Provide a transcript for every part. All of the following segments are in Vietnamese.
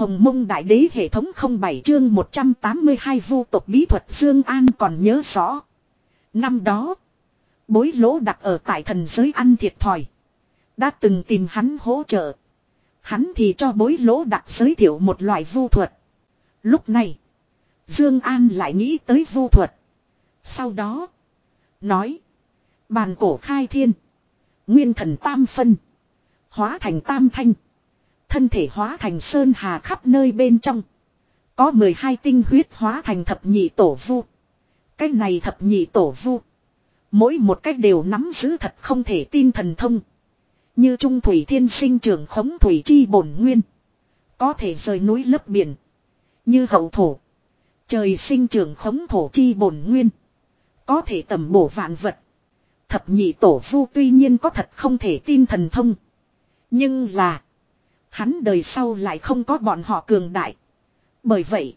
Hồng mông đại đế hệ thống không bảy chương 182 vu tộc bí thuật Dương An còn nhớ rõ. Năm đó, bối lỗ đặt ở tại thần giới ăn thiệt thòi. Đã từng tìm hắn hỗ trợ. Hắn thì cho bối lỗ đặt giới thiệu một loại vu thuật. Lúc này, Dương An lại nghĩ tới vu thuật. Sau đó, nói. Bàn cổ khai thiên. Nguyên thần tam phân. Hóa thành tam thanh. Thân thể hóa thành sơn hà khắp nơi bên trong. Có 12 tinh huyết hóa thành thập nhị tổ vu. Cái này thập nhị tổ vu. Mỗi một cách đều nắm giữ thật không thể tin thần thông. Như trung thủy thiên sinh trưởng khống thủy chi bổn nguyên. Có thể rời núi lấp biển. Như hậu thổ. Trời sinh trưởng khống thổ chi bổn nguyên. Có thể tầm bổ vạn vật. Thập nhị tổ vu tuy nhiên có thật không thể tin thần thông. Nhưng là. Hắn đời sau lại không có bọn họ cường đại. Bởi vậy.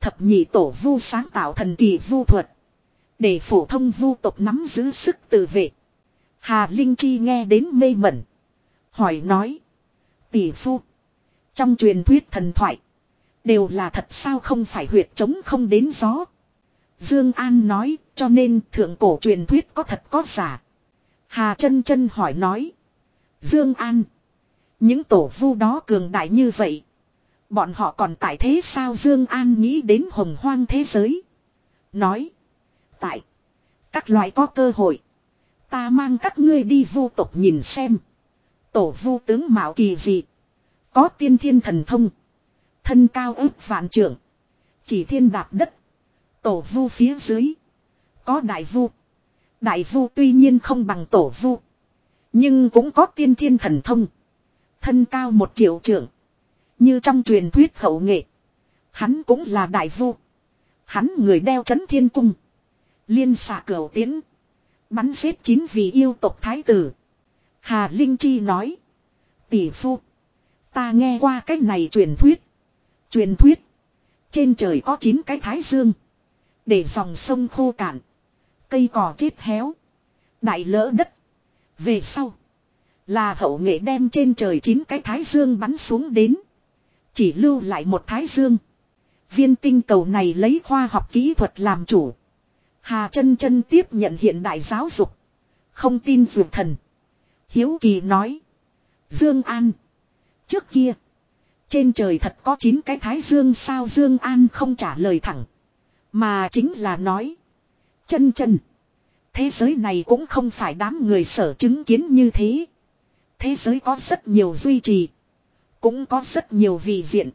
Thập nhị tổ vu sáng tạo thần kỳ vu thuật. Để phổ thông vu tộc nắm giữ sức tự vệ. Hà Linh Chi nghe đến mê mẩn. Hỏi nói. Tỷ phu. Trong truyền thuyết thần thoại. Đều là thật sao không phải huyệt chống không đến gió. Dương An nói, cho nên thượng cổ truyền thuyết có thật có giả. Hà chân chân hỏi nói. Dương An. Những tổ vu đó cường đại như vậy. Bọn họ còn tại thế sao Dương An nghĩ đến hồng hoang thế giới. Nói. Tại. Các loại có cơ hội. Ta mang các ngươi đi vu tộc nhìn xem. Tổ vu tướng mạo kỳ dị. Có tiên thiên thần thông. Thân cao ước vạn trưởng. Chỉ thiên đạp đất. Tổ vu phía dưới. Có đại vu. Đại vu tuy nhiên không bằng tổ vu. Nhưng cũng có tiên thiên thần thông. Thân cao một triệu trưởng. Như trong truyền thuyết hậu nghệ. Hắn cũng là đại vu. Hắn người đeo chấn thiên cung. Liên xạ cửu tiến. Bắn xếp chín vì yêu tộc thái tử. Hà Linh Chi nói. Tỷ phu. Ta nghe qua cái này truyền thuyết. Truyền thuyết. Trên trời có chín cái thái dương. Để dòng sông khô cạn. Cây cỏ chết héo. Đại lỡ đất. Về sau. Là hậu nghệ đem trên trời chín cái thái dương bắn xuống đến. Chỉ lưu lại một thái dương. Viên tinh cầu này lấy khoa học kỹ thuật làm chủ. Hà chân chân tiếp nhận hiện đại giáo dục. Không tin dù thần. Hiếu kỳ nói. Dương An. Trước kia. Trên trời thật có chín cái thái dương sao Dương An không trả lời thẳng. Mà chính là nói. Chân chân. Thế giới này cũng không phải đám người sở chứng kiến như thế. Thế giới có rất nhiều duy trì. Cũng có rất nhiều vị diện.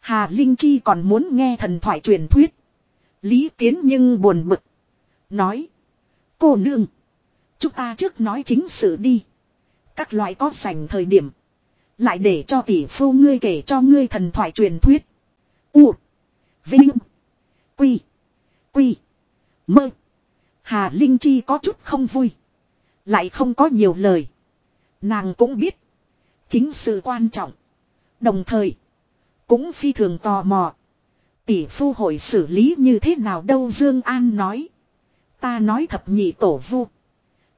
Hà Linh Chi còn muốn nghe thần thoại truyền thuyết. Lý Tiến nhưng buồn bực. Nói. Cô nương. Chúng ta trước nói chính sự đi. Các loại có sành thời điểm. Lại để cho tỷ phu ngươi kể cho ngươi thần thoại truyền thuyết. U. Vinh. Quy. Quy. Mơ. Hà Linh Chi có chút không vui. Lại không có nhiều lời. Nàng cũng biết. Chính sự quan trọng. Đồng thời. Cũng phi thường tò mò. Tỷ phu hội xử lý như thế nào đâu Dương An nói. Ta nói thập nhị tổ vu.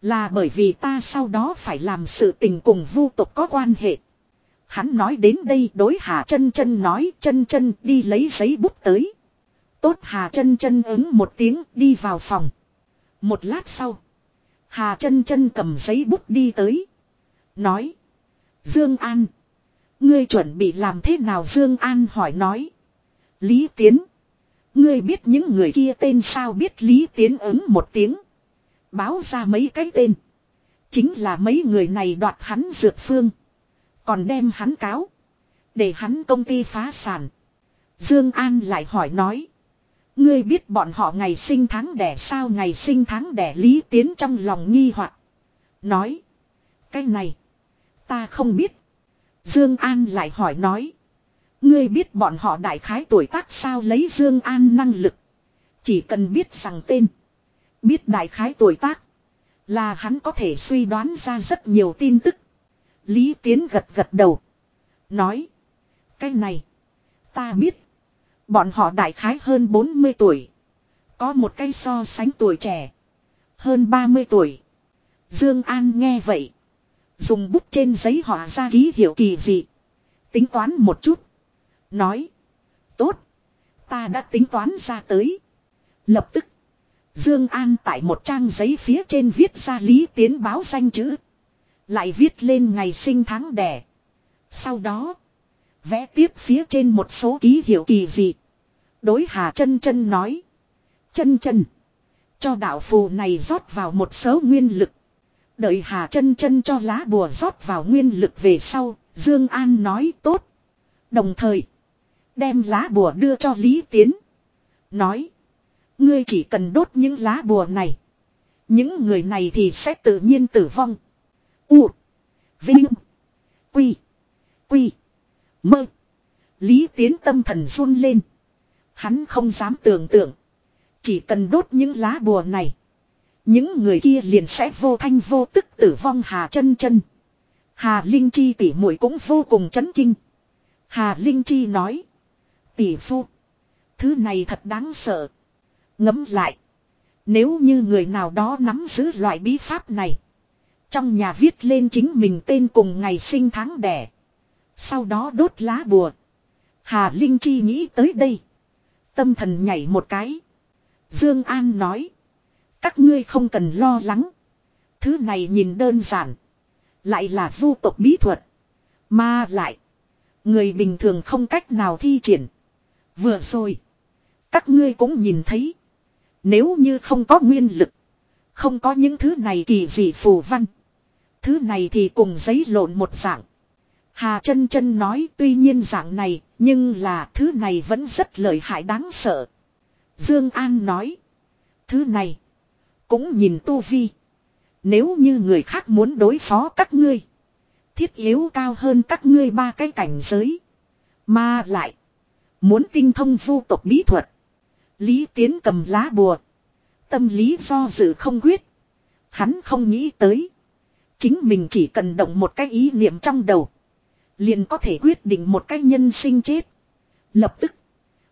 Là bởi vì ta sau đó phải làm sự tình cùng vu tộc có quan hệ. Hắn nói đến đây đối Hà chân chân nói, chân chân, đi lấy giấy bút tới. Tốt Hà chân chân ứng một tiếng, đi vào phòng. Một lát sau. Hà chân chân cầm giấy bút đi tới. Nói. Dương An. Ngươi chuẩn bị làm thế nào Dương An hỏi nói. Lý Tiến. Ngươi biết những người kia tên sao biết Lý Tiến ứng một tiếng. Báo ra mấy cái tên. Chính là mấy người này đoạt hắn dược phương. Còn đem hắn cáo. Để hắn công ty phá sản. Dương An lại hỏi nói. Ngươi biết bọn họ ngày sinh tháng đẻ sao ngày sinh tháng đẻ Lý Tiến trong lòng nghi hoặc Nói. Cái này. Ta không biết. Dương An lại hỏi nói. Ngươi biết bọn họ đại khái tuổi tác sao lấy Dương An năng lực. Chỉ cần biết rằng tên. Biết đại khái tuổi tác. Là hắn có thể suy đoán ra rất nhiều tin tức. Lý Tiến gật gật đầu. Nói. Cái này. Ta biết. Bọn họ đại khái hơn 40 tuổi. Có một cái so sánh tuổi trẻ. Hơn 30 tuổi. Dương An nghe vậy. Dùng bút trên giấy họa ra ký hiệu kỳ dị. Tính toán một chút. Nói. Tốt. Ta đã tính toán ra tới. Lập tức. Dương An tại một trang giấy phía trên viết ra Lý Tiến báo danh chữ. Lại viết lên ngày sinh tháng đẻ. Sau đó. Vẽ tiếp phía trên một số ký hiệu kỳ dị. Đối Hà chân chân nói. Chân chân. Cho đạo phù này rót vào một số nguyên lực. Đợi Hà chân chân cho lá bùa rót vào nguyên lực về sau. Dương An nói tốt. Đồng thời. Đem lá bùa đưa cho Lý Tiến. Nói. Ngươi chỉ cần đốt những lá bùa này. Những người này thì sẽ tự nhiên tử vong. U. Vinh. Quy. Quy. Mơ. Lý Tiến tâm thần run lên. Hắn không dám tưởng tượng. Chỉ cần đốt những lá bùa này. Những người kia liền sẽ vô thanh vô tức tử vong Hà chân chân. Hà Linh Chi tỷ muội cũng vô cùng chấn kinh. Hà Linh Chi nói. Tỷ phu. Thứ này thật đáng sợ. Ngấm lại. Nếu như người nào đó nắm giữ loại bí pháp này. Trong nhà viết lên chính mình tên cùng ngày sinh tháng đẻ. Sau đó đốt lá bùa. Hà Linh Chi nghĩ tới đây. Tâm thần nhảy một cái. Dương An nói. Các ngươi không cần lo lắng. Thứ này nhìn đơn giản. Lại là vu tộc bí thuật. Mà lại. Người bình thường không cách nào thi triển. Vừa rồi. Các ngươi cũng nhìn thấy. Nếu như không có nguyên lực. Không có những thứ này kỳ dị phù văn. Thứ này thì cùng giấy lộn một dạng. Hà chân chân nói tuy nhiên dạng này, nhưng là thứ này vẫn rất lợi hại đáng sợ. Dương An nói. Thứ này. Cũng nhìn tu vi. Nếu như người khác muốn đối phó các ngươi. Thiết yếu cao hơn các ngươi ba cái cảnh giới. Mà lại. Muốn tinh thông vu tộc bí thuật. Lý Tiến cầm lá bùa. Tâm lý do dự không quyết. Hắn không nghĩ tới. Chính mình chỉ cần động một cái ý niệm trong đầu. Liền có thể quyết định một cái nhân sinh chết. Lập tức.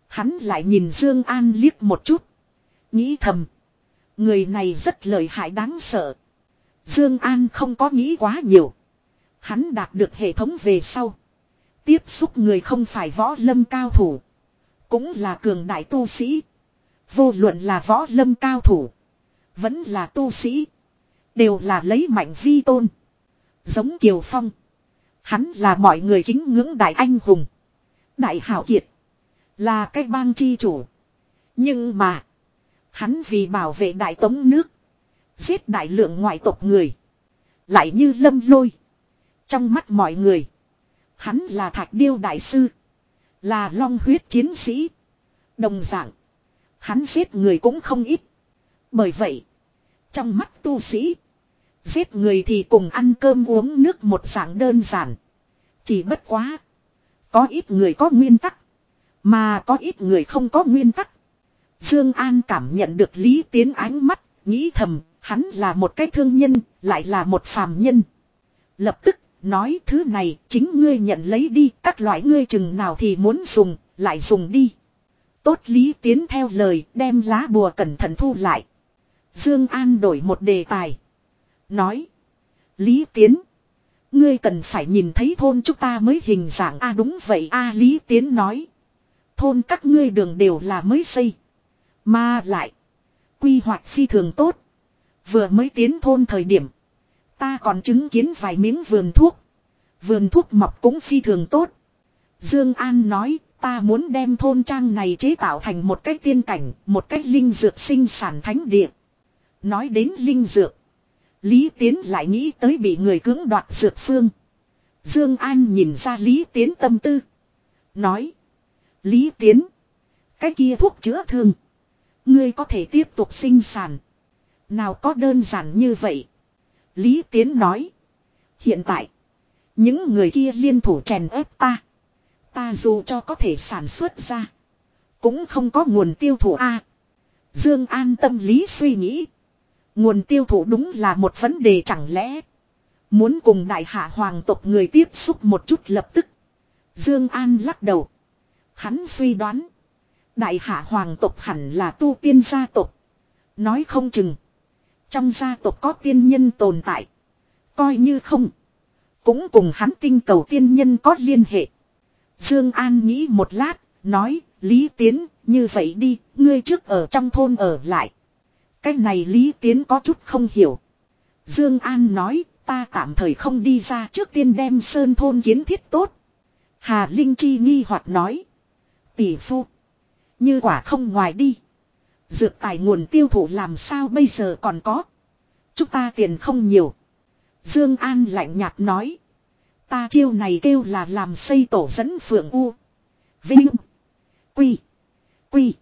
Hắn lại nhìn Dương An liếc một chút. Nghĩ thầm. Người này rất lợi hại đáng sợ. Dương An không có nghĩ quá nhiều. Hắn đạt được hệ thống về sau. Tiếp xúc người không phải võ lâm cao thủ. Cũng là cường đại tu sĩ. Vô luận là võ lâm cao thủ. Vẫn là tu sĩ. Đều là lấy mạnh vi tôn. Giống Kiều Phong. Hắn là mọi người kính ngưỡng đại anh hùng. Đại hảo kiệt. Là cái bang chi chủ. Nhưng mà. Hắn vì bảo vệ đại tống nước. Giết đại lượng ngoại tộc người. Lại như lâm lôi. Trong mắt mọi người. Hắn là thạch điêu đại sư. Là long huyết chiến sĩ. Đồng dạng. Hắn giết người cũng không ít. Bởi vậy. Trong mắt tu sĩ. Giết người thì cùng ăn cơm uống nước một dạng đơn giản. Chỉ bất quá. Có ít người có nguyên tắc. Mà có ít người không có nguyên tắc. Dương An cảm nhận được Lý Tiến ánh mắt, nghĩ thầm, hắn là một cái thương nhân, lại là một phàm nhân. Lập tức, nói thứ này, chính ngươi nhận lấy đi, các loại ngươi chừng nào thì muốn dùng, lại dùng đi. Tốt Lý Tiến theo lời, đem lá bùa cẩn thận thu lại. Dương An đổi một đề tài. Nói. Lý Tiến. Ngươi cần phải nhìn thấy thôn chúng ta mới hình dạng a đúng vậy a Lý Tiến nói. Thôn các ngươi đường đều là mới xây. Mà lại. Quy hoạch phi thường tốt. Vừa mới tiến thôn thời điểm. Ta còn chứng kiến vài miếng vườn thuốc. Vườn thuốc mọc cũng phi thường tốt. Dương An nói ta muốn đem thôn trang này chế tạo thành một cái tiên cảnh, một cái linh dược sinh sản thánh địa. Nói đến linh dược. Lý Tiến lại nghĩ tới bị người cưỡng đoạt dược phương. Dương An nhìn ra Lý Tiến tâm tư. Nói. Lý Tiến. Cái kia thuốc chữa thương. Ngươi có thể tiếp tục sinh sản. Nào có đơn giản như vậy. Lý Tiến nói. Hiện tại. Những người kia liên thủ chèn ép ta. Ta dù cho có thể sản xuất ra. Cũng không có nguồn tiêu thụ A. Dương An tâm lý suy nghĩ. Nguồn tiêu thụ đúng là một vấn đề chẳng lẽ. Muốn cùng đại hạ hoàng tộc người tiếp xúc một chút lập tức. Dương An lắc đầu. Hắn suy đoán. Đại hạ hoàng tộc hẳn là tu tiên gia tộc. Nói không chừng. Trong gia tộc có tiên nhân tồn tại. Coi như không. Cũng cùng hắn tinh cầu tiên nhân có liên hệ. Dương An nghĩ một lát, nói, Lý Tiến, như vậy đi, ngươi trước ở trong thôn ở lại. Cái này Lý Tiến có chút không hiểu. Dương An nói, ta tạm thời không đi ra trước tiên đem sơn thôn kiến thiết tốt. Hà Linh Chi nghi hoặc nói. Tỷ phu. Như quả không ngoài đi. Dược tài nguồn tiêu thụ làm sao bây giờ còn có. Chúng ta tiền không nhiều. Dương An lạnh nhạt nói. Ta chiêu này kêu là làm xây tổ dẫn phượng u. Vinh. Quy. Quy.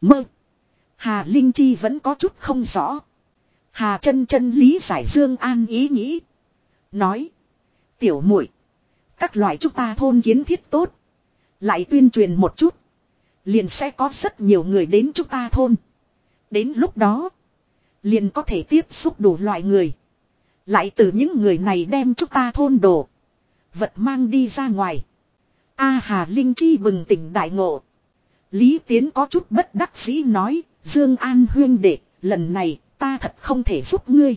Mơ. Hà Linh Chi vẫn có chút không rõ. Hà chân chân lý giải Dương An ý nghĩ. Nói. Tiểu muội, Các loại chúng ta thôn kiến thiết tốt. Lại tuyên truyền một chút. Liền sẽ có rất nhiều người đến chúng ta thôn. Đến lúc đó. Liền có thể tiếp xúc đủ loại người. Lại từ những người này đem chúng ta thôn đồ. Vật mang đi ra ngoài. A Hà Linh Chi bừng tỉnh đại ngộ. Lý Tiến có chút bất đắc dĩ nói. Dương An huyên đệ. Lần này ta thật không thể giúp ngươi.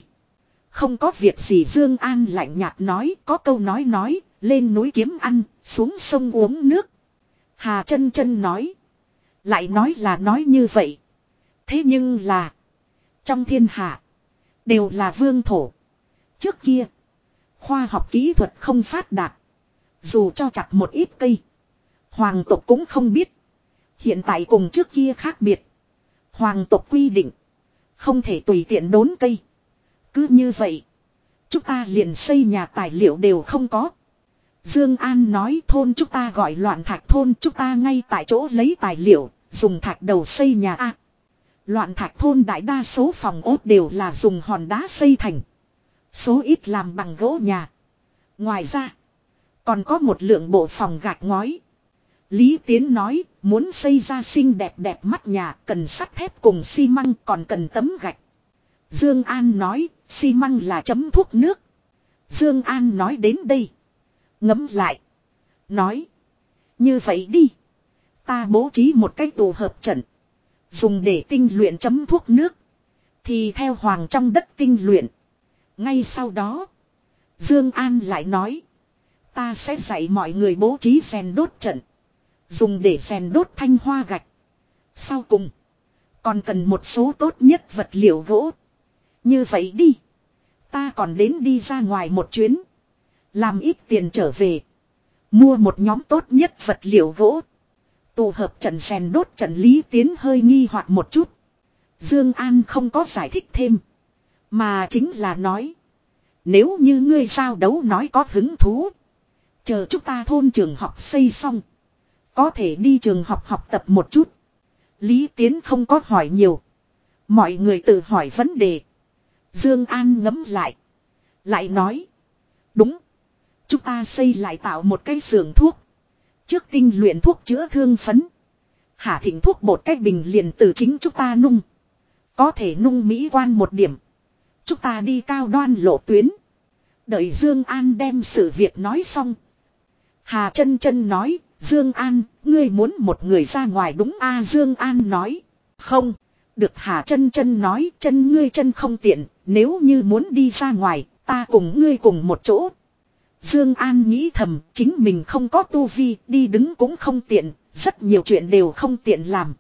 Không có việc gì, Dương An lạnh nhạt nói. Có câu nói nói. Lên núi kiếm ăn. Xuống sông uống nước. Hà chân chân nói. Lại nói là nói như vậy. Thế nhưng là. Trong thiên hạ. Đều là vương thổ. Trước kia. Khoa học kỹ thuật không phát đạt. Dù cho chặt một ít cây. Hoàng tộc cũng không biết. Hiện tại cùng trước kia khác biệt. Hoàng tộc quy định. Không thể tùy tiện đốn cây. Cứ như vậy. Chúng ta liền xây nhà tài liệu đều không có. Dương An nói thôn chúng ta gọi loạn thạch thôn chúng ta ngay tại chỗ lấy tài liệu, dùng thạch đầu xây nhà A. Loạn thạch thôn đại đa số phòng ốt đều là dùng hòn đá xây thành. Số ít làm bằng gỗ nhà. Ngoài ra, còn có một lượng bộ phòng gạch ngói. Lý Tiến nói, muốn xây ra xinh đẹp đẹp mắt nhà cần sắt thép cùng xi măng còn cần tấm gạch. Dương An nói, xi măng là chấm thuốc nước. Dương An nói đến đây. Ngấm lại. Nói. Như vậy đi. Ta bố trí một cái tù hợp trận. Dùng để tinh luyện chấm thuốc nước. Thì theo hoàng trong đất tinh luyện. Ngay sau đó. Dương An lại nói. Ta sẽ dạy mọi người bố trí rèn đốt trận. Dùng để rèn đốt thanh hoa gạch. Sau cùng. Còn cần một số tốt nhất vật liệu gỗ. Như vậy đi. Ta còn đến đi ra ngoài một chuyến. Làm ít tiền trở về. Mua một nhóm tốt nhất vật liệu gỗ. Tụ hợp trận rèn đốt trận lý tiến hơi nghi hoặc một chút. Dương An không có giải thích thêm. Mà chính là nói. Nếu như ngươi giao đấu nói có hứng thú. Chờ chúng ta thôn trường học xây xong. Có thể đi trường học học tập một chút. Lý Tiến không có hỏi nhiều. Mọi người tự hỏi vấn đề. Dương An ngẫm lại. Lại nói. Đúng. Chúng ta xây lại tạo một cái xưởng thuốc. Trước tinh luyện thuốc chữa thương phấn. Hạ thịnh thuốc bột cách bình liền từ chính chúng ta nung. Có thể nung mỹ quan một điểm. Chúng ta đi cao đoan lộ tuyến. Đợi Dương An đem sự việc nói xong. Hà chân chân nói, Dương An, ngươi muốn một người ra ngoài đúng a Dương An nói. Không. Được Hà chân chân nói, chân ngươi chân không tiện, nếu như muốn đi ra ngoài, ta cùng ngươi cùng một chỗ. Dương An nghĩ thầm, chính mình không có tu vi, đi đứng cũng không tiện, rất nhiều chuyện đều không tiện làm.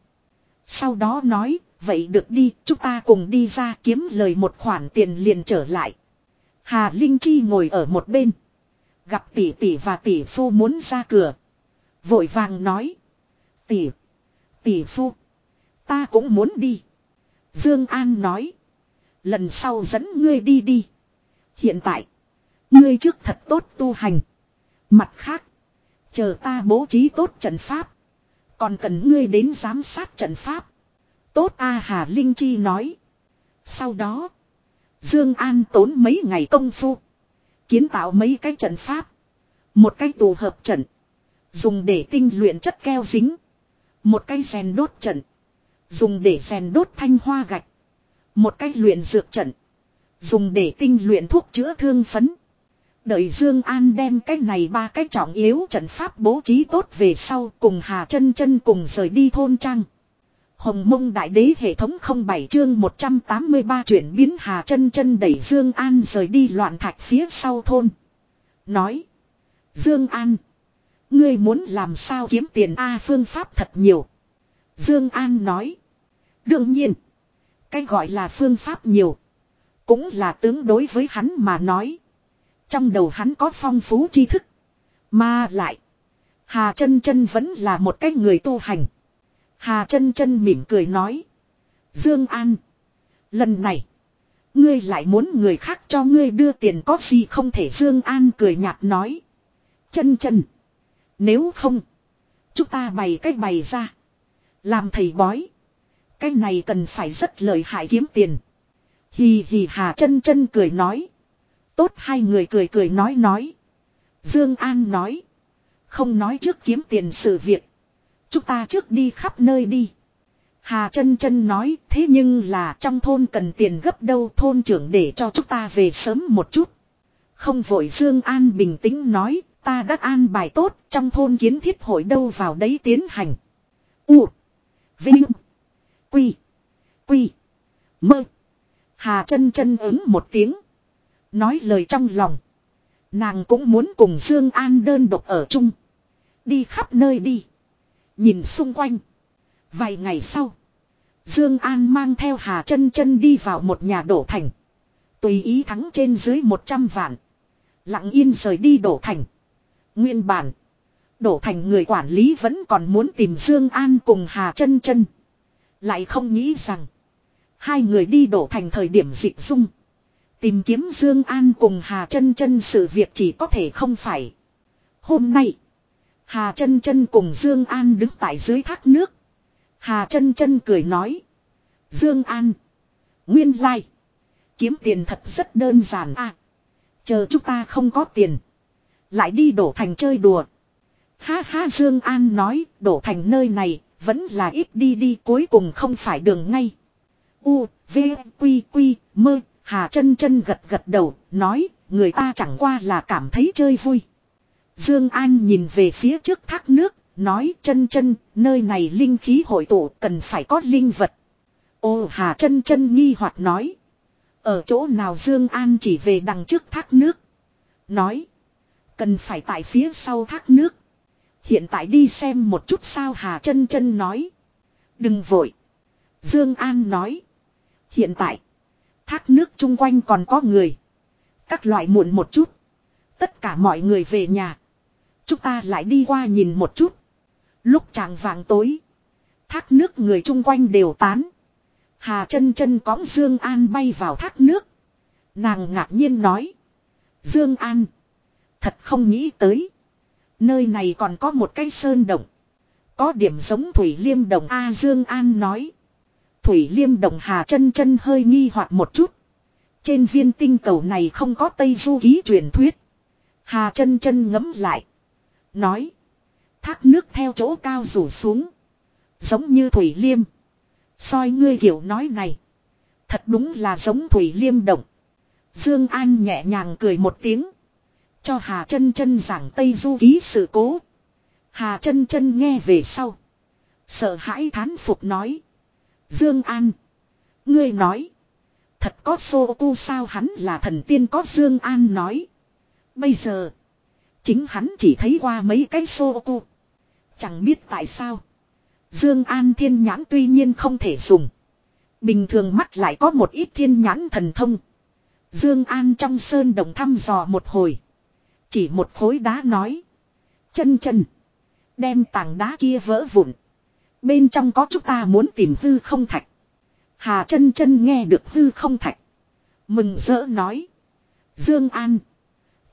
Sau đó nói, vậy được đi, chúng ta cùng đi ra kiếm lời một khoản tiền liền trở lại. Hà Linh Chi ngồi ở một bên. Gặp tỷ tỷ và tỷ phu muốn ra cửa. Vội vàng nói. Tỷ. Tỷ phu. Ta cũng muốn đi. Dương An nói. Lần sau dẫn ngươi đi đi. Hiện tại. Ngươi trước thật tốt tu hành. Mặt khác. Chờ ta bố trí tốt trận pháp. Còn cần ngươi đến giám sát trận pháp. Tốt A Hà Linh Chi nói. Sau đó. Dương An tốn mấy ngày công phu. Kiến tạo mấy cái trận pháp. Một cái tù hợp trận. Dùng để tinh luyện chất keo dính. Một cái rèn đốt trận. Dùng để rèn đốt thanh hoa gạch. Một cái luyện dược trận. Dùng để tinh luyện thuốc chữa thương phấn. Đợi Dương An đem cái này ba cái trọng yếu trận pháp bố trí tốt về sau cùng Hà chân chân cùng rời đi thôn trang. Hồng mông đại đế hệ thống 07 chương 183 chuyển biến Hà chân chân đẩy Dương An rời đi loạn thạch phía sau thôn. Nói. Dương An. Ngươi muốn làm sao kiếm tiền A phương pháp thật nhiều. Dương An nói. Đương nhiên. Cái gọi là phương pháp nhiều. Cũng là tướng đối với hắn mà nói. Trong đầu hắn có phong phú tri thức. Mà lại. Hà chân chân vẫn là một cái người tu hành. Hà chân chân mỉm cười nói. Dương An. Lần này. Ngươi lại muốn người khác cho ngươi đưa tiền có gì không thể Dương An cười nhạt nói. Chân chân. Nếu không. Chúng ta bày cách bày ra. Làm thầy bói. Cái này cần phải rất lợi hại kiếm tiền. Hì hì hà chân chân cười nói. Tốt hai người cười cười nói nói. Dương An nói. Không nói trước kiếm tiền sự việc. Chúng ta trước đi khắp nơi đi. Hà chân chân nói, thế nhưng là trong thôn cần tiền gấp đâu, thôn trưởng để cho chúng ta về sớm một chút. Không vội Dương An bình tĩnh nói, ta đã an bài tốt, trong thôn kiến thiết hội đâu vào đấy tiến hành. U. Vinh. Quy. Quy. Mơ. Hà chân chân ứng một tiếng. Nói lời trong lòng. Nàng cũng muốn cùng Dương An đơn độc ở chung. Đi khắp nơi đi. Nhìn xung quanh. Vài ngày sau. Dương An mang theo Hà chân chân đi vào một nhà đổ thành. Tùy ý thắng trên dưới 100 vạn. Lặng yên rời đi đổ thành. Nguyên bản. Đổ thành người quản lý vẫn còn muốn tìm Dương An cùng Hà chân chân. Lại không nghĩ rằng. Hai người đi đổ thành thời điểm dịch dung. Tìm kiếm Dương An cùng Hà chân chân sự việc chỉ có thể không phải. Hôm nay. Hà chân chân cùng Dương An đứng tại dưới thác nước. Hà chân chân cười nói. Dương An. Nguyên lai. Like. Kiếm tiền thật rất đơn giản à. Chờ chúng ta không có tiền. Lại đi đổ thành chơi đùa. Ha ha Dương An nói đổ thành nơi này vẫn là ít đi đi cuối cùng không phải đường ngay. U, V, Quy, Quy, Mơ, Hà chân chân gật gật đầu, nói, người ta chẳng qua là cảm thấy chơi vui. Dương An nhìn về phía trước thác nước, nói chân chân, nơi này linh khí hội tụ cần phải có linh vật. Ô Hà chân chân nghi hoặc nói. Ở chỗ nào Dương An chỉ về đằng trước thác nước. Nói. Cần phải tại phía sau thác nước. Hiện tại đi xem một chút sao Hà chân chân nói. Đừng vội. Dương An nói. Hiện tại. Thác nước chung quanh còn có người. Các loại muộn một chút. Tất cả mọi người về nhà. Chúng ta lại đi qua nhìn một chút. Lúc chàng vàng tối. Thác nước người chung quanh đều tán. Hà chân chân cõng Dương An bay vào thác nước. Nàng ngạc nhiên nói. Dương An. Thật không nghĩ tới. Nơi này còn có một cái sơn động. Có điểm giống Thủy Liêm Đồng A Dương An nói. Thủy Liêm Đồng Hà chân chân hơi nghi hoặc một chút. Trên viên tinh cầu này không có Tây Du ký truyền thuyết. Hà chân chân ngẫm lại. Nói. Thác nước theo chỗ cao rủ xuống. Giống như Thủy Liêm. soi ngươi hiểu nói này. Thật đúng là giống Thủy Liêm Động. Dương An nhẹ nhàng cười một tiếng. Cho Hà chân chân giảng Tây Du ký sự cố. Hà chân chân nghe về sau. Sợ hãi thán phục nói. Dương An. Ngươi nói. Thật có sô cu sao hắn là thần tiên có Dương An nói. Bây giờ. Chính hắn chỉ thấy qua mấy cái sô cu. Chẳng biết tại sao. Dương An thiên nhãn tuy nhiên không thể dùng. Bình thường mắt lại có một ít thiên nhãn thần thông. Dương An trong sơn đồng thăm dò một hồi. Chỉ một khối đá nói. Chân chân. Đem tảng đá kia vỡ vụn. Bên trong có chúng ta muốn tìm hư không thạch. Hà chân chân nghe được hư không thạch. Mừng rỡ nói. Dương An.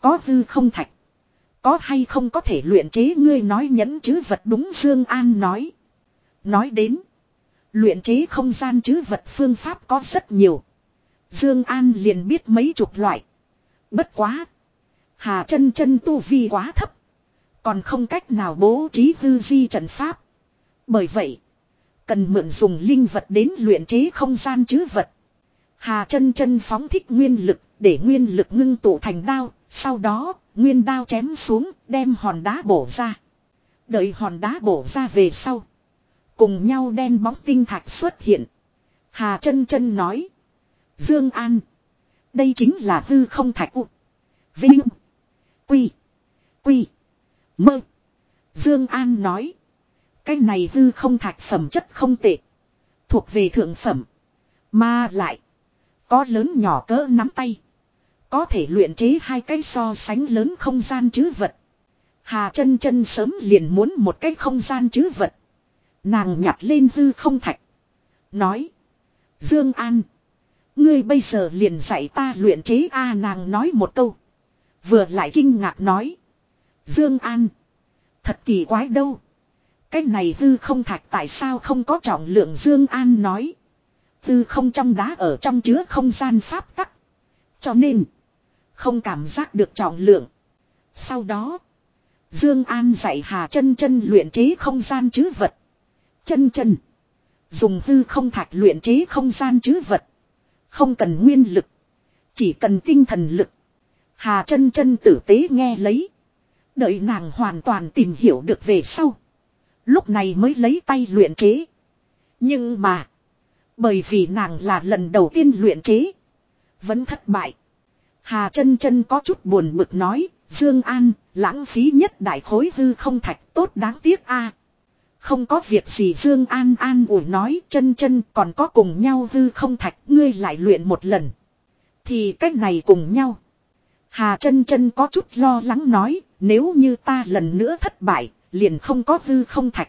Có hư không thạch. Có hay không có thể luyện chế ngươi nói nhẫn chứ vật đúng Dương An nói. Nói đến. Luyện chế không gian chứ vật phương pháp có rất nhiều. Dương An liền biết mấy chục loại. Bất quá. Hà chân chân tu vi quá thấp. Còn không cách nào bố trí hư di trận pháp. Bởi vậy. Cần mượn dùng linh vật đến luyện chế không gian chứ vật. Hà chân chân phóng thích nguyên lực, để nguyên lực ngưng tụ thành đao. Sau đó, nguyên đao chém xuống, đem hòn đá bổ ra. Đợi hòn đá bổ ra về sau. Cùng nhau đen bóng tinh thạch xuất hiện. Hà chân chân nói. Dương An. Đây chính là hư không thạch u. Vinh. Quy. Quy. Mơ. Dương An nói. Cái này hư không thạch phẩm chất không tệ. Thuộc về thượng phẩm. Mà lại. Có lớn nhỏ cỡ nắm tay. Có thể luyện chế hai cái so sánh lớn không gian chứ vật. Hà chân chân sớm liền muốn một cái không gian chứ vật. Nàng nhặt lên hư không thạch. Nói. Dương An. Ngươi bây giờ liền dạy ta luyện chế A nàng nói một câu. Vừa lại kinh ngạc nói. Dương An. Thật kỳ quái đâu. Cái này hư không thạch tại sao không có trọng lượng Dương An nói. Hư không trong đá ở trong chứa không gian pháp tắc. Cho nên. Không cảm giác được trọng lượng. Sau đó. Dương An dạy Hà chân chân luyện chế không gian chứ vật. Chân chân. Dùng hư không thạch luyện chế không gian chứ vật. Không cần nguyên lực. Chỉ cần tinh thần lực. Hà chân chân tử tế nghe lấy. Đợi nàng hoàn toàn tìm hiểu được về sau. Lúc này mới lấy tay luyện chế. Nhưng mà. Bởi vì nàng là lần đầu tiên luyện chế. Vẫn thất bại. Hà chân chân có chút buồn bực nói. Dương An, lãng phí nhất đại khối hư không thạch tốt đáng tiếc a. Không có việc gì Dương An An ủi nói chân chân còn có cùng nhau hư không thạch ngươi lại luyện một lần. Thì cách này cùng nhau. Hà chân chân có chút lo lắng nói nếu như ta lần nữa thất bại liền không có hư không thạch.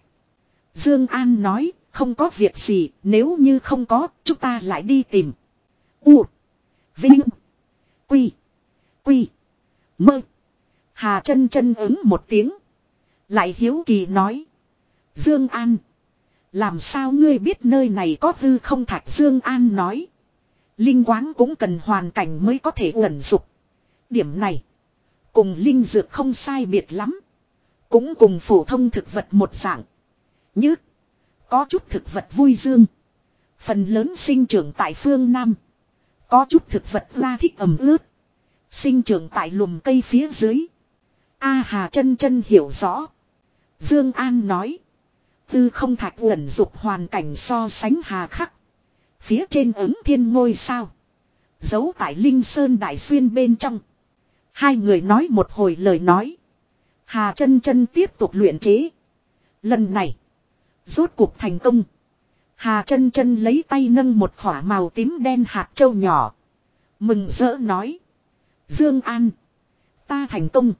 Dương An nói, không có việc gì, nếu như không có, chúng ta lại đi tìm. U. Vinh. Quy. Quy. Mơ. Hà chân chân ứng một tiếng. Lại hiếu kỳ nói. Dương An. Làm sao ngươi biết nơi này có hư không thạch Dương An nói. Linh quáng cũng cần hoàn cảnh mới có thể ẩn dục. Điểm này. Cùng linh dược không sai biệt lắm. Cũng cùng phổ thông thực vật một dạng. Như. Có chút thực vật vui dương. Phần lớn sinh trưởng tại phương Nam. Có chút thực vật la thích ẩm ướt. Sinh trưởng tại lùm cây phía dưới. A Hà chân chân hiểu rõ. Dương An nói. Tư không thạch ngẩn dục hoàn cảnh so sánh hà khắc. Phía trên ứng thiên ngôi sao. Giấu tại Linh Sơn Đại Xuyên bên trong. Hai người nói một hồi lời nói. Hà chân chân tiếp tục luyện chế. Lần này. Rốt cuộc thành công. Hà chân chân lấy tay nâng một khỏa màu tím đen hạt châu nhỏ. Mừng rỡ nói. Dương An. Ta thành công.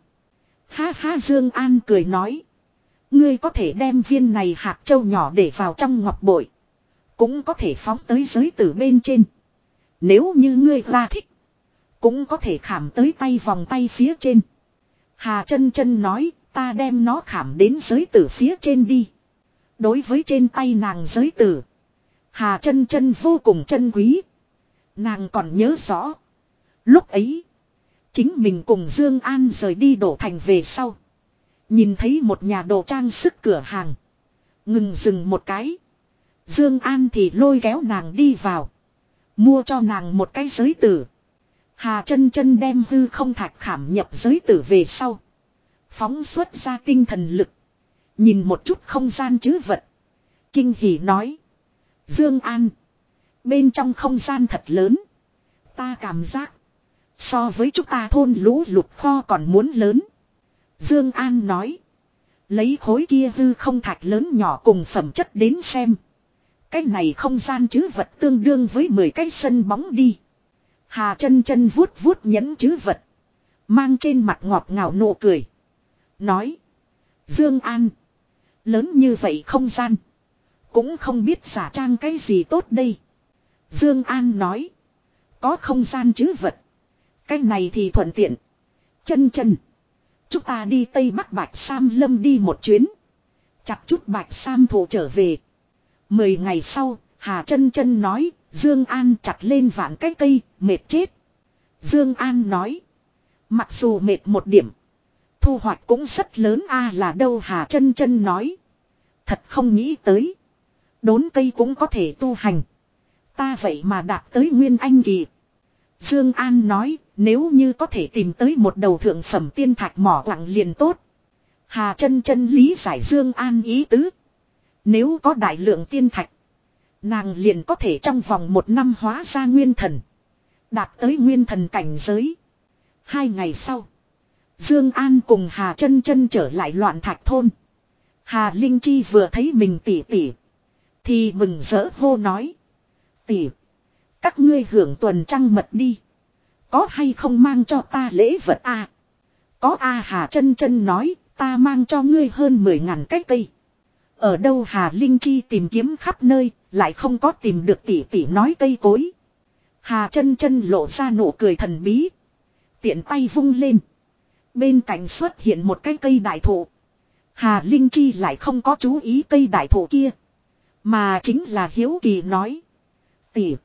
Ha ha Dương An cười nói. Ngươi có thể đem viên này hạt châu nhỏ để vào trong ngọc bội. Cũng có thể phóng tới giới tử bên trên. Nếu như ngươi ra thích. Cũng có thể khảm tới tay vòng tay phía trên. Hà chân chân nói, ta đem nó khảm đến giới tử phía trên đi. Đối với trên tay nàng giới tử. Hà chân chân vô cùng chân quý. Nàng còn nhớ rõ. Lúc ấy. Chính mình cùng Dương An rời đi đổ thành về sau. Nhìn thấy một nhà đồ trang sức cửa hàng. Ngừng dừng một cái. Dương An thì lôi kéo nàng đi vào. Mua cho nàng một cái giới tử. Hà chân chân đem hư không thạch khảm nhập giới tử về sau. Phóng xuất ra tinh thần lực. Nhìn một chút không gian chứ vật. Kinh hỉ nói. Dương An. Bên trong không gian thật lớn. Ta cảm giác. So với chúng ta thôn lũ lụt kho còn muốn lớn. Dương An nói. Lấy khối kia hư không thạch lớn nhỏ cùng phẩm chất đến xem. Cái này không gian chứ vật tương đương với 10 cái sân bóng đi. Hà chân chân vuốt vuốt nhẫn chứ vật. Mang trên mặt ngọt ngào nụ cười. Nói. Dương An. Lớn như vậy không gian. Cũng không biết giả trang cái gì tốt đây. Dương An nói. Có không gian chứ vật. Cái này thì thuận tiện. Chân chân. Chúng ta đi Tây Bắc Bạch Sam Lâm đi một chuyến. Chặt chút Bạch Sam thủ trở về. Mười ngày sau, Hà chân chân nói, Dương An chặt lên vạn cái cây, mệt chết. Dương An nói. Mặc dù mệt một điểm. Thu hoạch cũng rất lớn a là đâu Hà chân chân nói. Thật không nghĩ tới. Đốn cây cũng có thể tu hành. Ta vậy mà đạt tới nguyên anh kỳ. Dương An nói, nếu như có thể tìm tới một đầu thượng phẩm tiên thạch mỏ lặng liền tốt. Hà chân chân lý giải Dương An ý tứ. Nếu có đại lượng tiên thạch, nàng liền có thể trong vòng một năm hóa ra nguyên thần, đạt tới nguyên thần cảnh giới. Hai ngày sau, Dương An cùng Hà chân chân trở lại loạn thạch thôn. Hà Linh Chi vừa thấy mình tỉ tỉ. Thì mừng rỡ hô nói. Tỉ. Các ngươi hưởng tuần trăng mật đi. Có hay không mang cho ta lễ vật à? Có A Hà chân chân nói ta mang cho ngươi hơn 10 ngàn cái cây. Ở đâu Hà Linh Chi tìm kiếm khắp nơi, lại không có tìm được tỷ tỷ nói cây cối. Hà chân chân lộ ra nụ cười thần bí. Tiện tay vung lên. Bên cạnh xuất hiện một cái cây đại thụ. Hà Linh Chi lại không có chú ý cây đại thụ kia. Mà chính là Hiếu Kỳ nói. Tỷ.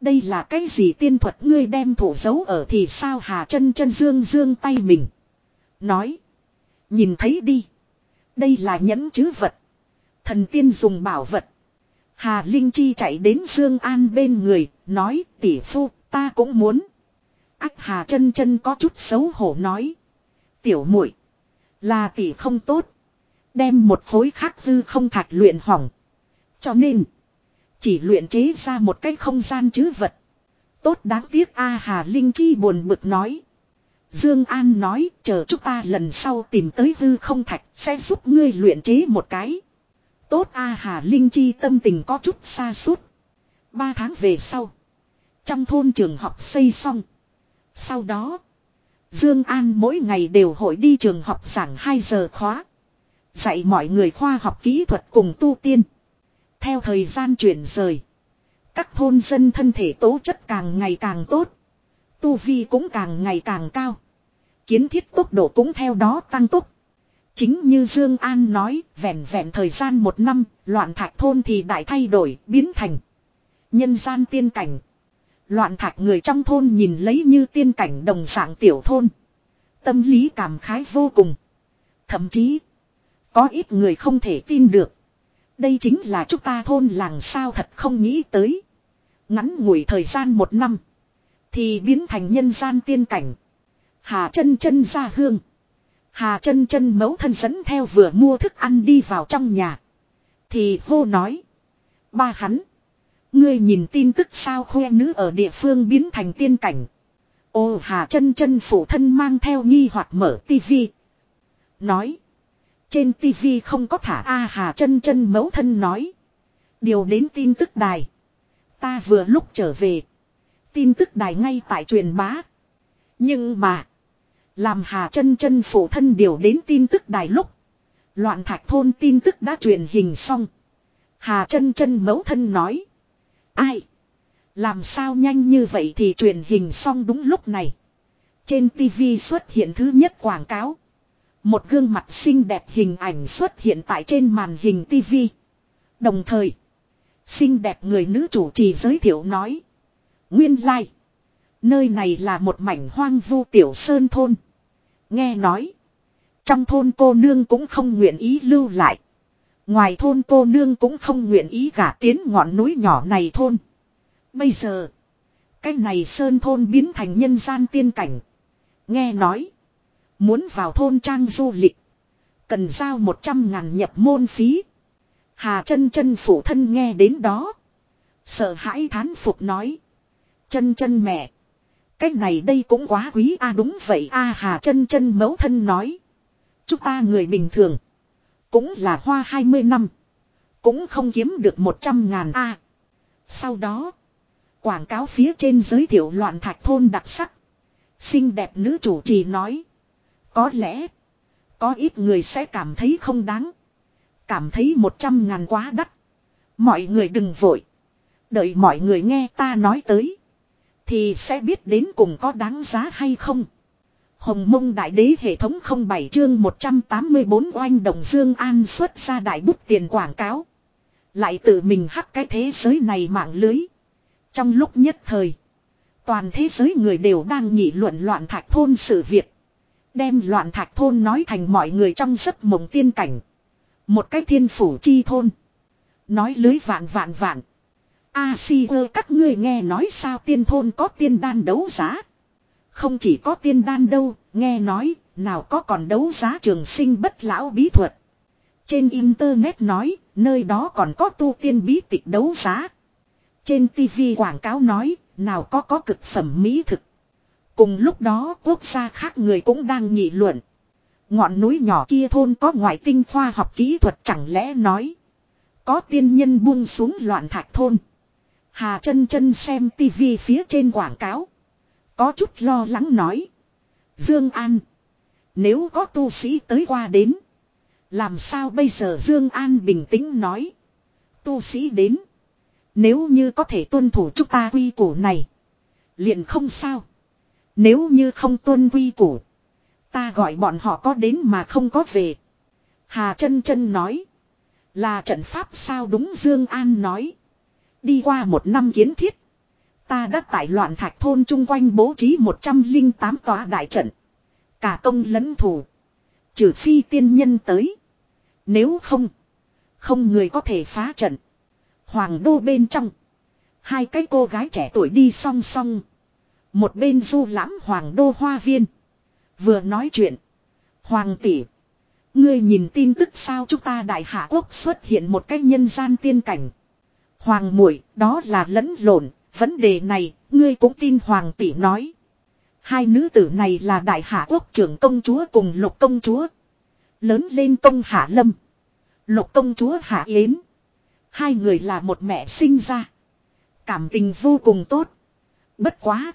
Đây là cái gì tiên thuật ngươi đem thủ giấu ở thì sao Hà chân chân dương dương tay mình. Nói. Nhìn thấy đi. Đây là nhẫn chứ vật. Thần tiên dùng bảo vật. Hà Linh Chi chạy đến Dương An bên người, nói tỷ phu, ta cũng muốn. Ách Hà chân chân có chút xấu hổ nói. Tiểu muội là tỷ không tốt. Đem một khối khắc hư không thạch luyện hỏng. Cho nên, chỉ luyện chế ra một cái không gian chứ vật. Tốt đáng tiếc A Hà Linh Chi buồn bực nói. Dương An nói, chờ chúng ta lần sau tìm tới hư không thạch, sẽ giúp ngươi luyện chế một cái. Tốt A Hà Linh Chi tâm tình có chút xa suốt. Ba tháng về sau, trong thôn trường học xây xong. Sau đó, Dương An mỗi ngày đều hội đi trường học giảng 2 giờ khóa, dạy mọi người khoa học kỹ thuật cùng tu tiên. Theo thời gian chuyển rời, các thôn dân thân thể tố chất càng ngày càng tốt. Tu vi cũng càng ngày càng cao. Kiến thiết tốc độ cũng theo đó tăng tốc. Chính như Dương An nói, vẹn vẹn thời gian một năm, loạn thạch thôn thì đại thay đổi, biến thành nhân gian tiên cảnh. Loạn thạch người trong thôn nhìn lấy như tiên cảnh đồng dạng tiểu thôn. Tâm lý cảm khái vô cùng. Thậm chí, có ít người không thể tin được. Đây chính là chúng ta thôn làng sao thật không nghĩ tới. Ngắn ngủi thời gian một năm. Thì biến thành nhân gian tiên cảnh. Hà chân chân ra hương. Hà chân chân mấu thân dẫn theo vừa mua thức ăn đi vào trong nhà. Thì hô nói. Ba hắn. Ngươi nhìn tin tức sao khoe nữ ở địa phương biến thành tiên cảnh. Ô Hà chân chân phụ thân mang theo nghi hoặc mở tivi. Nói. Trên tivi không có thả A Hà chân chân mấu thân nói. Điều đến tin tức đài. Ta vừa lúc trở về. Tin tức đài ngay tại truyền bá. Nhưng mà. Làm Hà chân chân phụ thân điều đến tin tức đài lúc. Loạn thạch thôn tin tức đã truyền hình xong. Hà chân chân mẫu thân nói. Ai? Làm sao nhanh như vậy thì truyền hình xong đúng lúc này. Trên TV xuất hiện thứ nhất quảng cáo. Một gương mặt xinh đẹp hình ảnh xuất hiện tại trên màn hình TV. Đồng thời, xinh đẹp người nữ chủ trì giới thiệu nói. Nguyên lai, like. nơi này là một mảnh hoang vu tiểu sơn thôn. Nghe nói. Trong thôn cô nương cũng không nguyện ý lưu lại. Ngoài thôn cô nương cũng không nguyện ý gả tiến ngọn núi nhỏ này thôn. Bây giờ. Cái này sơn thôn biến thành nhân gian tiên cảnh. Nghe nói. Muốn vào thôn trang du lịch. Cần giao một trăm ngàn nhập môn phí. Hà chân chân phụ thân nghe đến đó. Sợ hãi thán phục nói. Chân chân mẹ. Cái này đây cũng quá quý a đúng vậy a Hà chân chân mẫu thân nói. Chúng ta người bình thường. Cũng là hoa 20 năm. Cũng không kiếm được 100 ngàn a Sau đó. Quảng cáo phía trên giới thiệu loạn thạch thôn đặc sắc. Xinh đẹp nữ chủ trì nói. Có lẽ. Có ít người sẽ cảm thấy không đáng. Cảm thấy 100 ngàn quá đắt. Mọi người đừng vội. Đợi mọi người nghe ta nói tới. Thì sẽ biết đến cùng có đáng giá hay không. Hồng mông đại đế hệ thống 07 chương 184 oanh đồng Dương An xuất ra đại bút tiền quảng cáo. Lại tự mình hắc cái thế giới này mạng lưới. Trong lúc nhất thời. Toàn thế giới người đều đang nghị luận loạn thạch thôn sự việc. Đem loạn thạch thôn nói thành mọi người trong giấc mộng tiên cảnh. Một cái thiên phủ chi thôn. Nói lưới vạn vạn vạn. A si ơ các ngươi nghe nói sao tiên thôn có tiên đan đấu giá. Không chỉ có tiên đan đâu, nghe nói, nào có còn đấu giá trường sinh bất lão bí thuật. Trên internet nói, nơi đó còn có tu tiên bí tịch đấu giá. Trên TV quảng cáo nói, nào có có cực phẩm mỹ thực. Cùng lúc đó quốc gia khác người cũng đang nghị luận. Ngọn núi nhỏ kia thôn có ngoại tinh khoa học kỹ thuật chẳng lẽ nói. Có tiên nhân buông xuống loạn thạch thôn. Hà chân chân xem tivi phía trên quảng cáo. Có chút lo lắng nói. Dương An. Nếu có tu sĩ tới qua đến. Làm sao bây giờ Dương An bình tĩnh nói. Tu sĩ đến. Nếu như có thể tuân thủ chúng ta quy củ này. Liền không sao. Nếu như không tuân quy củ. Ta gọi bọn họ có đến mà không có về. Hà chân chân nói. Là trận pháp sao đúng Dương An nói. Đi qua một năm kiến thiết. Ta đã tại loạn thạch thôn chung quanh bố trí 108 tòa đại trận. Cả công lẫn thủ. Trừ phi tiên nhân tới. Nếu không. Không người có thể phá trận. Hoàng đô bên trong. Hai cái cô gái trẻ tuổi đi song song. Một bên du lãm hoàng đô hoa viên. Vừa nói chuyện. Hoàng tỷ. Ngươi nhìn tin tức sao chúng ta đại hạ quốc xuất hiện một cái nhân gian tiên cảnh. Hoàng muội đó là lẫn lộn. Vấn đề này, ngươi cũng tin hoàng tỷ nói. Hai nữ tử này là đại hạ quốc trưởng công chúa cùng lục công chúa. Lớn lên công hạ lâm. Lục công chúa hạ yến. Hai người là một mẹ sinh ra. Cảm tình vô cùng tốt. Bất quá.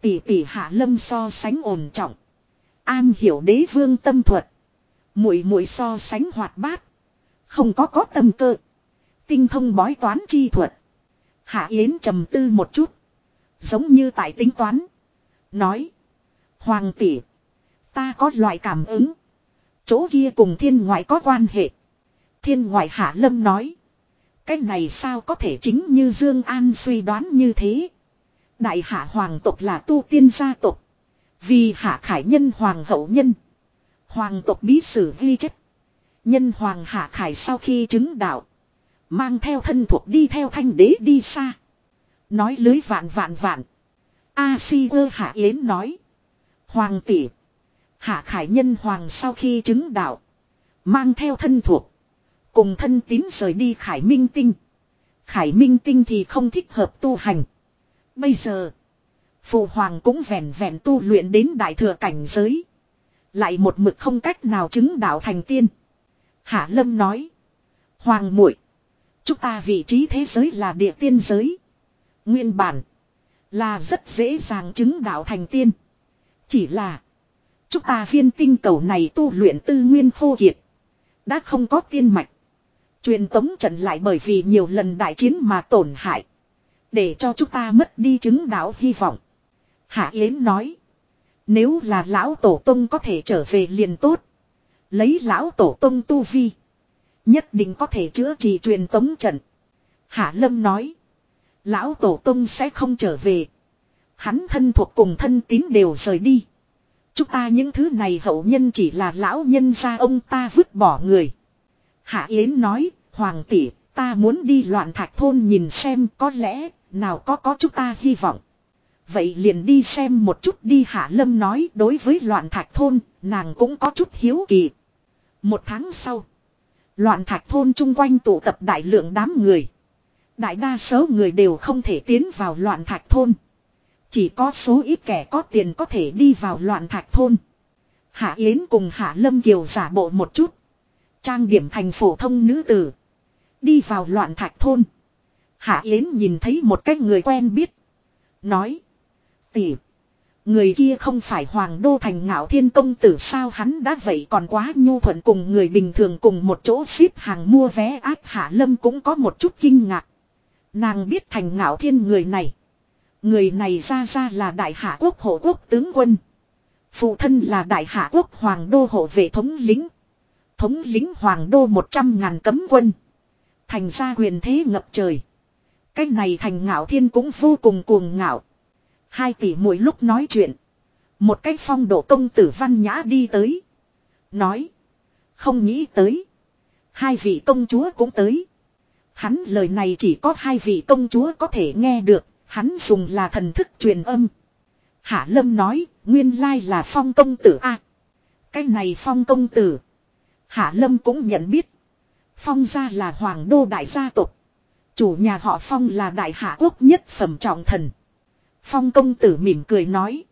Tỷ tỷ hạ lâm so sánh ổn trọng. An hiểu đế vương tâm thuật. Muội muội so sánh hoạt bát. Không có có tâm cơ. Tinh thông bói toán chi thuật. Hạ Yến trầm tư một chút. Giống như tại tính toán. Nói. Hoàng tỷ. Ta có loại cảm ứng. Chỗ kia cùng thiên ngoại có quan hệ. Thiên ngoại hạ lâm nói. Cái này sao có thể chính như Dương An suy đoán như thế. Đại hạ hoàng tộc là tu tiên gia tộc. Vì hạ khải nhân hoàng hậu nhân. Hoàng tộc bí sử ghi chất. Nhân hoàng hạ khải sau khi chứng đạo. Mang theo thân thuộc đi theo thanh đế đi xa. Nói lưới vạn vạn vạn. A si ơ hạ yến nói. Hoàng tỷ. Hạ khải nhân hoàng sau khi chứng đạo. Mang theo thân thuộc. Cùng thân tín rời đi khải minh tinh. Khải minh tinh thì không thích hợp tu hành. Bây giờ. Phụ hoàng cũng vẹn vẹn tu luyện đến đại thừa cảnh giới. Lại một mực không cách nào chứng đạo thành tiên. Hạ lâm nói. Hoàng muội Chúng ta vị trí thế giới là địa tiên giới. Nguyên bản. Là rất dễ dàng chứng đạo thành tiên. Chỉ là. Chúng ta viên tinh cầu này tu luyện tư nguyên khô kiệt. Đã không có tiên mạch. Truyền tống trận lại bởi vì nhiều lần đại chiến mà tổn hại. Để cho chúng ta mất đi chứng đạo hy vọng. Hạ Yến nói. Nếu là lão tổ tông có thể trở về liền tốt. Lấy lão tổ tông tu vi. Nhất định có thể chữa trị truyền tống trận. Hạ Lâm nói. Lão Tổ Tông sẽ không trở về. Hắn thân thuộc cùng thân tín đều rời đi. Chúng ta những thứ này hậu nhân chỉ là lão nhân gia ông ta vứt bỏ người. Hạ Yến nói, Hoàng tỷ, ta muốn đi loạn thạch thôn nhìn xem có lẽ, nào có có chúng ta hy vọng. Vậy liền đi xem một chút đi Hạ Lâm nói đối với loạn thạch thôn, nàng cũng có chút hiếu kỳ. Một tháng sau. Loạn thạch thôn chung quanh tụ tập đại lượng đám người. Đại đa số người đều không thể tiến vào loạn thạch thôn. Chỉ có số ít kẻ có tiền có thể đi vào loạn thạch thôn. Hạ Yến cùng Hạ Lâm Kiều giả bộ một chút. Trang điểm thành phổ thông nữ tử. Đi vào loạn thạch thôn. Hạ Yến nhìn thấy một cái người quen biết. Nói. tìm. Người kia không phải hoàng đô thành ngạo thiên công tử sao hắn đã vậy còn quá nhu thuận cùng người bình thường cùng một chỗ xếp hàng mua vé áp hạ lâm cũng có một chút kinh ngạc. Nàng biết thành ngạo thiên người này. Người này ra ra là đại hạ quốc hộ quốc tướng quân. Phụ thân là đại hạ quốc hoàng đô hộ vệ thống lính. Thống lính hoàng đô một trăm ngàn cấm quân. Thành ra quyền thế ngập trời. cách này thành ngạo thiên cũng vô cùng cuồng ngạo. Hai tỷ mỗi lúc nói chuyện. Một cái phong độ công tử văn nhã đi tới. Nói. Không nghĩ tới. Hai vị công chúa cũng tới. Hắn lời này chỉ có hai vị công chúa có thể nghe được. Hắn dùng là thần thức truyền âm. Hạ Lâm nói. Nguyên lai là phong công tử a. cái này phong công tử. Hạ Lâm cũng nhận biết. Phong gia là hoàng đô đại gia tộc. Chủ nhà họ phong là đại hạ quốc nhất phẩm trọng thần. Phong công tử mỉm cười nói.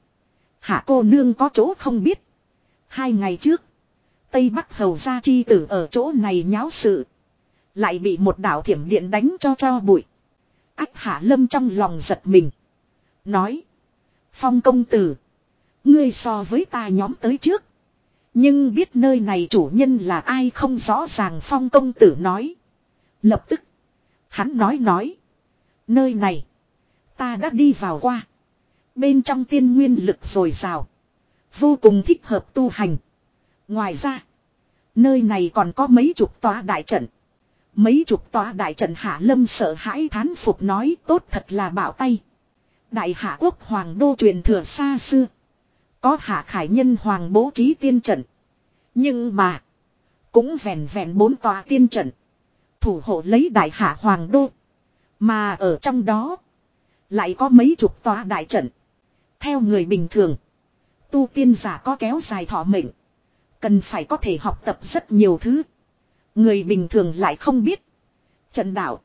Hạ cô nương có chỗ không biết. Hai ngày trước. Tây Bắc hầu gia chi tử ở chỗ này nháo sự. Lại bị một đạo thiểm điện đánh cho cho bụi. Ách hạ lâm trong lòng giật mình. Nói. Phong công tử. Ngươi so với ta nhóm tới trước. Nhưng biết nơi này chủ nhân là ai không rõ ràng phong công tử nói. Lập tức. Hắn nói nói. Nơi này. Ta đã đi vào qua. Bên trong tiên nguyên lực rồi rào. Vô cùng thích hợp tu hành. Ngoài ra. Nơi này còn có mấy chục tòa đại trận. Mấy chục tòa đại trận hạ lâm sợ hãi thán phục nói, tốt thật là bảo tay. Đại hạ quốc hoàng đô truyền thừa xa xưa. Có hạ khải nhân hoàng bố trí tiên trận. Nhưng mà. Cũng vẹn vẹn bốn tòa tiên trận. Thủ hộ lấy đại hạ hoàng đô. Mà ở trong đó. Lại có mấy chục tòa đại trận. Theo người bình thường. Tu tiên giả có kéo dài thọ mệnh. Cần phải có thể học tập rất nhiều thứ. Người bình thường lại không biết. Trận đạo.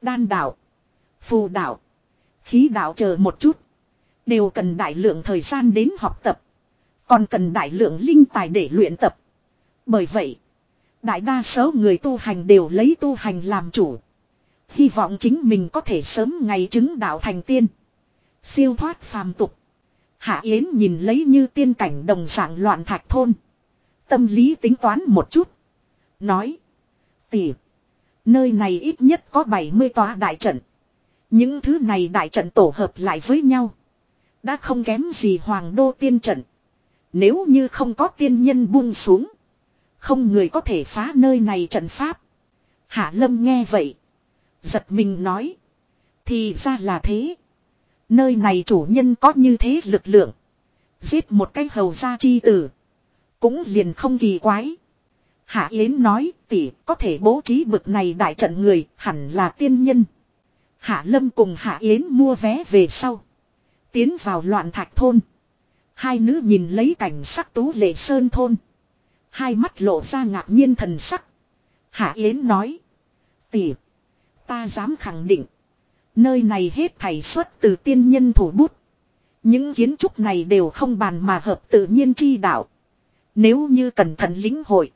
Đan đạo. Phù đạo. Khí đạo chờ một chút. Đều cần đại lượng thời gian đến học tập. Còn cần đại lượng linh tài để luyện tập. Bởi vậy. Đại đa số người tu hành đều lấy tu hành làm chủ. Hy vọng chính mình có thể sớm ngày chứng đạo thành tiên. Siêu thoát phàm tục. Hạ Yến nhìn lấy như tiên cảnh đồng dạng loạn thạch thôn. Tâm lý tính toán một chút. Nói. Tỉ. Nơi này ít nhất có 70 tòa đại trận. Những thứ này đại trận tổ hợp lại với nhau. Đã không kém gì hoàng đô tiên trận. Nếu như không có tiên nhân buông xuống. Không người có thể phá nơi này trận pháp. Hạ lâm nghe vậy. Giật mình nói. Thì ra là thế. Nơi này chủ nhân có như thế lực lượng. Giết một cái hầu gia chi tử. Cũng liền không kỳ quái. Hạ Yến nói, tỷ, có thể bố trí bực này đại trận người, hẳn là tiên nhân. Hạ Lâm cùng Hạ Yến mua vé về sau. Tiến vào loạn thạch thôn. Hai nữ nhìn lấy cảnh sắc tú lệ sơn thôn. Hai mắt lộ ra ngạc nhiên thần sắc. Hạ Yến nói. Tỷ. Ta dám khẳng định. Nơi này hết thảy xuất từ tiên nhân thủ bút. Những kiến trúc này đều không bàn mà hợp tự nhiên chi đạo. Nếu như cẩn thận lĩnh hội.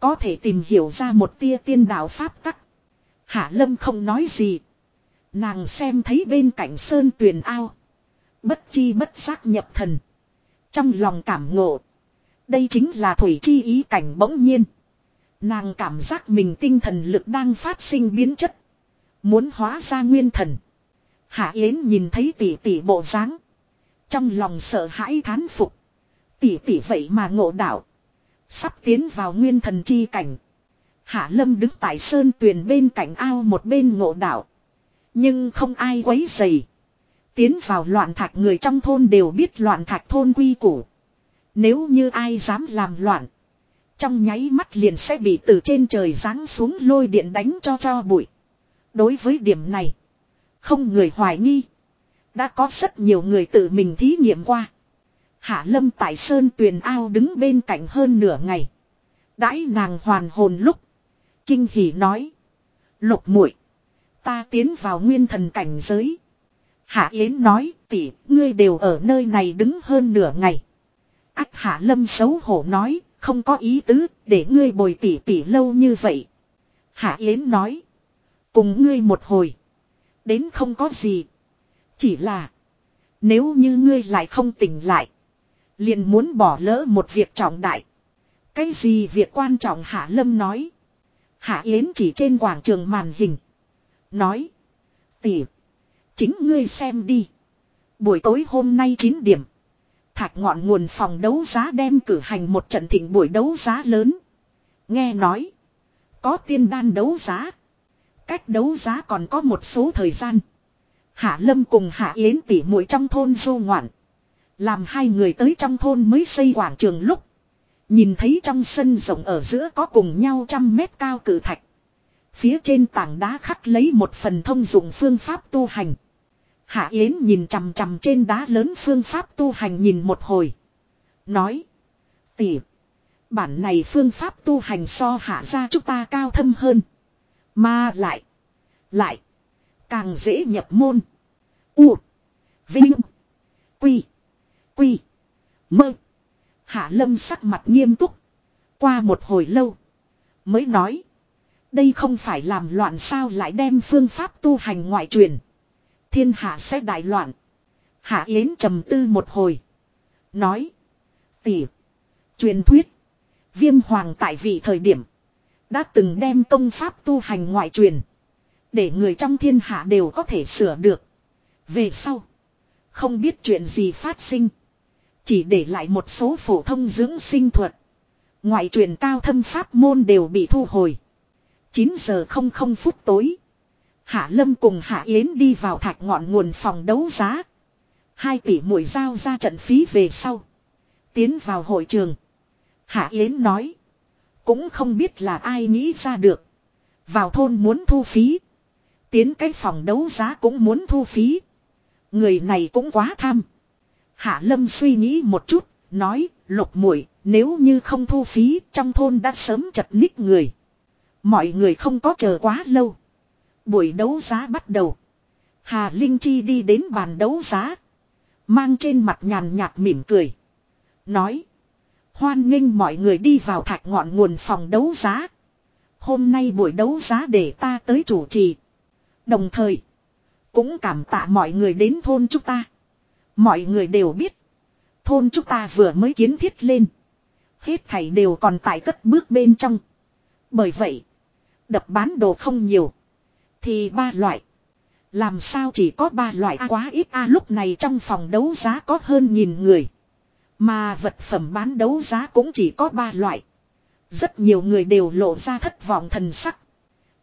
Có thể tìm hiểu ra một tia tiên đạo pháp tắc. Hạ Lâm không nói gì. Nàng xem thấy bên cạnh sơn tuyền ao. Bất chi bất giác nhập thần. Trong lòng cảm ngộ. Đây chính là thủy chi ý cảnh bỗng nhiên. Nàng cảm giác mình tinh thần lực đang phát sinh biến chất. Muốn hóa ra nguyên thần. Hạ Yến nhìn thấy tỷ tỷ bộ dáng, Trong lòng sợ hãi thán phục. Tỷ tỷ vậy mà ngộ đạo. Sắp tiến vào nguyên thần chi cảnh. Hạ Lâm đứng tại sơn tuyền bên cạnh ao một bên ngộ đạo. Nhưng không ai quấy dày. Tiến vào loạn thạch người trong thôn đều biết loạn thạch thôn quy củ. Nếu như ai dám làm loạn. Trong nháy mắt liền sẽ bị từ trên trời giáng xuống lôi điện đánh cho cho bụi. Đối với điểm này. Không người hoài nghi. Đã có rất nhiều người tự mình thí nghiệm qua. Hạ lâm tại sơn tuyền ao đứng bên cạnh hơn nửa ngày. Đãi nàng hoàn hồn lúc. Kinh hỉ nói. Lục muội, Ta tiến vào nguyên thần cảnh giới. Hạ Yến nói, tỷ, ngươi đều ở nơi này đứng hơn nửa ngày. ách hạ lâm xấu hổ nói, không có ý tứ, để ngươi bồi tỷ tỷ lâu như vậy. Hạ Yến nói. Cùng ngươi một hồi. Đến không có gì. Chỉ là. Nếu như ngươi lại không tỉnh lại. Liền muốn bỏ lỡ một việc trọng đại. Cái gì việc quan trọng Hạ Lâm nói. Hạ Yến chỉ trên quảng trường màn hình. Nói. Tỉ. Chính ngươi xem đi. Buổi tối hôm nay 9 điểm. Thạch ngọn nguồn phòng đấu giá đem cử hành một trận thịnh buổi đấu giá lớn. Nghe nói. Có tiên đan đấu giá. Cách đấu giá còn có một số thời gian. Hạ Lâm cùng Hạ Yến tỉ muội trong thôn du ngoạn. Làm hai người tới trong thôn mới xây quảng trường lúc. Nhìn thấy trong sân rộng ở giữa có cùng nhau trăm mét cao cử thạch. Phía trên tảng đá khắc lấy một phần thông dụng phương pháp tu hành. Hạ Yến nhìn chằm chằm trên đá lớn phương pháp tu hành nhìn một hồi. Nói. Tỉ. Bản này phương pháp tu hành so hạ ra chúng ta cao thâm hơn. Mà lại. Lại. Càng dễ nhập môn. U. Vinh. Quy. Quy. Mơ. Hạ lâm sắc mặt nghiêm túc. Qua một hồi lâu. Mới nói. Đây không phải làm loạn sao lại đem phương pháp tu hành ngoại truyền. Thiên hạ sẽ đại loạn. Hạ Yến trầm tư một hồi. Nói. Tỉ. Truyền thuyết. Viêm hoàng tại vị thời điểm. Đã từng đem công pháp tu hành ngoại truyền. Để người trong thiên hạ đều có thể sửa được. Về sau. Không biết chuyện gì phát sinh. Chỉ để lại một số phổ thông dưỡng sinh thuật. Ngoại truyền cao thâm pháp môn đều bị thu hồi. 9 giờ không không phút tối. Hạ Lâm cùng Hạ Yến đi vào thạch ngọn nguồn phòng đấu giá. Hai tỷ mũi giao ra trận phí về sau. Tiến vào hội trường. Hạ Yến nói. Cũng không biết là ai nghĩ ra được. Vào thôn muốn thu phí. Tiến cái phòng đấu giá cũng muốn thu phí. Người này cũng quá tham. Hạ Lâm suy nghĩ một chút, nói, lục muội nếu như không thu phí, trong thôn đã sớm chật ních người. Mọi người không có chờ quá lâu. Buổi đấu giá bắt đầu. Hà Linh Chi đi đến bàn đấu giá. Mang trên mặt nhàn nhạt mỉm cười. Nói. Hoan nghênh mọi người đi vào thạch ngọn nguồn phòng đấu giá. Hôm nay buổi đấu giá để ta tới chủ trì. Đồng thời. Cũng cảm tạ mọi người đến thôn chúng ta. Mọi người đều biết. Thôn chúng ta vừa mới kiến thiết lên. Hết thảy đều còn tại cất bước bên trong. Bởi vậy. Đập bán đồ không nhiều. Thì ba loại. Làm sao chỉ có ba loại à, quá ít a lúc này trong phòng đấu giá có hơn nghìn người. Mà vật phẩm bán đấu giá cũng chỉ có ba loại. Rất nhiều người đều lộ ra thất vọng thần sắc.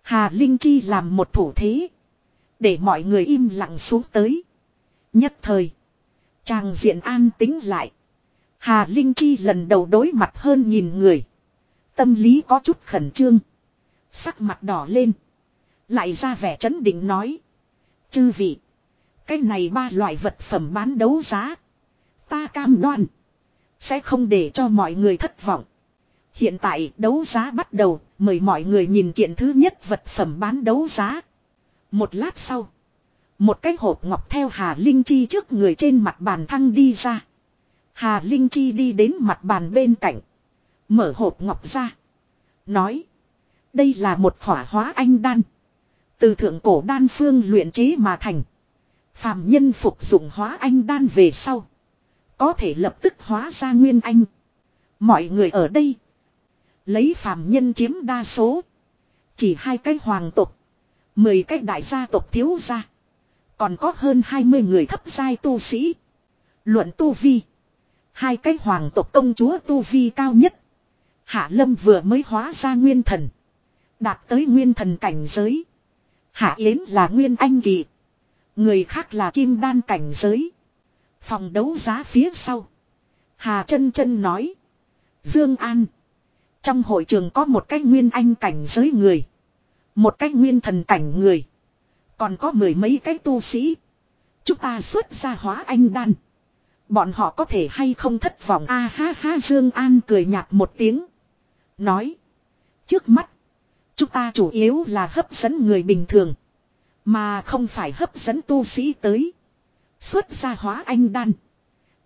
Hà Linh Chi làm một thủ thế. Để mọi người im lặng xuống tới. Nhất thời. Chàng diện an tính lại. Hà Linh Chi lần đầu đối mặt hơn nhìn người. Tâm lý có chút khẩn trương. Sắc mặt đỏ lên. Lại ra vẻ chấn định nói. Chư vị. Cái này ba loại vật phẩm bán đấu giá. Ta cam đoan. Sẽ không để cho mọi người thất vọng. Hiện tại, đấu giá bắt đầu. Mời mọi người nhìn kiện thứ nhất vật phẩm bán đấu giá. Một lát sau. Một cái hộp ngọc theo Hà Linh Chi trước người trên mặt bàn thăng đi ra. Hà Linh Chi đi đến mặt bàn bên cạnh. Mở hộp ngọc ra. Nói. Đây là một khỏa hóa anh đan. Từ thượng cổ đan phương luyện chế mà thành. Phàm nhân phục dụng hóa anh đan về sau. Có thể lập tức hóa ra nguyên anh. Mọi người ở đây. Lấy phàm nhân chiếm đa số. Chỉ hai cái hoàng tộc. Mười cái đại gia tộc thiếu gia. Còn có hơn 20 người thấp giai tu sĩ. Luận tu vi. Hai cái hoàng tộc công chúa tu vi cao nhất. Hạ Lâm vừa mới hóa ra nguyên thần. Đạt tới nguyên thần cảnh giới. Hạ Yến là nguyên anh kỳ. Người khác là kim đan cảnh giới. Phòng đấu giá phía sau. Hà chân chân nói. Dương An. Trong hội trường có một cái nguyên anh cảnh giới người. Một cái nguyên thần cảnh người. Còn có mười mấy cái tu sĩ. Chúng ta xuất ra hóa anh đan. Bọn họ có thể hay không thất vọng a ha ha, Dương An cười nhạt một tiếng. Nói. Trước mắt. Chúng ta chủ yếu là hấp dẫn người bình thường. Mà không phải hấp dẫn tu sĩ tới. Xuất ra hóa anh đan.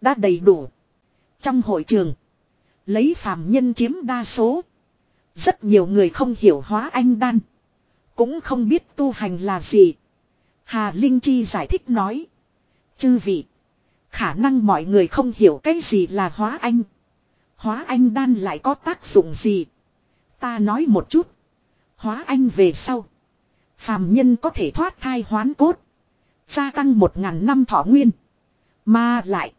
Đã đầy đủ. Trong hội trường. Lấy phàm nhân chiếm đa số. Rất nhiều người không hiểu hóa anh đan. Cũng không biết tu hành là gì. Hà Linh Chi giải thích nói. Chư vị. Khả năng mọi người không hiểu cái gì là hóa anh. Hóa anh đan lại có tác dụng gì. Ta nói một chút. Hóa anh về sau. Phàm nhân có thể thoát thai hoán cốt. Gia tăng một ngàn năm thọ nguyên. Mà lại.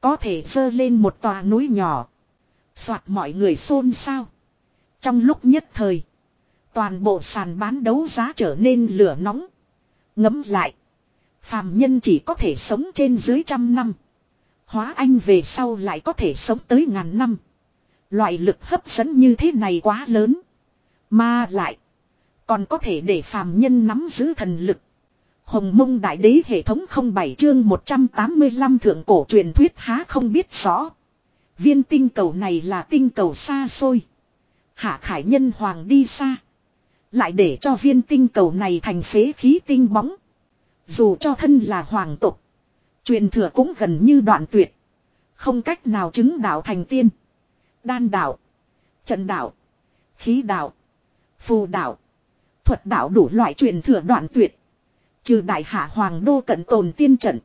Có thể dơ lên một tòa núi nhỏ. Soạt mọi người xôn xao. Trong lúc nhất thời. Toàn bộ sàn bán đấu giá trở nên lửa nóng. Ngấm lại. Phàm nhân chỉ có thể sống trên dưới trăm năm. Hóa anh về sau lại có thể sống tới ngàn năm. Loại lực hấp dẫn như thế này quá lớn. Mà lại. Còn có thể để phàm nhân nắm giữ thần lực. Hồng mông đại đế hệ thống 07 chương 185 thượng cổ truyền thuyết há không biết rõ. Viên tinh cầu này là tinh cầu xa xôi. Hạ khải nhân hoàng đi xa. Lại để cho viên tinh cầu này thành phế khí tinh bóng. Dù cho thân là hoàng tục. Truyền thừa cũng gần như đoạn tuyệt. Không cách nào chứng đạo thành tiên. Đan đạo. Trận đạo. Khí đạo. Phù đạo. Thuật đạo đủ loại truyền thừa đoạn tuyệt. Trừ đại hạ hoàng đô cận tồn tiên trận.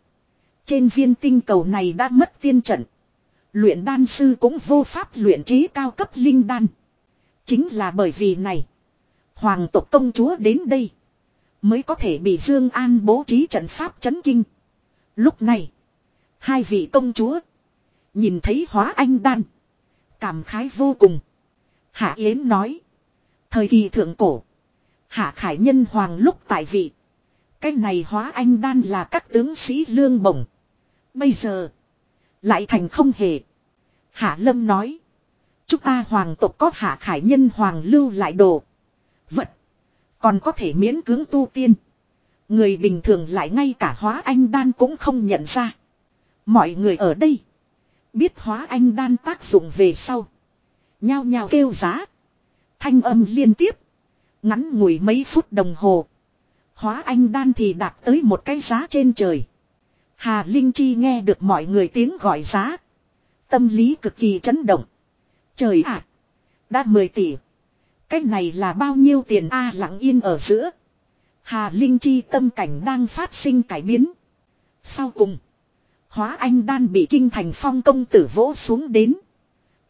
Trên viên tinh cầu này đã mất tiên trận. Luyện đan sư cũng vô pháp luyện trí cao cấp linh đan. Chính là bởi vì này. Hoàng tộc công chúa đến đây. Mới có thể bị Dương An bố trí trận pháp chấn kinh. Lúc này. Hai vị công chúa. Nhìn thấy hóa anh đan. Cảm khái vô cùng. Hạ Yến nói. Thời kỳ thượng cổ. Hạ Khải Nhân Hoàng lúc tại vị. Cái này hóa anh đan là các tướng sĩ lương bổng. Bây giờ. Lại thành không hề. Hạ Lâm nói. Chúng ta hoàng tộc có hạ khải nhân hoàng lưu lại đồ. Vật. Còn có thể miễn cưỡng tu tiên. Người bình thường lại ngay cả hóa anh đan cũng không nhận ra. Mọi người ở đây. Biết hóa anh đan tác dụng về sau. Nhao nhao kêu giá. Thanh âm liên tiếp. Ngắn ngủi mấy phút đồng hồ. Hóa anh đan thì đạt tới một cái giá trên trời. Hà Linh Chi nghe được mọi người tiếng gọi giá. Tâm lý cực kỳ chấn động. Trời ạ! đã 10 tỷ. Cái này là bao nhiêu tiền a lặng yên ở giữa. Hà Linh Chi tâm cảnh đang phát sinh cải biến. Sau cùng. Hóa anh đan bị kinh thành phong công tử vỗ xuống đến.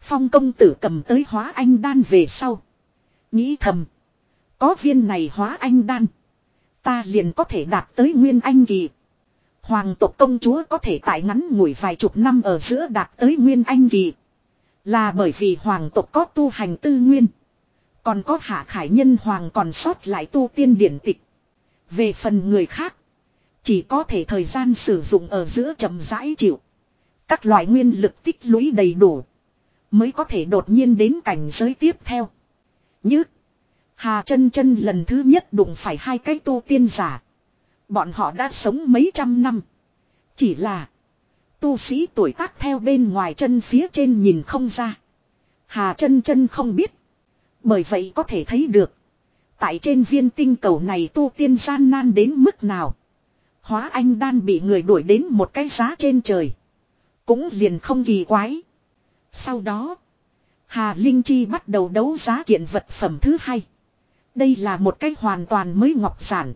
Phong công tử cầm tới hóa anh đan về sau. Nghĩ thầm. Có viên này hóa anh đan. Ta liền có thể đạt tới nguyên anh kỳ. Hoàng tộc công chúa có thể tại ngắn ngủi vài chục năm ở giữa đạt tới nguyên anh kỳ. Là bởi vì hoàng tộc có tu hành tư nguyên. Còn có hạ khải nhân hoàng còn sót lại tu tiên điển tịch. Về phần người khác. Chỉ có thể thời gian sử dụng ở giữa chậm rãi chịu. Các loại nguyên lực tích lũy đầy đủ. Mới có thể đột nhiên đến cảnh giới tiếp theo. Như. Hà chân chân lần thứ nhất đụng phải hai cái tu tiên giả. Bọn họ đã sống mấy trăm năm. Chỉ là. Tu sĩ tuổi tác theo bên ngoài chân phía trên nhìn không ra. Hà chân chân không biết. Bởi vậy có thể thấy được. Tại trên viên tinh cầu này tu tiên gian nan đến mức nào. Hóa anh đan bị người đuổi đến một cái giá trên trời. Cũng liền không kỳ quái. Sau đó. Hà Linh Chi bắt đầu đấu giá kiện vật phẩm thứ hai. Đây là một cái hoàn toàn mới ngọc sản.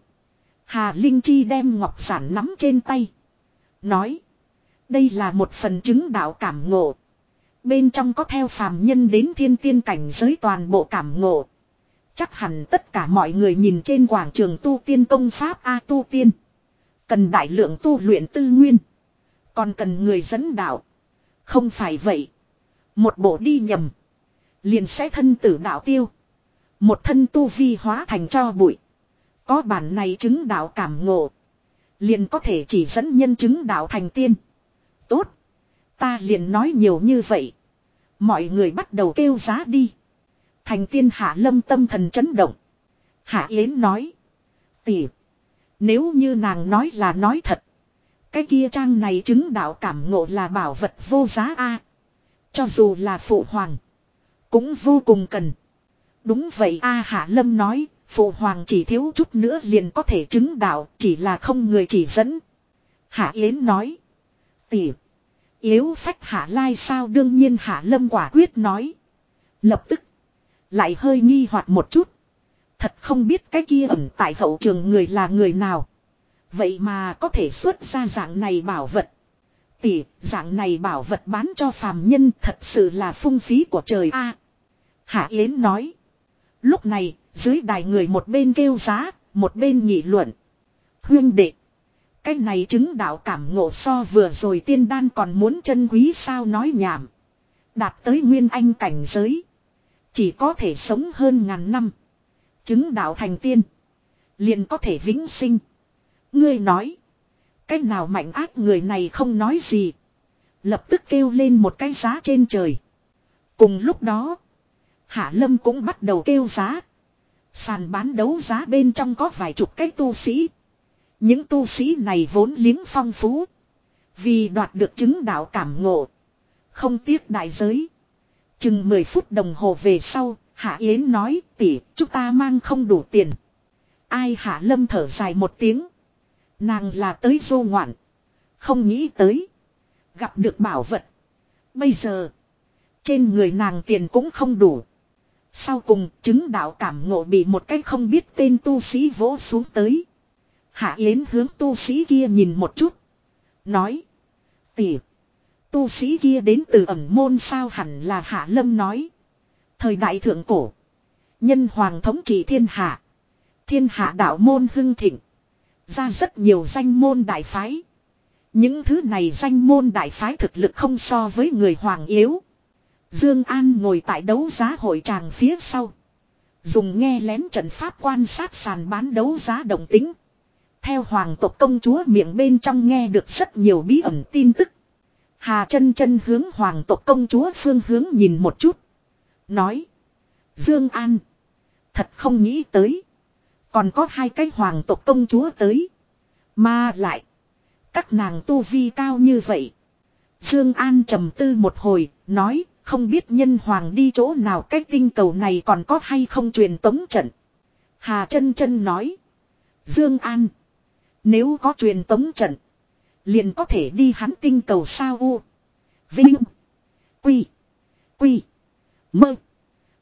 Hà Linh Chi đem ngọc sản nắm trên tay. Nói. Đây là một phần chứng đạo cảm ngộ. Bên trong có theo phàm nhân đến thiên tiên cảnh giới toàn bộ cảm ngộ. Chắc hẳn tất cả mọi người nhìn trên quảng trường tu tiên công pháp A tu tiên. Cần đại lượng tu luyện tư nguyên. Còn cần người dẫn đạo. Không phải vậy. Một bộ đi nhầm. Liền sẽ thân tử đạo tiêu. Một thân tu vi hóa thành cho bụi. Có bản này chứng đạo cảm ngộ. Liền có thể chỉ dẫn nhân chứng đạo thành tiên. Tốt. Ta liền nói nhiều như vậy. Mọi người bắt đầu kêu giá đi. Thành tiên hạ lâm tâm thần chấn động. Hạ Yến nói. Tỷ. Nếu như nàng nói là nói thật. Cái kia trang này chứng đạo cảm ngộ là bảo vật vô giá a Cho dù là phụ hoàng. Cũng vô cùng cần. Đúng vậy a Hạ Lâm nói. Phụ hoàng chỉ thiếu chút nữa liền có thể chứng đạo. Chỉ là không người chỉ dẫn. Hạ Yến nói. Tỷ. Yếu phách hạ lai sao đương nhiên hạ lâm quả quyết nói. Lập tức. Lại hơi nghi hoặc một chút. Thật không biết cái kia ẩn tại hậu trường người là người nào. Vậy mà có thể xuất ra dạng này bảo vật. Tỷ, dạng này bảo vật bán cho phàm nhân thật sự là phung phí của trời a. Hạ Yến nói. Lúc này, dưới đài người một bên kêu giá, một bên nghị luận. Huyên đệ. Cái này chứng đạo cảm ngộ so vừa rồi tiên đan còn muốn chân quý sao nói nhảm. Đạt tới nguyên anh cảnh giới. Chỉ có thể sống hơn ngàn năm. Chứng đạo thành tiên. Liền có thể vĩnh sinh. Ngươi nói. Cái nào mạnh ác người này không nói gì. Lập tức kêu lên một cái giá trên trời. Cùng lúc đó. Hạ Lâm cũng bắt đầu kêu giá. Sàn bán đấu giá bên trong có vài chục cái tu sĩ. Những tu sĩ này vốn liếng phong phú. Vì đoạt được chứng đạo cảm ngộ. Không tiếc đại giới. Chừng 10 phút đồng hồ về sau, Hạ Yến nói tỷ chúng ta mang không đủ tiền. Ai Hạ Lâm thở dài một tiếng. Nàng là tới vô ngoạn. Không nghĩ tới. Gặp được bảo vật. Bây giờ. Trên người nàng tiền cũng không đủ. Sau cùng, chứng đạo cảm ngộ bị một cách không biết tên tu sĩ vỗ xuống tới. Hạ Yến hướng tu sĩ kia nhìn một chút. Nói. Tỉ. Tu sĩ kia đến từ ẩn môn sao hẳn là Hạ Lâm nói. Thời đại thượng cổ. Nhân hoàng thống trị thiên hạ. Thiên hạ đạo môn hưng thịnh. Ra rất nhiều danh môn đại phái. Những thứ này danh môn đại phái thực lực không so với người hoàng yếu. Dương An ngồi tại đấu giá hội tràng phía sau. Dùng nghe lén trận pháp quan sát sàn bán đấu giá đồng tính. Theo hoàng tộc công chúa miệng bên trong nghe được rất nhiều bí ẩn tin tức. Hà chân chân hướng hoàng tộc công chúa phương hướng nhìn một chút. Nói. Dương An. Thật không nghĩ tới. Còn có hai cái hoàng tộc công chúa tới. Mà lại. Các nàng tu vi cao như vậy. Dương An trầm tư một hồi. Nói. Không biết nhân hoàng đi chỗ nào, cái tinh cầu này còn có hay không truyền tống trận. Hà chân chân nói. Dương An. Nếu có truyền tống trận. Liền có thể đi hắn tinh cầu sao u. Vinh. Quy. Quy. Mơ.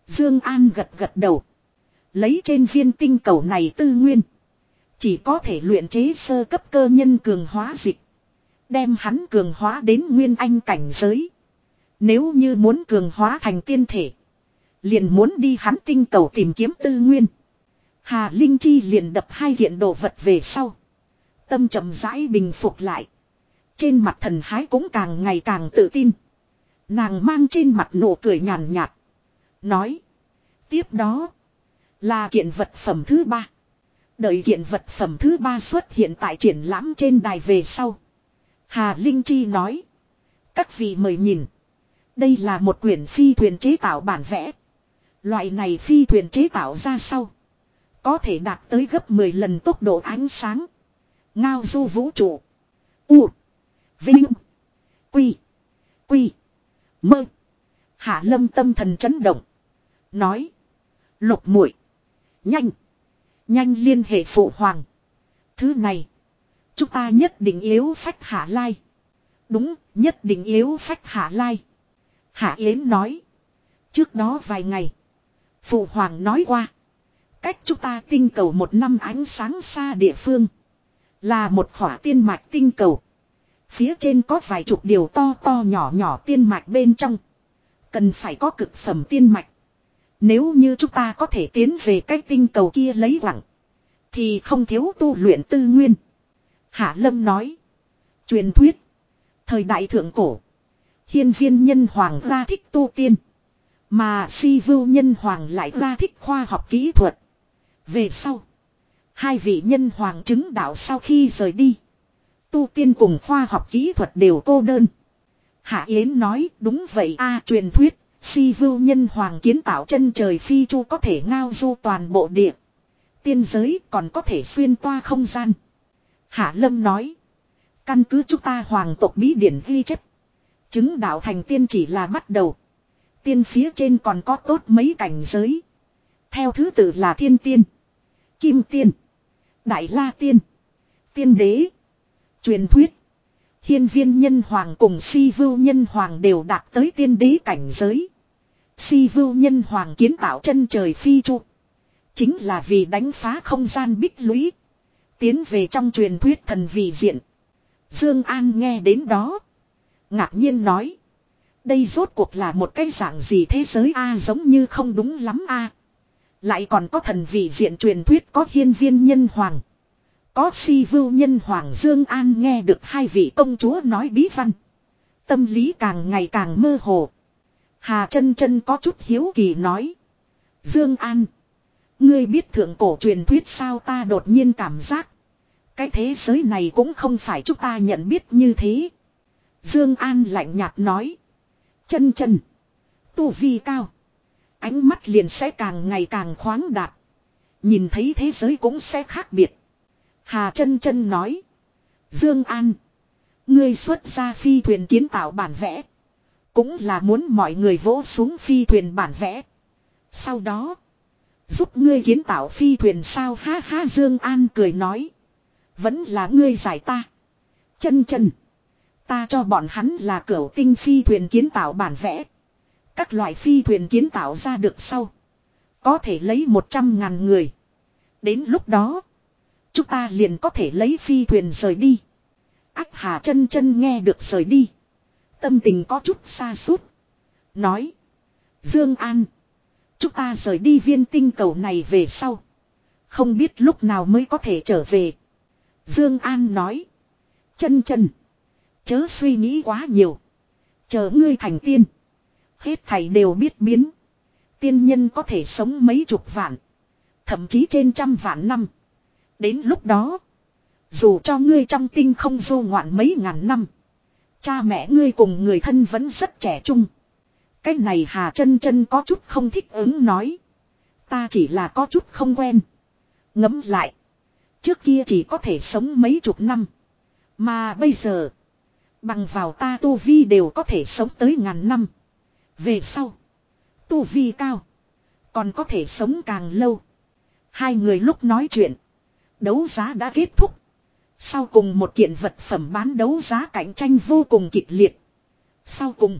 Dương An gật gật đầu. Lấy trên viên tinh cầu này tư nguyên. Chỉ có thể luyện chế sơ cấp cơ nhân cường hóa dịch. Đem hắn cường hóa đến nguyên anh cảnh giới. Nếu như muốn cường hóa thành tiên thể. Liền muốn đi hắn tinh cầu tìm kiếm tư nguyên. Hà Linh Chi liền đập hai kiện đồ vật về sau. Tâm trầm rãi bình phục lại. Trên mặt thần hái cũng càng ngày càng tự tin. Nàng mang trên mặt nụ cười nhàn nhạt. Nói. Tiếp đó. Là kiện vật phẩm thứ ba. Đợi kiện vật phẩm thứ ba xuất hiện tại triển lãm trên đài về sau. Hà Linh Chi nói. Các vị mời nhìn. Đây là một quyển phi thuyền chế tạo bản vẽ. Loại này phi thuyền chế tạo ra sau. Có thể đạt tới gấp 10 lần tốc độ ánh sáng. Ngao du vũ trụ. U. Vinh. Quy. Quy. Mơ. Hạ lâm tâm thần chấn động. Nói. Lục muội Nhanh. Nhanh liên hệ phụ hoàng. Thứ này. Chúng ta nhất định yếu phách hạ lai. Đúng, nhất định yếu phách hạ lai. Hạ Yến nói. Trước đó vài ngày. Phụ hoàng nói qua. Cách chúng ta tinh cầu một năm ánh sáng xa địa phương. Là một khỏa tiên mạch tinh cầu. Phía trên có vài chục điều to to nhỏ nhỏ tiên mạch bên trong. Cần phải có cực phẩm tiên mạch. Nếu như chúng ta có thể tiến về cái tinh cầu kia lấy lặng. Thì không thiếu tu luyện tư nguyên. Hạ Lâm nói. Truyền thuyết. Thời đại thượng cổ. Hiên viên nhân hoàng ra thích tu tiên. Mà si vưu nhân hoàng lại ra thích khoa học kỹ thuật. Về sau. Hai vị nhân hoàng chứng đạo sau khi rời đi. Tu tiên cùng khoa học kỹ thuật đều cô đơn. Hạ Yến nói, đúng vậy a, truyền thuyết. Si vưu nhân hoàng kiến tạo chân trời phi chu có thể ngao du toàn bộ địa. Tiên giới còn có thể xuyên toa không gian. Hạ Lâm nói. Căn cứ chúng ta hoàng tộc bí điển ghi chép. Chứng đạo thành tiên chỉ là bắt đầu. Tiên phía trên còn có tốt mấy cảnh giới. Theo thứ tự là thiên tiên. Kim tiên. Đại la tiên. Tiên đế. Truyền thuyết. Hiên viên nhân hoàng cùng si vưu nhân hoàng đều đạt tới tiên đế cảnh giới. Si vưu nhân hoàng kiến tạo chân trời phi trụ. Chính là vì đánh phá không gian bích lũy. Tiến về trong truyền thuyết thần vị diện. Dương An nghe đến đó. Ngạc nhiên nói. Đây rốt cuộc là một cái dạng gì thế giới a giống như không đúng lắm a Lại còn có thần vị diện truyền thuyết có hiên viên nhân hoàng. Có si vưu nhân hoàng Dương An nghe được hai vị công chúa nói bí văn. Tâm lý càng ngày càng mơ hồ. Hà chân chân có chút hiếu kỳ nói. Dương An. Ngươi biết thượng cổ truyền thuyết sao ta đột nhiên cảm giác. Cái thế giới này cũng không phải chúng ta nhận biết như thế. Dương An lạnh nhạt nói. Chân chân. Tu vi cao. Ánh mắt liền sẽ càng ngày càng khoáng đạt. Nhìn thấy thế giới cũng sẽ khác biệt. Hà chân chân nói. Dương An. Ngươi xuất ra phi thuyền kiến tạo bản vẽ. Cũng là muốn mọi người vỗ xuống phi thuyền bản vẽ. Sau đó. Giúp ngươi kiến tạo phi thuyền sao ha ha, Dương An cười nói. Vẫn là ngươi giải ta. Chân chân. Ta cho bọn hắn là cửa tinh phi thuyền kiến tạo bản vẽ. Các loại phi thuyền kiến tạo ra được sau. Có thể lấy một trăm ngàn người. Đến lúc đó. Chúng ta liền có thể lấy phi thuyền rời đi. Ác hà chân chân nghe được rời đi. Tâm tình có chút xa suốt. Nói. Dương An. Chúng ta rời đi viên tinh cầu này về sau. Không biết lúc nào mới có thể trở về. Dương An nói. Chân chân. Chớ suy nghĩ quá nhiều. Chờ ngươi thành tiên. Hết thảy đều biết biến. Tiên nhân có thể sống mấy chục vạn. Thậm chí trên trăm vạn năm. Đến lúc đó. Dù cho ngươi trong tinh không du ngoạn mấy ngàn năm. Cha mẹ ngươi cùng người thân vẫn rất trẻ trung. Cái này Hà chân chân có chút không thích ứng nói. Ta chỉ là có chút không quen. Ngấm lại. Trước kia chỉ có thể sống mấy chục năm. Mà bây giờ. Bằng vào ta tu vi đều có thể sống tới ngàn năm. Về sau. Tu vi cao. Còn có thể sống càng lâu. Hai người lúc nói chuyện. Đấu giá đã kết thúc. Sau cùng một kiện vật phẩm bán đấu giá cạnh tranh vô cùng kịch liệt. Sau cùng.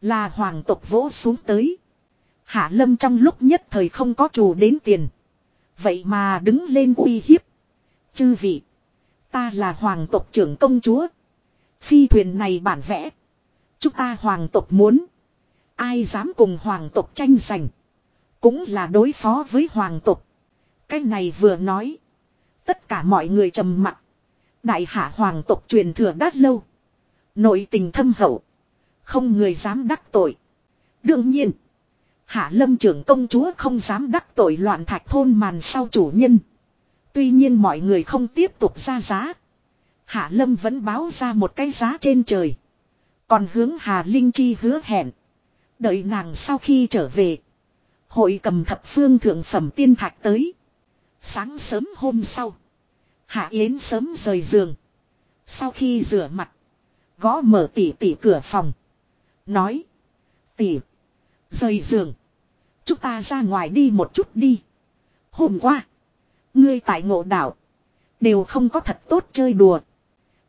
Là hoàng tộc vỗ xuống tới. Hạ lâm trong lúc nhất thời không có chủ đến tiền. Vậy mà đứng lên uy hiếp. Chư vị. Ta là hoàng tộc trưởng công chúa. Phi thuyền này bản vẽ. Chúng ta hoàng tộc muốn. Ai dám cùng hoàng tộc tranh giành. Cũng là đối phó với hoàng tộc. Cái này vừa nói. Tất cả mọi người trầm mặc. Đại hạ hoàng tộc truyền thừa đát lâu. Nội tình thâm hậu. Không người dám đắc tội. Đương nhiên. Hạ lâm trưởng công chúa không dám đắc tội loạn thạch thôn màn sau chủ nhân. Tuy nhiên mọi người không tiếp tục ra giá. Hạ lâm vẫn báo ra một cái giá trên trời. Còn hướng Hà Linh Chi hứa hẹn. Đợi nàng sau khi trở về. Hội cầm thập phương thượng phẩm tiên thạch tới. Sáng sớm hôm sau. Hạ Yến sớm rời giường. Sau khi rửa mặt. Gõ mở tỉ tỉ cửa phòng. Nói. Tỉ. Rời giường. Chúng ta ra ngoài đi một chút đi. Hôm qua. Ngươi tại ngộ đảo. Đều không có thật tốt chơi đùa.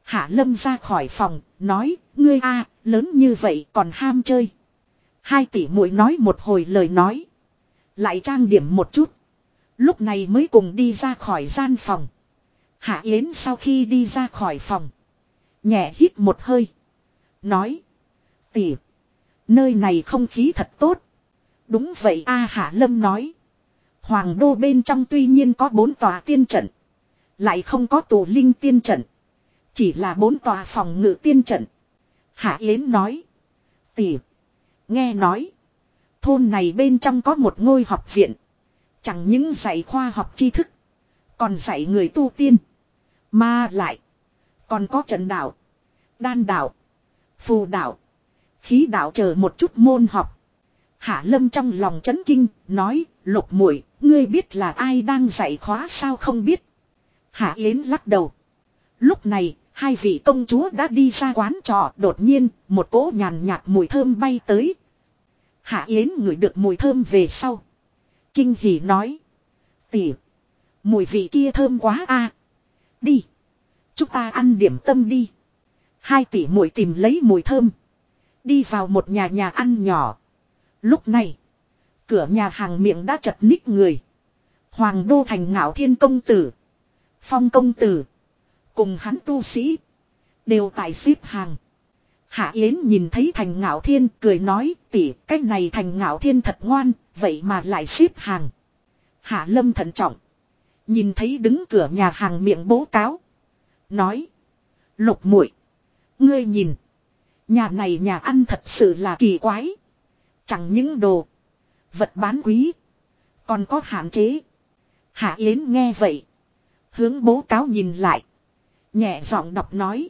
Hạ lâm ra khỏi phòng. Nói. Ngươi a, lớn như vậy còn ham chơi. Hai tỷ muội nói một hồi lời nói. Lại trang điểm một chút. Lúc này mới cùng đi ra khỏi gian phòng. Hạ Yến sau khi đi ra khỏi phòng. Nhẹ hít một hơi. Nói. Tỷ. Nơi này không khí thật tốt. Đúng vậy a, Hạ Lâm nói. Hoàng đô bên trong tuy nhiên có bốn tòa tiên trận. Lại không có tù linh tiên trận. Chỉ là bốn tòa phòng ngự tiên trận. Hạ Yến nói. Tỷ. Nghe nói. Thôn này bên trong có một ngôi học viện. Chẳng những dạy khoa học tri thức. Còn dạy người tu tiên. Mà lại. Còn có trận đạo. Đan đạo. Phù đạo. Khí đạo chờ một chút môn học. Hạ lâm trong lòng chấn kinh. Nói. Lục muội, Ngươi biết là ai đang dạy khóa sao không biết. Hạ Yến lắc đầu. Lúc này. Hai vị công chúa đã đi ra quán trọ, đột nhiên, một cỗ nhàn nhạt mùi thơm bay tới. Hạ Yến ngửi được mùi thơm về sau. Kinh hỉ nói. Tỉ. Mùi vị kia thơm quá a. Đi. Chúng ta ăn điểm tâm đi. Hai tỷ muội tìm lấy mùi thơm. Đi vào một nhà nhà ăn nhỏ. Lúc này. Cửa nhà hàng miệng đã chật ních người. Hoàng đô thành ngạo thiên công tử. Phong công tử. Cùng hắn tu sĩ. Đều tại xếp hàng. Hạ Yến nhìn thấy thành ngạo thiên, cười nói tỉ cái này thành ngạo thiên thật ngoan. Vậy mà lại xếp hàng. Hạ lâm thận trọng. Nhìn thấy đứng cửa nhà hàng miệng bố cáo. Nói. Lục muội, Ngươi nhìn. Nhà này nhà ăn thật sự là kỳ quái. Chẳng những đồ. Vật bán quý. Còn có hạn chế. Hạ Yến nghe vậy. Hướng bố cáo nhìn lại. Nhẹ giọng đọc nói.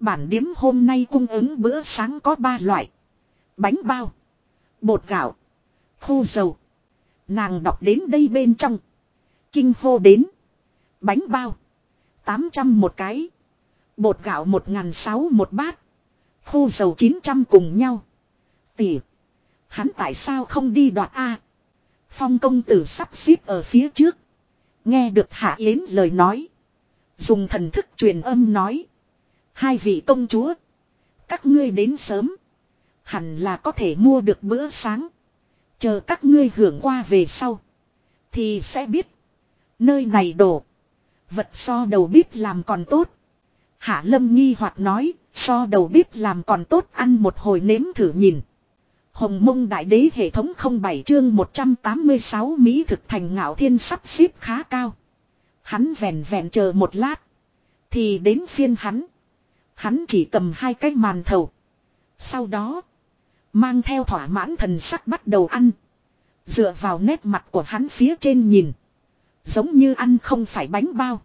Bản điếm hôm nay cung ứng bữa sáng có ba loại. Bánh bao. Bột gạo. Khô dầu. Nàng đọc đến đây bên trong. Kinh hô đến. Bánh bao. 800 một cái. Bột gạo 1006 một bát. Khô dầu 900 cùng nhau. Tỷ. Hắn tại sao không đi đoạt A. Phong công tử sắp xếp ở phía trước. Nghe được Hạ Yến lời nói. Dùng thần thức truyền âm nói. Hai vị công chúa. Các ngươi đến sớm. Hẳn là có thể mua được bữa sáng. Chờ các ngươi hưởng qua về sau. Thì sẽ biết. Nơi này đổ. Vật so đầu bếp làm còn tốt. Hạ lâm nghi hoặc nói. So đầu bếp làm còn tốt, ăn một hồi nếm thử nhìn. Hồng mông đại đế hệ thống 07 chương 186 Mỹ thực thành ngạo thiên sắp xếp khá cao. Hắn vẹn vẹn chờ một lát. Thì đến phiên hắn. Hắn chỉ cầm hai cái màn thầu. Sau đó. Mang theo thỏa mãn thần sắc bắt đầu ăn. Dựa vào nét mặt của hắn phía trên nhìn. Giống như ăn không phải bánh bao.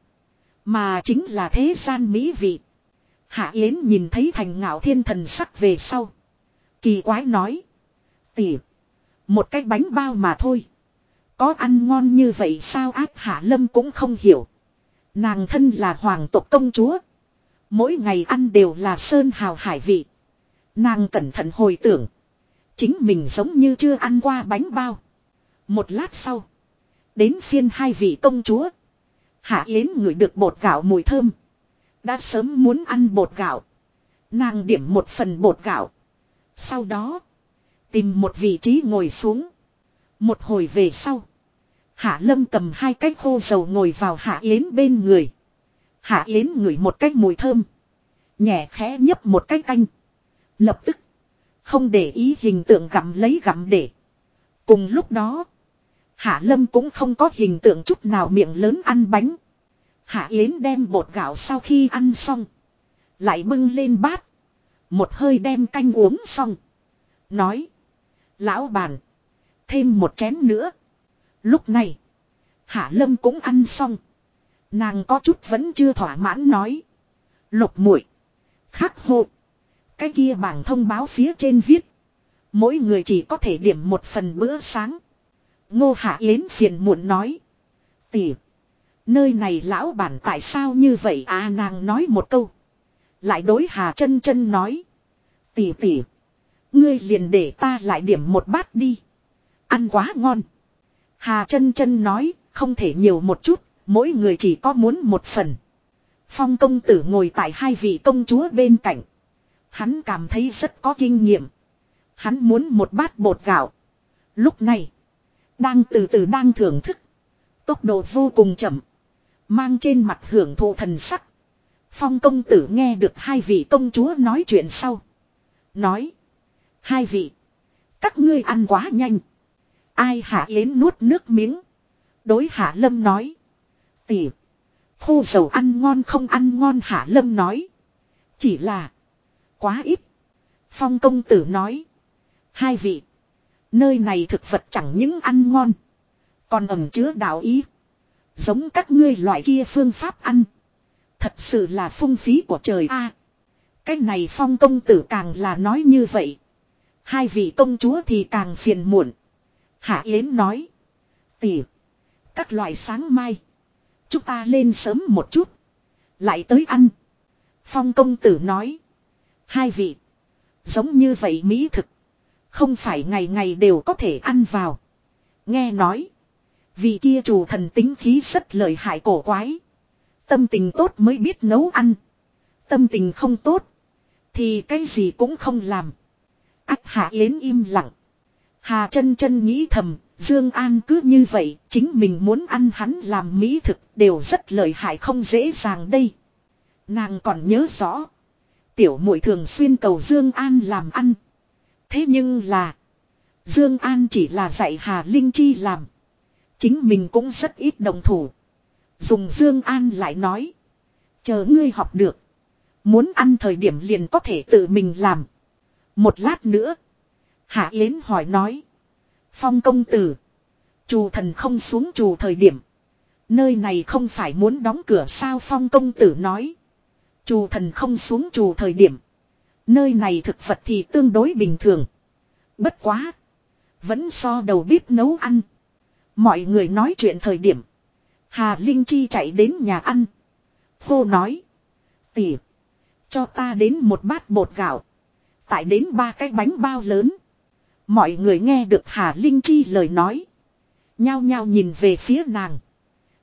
Mà chính là thế gian mỹ vị. Hạ Yến nhìn thấy thành ngạo thiên thần sắc về sau. Kỳ quái nói. Tỉ. Một cái bánh bao mà thôi. Có ăn ngon như vậy sao ác hạ lâm cũng không hiểu. Nàng thân là hoàng tộc công chúa. Mỗi ngày ăn đều là sơn hào hải vị. Nàng cẩn thận hồi tưởng. Chính mình giống như chưa ăn qua bánh bao. Một lát sau. Đến phiên hai vị công chúa. Hạ Yến ngửi được bột gạo mùi thơm. Đã sớm muốn ăn bột gạo. Nàng điểm một phần bột gạo. Sau đó. Tìm một vị trí ngồi xuống. Một hồi về sau. Hạ Lâm cầm hai cái khô dầu ngồi vào Hạ Yến bên người. Hạ Yến ngửi một cái mùi thơm. Nhẹ khẽ nhấp một cái canh. Lập tức. Không để ý hình tượng gặm lấy gặm để. Cùng lúc đó. Hạ Lâm cũng không có hình tượng chút nào miệng lớn ăn bánh. Hạ Yến đem bột gạo sau khi ăn xong. Lại bưng lên bát. Một hơi đem canh uống xong. Nói. Lão bàn. Thêm một chén nữa. Lúc này. Hạ Lâm cũng ăn xong. Nàng có chút vẫn chưa thỏa mãn nói. Lục muội, Khắc hộ. Cái kia bảng thông báo phía trên viết. Mỗi người chỉ có thể điểm một phần bữa sáng. Ngô Hạ Yến phiền muộn nói. Tỷ. Nơi này lão bản tại sao như vậy à nàng nói một câu. Lại đối Hà chân chân nói. Tỷ tỷ. Ngươi liền để ta lại điểm một bát đi. Ăn quá ngon. Hà chân chân nói, không thể nhiều một chút. Mỗi người chỉ có muốn một phần. Phong công tử ngồi tại hai vị công chúa bên cạnh. Hắn cảm thấy rất có kinh nghiệm. Hắn muốn một bát bột gạo. Lúc này. Đang từ từ đang thưởng thức. Tốc độ vô cùng chậm. Mang trên mặt hưởng thụ thần sắc. Phong công tử nghe được hai vị công chúa nói chuyện sau. Nói. Hai vị. Các ngươi ăn quá nhanh. Ai hạ yến nuốt nước miếng. Đối hạ lâm nói. Tỉ. Khô dầu ăn ngon không ăn ngon hạ lâm nói. Chỉ là. Quá ít. Phong công tử nói. Hai vị. Nơi này thực vật chẳng những ăn ngon. Còn ẩm chứa đạo ý. Giống các ngươi loại kia phương pháp ăn. Thật sự là phung phí của trời a. cái này phong công tử càng là nói như vậy. Hai vị công chúa thì càng phiền muộn. Hạ Yến nói. Tỉ. Các loại sáng mai. Chúng ta lên sớm một chút. Lại tới ăn. Phong công tử nói. Hai vị. Giống như vậy mỹ thực. Không phải ngày ngày đều có thể ăn vào. Nghe nói. Vì kia chủ thần tính khí rất lợi hại cổ quái. Tâm tình tốt mới biết nấu ăn. Tâm tình không tốt. Thì cái gì cũng không làm. Ách hạ yến im lặng. Hà chân chân nghĩ thầm. Dương An cứ như vậy. Chính mình muốn ăn hắn làm mỹ thực. Đều rất lợi hại không dễ dàng đây. Nàng còn nhớ rõ. Tiểu muội thường xuyên cầu Dương An làm ăn. Thế nhưng là. Dương An chỉ là dạy Hà Linh Chi làm. Chính mình cũng rất ít đồng thủ. Dùng Dương An lại nói. Chờ ngươi học được. Muốn ăn thời điểm liền có thể tự mình làm. Một lát nữa. Hạ Yến hỏi nói. Phong công tử. Chù thần không xuống chù thời điểm. Nơi này không phải muốn đóng cửa sao phong công tử nói. Chù thần không xuống chù thời điểm. Nơi này thực vật thì tương đối bình thường. Bất quá. Vẫn so đầu bếp nấu ăn. Mọi người nói chuyện thời điểm. Hà Linh Chi chạy đến nhà ăn. cô nói. Tỉ. Cho ta đến một bát bột gạo. Tại đến ba cái bánh bao lớn. Mọi người nghe được Hà Linh Chi lời nói. Nhao nhao nhìn về phía nàng.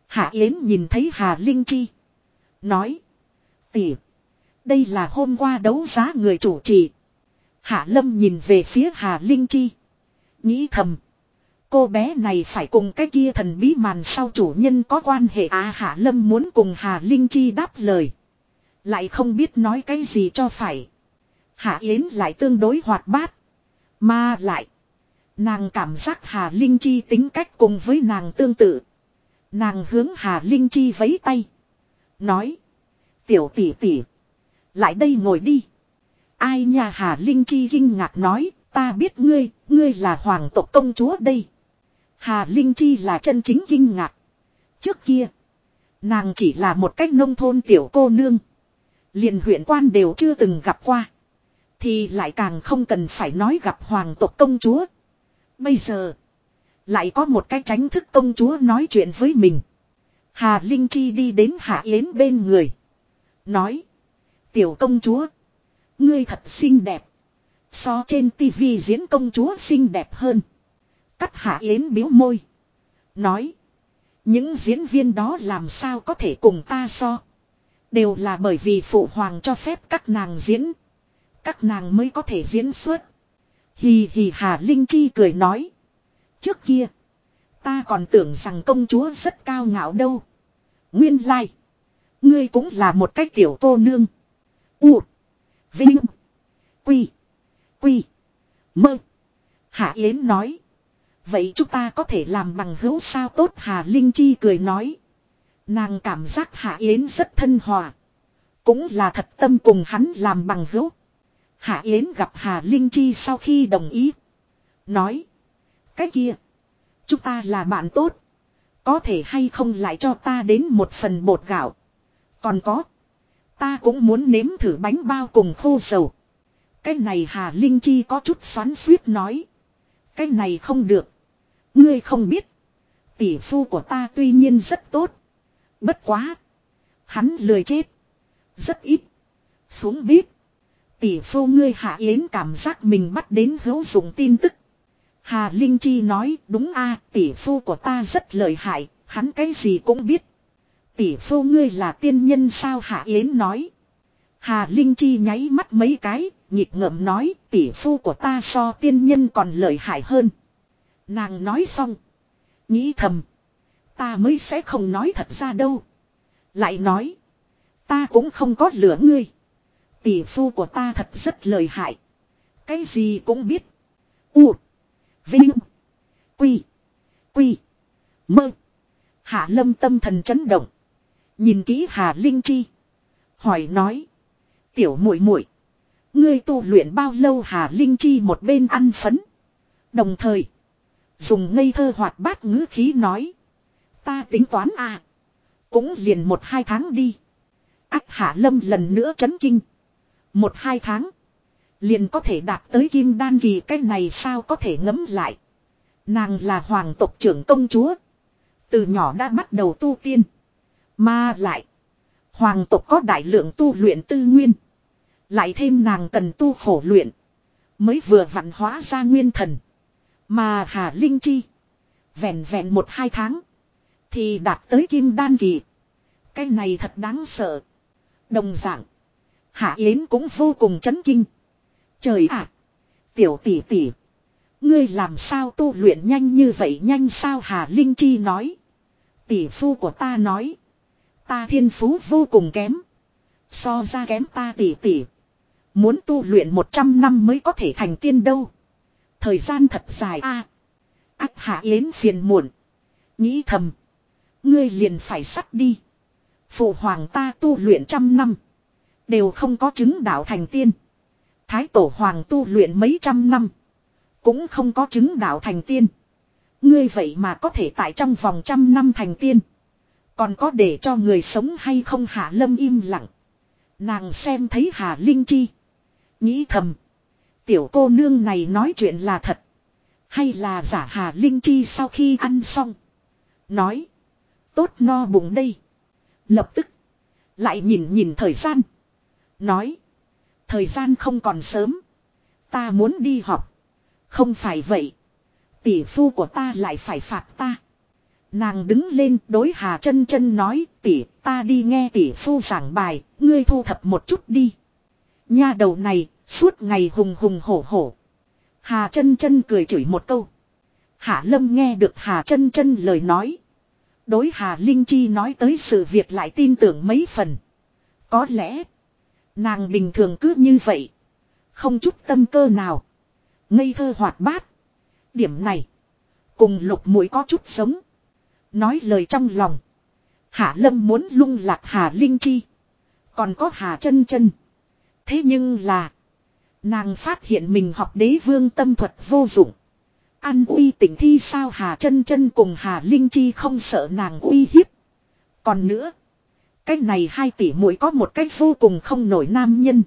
Hạ Yến nhìn thấy Hà Linh Chi. Nói. Tỉ. Đây là hôm qua đấu giá người chủ trì. Hạ Lâm nhìn về phía Hà Linh Chi. Nghĩ thầm. Cô bé này phải cùng cái kia thần bí màn sau chủ nhân có quan hệ à Hạ Lâm muốn cùng Hà Linh Chi đáp lời. Lại không biết nói cái gì cho phải. Hạ Yến lại tương đối hoạt bát. Mà lại. Nàng cảm giác Hà Linh Chi tính cách cùng với nàng tương tự. Nàng hướng Hà Linh Chi vấy tay. Nói. Tiểu tỷ tỷ. Lại đây ngồi đi. Ai nhà Hà Linh Chi kinh ngạc nói. Ta biết ngươi, ngươi là hoàng tộc công chúa đây. Hà Linh Chi là chân chính kinh ngạc. Trước kia. Nàng chỉ là một cách nông thôn tiểu cô nương. liền huyện quan đều chưa từng gặp qua. Thì lại càng không cần phải nói gặp hoàng tộc công chúa. Bây giờ. Lại có một cái tránh thức công chúa nói chuyện với mình. Hà Linh Chi đi đến Hạ Yến bên người. Nói. Tiểu công chúa. Ngươi thật xinh đẹp. So trên tivi diễn công chúa xinh đẹp hơn. Cắt Hạ Yến biếu môi. Nói. Những diễn viên đó làm sao có thể cùng ta so. Đều là bởi vì phụ hoàng cho phép các nàng diễn. Các nàng mới có thể diễn xuất. Hì hì Hà Linh Chi cười nói. Trước kia. Ta còn tưởng rằng công chúa rất cao ngạo đâu. Nguyên lai. Like. Ngươi cũng là một cái tiểu cô nương. U. Vinh. Quy. Quy. Mơ. Hạ Yến nói. Vậy chúng ta có thể làm bằng hữu sao tốt Hà Linh Chi cười nói. Nàng cảm giác Hạ Yến rất thân hòa. Cũng là thật tâm cùng hắn làm bằng hữu. Hạ Yến gặp Hà Linh Chi sau khi đồng ý. Nói. Cái kia. Chúng ta là bạn tốt. Có thể hay không lại cho ta đến một phần bột gạo. Còn có. Ta cũng muốn nếm thử bánh bao cùng khô sầu. Cái này Hà Linh Chi có chút xoắn suýt nói. Cái này không được. Ngươi không biết. Tỷ phu của ta tuy nhiên rất tốt. Bất quá. Hắn lười chết. Rất ít. Xuống biết. Tỷ phu ngươi hạ yến cảm giác mình bắt đến hữu dụng tin tức. Hà Linh Chi nói đúng a tỷ phu của ta rất lợi hại. Hắn cái gì cũng biết. Tỷ phu ngươi là tiên nhân sao hạ yến nói. Hà Linh Chi nháy mắt mấy cái, nhịp ngậm nói tỷ phu của ta so tiên nhân còn lợi hại hơn. Nàng nói xong. Nghĩ thầm. Ta mới sẽ không nói thật ra đâu. Lại nói. Ta cũng không có lửa ngươi. Tỷ phu của ta thật rất lợi hại. Cái gì cũng biết. U. Vinh. Quy. Quy. Mơ. Hạ lâm tâm thần chấn động. Nhìn kỹ Hà Linh Chi. Hỏi nói. Tiểu muội muội, Ngươi tu luyện bao lâu Hà Linh Chi một bên ăn phấn. Đồng thời. Dùng ngây thơ hoạt bát ngữ khí nói. Ta tính toán à. Cũng liền một hai tháng đi. Ác hạ lâm lần nữa chấn kinh. Một hai tháng. Liền có thể đạt tới kim đan kỳ cái này sao có thể ngấm lại. Nàng là hoàng tộc trưởng công chúa. Từ nhỏ đã bắt đầu tu tiên. Mà lại. Hoàng tộc có đại lượng tu luyện tư nguyên. Lại thêm nàng cần tu khổ luyện. Mới vừa vặn hóa ra nguyên thần. Mà Hà Linh Chi. Vẹn vẹn một hai tháng. Thì đạt tới kim đan kỳ. Cái này thật đáng sợ. Đồng dạng. Hạ Yến cũng vô cùng chấn kinh. Trời ạ. tiểu tỷ tỷ. Ngươi làm sao tu luyện nhanh như vậy nhanh sao Hà Linh Chi nói. Tỷ phu của ta nói. Ta thiên phú vô cùng kém. So ra kém ta tỷ tỷ. Muốn tu luyện 100 năm mới có thể thành tiên đâu. Thời gian thật dài a. À, Ác hạ yến phiền muộn. Nghĩ thầm. Ngươi liền phải sắt đi. Phụ hoàng ta tu luyện trăm năm. Đều không có chứng đạo thành tiên. Thái tổ hoàng tu luyện mấy trăm năm. Cũng không có chứng đạo thành tiên. Ngươi vậy mà có thể tại trong vòng trăm năm thành tiên. Còn có để cho người sống hay không hạ lâm im lặng. Nàng xem thấy Hà Linh Chi. Nghĩ thầm. Tiểu cô nương này nói chuyện là thật. Hay là giả Hà Linh Chi sau khi ăn xong. Nói. Tốt no bụng đây. Lập tức. Lại nhìn nhìn thời gian. Nói. Thời gian không còn sớm. Ta muốn đi học. Không phải vậy. Tỷ phu của ta lại phải phạt ta. Nàng đứng lên đối Hà chân chân nói tỷ ta đi nghe tỷ phu giảng bài, ngươi thu thập một chút đi. Nha đầu này, suốt ngày hùng hùng hổ hổ. Hà chân chân cười chửi một câu. Hạ Lâm nghe được Hà chân chân lời nói. Đối Hà Linh Chi nói tới sự việc lại tin tưởng mấy phần. Có lẽ. Nàng bình thường cứ như vậy. Không chút tâm cơ nào. Ngây thơ hoạt bát. Điểm này. Cùng lục mũi có chút sống. Nói lời trong lòng. Hạ Lâm muốn lung lạc Hà Linh Chi. Còn có Hà chân chân. Thế nhưng là. Nàng phát hiện mình học đế vương tâm thuật vô dụng. An uy tỉnh thi sao Hà chân chân cùng Hà Linh Chi không sợ nàng uy hiếp. Còn nữa. Cách này hai tỷ muội có một cách vô cùng không nổi nam nhân.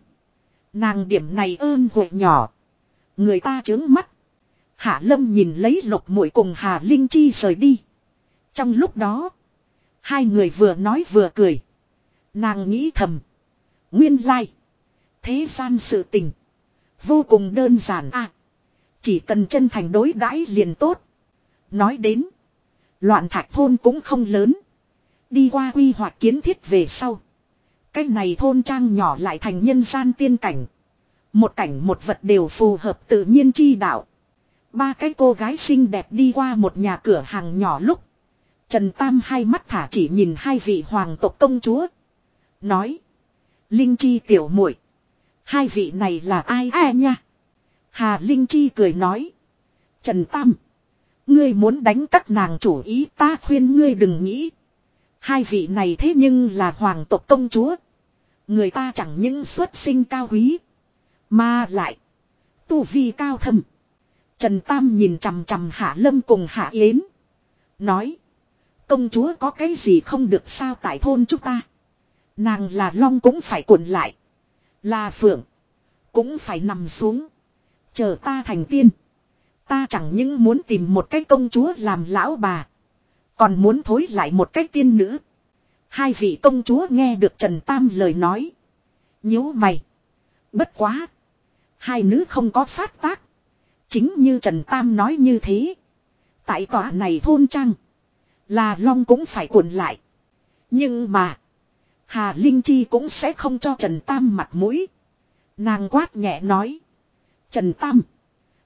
Nàng điểm này ơn hội nhỏ. Người ta trướng mắt. Hạ Lâm nhìn lấy lục muội cùng Hà Linh Chi rời đi. Trong lúc đó. Hai người vừa nói vừa cười. Nàng nghĩ thầm. Nguyên lai. Thế gian sự tình. Vô cùng đơn giản à. Chỉ cần chân thành đối đãi liền tốt. Nói đến. Loạn thạch thôn cũng không lớn. Đi qua quy hoạch kiến thiết về sau. Cái này thôn trang nhỏ lại thành nhân gian tiên cảnh. Một cảnh một vật đều phù hợp tự nhiên chi đạo. Ba cái cô gái xinh đẹp đi qua một nhà cửa hàng nhỏ lúc. Trần Tam hai mắt thả chỉ nhìn hai vị hoàng tộc công chúa. Nói. Linh Chi tiểu muội, Hai vị này là ai à nha. Hà Linh Chi cười nói. Trần Tam. Ngươi muốn đánh các nàng chủ ý, ta khuyên ngươi đừng nghĩ. Hai vị này thế nhưng là hoàng tộc công chúa. Người ta chẳng những xuất sinh cao quý. Mà lại. Tu vi cao thâm. Trần Tam nhìn chằm chằm Hạ Lâm cùng Hạ Yến. Nói. Công chúa có cái gì không được sao tại thôn chúng ta. Nàng là long cũng phải cuộn lại. Là phượng. Cũng phải nằm xuống. Chờ ta thành tiên. Ta chẳng những muốn tìm một cái công chúa làm lão bà. Còn muốn thối lại một cái tiên nữ. Hai vị công chúa nghe được Trần Tam lời nói. nhíu mày. Bất quá. Hai nữ không có phát tác. Chính như Trần Tam nói như thế. Tại tòa này thôn trăng, Là long cũng phải cuộn lại. Nhưng mà. Hà Linh Chi cũng sẽ không cho Trần Tam mặt mũi. Nàng quát nhẹ nói. Trần Tam.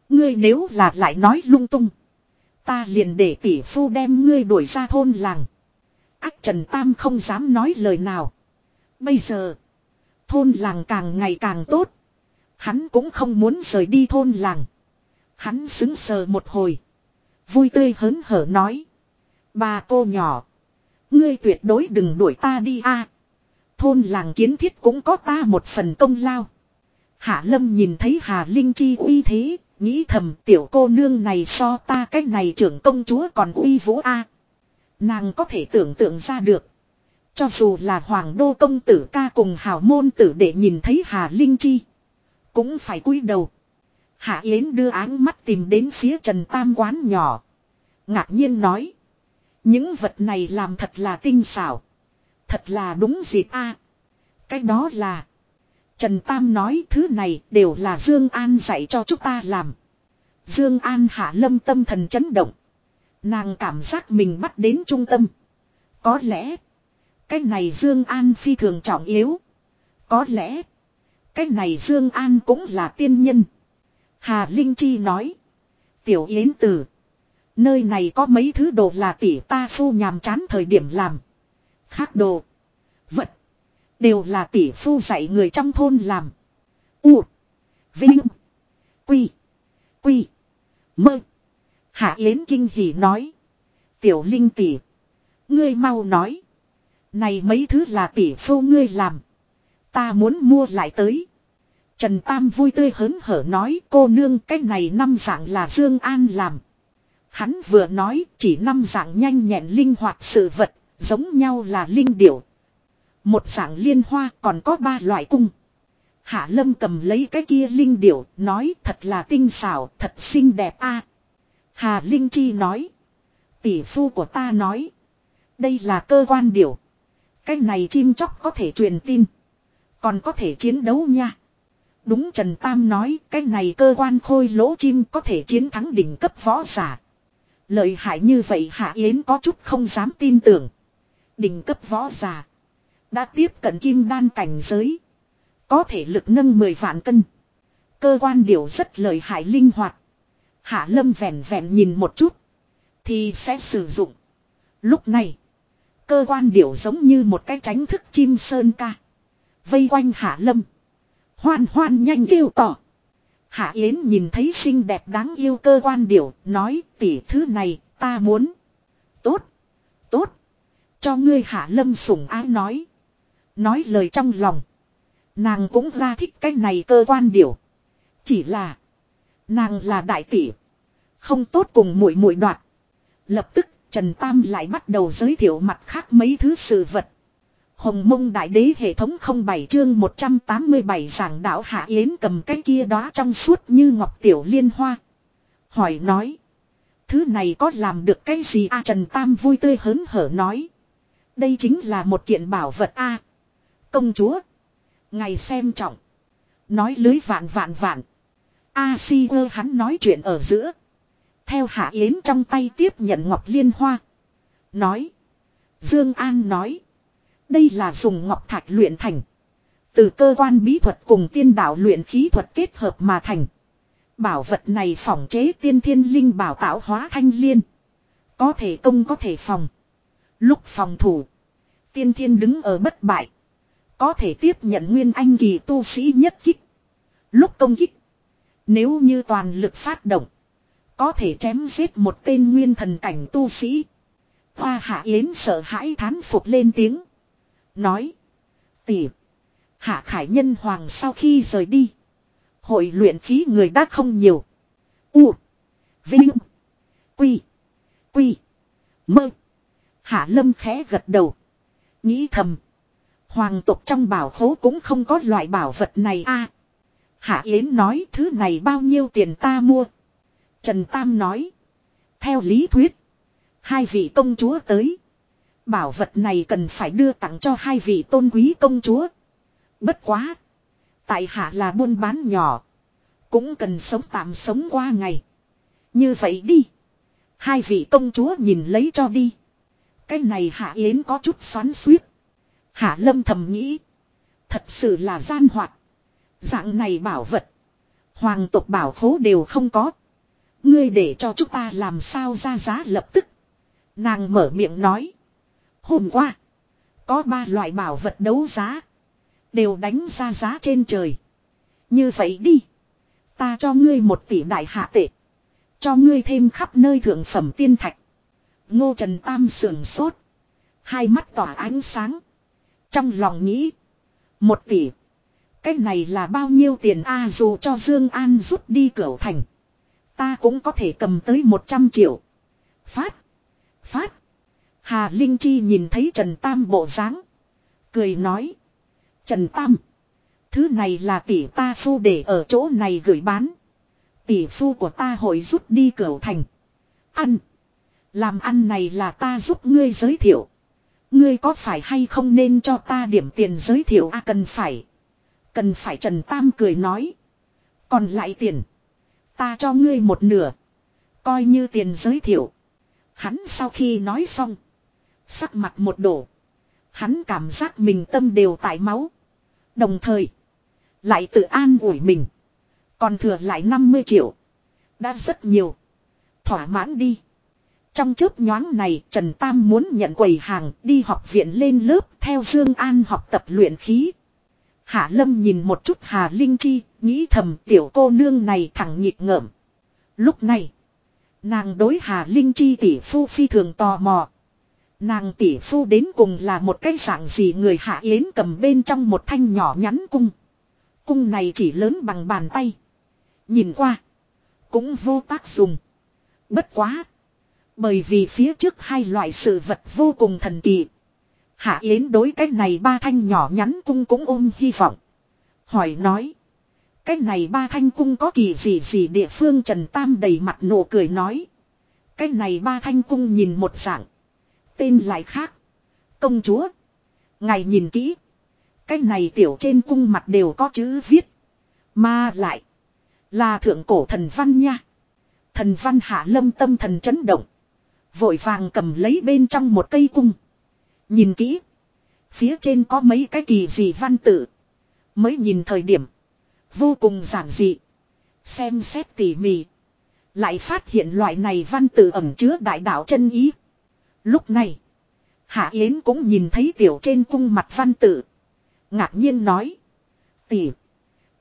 Ngươi nếu là lại nói lung tung. Ta liền để tỷ phu đem ngươi đuổi ra thôn làng. Ác Trần Tam không dám nói lời nào. Bây giờ. Thôn làng càng ngày càng tốt. Hắn cũng không muốn rời đi thôn làng. Hắn xứng sờ một hồi. Vui tươi hớn hở nói. Bà cô nhỏ. Ngươi tuyệt đối đừng đuổi ta đi a. Thôn làng kiến thiết cũng có ta một phần công lao. Hạ Lâm nhìn thấy Hà Linh Chi uy thế, nghĩ thầm tiểu cô nương này so ta cách này trưởng công chúa còn uy vũ a. Nàng có thể tưởng tượng ra được. Cho dù là hoàng đô công tử ca cùng hào môn tử để nhìn thấy Hà Linh Chi. Cũng phải cúi đầu. Hạ Yến đưa áng mắt tìm đến phía Trần Tam quán nhỏ. Ngạc nhiên nói. Những vật này làm thật là tinh xảo. Thật là đúng dịp a. À, cái đó là. Trần Tam nói thứ này đều là Dương An dạy cho chúng ta làm. Dương An hạ lâm tâm thần chấn động. Nàng cảm giác mình bắt đến trung tâm. Có lẽ. Cái này Dương An phi thường trọng yếu. Có lẽ. Cái này Dương An cũng là tiên nhân. Hà Linh Chi nói. Tiểu Yến Tử. Nơi này có mấy thứ đồ là tỷ ta phu nhàm chán thời điểm làm. Khác đồ. Vật. Đều là tỷ phu dạy người trong thôn làm. U. Vinh. Quy. Quy. Mơ. Hạ Yến kinh hỉ nói. Tiểu Linh tỷ. Ngươi mau nói. Này mấy thứ là tỷ phu ngươi làm. Ta muốn mua lại tới. Trần Tam vui tươi hớn hở nói cô nương cái này năm dạng là Dương An làm. Hắn vừa nói chỉ năm dạng nhanh nhẹn linh hoạt sự vật, giống nhau là linh điểu. Một dạng liên hoa còn có ba loại cung. Hạ Lâm cầm lấy cái kia linh điểu, nói thật là tinh xảo, thật xinh đẹp a. Hà Linh Chi nói. Tỷ phu của ta nói. Đây là cơ quan điểu. Cái này chim chóc có thể truyền tin. Còn có thể chiến đấu nha. Đúng Trần Tam nói cái này cơ quan khôi lỗ chim có thể chiến thắng đỉnh cấp võ giả. Lợi hại như vậy Hạ Yến có chút không dám tin tưởng. Đỉnh cấp võ giả. Đã tiếp cận kim đan cảnh giới. Có thể lực nâng 10 vạn cân. Cơ quan điều rất lợi hại linh hoạt. Hạ lâm vẹn vẹn nhìn một chút. Thì sẽ sử dụng. Lúc này. Cơ quan điểu giống như một cái tránh thức chim sơn ca. Vây quanh hạ lâm. Hoan hoan nhanh kêu tỏ. Hạ Yến nhìn thấy xinh đẹp đáng yêu cơ quan điểu. Nói, tỷ thứ này, ta muốn. Tốt. Tốt. Cho ngươi hạ lâm sủng ái nói. Nói lời trong lòng. Nàng cũng ra thích cái này cơ quan điều Chỉ là. Nàng là đại tỷ. Không tốt cùng muội muội đoạt. Lập tức, Trần Tam lại bắt đầu giới thiệu mặt khác mấy thứ sự vật. Hồng mông đại đế hệ thống 07 chương 187 giảng đạo Hạ Yến cầm cái kia đó trong suốt như ngọc tiểu liên hoa. Hỏi nói. Thứ này có làm được cái gì a Trần Tam vui tươi hớn hở nói. Đây chính là một kiện bảo vật a Công chúa. Ngày xem trọng. Nói lưới vạn vạn vạn. A si ơ hắn nói chuyện ở giữa. Theo Hạ Yến trong tay tiếp nhận ngọc liên hoa. Nói. Dương An nói. Đây là dùng ngọc thạch luyện thành. Từ cơ quan bí thuật cùng tiên đạo luyện khí thuật kết hợp mà thành. Bảo vật này phỏng chế tiên thiên linh bảo tạo hóa thanh liên. Có thể công có thể phòng. Lúc phòng thủ. Tiên thiên đứng ở bất bại. Có thể tiếp nhận nguyên anh kỳ tu sĩ nhất kích. Lúc công kích. Nếu như toàn lực phát động. Có thể chém giết một tên nguyên thần cảnh tu sĩ. Hoa hạ yến sợ hãi thán phục lên tiếng. Nói. Tỉ. Hạ khải nhân hoàng sau khi rời đi. Hội luyện khí người đã không nhiều. U. Vinh. Quy. Quy. Mơ. Hạ lâm khẽ gật đầu. Nghĩ thầm. Hoàng tộc trong bảo khố cũng không có loại bảo vật này a. Hạ Yến nói, thứ này bao nhiêu tiền ta mua. Trần Tam nói. Theo lý thuyết. Hai vị công chúa tới. Bảo vật này cần phải đưa tặng cho hai vị tôn quý công chúa. Bất quá. Tại hạ là buôn bán nhỏ. Cũng cần sống tạm sống qua ngày. Như vậy đi. Hai vị công chúa nhìn lấy cho đi. Cái này hạ yến có chút xoắn suýt. Hạ lâm thầm nghĩ. Thật sự là gian hoạt. Dạng này bảo vật. Hoàng tộc bảo khố đều không có. Ngươi để cho chúng ta làm sao ra giá lập tức. Nàng mở miệng nói. Hôm qua. Có ba loại bảo vật đấu giá. Đều đánh ra giá trên trời. Như vậy đi. Ta cho ngươi một tỷ đại hạ tệ. Cho ngươi thêm khắp nơi thượng phẩm tiên thạch. Ngô Trần Tam sườn sốt. Hai mắt tỏa ánh sáng. Trong lòng nghĩ. Một tỷ. Cái này là bao nhiêu tiền a dù cho Dương An rút đi cửa thành. Ta cũng có thể cầm tới 100 triệu. Phát. Phát. Hà Linh Chi nhìn thấy Trần Tam bộ dáng, Cười nói. Trần Tam. Thứ này là tỷ ta phu để ở chỗ này gửi bán. Tỷ phu của ta hội rút đi cửa thành. Ăn. Làm ăn này là ta giúp ngươi giới thiệu. Ngươi có phải hay không nên cho ta điểm tiền giới thiệu a à, cần phải. Cần phải Trần Tam cười nói. Còn lại tiền. Ta cho ngươi một nửa. Coi như tiền giới thiệu. Hắn sau khi nói xong. Sắc mặt một đổ. Hắn cảm giác mình tâm đều tại máu. Đồng thời. Lại tự an ủi mình. Còn thừa lại 50 triệu. Đã rất nhiều. Thỏa mãn đi. Trong chớp nhoáng này Trần Tam muốn nhận quầy hàng đi học viện lên lớp theo Dương An học tập luyện khí. Hạ Lâm nhìn một chút Hà Linh Chi, nghĩ thầm tiểu cô nương này thẳng nhịp ngợm. Lúc này, nàng đối Hà Linh Chi tỷ phu phi thường tò mò. Nàng tỷ phu đến cùng là một cái dạng gì người Hạ Yến cầm bên trong một thanh nhỏ nhắn cung. Cung này chỉ lớn bằng bàn tay. Nhìn qua, cũng vô tác dụng. Bất quá. Bởi vì phía trước hai loại sự vật vô cùng thần kỳ. Hạ Yến đối cái này ba thanh nhỏ nhắn cung cũng ôm hy vọng. Hỏi nói. Cái này ba thanh cung có kỳ gì gì địa phương Trần Tam đầy mặt nụ cười nói. Cái này ba thanh cung nhìn một dạng. Tên lại khác. Công chúa. Ngài nhìn kỹ. Cái này tiểu trên cung mặt đều có chữ viết. Mà lại. Là thượng cổ thần văn nha. Thần văn hạ lâm tâm thần chấn động. Vội vàng cầm lấy bên trong một cây cung. Nhìn kỹ. Phía trên có mấy cái kỳ gì văn tự. Mới nhìn thời điểm. Vô cùng giản dị. Xem xét tỉ mỉ. Lại phát hiện loại này văn tự ẩm chứa đại đạo chân ý. Lúc này. Hạ Yến cũng nhìn thấy tiểu trên cung mặt văn tự. Ngạc nhiên nói. Tỉ.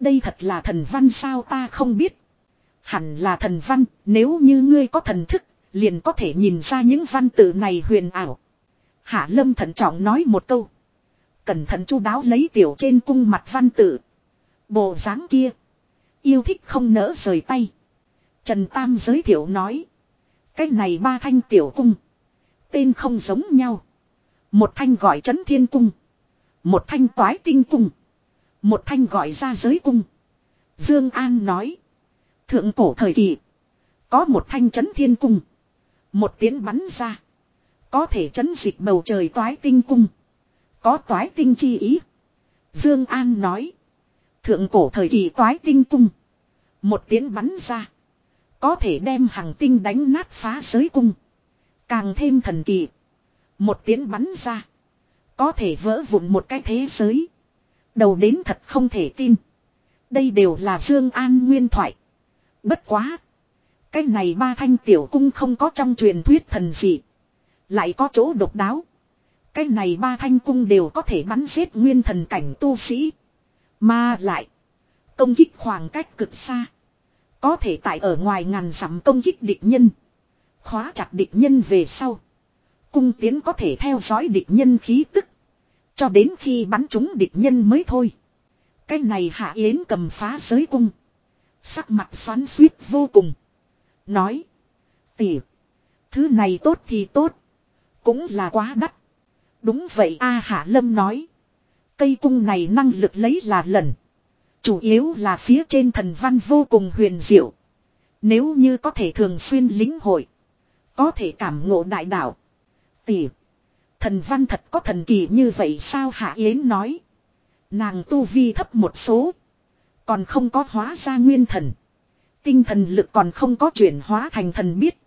Đây thật là thần văn sao ta không biết. Hẳn là thần văn, nếu như ngươi có thần thức, liền có thể nhìn ra những văn tự này huyền ảo. Hạ Lâm thận trọng nói một câu. Cẩn thận chu đáo lấy tiểu trên cung mặt văn tự. Bộ dáng kia. Yêu thích không nỡ rời tay. Trần Tam giới thiệu nói. Cái này ba thanh tiểu cung. Tên không giống nhau. Một thanh gọi trấn thiên cung. Một thanh toái tinh cung. Một thanh gọi ra giới cung. Dương An nói. Thượng cổ thời kỳ. Có một thanh trấn thiên cung. Một tiếng bắn ra. Có thể chấn dịch bầu trời toái tinh cung. Có toái tinh chi ý. Dương An nói. Thượng cổ thời kỳ toái tinh cung. Một tiếng bắn ra. Có thể đem hàng tinh đánh nát phá giới cung. Càng thêm thần kỳ. Một tiếng bắn ra. Có thể vỡ vụn một cái thế giới. Đầu đến thật không thể tin. Đây đều là Dương An nguyên thoại. Bất quá. Cái này ba thanh tiểu cung không có trong truyền thuyết thần gì. Lại có chỗ độc đáo. Cái này ba thanh cung đều có thể bắn giết nguyên thần cảnh tu sĩ. Mà lại. Công kích khoảng cách cực xa. Có thể tại ở ngoài ngàn dặm công kích địch nhân. Khóa chặt địch nhân về sau. Cung tiến có thể theo dõi địch nhân khí tức. Cho đến khi bắn trúng địch nhân mới thôi. Cái này hạ yến cầm phá giới cung. Sắc mặt xoắn suýt vô cùng. Nói. Tỉ. Thứ này tốt thì tốt. Cũng là quá đắt. Đúng vậy, A Hạ Lâm nói. Cây cung này năng lực lấy là lần. Chủ yếu là phía trên thần văn vô cùng huyền diệu. Nếu như có thể thường xuyên lính hội. Có thể cảm ngộ đại đạo. Tỷ. Thần văn thật có thần kỳ như vậy sao Hạ Yến nói. Nàng tu vi thấp một số. Còn không có hóa ra nguyên thần. Tinh thần lực còn không có chuyển hóa thành thần biết.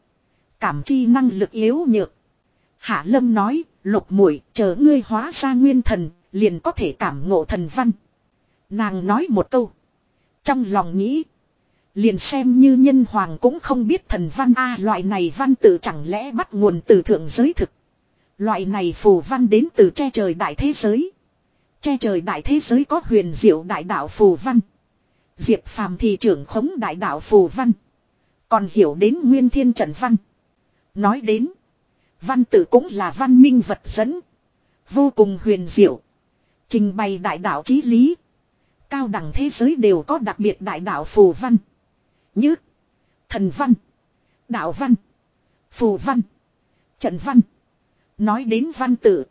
Cảm chi năng lực yếu nhược. Hạ Lâm nói, lục muội chờ ngươi hóa ra nguyên thần, liền có thể cảm ngộ thần văn. Nàng nói một câu. Trong lòng nghĩ. Liền xem như nhân hoàng cũng không biết thần văn A loại này văn tự chẳng lẽ bắt nguồn từ thượng giới thực. Loại này phù văn đến từ che trời đại thế giới. Che trời đại thế giới có huyền diệu đại đạo phù văn. Diệp phàm thì trưởng khống đại đạo phù văn. Còn hiểu đến nguyên thiên trận văn. Nói đến. Văn tự cũng là văn minh vật dẫn. Vô cùng huyền diệu. Trình bày đại đạo chí lý. Cao đẳng thế giới đều có đặc biệt đại đạo phù văn. Như. Thần văn. Đạo văn. Phù văn. Trận văn. Nói đến văn tự.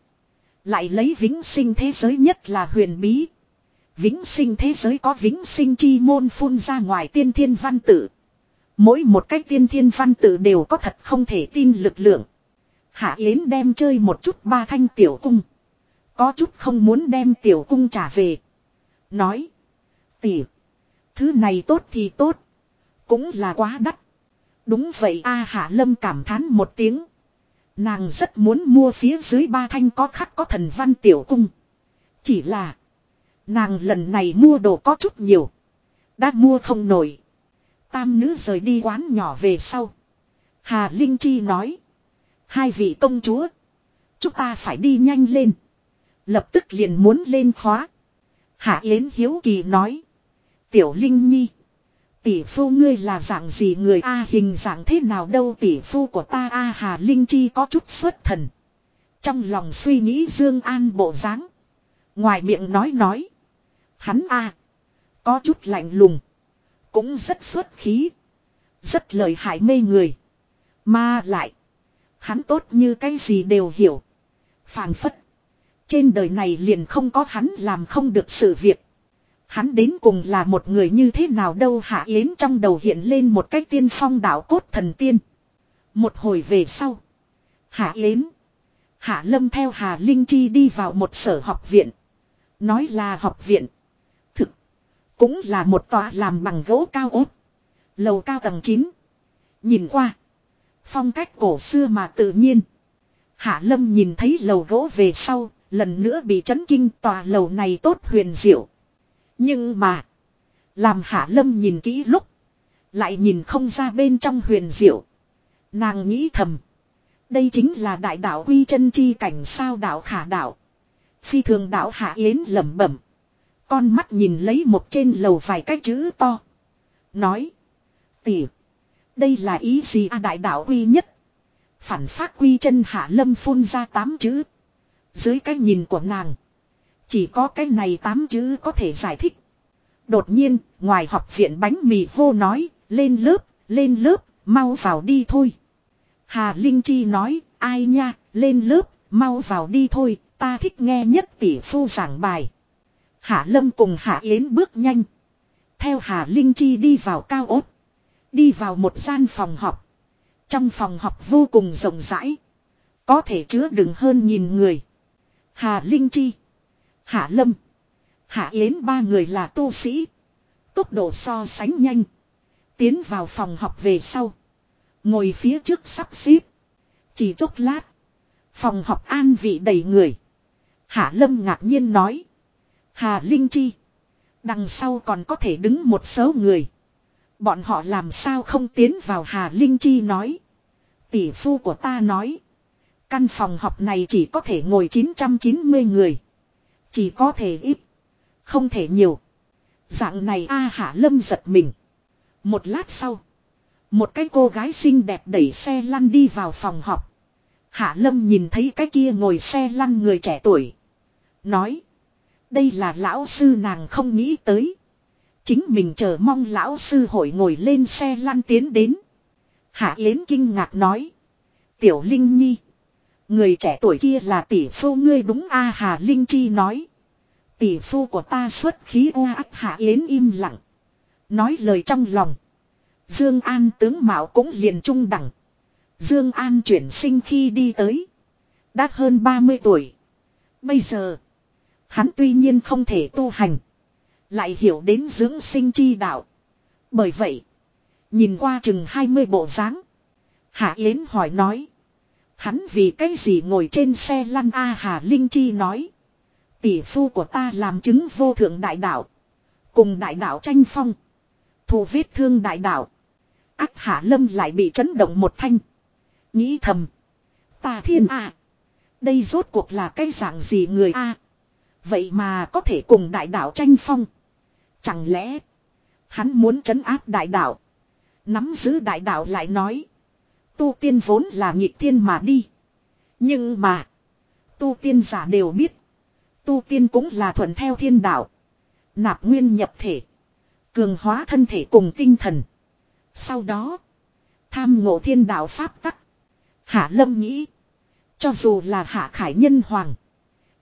Lại lấy vĩnh sinh thế giới nhất là huyền bí. Vĩnh sinh thế giới có vĩnh sinh chi môn phun ra ngoài tiên thiên văn tự. Mỗi một cách tiên thiên văn tự đều có thật không thể tin lực lượng. Hạ Yến đem chơi một chút ba thanh tiểu cung. Có chút không muốn đem tiểu cung trả về. Nói. Tỉ. Thứ này tốt thì tốt. Cũng là quá đắt. Đúng vậy a, Hạ Lâm cảm thán một tiếng. Nàng rất muốn mua phía dưới ba thanh có khắc có thần văn tiểu cung. Chỉ là. Nàng lần này mua đồ có chút nhiều. Đã mua không nổi. Tam nữ rời đi quán nhỏ về sau. Hà Linh Chi nói. Hai vị công chúa. Chúng ta phải đi nhanh lên. Lập tức liền muốn lên khóa. Hạ Yến Hiếu Kỳ nói. Tiểu Linh Nhi. Tỷ phu ngươi là dạng gì người A, hình dạng thế nào đâu, tỷ phu của ta A, Hà Linh Chi có chút xuất thần. Trong lòng suy nghĩ Dương An bộ dáng. Ngoài miệng nói nói. Hắn A. Có chút lạnh lùng. Cũng rất xuất khí. Rất lời hại mê người. Mà lại. Hắn tốt như cái gì đều hiểu. phảng phất. Trên đời này liền không có hắn làm không được sự việc. Hắn đến cùng là một người như thế nào đâu Hạ Yến trong đầu hiện lên một cái tiên phong đạo cốt thần tiên. Một hồi về sau. Hạ Yến. Hạ Lâm theo Hà Linh Chi đi vào một sở học viện. Nói là học viện. Cũng là một tòa làm bằng gỗ cao ốt. Lầu cao tầng 9. Nhìn qua. Phong cách cổ xưa mà tự nhiên. Hạ Lâm nhìn thấy lầu gỗ về sau. Lần nữa bị chấn kinh tòa lầu này tốt huyền diệu. Nhưng mà. Làm Hạ Lâm nhìn kỹ lúc. Lại nhìn không ra bên trong huyền diệu. Nàng nghĩ thầm. Đây chính là đại đạo quy chân chi cảnh sao đạo khả đạo. Phi thường đạo hạ yến lẩm bẩm. Con mắt nhìn lấy một trên lầu vài cái chữ to. Nói. Tỉ. Đây là ý gì à đại đạo quy nhất. Phản phát quy chân hạ lâm phun ra tám chữ. Dưới cái nhìn của nàng. Chỉ có cái này tám chữ có thể giải thích. Đột nhiên, ngoài học viện bánh mì hô nói, lên lớp, lên lớp, mau vào đi thôi. Hà Linh Chi nói, ai nha, lên lớp, mau vào đi thôi, ta thích nghe nhất tỷ phu giảng bài. Hạ Lâm cùng Hạ Yến bước nhanh. Theo Hà Linh Chi đi vào cao ốt. Đi vào một gian phòng học. Trong phòng học vô cùng rộng rãi. Có thể chứa đựng hơn nghìn người. Hà Linh Chi. Hạ Lâm. Hạ Yến ba người là tu sĩ. Tốc độ so sánh nhanh. Tiến vào phòng học về sau. Ngồi phía trước sắp xếp. Chỉ chốc lát. Phòng học an vị đầy người. Hạ Lâm ngạc nhiên nói. Hà Linh Chi. Đằng sau còn có thể đứng một số người. Bọn họ làm sao không tiến vào Hà Linh Chi nói. Tỷ phu của ta nói. Căn phòng học này chỉ có thể ngồi 990 người. Chỉ có thể ít. Không thể nhiều. Dạng này A Hạ Lâm giật mình. Một lát sau. Một cái cô gái xinh đẹp đẩy xe lăn đi vào phòng học. Hạ Lâm nhìn thấy cái kia ngồi xe lăn người trẻ tuổi. Nói. Đây là lão sư nàng không nghĩ tới. Chính mình chờ mong lão sư hội ngồi lên xe lăn tiến đến. Hạ Yến kinh ngạc nói. Tiểu Linh Nhi. Người trẻ tuổi kia là tỷ phu ngươi đúng a Hà Linh Chi nói. Tỷ phu của ta xuất khí oa ác, Hạ Yến im lặng. Nói lời trong lòng. Dương An tướng mạo cũng liền trung đẳng. Dương An chuyển sinh khi đi tới. Đã hơn 30 tuổi. Bây giờ. Hắn tuy nhiên không thể tu hành. Lại hiểu đến dưỡng sinh chi đạo. Bởi vậy. Nhìn qua chừng 20 bộ dáng. Hạ Yến hỏi nói. Hắn vì cái gì ngồi trên xe lăn A Hà Linh Chi nói. Tỷ phu của ta làm chứng vô thượng đại đạo. Cùng đại đạo tranh phong. Thù vết thương đại đạo. Ác Hạ Lâm lại bị chấn động một thanh. Nghĩ thầm. Ta thiên A. Đây rốt cuộc là cái dạng gì người A. Vậy mà có thể cùng đại đạo tranh phong. Chẳng lẽ. Hắn muốn trấn áp đại đạo. Nắm giữ đại đạo lại nói. Tu tiên vốn là nhịp thiên mà đi. Nhưng mà. Tu tiên giả đều biết. Tu tiên cũng là thuận theo thiên đạo. Nạp nguyên nhập thể. Cường hóa thân thể cùng tinh thần. Sau đó. Tham ngộ thiên đạo pháp tắc. Hạ lâm nghĩ. Cho dù là hạ khải nhân hoàng.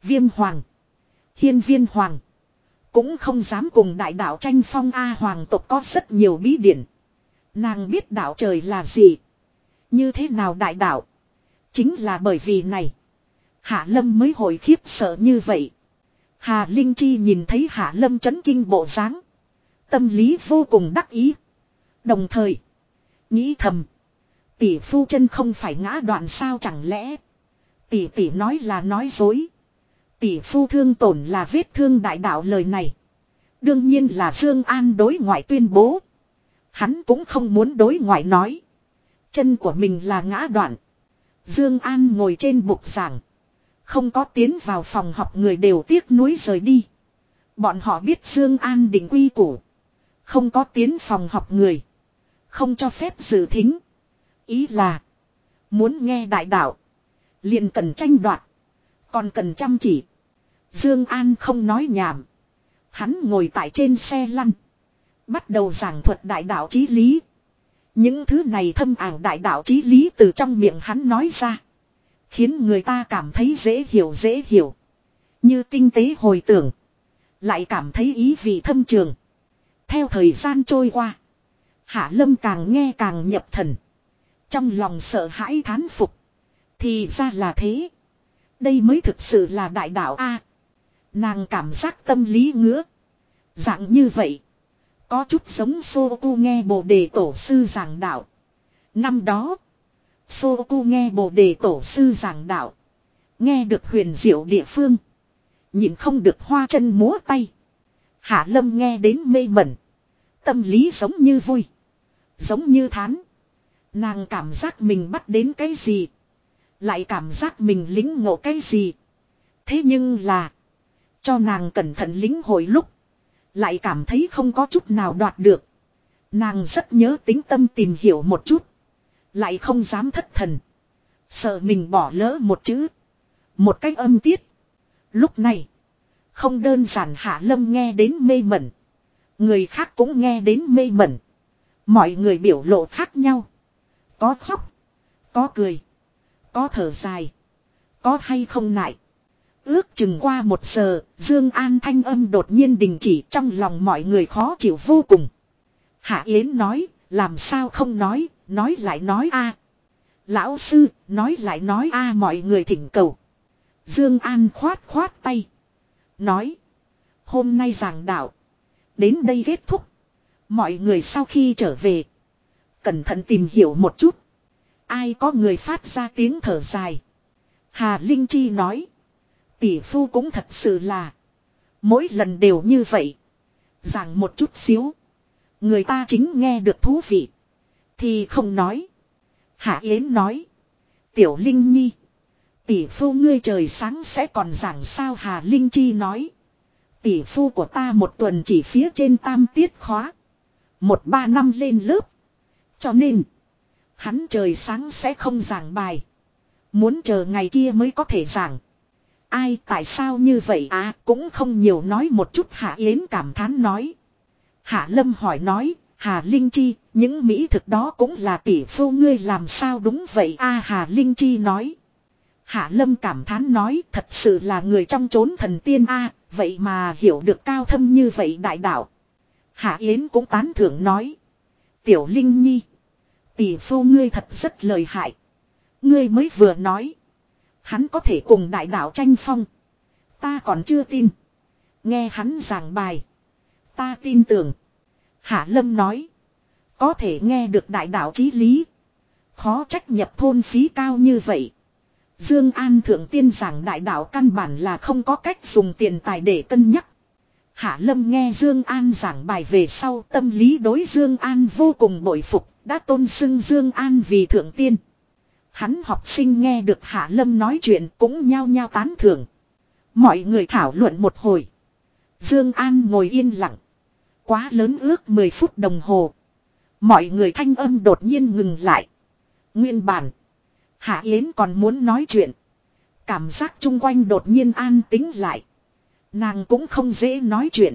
Viêm hoàng. Hiên viên hoàng. Cũng không dám cùng đại đạo tranh phong A hoàng tộc có rất nhiều bí điển. Nàng biết đạo trời là gì. Như thế nào đại đạo. Chính là bởi vì này. Hạ lâm mới hồi khiếp sợ như vậy. Hà Linh Chi nhìn thấy Hạ lâm chấn kinh bộ dáng Tâm lý vô cùng đắc ý. Đồng thời. Nghĩ thầm. Tỷ phu chân không phải ngã đoạn sao chẳng lẽ. Tỷ tỷ nói là nói dối. Tỷ phu thương tổn là vết thương đại đạo lời này. Đương nhiên là Dương An đối ngoại tuyên bố. Hắn cũng không muốn đối ngoại nói. Chân của mình là ngã đoạn. Dương An ngồi trên bục giảng. Không có tiến vào phòng học người đều tiếc nuối rời đi. Bọn họ biết Dương An định quy củ. Không có tiến phòng học người. Không cho phép dự thính. Ý là. Muốn nghe đại đạo. liền cần tranh đoạt. Còn cần chăm chỉ. Dương An không nói nhảm. Hắn ngồi tại trên xe lăn. Bắt đầu giảng thuật đại đạo chí lý. Những thứ này thâm ảo đại đạo chí lý từ trong miệng hắn nói ra. Khiến người ta cảm thấy dễ hiểu dễ hiểu. Như tinh tế hồi tưởng. Lại cảm thấy ý vị thâm trường. Theo thời gian trôi qua. Hạ Lâm càng nghe càng nhập thần. Trong lòng sợ hãi thán phục. Thì ra là thế. Đây mới thực sự là đại đạo A. Nàng cảm giác tâm lý ngứa. Dạng như vậy. Có chút giống Sô Cu nghe bồ đề tổ sư giảng đạo. Năm đó. Sô Cu nghe bồ đề tổ sư giảng đạo. Nghe được huyền diệu địa phương. Nhìn không được hoa chân múa tay. Hạ lâm nghe đến mê mẩn. Tâm lý giống như vui. Giống như thán. Nàng cảm giác mình bắt đến cái gì. Lại cảm giác mình lính ngộ cái gì. Thế nhưng là. Cho nàng cẩn thận lính hồi lúc. Lại cảm thấy không có chút nào đoạt được. Nàng rất nhớ tính tâm tìm hiểu một chút. Lại không dám thất thần. Sợ mình bỏ lỡ một chữ. Một cách âm tiết. Lúc này. Không đơn giản Hạ Lâm nghe đến mê mẩn. Người khác cũng nghe đến mê mẩn. Mọi người biểu lộ khác nhau. Có khóc. Có cười. Có thở dài. Có hay không nại. Ước chừng qua một giờ, Dương An thanh âm đột nhiên đình chỉ trong lòng mọi người khó chịu vô cùng. Hạ Yến nói, làm sao không nói, nói lại nói a. Lão sư, nói lại nói a mọi người thỉnh cầu. Dương An khoát khoát tay. Nói. Hôm nay giảng đạo. Đến đây kết thúc. Mọi người sau khi trở về. Cẩn thận tìm hiểu một chút. Ai có người phát ra tiếng thở dài. Hà Linh Chi nói. Tỷ phu cũng thật sự là. Mỗi lần đều như vậy. Giảng một chút xíu. Người ta chính nghe được thú vị. Thì không nói. Hạ Yến nói. Tiểu Linh Nhi. Tỷ phu ngươi trời sáng sẽ còn giảng sao Hà Linh Chi nói. Tỷ phu của ta một tuần chỉ phía trên tam tiết khóa. Một ba năm lên lớp. Cho nên. Hắn trời sáng sẽ không giảng bài. Muốn chờ ngày kia mới có thể giảng. Ai tại sao như vậy à cũng không nhiều nói một chút Hạ Yến cảm thán nói. Hạ Lâm hỏi nói, Hà Linh Chi, những mỹ thực đó cũng là tỷ phu ngươi làm sao đúng vậy a Hà Linh Chi nói. Hạ Lâm cảm thán nói thật sự là người trong chốn thần tiên a vậy mà hiểu được cao thâm như vậy đại đạo. Hạ Yến cũng tán thưởng nói. Tiểu Linh Nhi. Tỷ phu ngươi thật rất lời hại. Ngươi mới vừa nói. Hắn có thể cùng đại đạo tranh phong. Ta còn chưa tin. Nghe hắn giảng bài. Ta tin tưởng. Hạ Lâm nói. Có thể nghe được đại đạo chí lý. Khó trách nhập thôn phí cao như vậy. Dương An thượng tiên giảng đại đạo căn bản là không có cách dùng tiền tài để cân nhắc. Hạ Lâm nghe Dương An giảng bài về sau tâm lý đối Dương An vô cùng bội phục, đã tôn xưng Dương An vì thượng tiên. Hắn học sinh nghe được Hạ Lâm nói chuyện cũng nhao nhao tán thưởng. Mọi người thảo luận một hồi. Dương An ngồi yên lặng. Quá lớn ước 10 phút đồng hồ. Mọi người thanh âm đột nhiên ngừng lại. Nguyên bản. Hạ Yến còn muốn nói chuyện. Cảm giác chung quanh đột nhiên an tính lại. Nàng cũng không dễ nói chuyện.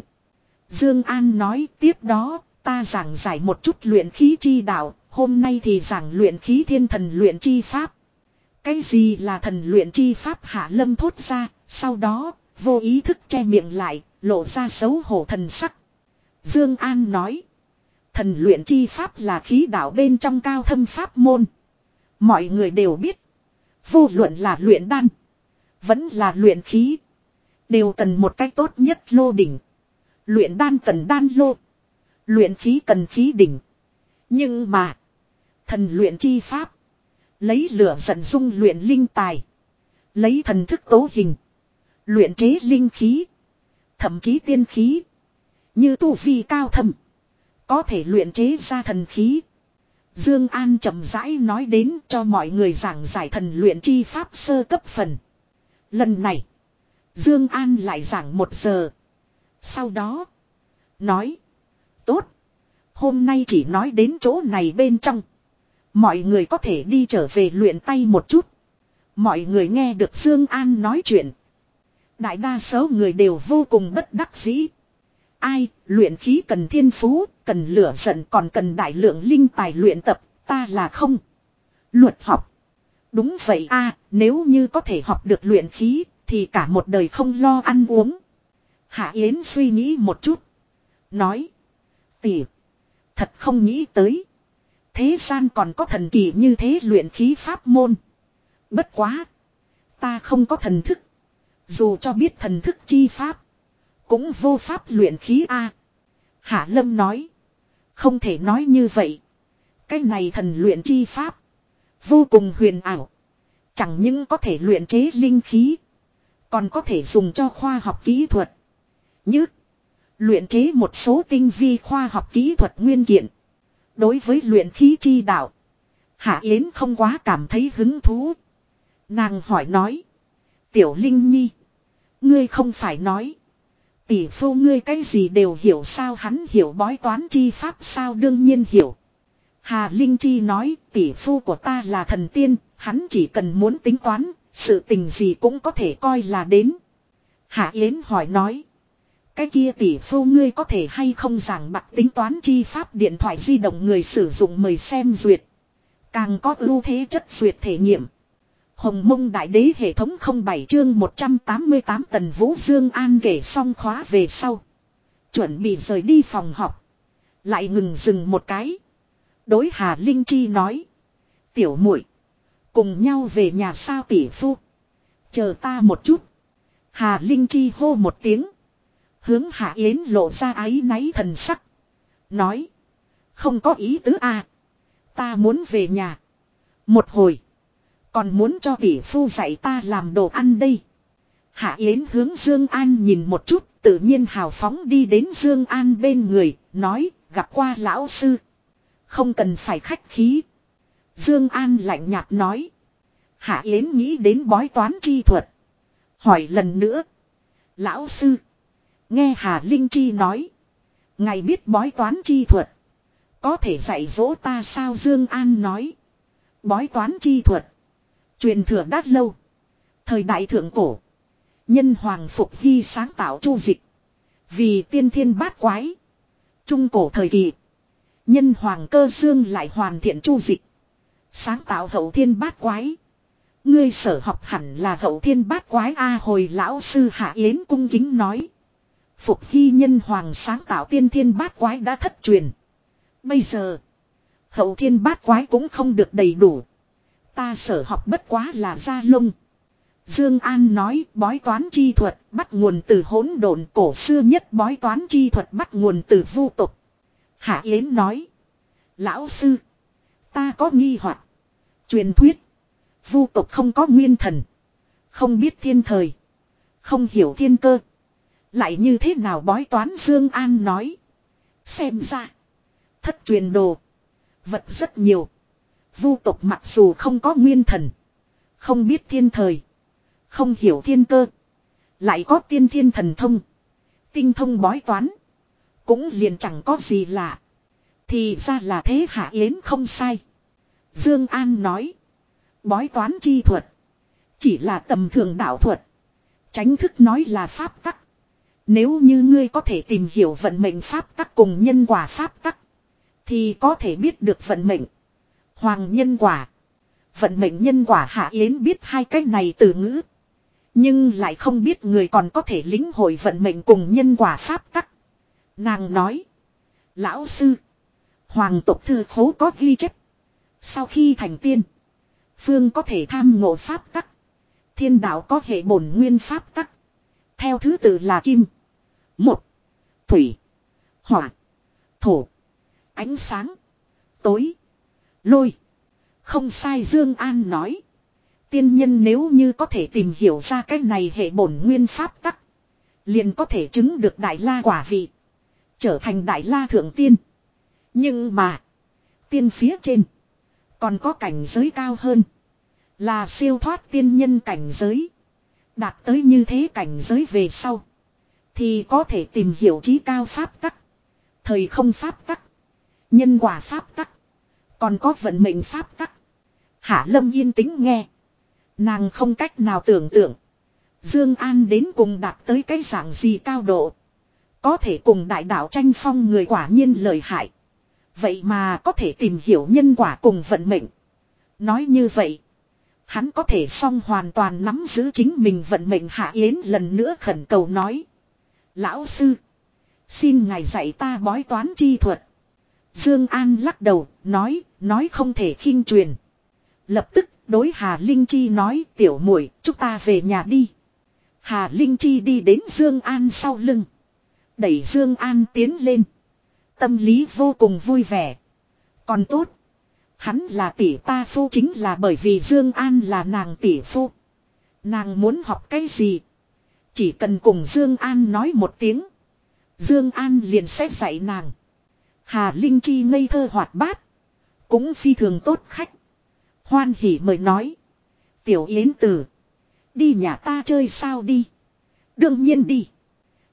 Dương An nói tiếp đó ta giảng giải một chút luyện khí chi đạo. Hôm nay thì giảng luyện khí thiên thần luyện chi pháp. Cái gì là thần luyện chi pháp hạ lâm thốt ra. Sau đó, vô ý thức che miệng lại, lộ ra xấu hổ thần sắc. Dương An nói. Thần luyện chi pháp là khí đạo bên trong cao thâm pháp môn. Mọi người đều biết. Vô luận là luyện đan. Vẫn là luyện khí. Đều cần một cách tốt nhất lô đỉnh. Luyện đan cần đan lô. Luyện khí cần khí đỉnh. Nhưng mà. Thần luyện chi pháp. Lấy lửa giận dung luyện linh tài. Lấy thần thức tố hình. Luyện chế linh khí. Thậm chí tiên khí. Như tu vi cao thâm. Có thể luyện chế ra thần khí. Dương An chậm rãi nói đến cho mọi người giảng giải thần luyện chi pháp sơ cấp phần. Lần này, Dương An lại giảng một giờ. Sau đó, nói, tốt, hôm nay chỉ nói đến chỗ này bên trong. Mọi người có thể đi trở về luyện tay một chút. Mọi người nghe được Dương An nói chuyện. Đại đa số người đều vô cùng bất đắc dĩ. Ai, luyện khí cần thiên phú, cần lửa giận còn cần đại lượng linh tài luyện tập, ta là không. Luật học. Đúng vậy a nếu như có thể học được luyện khí, thì cả một đời không lo ăn uống. Hạ Yến suy nghĩ một chút. Nói. Tỉ. Thật không nghĩ tới. Thế gian còn có thần kỳ như thế luyện khí pháp môn. Bất quá. Ta không có thần thức. Dù cho biết thần thức chi pháp. Cũng vô pháp luyện khí A. Hạ Lâm nói. Không thể nói như vậy. Cái này thần luyện chi pháp. Vô cùng huyền ảo. Chẳng những có thể luyện chế linh khí. Còn có thể dùng cho khoa học kỹ thuật. Như. Luyện chế một số tinh vi khoa học kỹ thuật nguyên kiện. Đối với luyện khí chi đạo. Hạ Yến không quá cảm thấy hứng thú. Nàng hỏi nói. Tiểu Linh Nhi. Ngươi không phải nói. Tỷ phu ngươi cái gì đều hiểu sao hắn hiểu bói toán chi pháp sao đương nhiên hiểu. Hà Linh Chi nói tỷ phu của ta là thần tiên, hắn chỉ cần muốn tính toán, sự tình gì cũng có thể coi là đến. Hạ Yến hỏi nói. Cái kia tỷ phu ngươi có thể hay không giảng bạc tính toán chi pháp điện thoại di động người sử dụng mời xem duyệt. Càng có ưu thế chất duyệt thể nghiệm. Hồng mông đại đế hệ thống 07 chương 188 tần vũ dương an kể xong khóa về sau. Chuẩn bị rời đi phòng học Lại ngừng dừng một cái. Đối Hà Linh Chi nói. Tiểu muội, Cùng nhau về nhà sao tỷ phu. Chờ ta một chút. Hà Linh Chi hô một tiếng. Hướng Hạ Yến lộ ra ái náy thần sắc. Nói. Không có ý tứ a Ta muốn về nhà. Một hồi. Còn muốn cho tỷ phu dạy ta làm đồ ăn đây. Hạ Yến hướng Dương An nhìn một chút, tự nhiên hào phóng đi đến Dương An bên người, nói, gặp qua lão sư. Không cần phải khách khí. Dương An lạnh nhạt nói. Hạ Yến nghĩ đến bói toán chi thuật. Hỏi lần nữa. Lão sư. Nghe Hà Linh Chi nói. Ngài biết bói toán chi thuật. Có thể dạy dỗ ta sao Dương An nói. Bói toán chi thuật. Truyền thừa đắt lâu. Thời đại thượng cổ. Nhân hoàng phục hy sáng tạo chu dịch. Vì tiên thiên bát quái. Trung cổ thời kỳ. Nhân hoàng cơ xương lại hoàn thiện chu dịch. Sáng tạo hậu thiên bát quái. Ngươi sở học hẳn là hậu thiên bát quái A hồi lão sư Hạ Yến cung kính nói. Phục hy nhân hoàng sáng tạo tiên thiên bát quái đã thất truyền. Bây giờ. Hậu thiên bát quái cũng không được đầy đủ. Ta sở học bất quá là gia lông. Dương An nói, bói toán chi thuật bắt nguồn từ hỗn độn cổ xưa nhất bói toán chi thuật bắt nguồn từ vu tục. Hạ Yến nói. Lão sư. Ta có nghi hoặc, Truyền thuyết. Vu tục không có nguyên thần. Không biết thiên thời. Không hiểu thiên cơ. Lại như thế nào bói toán Dương An nói. Xem ra. Thất truyền đồ. Vật rất nhiều. Vu tục mặc dù không có nguyên thần. Không biết thiên thời. Không hiểu thiên cơ. Lại có tiên thiên thần thông. Tinh thông bói toán. Cũng liền chẳng có gì lạ. Thì ra là thế Hạ Yến không sai. Dương An nói. Bói toán chi thuật. Chỉ là tầm thường đạo thuật. Tránh thức nói là pháp tắc. Nếu như ngươi có thể tìm hiểu vận mệnh pháp tắc cùng nhân quả pháp tắc. Thì có thể biết được vận mệnh. Hoàng nhân quả. Vận mệnh nhân quả Hạ Yến biết hai cái này từ ngữ. Nhưng lại không biết người còn có thể lính hội vận mệnh cùng nhân quả pháp tắc. Nàng nói. Lão sư. Hoàng tộc thư khố có ghi chép. Sau khi thành tiên. Phương có thể tham ngộ pháp tắc. Thiên đạo có hệ bổn nguyên pháp tắc. Theo thứ tự là kim. Một. Thủy. Hỏa. Thổ. Ánh sáng. Tối. Lôi. Không sai Dương An nói. Tiên nhân nếu như có thể tìm hiểu ra cái này hệ bổn nguyên pháp tắc. Liền có thể chứng được đại la quả vị. Trở thành đại la thượng tiên. Nhưng mà. Tiên phía trên. Còn có cảnh giới cao hơn. Là siêu thoát tiên nhân cảnh giới. Đạt tới như thế cảnh giới về sau. Thì có thể tìm hiểu trí cao pháp tắc. Thời không pháp tắc. Nhân quả pháp tắc. Còn có vận mệnh pháp tắc. Hạ lâm yên tĩnh nghe. Nàng không cách nào tưởng tượng. Dương An đến cùng đạt tới cái dạng gì cao độ. Có thể cùng đại đạo tranh phong người quả nhiên lợi hại. Vậy mà có thể tìm hiểu nhân quả cùng vận mệnh. Nói như vậy. Hắn có thể song hoàn toàn nắm giữ chính mình vận mệnh hạ yến lần nữa khẩn cầu nói. Lão sư. Xin ngài dạy ta bói toán chi thuật. Dương An lắc đầu, nói, nói không thể khinh truyền. Lập tức, đối Hà Linh Chi nói, tiểu muội, chúng ta về nhà đi. Hà Linh Chi đi đến Dương An sau lưng. Đẩy Dương An tiến lên. Tâm lý vô cùng vui vẻ. Còn tốt. Hắn là tỷ ta phu chính là bởi vì Dương An là nàng tỷ phu. Nàng muốn học cái gì? Chỉ cần cùng Dương An nói một tiếng. Dương An liền sẽ dạy nàng. Hà Linh Chi ngây thơ hoạt bát. Cũng phi thường tốt khách. Hoan hỉ mời nói. Tiểu Yến Tử. Đi nhà ta chơi sao đi. Đương nhiên đi.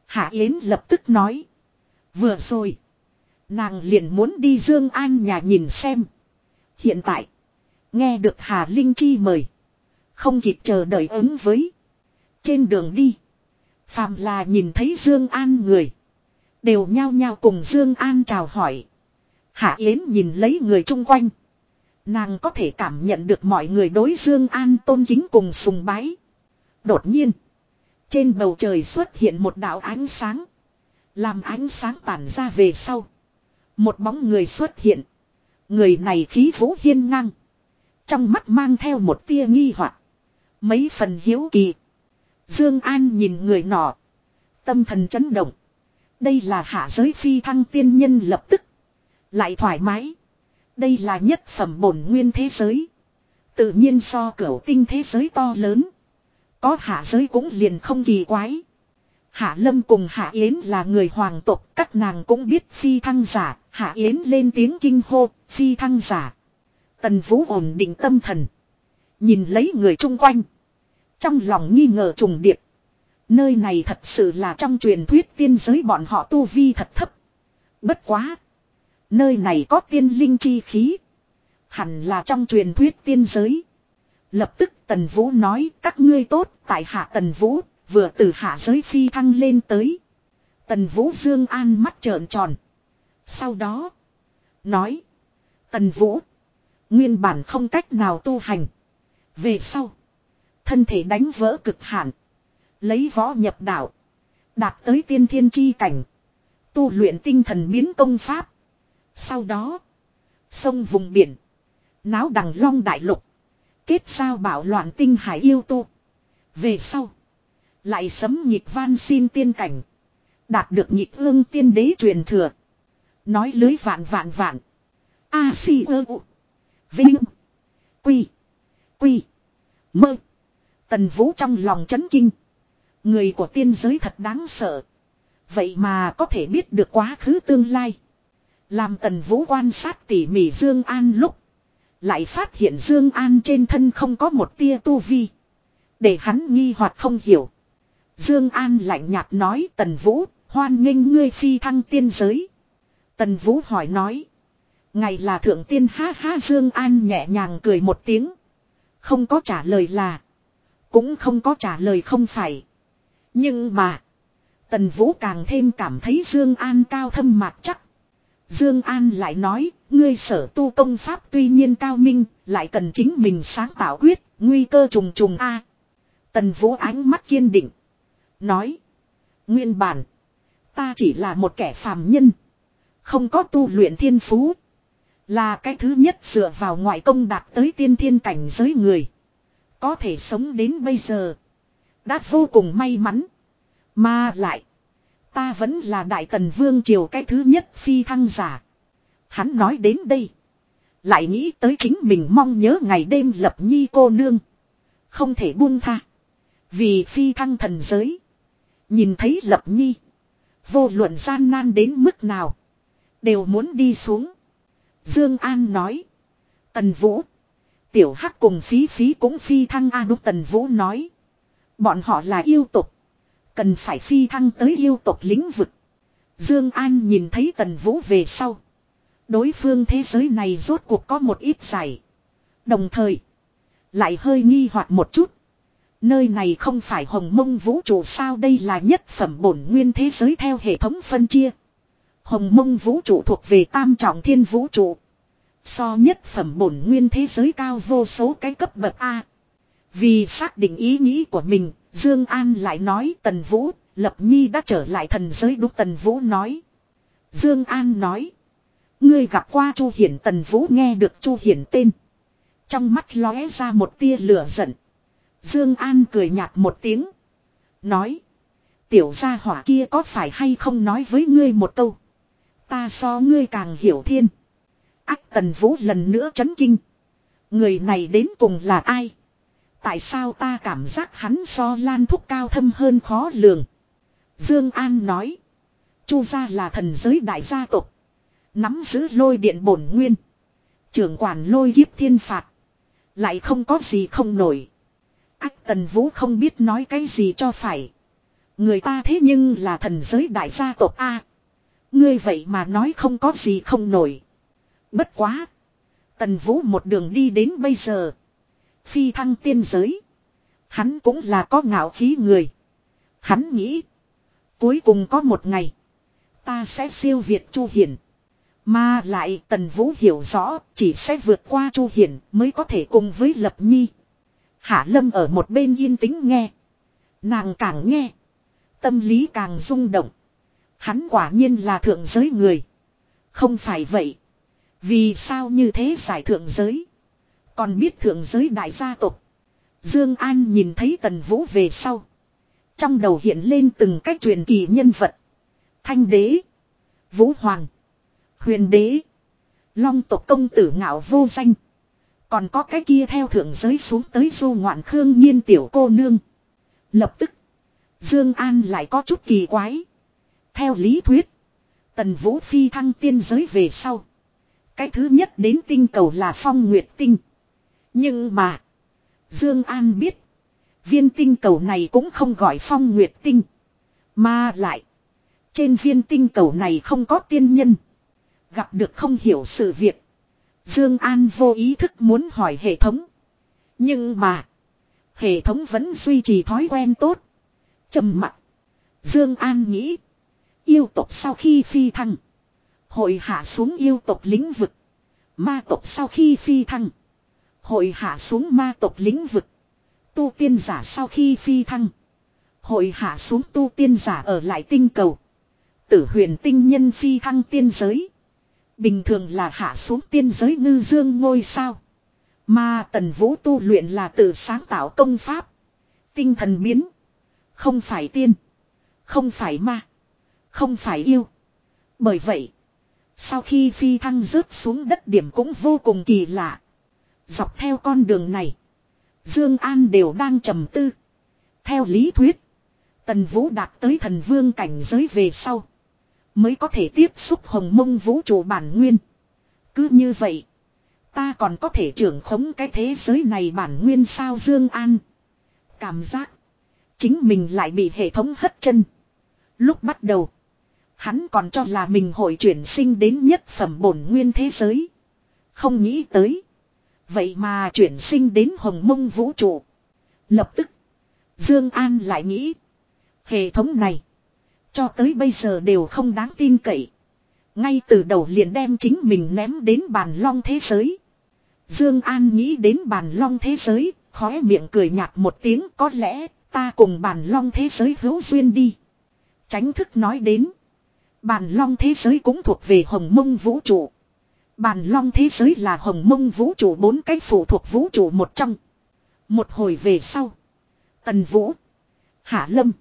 Hạ Yến lập tức nói. Vừa rồi. Nàng liền muốn đi Dương An nhà nhìn xem. Hiện tại. Nghe được Hà Linh Chi mời. Không kịp chờ đợi ứng với. Trên đường đi. Phàm là nhìn thấy Dương An người. Đều nhao nhao cùng Dương An chào hỏi. Hạ Yến nhìn lấy người chung quanh. Nàng có thể cảm nhận được mọi người đối Dương An tôn kính cùng sùng bái. Đột nhiên. Trên bầu trời xuất hiện một đạo ánh sáng. Làm ánh sáng tản ra về sau. Một bóng người xuất hiện. Người này khí vũ hiên ngang. Trong mắt mang theo một tia nghi hoặc Mấy phần hiếu kỳ. Dương An nhìn người nọ. Tâm thần chấn động. Đây là hạ giới phi thăng tiên nhân lập tức. Lại thoải mái. Đây là nhất phẩm bổn nguyên thế giới. Tự nhiên so cửu tinh thế giới to lớn. Có hạ giới cũng liền không kỳ quái. Hạ Lâm cùng Hạ Yến là người hoàng tộc, các nàng cũng biết phi thăng giả, Hạ Yến lên tiếng kinh hô, phi thăng giả. Tần Vũ ổn định tâm thần. Nhìn lấy người chung quanh. Trong lòng nghi ngờ trùng điệp. Nơi này thật sự là trong truyền thuyết tiên giới bọn họ tu vi thật thấp. Bất quá. Nơi này có tiên linh chi khí. Hẳn là trong truyền thuyết tiên giới. Lập tức Tần Vũ nói, các ngươi tốt, tại hạ Tần Vũ, vừa từ hạ giới phi thăng lên tới. Tần Vũ Dương An mắt trợn tròn. Sau đó. Nói. Tần Vũ. Nguyên bản không cách nào tu hành. Về sau. Thân thể đánh vỡ cực hạn. Lấy võ nhập đạo. Đạt tới tiên thiên chi cảnh. Tu luyện tinh thần biến công pháp. Sau đó. Sông vùng biển. Náo đằng long đại lục. Kết sao bảo loạn tinh hải yêu tu. Về sau. Lại sấm nhịp van xin tiên cảnh. Đạt được nhịp ương tiên đế truyền thừa. Nói lưới vạn vạn vạn. A si ơ u. Vinh. Quy. Quy. Mơ. Tần Vũ trong lòng chấn kinh. Người của tiên giới thật đáng sợ. Vậy mà có thể biết được quá khứ tương lai. Làm Tần Vũ quan sát tỉ mỉ Dương An lúc. Lại phát hiện Dương An trên thân không có một tia tu vi. Để hắn nghi hoặc không hiểu. Dương An lạnh nhạt nói Tần Vũ, hoan nghênh ngươi phi thăng tiên giới. Tần Vũ hỏi nói. Ngày là thượng tiên ha ha Dương An nhẹ nhàng cười một tiếng. Không có trả lời là. Cũng không có trả lời không phải. Nhưng mà. Tần Vũ càng thêm cảm thấy Dương An cao thâm mạc chắc. Dương An lại nói, ngươi sở tu công pháp tuy nhiên cao minh, lại cần chính mình sáng tạo quyết, nguy cơ trùng trùng a. Tần Vũ ánh mắt kiên định, nói: "Nguyên bản, ta chỉ là một kẻ phàm nhân, không có tu luyện thiên phú, là cái thứ nhất dựa vào ngoại công đạt tới tiên thiên cảnh giới người, có thể sống đến bây giờ, đã vô cùng may mắn, mà lại Ta vẫn là đại tần vương triều cái thứ nhất phi thăng giả. Hắn nói đến đây. Lại nghĩ tới chính mình mong nhớ ngày đêm lập nhi cô nương. Không thể buông tha. Vì phi thăng thần giới. Nhìn thấy lập nhi. Vô luận gian nan đến mức nào. Đều muốn đi xuống. Dương An nói. Tần Vũ. Tiểu Hắc cùng phí phí cũng phi thăng A đúc Tần Vũ nói. Bọn họ là yêu tục. Cần phải phi thăng tới yêu tộc lĩnh vực. Dương An nhìn thấy Tần Vũ về sau. Đối phương thế giới này rốt cuộc có một ít giải. Đồng thời. Lại hơi nghi hoặc một chút. Nơi này không phải hồng mông vũ trụ sao đây là nhất phẩm bổn nguyên thế giới theo hệ thống phân chia. Hồng mông vũ trụ thuộc về tam trọng thiên vũ trụ. So nhất phẩm bổn nguyên thế giới cao vô số cái cấp bậc A. Vì xác định ý nghĩ của mình, Dương An lại nói Tần Vũ, Lập Nhi đã trở lại thần giới đúc Tần Vũ nói. Dương An nói. Ngươi gặp qua Chu Hiển Tần Vũ nghe được Chu Hiển tên. Trong mắt lóe ra một tia lửa giận. Dương An cười nhạt một tiếng. Nói. Tiểu gia hỏa kia có phải hay không nói với ngươi một câu. Ta so ngươi càng hiểu thiên. Ác Tần Vũ lần nữa chấn kinh. Người này đến cùng là ai? Tại sao ta cảm giác hắn so lan thúc cao thâm hơn khó lường. Dương An nói. Chu gia là thần giới đại gia tộc. Nắm giữ lôi điện bổn nguyên. Trưởng quản lôi kiếp thiên phạt. Lại không có gì không nổi. Ách tần vũ không biết nói cái gì cho phải. Người ta thế nhưng là thần giới đại gia tộc A. Ngươi vậy mà nói không có gì không nổi. Bất quá. Tần vũ một đường đi đến bây giờ. Phi thăng tiên giới. Hắn cũng là có ngạo khí người. Hắn nghĩ. Cuối cùng có một ngày. Ta sẽ siêu việt Chu Hiển. Mà lại Tần Vũ hiểu rõ chỉ sẽ vượt qua Chu Hiển mới có thể cùng với Lập Nhi. Hạ Lâm ở một bên yên tĩnh nghe. Nàng càng nghe. Tâm lý càng rung động. Hắn quả nhiên là thượng giới người. Không phải vậy. Vì sao như thế giải thượng giới. Còn biết thượng giới đại gia tộc. Dương An nhìn thấy Tần Vũ về sau. Trong đầu hiện lên từng cách truyền kỳ nhân vật. Thanh đế. Vũ Hoàng. Huyền đế. Long tộc công tử ngạo vô danh. Còn có cái kia theo thượng giới xuống tới du ngoạn khương nhiên tiểu cô nương. Lập tức. Dương An lại có chút kỳ quái. Theo lý thuyết. Tần Vũ Phi thăng tiên giới về sau. Cái thứ nhất đến tinh cầu là phong nguyệt tinh. Nhưng mà. Dương An biết. Viên tinh cầu này cũng không gọi phong nguyệt tinh. Mà lại. Trên viên tinh cầu này không có tiên nhân. Gặp được không hiểu sự việc. Dương An vô ý thức muốn hỏi hệ thống. Nhưng mà. Hệ thống vẫn duy trì thói quen tốt. trầm mặc. Dương An nghĩ. Yêu tộc sau khi phi thăng. Hội hạ xuống yêu tộc lĩnh vực. Ma tộc sau khi phi thăng. Hội hạ xuống ma tộc lĩnh vực. Tu tiên giả sau khi phi thăng. Hội hạ xuống tu tiên giả ở lại tinh cầu. Tử huyền tinh nhân phi thăng tiên giới. Bình thường là hạ xuống tiên giới ngư dương ngôi sao. Mà tần vũ tu luyện là tự sáng tạo công pháp. Tinh thần biến. Không phải tiên. Không phải ma. Không phải yêu. Bởi vậy. Sau khi phi thăng rớt xuống đất điểm cũng vô cùng kỳ lạ. Dọc theo con đường này. Dương An đều đang trầm tư. Theo lý thuyết. Tần Vũ đạt tới thần vương cảnh giới về sau. Mới có thể tiếp xúc hồng mông vũ trụ bản nguyên. Cứ như vậy. Ta còn có thể trưởng khống cái thế giới này bản nguyên sao Dương An. Cảm giác. Chính mình lại bị hệ thống hất chân. Lúc bắt đầu. Hắn còn cho là mình hội chuyển sinh đến nhất phẩm bổn nguyên thế giới. Không nghĩ tới. Vậy mà chuyển sinh đến hồng mông vũ trụ. Lập tức. Dương An lại nghĩ. Hệ thống này. Cho tới bây giờ đều không đáng tin cậy. Ngay từ đầu liền đem chính mình ném đến bàn long thế giới. Dương An nghĩ đến bàn long thế giới, khóe miệng cười nhạt một tiếng có lẽ ta cùng bàn long thế giới hữu duyên đi. Tránh thức nói đến. Bàn long thế giới cũng thuộc về hồng mông vũ trụ. Bàn long thế giới là hồng mông vũ trụ, bốn cái phụ thuộc vũ trụ một trong. Một hồi về sau. Tần Vũ. Hạ Lâm.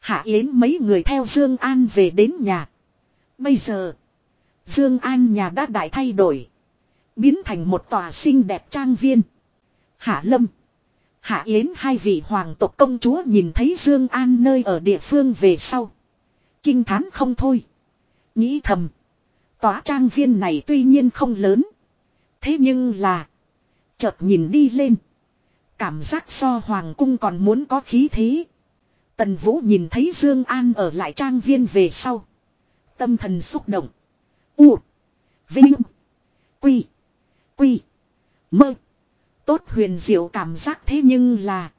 Hạ Yến mấy người theo Dương An về đến nhà. Bây giờ. Dương An nhà đã đại thay đổi. Biến thành một tòa xinh đẹp trang viên. Hạ Lâm. Hạ Yến hai vị hoàng tộc công chúa nhìn thấy Dương An nơi ở địa phương về sau. Kinh thán không thôi. Nghĩ thầm. Tòa trang viên này tuy nhiên không lớn. Thế nhưng là. Chợt nhìn đi lên. Cảm giác so hoàng cung còn muốn có khí thế. Tần Vũ nhìn thấy Dương An ở lại trang viên về sau. Tâm thần xúc động. U. Vinh. Quy. Quy. Mơ. Tốt huyền diệu cảm giác thế nhưng là.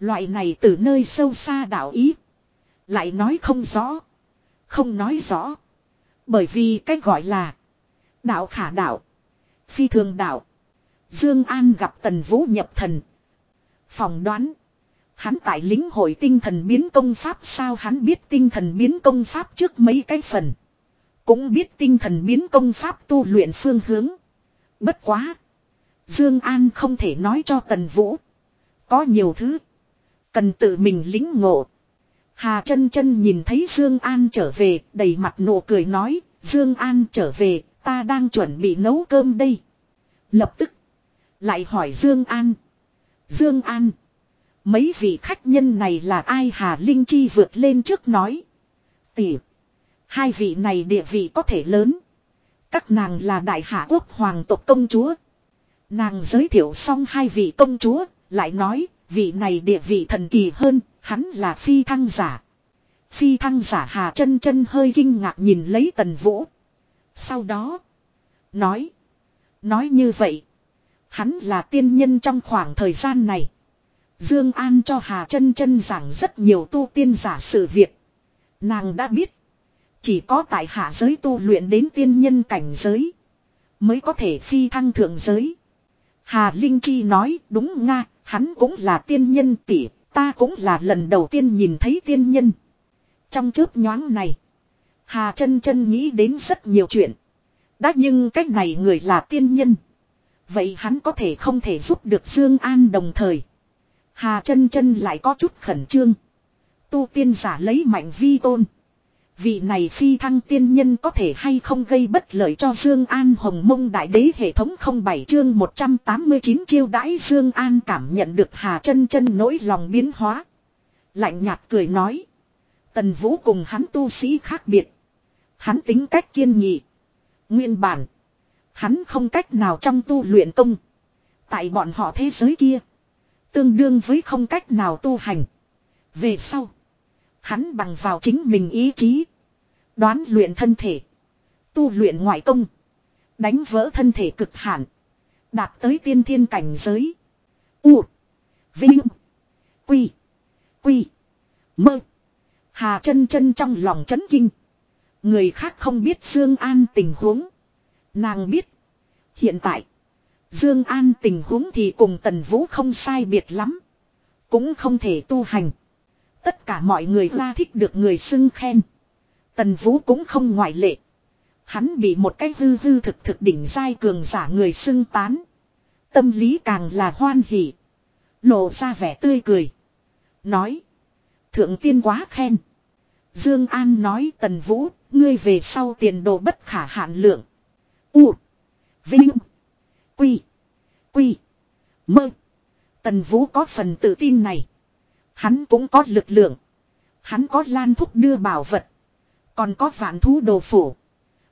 Loại này từ nơi sâu xa đạo ý. Lại nói không rõ. Không nói rõ. Bởi vì cách gọi là. Đạo khả đạo. Phi thường đạo. Dương An gặp Tần Vũ nhập thần. Phòng đoán. Hắn tại lĩnh hội tinh thần biến công pháp sao hắn biết tinh thần biến công pháp trước mấy cái phần. Cũng biết tinh thần biến công pháp tu luyện phương hướng. Bất quá. Dương An không thể nói cho Tần Vũ. Có nhiều thứ. Cần tự mình lính ngộ. Hà chân chân nhìn thấy Dương An trở về, đầy mặt nụ cười nói, Dương An trở về, ta đang chuẩn bị nấu cơm đây. Lập tức, lại hỏi Dương An. Dương An, mấy vị khách nhân này là ai Hà Linh Chi vượt lên trước nói. Tỷ, hai vị này địa vị có thể lớn. Các nàng là đại hạ quốc hoàng tộc công chúa. Nàng giới thiệu xong hai vị công chúa, lại nói, vị này địa vị thần kỳ hơn, hắn là phi thăng giả. Phi thăng giả Hà chân chân hơi kinh ngạc nhìn lấy tần vũ. Sau đó, nói, nói như vậy, hắn là tiên nhân trong khoảng thời gian này. Dương An cho Hà chân chân giảng rất nhiều tu tiên giả sự việc. Nàng đã biết, chỉ có tại hạ giới tu luyện đến tiên nhân cảnh giới, mới có thể phi thăng thượng giới. Hà Linh Chi nói, đúng nga, hắn cũng là tiên nhân tỷ, ta cũng là lần đầu tiên nhìn thấy tiên nhân. Trong chớp nhoáng này, Hà chân chân nghĩ đến rất nhiều chuyện. Đã nhưng cách này người là tiên nhân. Vậy hắn có thể không thể giúp được Dương An đồng thời. Hà chân chân lại có chút khẩn trương. Tu tiên giả lấy mạnh vi tôn. Vị này phi thăng tiên nhân có thể hay không gây bất lợi cho Dương An Hồng Mông Đại Đế hệ thống 07 chương 189 chiêu đãi Dương An cảm nhận được Hà chân chân nỗi lòng biến hóa. Lạnh nhạt cười nói. Tần Vũ cùng hắn tu sĩ khác biệt. Hắn tính cách kiên nghị. Nguyên bản. Hắn không cách nào trong tu luyện công. Tại bọn họ thế giới kia. Tương đương với không cách nào tu hành. Về sau. Hắn bằng vào chính mình ý chí. Đoán luyện thân thể. Tu luyện ngoại công. Đánh vỡ thân thể cực hạn. Đạt tới tiên thiên cảnh giới. U. Vinh. Quy. Quy. Mơ. Hà chân chân trong lòng chấn kinh. Người khác không biết Dương An tình huống. Nàng biết. Hiện tại. Dương An tình huống thì cùng Tần Vũ không sai biệt lắm. Cũng không thể tu hành. Tất cả mọi người la thích được người xưng khen. Tần Vũ cũng không ngoại lệ. Hắn bị một cái hư hư thực thực đỉnh giai cường giả người xưng tán. Tâm lý càng là hoan hỉ. Lộ ra vẻ tươi cười. Nói. Thượng tiên quá khen. Dương An nói Tần Vũ, ngươi về sau tiền đồ bất khả hạn lượng. U. Vinh. Quy. Quy. Mơ. Tần Vũ có phần tự tin này. Hắn cũng có lực lượng. Hắn có lan thúc đưa bảo vật. Còn có vạn thú đồ phủ.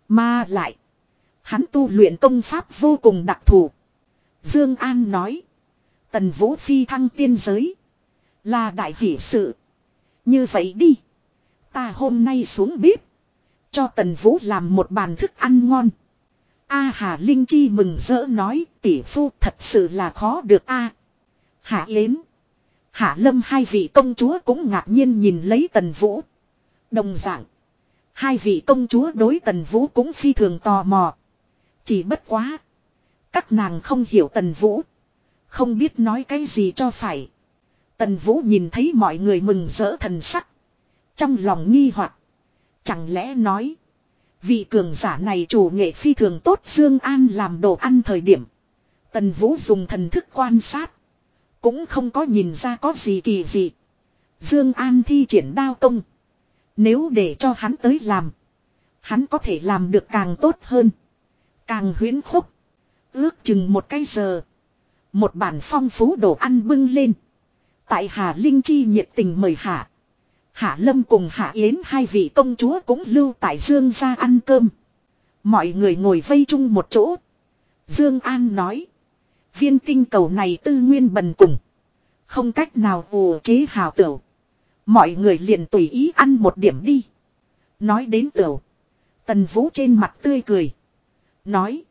Mà lại. Hắn tu luyện công pháp vô cùng đặc thù. Dương An nói. Tần Vũ phi thăng tiên giới. Là đại hỷ sự. Như vậy đi. Ta hôm nay xuống bếp. Cho Tần Vũ làm một bàn thức ăn ngon. A Hà Linh Chi mừng rỡ nói, tỷ phu thật sự là khó được a. Hạ Yến. Hạ Lâm hai vị công chúa cũng ngạc nhiên nhìn lấy Tần Vũ. Đồng dạng. Hai vị công chúa đối Tần Vũ cũng phi thường tò mò. Chỉ bất quá. Các nàng không hiểu Tần Vũ. Không biết nói cái gì cho phải. Tần Vũ nhìn thấy mọi người mừng rỡ thần sắc. Trong lòng nghi hoặc, Chẳng lẽ nói. Vị cường giả này chủ nghệ phi thường tốt Dương An làm đồ ăn thời điểm. Tần Vũ dùng thần thức quan sát. Cũng không có nhìn ra có gì kỳ gì. Dương An thi triển đao công. Nếu để cho hắn tới làm. Hắn có thể làm được càng tốt hơn. Càng huyến khúc. Ước chừng một cái giờ. Một bản phong phú đồ ăn bưng lên. Tại Hà Linh Chi nhiệt tình mời hạ. Hạ Lâm cùng Hạ Yến hai vị công chúa cũng lưu tại Dương ra ăn cơm. Mọi người ngồi vây chung một chỗ. Dương An nói. Viên tinh cầu này tư nguyên bần cùng. Không cách nào vù chế hào tửu. Mọi người liền tùy ý ăn một điểm đi. Nói đến tửu. Tần Vũ trên mặt tươi cười. Nói.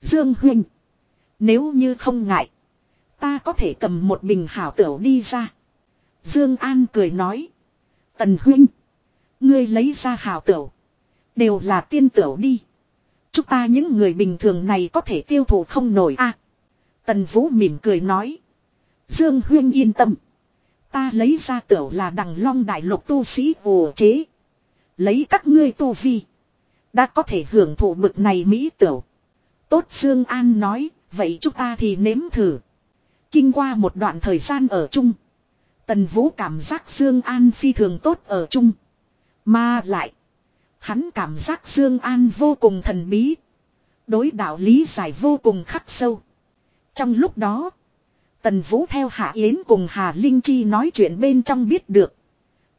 Dương Huynh. Nếu như không ngại. Ta có thể cầm một bình hảo tửu đi ra. Dương An cười nói. Tần huynh. Ngươi lấy ra hào tửu. Đều là tiên tửu đi. Chúng ta những người bình thường này có thể tiêu thụ không nổi a. Tần Vũ mỉm cười nói. Dương huyên yên tâm. Ta lấy ra tiểu là đằng long đại lục tu sĩ ồ chế. Lấy các ngươi tu vi. Đã có thể hưởng thụ bực này mỹ tiểu. Tốt Dương An nói. Vậy chúng ta thì nếm thử. Kinh qua một đoạn thời gian ở chung. Tần Vũ cảm giác Dương An phi thường tốt ở chung. Mà lại. Hắn cảm giác Dương An vô cùng thần bí. Đối đạo lý giải vô cùng khắc sâu. Trong lúc đó. Tần Vũ theo Hạ Yến cùng Hà Linh Chi nói chuyện bên trong biết được.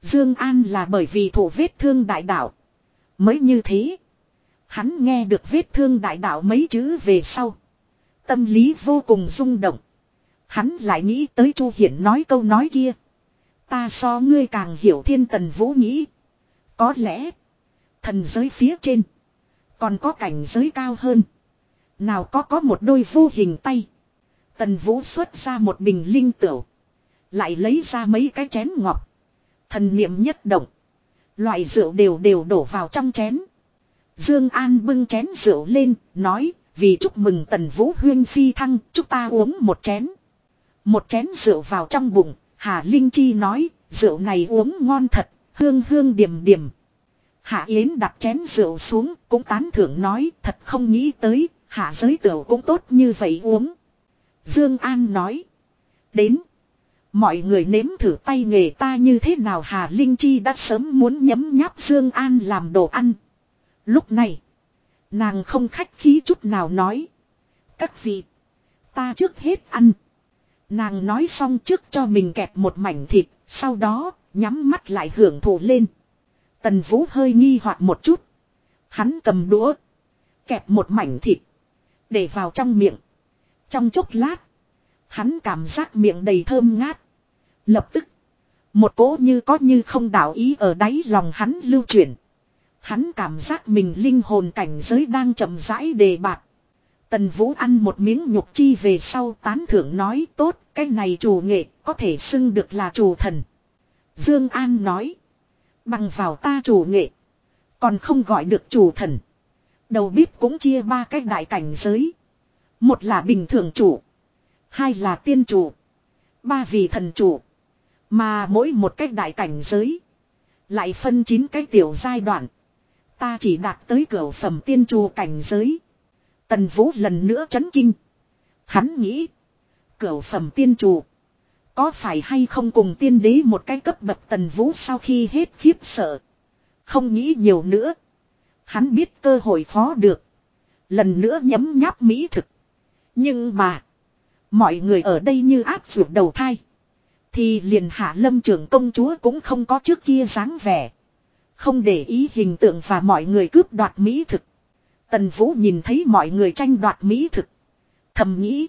Dương An là bởi vì thủ vết thương đại đạo. Mới như thế. Hắn nghe được vết thương đại đạo mấy chữ về sau. Tâm lý vô cùng rung động. Hắn lại nghĩ tới Chu Hiển nói câu nói kia. Ta so ngươi càng hiểu thiên tần vũ nghĩ. Có lẽ. Thần giới phía trên. Còn có cảnh giới cao hơn. Nào có có một đôi vô hình tay. Tần vũ xuất ra một bình linh tửu. Lại lấy ra mấy cái chén ngọc. Thần niệm nhất động. Loại rượu đều đều đổ vào trong chén. Dương An bưng chén rượu lên, nói, vì chúc mừng tần vũ huyên phi thăng, chúng ta uống một chén. Một chén rượu vào trong bụng, Hà Linh Chi nói, rượu này uống ngon thật, hương hương điểm điểm. Hạ Yến đặt chén rượu xuống, cũng tán thưởng nói, thật không nghĩ tới, hạ giới tiểu cũng tốt như vậy uống. Dương An nói, đến. Mọi người nếm thử tay nghề ta như thế nào Hà Linh Chi đã sớm muốn nhấm nháp Dương An làm đồ ăn. Lúc này, nàng không khách khí chút nào nói. Các vị, ta trước hết ăn. Nàng nói xong trước cho mình kẹp một mảnh thịt, sau đó nhắm mắt lại hưởng thụ lên. Tần Vũ hơi nghi hoặc một chút. Hắn cầm đũa, kẹp một mảnh thịt, để vào trong miệng. Trong chốc lát, hắn cảm giác miệng đầy thơm ngát. Lập tức, một cỗ như có như không đảo ý ở đáy lòng hắn lưu chuyển. Hắn cảm giác mình linh hồn cảnh giới đang chậm rãi đề bạc. Tần Vũ ăn một miếng nhục chi về sau tán thưởng nói tốt, cái này chủ nghệ có thể xưng được là chủ thần. Dương An nói, bằng vào ta chủ nghệ, còn không gọi được chủ thần. Đầu bếp cũng chia ba cái đại cảnh giới. Một là bình thường chủ, hai là tiên chủ, ba vì thần chủ. Mà mỗi một cách đại cảnh giới, lại phân chín cái tiểu giai đoạn. Ta chỉ đạt tới cửa phẩm tiên chủ cảnh giới. Tần Vũ lần nữa chấn kinh. Hắn nghĩ. Cửa phẩm tiên chủ. Có phải hay không cùng tiên đế một cái cấp bậc tần Vũ sau khi hết khiếp sợ. Không nghĩ nhiều nữa. Hắn biết cơ hội khó được. Lần nữa nhấm nháp mỹ thực. Nhưng mà. Mọi người ở đây như áp dụng đầu thai. Thì liền hạ lâm trưởng công chúa cũng không có trước kia dáng vẻ. Không để ý hình tượng và mọi người cướp đoạt mỹ thực. Tần Vũ nhìn thấy mọi người tranh đoạt mỹ thực. Thầm nghĩ.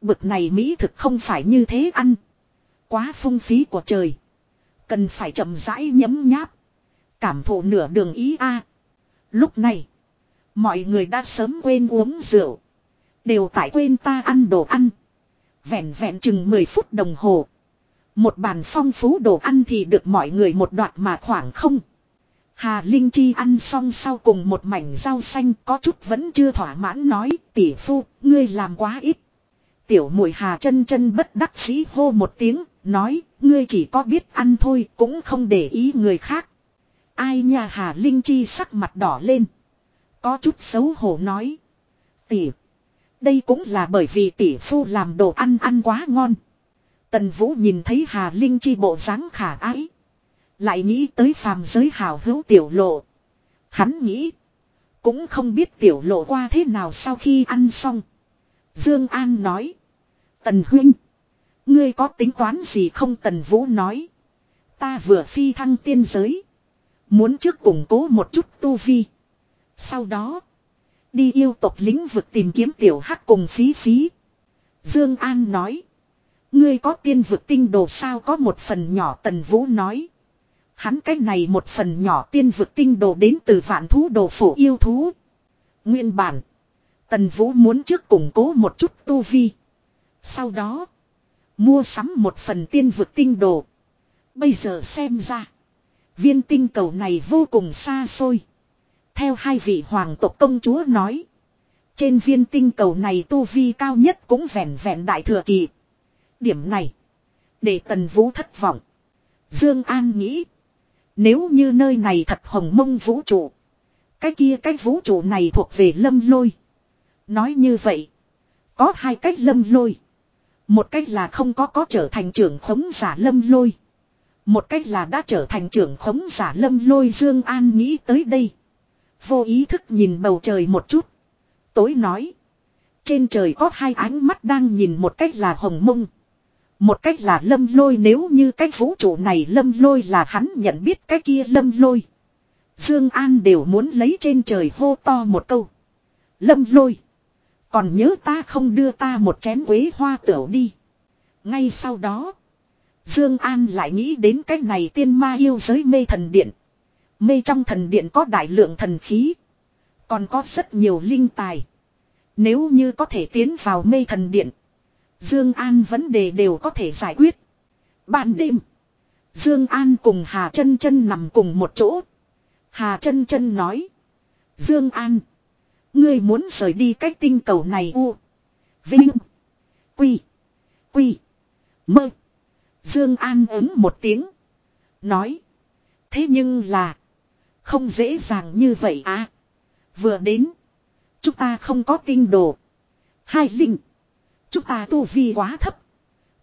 Bực này mỹ thực không phải như thế ăn. Quá phung phí của trời. Cần phải chậm rãi nhấm nháp. Cảm thụ nửa đường ý a. Lúc này. Mọi người đã sớm quên uống rượu. Đều tại quên ta ăn đồ ăn. Vẹn vẹn chừng 10 phút đồng hồ. Một bàn phong phú đồ ăn thì được mọi người một đoạt mà khoảng không. Hà Linh Chi ăn xong sau cùng một mảnh rau xanh có chút vẫn chưa thỏa mãn nói tỷ phu, ngươi làm quá ít. Tiểu mùi Hà chân chân bất đắc dĩ hô một tiếng, nói, ngươi chỉ có biết ăn thôi cũng không để ý người khác. Ai nha Hà Linh Chi sắc mặt đỏ lên. Có chút xấu hổ nói. Tỷ, đây cũng là bởi vì tỷ phu làm đồ ăn ăn quá ngon. Tần Vũ nhìn thấy Hà Linh Chi bộ dáng khả ái. Lại nghĩ tới phàm giới hào hữu tiểu lộ. Hắn nghĩ. Cũng không biết tiểu lộ qua thế nào sau khi ăn xong. Dương An nói. Tần huynh. Ngươi có tính toán gì không Tần Vũ nói. Ta vừa phi thăng tiên giới. Muốn trước củng cố một chút tu vi. Sau đó. Đi yêu tộc lĩnh vực tìm kiếm tiểu hắc cùng phí phí. Dương An nói. Ngươi có tiên vực tinh đồ sao có một phần nhỏ Tần Vũ nói. Hắn cái này một phần nhỏ tiên vực tinh đồ đến từ vạn thú đồ phổ yêu thú. Nguyên bản. Tần Vũ muốn trước củng cố một chút tu vi. Sau đó. Mua sắm một phần tiên vực tinh đồ. Bây giờ xem ra. Viên tinh cầu này vô cùng xa xôi. Theo hai vị hoàng tộc công chúa nói. Trên viên tinh cầu này tu vi cao nhất cũng vẹn vẹn đại thừa kỳ. Điểm này. Để tần vũ thất vọng. Dương An nghĩ. Nếu như nơi này thật hồng mông vũ trụ. Cái kia cái vũ trụ này thuộc về lâm lôi. Nói như vậy. Có hai cách lâm lôi. Một cách là không có có trở thành trưởng khống giả lâm lôi. Một cách là đã trở thành trưởng khống giả lâm lôi Dương An nghĩ tới đây. Vô ý thức nhìn bầu trời một chút. Tối nói. Trên trời có hai ánh mắt đang nhìn một cách là hồng mông. Một cách là lâm lôi nếu như cái vũ trụ này lâm lôi là hắn nhận biết cái kia lâm lôi. Dương An đều muốn lấy trên trời hô to một câu. Lâm lôi. Còn nhớ ta không đưa ta một chén quế hoa tửu đi. Ngay sau đó. Dương An lại nghĩ đến cái này tiên ma yêu giới mê thần điện. Mê trong thần điện có đại lượng thần khí. Còn có rất nhiều linh tài. Nếu như có thể tiến vào mê thần điện. Dương An vấn đề đều có thể giải quyết. Ban đêm. Dương An cùng Hà chân chân nằm cùng một chỗ. Hà chân chân nói. Dương An. Ngươi muốn rời đi cách tinh cầu này u. Vinh. Quy. Quy. Mơ. Dương An ứng một tiếng. Nói. Thế nhưng là. Không dễ dàng như vậy à. Vừa đến. Chúng ta không có tinh đồ. Hai linh. Chúng ta tu vi quá thấp.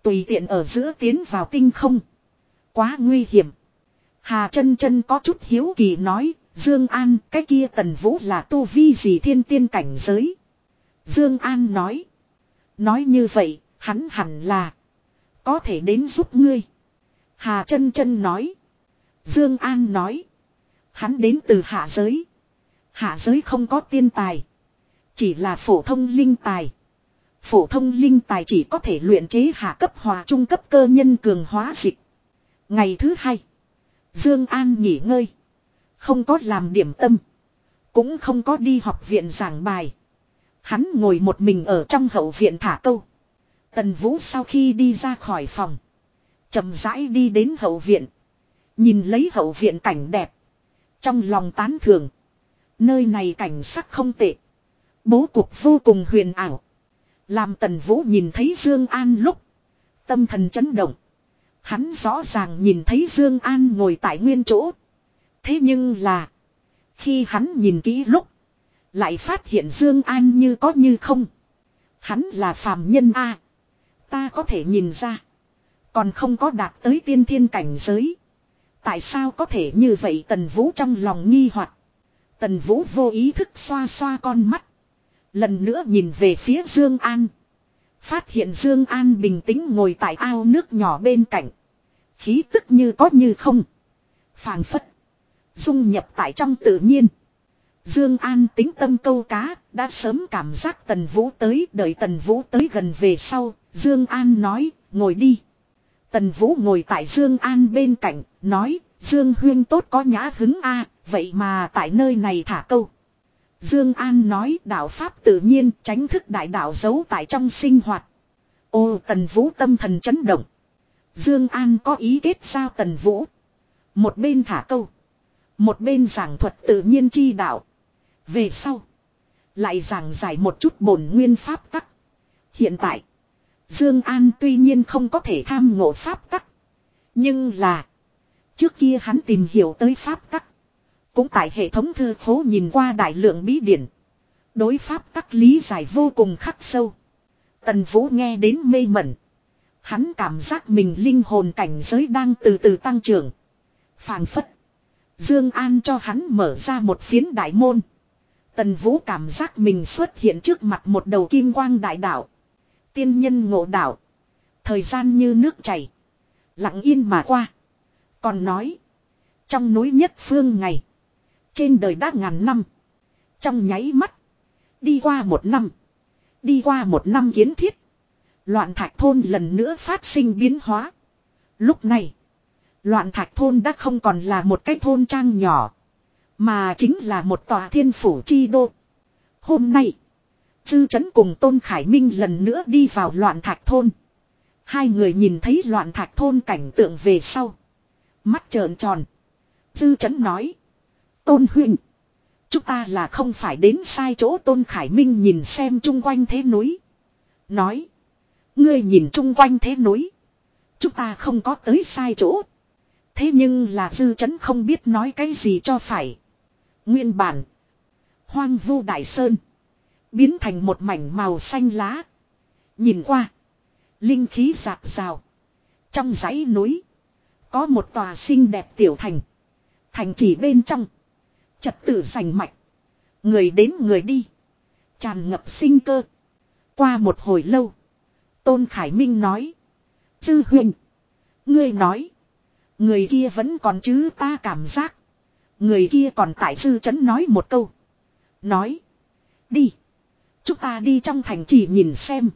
Tùy tiện ở giữa tiến vào tinh không. Quá nguy hiểm. Hà chân chân có chút hiếu kỳ nói. Dương An, cái kia tần vũ là tu vi gì thiên tiên cảnh giới. Dương An nói. Nói như vậy, hắn hẳn là. Có thể đến giúp ngươi. Hà chân chân nói. Dương An nói. Hắn đến từ hạ giới. Hạ giới không có tiên tài. Chỉ là phổ thông linh tài. Phổ thông linh tài chỉ có thể luyện chế hạ cấp hòa trung cấp cơ nhân cường hóa dịch. Ngày thứ hai. Dương An nghỉ ngơi. Không có làm điểm tâm. Cũng không có đi học viện giảng bài. Hắn ngồi một mình ở trong hậu viện thả câu. Tần Vũ sau khi đi ra khỏi phòng. chậm rãi đi đến hậu viện. Nhìn lấy hậu viện cảnh đẹp. Trong lòng tán thưởng, Nơi này cảnh sắc không tệ. Bố cục vô cùng huyền ảo. Làm tần vũ nhìn thấy Dương An lúc. Tâm thần chấn động. Hắn rõ ràng nhìn thấy Dương An ngồi tại nguyên chỗ. Thế nhưng là. Khi hắn nhìn kỹ lúc. Lại phát hiện Dương An như có như không. Hắn là phàm nhân A. Ta có thể nhìn ra. Còn không có đạt tới tiên thiên cảnh giới. Tại sao có thể như vậy tần vũ trong lòng nghi hoặc Tần vũ vô ý thức xoa xoa con mắt. Lần nữa nhìn về phía Dương An. Phát hiện Dương An bình tĩnh ngồi tại ao nước nhỏ bên cạnh. Khí tức như có như không. phảng phất. Dung nhập tại trong tự nhiên. Dương An tính tâm câu cá, đã sớm cảm giác Tần Vũ tới, đợi Tần Vũ tới gần về sau, Dương An nói, ngồi đi. Tần Vũ ngồi tại Dương An bên cạnh, nói, Dương Huyên tốt có nhã hứng a, vậy mà tại nơi này thả câu. Dương An nói đạo pháp tự nhiên tránh thức đại đạo giấu tại trong sinh hoạt. Ô Tần Vũ tâm thần chấn động. Dương An có ý kết sao Tần Vũ. Một bên thả câu. Một bên giảng thuật tự nhiên chi đạo. Về sau. Lại giảng giải một chút bổn nguyên pháp tắc. Hiện tại. Dương An tuy nhiên không có thể tham ngộ pháp tắc. Nhưng là. Trước kia hắn tìm hiểu tới pháp tắc. Cũng tại hệ thống thư phố nhìn qua đại lượng bí điển. Đối pháp tắc lý giải vô cùng khắc sâu. Tần Vũ nghe đến mê mẩn. Hắn cảm giác mình linh hồn cảnh giới đang từ từ tăng trưởng. phảng phất. Dương An cho hắn mở ra một phiến đại môn. Tần Vũ cảm giác mình xuất hiện trước mặt một đầu kim quang đại đạo. Tiên nhân ngộ đạo. Thời gian như nước chảy. Lặng yên mà qua. Còn nói. Trong núi nhất phương ngày. Trên đời đã ngàn năm. Trong nháy mắt. Đi qua một năm. Đi qua một năm kiến thiết. Loạn thạch thôn lần nữa phát sinh biến hóa. Lúc này. Loạn thạch thôn đã không còn là một cái thôn trang nhỏ. Mà chính là một tòa thiên phủ chi đô. Hôm nay. Dư chấn cùng Tôn Khải Minh lần nữa đi vào loạn thạch thôn. Hai người nhìn thấy loạn thạch thôn cảnh tượng về sau. Mắt trợn tròn. Dư chấn nói. Tôn huynh. Chúng ta là không phải đến sai chỗ Tôn Khải Minh nhìn xem chung quanh thế núi. Nói. Ngươi nhìn chung quanh thế núi. Chúng ta không có tới sai chỗ. Thế nhưng là dư chấn không biết nói cái gì cho phải. Nguyên bản. Hoang vu đại sơn. Biến thành một mảnh màu xanh lá. Nhìn qua. Linh khí rạc rào. Trong dãy núi. Có một tòa xinh đẹp tiểu thành. Thành chỉ bên trong. Trật tự sành mạch. Người đến người đi. Tràn ngập sinh cơ. Qua một hồi lâu. Tôn Khải Minh nói. Sư huyền. Ngươi nói. Người kia vẫn còn chứ ta cảm giác. Người kia còn tại sư chấn nói một câu. Nói. Đi. Chúng ta đi trong thành trì nhìn xem.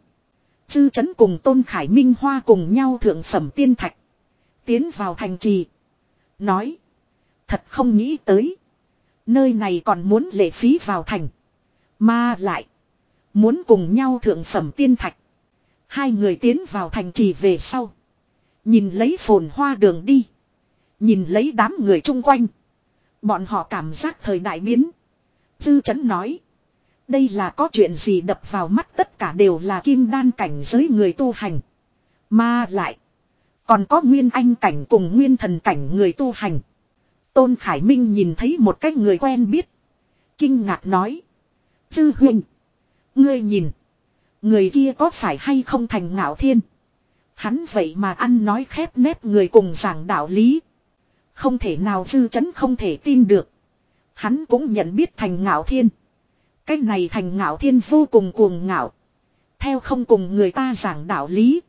Dư chấn cùng Tôn Khải Minh Hoa cùng nhau thượng phẩm tiên thạch. Tiến vào thành trì. Nói. Thật không nghĩ tới. Nơi này còn muốn lệ phí vào thành. Mà lại. Muốn cùng nhau thượng phẩm tiên thạch. Hai người tiến vào thành trì về sau. Nhìn lấy phồn hoa đường đi. Nhìn lấy đám người chung quanh. Bọn họ cảm giác thời đại biến. Dư chấn nói. Đây là có chuyện gì đập vào mắt tất cả đều là kim đan cảnh giới người tu hành. Mà lại. Còn có nguyên anh cảnh cùng nguyên thần cảnh người tu hành. Tôn Khải Minh nhìn thấy một cái người quen biết. Kinh ngạc nói. sư huynh. Ngươi nhìn. Người kia có phải hay không thành ngạo thiên. Hắn vậy mà ăn nói khép nép người cùng giảng đạo lý. Không thể nào dư chấn không thể tin được. Hắn cũng nhận biết thành ngạo thiên. Cái này thành ngạo thiên vô cùng cuồng ngạo. Theo không cùng người ta giảng đạo lý.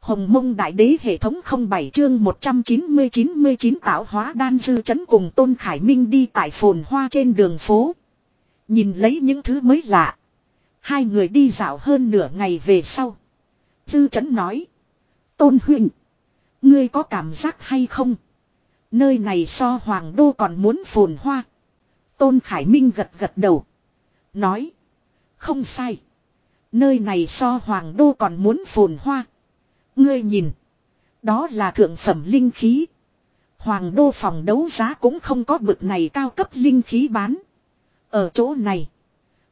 Hồng mông đại đế hệ thống 07 chương 190-99 tạo hóa đan dư chấn cùng Tôn Khải Minh đi tại phồn hoa trên đường phố. Nhìn lấy những thứ mới lạ. Hai người đi dạo hơn nửa ngày về sau. Dư chấn nói. Tôn huynh. Ngươi có cảm giác hay không? Nơi này so hoàng đô còn muốn phồn hoa. Tôn Khải Minh gật gật đầu. Nói. Không sai. Nơi này so hoàng đô còn muốn phồn hoa. Ngươi nhìn. Đó là thượng phẩm linh khí. Hoàng đô phòng đấu giá cũng không có bực này cao cấp linh khí bán. Ở chỗ này.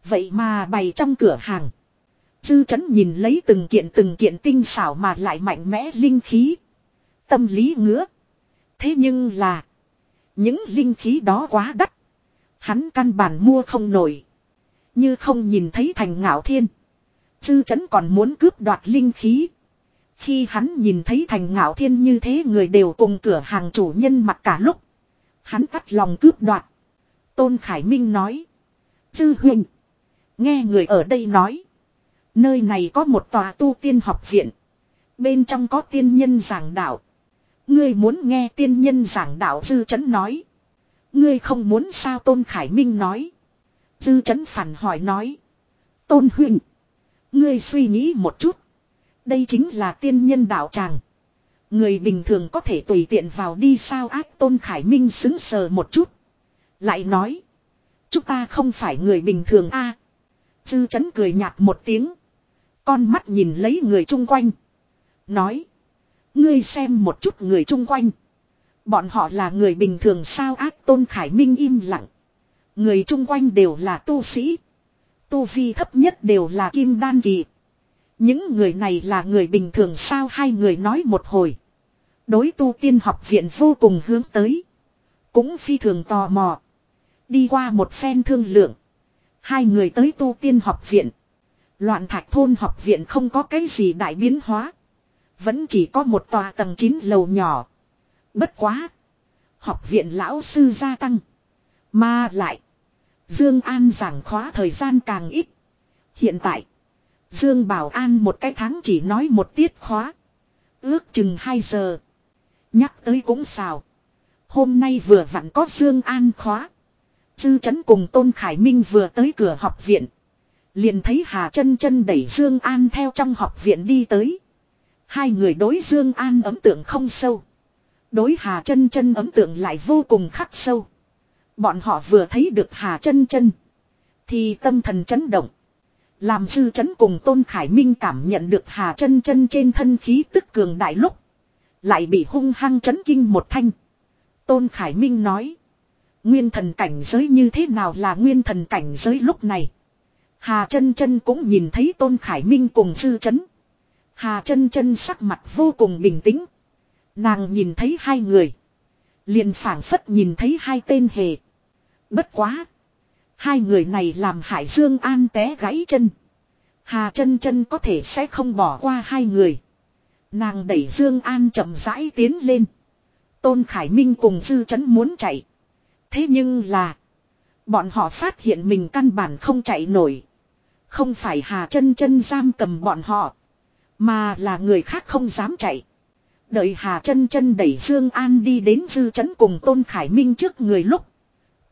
Vậy mà bày trong cửa hàng. Dư chấn nhìn lấy từng kiện từng kiện tinh xảo mà lại mạnh mẽ linh khí. Tâm lý ngứa. Thế nhưng là. Những linh khí đó quá đắt. Hắn căn bản mua không nổi. Như không nhìn thấy thành ngạo thiên. Dư chấn còn muốn cướp đoạt linh khí. Khi hắn nhìn thấy thành ngạo thiên như thế người đều cùng cửa hàng chủ nhân mặt cả lúc. Hắn cắt lòng cướp đoạt. Tôn Khải Minh nói. Dư huyền. Nghe người ở đây nói. Nơi này có một tòa tu tiên học viện. Bên trong có tiên nhân giảng đạo. Ngươi muốn nghe tiên nhân giảng đạo dư chấn nói. Ngươi không muốn sao Tôn Khải Minh nói. Dư chấn phản hỏi nói. Tôn huynh. Ngươi suy nghĩ một chút. Đây chính là tiên nhân đạo tràng. Người bình thường có thể tùy tiện vào đi sao ác Tôn Khải Minh xứng sờ một chút. Lại nói. Chúng ta không phải người bình thường a. Dư chấn cười nhạt một tiếng. Con mắt nhìn lấy người chung quanh. Nói. Ngươi xem một chút người chung quanh. Bọn họ là người bình thường sao ác tôn khải minh im lặng. Người chung quanh đều là tu sĩ. Tu vi thấp nhất đều là kim đan kỳ. Những người này là người bình thường sao hai người nói một hồi. Đối tu tiên học viện vô cùng hướng tới. Cũng phi thường tò mò. Đi qua một phen thương lượng. Hai người tới tu tiên học viện. Loạn thạch thôn học viện không có cái gì đại biến hóa. Vẫn chỉ có một tòa tầng 9 lầu nhỏ. Bất quá. Học viện lão sư gia tăng. Mà lại. Dương An giảng khóa thời gian càng ít. Hiện tại. Dương Bảo An một cái tháng chỉ nói một tiết khóa. Ước chừng 2 giờ. Nhắc tới cũng xào. Hôm nay vừa vặn có Dương An khóa. Dư chấn cùng Tôn Khải Minh vừa tới cửa học viện. Liền thấy Hà chân chân đẩy Dương An theo trong học viện đi tới. Hai người đối Dương An ấn tượng không sâu. Đối Hà chân chân ấn tượng lại vô cùng khắc sâu. Bọn họ vừa thấy được Hà chân chân. Thì tâm thần chấn động. Làm dư chấn cùng Tôn Khải Minh cảm nhận được Hà chân chân trên thân khí tức cường đại lúc. Lại bị hung hăng chấn kinh một thanh. Tôn Khải Minh nói. Nguyên thần cảnh giới như thế nào là nguyên thần cảnh giới lúc này. Hà chân chân cũng nhìn thấy Tôn Khải Minh cùng dư chấn. Hà chân chân sắc mặt vô cùng bình tĩnh. Nàng nhìn thấy hai người. Liền phảng phất nhìn thấy hai tên hề. Bất quá. Hai người này làm Hải Dương An té gãy chân. Hà chân chân có thể sẽ không bỏ qua hai người. Nàng đẩy Dương An chậm rãi tiến lên. Tôn Khải Minh cùng Dư Chấn muốn chạy. Thế nhưng là. Bọn họ phát hiện mình căn bản không chạy nổi. Không phải Hà chân chân giam cầm bọn họ. Mà là người khác không dám chạy. Đợi Hà chân chân đẩy Dương An đi đến dư chấn cùng Tôn Khải Minh trước người lúc.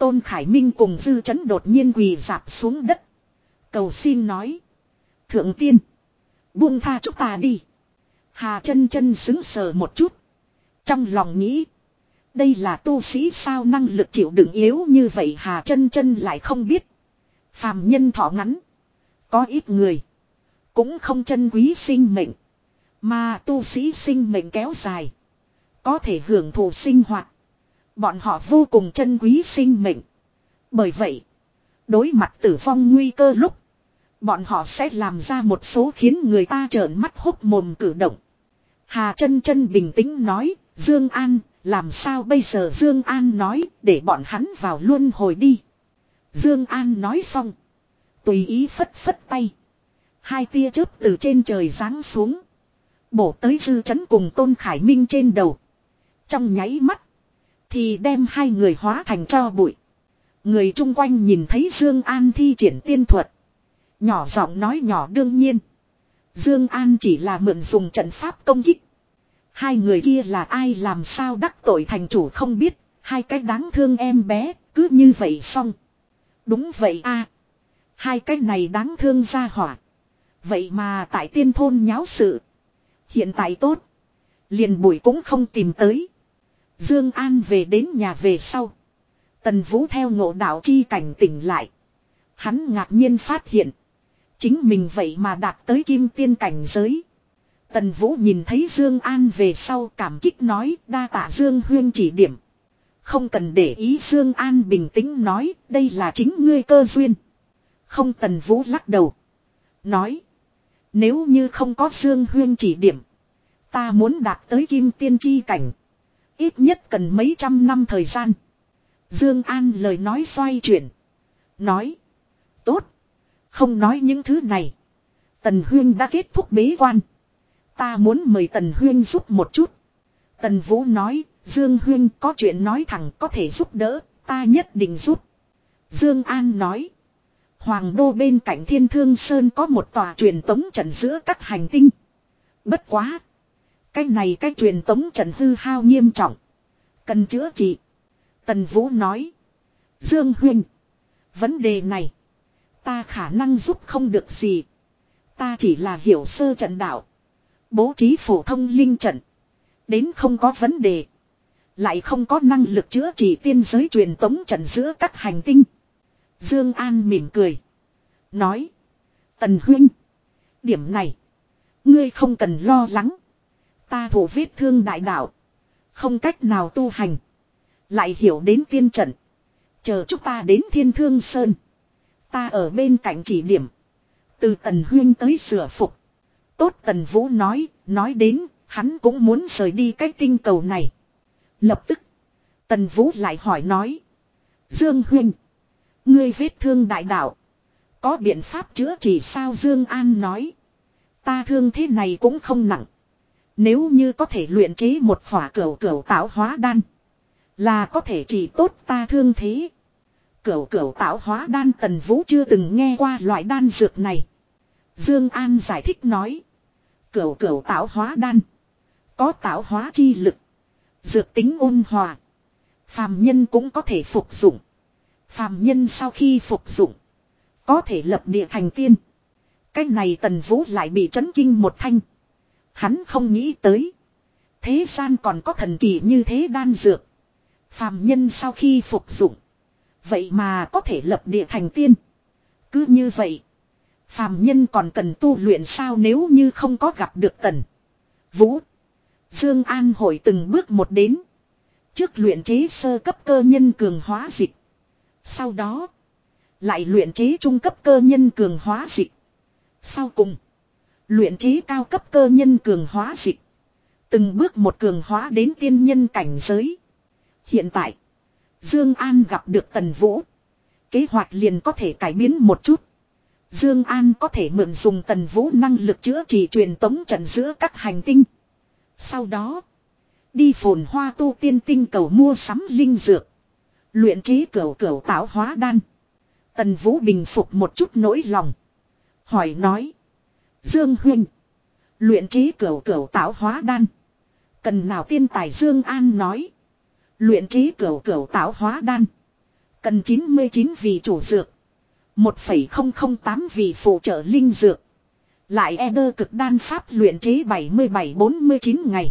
Tôn Khải Minh cùng dư chấn đột nhiên quỳ dạp xuống đất. Cầu xin nói. Thượng tiên. Buông tha chúng ta đi. Hà chân chân xứng sờ một chút. Trong lòng nghĩ. Đây là tu sĩ sao năng lực chịu đựng yếu như vậy Hà chân chân lại không biết. Phàm nhân thọ ngắn. Có ít người. Cũng không chân quý sinh mệnh. Mà tu sĩ sinh mệnh kéo dài. Có thể hưởng thụ sinh hoạt. Bọn họ vô cùng chân quý sinh mệnh. Bởi vậy. Đối mặt tử vong nguy cơ lúc. Bọn họ sẽ làm ra một số khiến người ta trợn mắt hốc mồm cử động. Hà chân chân bình tĩnh nói. Dương An, làm sao bây giờ Dương An nói, để bọn hắn vào luân hồi đi. Dương An nói xong. Tùy ý phất phất tay. Hai tia chớp từ trên trời giáng xuống. Bổ tới dư chấn cùng Tôn Khải Minh trên đầu. Trong nháy mắt. Thì đem hai người hóa thành cho bụi. Người chung quanh nhìn thấy Dương An thi triển tiên thuật. Nhỏ giọng nói nhỏ đương nhiên. Dương An chỉ là mượn dùng trận pháp công kích. Hai người kia là ai làm sao đắc tội thành chủ không biết. Hai cái đáng thương em bé. Cứ như vậy xong. Đúng vậy a Hai cái này đáng thương ra hỏa. Vậy mà tại tiên thôn nháo sự. Hiện tại tốt. Liền bụi cũng không tìm tới. Dương An về đến nhà về sau. Tần Vũ theo ngộ đạo chi cảnh tỉnh lại. Hắn ngạc nhiên phát hiện. Chính mình vậy mà đạt tới kim tiên cảnh giới. Tần Vũ nhìn thấy Dương An về sau cảm kích nói, đa tạ Dương Huyên chỉ điểm. Không cần để ý Dương An bình tĩnh nói, đây là chính ngươi cơ duyên. Không Tần Vũ lắc đầu. Nói. Nếu như không có Dương Huyên chỉ điểm. Ta muốn đạt tới kim tiên chi cảnh. Ít nhất cần mấy trăm năm thời gian. Dương An lời nói xoay chuyển. Nói. Tốt. Không nói những thứ này. Tần Huyên đã kết thúc bế quan. Ta muốn mời Tần Huyên giúp một chút. Tần Vũ nói. Dương Huyên có chuyện nói thẳng có thể giúp đỡ. Ta nhất định giúp. Dương An nói. Hoàng đô bên cạnh Thiên Thương Sơn có một tòa truyền tống trận giữa các hành tinh. Bất quá. Cái này cái truyền tống trận hư hao nghiêm trọng. Cần chữa trị. Tần Vũ nói. Dương Huynh. Vấn đề này. Ta khả năng giúp không được gì. Ta chỉ là hiểu sơ trận đạo. Bố trí phổ thông linh trận. Đến không có vấn đề. Lại không có năng lực chữa trị tiên giới truyền tống trận giữa các hành tinh. Dương An mỉm cười. Nói. Tần Huynh. Điểm này. Ngươi không cần lo lắng. Ta thủ vết thương đại đạo. Không cách nào tu hành. Lại hiểu đến tiên trận. Chờ chúng ta đến thiên thương sơn. Ta ở bên cạnh chỉ điểm. Từ tần huyên tới sửa phục. Tốt tần vũ nói. Nói đến, hắn cũng muốn rời đi cái tinh cầu này. Lập tức. Tần vũ lại hỏi nói. Dương huyên. Ngươi vết thương đại đạo. Có biện pháp chữa trị sao Dương An nói. Ta thương thế này cũng không nặng. Nếu như có thể luyện chế một khỏa cửu cửu tạo hóa đan. Là có thể trị tốt ta thương thế. Cửu cửu tạo hóa đan tần vũ chưa từng nghe qua loại đan dược này. Dương An giải thích nói. Cửu cửu tạo hóa đan. Có tạo hóa chi lực. Dược tính ôn hòa. Phàm nhân cũng có thể phục dụng. Phàm nhân sau khi phục dụng. Có thể lập địa thành tiên. Cách này tần vũ lại bị chấn kinh một thanh. Hắn không nghĩ tới. Thế gian còn có thần kỳ như thế đan dược. Phàm nhân sau khi phục dụng. Vậy mà có thể lập địa thành tiên. Cứ như vậy. Phàm nhân còn cần tu luyện sao nếu như không có gặp được tần. Vũ. Dương An hội từng bước một đến. Trước luyện chế sơ cấp cơ nhân cường hóa dịch. Sau đó. Lại luyện chế trung cấp cơ nhân cường hóa dịch. Sau cùng. Luyện chế cao cấp cơ nhân cường hóa dịch. Từng bước một cường hóa đến tiên nhân cảnh giới. Hiện tại. Dương An gặp được Tần Vũ. Kế hoạch liền có thể cải biến một chút. Dương An có thể mượn dùng Tần Vũ năng lực chữa trị truyền tống trận giữa các hành tinh. Sau đó. Đi phồn hoa tu tiên tinh cầu mua sắm linh dược. Luyện chế cửu cửu tạo hóa đan. Tần Vũ bình phục một chút nỗi lòng. Hỏi nói. Dương Huynh. Luyện trí cửu cửu tạo hóa đan. Cần nào tiên tài Dương An nói. Luyện trí cửu cửu tạo hóa đan. Cần 99 vị chủ dược. 1,008 vị phụ trợ linh dược. Lại e đơ cực đan pháp luyện chế 77-49 ngày.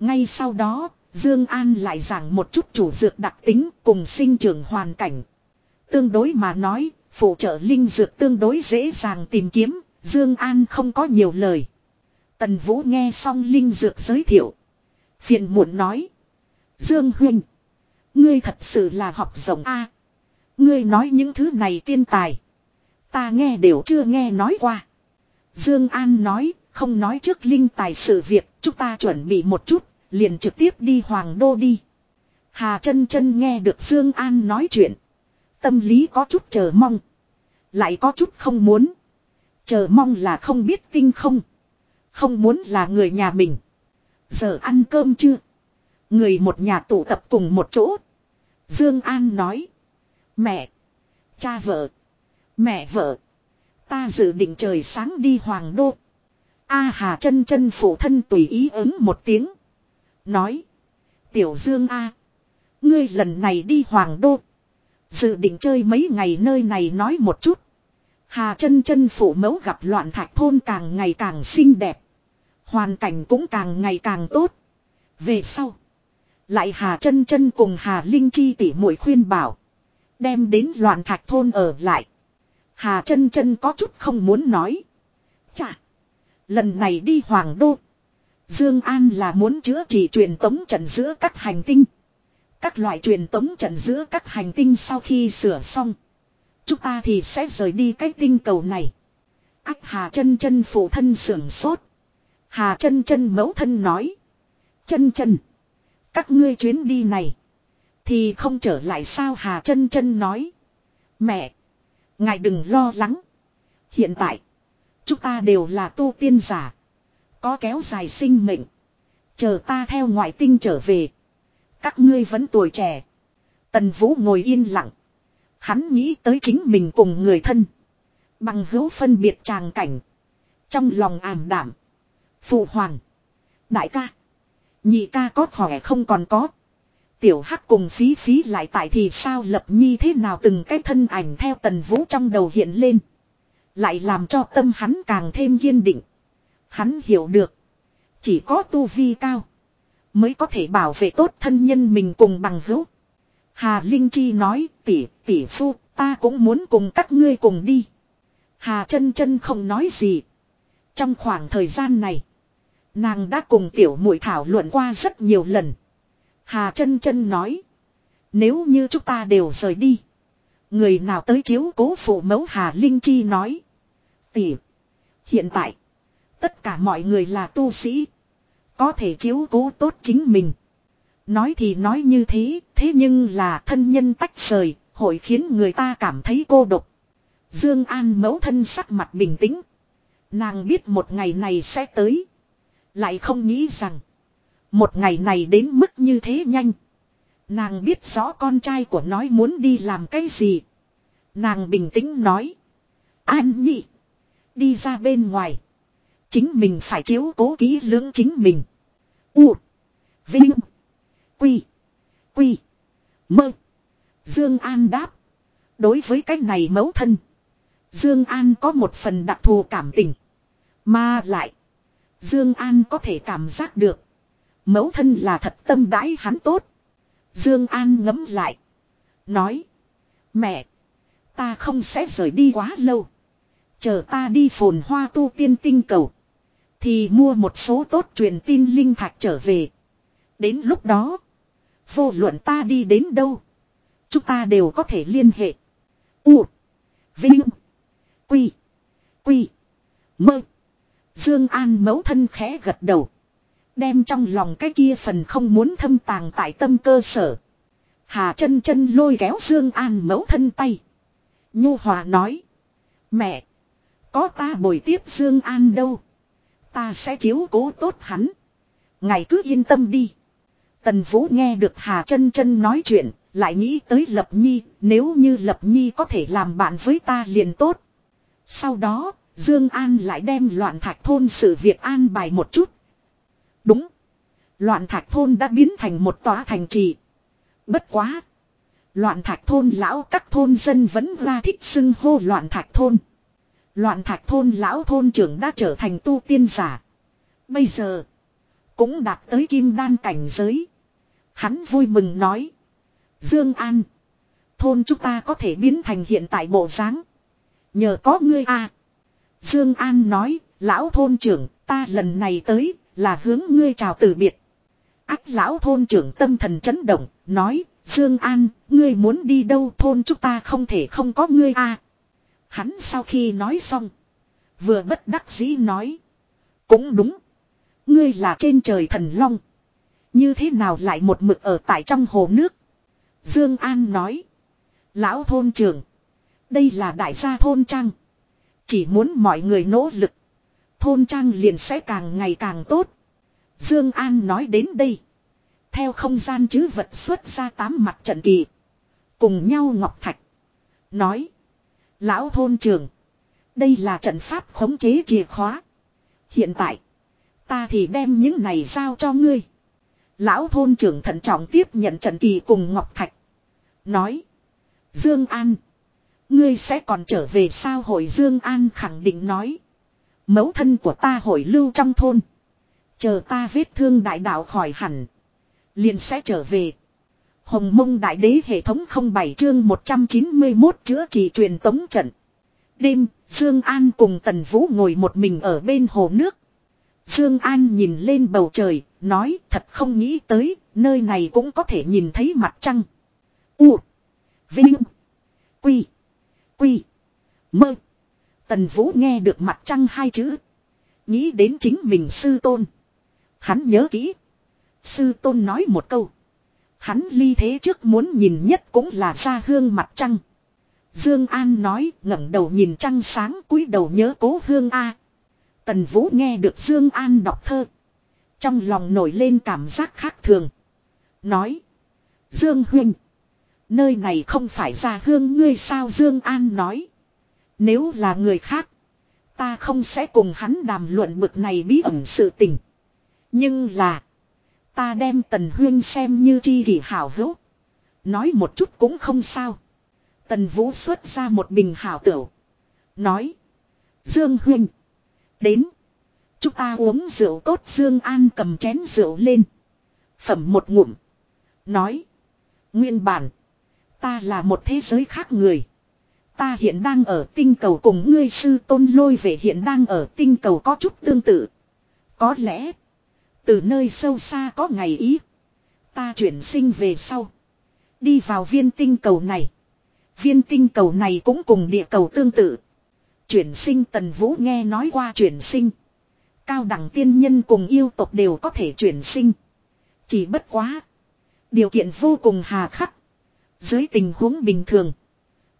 Ngay sau đó, Dương An lại giảng một chút chủ dược đặc tính cùng sinh trưởng hoàn cảnh. Tương đối mà nói, phụ trợ linh dược tương đối dễ dàng tìm kiếm, Dương An không có nhiều lời. Tần Vũ nghe xong linh dược giới thiệu. Phiền muộn nói. Dương Huynh. Ngươi thật sự là học rộng A. ngươi nói những thứ này tiên tài. Ta nghe đều chưa nghe nói qua. Dương An nói, không nói trước linh tài sự việc, chúng ta chuẩn bị một chút, liền trực tiếp đi Hoàng Đô đi. Hà chân chân nghe được Dương An nói chuyện. Tâm lý có chút chờ mong. Lại có chút không muốn. Chờ mong là không biết tinh không. Không muốn là người nhà mình. Giờ ăn cơm chưa? Người một nhà tụ tập cùng một chỗ. Dương An nói. Mẹ. Cha vợ. Mẹ vợ. Ta dự định trời sáng đi Hoàng Đô. A Hà chân chân phụ thân tùy ý ứng một tiếng. Nói. Tiểu Dương A. Ngươi lần này đi Hoàng Đô. Dự định chơi mấy ngày nơi này nói một chút. Hà chân chân phụ mẫu gặp loạn thạch thôn càng ngày càng xinh đẹp. Hoàn cảnh cũng càng ngày càng tốt. Về sau. Lại Hà chân chân cùng Hà Linh Chi tỉ muội khuyên bảo. Đem đến loạn thạch thôn ở lại. Hà chân chân có chút không muốn nói. Chà. Lần này đi Hoàng Đô. Dương An là muốn chữa trị truyền tống trận giữa các hành tinh. Các loại truyền tống trận giữa các hành tinh sau khi sửa xong. Chúng ta thì sẽ rời đi cái tinh cầu này. Ách Hà chân chân phụ thân sưởng sốt. Hà chân chân mẫu thân nói. Chân chân. Các ngươi chuyến đi này. Thì không trở lại sao Hà chân chân nói. Mẹ. Ngài đừng lo lắng. Hiện tại. Chúng ta đều là tu tiên giả. Có kéo dài sinh mệnh. Chờ ta theo ngoại tinh trở về. Các ngươi vẫn tuổi trẻ. Tần Vũ ngồi yên lặng. Hắn nghĩ tới chính mình cùng người thân. Bằng hữu phân biệt tràng cảnh. Trong lòng ảm đảm. Phụ hoàng. Đại ca. Nhị ca có khỏe không còn có. Tiểu hắc cùng phí phí lại tại thì sao lập nhi thế nào từng cái thân ảnh theo tần vũ trong đầu hiện lên. Lại làm cho tâm hắn càng thêm kiên định. Hắn hiểu được. Chỉ có tu vi cao. Mới có thể bảo vệ tốt thân nhân mình cùng bằng hữu. Hà Linh Chi nói, tỷ tỷ phu, ta cũng muốn cùng các ngươi cùng đi. Hà chân chân không nói gì. Trong khoảng thời gian này. Nàng đã cùng tiểu muội thảo luận qua rất nhiều lần. Hà chân chân nói. Nếu như chúng ta đều rời đi. Người nào tới chiếu cố phụ mẫu Hà Linh Chi nói. Tỷ. Hiện tại. Tất cả mọi người là tu sĩ. Có thể chiếu cố tốt chính mình. Nói thì nói như thế, thế nhưng là thân nhân tách rời, hội khiến người ta cảm thấy cô độc. Dương An mẫu thân sắc mặt bình tĩnh. Nàng biết một ngày này sẽ tới. Lại không nghĩ rằng. Một ngày này đến mức như thế nhanh. Nàng biết rõ con trai của nói muốn đi làm cái gì. Nàng bình tĩnh nói. An nhị. Đi ra bên ngoài. Chính mình phải chiếu cố kỹ lưỡng chính mình. U. Vinh. Quy. Quy. Mơ. Dương An đáp. Đối với cái này mẫu thân. Dương An có một phần đặc thù cảm tình. Mà lại. Dương An có thể cảm giác được. Mẫu thân là thật tâm đãi hắn tốt. Dương An ngẫm lại. Nói. Mẹ. Ta không sẽ rời đi quá lâu. Chờ ta đi phồn hoa tu tiên tinh cầu. Thì mua một số tốt truyền tin linh thạch trở về. Đến lúc đó. Vô luận ta đi đến đâu. Chúng ta đều có thể liên hệ. U. Vinh. Quy. Quy. Mơ. Dương An mẫu thân khẽ gật đầu. Đem trong lòng cái kia phần không muốn thâm tàng tại tâm cơ sở. Hà chân chân lôi kéo Dương An mẫu thân tay. Nhu hòa nói. Mẹ. Có ta bồi tiếp Dương An đâu. Ta sẽ chiếu cố tốt hắn. ngày cứ yên tâm đi. Tần Vũ nghe được Hà chân chân nói chuyện. Lại nghĩ tới Lập Nhi. Nếu như Lập Nhi có thể làm bạn với ta liền tốt. Sau đó. Dương An lại đem loạn thạch thôn sự việc an bài một chút. Đúng. Loạn thạch thôn đã biến thành một tòa thành trì. Bất quá. Loạn thạch thôn lão các thôn dân vẫn ra thích xưng hô loạn thạch thôn. Loạn thạch thôn lão thôn trưởng đã trở thành tu tiên giả. Bây giờ. Cũng đạt tới kim đan cảnh giới. Hắn vui mừng nói. Dương An. Thôn chúng ta có thể biến thành hiện tại bộ dáng Nhờ có ngươi a Dương An nói. Lão thôn trưởng, ta lần này tới là hướng ngươi chào từ biệt. Ác lão thôn trưởng tâm thần chấn động. Nói. Dương An. Ngươi muốn đi đâu thôn chúng ta không thể không có ngươi a Hắn sau khi nói xong. Vừa bất đắc dĩ nói. Cũng đúng. Ngươi là trên trời thần long. Như thế nào lại một mực ở tại trong hồ nước. Dương An nói. Lão thôn trưởng. Đây là đại gia thôn trang. Chỉ muốn mọi người nỗ lực. Thôn trang liền sẽ càng ngày càng tốt. Dương An nói đến đây. Theo không gian chứ vật xuất ra tám mặt trận kỳ. Cùng nhau ngọc thạch. Nói. Lão thôn trưởng. Đây là trận pháp khống chế chìa khóa. Hiện tại. Ta thì đem những này giao cho ngươi. Lão thôn trưởng thận trọng tiếp nhận trận kỳ cùng Ngọc Thạch. Nói. Dương An. Ngươi sẽ còn trở về sao hội Dương An khẳng định nói. Mẫu thân của ta hội lưu trong thôn. Chờ ta vết thương đại đạo khỏi hẳn. Liền sẽ trở về. Hồng mông đại đế hệ thống 07 chương 191 chữa trị truyền tống trận. Đêm, Dương An cùng Tần Vũ ngồi một mình ở bên hồ nước. Dương An nhìn lên bầu trời, nói thật không nghĩ tới, nơi này cũng có thể nhìn thấy mặt trăng. U. Vinh. Quy. Quy. Mơ. Tần Vũ nghe được mặt trăng hai chữ. Nghĩ đến chính mình sư tôn. Hắn nhớ kỹ. Sư tôn nói một câu. Hắn ly thế trước muốn nhìn nhất cũng là ra hương mặt trăng. Dương An nói ngẩng đầu nhìn trăng sáng cúi đầu nhớ cố hương A. Tần Vũ nghe được Dương An đọc thơ. Trong lòng nổi lên cảm giác khác thường. Nói. Dương Huynh. Nơi này không phải ra hương ngươi sao Dương An nói. Nếu là người khác. Ta không sẽ cùng hắn đàm luận bực này bí ẩn sự tình. Nhưng là. Ta đem Tần Huyên xem như chi kỷ hảo hữu. Nói một chút cũng không sao. Tần Vũ xuất ra một bình hảo tửu. Nói. Dương Huynh. Đến. Chúng ta uống rượu tốt Dương An cầm chén rượu lên. Phẩm một ngụm. Nói. Nguyên bản. Ta là một thế giới khác người. Ta hiện đang ở tinh cầu cùng ngươi sư tôn lôi về hiện đang ở tinh cầu có chút tương tự. Có lẽ. Từ nơi sâu xa có ngày ý. Ta chuyển sinh về sau. Đi vào viên tinh cầu này. Viên tinh cầu này cũng cùng địa cầu tương tự. Chuyển sinh tần vũ nghe nói qua chuyển sinh. Cao đẳng tiên nhân cùng yêu tộc đều có thể chuyển sinh. Chỉ bất quá. Điều kiện vô cùng hà khắc. Dưới tình huống bình thường.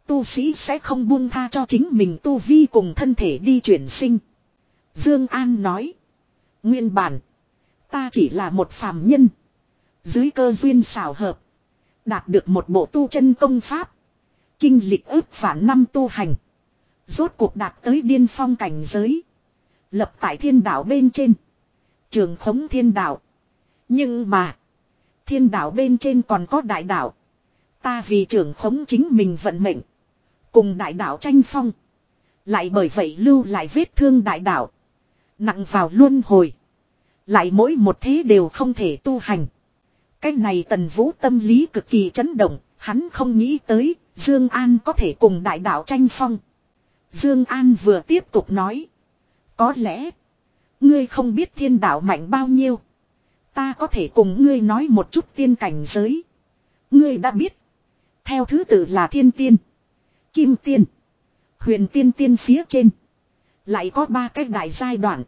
Tu sĩ sẽ không buông tha cho chính mình tu vi cùng thân thể đi chuyển sinh. Dương An nói. Nguyên bản. Ta chỉ là một phàm nhân. Dưới cơ duyên xảo hợp. Đạt được một bộ tu chân công pháp. Kinh lịch ước phản năm tu hành. Rốt cuộc đạt tới điên phong cảnh giới. Lập tại thiên đạo bên trên. Trường khống thiên đạo. Nhưng mà. Thiên đạo bên trên còn có đại đạo. Ta vì trưởng khống chính mình vận mệnh. Cùng đại đạo tranh phong. Lại bởi vậy lưu lại vết thương đại đạo. Nặng vào luân hồi. Lại mỗi một thế đều không thể tu hành. Cái này tần vũ tâm lý cực kỳ chấn động. Hắn không nghĩ tới Dương An có thể cùng đại đạo tranh phong. Dương An vừa tiếp tục nói. Có lẽ. Ngươi không biết thiên đạo mạnh bao nhiêu. Ta có thể cùng ngươi nói một chút tiên cảnh giới. Ngươi đã biết. Theo thứ tự là thiên tiên. Kim tiên. Huyền tiên tiên phía trên. Lại có ba cái đại giai đoạn.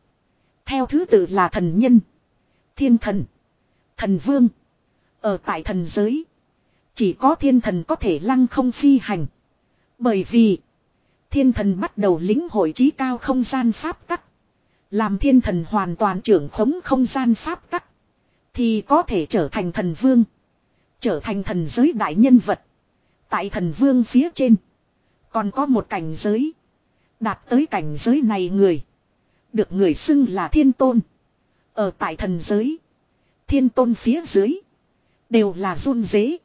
Theo thứ tự là thần nhân. Thiên thần. Thần vương. Ở tại thần giới. Chỉ có thiên thần có thể lăng không phi hành. Bởi vì. Thiên thần bắt đầu lính hội trí cao không gian pháp tắc. Làm thiên thần hoàn toàn trưởng khống không gian pháp tắc. Thì có thể trở thành thần vương. Trở thành thần giới đại nhân vật. Tại thần vương phía trên. Còn có một cảnh giới. Đạt tới cảnh giới này người. Được người xưng là thiên tôn. Ở tại thần giới. Thiên tôn phía dưới. Đều là run dế.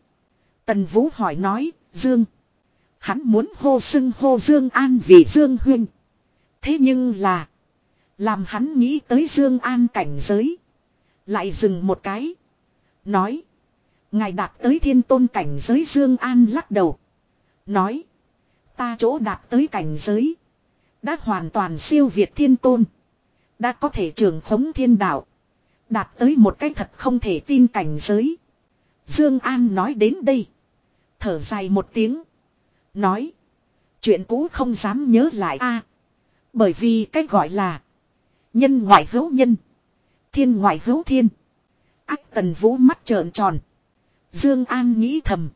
Tần Vũ hỏi nói, Dương. Hắn muốn hô xưng hô Dương An vì Dương Huyên. Thế nhưng là. Làm hắn nghĩ tới Dương An cảnh giới. Lại dừng một cái. Nói. Ngài đạt tới thiên tôn cảnh giới Dương An lắc đầu. Nói. Ta chỗ đạt tới cảnh giới. Đã hoàn toàn siêu việt thiên tôn. Đã có thể trường khống thiên đạo. Đạt tới một cái thật không thể tin cảnh giới. Dương An nói đến đây. Thở dài một tiếng. Nói. Chuyện cũ không dám nhớ lại a Bởi vì cách gọi là. Nhân ngoại hữu nhân. Thiên ngoại hữu thiên. Ách tần vũ mắt trợn tròn. Dương An nghĩ thầm.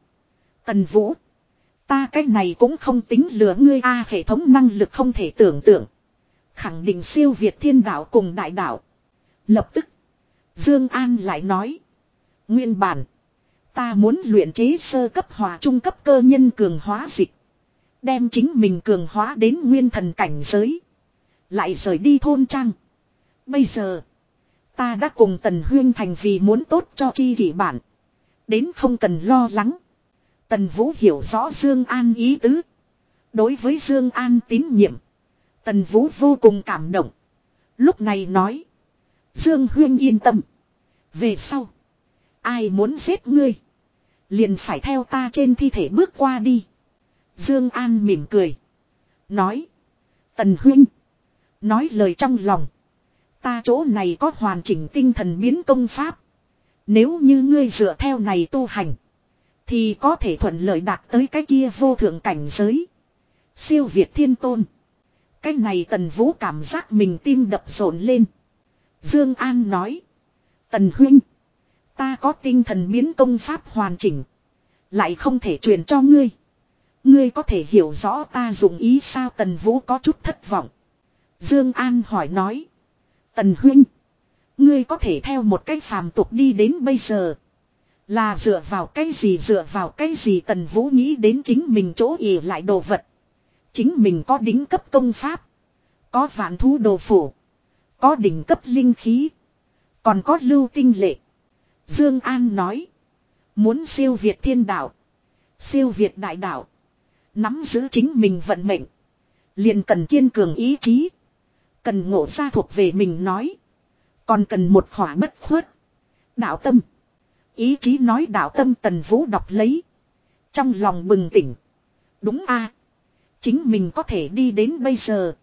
Tần vũ. Ta cái này cũng không tính lừa ngươi a, hệ thống năng lực không thể tưởng tượng. Khẳng định siêu việt thiên đạo cùng đại đạo. Lập tức. Dương An lại nói. Nguyên bản. Ta muốn luyện chế sơ cấp hòa trung cấp cơ nhân cường hóa dịch. Đem chính mình cường hóa đến nguyên thần cảnh giới. Lại rời đi thôn trang. Bây giờ. Ta đã cùng Tần Huyên thành vì muốn tốt cho chi kỷ bản. Đến không cần lo lắng. Tần Vũ hiểu rõ Dương An ý tứ. Đối với Dương An tín nhiệm. Tần Vũ vô cùng cảm động. Lúc này nói. Dương Huyên yên tâm. Về sau. Ai muốn giết ngươi. Liền phải theo ta trên thi thể bước qua đi. Dương An mỉm cười. Nói. Tần Huyên. Nói lời trong lòng. Ta chỗ này có hoàn chỉnh tinh thần biến công pháp. Nếu như ngươi dựa theo này tu hành. Thì có thể thuận lợi đạt tới cái kia vô thượng cảnh giới. Siêu Việt thiên tôn. Cái này tần vũ cảm giác mình tim đập rộn lên. Dương An nói. Tần huynh. Ta có tinh thần biến công pháp hoàn chỉnh. Lại không thể truyền cho ngươi. Ngươi có thể hiểu rõ ta dùng ý sao tần vũ có chút thất vọng. Dương An hỏi nói. Tần huynh. Ngươi có thể theo một cách phàm tục đi đến bây giờ. Là dựa vào cái gì dựa vào cái gì tần vũ nghĩ đến chính mình chỗ ỉ lại đồ vật. Chính mình có đính cấp công pháp. Có vạn thú đồ phủ. Có đỉnh cấp linh khí. Còn có lưu tinh lệ. Dương An nói. Muốn siêu việt thiên đạo. Siêu việt đại đạo. Nắm giữ chính mình vận mệnh. Liền cần kiên cường ý chí. Cần ngộ ra thuộc về mình nói. Còn cần một khỏa bất khuất. Đạo tâm. Ý chí nói đạo tâm tần vũ đọc lấy. Trong lòng bừng tỉnh. Đúng a, Chính mình có thể đi đến bây giờ.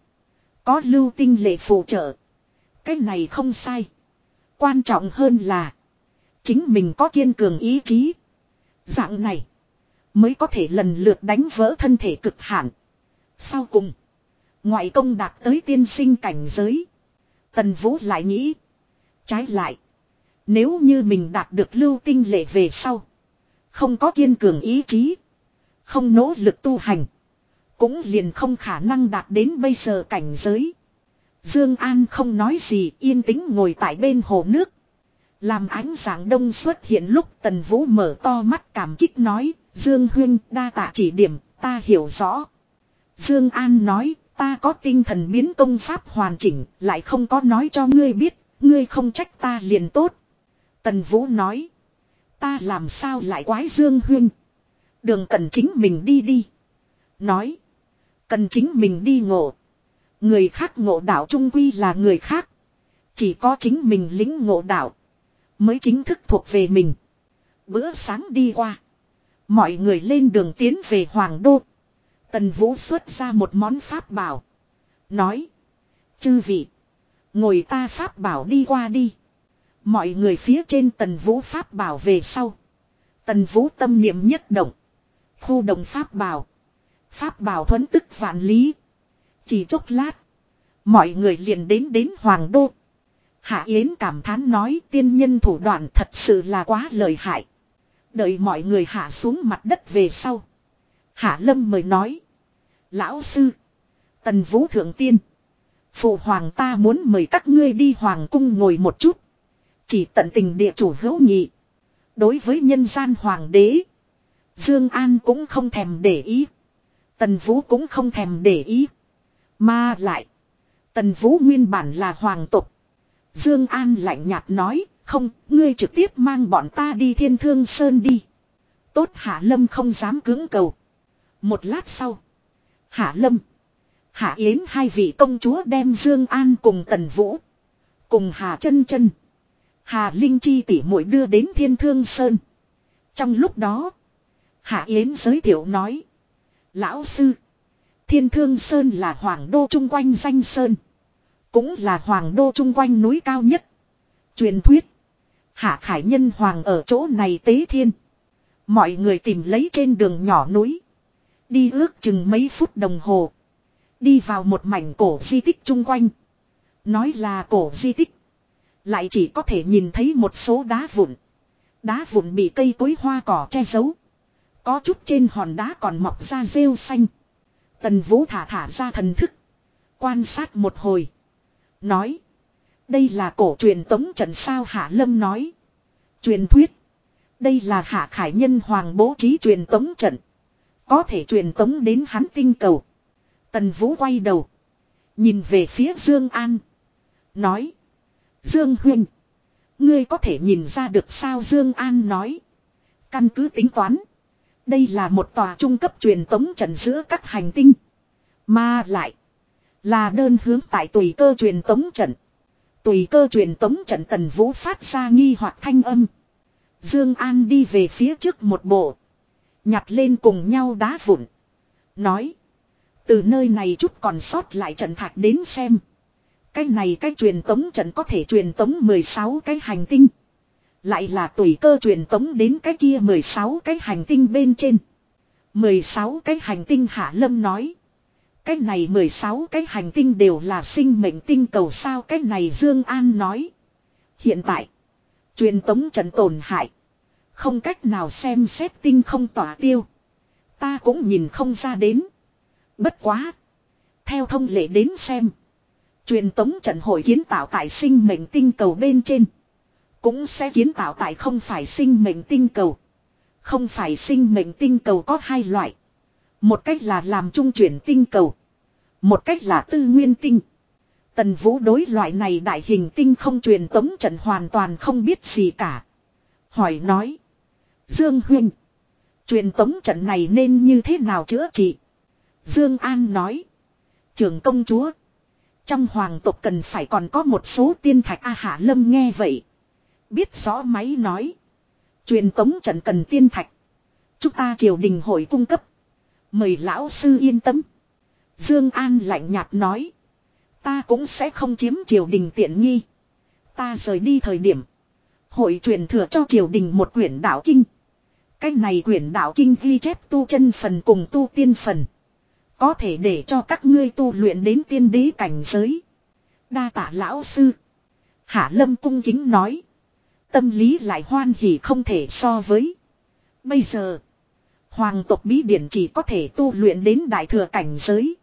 Có lưu tinh lệ phụ trợ. Cái này không sai. Quan trọng hơn là. Chính mình có kiên cường ý chí. Dạng này. Mới có thể lần lượt đánh vỡ thân thể cực hạn. Sau cùng. Ngoại công đạt tới tiên sinh cảnh giới. Tần Vũ lại nghĩ. Trái lại. Nếu như mình đạt được lưu tinh lệ về sau. Không có kiên cường ý chí. Không nỗ lực tu hành. Cũng liền không khả năng đạt đến bây giờ cảnh giới. Dương An không nói gì, yên tĩnh ngồi tại bên hồ nước. Làm ánh sáng đông xuất hiện lúc Tần Vũ mở to mắt cảm kích nói. Dương Huyên đa tạ chỉ điểm, ta hiểu rõ. Dương An nói, ta có tinh thần biến công pháp hoàn chỉnh, lại không có nói cho ngươi biết. Ngươi không trách ta liền tốt. Tần Vũ nói. Ta làm sao lại quái Dương Huyên. Đường cần chính mình đi đi. Nói. Cần chính mình đi ngộ. Người khác ngộ đạo trung quy là người khác. Chỉ có chính mình lính ngộ đạo. Mới chính thức thuộc về mình. Bữa sáng đi qua. Mọi người lên đường tiến về Hoàng Đô. Tần Vũ xuất ra một món pháp bảo. Nói. Chư vị. Ngồi ta pháp bảo đi qua đi. Mọi người phía trên tần vũ pháp bảo về sau. Tần vũ tâm niệm nhất động. Khu đồng pháp bảo. Pháp bảo thuấn tức vạn lý. Chỉ chốc lát. Mọi người liền đến đến Hoàng Đô. Hạ Yến cảm thán nói, tiên nhân thủ đoạn thật sự là quá lợi hại. Đợi mọi người hạ xuống mặt đất về sau. Hạ Lâm mời nói. Lão sư. Tần Vũ Thượng Tiên. Phụ Hoàng ta muốn mời các ngươi đi Hoàng cung ngồi một chút. Chỉ tận tình địa chủ hữu nhị. Đối với nhân gian Hoàng đế. Dương An cũng không thèm để ý. Tần Vũ cũng không thèm để ý. Mà lại. Tần Vũ nguyên bản là hoàng tộc. Dương An lạnh nhạt nói, không, ngươi trực tiếp mang bọn ta đi thiên thương sơn đi. Tốt Hạ Lâm không dám cứng cầu. Một lát sau. Hạ Lâm. Hạ Yến hai vị công chúa đem Dương An cùng Tần Vũ. Cùng Hà chân chân Hà Linh Chi tỷ muội đưa đến Thiên Thương Sơn. Trong lúc đó. Hạ Yến giới thiệu nói. Lão sư. Thiên Thương Sơn là hoàng đô chung quanh danh sơn. Cũng là hoàng đô chung quanh núi cao nhất. Truyền thuyết. Hạ Khải Nhân Hoàng ở chỗ này tế thiên. Mọi người tìm lấy trên đường nhỏ núi. Đi ước chừng mấy phút đồng hồ. Đi vào một mảnh cổ di tích chung quanh. Nói là cổ di tích. Lại chỉ có thể nhìn thấy một số đá vụn. Đá vụn bị cây cối hoa cỏ che giấu. Có chút trên hòn đá còn mọc ra rêu xanh. Tần Vũ thả thả ra thần thức. Quan sát một hồi. Nói. Đây là cổ truyền tống trận sao Hạ Lâm nói. Truyền thuyết. Đây là Hạ Khải Nhân Hoàng bố trí truyền tống trận. Có thể truyền tống đến hắn tinh cầu. Tần Vũ quay đầu. Nhìn về phía Dương An. Nói. Dương Huynh. Ngươi có thể nhìn ra được sao Dương An nói. Căn cứ tính toán. Đây là một tòa trung cấp truyền tống trận giữa các hành tinh. Mà lại. Là đơn hướng tại tùy cơ truyền tống trận. Tùy cơ truyền tống trận tần vũ phát ra nghi hoặc thanh âm. Dương An đi về phía trước một bộ. Nhặt lên cùng nhau đá vụn. Nói. Từ nơi này chút còn sót lại trận thạch đến xem. Cái này cái truyền tống trận có thể truyền tống 16 cái hành tinh. Lại là tùy cơ truyền tống đến cái kia 16 cái hành tinh bên trên. 16 cái hành tinh Hạ Lâm nói. Cái này 16 cái hành tinh đều là sinh mệnh tinh cầu sao cái này Dương An nói. Hiện tại. Truyền tống trận tổn hại. Không cách nào xem xét tinh không tỏa tiêu. Ta cũng nhìn không ra đến. Bất quá. Theo thông lệ đến xem. Truyền tống trận hội kiến tạo tại sinh mệnh tinh cầu bên trên. Cũng sẽ kiến tạo tại không phải sinh mệnh tinh cầu. Không phải sinh mệnh tinh cầu có hai loại. Một cách là làm trung chuyển tinh cầu. Một cách là tư nguyên tinh. Tần vũ đối loại này đại hình tinh không truyền tống trận hoàn toàn không biết gì cả. Hỏi nói. Dương Huynh. Truyền tống trận này nên như thế nào chữa trị? Dương An nói. Trưởng công chúa. Trong hoàng tộc cần phải còn có một số tiên thạch A Hạ Lâm nghe vậy. Biết rõ máy nói. Truyền tống trận cần tiên thạch. Chúng ta triều đình hội cung cấp. Mời lão sư yên tâm. Dương An lạnh nhạt nói. Ta cũng sẽ không chiếm triều đình tiện nghi. Ta rời đi thời điểm. Hội truyền thừa cho triều đình một quyển đạo kinh. Cái này quyển đạo kinh ghi chép tu chân phần cùng tu tiên phần. Có thể để cho các ngươi tu luyện đến tiên đế cảnh giới. Đa tạ lão sư. Hạ lâm cung kính nói. Tâm lý lại hoan hỉ không thể so với. Bây giờ. Hoàng tộc bí điển chỉ có thể tu luyện đến đại thừa cảnh giới.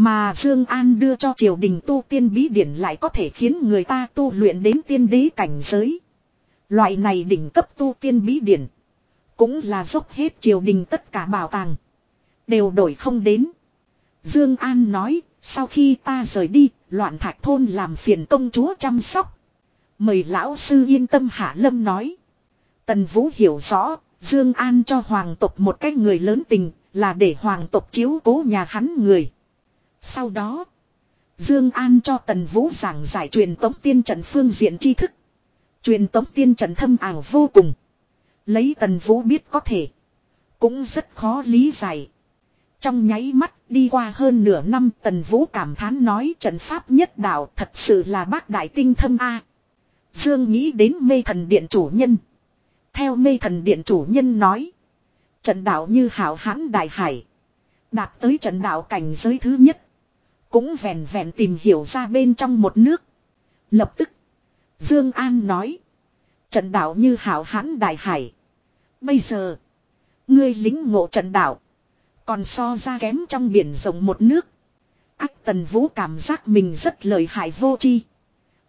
Mà Dương An đưa cho triều đình tu tiên bí điển lại có thể khiến người ta tu luyện đến tiên đế cảnh giới. Loại này đỉnh cấp tu tiên bí điển. Cũng là dốc hết triều đình tất cả bảo tàng. Đều đổi không đến. Dương An nói, sau khi ta rời đi, loạn thạch thôn làm phiền công chúa chăm sóc. Mời lão sư yên tâm Hạ Lâm nói. Tần Vũ hiểu rõ, Dương An cho hoàng tộc một cái người lớn tình, là để hoàng tộc chiếu cố nhà hắn người. Sau đó, Dương An cho Tần Vũ giảng giải truyền tống tiên trận phương diện tri thức. Truyền tống tiên trận thâm ảo vô cùng. Lấy Tần Vũ biết có thể, cũng rất khó lý giải. Trong nháy mắt đi qua hơn nửa năm Tần Vũ cảm thán nói trận pháp nhất đạo thật sự là bác đại tinh thâm A. Dương nghĩ đến mê thần điện chủ nhân. Theo mê thần điện chủ nhân nói. Trận đạo như hảo hãn đại hải. Đạt tới trận đạo cảnh giới thứ nhất. Cũng vẹn vẹn tìm hiểu ra bên trong một nước. Lập tức. Dương An nói. Trận đạo như hảo hãn đại hải. Bây giờ. Ngươi lính ngộ trận đạo. Còn so ra kém trong biển rộng một nước. Ác tần vũ cảm giác mình rất lợi hại vô chi.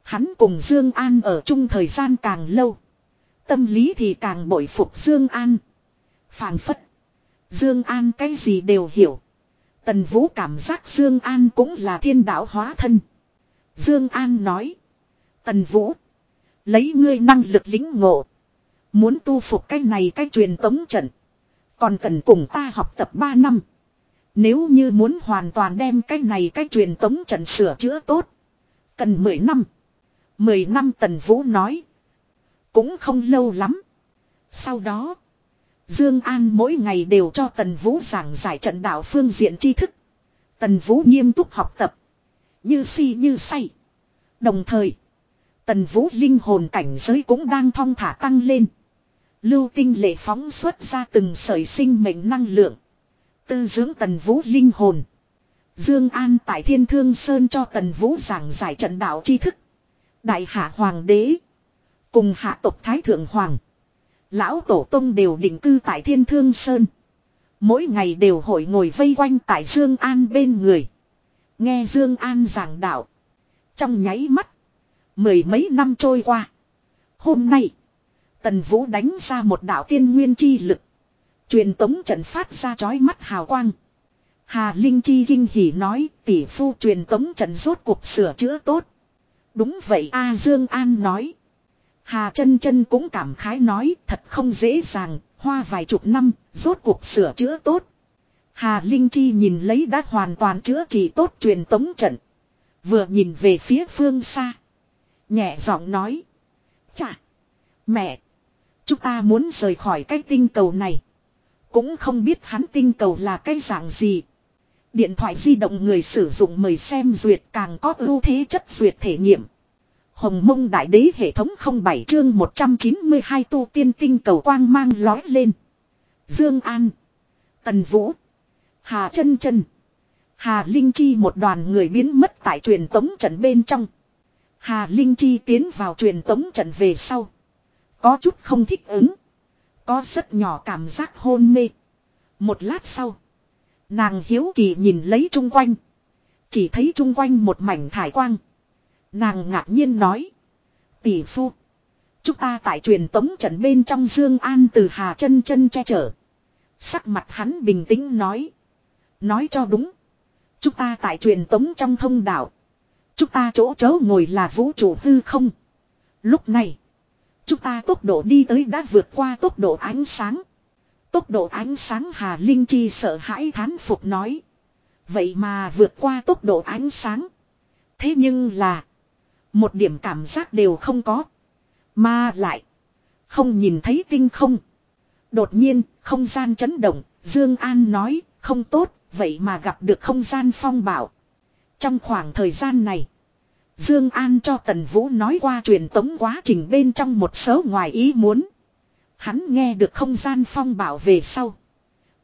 Hắn cùng Dương An ở chung thời gian càng lâu. Tâm lý thì càng bội phục Dương An. phảng phất. Dương An cái gì đều hiểu. Tần Vũ cảm giác Dương An cũng là thiên đạo hóa thân. Dương An nói. Tần Vũ. Lấy ngươi năng lực lĩnh ngộ. Muốn tu phục cái này cái truyền tống trận. Còn cần cùng ta học tập 3 năm. Nếu như muốn hoàn toàn đem cái này cái truyền tống trận sửa chữa tốt. Cần 10 năm. 10 năm Tần Vũ nói. Cũng không lâu lắm. Sau đó. Dương An mỗi ngày đều cho Tần Vũ giảng giải trận đạo phương diện tri thức. Tần Vũ nghiêm túc học tập. Như si như say. Đồng thời. Tần Vũ linh hồn cảnh giới cũng đang thong thả tăng lên. Lưu tinh lệ phóng xuất ra từng sợi sinh mệnh năng lượng. Tư dưỡng Tần Vũ linh hồn. Dương An tại Thiên Thương Sơn cho Tần Vũ giảng giải trận đạo tri thức. Đại hạ hoàng đế. Cùng hạ tộc Thái Thượng Hoàng. Lão Tổ Tông đều định cư tại Thiên Thương Sơn. Mỗi ngày đều hội ngồi vây quanh tại Dương An bên người. Nghe Dương An giảng đạo. Trong nháy mắt. Mười mấy năm trôi qua. Hôm nay. Tần Vũ đánh ra một đạo tiên nguyên chi lực. Truyền tống trận phát ra chói mắt hào quang. Hà Linh Chi kinh hỉ nói, tỷ phu truyền tống trận rốt cuộc sửa chữa tốt. Đúng vậy A, Dương An nói. Hà chân chân cũng cảm khái nói thật không dễ dàng, hoa vài chục năm, rốt cuộc sửa chữa tốt. Hà Linh Chi nhìn lấy đã hoàn toàn chữa trị tốt truyền tống trận. Vừa nhìn về phía phương xa. Nhẹ giọng nói. Chà! Mẹ! Chúng ta muốn rời khỏi cái tinh cầu này. Cũng không biết hắn tinh cầu là cái dạng gì. Điện thoại di động người sử dụng mời xem duyệt càng có ưu thế chất duyệt thể nghiệm. Hồng mông đại đế hệ thống 07 chương 192 tu tiên tinh cầu quang mang lói lên. Dương An. Tần Vũ. Hà chân chân. Hà Linh Chi một đoàn người biến mất tại truyền tống trận bên trong. Hà Linh Chi tiến vào truyền tống trận về sau. Có chút không thích ứng. Có rất nhỏ cảm giác hôn mê. Một lát sau. Nàng hiếu kỳ nhìn lấy chung quanh. Chỉ thấy chung quanh một mảnh thải quang. Nàng ngạc nhiên nói. Tỷ phu. Chúng ta tại truyền tống trận bên trong Dương An từ Hà chân chân che chở. Sắc mặt hắn bình tĩnh nói. Nói cho đúng. Chúng ta tại truyền tống trong thông đạo. Chúng ta chỗ chớ ngồi là vũ trụ hư không. Lúc này. Chúng ta tốc độ đi tới đã vượt qua tốc độ ánh sáng. Tốc độ ánh sáng Hà Linh Chi sợ hãi thán phục nói. Vậy mà vượt qua tốc độ ánh sáng. Thế nhưng là. Một điểm cảm giác đều không có. Mà lại. Không nhìn thấy tinh không. Đột nhiên, không gian chấn động, Dương An nói, không tốt, vậy mà gặp được không gian phong bảo. Trong khoảng thời gian này, Dương An cho Tần Vũ nói qua truyền tống quá trình bên trong một số ngoài ý muốn. Hắn nghe được không gian phong bảo về sau,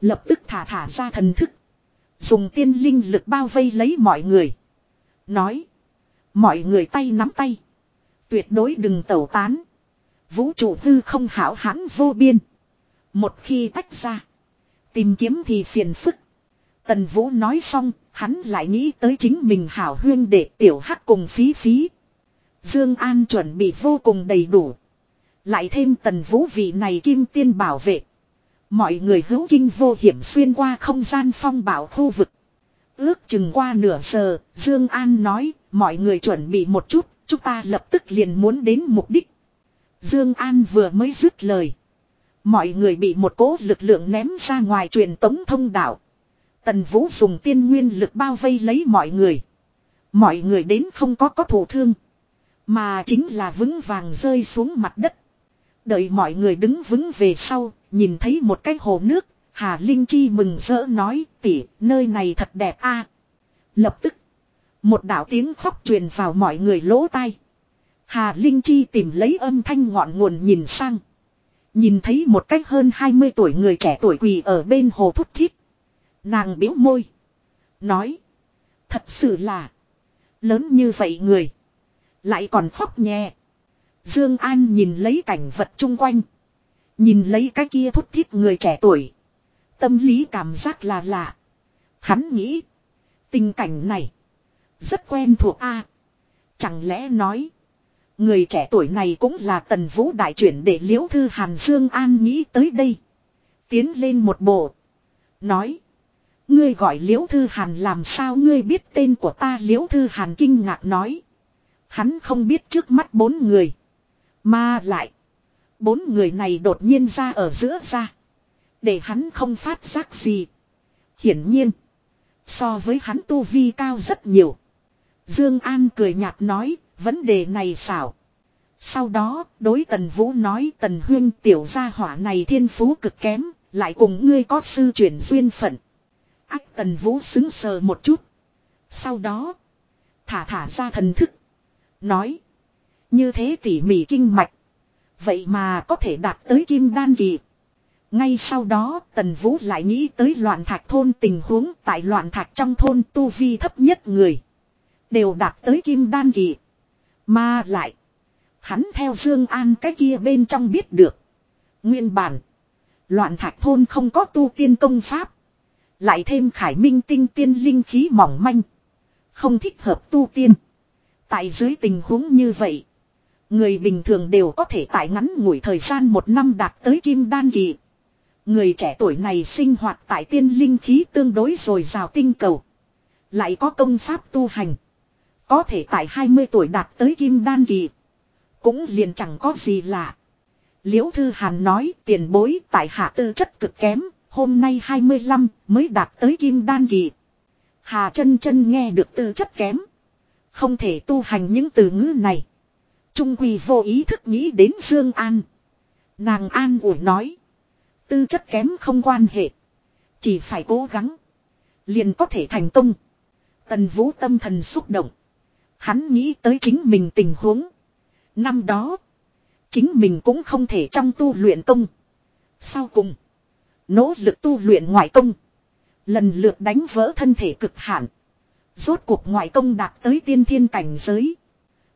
lập tức thả thả ra thần thức, dùng tiên linh lực bao vây lấy mọi người, nói: Mọi người tay nắm tay. Tuyệt đối đừng tẩu tán. Vũ trụ hư không hảo hãn vô biên. Một khi tách ra. Tìm kiếm thì phiền phức. Tần Vũ nói xong, hắn lại nghĩ tới chính mình hảo huyên để tiểu hắc cùng phí phí. Dương An chuẩn bị vô cùng đầy đủ. Lại thêm tần vũ vị này kim tiên bảo vệ. Mọi người hữu kinh vô hiểm xuyên qua không gian phong bảo khu vực. Ước chừng qua nửa giờ, Dương An nói, mọi người chuẩn bị một chút, chúng ta lập tức liền muốn đến mục đích. Dương An vừa mới dứt lời. Mọi người bị một cỗ lực lượng ném ra ngoài truyền tống thông đạo. Tần Vũ dùng tiên nguyên lực bao vây lấy mọi người. Mọi người đến không có có thổ thương. Mà chính là vững vàng rơi xuống mặt đất. Đợi mọi người đứng vững về sau, nhìn thấy một cái hồ nước, Hà Linh Chi mừng rỡ nói tỉ nơi này thật đẹp a. Lập tức. Một đạo tiếng khóc truyền vào mọi người lỗ tai. Hà Linh Chi tìm lấy âm thanh ngọn nguồn nhìn sang. Nhìn thấy một cách hơn 20 tuổi người trẻ tuổi quỳ ở bên hồ thúc thiết. Nàng biếu môi. Nói. Thật sự là. Lớn như vậy người. Lại còn khóc nhẹ. Dương An nhìn lấy cảnh vật chung quanh. Nhìn lấy cái kia thúc thiết người trẻ tuổi. Tâm lý cảm giác là lạ. Hắn nghĩ. Tình cảnh này. Rất quen thuộc a. chẳng lẽ nói. Người trẻ tuổi này cũng là tần vũ đại chuyển để liễu thư Hàn Dương An nghĩ tới đây. Tiến lên một bộ. Nói. Ngươi gọi liễu thư Hàn làm sao ngươi biết tên của ta liễu thư Hàn kinh ngạc nói. Hắn không biết trước mắt bốn người. Mà lại. Bốn người này đột nhiên ra ở giữa ra. Để hắn không phát giác gì. Hiển nhiên. So với hắn tu vi cao rất nhiều. Dương An cười nhạt nói, vấn đề này xảo. Sau đó, đối Tần Vũ nói Tần Huyên tiểu gia hỏa này thiên phú cực kém, lại cùng ngươi có sư chuyển duyên phận. Ách Tần Vũ xứng sờ một chút. Sau đó, thả thả ra thần thức. Nói, như thế tỉ mỉ kinh mạch. Vậy mà có thể đạt tới kim đan kỳ. Ngay sau đó, Tần Vũ lại nghĩ tới loạn thạch thôn tình huống tại loạn thạch trong thôn tu vi thấp nhất người. Đều đạt tới kim đan kỳ. Mà lại. Hắn theo Dương An cái kia bên trong biết được. Nguyên bản. Loạn thạch thôn không có tu tiên công pháp. Lại thêm khải minh tinh tiên linh khí mỏng manh. Không thích hợp tu tiên. Tại dưới tình huống như vậy. Người bình thường đều có thể tại ngắn ngủi thời gian một năm đạt tới kim đan kỳ. Người trẻ tuổi này sinh hoạt tại tiên linh khí tương đối rồi rào tinh cầu. Lại có công pháp tu hành. Có thể tại 20 tuổi đạt tới kim đan kỳ. Cũng liền chẳng có gì lạ. Liễu Thư Hàn nói tiền bối tại hạ tư chất cực kém, hôm nay 25 mới đạt tới kim đan kỳ. Hà chân chân nghe được tư chất kém. Không thể tu hành những từ ngữ này. Trung quỳ vô ý thức nghĩ đến Dương An. Nàng An ủi nói. Tư chất kém không quan hệ. Chỉ phải cố gắng. Liền có thể thành công. Tần vũ tâm thần xúc động. Hắn nghĩ tới chính mình tình huống. Năm đó. Chính mình cũng không thể trong tu luyện công. Sau cùng. Nỗ lực tu luyện ngoại công. Lần lượt đánh vỡ thân thể cực hạn. Rốt cuộc ngoại công đạt tới tiên thiên cảnh giới.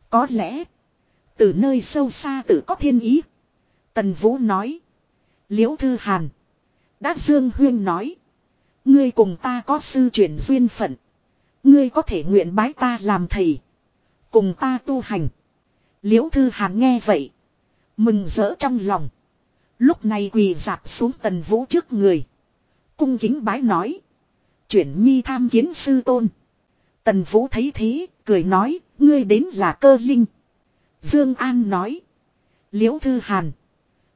Có lẽ. Từ nơi sâu xa tự có thiên ý. Tần Vũ nói. Liễu Thư Hàn. Đã Dương Huyên nói. Ngươi cùng ta có sư chuyển duyên phận. Ngươi có thể nguyện bái ta làm thầy. Cùng ta tu hành. Liễu Thư Hàn nghe vậy. Mừng rỡ trong lòng. Lúc này quỳ dạp xuống tần vũ trước người. Cung kính bái nói. Chuyển nhi tham kiến sư tôn. Tần vũ thấy thế, cười nói, ngươi đến là cơ linh. Dương An nói. Liễu Thư Hàn.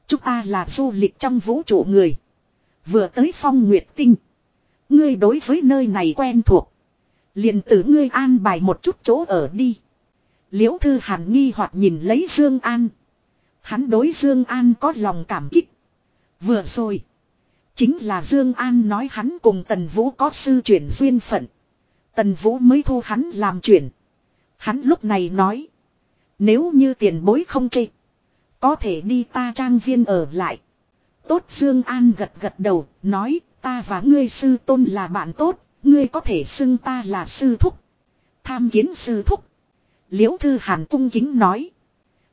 Chúng ta là du lịch trong vũ trụ người. Vừa tới phong nguyệt tinh. Ngươi đối với nơi này quen thuộc. liền tử ngươi an bài một chút chỗ ở đi. Liễu Thư Hàn nghi hoặc nhìn lấy Dương An. Hắn đối Dương An có lòng cảm kích. Vừa rồi. Chính là Dương An nói hắn cùng Tần Vũ có sư chuyển duyên phận. Tần Vũ mới thu hắn làm chuyển. Hắn lúc này nói. Nếu như tiền bối không chê. Có thể đi ta trang viên ở lại. Tốt Dương An gật gật đầu. Nói, ta và ngươi sư tôn là bạn tốt. Ngươi có thể xưng ta là sư thúc. Tham kiến sư thúc. Liễu Thư Hàn cung kính nói.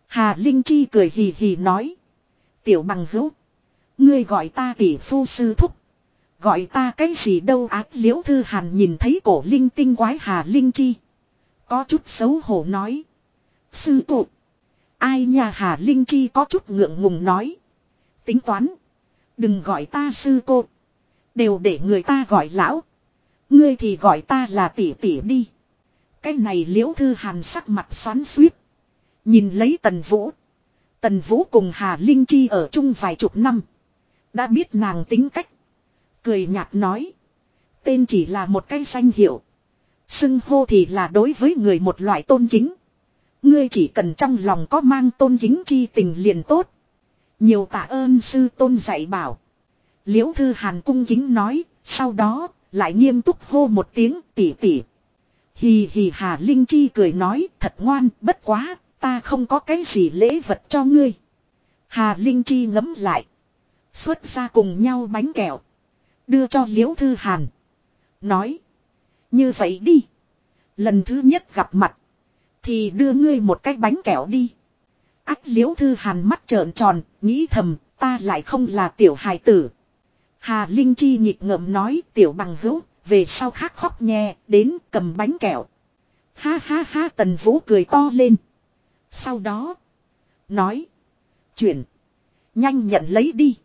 Hà Linh Chi cười hì hì nói. Tiểu bằng hữu. Ngươi gọi ta tỷ phu sư thúc. Gọi ta cái gì đâu ác liễu thư hàn nhìn thấy cổ linh tinh quái Hà Linh Chi. Có chút xấu hổ nói. Sư tụ. Ai nhà Hà Linh Chi có chút ngượng ngùng nói. Tính toán. Đừng gọi ta sư cô. Đều để người ta gọi lão. Ngươi thì gọi ta là tỷ tỷ đi. Cái này liễu thư hàn sắc mặt xoắn suýt. Nhìn lấy tần vũ. Tần vũ cùng Hà Linh Chi ở chung vài chục năm. Đã biết nàng tính cách. Cười nhạt nói. Tên chỉ là một cái danh hiệu. Xưng hô thì là đối với người một loại tôn kính. Ngươi chỉ cần trong lòng có mang tôn kính chi tình liền tốt. Nhiều tạ ơn sư tôn dạy bảo. Liễu thư hàn cung kính nói, sau đó, lại nghiêm túc hô một tiếng tỉ tỉ. Hì hì hà Linh Chi cười nói, thật ngoan, bất quá, ta không có cái gì lễ vật cho ngươi. Hà Linh Chi ngấm lại. Xuất ra cùng nhau bánh kẹo. Đưa cho Liễu Thư Hàn. Nói. Như vậy đi. Lần thứ nhất gặp mặt. Thì đưa ngươi một cái bánh kẹo đi. Ách Liễu Thư Hàn mắt trợn tròn. Nghĩ thầm. Ta lại không là tiểu hài tử. Hà Linh Chi nhịp ngậm nói, tiểu bằng hữu. Về sau khác khóc nhẹ. Đến cầm bánh kẹo. Ha ha ha, tần vũ cười to lên. Sau đó. Nói. Chuyển. Nhanh nhận lấy đi.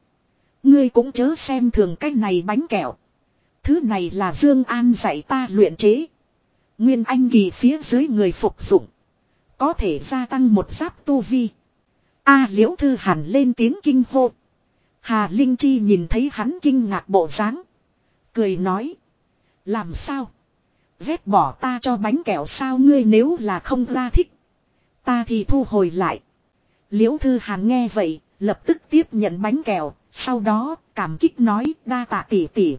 Ngươi cũng chớ xem thường cái này bánh kẹo. Thứ này là Dương An dạy ta luyện chế. Nguyên anh kỳ phía dưới người phục dụng. Có thể gia tăng một giáp tu vi. A liễu thư hàn lên tiếng kinh hô. Hà Linh Chi nhìn thấy hắn kinh ngạc bộ dáng, cười nói: "Làm sao? Vét bỏ ta cho bánh kẹo sao ngươi nếu là không ra thích, ta thì thu hồi lại." Liễu Thư Hàn nghe vậy, lập tức tiếp nhận bánh kẹo, sau đó cảm kích nói đa tạ tỷ tỷ.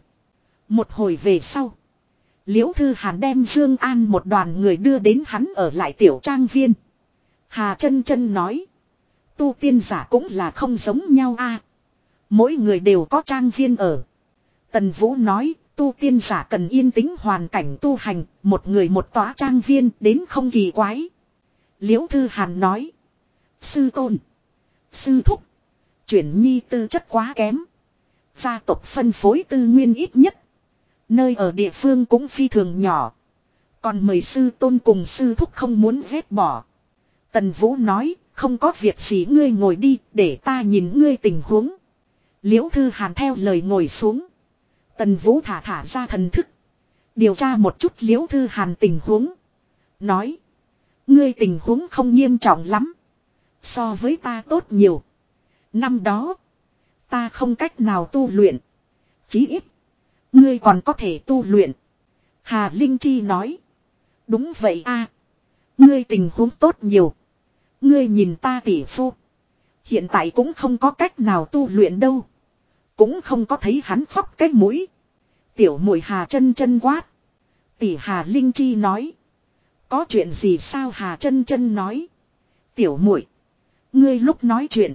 Một hồi về sau, Liễu Thư Hàn đem Dương An một đoàn người đưa đến hắn ở lại tiểu trang viên. Hà chân chân nói, tu tiên giả cũng là không giống nhau a. Mỗi người đều có trang viên ở. Tần Vũ nói, tu tiên giả cần yên tĩnh hoàn cảnh tu hành, một người một tòa trang viên đến không kỳ quái. Liễu Thư Hàn nói, sư tôn, sư thúc, chuyển nhi tư chất quá kém. Gia tộc phân phối tư nguyên ít nhất. Nơi ở địa phương cũng phi thường nhỏ. Còn mời sư tôn cùng sư thúc không muốn vét bỏ. Tần Vũ nói, không có việc gì ngươi ngồi đi, để ta nhìn ngươi tình huống. Liễu Thư Hàn theo lời ngồi xuống. Tần Vũ thả thả ra thần thức. Điều tra một chút Liễu Thư Hàn tình huống. Nói, ngươi tình huống không nghiêm trọng lắm. So với ta tốt nhiều. Năm đó, ta không cách nào tu luyện. Chí ít, ngươi còn có thể tu luyện. Hà Linh Chi nói, đúng vậy a, ngươi tình huống tốt nhiều. Ngươi nhìn ta tỷ phu, hiện tại cũng không có cách nào tu luyện đâu. Cũng không có thấy hắn khóc cái mũi. Tiểu mùi Hà chân chân quát. Tỷ Hà Linh Chi nói, có chuyện gì sao Hà chân chân nói. Tiểu muội Ngươi lúc nói chuyện.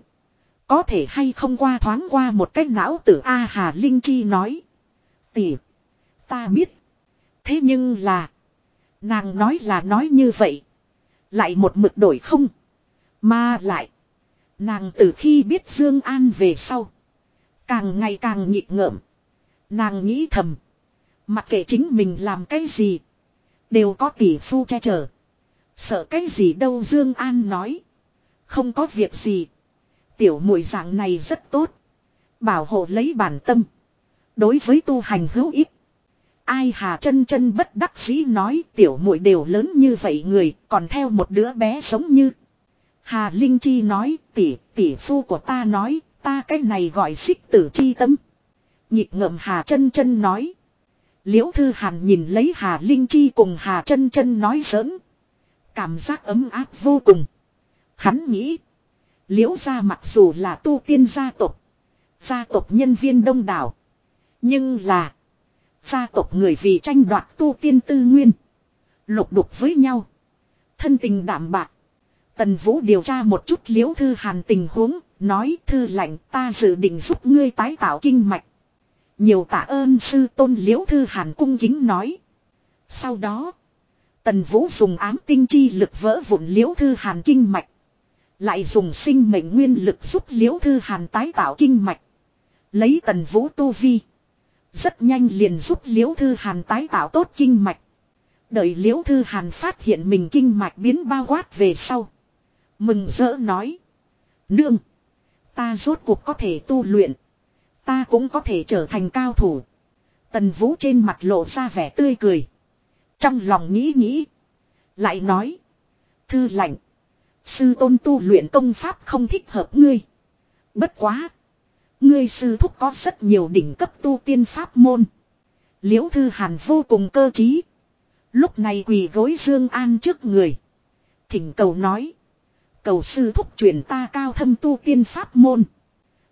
Có thể hay không qua thoáng qua một cách não tử A Hà Linh Chi nói. Tỷ. Ta biết. Thế nhưng là. Nàng nói là nói như vậy. Lại một mực đổi không. Mà lại. Nàng từ khi biết Dương An về sau. Càng ngày càng nhịp ngợm. Nàng nghĩ thầm. Mặc kệ chính mình làm cái gì. Đều có tỷ phu che chở. Sợ cái gì đâu Dương An nói. Không có việc gì. Tiểu muội dạng này rất tốt. Bảo hộ lấy bản tâm. Đối với tu hành hữu ích. Ai hà chân chân bất đắc dĩ nói tiểu muội đều lớn như vậy người, còn theo một đứa bé giống như. Hà Linh Chi nói, tỷ tỷ phu của ta nói, ta cái này gọi xích tử chi tâm. Nhịp ngậm Hà chân chân nói. Liễu Thư Hàn nhìn lấy Hà Linh Chi cùng Hà chân chân nói giỡn. Cảm giác ấm áp vô cùng. Hắn nghĩ. Liễu gia mặc dù là tu tiên gia tộc. Gia tộc nhân viên đông đảo. Nhưng là. Gia tộc người vì tranh đoạt tu tiên tư nguyên. Lục đục với nhau. Thân tình đảm bạc. Tần Vũ điều tra một chút liễu thư hàn tình huống. Nói, thư lạnh ta dự định giúp ngươi tái tạo kinh mạch. Nhiều tạ ơn sư tôn liễu thư hàn cung kính nói. Sau đó. Tần Vũ dùng ám tinh chi lực vỡ vụn liễu thư hàn kinh mạch. Lại dùng sinh mệnh nguyên lực giúp liễu thư hàn tái tạo kinh mạch. Lấy tần vũ tu vi. Rất nhanh liền giúp liễu thư hàn tái tạo tốt kinh mạch. Đợi liễu thư hàn phát hiện mình kinh mạch biến bao quát về sau. Mừng rỡ nói. Nương. Ta rốt cuộc có thể tu luyện. Ta cũng có thể trở thành cao thủ. Tần vũ trên mặt lộ ra vẻ tươi cười. Trong lòng nghĩ nghĩ. Lại nói. Thư lạnh. Sư tôn tu luyện công pháp không thích hợp ngươi. Bất quá. Ngươi sư thúc có rất nhiều đỉnh cấp tu tiên pháp môn. Liễu Thư Hàn vô cùng cơ trí. Lúc này quỳ gối Dương An trước người. Thỉnh cầu nói. Cầu sư thúc truyền ta cao thâm tu tiên pháp môn.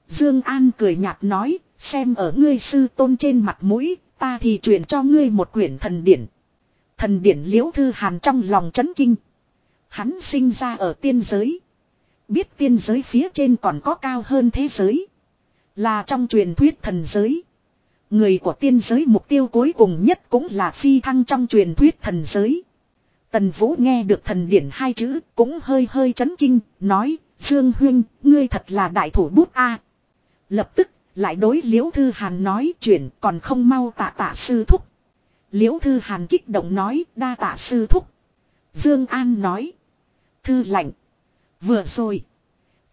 Dương An cười nhạt nói. Xem ở ngươi sư tôn trên mặt mũi. Ta thì truyền cho ngươi một quyển thần điển. Thần điển Liễu Thư Hàn trong lòng chấn kinh. Hắn sinh ra ở tiên giới. Biết tiên giới phía trên còn có cao hơn thế giới. Là trong truyền thuyết thần giới. Người của tiên giới mục tiêu cuối cùng nhất cũng là phi thăng trong truyền thuyết thần giới. Tần Vũ nghe được thần điển hai chữ cũng hơi hơi chấn kinh, nói, Dương Huyên, ngươi thật là đại thủ bút A. Lập tức, lại đối Liễu Thư Hàn nói chuyện còn không mau tạ tạ sư thúc. Liễu Thư Hàn kích động nói, đa tạ sư thúc. Dương An nói, Thư lạnh. Vừa rồi.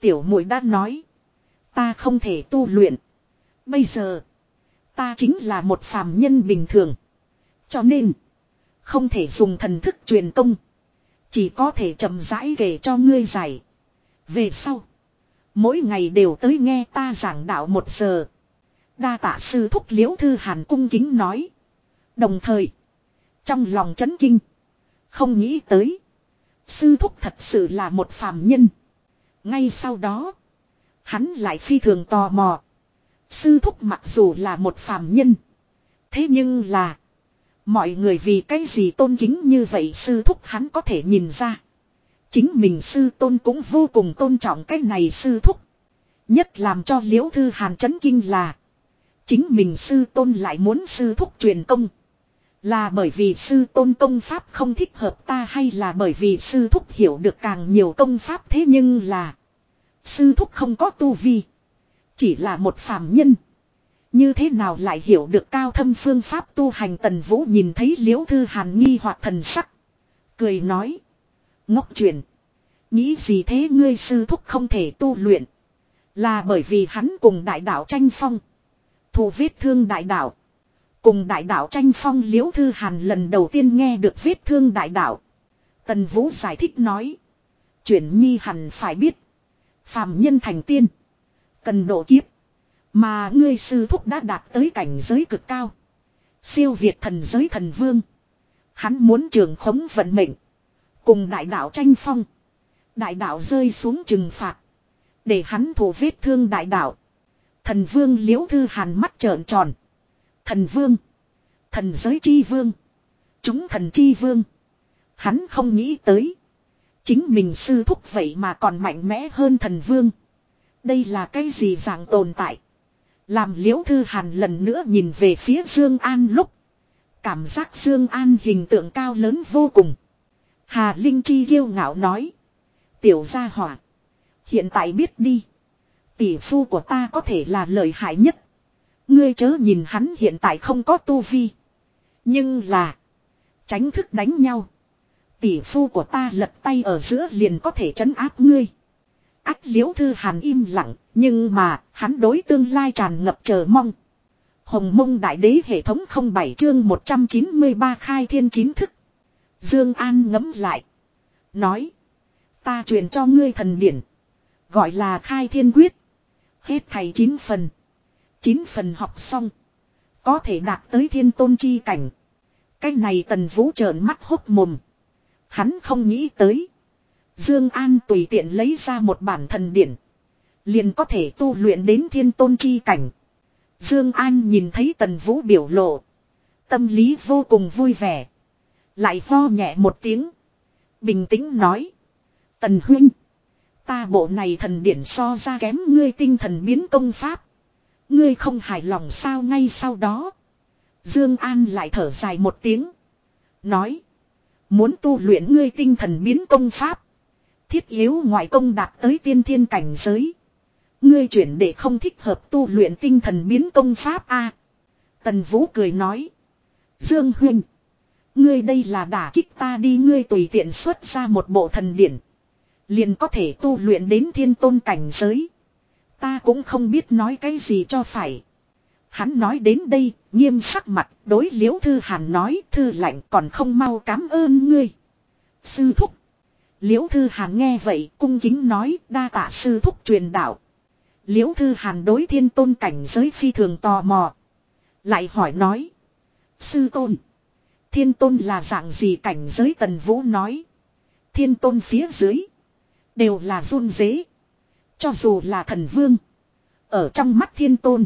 Tiểu muội đã nói. Ta không thể tu luyện. Bây giờ. Ta chính là một phàm nhân bình thường. Cho nên. Không thể dùng thần thức truyền công. Chỉ có thể chậm rãi kể cho ngươi giải. Về sau. Mỗi ngày đều tới nghe ta giảng đạo một giờ. Đa tạ sư thúc liễu thư hàn cung kính nói. Đồng thời. Trong lòng chấn kinh. Không nghĩ tới. Sư thúc thật sự là một phàm nhân. Ngay sau đó. Hắn lại phi thường tò mò. Sư thúc mặc dù là một phàm nhân. Thế nhưng là. Mọi người vì cái gì tôn kính như vậy sư thúc hắn có thể nhìn ra. Chính mình sư tôn cũng vô cùng tôn trọng cái này sư thúc. Nhất làm cho liễu thư hàn chấn kinh là. Chính mình sư tôn lại muốn sư thúc truyền công. Là bởi vì sư tôn công pháp không thích hợp ta hay là bởi vì sư thúc hiểu được càng nhiều công pháp thế nhưng là. Sư thúc không có tu vi. Chỉ là một phàm nhân. Như thế nào lại hiểu được cao thâm phương pháp tu hành tần vũ nhìn thấy liễu thư hàn nghi hoặc thần sắc. Cười nói. Ngốc truyền. Nghĩ gì thế ngươi sư thúc không thể tu luyện. Là bởi vì hắn cùng đại đạo tranh phong. Thù vết thương đại đạo. Cùng đại đạo tranh phong liễu thư hàn lần đầu tiên nghe được vết thương đại đạo. Tần Vũ giải thích nói. Chuyển nhi hẳn phải biết. Phàm nhân thành tiên. Cần độ kiếp. Mà ngươi sư thúc đã đạt tới cảnh giới cực cao. Siêu việt thần giới thần vương. Hắn muốn trường khống vận mệnh. Cùng đại đạo tranh phong. Đại đạo rơi xuống trừng phạt. Để hắn thủ vết thương đại đạo. Thần vương liễu thư hàn mắt trợn tròn. Thần vương. Thần giới chi vương. Chúng thần chi vương. Hắn không nghĩ tới. Chính mình sư thúc vậy mà còn mạnh mẽ hơn thần vương. Đây là cái gì dạng tồn tại. Làm liễu thư hàn lần nữa nhìn về phía Dương An lúc. Cảm giác Dương An hình tượng cao lớn vô cùng. Hà Linh Chi kiêu ngạo nói. Tiểu gia hỏa. Hiện tại biết đi. Tỷ phu của ta có thể là lợi hại nhất. Ngươi chớ nhìn hắn hiện tại không có tu vi. Nhưng là. Tránh thức đánh nhau. Tỷ phu của ta lật tay ở giữa liền có thể trấn áp ngươi. Ách liễu thư hàn im lặng. Nhưng mà, hắn đối tương lai tràn ngập chờ mong. Hồng mông đại đế hệ thống 07 chương 193 khai thiên chính thức. Dương An ngẫm lại. Nói. Ta truyền cho ngươi thần điển. Gọi là khai thiên quyết. Hết thầy chín phần. chín phần học xong. Có thể đạt tới thiên tôn chi cảnh. Cái này tần vũ trợn mắt hốc mồm. Hắn không nghĩ tới. Dương An tùy tiện lấy ra một bản thần điển. Liền có thể tu luyện đến thiên tôn chi cảnh. Dương An nhìn thấy tần vũ biểu lộ. Tâm lý vô cùng vui vẻ. Lại ho nhẹ một tiếng. Bình tĩnh nói. Tần huynh. Ta bộ này thần điển so ra kém ngươi tinh thần biến công pháp. Ngươi không hài lòng sao ngay sau đó. Dương An lại thở dài một tiếng. Nói. Muốn tu luyện ngươi tinh thần biến công pháp. Thiết yếu ngoại công đạt tới tiên thiên cảnh giới. Ngươi chuyển để không thích hợp tu luyện tinh thần biến công pháp a. Tần Vũ cười nói. Dương Huynh. Ngươi đây là đả kích ta đi, ngươi tùy tiện xuất ra một bộ thần điển. Liền có thể tu luyện đến thiên tôn cảnh giới. Ta cũng không biết nói cái gì cho phải. Hắn nói đến đây, nghiêm sắc mặt, đối liễu thư hàn nói, thư lạnh còn không mau cảm ơn ngươi. Sư thúc. Liễu thư hàn nghe vậy, cung kính nói, đa tạ sư thúc truyền đạo. Liễu thư hàn đối thiên tôn cảnh giới phi thường tò mò. Lại hỏi nói. Sư tôn. Thiên tôn là dạng gì cảnh giới tần vũ nói. Thiên tôn phía dưới. Đều là run dế. Cho dù là thần vương. Ở trong mắt thiên tôn.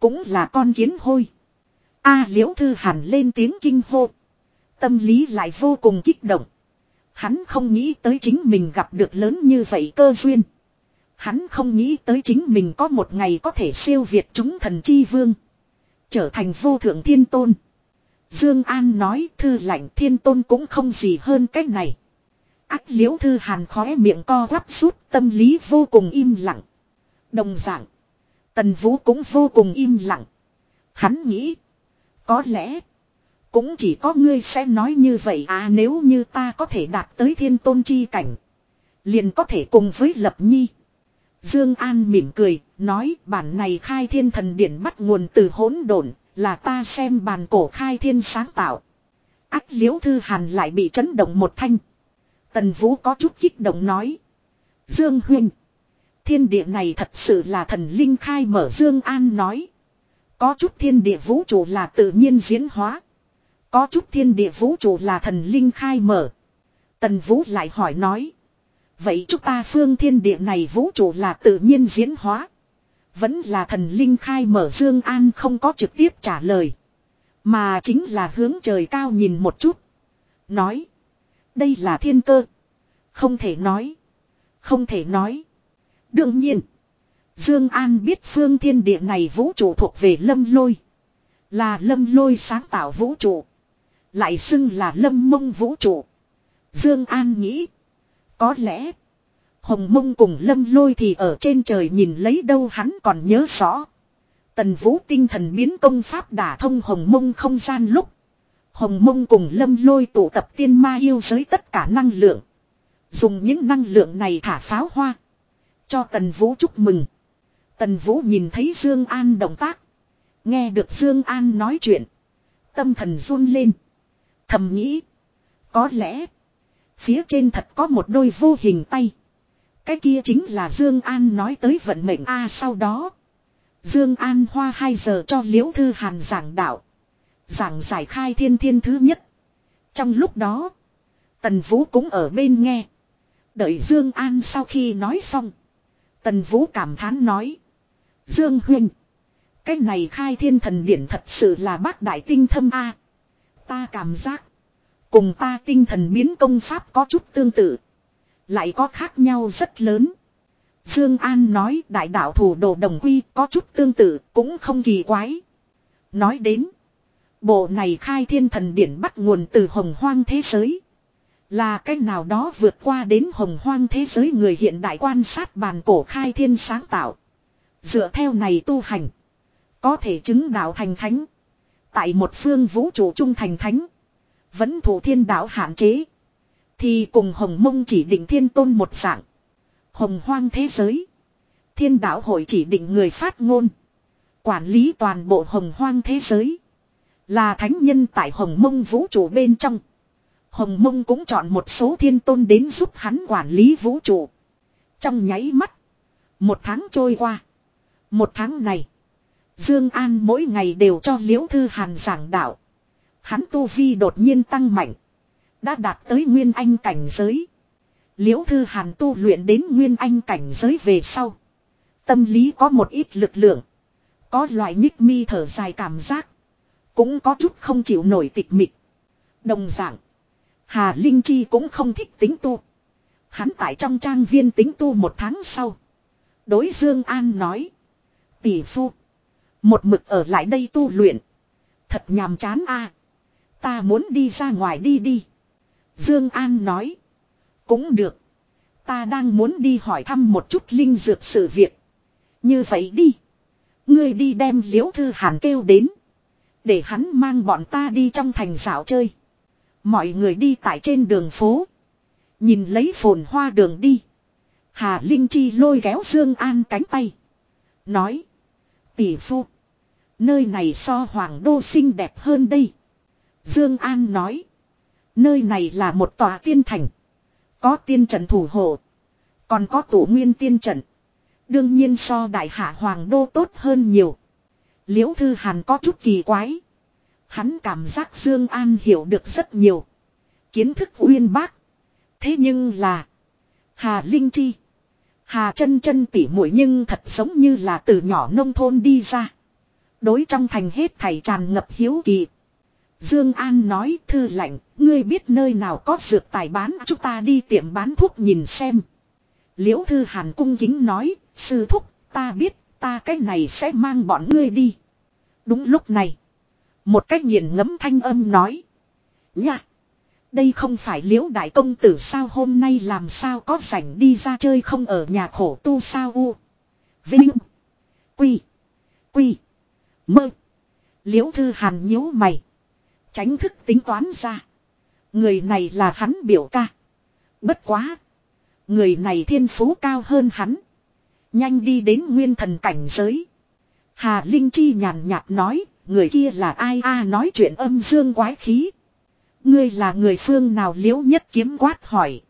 Cũng là con kiến hôi. A liễu thư hàn lên tiếng kinh hô. Tâm lý lại vô cùng kích động. Hắn không nghĩ tới chính mình gặp được lớn như vậy cơ duyên. Hắn không nghĩ tới chính mình có một ngày có thể siêu việt chúng thần chi vương. Trở thành vô thượng thiên tôn. Dương An nói thư lạnh thiên tôn cũng không gì hơn cách này. Ách liễu thư hàn khóe miệng co quắp rút, tâm lý vô cùng im lặng. Đồng dạng. Tần Vũ cũng vô cùng im lặng. Hắn nghĩ. Có lẽ. Cũng chỉ có ngươi sẽ nói như vậy à nếu như ta có thể đạt tới thiên tôn chi cảnh. Liền có thể cùng với Lập Nhi. Dương An mỉm cười, nói bản này khai thiên thần điển bắt nguồn từ hỗn độn, là ta xem bàn cổ khai thiên sáng tạo. Ách liễu thư hàn lại bị chấn động một thanh. Tần Vũ có chút kích động nói. Dương Huynh. Thiên địa này thật sự là thần linh khai mở Dương An nói. Có chút thiên địa vũ trụ là tự nhiên diễn hóa. Có chút thiên địa vũ trụ là thần linh khai mở. Tần Vũ lại hỏi nói. Vậy chúng ta phương thiên địa này vũ trụ là tự nhiên diễn hóa. Vẫn là thần linh khai mở Dương An không có trực tiếp trả lời. Mà chính là hướng trời cao nhìn một chút. Nói. Đây là thiên cơ. Không thể nói. Không thể nói. Đương nhiên. Dương An biết phương thiên địa này vũ trụ thuộc về lâm lôi. Là lâm lôi sáng tạo vũ trụ. Lại xưng là lâm mông vũ trụ. Dương An nghĩ. Có lẽ. Hồng mông cùng lâm lôi thì ở trên trời nhìn lấy đâu hắn còn nhớ rõ. Tần vũ tinh thần biến công pháp đả thông hồng mông không gian lúc. Hồng mông cùng lâm lôi tụ tập tiên ma yêu giới tất cả năng lượng. Dùng những năng lượng này thả pháo hoa. Cho tần vũ chúc mừng. Tần vũ nhìn thấy Dương An động tác. Nghe được Dương An nói chuyện. Tâm thần run lên. Thầm nghĩ. Có lẽ. Phía trên thật có một đôi vô hình tay. Cái kia chính là Dương An nói tới vận mệnh A, sau đó. Dương An hoa 2 giờ cho Liễu Thư Hàn giảng đạo. Giảng giải khai thiên thiên thứ nhất. Trong lúc đó. Tần Vũ cũng ở bên nghe. Đợi Dương An sau khi nói xong. Tần Vũ cảm thán nói. Dương Huynh. Cái này khai thiên thần điển thật sự là bác đại tinh thâm A. Ta cảm giác. Cùng ta tinh thần biến công pháp có chút tương tự. Lại có khác nhau rất lớn. Dương An nói đại đạo thủ đồ đồng quy có chút tương tự cũng không kỳ quái. Nói đến. Bộ này khai thiên thần điển bắt nguồn từ hồng hoang thế giới. Là cách nào đó vượt qua đến hồng hoang thế giới người hiện đại quan sát bàn cổ khai thiên sáng tạo. Dựa theo này tu hành. Có thể chứng đạo thành thánh. Tại một phương vũ trụ trung thành thánh. Vẫn thủ thiên đạo hạn chế. Thì cùng hồng mông chỉ định thiên tôn một dạng. Hồng hoang thế giới. Thiên đạo hội chỉ định người phát ngôn. Quản lý toàn bộ hồng hoang thế giới. Là thánh nhân tại hồng mông vũ trụ bên trong. Hồng mông cũng chọn một số thiên tôn đến giúp hắn quản lý vũ trụ. Trong nháy mắt. Một tháng trôi qua. Một tháng này. Dương An mỗi ngày đều cho Liễu Thư Hàn giảng đạo. Hắn tu vi đột nhiên tăng mạnh. Đã đạt tới nguyên anh cảnh giới. Liễu Thư Hàn tu luyện đến nguyên anh cảnh giới về sau. Tâm lý có một ít lực lượng. Có loại nhích mi thở dài cảm giác. Cũng có chút không chịu nổi tịch mịch. Đồng dạng. Hà Linh Chi cũng không thích tính tu. Hắn tại trong trang viên tính tu một tháng sau. Đối Dương An nói. Tỷ phu. Một mực ở lại đây tu luyện. Thật nhàm chán a. Ta muốn đi ra ngoài đi đi. Dương An nói. Cũng được. Ta đang muốn đi hỏi thăm một chút linh dược sự việc. Như vậy đi. Ngươi đi đem liễu thư hàn kêu đến. Để hắn mang bọn ta đi trong thành xảo chơi. Mọi người đi tại trên đường phố. Nhìn lấy phồn hoa đường đi. Hà Linh Chi lôi kéo Dương An cánh tay. Nói. Tỷ phu. Nơi này so hoàng đô xinh đẹp hơn đây. Dương An nói. Nơi này là một tòa tiên thành. Có tiên trận thủ hộ. Còn có tủ nguyên tiên trận. Đương nhiên so đại hạ hoàng đô tốt hơn nhiều. Liễu Thư Hàn có chút kỳ quái. Hắn cảm giác Dương An hiểu được rất nhiều. Kiến thức uyên bác. Thế nhưng là. Hà Linh Chi. Hà chân chân tỉ mũi nhưng thật giống như là từ nhỏ nông thôn đi ra. Đối trong thành hết thảy tràn ngập hiếu kỳ. Dương An nói thư lạnh, ngươi biết nơi nào có dược tài bán chúng ta đi tiệm bán thuốc nhìn xem. Liễu Thư Hàn cung kính nói, sư thúc, ta biết, ta cái này sẽ mang bọn ngươi đi. Đúng lúc này, một cách nghiền ngẫm thanh âm nói. Nha! Đây không phải liễu đại công tử sao hôm nay làm sao có rảnh đi ra chơi không ở nhà khổ tu sao u. Vinh! Quy! Quy! Mơ! Liễu Thư Hàn nhíu mày. Tránh thức tính toán ra. Người này là hắn biểu ca. Bất quá. Người này thiên phú cao hơn hắn. Nhanh đi đến nguyên thần cảnh giới. Hà Linh Chi nhàn nhạt nói, người kia là ai a, nói chuyện âm dương quái khí. Ngươi là người phương nào liễu nhất kiếm quát hỏi.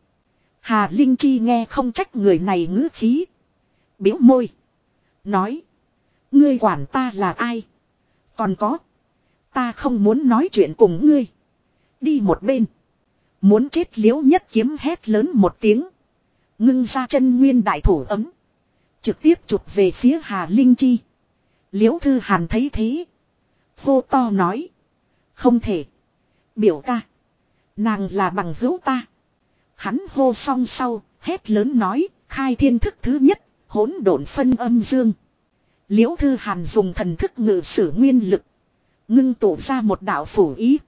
Hà Linh Chi nghe không trách người này ngữ khí. Biếu môi. Nói. Ngươi quản ta là ai? Còn có. Ta không muốn nói chuyện cùng ngươi. Đi một bên. Muốn chết liễu nhất kiếm hét lớn một tiếng. Ngưng ra chân nguyên đại thủ ấm. Trực tiếp chụp về phía Hà Linh Chi. Liễu Thư Hàn thấy thế. Vô to nói. Không thể. Biểu ca. Nàng là bằng hữu ta. Hắn hô xong sau, hét lớn nói, khai thiên thức thứ nhất, hỗn độn phân âm dương. Liễu Thư Hàn dùng thần thức ngự sử nguyên lực. Ngưng tụ ra một đạo phủ ý.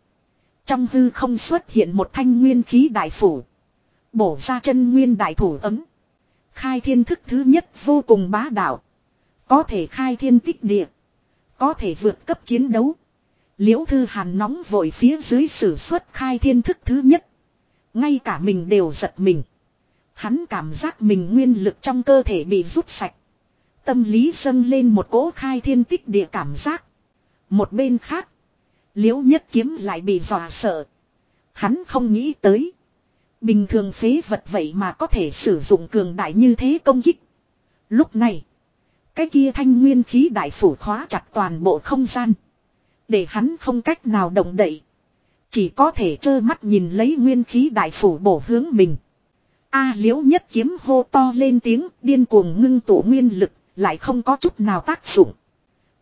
Trong hư không xuất hiện một thanh nguyên khí đại phủ. Bổ ra chân nguyên đại thủ ấm. Khai thiên thức thứ nhất vô cùng bá đạo. Có thể khai thiên tích địa. Có thể vượt cấp chiến đấu. Liễu Thư Hàn nóng vội phía dưới sử xuất khai thiên thức thứ nhất. Ngay cả mình đều giật mình. Hắn cảm giác mình nguyên lực trong cơ thể bị rút sạch. Tâm lý dâng lên một cỗ khai thiên tích địa cảm giác. Một bên khác. Liễu nhất kiếm lại bị dọa sợ. Hắn không nghĩ tới. Bình thường phế vật vậy mà có thể sử dụng cường đại như thế công kích. Lúc này. Cái kia thanh nguyên khí đại phủ khóa chặt toàn bộ không gian. Để hắn không cách nào động đậy. Chỉ có thể trơ mắt nhìn lấy nguyên khí đại phủ bổ hướng mình. A liễu nhất kiếm hô to lên tiếng, điên cuồng ngưng tụ nguyên lực, lại không có chút nào tác dụng.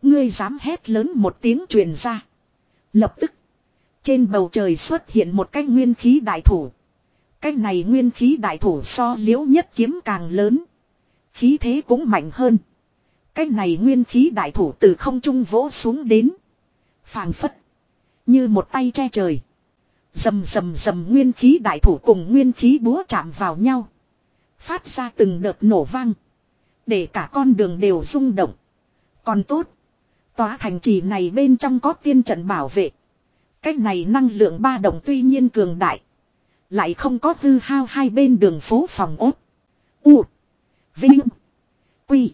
Ngươi dám hét lớn một tiếng truyền ra. Lập tức. Trên bầu trời xuất hiện một cái nguyên khí đại thủ. Cái này nguyên khí đại thủ so liễu nhất kiếm càng lớn. Khí thế cũng mạnh hơn. Cái này nguyên khí đại thủ từ không trung vỗ xuống đến. Phàng phất. Như một tay che trời. Dầm dầm dầm nguyên khí đại thủ cùng nguyên khí búa chạm vào nhau. Phát ra từng đợt nổ vang. Để cả con đường đều rung động. Còn tốt. Tòa thành trì này bên trong có tiên trận bảo vệ. Cách này năng lượng ba động tuy nhiên cường đại. Lại không có hư hao hai bên đường phố phòng ốt. U. Vinh. Quy.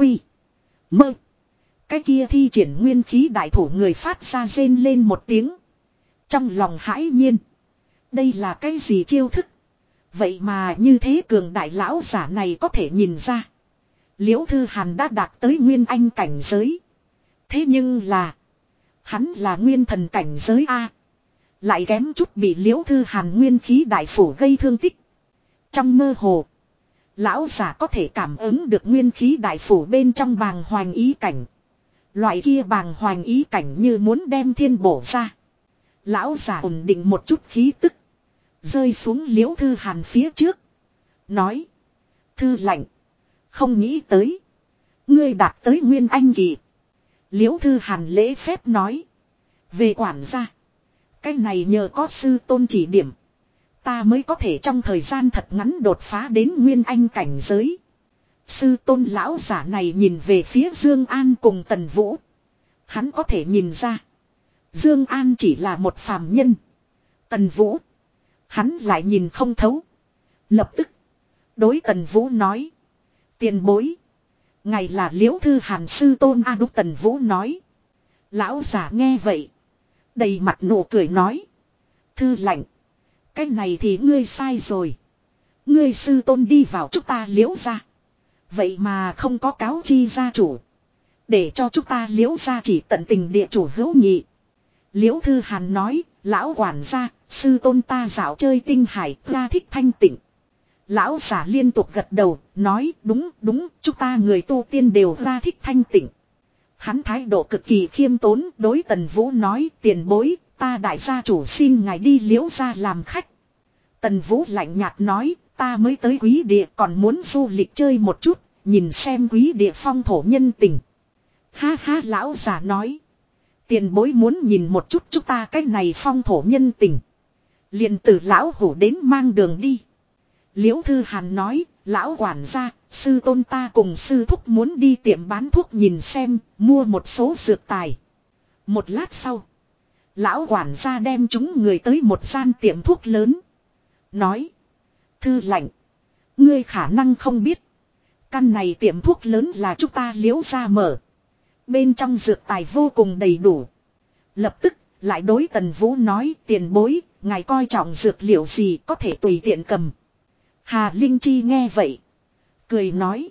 Quy. Mơ. Cái kia thi triển nguyên khí đại thủ người phát ra rên lên một tiếng. Trong lòng hãi nhiên. Đây là cái gì chiêu thức? Vậy mà như thế cường đại lão giả này có thể nhìn ra. Liễu Thư Hàn đã đạt tới nguyên anh cảnh giới. Thế nhưng là. Hắn là nguyên thần cảnh giới A. Lại kém chút bị Liễu Thư Hàn nguyên khí đại phủ gây thương tích. Trong mơ hồ. Lão giả có thể cảm ứng được nguyên khí đại phủ bên trong bàng hoàng ý cảnh. Loại kia bàng hoàng ý cảnh như muốn đem thiên bổ ra. Lão giả ổn định một chút khí tức. Rơi xuống liễu thư hàn phía trước. Nói. Thư lạnh. Không nghĩ tới. Ngươi đạt tới nguyên anh kỳ. Liễu thư hàn lễ phép nói. Về quản gia. Cái này nhờ có sư tôn chỉ điểm. Ta mới có thể trong thời gian thật ngắn đột phá đến nguyên anh cảnh giới. Sư tôn lão giả này nhìn về phía Dương An cùng Tần Vũ. Hắn có thể nhìn ra. Dương An chỉ là một phàm nhân. Tần Vũ. Hắn lại nhìn không thấu. Lập tức. Đối Tần Vũ nói. Tiền bối. Ngày là liễu thư hàn sư tôn A đúc Tần Vũ nói. Lão giả nghe vậy. Đầy mặt nụ cười nói. Thư lạnh. Cái này thì ngươi sai rồi. Ngươi sư tôn đi vào chúng ta liễu ra. Vậy mà không có cáo chi gia chủ. Để cho chúng ta liễu ra chỉ tận tình địa chủ hữu nhị. Liễu Thư Hàn nói, lão quản gia, sư tôn ta dạo chơi tinh hải, ra thích thanh tịnh. Lão giả liên tục gật đầu, nói đúng đúng, chúng ta người tu tiên đều ra thích thanh tịnh. Hắn thái độ cực kỳ khiêm tốn, đối tần vũ nói tiền bối, ta đại gia chủ xin ngài đi liễu ra làm khách. Tần vũ lạnh nhạt nói, ta mới tới quý địa còn muốn du lịch chơi một chút, nhìn xem quý địa phong thổ nhân tình. Ha ha lão giả nói. Tiền bối muốn nhìn một chút chúng ta cái này phong thổ nhân tình. liền từ lão hủ đến mang đường đi. Liễu Thư Hàn nói, lão quản gia, sư tôn ta cùng sư thúc muốn đi tiệm bán thuốc nhìn xem, mua một số dược tài. Một lát sau, lão quản gia đem chúng người tới một gian tiệm thuốc lớn. Nói, thư lạnh, ngươi khả năng không biết. Căn này tiệm thuốc lớn là chúng ta liễu ra mở. Bên trong dược tài vô cùng đầy đủ. Lập tức, lại đối tần vũ nói tiền bối, ngài coi trọng dược liệu gì có thể tùy tiện cầm. Hà Linh Chi nghe vậy. Cười nói.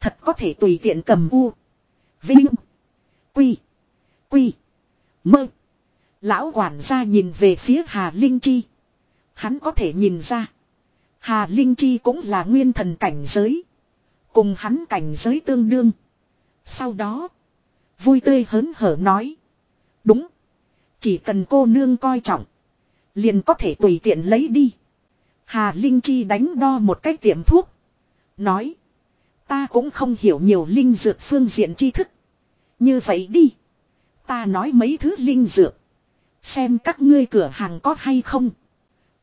Thật có thể tùy tiện cầm u. Vinh. Quy. Quy. Mơ. Lão quản gia nhìn về phía Hà Linh Chi. Hắn có thể nhìn ra. Hà Linh Chi cũng là nguyên thần cảnh giới. Cùng hắn cảnh giới tương đương. Sau đó. Vui tươi hớn hở nói. Đúng. Chỉ cần cô nương coi trọng. Liền có thể tùy tiện lấy đi. Hà Linh Chi đánh đo một cái tiệm thuốc. Nói. Ta cũng không hiểu nhiều linh dược phương diện tri thức. Như vậy đi. Ta nói mấy thứ linh dược. Xem các ngươi cửa hàng có hay không.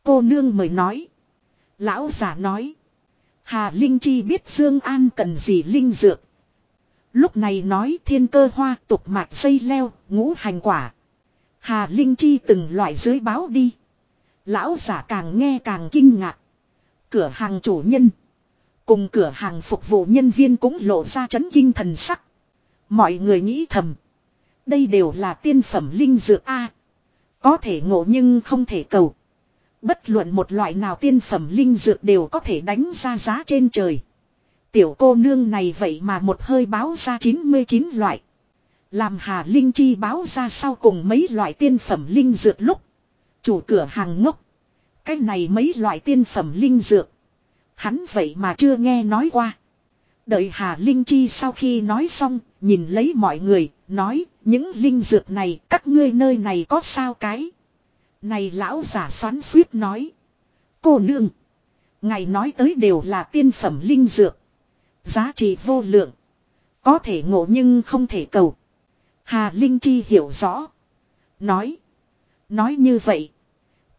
Cô nương mời nói. Lão giả nói. Hà Linh Chi biết Dương An cần gì linh dược. Lúc này nói thiên cơ hoa tục mạch dây leo, ngũ hành quả. Hà Linh Chi từng loại dưới báo đi. Lão giả càng nghe càng kinh ngạc. Cửa hàng chủ nhân. Cùng cửa hàng phục vụ nhân viên cũng lộ ra chấn kinh thần sắc. Mọi người nghĩ thầm. Đây đều là tiên phẩm linh dược A. Có thể ngộ nhưng không thể cầu. Bất luận một loại nào tiên phẩm linh dược đều có thể đánh ra giá trên trời. Tiểu cô nương này vậy mà một hơi báo ra 99 loại. Làm Hà Linh Chi báo ra sau cùng mấy loại tiên phẩm linh dược lúc. Chủ cửa hàng ngốc. Cái này mấy loại tiên phẩm linh dược. Hắn vậy mà chưa nghe nói qua. Đợi Hà Linh Chi sau khi nói xong, nhìn lấy mọi người, nói, những linh dược này, các ngươi nơi này có sao cái. Này lão giả xoắn suýt nói. Cô nương. Ngài nói tới đều là tiên phẩm linh dược. Giá trị vô lượng. Có thể ngộ nhưng không thể cầu. Hà Linh Chi hiểu rõ. Nói. Nói như vậy.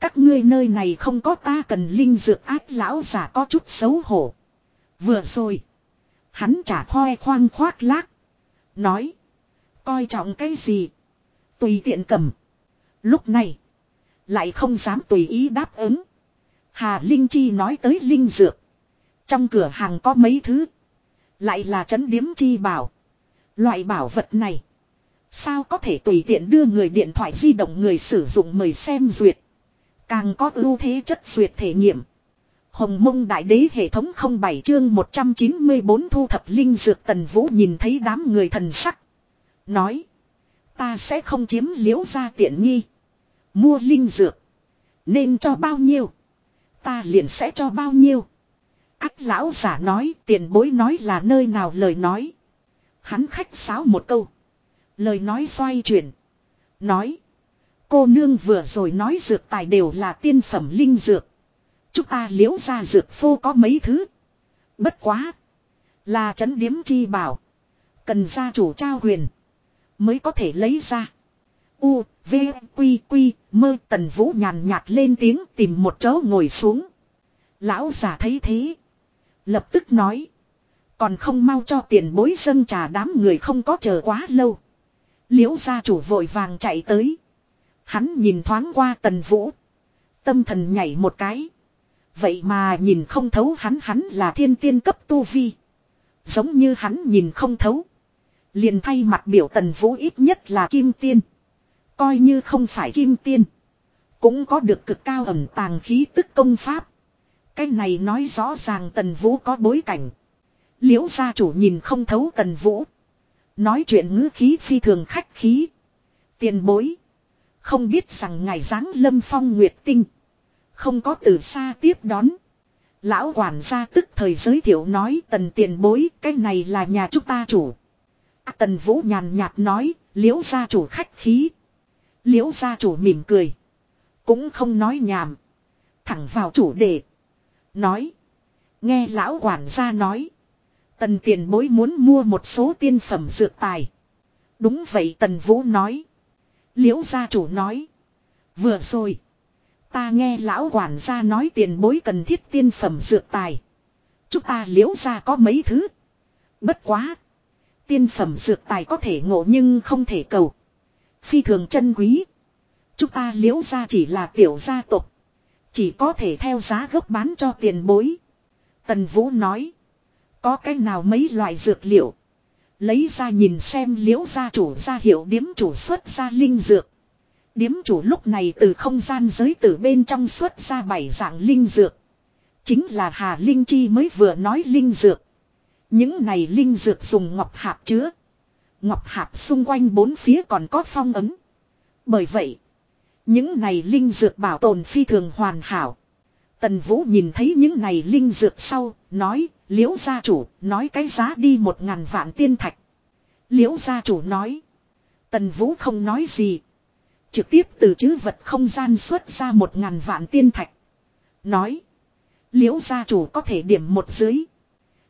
Các ngươi nơi này không có ta cần linh dược ác lão giả có chút xấu hổ. Vừa rồi. Hắn trả khoe khoang khoác lác. Nói. Coi trọng cái gì. Tùy tiện cầm. Lúc này. Lại không dám tùy ý đáp ứng. Hà Linh Chi nói tới linh dược. Trong cửa hàng có mấy thứ. Lại là trấn điếm chi bảo. Loại bảo vật này. Sao có thể tùy tiện đưa người điện thoại di động người sử dụng mời xem duyệt. Càng có ưu thế chất duyệt thể nghiệm. Hồng mông đại đế hệ thống 07 chương 194 thu thập linh dược tần vũ nhìn thấy đám người thần sắc. Nói. Ta sẽ không chiếm liễu ra tiện nghi. Mua linh dược. Nên cho bao nhiêu. Ta liền sẽ cho bao nhiêu. ắt lão giả nói, tiền bối nói là nơi nào lời nói. Hắn khách sáo một câu. Lời nói xoay chuyển. Nói. Cô nương vừa rồi nói dược tài đều là tiên phẩm linh dược. Chúng ta liễu ra dược phô có mấy thứ. Bất quá. Là chấn điếm chi bảo. Cần gia chủ trao quyền. Mới có thể lấy ra. U, V, Quy, Quy, mơ tần vũ nhàn nhạt lên tiếng tìm một chỗ ngồi xuống. Lão giả thấy thế. Lập tức nói. Còn không mau cho tiền bối dân trà đám người không có chờ quá lâu. Liễu gia chủ vội vàng chạy tới. Hắn nhìn thoáng qua tần vũ. Tâm thần nhảy một cái. Vậy mà nhìn không thấu hắn hắn là thiên tiên cấp tu vi. Giống như hắn nhìn không thấu. Liền thay mặt biểu tần vũ ít nhất là kim tiên. Coi như không phải kim tiên. Cũng có được cực cao ẩm tàng khí tức công pháp. Cái này nói rõ ràng tần vũ có bối cảnh. Liễu gia chủ nhìn không thấu tần vũ. Nói chuyện ngữ khí phi thường khách khí. Tiền bối. Không biết rằng ngài giáng lâm phong nguyệt tinh. Không có từ xa tiếp đón. Lão quản gia tức thời giới thiệu nói tần tiền bối, cái này là nhà chúng ta chủ. À, tần vũ nhàn nhạt nói liễu gia chủ khách khí. Liễu gia chủ mỉm cười. Cũng không nói nhảm. Thẳng vào chủ đề. Nói. Nghe lão quản gia nói. Tần tiền bối muốn mua một số tiên phẩm dược tài. Đúng vậy tần vũ nói. Liễu gia chủ nói. Vừa rồi. Ta nghe lão quản gia nói tiền bối cần thiết tiên phẩm dược tài. Chúng ta liễu gia có mấy thứ. Bất quá. Tiên phẩm dược tài có thể ngộ nhưng không thể cầu. Phi thường chân quý. Chúng ta liễu gia chỉ là tiểu gia tộc. Chỉ có thể theo giá gốc bán cho tiền bối. Tần Vũ nói. Có cái nào mấy loại dược liệu. Lấy ra nhìn xem liễu gia chủ ra hiệu điếm chủ xuất ra linh dược. Điếm chủ lúc này từ không gian giới từ bên trong xuất ra bảy dạng linh dược. Chính là Hà Linh Chi mới vừa nói linh dược. Những này linh dược dùng ngọc hạp chứa. Ngọc hạp xung quanh bốn phía còn có phong ấm. Bởi vậy, những này linh dược bảo tồn phi thường hoàn hảo. Tần Vũ nhìn thấy những này linh dược sau, nói, liễu gia chủ, nói cái giá đi một ngàn vạn tiên thạch. Liễu gia chủ nói. Tần Vũ không nói gì. Trực tiếp từ chữ vật không gian xuất ra một ngàn vạn tiên thạch. Nói. Liễu gia chủ có thể điểm một dưới.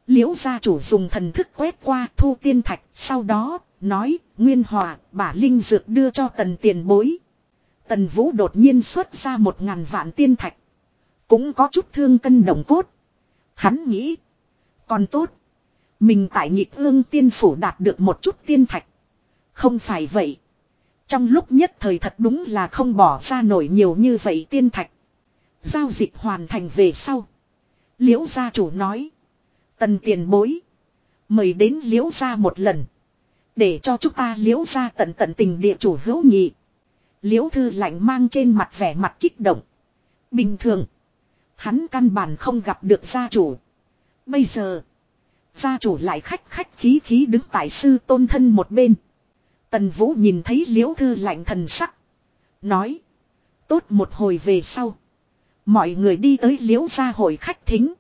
Liễu gia chủ dùng thần thức quét qua thu tiên thạch. Sau đó, nói, Nguyên Hòa, bả linh dược đưa cho tần tiền bối. Tần Vũ đột nhiên xuất ra một ngàn vạn tiên thạch. Cũng có chút thương cân đồng cốt. Hắn nghĩ. Còn tốt. Mình tại nhịp ương tiên phủ đạt được một chút tiên thạch. Không phải vậy. Trong lúc nhất thời thật đúng là không bỏ ra nổi nhiều như vậy tiên thạch. Giao dịch hoàn thành về sau. Liễu gia chủ nói. Tần tiền bối. Mời đến liễu gia một lần. Để cho chúng ta liễu gia tận tận tình địa chủ hữu nhị. Liễu thư lạnh mang trên mặt vẻ mặt kích động. Bình thường. Hắn căn bản không gặp được gia chủ. Bây giờ. Gia chủ lại khách khách khí khí đứng tại sư tôn thân một bên. Tần Vũ nhìn thấy liễu thư lạnh thần sắc. Nói. Tốt một hồi về sau. Mọi người đi tới liễu gia hội khách thính.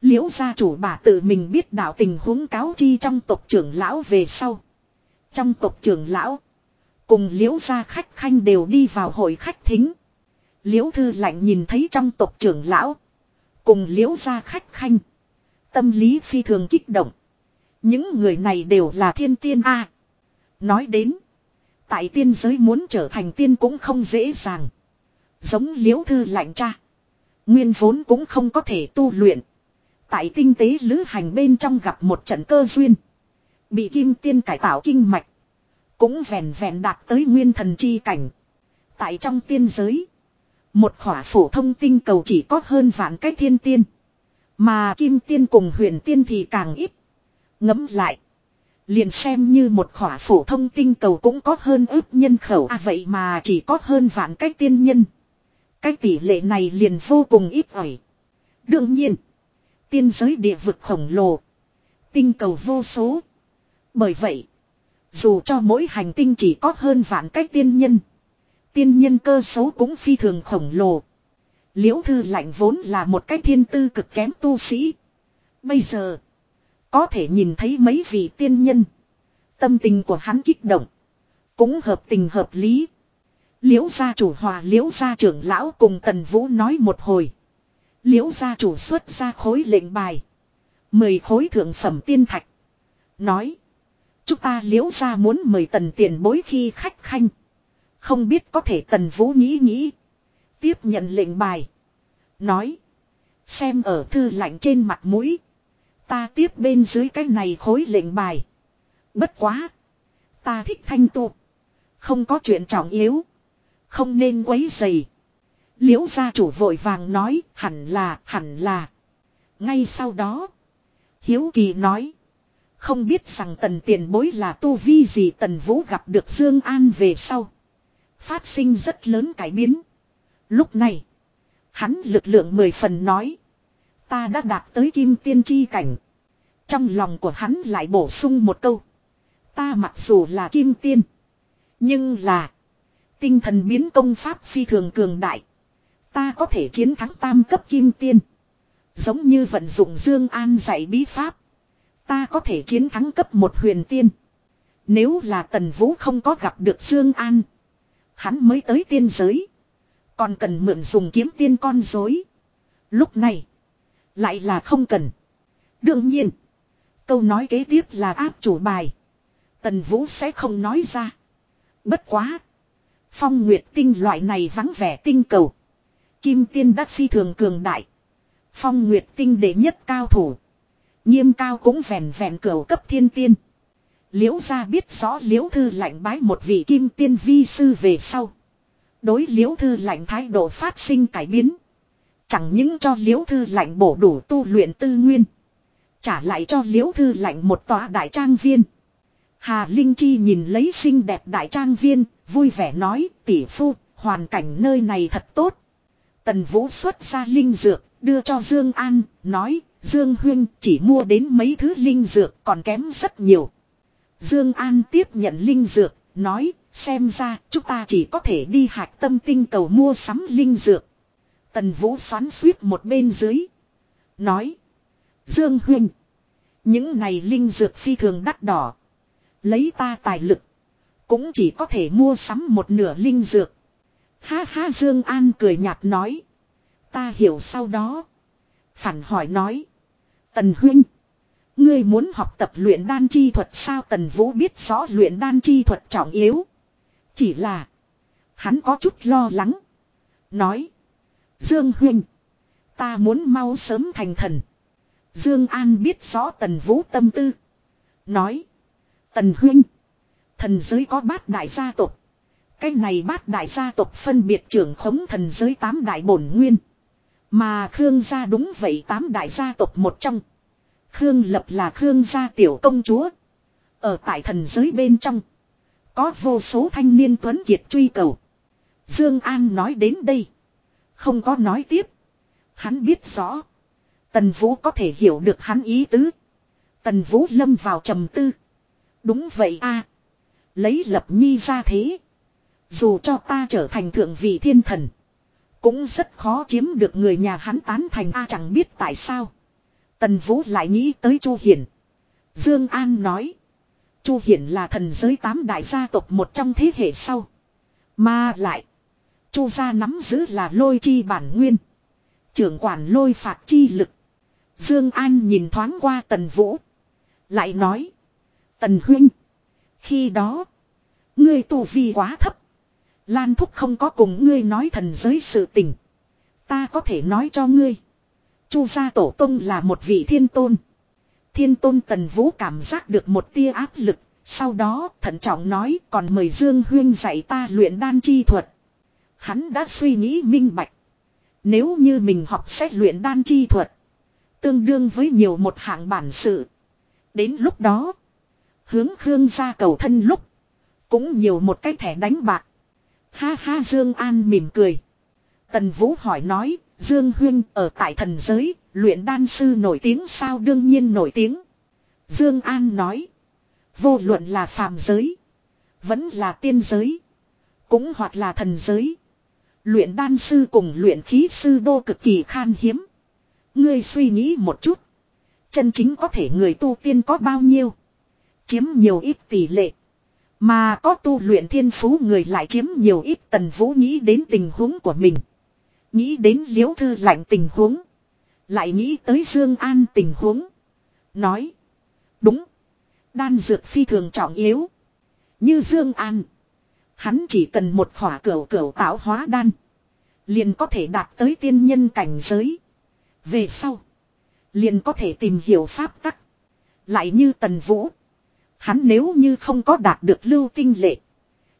Liễu gia chủ bà tự mình biết đạo tình huống cáo chi trong tộc trưởng lão về sau. Trong tộc trưởng lão. Cùng liễu gia khách khanh đều đi vào hội khách thính. Liễu thư lạnh nhìn thấy trong tộc trưởng lão. Cùng liễu gia khách khanh. Tâm lý phi thường kích động. Những người này đều là thiên tiên A. Nói đến. Tại tiên giới muốn trở thành tiên cũng không dễ dàng. Giống liễu thư lạnh cha. Nguyên vốn cũng không có thể tu luyện. Tại tinh tế lữ hành bên trong gặp một trận cơ duyên. Bị kim tiên cải tạo kinh mạch. Cũng vẹn vẹn đạt tới nguyên thần chi cảnh. Tại trong tiên giới. Một khỏa phổ thông tinh cầu chỉ có hơn vạn cái thiên tiên. Mà kim tiên cùng huyền tiên thì càng ít. Ngấm lại. Liền xem như một khỏa phổ thông tinh cầu cũng có hơn ước nhân khẩu à vậy mà chỉ có hơn vạn cái tiên nhân. Cái tỷ lệ này liền vô cùng ít ỏi. Đương nhiên. Tiên giới địa vực khổng lồ. Tinh cầu vô số. Bởi vậy. Dù cho mỗi hành tinh chỉ có hơn vạn cách tiên nhân. Tiên nhân cơ số cũng phi thường khổng lồ. Liễu thư lạnh vốn là một cái thiên tư cực kém tu sĩ. Bây giờ. Có thể nhìn thấy mấy vị tiên nhân. Tâm tình của hắn kích động. Cũng hợp tình hợp lý. Liễu gia chủ hòa liễu gia trưởng lão cùng tần vũ nói một hồi. Liễu gia chủ xuất ra khối lệnh bài. Mời khối thượng phẩm tiên thạch. Nói. Chúng ta liễu gia muốn mời tần tiền bối khi khách khanh. Không biết có thể tần vũ nghĩ nghĩ. Tiếp nhận lệnh bài. Nói. Xem ở thư lạnh trên mặt mũi. Ta tiếp bên dưới cái này khối lệnh bài. Bất quá. Ta thích thanh tu. Không có chuyện trọng yếu. Không nên quấy dày. Liễu gia chủ vội vàng nói, hẳn là hẳn là. Ngay sau đó. Hiếu kỳ nói. Không biết rằng tần tiền bối là tu vi gì tần vũ gặp được Dương An về sau. Phát sinh rất lớn cải biến. Lúc này. Hắn lực lượng mười phần nói. Ta đã đạt tới kim tiên chi cảnh. Trong lòng của hắn lại bổ sung một câu. Ta mặc dù là kim tiên. Nhưng là. Tinh thần biến công pháp phi thường cường đại. Ta có thể chiến thắng tam cấp kim tiên. Giống như vận dụng Dương An dạy bí pháp. Ta có thể chiến thắng cấp một huyền tiên. Nếu là Tần Vũ không có gặp được Dương An. Hắn mới tới tiên giới. Còn cần mượn dùng kiếm tiên con dối. Lúc này. Lại là không cần. Đương nhiên. Câu nói kế tiếp là áp chủ bài. Tần Vũ sẽ không nói ra. Bất quá. Phong Nguyệt tinh loại này vắng vẻ tinh cầu. Kim tiên đắc phi thường cường đại. Phong Nguyệt tinh đệ nhất cao thủ. Nghiêm cao cũng vẹn vẹn cửu cấp thiên tiên. Liễu gia biết rõ liễu thư lạnh bái một vị kim tiên vi sư về sau. Đối liễu thư lạnh thái độ phát sinh cải biến. Chẳng những cho liễu thư lạnh bổ đủ tu luyện tư nguyên. Trả lại cho liễu thư lạnh một tòa đại trang viên. Hà Linh Chi nhìn lấy xinh đẹp đại trang viên, vui vẻ nói, tỷ phu, hoàn cảnh nơi này thật tốt. Tần Vũ xuất ra linh dược, đưa cho Dương An, nói, Dương Huyên chỉ mua đến mấy thứ linh dược còn kém rất nhiều. Dương An tiếp nhận linh dược, nói, xem ra chúng ta chỉ có thể đi hạch tâm tinh cầu mua sắm linh dược. Tần Vũ xoắn suýt một bên dưới. Nói, Dương Huyên, những này linh dược phi thường đắt đỏ. Lấy ta tài lực, cũng chỉ có thể mua sắm một nửa linh dược. Ha ha Dương An cười nhạt nói. Ta hiểu sau đó. Phản hỏi nói. Tần Huynh. Ngươi muốn học tập luyện đan chi thuật sao Tần Vũ biết rõ luyện đan chi thuật trọng yếu. Chỉ là. Hắn có chút lo lắng. Nói. Dương Huynh. Ta muốn mau sớm thành thần. Dương An biết rõ Tần Vũ tâm tư. Nói. Tần Huynh. Thần giới có bát đại gia tộc. Cái này bát đại gia tộc phân biệt trưởng khống thần giới tám đại bổn nguyên. Mà Khương gia đúng vậy tám đại gia tộc một trong. Khương Lập là Khương gia tiểu công chúa. Ở tại thần giới bên trong. Có vô số thanh niên tuấn kiệt truy cầu. Dương An nói đến đây. Không có nói tiếp. Hắn biết rõ. Tần Vũ có thể hiểu được hắn ý tứ. Tần Vũ lâm vào trầm tư. Đúng vậy a, Lấy lập nhi ra thế. Dù cho ta trở thành thượng vị thiên thần. Cũng rất khó chiếm được người nhà hắn tán thành a chẳng biết tại sao. Tần Vũ lại nghĩ tới Chu Hiển. Dương An nói. Chu Hiển là thần giới tám đại gia tộc một trong thế hệ sau. Mà lại. Chu gia nắm giữ là lôi chi bản nguyên. Trưởng quản lôi phạt chi lực. Dương An nhìn thoáng qua Tần Vũ. Lại nói. Tần Huynh. Khi đó. Ngươi tu vi quá thấp. Lan Thúc không có cùng ngươi nói thần giới sự tình. Ta có thể nói cho ngươi. Chu gia tổ tông là một vị thiên tôn. Thiên tôn tần vũ cảm giác được một tia áp lực. Sau đó, thận trọng nói, còn mời Dương Huyên dạy ta luyện đan chi thuật. Hắn đã suy nghĩ minh bạch. Nếu như mình học xét luyện đan chi thuật. Tương đương với nhiều một hạng bản sự. Đến lúc đó. Hướng Khương gia cầu thân lúc. Cũng nhiều một cái thẻ đánh bạc. Ha ha Dương An mỉm cười. Tần Vũ hỏi nói, Dương Huyên ở tại thần giới, luyện đan sư nổi tiếng sao đương nhiên nổi tiếng. Dương An nói, vô luận là phàm giới, vẫn là tiên giới, cũng hoặc là thần giới. Luyện đan sư cùng luyện khí sư đô cực kỳ khan hiếm. Ngươi suy nghĩ một chút, chân chính có thể người tu tiên có bao nhiêu? Chiếm nhiều ít tỷ lệ. Mà có tu luyện thiên phú người lại chiếm nhiều ít tần vũ nghĩ đến tình huống của mình. Nghĩ đến liễu thư lạnh tình huống. Lại nghĩ tới Dương An tình huống. Nói. Đúng. Đan dược phi thường trọng yếu. Như Dương An. Hắn chỉ cần một khỏa cửu cửu tạo hóa đan. Liền có thể đạt tới tiên nhân cảnh giới. Về sau. Liền có thể tìm hiểu pháp tắc. Lại như tần vũ. Hắn nếu như không có đạt được lưu tinh lệ.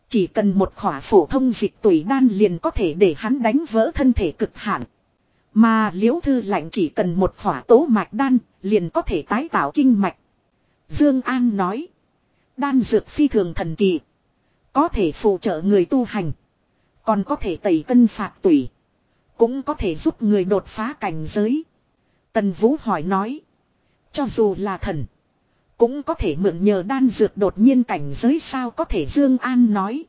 Chỉ cần một khỏa phổ thông dịch tủy đan liền có thể để hắn đánh vỡ thân thể cực hạn. Mà liễu thư lạnh chỉ cần một khỏa tố mạch đan liền có thể tái tạo kinh mạch. Dương An nói. Đan dược phi thường thần kỳ. Có thể phụ trợ người tu hành. Còn có thể tẩy cân phạt tủy. Cũng có thể giúp người đột phá cảnh giới. Tần Vũ hỏi nói. Cho dù là thần. Cũng có thể mượn nhờ đan dược đột nhiên cảnh giới sao có thể Dương An nói.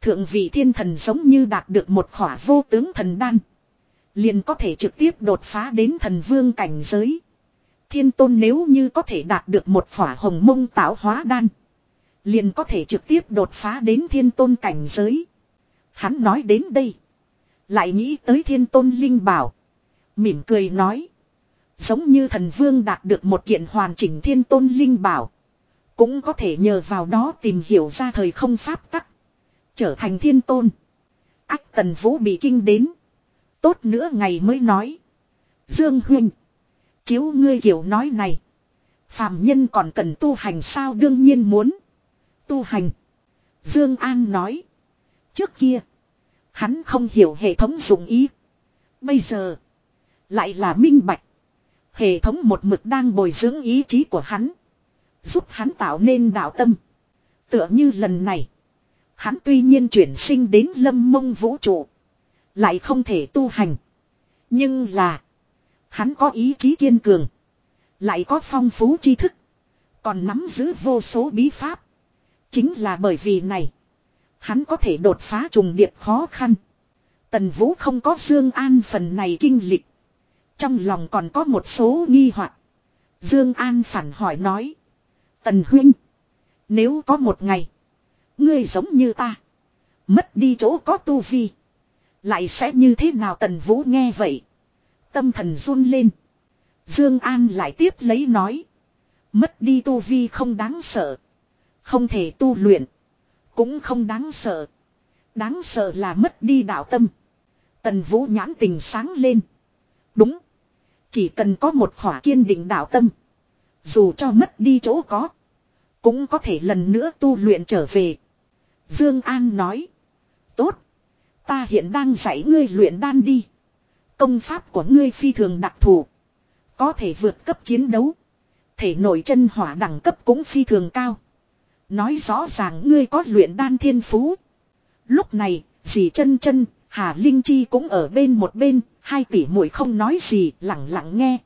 Thượng vị thiên thần giống như đạt được một khỏa vô tướng thần đan. Liền có thể trực tiếp đột phá đến thần vương cảnh giới. Thiên tôn nếu như có thể đạt được một khỏa hồng mông tạo hóa đan. Liền có thể trực tiếp đột phá đến thiên tôn cảnh giới. Hắn nói đến đây. Lại nghĩ tới thiên tôn linh bảo. Mỉm cười nói. Giống như thần vương đạt được một kiện hoàn chỉnh thiên tôn linh bảo. Cũng có thể nhờ vào đó tìm hiểu ra thời không pháp tắc. Trở thành thiên tôn. Ách tần vũ bị kinh đến. Tốt nữa ngày mới nói. Dương huynh. Chiếu ngươi kiểu nói này. Phạm nhân còn cần tu hành sao đương nhiên muốn. Tu hành. Dương An nói. Trước kia. Hắn không hiểu hệ thống dụng ý. Bây giờ. Lại là minh bạch. Hệ thống một mực đang bồi dưỡng ý chí của hắn. Giúp hắn tạo nên đạo tâm. Tựa như lần này. Hắn tuy nhiên chuyển sinh đến lâm mông vũ trụ. Lại không thể tu hành. Nhưng là. Hắn có ý chí kiên cường. Lại có phong phú tri thức. Còn nắm giữ vô số bí pháp. Chính là bởi vì này. Hắn có thể đột phá trùng điệp khó khăn. Tần Vũ không có Dương An phần này kinh lịch. Trong lòng còn có một số nghi hoặc. Dương An phản hỏi nói. Tần Huynh. Nếu có một ngày. Ngươi giống như ta. Mất đi chỗ có tu vi. Lại sẽ như thế nào Tần Vũ nghe vậy. Tâm thần run lên. Dương An lại tiếp lấy nói. Mất đi tu vi không đáng sợ. Không thể tu luyện. Cũng không đáng sợ. Đáng sợ là mất đi đạo tâm. Tần Vũ nhãn tình sáng lên. Đúng. Chỉ cần có một khỏa kiên định đạo tâm. Dù cho mất đi chỗ có. Cũng có thể lần nữa tu luyện trở về. Dương An nói. Tốt. Ta hiện đang dạy ngươi luyện đan đi. Công pháp của ngươi phi thường đặc thù. Có thể vượt cấp chiến đấu. Thể nội chân hỏa đẳng cấp cũng phi thường cao. Nói rõ ràng ngươi có luyện đan thiên phú. Lúc này, dì chân chân, Hà Linh Chi cũng ở bên một bên, hai tỷ muội không nói gì, lặng lặng nghe.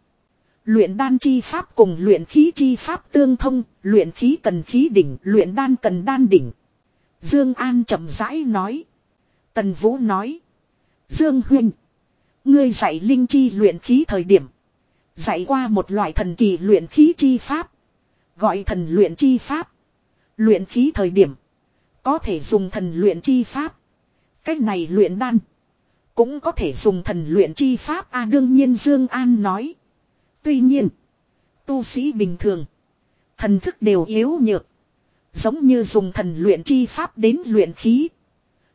Luyện đan chi pháp cùng luyện khí chi pháp tương thông, luyện khí cần khí đỉnh, luyện đan cần đan đỉnh. Dương An chậm rãi nói. Tần Vũ nói. Dương Huynh. Ngươi dạy linh chi luyện khí thời điểm. Dạy qua một loại thần kỳ luyện khí chi pháp. Gọi thần luyện chi pháp. Luyện khí thời điểm. Có thể dùng thần luyện chi pháp. Cách này luyện đan. Cũng có thể dùng thần luyện chi pháp a, đương nhiên Dương An nói. Tuy nhiên. Tu sĩ bình thường. Thần thức đều yếu nhược. Giống như dùng thần luyện chi pháp đến luyện khí.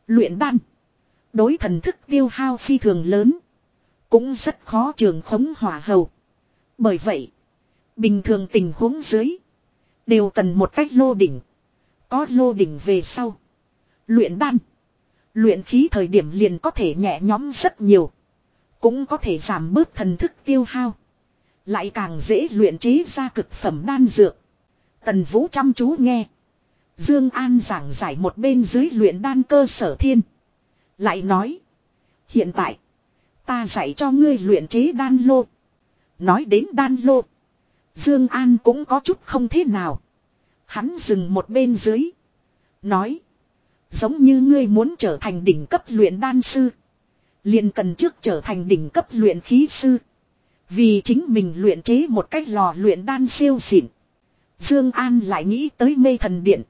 Luyện đan. Đối thần thức tiêu hao phi thường lớn. Cũng rất khó trường khống hỏa hầu. Bởi vậy. Bình thường tình huống dưới. Đều cần một cách lô đỉnh. Có lô đỉnh về sau. Luyện đan. Luyện khí thời điểm liền có thể nhẹ nhóm rất nhiều. Cũng có thể giảm bớt thần thức tiêu hao. Lại càng dễ luyện chế ra cực phẩm đan dược. Tần Vũ chăm chú nghe. Dương An giảng giải một bên dưới luyện đan cơ sở thiên. Lại nói. Hiện tại. Ta dạy cho ngươi luyện chế đan lô. Nói đến đan lô. Dương An cũng có chút không thế nào. Hắn dừng một bên dưới. Nói. Giống như ngươi muốn trở thành đỉnh cấp luyện đan sư. liền cần trước trở thành đỉnh cấp luyện khí sư. Vì chính mình luyện chế một cách lò luyện đan siêu xịn. Dương An lại nghĩ tới mê thần điện.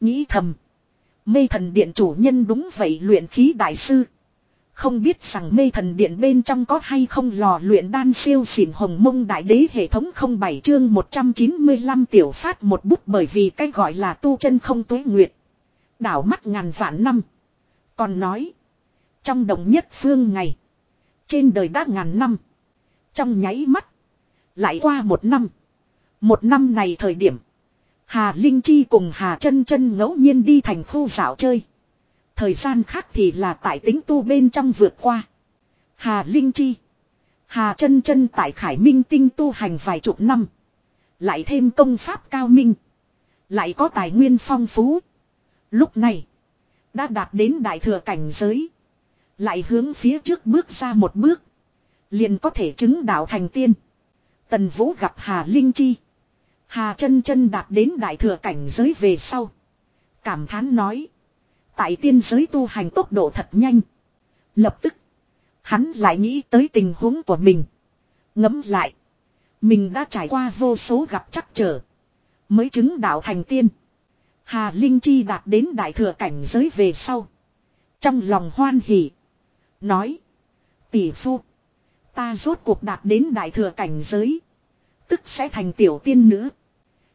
Nghĩ thầm. Mê thần điện chủ nhân đúng vậy luyện khí đại sư. Không biết rằng mê thần điện bên trong có hay không lò luyện đan siêu xỉn hồng mông đại đế hệ thống không bảy chương 195 tiểu phát một bút bởi vì cái gọi là tu chân không tuế nguyệt. Đảo mắt ngàn vạn năm. Còn nói. Trong đồng nhất phương ngày. Trên đời đã ngàn năm. Trong nháy mắt. Lại qua một năm. Một năm này thời điểm. Hà Linh Chi cùng Hà chân chân ngẫu nhiên đi thành khu dạo chơi. Thời gian khác thì là tại tính tu bên trong vượt qua. Hà Linh Chi. Hà chân chân tại Khải Minh tinh tu hành vài chục năm. Lại thêm công pháp cao minh. Lại có tài nguyên phong phú. Lúc này. Đã đạt đến đại thừa cảnh giới. Lại hướng phía trước bước ra một bước. Liền có thể chứng đạo thành tiên. Tần Vũ gặp Hà Linh Chi. Hà chân chân đạt đến đại thừa cảnh giới về sau. Cảm thán nói. Tại tiên giới tu hành tốc độ thật nhanh. Lập tức. Hắn lại nghĩ tới tình huống của mình. Ngấm lại. Mình đã trải qua vô số gặp chắc trở. Mới chứng đạo thành tiên. Hà Linh Chi đạt đến đại thừa cảnh giới về sau. Trong lòng hoan hỉ. Nói. Tỷ phu. Ta rốt cuộc đạt đến đại thừa cảnh giới. Tức sẽ thành tiểu tiên nữ.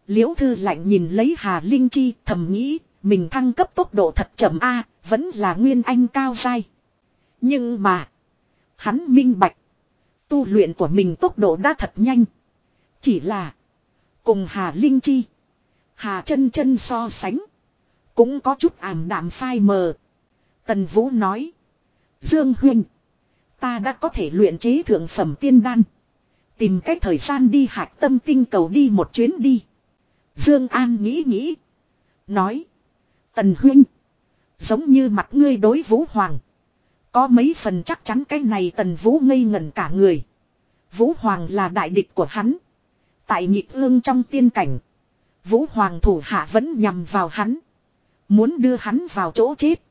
Liễu thư lạnh nhìn lấy Hà Linh Chi, thầm nghĩ. Mình thăng cấp tốc độ thật chậm A. vẫn là nguyên anh cao dai. Nhưng mà. Hắn minh bạch. Tu luyện của mình tốc độ đã thật nhanh. Chỉ là. Cùng Hà Linh Chi. Hà chân chân so sánh. Cũng có chút ảm đạm phai mờ. Tần Vũ nói. Dương Huynh. Ta đã có thể luyện chế thượng phẩm tiên đan. Tìm cách thời gian đi hạch tâm tinh cầu đi một chuyến đi. Dương An nghĩ nghĩ. Nói. Tần Huynh. Giống như mặt ngươi đối Vũ Hoàng. Có mấy phần chắc chắn cái này Tần Vũ ngây ngẩn cả người. Vũ Hoàng là đại địch của hắn. Tại nhị ương trong tiên cảnh. Vũ Hoàng thủ hạ vẫn nhằm vào hắn. Muốn đưa hắn vào chỗ chết.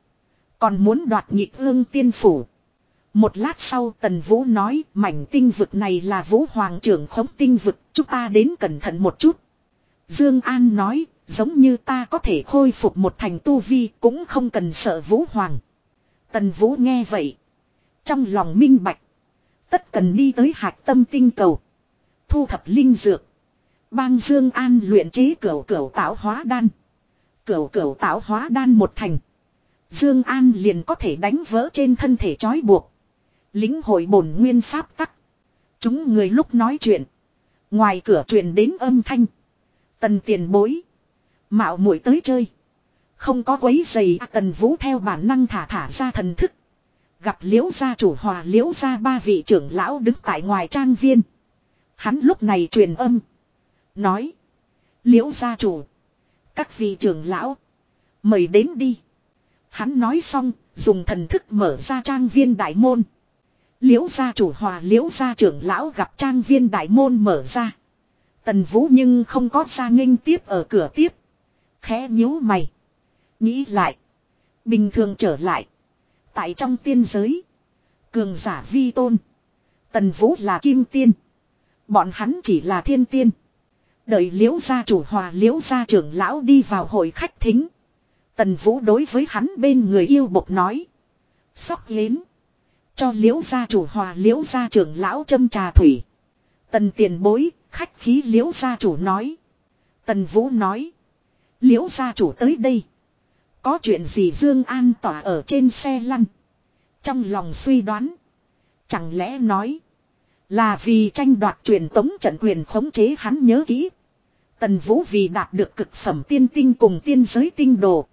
Còn muốn đoạt nhị ương tiên phủ. Một lát sau Tần Vũ nói, mảnh tinh vực này là Vũ Hoàng trưởng khống tinh vực. Chúng ta đến cẩn thận một chút. Dương An nói, giống như ta có thể khôi phục một thành tu vi cũng không cần sợ Vũ Hoàng. Tần Vũ nghe vậy. Trong lòng minh bạch. Tất cần đi tới hạt tâm tinh cầu. Thu thập linh dược. Bang Dương An luyện chế cửu cửu tạo hóa đan. Cửu cửu tạo hóa đan một thành. Dương An liền có thể đánh vỡ trên thân thể trói buộc. Lính hội bổn nguyên pháp tắc. Chúng người lúc nói chuyện. Ngoài cửa truyền đến âm thanh. Tần tiền bối. Mạo muội tới chơi. Không có quấy giày à, tần vũ theo bản năng thả thả ra thần thức. Gặp liễu gia chủ hòa liễu gia ba vị trưởng lão đứng tại ngoài trang viên. Hắn lúc này truyền âm. Nói. Liễu gia chủ. Các vị trưởng lão. Mời đến đi. Hắn nói xong, dùng thần thức mở ra trang viên đại môn. Liễu gia chủ hòa liễu gia trưởng lão gặp trang viên đại môn mở ra. Tần vũ nhưng không có ra nghênh tiếp ở cửa tiếp. Khẽ nhíu mày. Nghĩ lại. Bình thường trở lại. Tại trong tiên giới. Cường giả vi tôn. Tần vũ là kim tiên. Bọn hắn chỉ là thiên tiên. Đợi liễu gia chủ hòa liễu gia trưởng lão đi vào hội khách thính. Tần vũ đối với hắn bên người yêu bộc nói. Sóc yến. Cho liễu gia chủ hòa liễu gia trưởng lão châm trà thủy. Tần tiền bối, khách khí liễu gia chủ nói. Tần vũ nói. Liễu gia chủ tới đây. Có chuyện gì Dương An tỏa ở trên xe lăn. Trong lòng suy đoán. Chẳng lẽ nói. Là vì tranh đoạt truyền tống trận quyền khống chế hắn nhớ kỹ. Tần Vũ vì đạt được cực phẩm tiên tinh cùng tiên giới tinh đồ.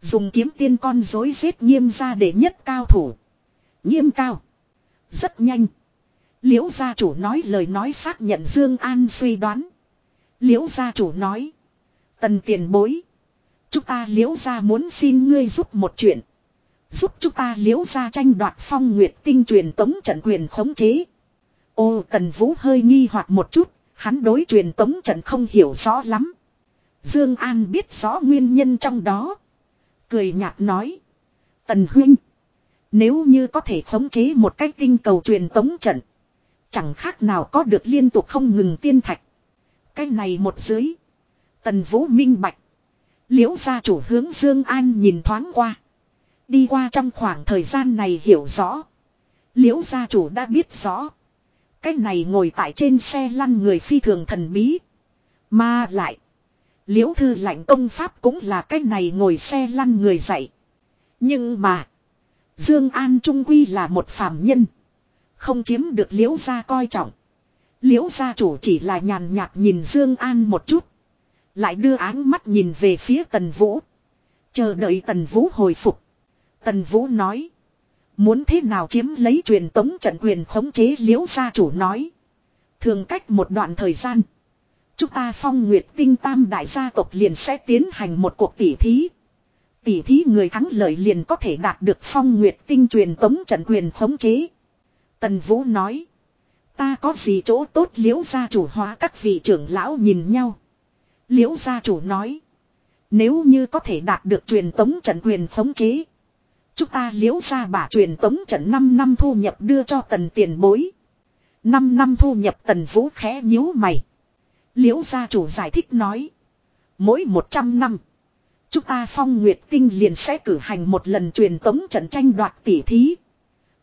Dùng kiếm tiên con dối giết nghiêm ra để nhất cao thủ. Nghiêm cao. Rất nhanh. Liễu gia chủ nói lời nói xác nhận Dương An suy đoán. Liễu gia chủ nói. Tần tiền bối. Chúng ta liễu gia muốn xin ngươi giúp một chuyện. Giúp chúng ta liễu gia tranh đoạt phong nguyệt tinh truyền tống trận quyền khống chế. Ô, tần vũ hơi nghi hoặc một chút. Hắn đối truyền tống trận không hiểu rõ lắm. Dương An biết rõ nguyên nhân trong đó. Cười nhạt nói. Tần huynh. Nếu như có thể khống chế một cách tinh cầu truyền tống trận. Chẳng khác nào có được liên tục không ngừng tiên thạch. Cái này một dưới. Tần Vũ minh bạch. Liễu gia chủ hướng Dương An nhìn thoáng qua. Đi qua trong khoảng thời gian này hiểu rõ. Liễu gia chủ đã biết rõ. Cái này ngồi tại trên xe lăn người phi thường thần bí. Mà lại. Liễu thư lạnh công pháp cũng là cái này ngồi xe lăn người dạy. Nhưng mà. Dương An Trung Quy là một phàm nhân. Không chiếm được liễu gia coi trọng. Liễu gia chủ chỉ là nhàn nhạt nhìn Dương An một chút. Lại đưa áng mắt nhìn về phía Tần Vũ. Chờ đợi Tần Vũ hồi phục. Tần Vũ nói. Muốn thế nào chiếm lấy truyền tống trận quyền khống chế liễu gia chủ nói. Thường cách một đoạn thời gian. Chúng ta phong nguyệt tinh tam đại gia tộc liền sẽ tiến hành một cuộc tỉ thí. Tỉ thí người thắng lợi liền có thể đạt được phong nguyệt tinh truyền tống trận quyền khống chế. Tần Vũ nói. Ta có gì chỗ tốt liễu gia chủ hóa các vị trưởng lão nhìn nhau. Liễu gia chủ nói. Nếu như có thể đạt được truyền tống trận quyền khống chế. Chúng ta liễu gia bả truyền tống trận 5 năm thu nhập đưa cho tần tiền bối. 5 năm thu nhập tần vũ khẽ nhíu mày. Liễu gia chủ giải thích nói. Mỗi 100 năm. Chúng ta phong nguyệt tinh liền sẽ cử hành một lần truyền tống trận tranh đoạt tỷ thí.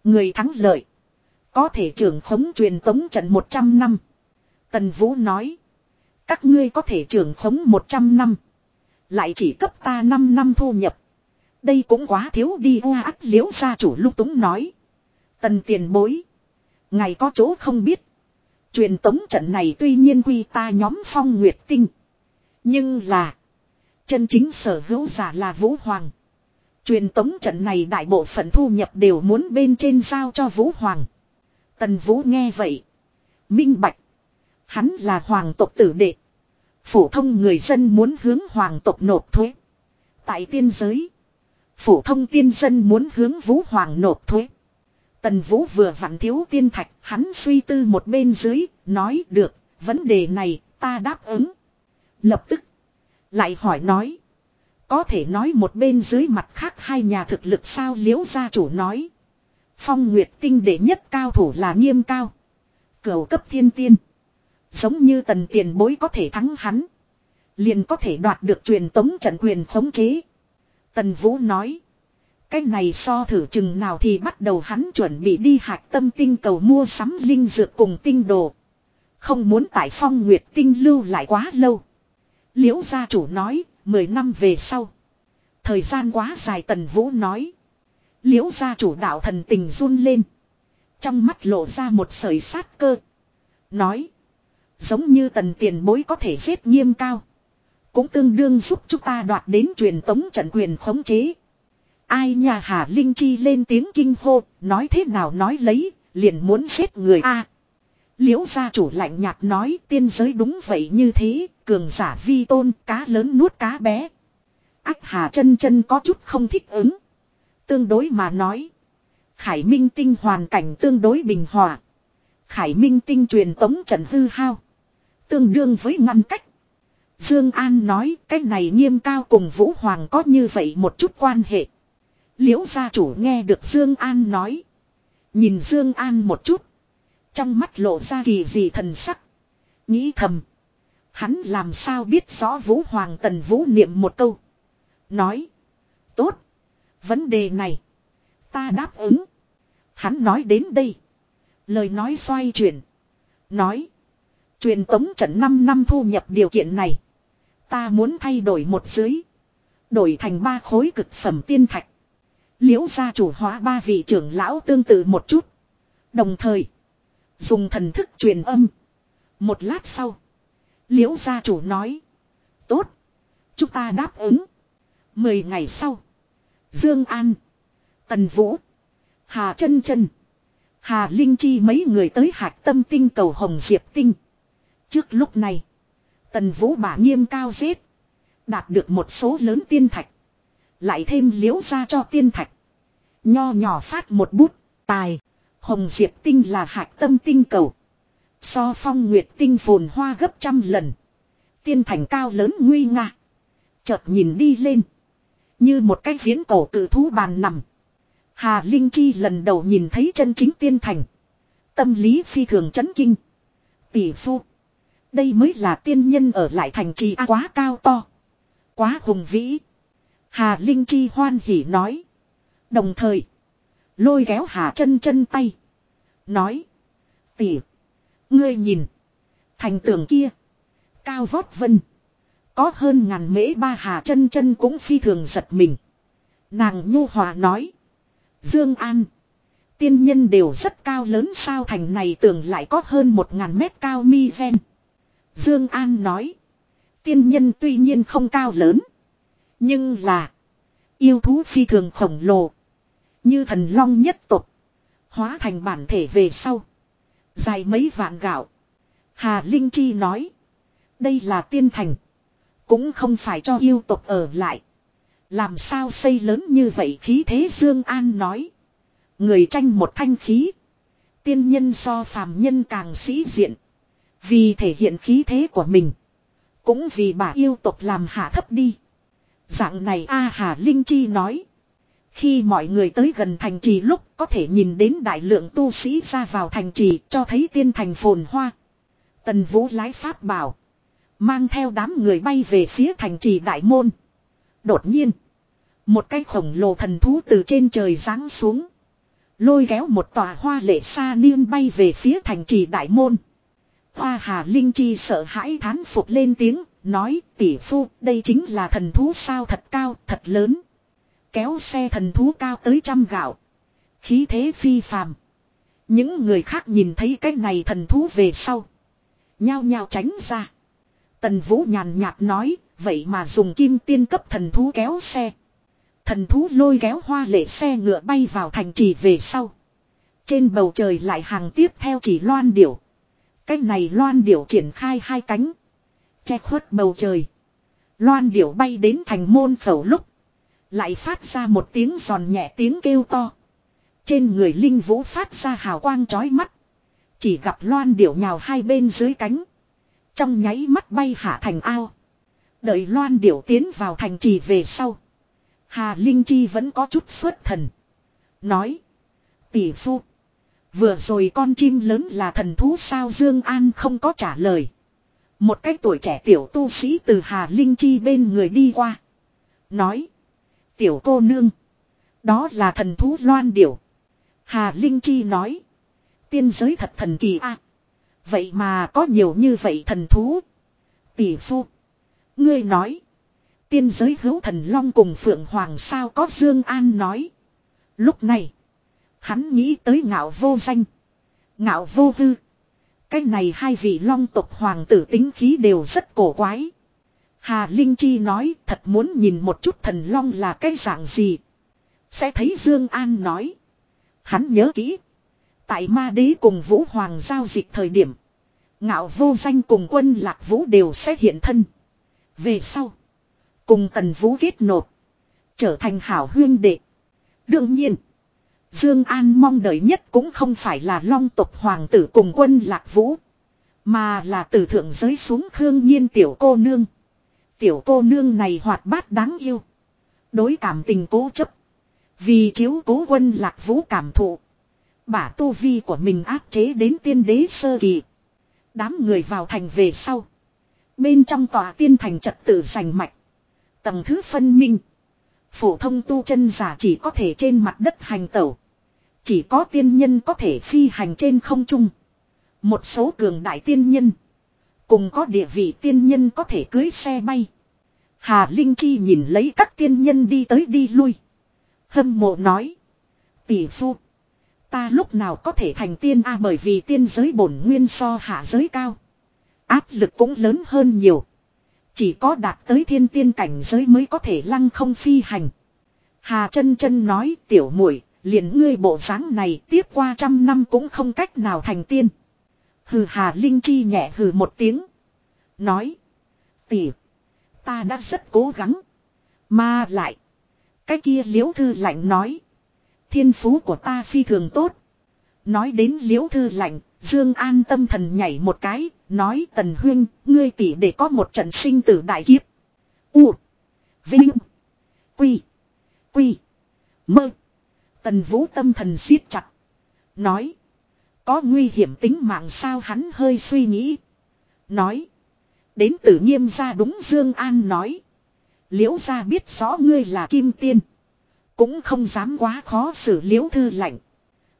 Người thắng lợi. Có thể trưởng khống truyền tống trận 100 năm. Tần Vũ nói. Các ngươi có thể trưởng khống 100 năm. Lại chỉ cấp ta 5 năm thu nhập. Đây cũng quá thiếu đi oa ác, liễu gia chủ lúc túng nói. Tần tiền bối. Ngày có chỗ không biết. Truyền tống trận này tuy nhiên quy ta nhóm phong nguyệt tinh. Nhưng là. Chân chính sở hữu giả là Vũ Hoàng. Truyền tống trận này đại bộ phận thu nhập đều muốn bên trên giao cho Vũ Hoàng. Tần Vũ nghe vậy. Minh Bạch. Hắn là hoàng tộc tử đệ. Phổ thông người dân muốn hướng hoàng tộc nộp thuế. Tại tiên giới. Phổ thông tiên dân muốn hướng Vũ Hoàng nộp thuế. Tần Vũ vừa vặn thiếu tiên thạch, hắn suy tư một bên dưới, nói được, vấn đề này Ta đáp ứng. Lập tức. Lại hỏi nói. Có thể nói một bên dưới mặt khác hai nhà thực lực sao liễu gia chủ nói. Phong Nguyệt tinh đệ nhất cao thủ là nghiêm cao. Cửu cấp thiên tiên. Giống như tần tiền bối có thể thắng hắn. Liền có thể đoạt được truyền tống trận quyền khống chế. Tần Vũ nói. Cái này so thử chừng nào thì bắt đầu hắn chuẩn bị đi hạc tâm tinh cầu mua sắm linh dược cùng tinh đồ. Không muốn tại phong nguyệt tinh lưu lại quá lâu. Liễu gia chủ nói, 10 năm về sau. Thời gian quá dài tần vũ nói. Liễu gia chủ đạo thần tình run lên. Trong mắt lộ ra một sợi sát cơ. Nói. Giống như tần tiền bối có thể giết nghiêm cao. Cũng tương đương giúp chúng ta đoạt đến truyền tống trận quyền khống chế. Ai nhà Hà Linh Chi lên tiếng kinh hô, nói thế nào nói lấy, liền muốn giết người a. Liễu gia chủ lạnh nhạt nói tiên giới đúng vậy như thế, cường giả vi tôn, cá lớn nuốt cá bé. Ác Hà chân chân có chút không thích ứng. Tương đối mà nói. Khải Minh tinh hoàn cảnh tương đối bình hòa. Khải Minh tinh truyền tống trận hư hao. Tương đương với ngăn cách. Dương An nói, cái này nghiêm cao cùng Vũ Hoàng có như vậy một chút quan hệ. Liễu gia chủ nghe được Dương An nói. Nhìn Dương An một chút. Trong mắt lộ ra kỳ dị thần sắc. Nghĩ thầm. Hắn làm sao biết rõ Vũ Hoàng Tần Vũ niệm một câu. Nói. Tốt. Vấn đề này. Ta đáp ứng. Hắn nói đến đây. Lời nói xoay chuyển. Nói. Truyền tống trận 5 năm thu nhập điều kiện này. Ta muốn thay đổi một dưới. Đổi thành ba khối cực phẩm tiên thạch. Liễu gia chủ hóa ba vị trưởng lão tương tự một chút. Đồng thời. Dùng thần thức truyền âm. Một lát sau. Liễu gia chủ nói. Tốt. Chúng ta đáp ứng. Mười ngày sau. Dương An. Tần Vũ. Hà chân chân, Hà Linh Chi mấy người tới hạc tâm tinh cầu Hồng Diệp Tinh. Trước lúc này. Tần Vũ bả nghiêm cao giết. Đạt được một số lớn tiên thạch. Lại thêm liễu ra cho tiên thạch. Nho nhỏ phát một bút. Tài. Hồng Diệp Tinh là hạc tâm tinh cầu. So phong nguyệt tinh phồn hoa gấp trăm lần. Tiên thành cao lớn nguy nga. Chợt nhìn đi lên. Như một cái viễn cổ cự thú bàn nằm. Hà Linh Chi lần đầu nhìn thấy chân chính tiên thành. Tâm lý phi thường chấn kinh. Tỷ phu. Đây mới là tiên nhân ở lại thành trì à, quá cao to. Quá hùng vĩ. Hà Linh Chi hoan hỉ nói. Đồng thời. Lôi kéo Hà chân chân tay. Nói. Tỷ. Ngươi nhìn. Thành tường kia. Cao vót vân. Có hơn ngàn mễ ba Hà chân chân cũng phi thường giật mình. Nàng nhu hòa nói. Dương An. Tiên nhân đều rất cao lớn sao thành này tưởng lại có hơn một ngàn mét cao mi gen. Dương An nói. Tiên nhân tuy nhiên không cao lớn. Nhưng là. Yêu thú phi thường khổng lồ. Như thần long nhất tục. Hóa thành bản thể về sau. Dài mấy vạn gạo. Hà Linh Chi nói. Đây là tiên thành. Cũng không phải cho yêu tộc ở lại. Làm sao xây lớn như vậy khí thế Dương An nói. Người tranh một thanh khí. Tiên nhân so phàm nhân càng sĩ diện. Vì thể hiện khí thế của mình. Cũng vì bà yêu tộc làm hạ thấp đi. Dạng này A Hà Linh Chi nói. Khi mọi người tới gần thành trì lúc có thể nhìn đến đại lượng tu sĩ ra vào thành trì cho thấy tiên thành phồn hoa. Tần Vũ lái pháp bảo. Mang theo đám người bay về phía thành trì đại môn. Đột nhiên. Một cái khổng lồ thần thú từ trên trời giáng xuống. Lôi kéo một tòa hoa lệ xa niên bay về phía thành trì đại môn. Hoa Hà Linh Chi sợ hãi thán phục lên tiếng, nói tỷ phu đây chính là thần thú sao thật cao, thật lớn. Kéo xe thần thú cao tới trăm gạo. Khí thế phi phàm. Những người khác nhìn thấy cái này thần thú về sau. Nhao nhao tránh ra. Tần Vũ nhàn nhạt nói, vậy mà dùng kim tiên cấp thần thú kéo xe. Thần thú lôi kéo hoa lệ xe ngựa bay vào thành trì về sau. Trên bầu trời lại hàng tiếp theo chỉ loan điểu. Cách này loan điểu triển khai hai cánh. Che khuất bầu trời. Loan điểu bay đến thành môn khẩu lúc. Lại phát ra một tiếng giòn nhẹ tiếng kêu to. Trên người linh vũ phát ra hào quang chói mắt. Chỉ gặp loan điểu nhào hai bên dưới cánh. Trong nháy mắt bay hạ thành ao. Đợi loan điểu tiến vào thành trì về sau. Hà Linh Chi vẫn có chút xuất thần. Nói. Tỷ phu. Vừa rồi con chim lớn là thần thú sao Dương An không có trả lời. Một cái tuổi trẻ tiểu tu sĩ từ Hà Linh Chi bên người đi qua. Nói. Tiểu cô nương. Đó là thần thú loan điểu. Hà Linh Chi nói. Tiên giới thật thần kỳ a. Vậy mà có nhiều như vậy thần thú. Tỷ phu. Ngươi nói. Tiên giới hữu thần long cùng Phượng Hoàng sao có Dương An nói. Lúc này. Hắn nghĩ tới ngạo vô danh. Ngạo vô hư. Cái này hai vị long tộc hoàng tử tính khí đều rất cổ quái. Hà Linh Chi nói, thật muốn nhìn một chút thần long là cái dạng gì. Sẽ thấy Dương An nói. Hắn nhớ kỹ. Tại ma đế cùng vũ hoàng giao dịch thời điểm. Ngạo vô danh cùng quân lạc vũ đều sẽ hiện thân. Về sau. Cùng tần vũ kết nộp. Trở thành hảo huyên đệ. Đương nhiên. Dương An mong đợi nhất cũng không phải là long tộc hoàng tử cùng quân lạc vũ. Mà là từ thượng giới xuống khương nhiên tiểu cô nương. Tiểu cô nương này hoạt bát đáng yêu. Đối cảm tình cố chấp. Vì chiếu cố quân lạc vũ cảm thụ. Bả tu vi của mình áp chế đến tiên đế sơ kỳ. Đám người vào thành về sau. Bên trong tòa tiên thành trật tự sành mạch. Tầng thứ phân minh. Phổ thông tu chân giả chỉ có thể trên mặt đất hành tẩu. Chỉ có tiên nhân có thể phi hành trên không trung. Một số cường đại tiên nhân. Cùng có địa vị tiên nhân có thể cưới xe bay. Hà Linh Chi nhìn lấy các tiên nhân đi tới đi lui. Hâm mộ nói. Tỷ phu. Ta lúc nào có thể thành tiên a à, bởi vì tiên giới bổn nguyên so hạ giới cao. Áp lực cũng lớn hơn nhiều. Chỉ có đạt tới thiên tiên cảnh giới mới có thể lăng không phi hành. Hà chân chân nói, tiểu muội, liền ngươi bộ dáng này tiếp qua trăm năm cũng không cách nào thành tiên. Hừ Hà Linh Chi nhẹ hừ một tiếng. Nói. Tỷ. Ta đã rất cố gắng. Mà lại. Cái kia liễu thư lạnh nói. Thiên phú của ta phi thường tốt. Nói đến liễu thư lạnh, Dương An tâm thần nhảy một cái, nói tần huyên, ngươi tỷ để có một trận sinh tử đại kiếp. U. Vinh. Quy. Quy. Mơ. Tần vũ tâm thần siết chặt. Nói. Có nguy hiểm tính mạng sao hắn hơi suy nghĩ. Nói. Đến tử nghiêm ra đúng Dương An nói. Liễu ra biết rõ ngươi là kim tiên. Cũng không dám quá khó xử liễu thư lạnh.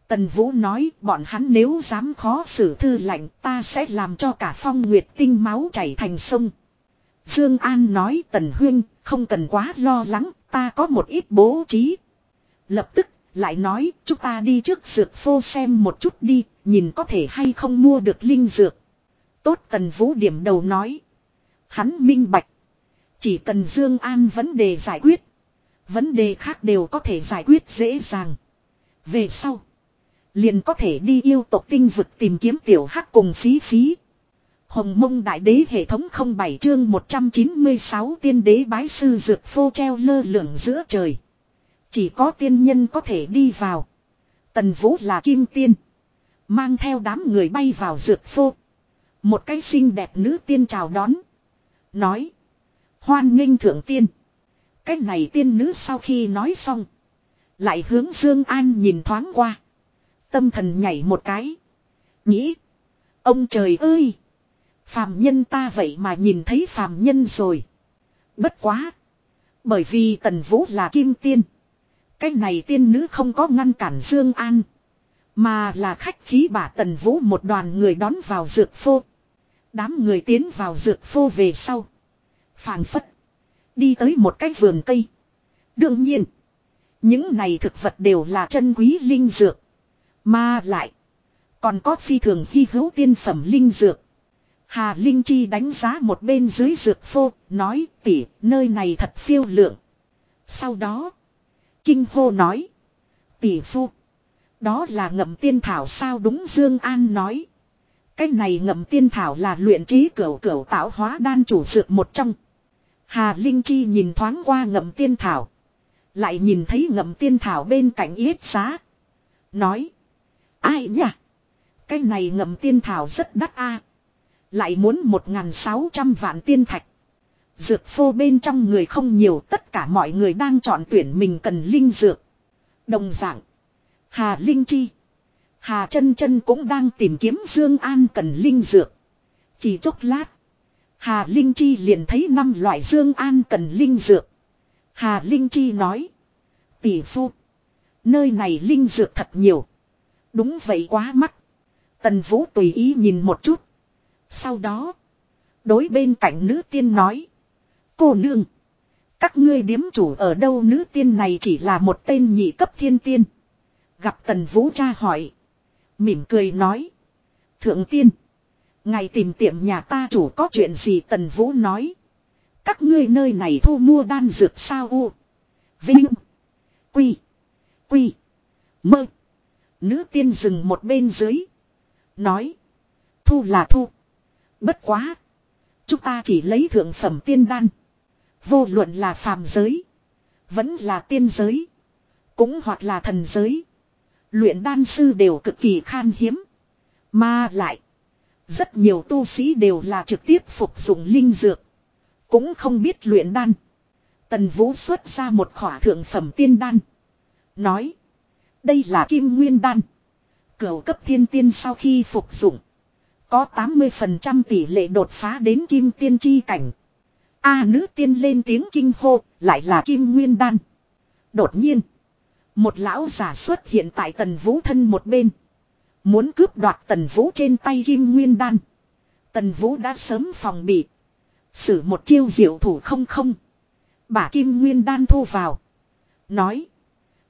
Tần Vũ nói, bọn hắn nếu dám khó xử thư lạnh ta sẽ làm cho cả phong nguyệt tinh máu chảy thành sông. Dương An nói, Tần Huyên, không cần quá lo lắng, ta có một ít bố trí. Lập tức, lại nói, chúng ta đi trước dược phô xem một chút đi, nhìn có thể hay không mua được linh dược. Tốt, Tần Vũ điểm đầu nói. Hắn minh bạch. Chỉ cần Dương An vấn đề giải quyết. Vấn đề khác đều có thể giải quyết dễ dàng. Về sau. Liền có thể đi yêu tộc tinh vực tìm kiếm tiểu hắc cùng phí phí. Hồng mông đại đế hệ thống 07 chương 196 tiên đế bái sư dược phô treo lơ lửng giữa trời. Chỉ có tiên nhân có thể đi vào. Tần vũ là kim tiên. Mang theo đám người bay vào dược phô. Một cái xinh đẹp nữ tiên chào đón. Nói. Hoan nghênh thượng tiên. Cái này tiên nữ sau khi nói xong. Lại hướng Dương An nhìn thoáng qua. Tâm thần nhảy một cái. Nghĩ. Ông trời ơi. Phàm nhân ta vậy mà nhìn thấy phàm nhân rồi. Bất quá. Bởi vì tần vũ là kim tiên. Cái này tiên nữ không có ngăn cản Dương An. Mà là khách khí bà tần vũ một đoàn người đón vào dược phô. Đám người tiến vào dược phô về sau. phảng phất. Đi tới một cái vườn cây. Đương nhiên. Những này thực vật đều là chân quý linh dược. Mà lại. Còn có phi thường hy hữu tiên phẩm linh dược. Hà Linh Chi đánh giá một bên dưới dược phô, nói tỉ, nơi này thật phiêu lượng. Sau đó, Kinh hô nói, tỷ phu, đó là ngậm tiên thảo sao đúng Dương An nói. Cái này ngậm tiên thảo là luyện trí cửu cửu tạo hóa đan chủ dược một trong. Hà Linh Chi nhìn thoáng qua ngậm tiên thảo. Lại nhìn thấy ngậm tiên thảo bên cạnh yết giá. Nói. Ai nhỉ? Cái này ngậm tiên thảo rất đắt a Lại muốn 1.600 vạn tiên thạch. Dược phô bên trong người không nhiều, tất cả mọi người đang chọn tuyển mình cần linh dược. Đồng dạng. Hà Linh Chi. Hà chân chân cũng đang tìm kiếm Dương An cần linh dược. Chỉ chốc lát. Hà Linh Chi liền thấy năm loại Dương An cần linh dược. Hà Linh Chi nói. Tỷ phu. Nơi này linh dược thật nhiều. Đúng vậy quá mắc. Tần Vũ tùy ý nhìn một chút. Sau đó. Đối bên cạnh nữ tiên nói. Cô nương. Các ngươi điếm chủ ở đâu nữ tiên này chỉ là một tên nhị cấp thiên tiên. Gặp tần vũ cha hỏi. Mỉm cười nói. Thượng tiên. Ngày tìm tiệm nhà ta chủ có chuyện gì tần vũ nói. Các ngươi nơi này thu mua đan dược sao u. Vinh. Quy. Quy. Mơ. Nữ tiên dừng một bên dưới. Nói. Thu là thu. Bất quá. Chúng ta chỉ lấy thượng phẩm tiên đan. Vô luận là phàm giới. Vẫn là tiên giới. Cũng hoặc là thần giới. Luyện đan sư đều cực kỳ khan hiếm. Mà lại. Rất nhiều tu sĩ đều là trực tiếp phục dụng linh dược. Cũng không biết luyện đan. Tần Vũ xuất ra một khỏa thượng phẩm tiên đan. Nói. Đây là kim nguyên đan. Cửu cấp thiên tiên sau khi phục dụng. Có 80% tỷ lệ đột phá đến kim tiên chi cảnh. A nữ tiên lên tiếng kinh hô, lại là kim nguyên đan. Đột nhiên. Một lão giả xuất hiện tại tần vũ thân một bên. Muốn cướp đoạt tần vũ trên tay kim nguyên đan. Tần vũ đã sớm phòng bị. Sử một chiêu diệu thủ không không. Bả kim nguyên đan thu vào. Nói.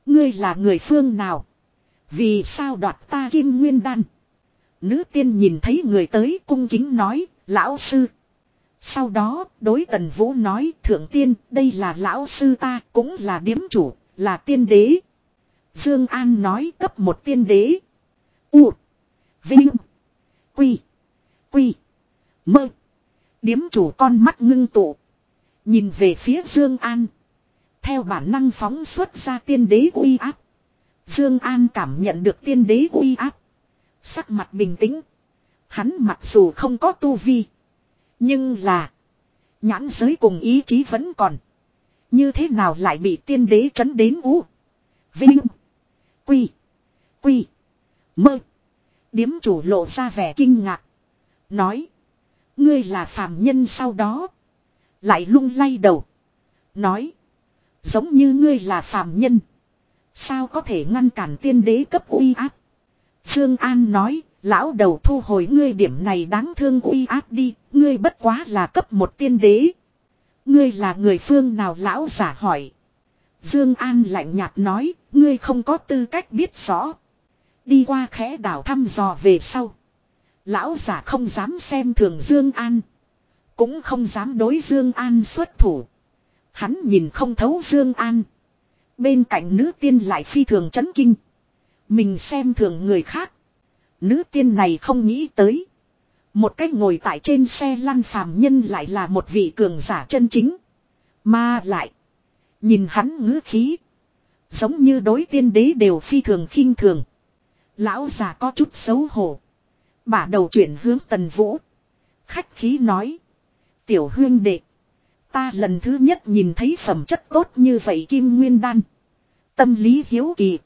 Ngươi là người phương nào? Vì sao đoạt ta kim nguyên đan? Nữ tiên nhìn thấy người tới cung kính nói. Lão sư. Sau đó, đối tần vũ nói, thượng tiên, đây là lão sư ta, cũng là điếm chủ, là tiên đế. Dương An nói, cấp một tiên đế. U. Vinh. Quy. Quy. Mơ. Điếm chủ con mắt ngưng tụ. Nhìn về phía Dương An. Theo bản năng phóng xuất ra tiên đế uy áp. Dương An cảm nhận được tiên đế uy áp. Sắc mặt bình tĩnh. Hắn mặc dù không có tu vi. Nhưng là. Nhãn giới cùng ý chí vẫn còn. Như thế nào lại bị tiên đế chấn đến ú. Vinh. Quy. Quy. Mơ. Điếm chủ lộ ra vẻ kinh ngạc. Nói. Ngươi là phàm nhân sau đó. Lại lung lay đầu. Nói. Giống như ngươi là phàm nhân. Sao có thể ngăn cản tiên đế cấp uy áp. Dương An nói. Lão đầu thu hồi ngươi điểm này đáng thương uy áp đi. Ngươi bất quá là cấp một tiên đế. Ngươi là người phương nào lão giả hỏi. Dương An lạnh nhạt nói. Ngươi không có tư cách biết rõ. Đi qua khẽ đảo thăm dò về sau. Lão giả không dám xem thường Dương An. Cũng không dám đối Dương An xuất thủ. Hắn nhìn không thấu Dương An. Bên cạnh nữ tiên lại phi thường chấn kinh. Mình xem thường người khác. Nữ tiên này không nghĩ tới. Một cách ngồi tại trên xe lăn phàm nhân lại là một vị cường giả chân chính. Mà lại. Nhìn hắn ngữ khí. Giống như đối tiên đế đều phi thường khinh thường. Lão già có chút xấu hổ. Bả đầu chuyển hướng tần vũ. Khách khí nói. Tiểu huyên đệ. Ta lần thứ nhất nhìn thấy phẩm chất tốt như vậy kim nguyên đan. Tâm lý hiếu kỳ.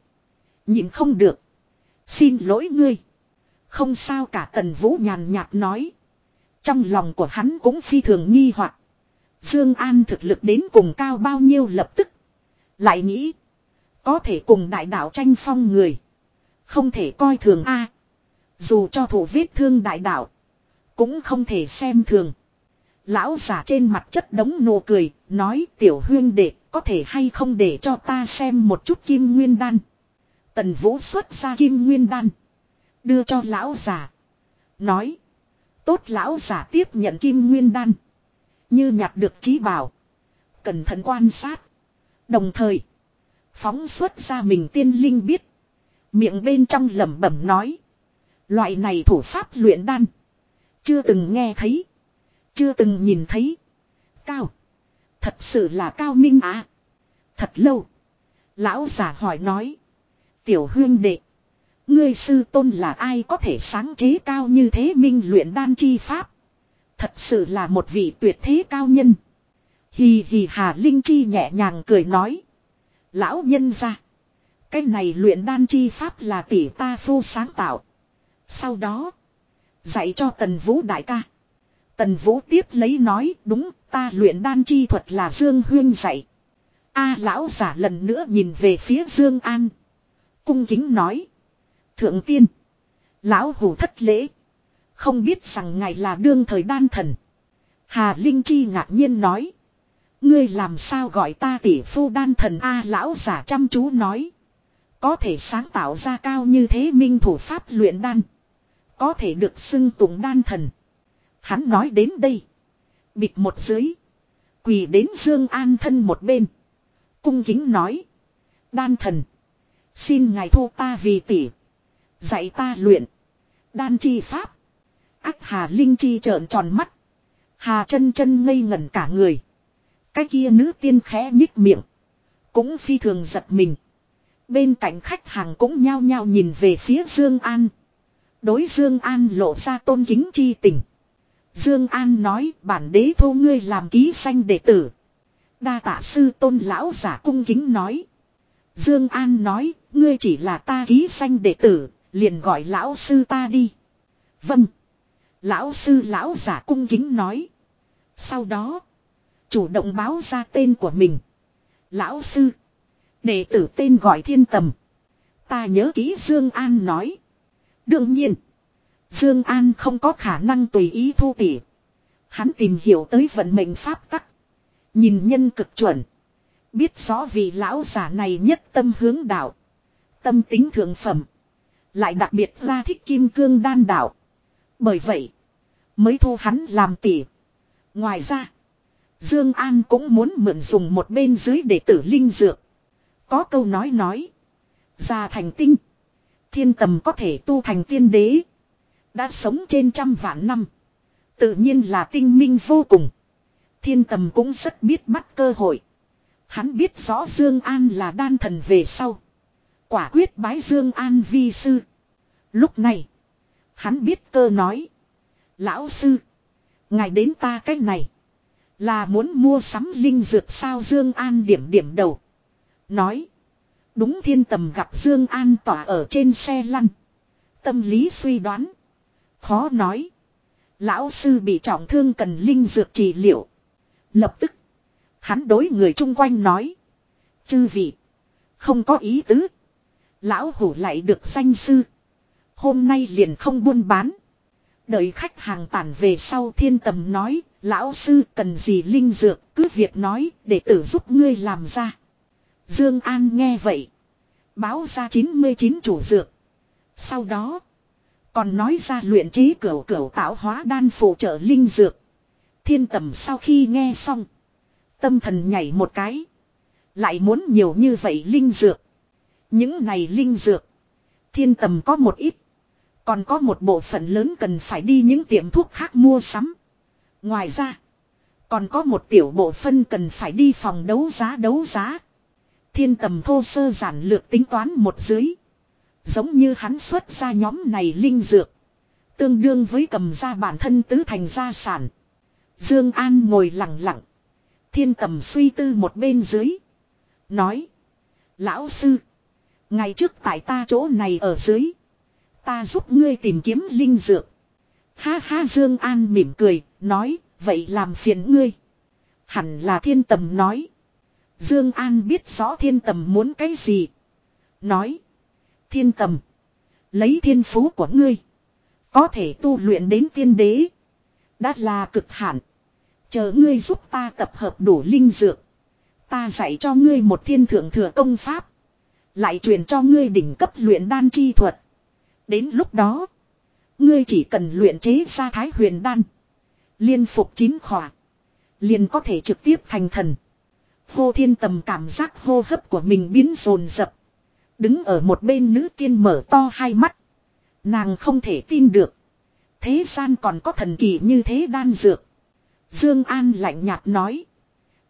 Nhìn không được. Xin lỗi ngươi. Không sao cả tần vũ nhàn nhạt nói. Trong lòng của hắn cũng phi thường nghi hoặc Dương An thực lực đến cùng cao bao nhiêu lập tức. Lại nghĩ. Có thể cùng đại đạo tranh phong người. Không thể coi thường a. Dù cho thủ vết thương đại đạo. Cũng không thể xem thường. Lão giả trên mặt chất đống nụ cười. Nói, tiểu huyên đệ, có thể hay không để cho ta xem một chút kim nguyên đan. Tần vũ xuất ra kim nguyên đan. Đưa cho lão giả. Nói. Tốt, lão giả tiếp nhận kim nguyên đan. Như nhặt được trí bảo. Cẩn thận quan sát. Đồng thời. Phóng xuất ra mình tiên linh biết. Miệng bên trong lẩm bẩm nói. Loại này thủ pháp luyện đan. Chưa từng nghe thấy. Chưa từng nhìn thấy. Cao. Thật sự là cao minh á. Thật lâu. Lão giả hỏi nói. Tiểu huyên đệ. Ngươi sư tôn là ai có thể sáng chế cao như thế minh luyện đan chi pháp. Thật sự là một vị tuyệt thế cao nhân. Hì hì Hà Linh Chi nhẹ nhàng cười nói. Lão nhân ra. Cái này luyện đan chi pháp là tỷ ta phu sáng tạo. Sau đó. Dạy cho tần vũ đại ca. Tần vũ tiếp lấy nói, đúng, ta luyện đan chi thuật là Dương Huyên dạy. A lão giả lần nữa nhìn về phía Dương An. Cung kính nói. Thượng tiên. Lão hủ thất lễ. Không biết rằng ngài là đương thời đan thần. Hà Linh Chi ngạc nhiên nói. Ngươi làm sao gọi ta tỷ phu đan thần A lão giả chăm chú nói. Có thể sáng tạo ra cao như thế minh thủ pháp luyện đan. Có thể được xưng tụng đan thần. Hắn nói đến đây. Bịt một dưới. Quỳ đến Dương An thân một bên. Cung kính nói. Đan thần. Xin ngài thu ta vì tỷ. Dạy ta luyện. Đan chi pháp. Ác Hà Linh Chi trợn tròn mắt. Hà chân chân ngây ngẩn cả người. Cái kia nữ tiên khẽ nhích miệng. Cũng phi thường giật mình. Bên cạnh khách hàng cũng nhao nhao nhìn về phía Dương An. Đối Dương An lộ ra tôn kính chi tình. Dương An nói bản đế thu ngươi làm ký danh đệ tử. Đa tạ sư tôn lão giả cung kính nói. Dương An nói ngươi chỉ là ta ký danh đệ tử, liền gọi lão sư ta đi. Vâng. Lão sư lão giả cung kính nói. Sau đó. Chủ động báo ra tên của mình. Lão sư. Đệ tử tên gọi thiên tầm. Ta nhớ kỹ Dương An nói. Đương nhiên. Dương An không có khả năng tùy ý thu tỉ. Hắn tìm hiểu tới vận mệnh pháp tắc. Nhìn nhân cực chuẩn. Biết rõ vì lão giả này nhất tâm hướng đạo. Tâm tính thượng phẩm. Lại đặc biệt ra thích kim cương đan đạo. Bởi vậy. Mới thu hắn làm tỉ. Ngoài ra. Dương An cũng muốn mượn dùng một bên dưới để tử linh dược. Có câu nói nói. gia thành tinh. Thiên tầm có thể tu thành tiên đế. Đã sống trên trăm vạn năm. Tự nhiên là tinh minh vô cùng. Thiên tầm cũng rất biết bắt cơ hội. Hắn biết rõ Dương An là đan thần về sau. Quả quyết bái Dương An vi sư. Lúc này. Hắn biết cơ nói. Lão sư. Ngài đến ta cách này. Là muốn mua sắm linh dược sao Dương An điểm điểm đầu. Nói. Đúng thiên tầm gặp Dương An tỏa ở trên xe lăn. Tâm lý suy đoán. Khó nói. Lão sư bị trọng thương cần linh dược trị liệu. Lập tức. Hắn đối người chung quanh nói. Chư vị. Không có ý tứ. Lão hủ lại được danh sư. Hôm nay liền không buôn bán. Đợi khách hàng tản về sau thiên tầm nói. Lão sư, cần gì linh dược cứ việc nói, để tử giúp ngươi làm ra. Dương An nghe vậy. Báo ra 99 chủ dược. Sau đó. Còn nói ra luyện trí cửu cửu tạo hóa đan phụ trợ linh dược. Thiên tầm sau khi nghe xong. Tâm thần nhảy một cái. Lại muốn nhiều như vậy linh dược. Những này linh dược. Thiên tầm có một ít. Còn có một bộ phận lớn cần phải đi những tiệm thuốc khác mua sắm. Ngoài ra. Còn có một tiểu bộ phân cần phải đi phòng đấu giá đấu giá. Thiên tầm thô sơ giản lược tính toán một dưới. Giống như hắn xuất ra nhóm này linh dược. Tương đương với cầm ra bản thân tứ thành gia sản. Dương An ngồi lặng lặng. Thiên tầm suy tư một bên dưới. Nói. Lão sư. Ngày trước tại ta chỗ này ở dưới. Ta giúp ngươi tìm kiếm linh dược. Ha ha Dương An mỉm cười. Nói. Vậy làm phiền ngươi. Hẳn là thiên tầm nói. Dương An biết rõ thiên tầm muốn cái gì. Nói. Thiên tầm. Lấy thiên phú của ngươi. Có thể tu luyện đến tiên đế. Đã là cực hạn. Chờ ngươi giúp ta tập hợp đủ linh dược. Ta dạy cho ngươi một thiên thượng thừa công pháp. Lại truyền cho ngươi đỉnh cấp luyện đan chi thuật. Đến lúc đó. Ngươi chỉ cần luyện chế ra thái huyền đan. Liên phục chín khỏa. Liền có thể trực tiếp thành thần. Hô thiên tầm cảm giác hô hấp của mình biến rồn rập. Đứng ở một bên nữ tiên mở to hai mắt. Nàng không thể tin được. Thế gian còn có thần kỳ như thế đan dược. Dương An lạnh nhạt nói.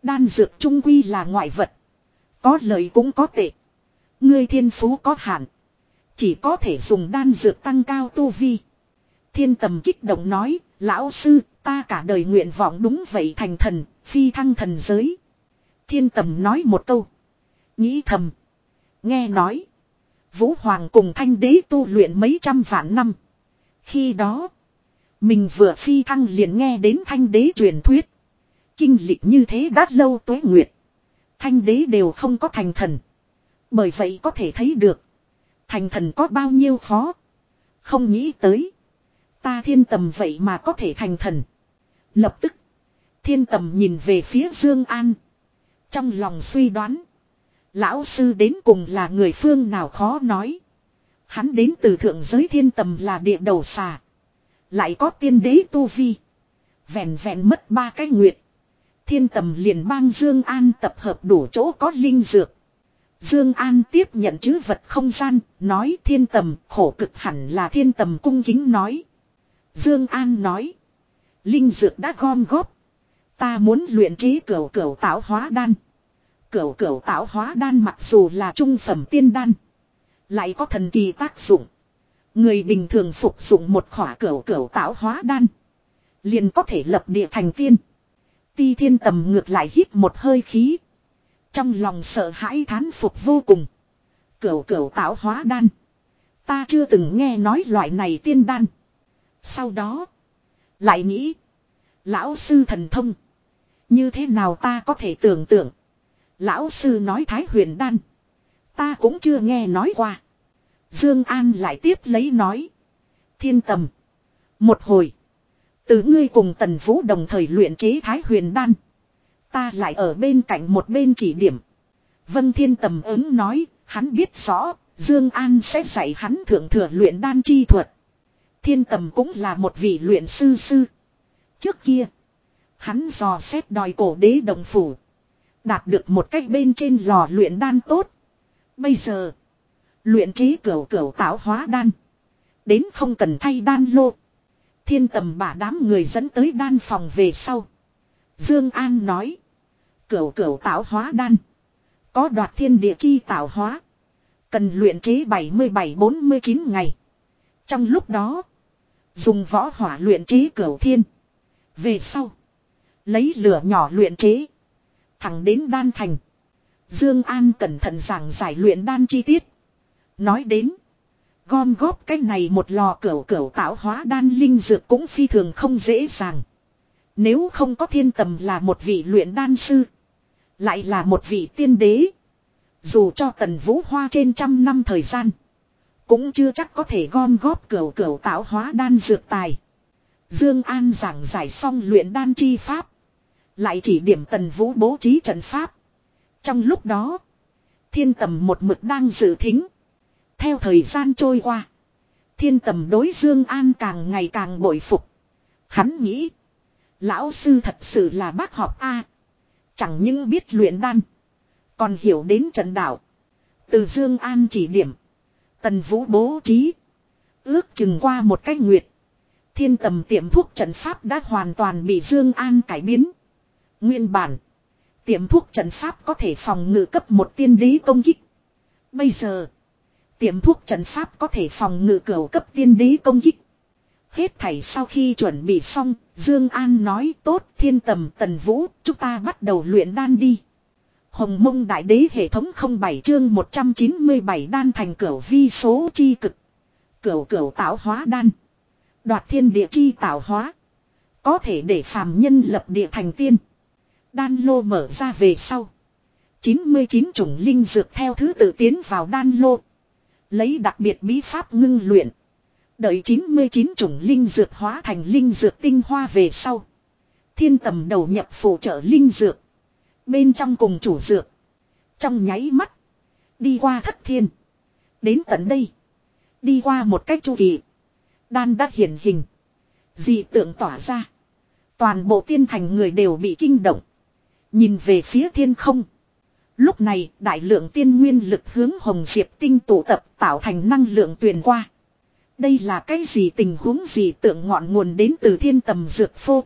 Đan dược trung quy là ngoại vật. Có lợi cũng có tệ. Ngươi thiên phú có hạn. Chỉ có thể dùng đan dược tăng cao tu vi. Thiên tầm kích động nói. Lão sư, ta cả đời nguyện vọng đúng vậy thành thần, phi thăng thần giới. Thiên tầm nói một câu. Nghĩ thầm. Nghe nói. Vũ Hoàng cùng thanh đế tu luyện mấy trăm vạn năm. Khi đó. Mình vừa phi thăng liền nghe đến thanh đế truyền thuyết. Kinh lịch như thế đã lâu tuế nguyệt. Thanh đế đều không có thành thần. Bởi vậy có thể thấy được. Thành thần có bao nhiêu khó. Không nghĩ tới. Ta thiên tầm vậy mà có thể thành thần. Lập tức. Thiên tầm nhìn về phía Dương An. Trong lòng suy đoán. Lão sư đến cùng là người phương nào khó nói. Hắn đến từ thượng giới thiên tầm là địa đầu xà. Lại có tiên đế tu vi. Vẹn vẹn mất ba cái nguyệt. Thiên tầm liền bang Dương An tập hợp đủ chỗ có linh dược. Dương An tiếp nhận chữ vật không gian, nói thiên tầm khổ cực hẳn là thiên tầm cung kính nói. Dương An nói. Linh dược đã gom góp. Ta muốn luyện trí cửu cửu tạo hóa đan. Cửu cửu tạo hóa đan mặc dù là trung phẩm tiên đan. Lại có thần kỳ tác dụng. Người bình thường phục dụng một khỏa cửu cửu tạo hóa đan. Liền có thể lập địa thành tiên. Ti thiên tầm ngược lại hít một hơi khí. Trong lòng sợ hãi thán phục vô cùng. Cửu cửu tạo hóa đan. Ta chưa từng nghe nói loại này tiên đan. Sau đó. Lại nghĩ. Lão sư thần thông. Như thế nào ta có thể tưởng tượng. Lão sư nói thái huyền đan. Ta cũng chưa nghe nói qua. Dương An lại tiếp lấy nói. Thiên tầm. Một hồi. Từ ngươi cùng tần vũ đồng thời luyện chế thái huyền đan. Ta lại ở bên cạnh một bên chỉ điểm. Vân Thiên tầm ứng nói. Hắn biết rõ. Dương An sẽ dạy hắn thượng thừa luyện đan chi thuật. Thiên tầm cũng là một vị luyện sư sư. Trước kia. Hắn dò xét đòi cổ đế đồng phủ. Đạt được một cách bên trên lò luyện đan tốt. Bây giờ. Luyện trí cửu cửu tạo hóa đan. Đến không cần thay đan lô. Thiên tầm bả đám người dẫn tới đan phòng về sau. Dương An nói. Cửu cửu tạo hóa đan. Có đoạt thiên địa chi tạo hóa. Cần luyện chế 77-49 ngày. Trong lúc đó. Dùng võ hỏa luyện chế cửu thiên. Về sau. Lấy lửa nhỏ luyện chế. Thẳng đến đan thành. Dương An cẩn thận giảng giải luyện đan chi tiết. Nói đến. Gom góp cái này một lò cửu cửu tạo hóa đan linh dược cũng phi thường không dễ dàng. Nếu không có thiên tầm là một vị luyện đan sư. Lại là một vị tiên đế. Dù cho tần vũ hoa trên trăm năm thời gian. Cũng chưa chắc có thể gom góp cửu cửu tạo hóa đan dược tài. Dương An giảng giải xong luyện đan chi pháp. Lại chỉ điểm tần vũ bố trí trận pháp. Trong lúc đó. Thiên tầm một mực đang dự thính. Theo thời gian trôi qua. Thiên tầm đối Dương An càng ngày càng bội phục. Hắn nghĩ. Lão sư thật sự là bác học A. Chẳng những biết luyện đan. Còn hiểu đến trận đạo. Từ Dương An chỉ điểm. Tần Vũ bố trí. Ước chừng qua một cách nguyệt. Thiên tầm tiệm thuốc trận pháp đã hoàn toàn bị Dương An cải biến. Nguyên bản. Tiệm thuốc trận pháp có thể phòng ngự cấp một tiên đế công kích. Bây giờ. Tiệm thuốc trận pháp có thể phòng ngự cửu cấp tiên đế công kích. Hết thảy sau khi chuẩn bị xong, Dương An nói tốt thiên tầm tần vũ, chúng ta bắt đầu luyện đan đi. Hồng mông đại đế hệ thống 07 chương 197 đan thành cửu vi số chi cực. Cửu cửu tạo hóa đan. Đoạt thiên địa chi tạo hóa. Có thể để phàm nhân lập địa thành tiên. Đan lô mở ra về sau. 99 chủng linh dược theo thứ tự tiến vào đan lô. Lấy đặc biệt bí pháp ngưng luyện. Đợi 99 chủng linh dược hóa thành linh dược tinh hoa về sau. Thiên tầm đầu nhập phụ trợ linh dược. Bên trong cùng chủ dược. Trong nháy mắt. Đi qua thất thiên. Đến tận đây. Đi qua một cách chu kỳ. Đan đã hiển hình. Dị tượng tỏa ra. Toàn bộ tiên thành người đều bị kinh động. Nhìn về phía thiên không. Lúc này, đại lượng tiên nguyên lực hướng hồng diệp tinh tụ tập tạo thành năng lượng tuyền qua. Đây là cái gì tình huống gì tượng ngọn nguồn đến từ thiên tầm dược phô.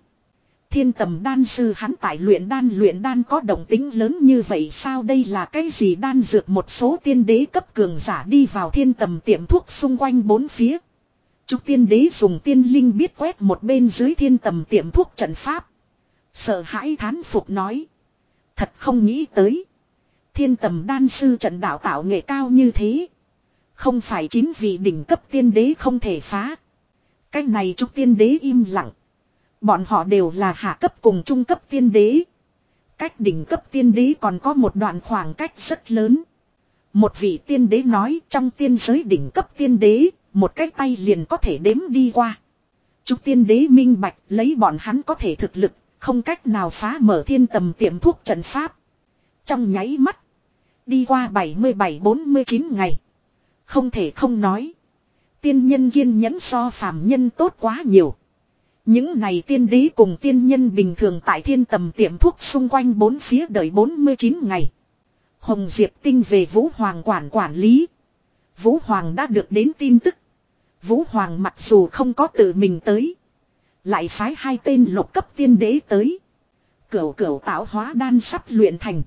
Thiên tầm đan sư hắn tại luyện đan luyện đan có động tính lớn như vậy sao đây là cái gì đan dược một số tiên đế cấp cường giả đi vào thiên tầm tiệm thuốc xung quanh bốn phía. Trúc tiên đế dùng tiên linh biết quét một bên dưới thiên tầm tiệm thuốc trận pháp. Sợ hãi thán phục nói. Thật không nghĩ tới. Thiên tầm đan sư trận đạo tạo nghệ cao như thế. Không phải chính vì đỉnh cấp tiên đế không thể phá. Cái này trúc tiên đế im lặng. Bọn họ đều là hạ cấp cùng trung cấp tiên đế. Cách đỉnh cấp tiên đế còn có một đoạn khoảng cách rất lớn. Một vị tiên đế nói trong tiên giới đỉnh cấp tiên đế, một cái tay liền có thể đếm đi qua. Trúc tiên đế minh bạch lấy bọn hắn có thể thực lực, không cách nào phá mở thiên tầm tiệm thuốc trận pháp. Trong nháy mắt, đi qua 77-49 ngày. Không thể không nói. Tiên nhân kiên nhẫn so phàm nhân tốt quá nhiều. Những này tiên đế cùng tiên nhân bình thường tại thiên tầm tiệm thuốc xung quanh bốn phía đợi 49 ngày. Hồng Diệp Tinh về Vũ Hoàng quản quản lý. Vũ Hoàng đã được đến tin tức. Vũ Hoàng mặc dù không có tự mình tới. Lại phái hai tên lục cấp tiên đế tới. Cửu cửu tạo hóa đan sắp luyện thành.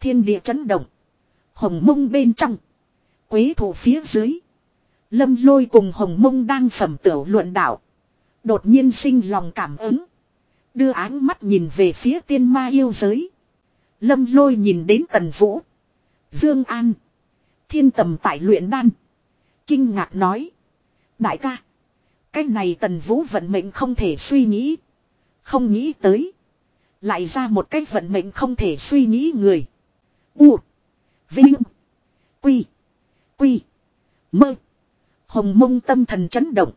Thiên địa chấn động. Hồng mông bên trong. Quế thủ phía dưới. Lâm lôi cùng hồng mông đang phẩm tiểu luận đạo. Đột nhiên sinh lòng cảm ứng. Đưa áng mắt nhìn về phía tiên ma yêu giới. Lâm lôi nhìn đến tần vũ. Dương An. Thiên tầm tại luyện đan. Kinh ngạc nói. Đại ca. Cái này tần vũ vận mệnh không thể suy nghĩ. Không nghĩ tới. Lại ra một cái vận mệnh không thể suy nghĩ người. U. Vinh. Quy. Quy. Mơ. Hồng mông tâm thần chấn động.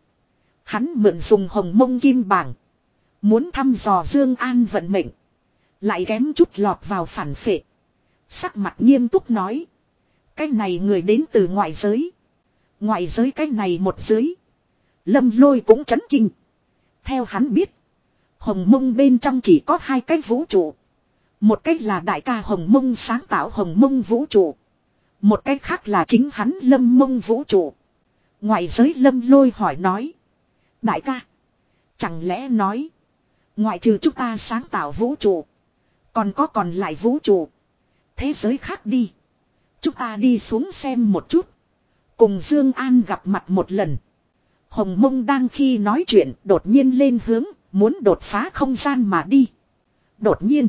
Hắn mượn dùng hồng mông kim bảng. Muốn thăm dò Dương An vận mệnh. Lại kém chút lọt vào phản phệ. Sắc mặt nghiêm túc nói. Cái này người đến từ ngoại giới. Ngoại giới cái này một dưới. Lâm lôi cũng chấn kinh. Theo hắn biết. Hồng mông bên trong chỉ có hai cái vũ trụ. Một cách là đại ca Hồng mông sáng tạo Hồng mông vũ trụ. Một cách khác là chính hắn lâm mông vũ trụ. Ngoại giới lâm lôi hỏi nói. Đại ca. Chẳng lẽ nói. Ngoại trừ chúng ta sáng tạo vũ trụ. Còn có còn lại vũ trụ. Thế giới khác đi. Chúng ta đi xuống xem một chút. Cùng Dương An gặp mặt một lần. Hồng mông đang khi nói chuyện đột nhiên lên hướng. Muốn đột phá không gian mà đi. Đột nhiên.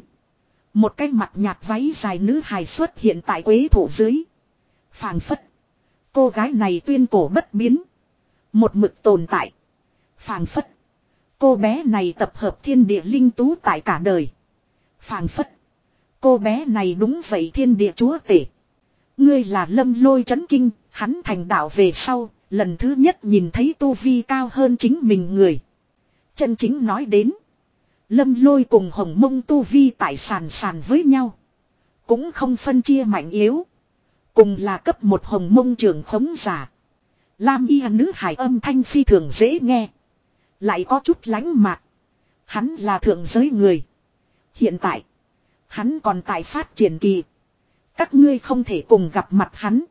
Một cái mặt nhạt váy dài nữ hài xuất hiện tại quế thủ dưới. phảng phất. Cô gái này tuyên cổ bất biến. Một mực tồn tại. phảng phất. Cô bé này tập hợp thiên địa linh tú tại cả đời. phảng phất. Cô bé này đúng vậy thiên địa chúa tể. Ngươi là lâm lôi chấn kinh, hắn thành đạo về sau, lần thứ nhất nhìn thấy tu vi cao hơn chính mình người. Chân chính nói đến. Lâm lôi cùng hồng mông tu vi tại sàn sàn với nhau. Cũng không phân chia mạnh yếu. Cùng là cấp một hồng mông trường khống giả. Lam y nữ hải âm thanh phi thường dễ nghe. Lại có chút lánh mạc. Hắn là thượng giới người. Hiện tại. Hắn còn tại phát triển kỳ. Các ngươi không thể cùng gặp mặt hắn.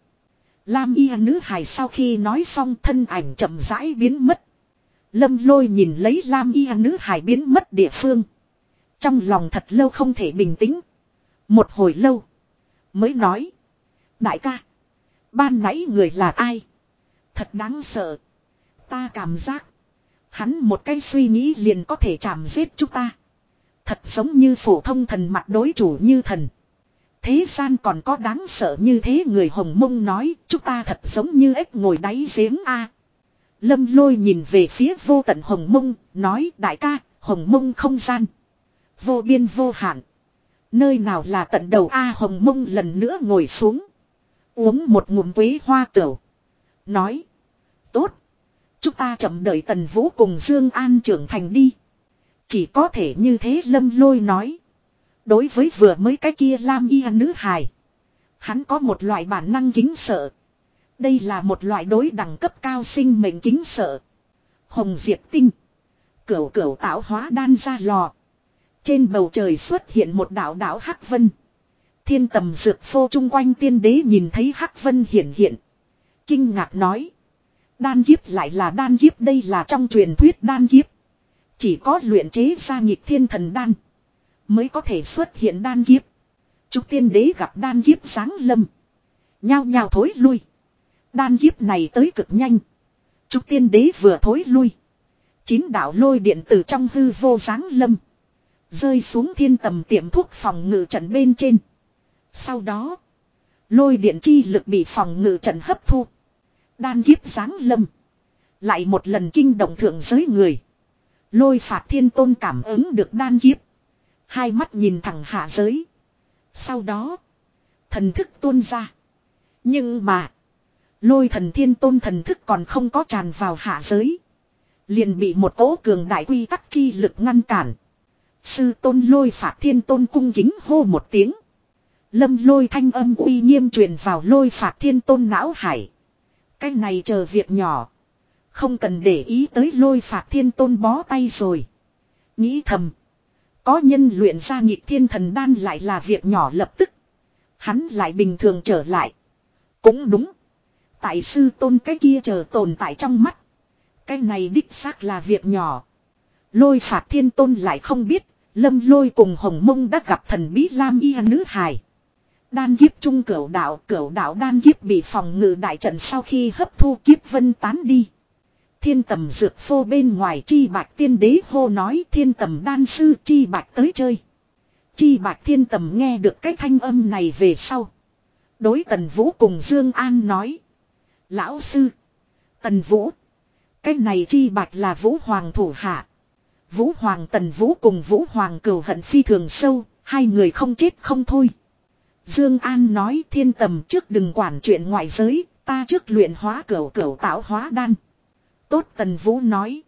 Lam y nữ hải sau khi nói xong thân ảnh chậm rãi biến mất. Lâm lôi nhìn lấy Lam y nữ hải biến mất địa phương. Trong lòng thật lâu không thể bình tĩnh. Một hồi lâu. Mới nói. Đại ca. Ban nãy người là ai? Thật đáng sợ. Ta cảm giác. Hắn một cái suy nghĩ liền có thể chạm giết chúng ta. Thật giống như phổ thông thần mặt đối chủ như thần. Thế gian còn có đáng sợ như thế người hồng mông nói chúng ta thật giống như ếch ngồi đáy giếng a. Lâm lôi nhìn về phía vô tận hồng mông, nói đại ca, hồng mông không gian. Vô biên vô hạn. Nơi nào là tận đầu A hồng mông lần nữa ngồi xuống. Uống một ngụm quế hoa tửu. Nói. Tốt. Chúng ta chậm đợi tần vũ cùng Dương An trưởng thành đi. Chỉ có thể như thế lâm lôi nói. Đối với vừa mới cái kia lam y nữ hài. Hắn có một loại bản năng kính sợ. Đây là một loại đối đẳng cấp cao sinh mệnh kính sợ. Hồng Diệp Tinh. Cửu cửu tạo hóa đan ra lò. Trên bầu trời xuất hiện một đảo đảo Hắc Vân. Thiên tầm dược phô chung quanh tiên đế nhìn thấy Hắc Vân hiện hiện. Kinh ngạc nói. Đan kiếp lại là đan kiếp, đây là trong truyền thuyết đan kiếp. Chỉ có luyện chế ra nhịp thiên thần đan. Mới có thể xuất hiện đan kiếp. Trúc tiên đế gặp đan kiếp sáng lâm. Nhao nhao thối lui. Đan kiếp này tới cực nhanh. Trúc tiên đế vừa thối lui. Chín đạo lôi điện từ trong hư vô sáng lâm. Rơi xuống thiên tầm tiệm thuốc phòng ngự trận bên trên. Sau đó. Lôi điện chi lực bị phòng ngự trận hấp thu. Đan kiếp sáng lâm. Lại một lần kinh động thượng giới người. Lôi phạt thiên tôn cảm ứng được đan kiếp. Hai mắt nhìn thẳng hạ giới. Sau đó. Thần thức tuôn ra. Nhưng mà. Lôi thần thiên tôn thần thức còn không có tràn vào hạ giới. Liền bị một cỗ cường đại quy tắc chi lực ngăn cản. Sư tôn lôi phạt thiên tôn cung kính hô một tiếng. Lâm lôi thanh âm uy nghiêm truyền vào lôi phạt thiên tôn não hải. Cái này chờ việc nhỏ. Không cần để ý tới lôi phạt thiên tôn bó tay rồi. Nghĩ thầm. Có nhân luyện ra nhịp thiên thần đan lại là việc nhỏ lập tức. Hắn lại bình thường trở lại. Cũng đúng. Tại sư tôn cái kia chờ tồn tại trong mắt. Cái này đích xác là việc nhỏ. Lôi phạt thiên tôn lại không biết. Lâm lôi cùng hồng mông đã gặp thần bí Lam y nữ hài. Đan kiếp trung cửu đạo, cửu đạo đan kiếp bị phòng ngự đại trận sau khi hấp thu kiếp vân tán đi. Thiên tầm dược phô bên ngoài chi bạch tiên đế hô nói thiên tầm đan sư chi bạch tới chơi. Chi bạch thiên tầm nghe được cái thanh âm này về sau. Đối tần vũ cùng Dương An nói. Lão sư. Tần vũ. Cái này chi bạch là vũ hoàng thủ hạ. Vũ hoàng tần vũ cùng vũ hoàng cừu hận phi thường sâu. Hai người không chết không thôi. Dương An nói thiên tầm trước đừng quản chuyện ngoại giới. Ta trước luyện hóa cửu cửu tạo hóa đan. Tốt tần vũ nói.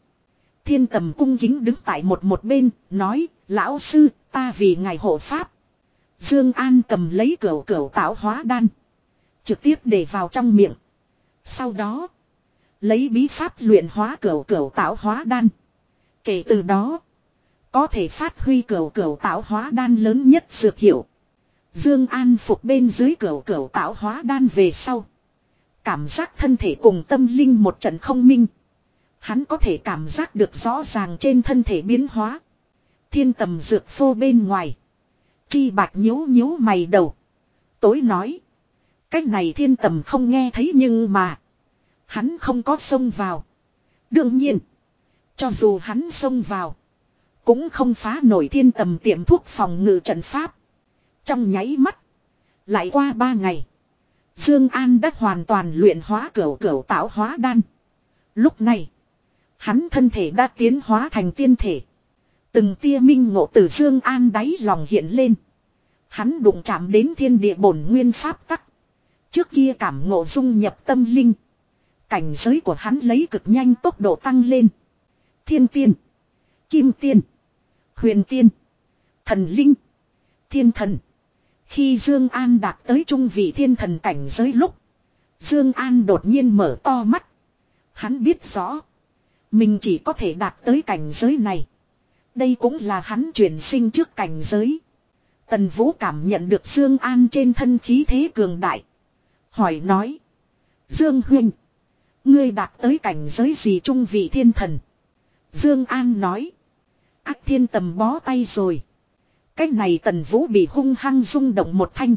Thiên tầm cung kính đứng tại một một bên, nói, lão sư, ta vì ngài hộ pháp. Dương An cầm lấy cửa cửa tạo hóa đan. Trực tiếp để vào trong miệng. Sau đó, lấy bí pháp luyện hóa cửa cửa tạo hóa đan. Kể từ đó, có thể phát huy cửa cửa tạo hóa đan lớn nhất dược hiệu. Dương An phục bên dưới cửa cửa tạo hóa đan về sau. Cảm giác thân thể cùng tâm linh một trận không minh. Hắn có thể cảm giác được rõ ràng trên thân thể biến hóa. Thiên tầm dược phô bên ngoài. Chi bạch nhíu nhíu mày đầu. Tối nói. Cách này thiên tầm không nghe thấy nhưng mà. Hắn không có xông vào. Đương nhiên. Cho dù hắn xông vào. Cũng không phá nổi thiên tầm tiệm thuốc phòng ngự trận pháp. Trong nháy mắt. Lại qua ba ngày. Dương An đã hoàn toàn luyện hóa cửu cửu tạo hóa đan. Lúc này. Hắn thân thể đã tiến hóa thành tiên thể. Từng tia minh ngộ từ Dương An đáy lòng hiện lên. Hắn đụng chạm đến thiên địa bổn nguyên pháp tắc. Trước kia cảm ngộ dung nhập tâm linh. Cảnh giới của hắn lấy cực nhanh tốc độ tăng lên. Thiên tiên. Kim tiên. Huyền tiên. Thần linh. Thiên thần. Khi Dương An đạt tới trung vị thiên thần cảnh giới lúc. Dương An đột nhiên mở to mắt. Hắn biết rõ. Mình chỉ có thể đạt tới cảnh giới này. Đây cũng là hắn chuyển sinh trước cảnh giới. Tần Vũ cảm nhận được Dương An trên thân khí thế cường đại. Hỏi nói. Dương Huynh. Ngươi đạt tới cảnh giới gì trung vị thiên thần? Dương An nói. Ác thiên tầm bó tay rồi. Cách này tần vũ bị hung hăng rung động một thanh.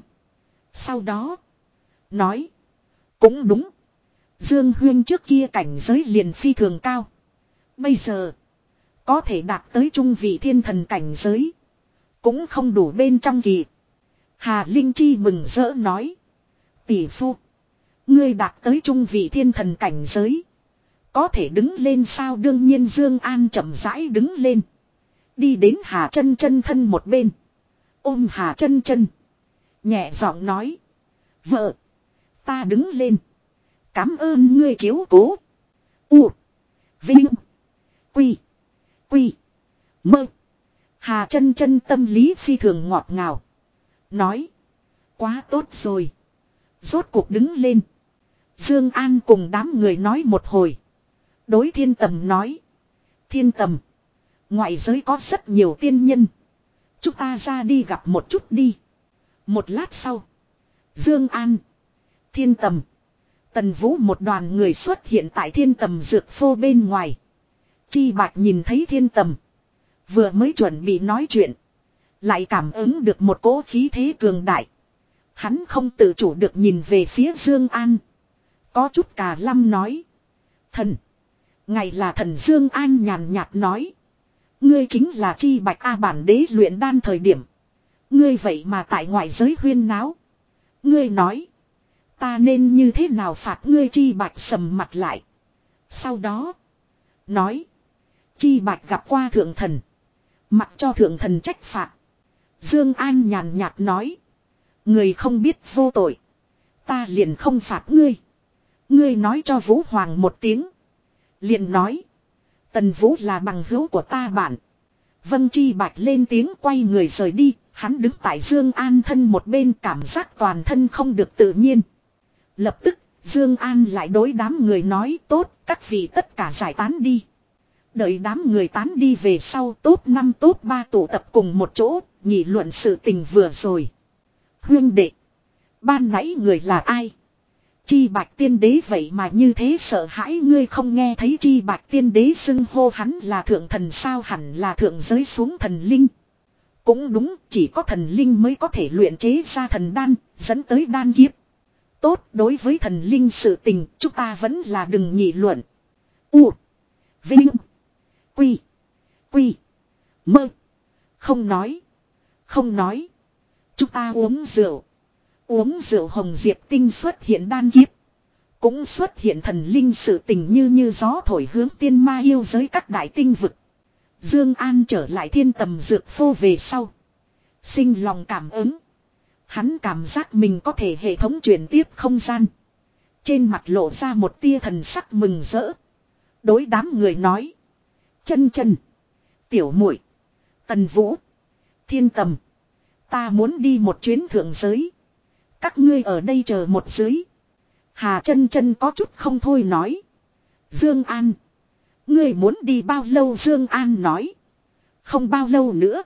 Sau đó. Nói. Cũng đúng. Dương Huyên trước kia cảnh giới liền phi thường cao. Bây giờ. Có thể đạt tới trung vị thiên thần cảnh giới. Cũng không đủ bên trong kỳ. Hà Linh Chi mừng rỡ nói. Tỷ phu. Ngươi đạt tới trung vị thiên thần cảnh giới. Có thể đứng lên sao đương nhiên Dương An chậm rãi đứng lên. Đi đến Hà chân chân thân một bên. Ôm Hà chân chân. Nhẹ giọng nói. Vợ. Ta đứng lên. Cảm ơn ngươi chiếu cố. U. Vinh. Quy. Quy. Mơ. Hà chân chân tâm lý phi thường ngọt ngào. Nói. Quá tốt rồi. Rốt cuộc đứng lên. Dương An cùng đám người nói một hồi. Đối thiên tầm nói. Thiên tầm. Ngoại giới có rất nhiều tiên nhân. Chúng ta ra đi gặp một chút đi. Một lát sau. Dương An. Thiên tầm. Tần Vũ một đoàn người xuất hiện tại thiên tầm dược phô bên ngoài. Chi bạch nhìn thấy thiên tầm. Vừa mới chuẩn bị nói chuyện. Lại cảm ứng được một cỗ khí thế cường đại. Hắn không tự chủ được nhìn về phía Dương An. Có chút cà lăm nói. Thần. Ngày là thần Dương An nhàn nhạt nói. Ngươi chính là chi bạch A bản đế luyện đan thời điểm. Ngươi vậy mà tại ngoại giới huyên náo. Ngươi nói. Ta nên như thế nào phạt ngươi chi bạch sầm mặt lại. Sau đó. Nói. Chi bạch gặp qua thượng thần. Mặc cho thượng thần trách phạt. Dương An nhàn nhạt nói. Người không biết vô tội. Ta liền không phạt ngươi. Ngươi nói cho Vũ Hoàng một tiếng. Liền nói. Tần Vũ là bằng hữu của ta bạn. Vân Chi Bạch lên tiếng quay người rời đi. Hắn đứng tại Dương An thân một bên cảm giác toàn thân không được tự nhiên. Lập tức, Dương An lại đối đám người nói tốt, các vị tất cả giải tán đi. Đợi đám người tán đi về sau tốt năm tốt ba tụ tập cùng một chỗ, nghị luận sự tình vừa rồi. Huyên đệ. Ban nãy người là ai? Chi bạch tiên đế vậy mà như thế sợ hãi ngươi không nghe thấy chi bạch tiên đế xưng hô hắn là thượng thần sao hẳn là thượng giới xuống thần linh. Cũng đúng, chỉ có thần linh mới có thể luyện chế ra thần đan, dẫn tới đan kiếp. Tốt, đối với thần linh sự tình, chúng ta vẫn là đừng nghị luận. U. Vinh. Quy. Quy. Mơ. Không nói. Không nói. Chúng ta uống rượu. Uống rượu hồng diệp tinh xuất hiện đan kiếp. Cũng xuất hiện thần linh sự tình như như gió thổi hướng tiên ma yêu giới các đại tinh vực. Dương An trở lại thiên tầm dược phô về sau. Sinh lòng cảm ứng. Hắn cảm giác mình có thể hệ thống truyền tiếp không gian. Trên mặt lộ ra một tia thần sắc mừng rỡ. Đối đám người nói. Chân chân. Tiểu muội Tần Vũ. Thiên tầm. Ta muốn đi một chuyến thượng giới. Các ngươi ở đây chờ một dưới. Hà chân chân có chút không thôi nói. Dương An. Ngươi muốn đi bao lâu Dương An nói. Không bao lâu nữa.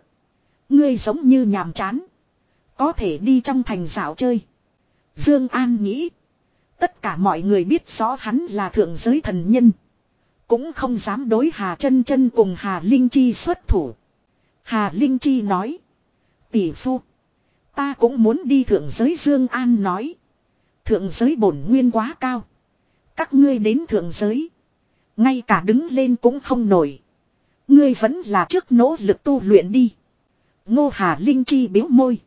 Ngươi giống như nhàm chán. Có thể đi trong thành dạo chơi. Dương An nghĩ. Tất cả mọi người biết rõ hắn là thượng giới thần nhân. Cũng không dám đối Hà chân chân cùng Hà Linh Chi xuất thủ. Hà Linh Chi nói. Tỷ phu. Ta cũng muốn đi thượng giới Dương An nói. Thượng giới bổn nguyên quá cao. Các ngươi đến thượng giới. Ngay cả đứng lên cũng không nổi. Ngươi vẫn là trước nỗ lực tu luyện đi. Ngô Hà Linh Chi biếu môi.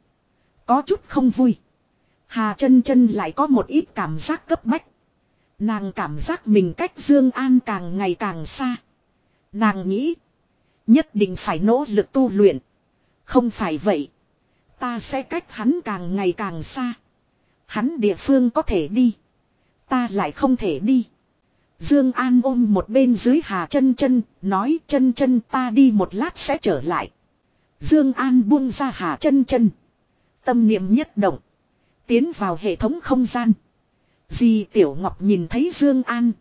Có chút không vui. Hà chân chân lại có một ít cảm giác cấp bách. Nàng cảm giác mình cách Dương An càng ngày càng xa. Nàng nghĩ. Nhất định phải nỗ lực tu luyện. Không phải vậy. Ta sẽ cách hắn càng ngày càng xa. Hắn địa phương có thể đi. Ta lại không thể đi. Dương An ôm một bên dưới Hà chân chân, nói chân chân ta đi một lát sẽ trở lại. Dương An buông ra Hà chân chân. Tâm niệm nhất động. Tiến vào hệ thống không gian. Di Tiểu Ngọc nhìn thấy Dương An.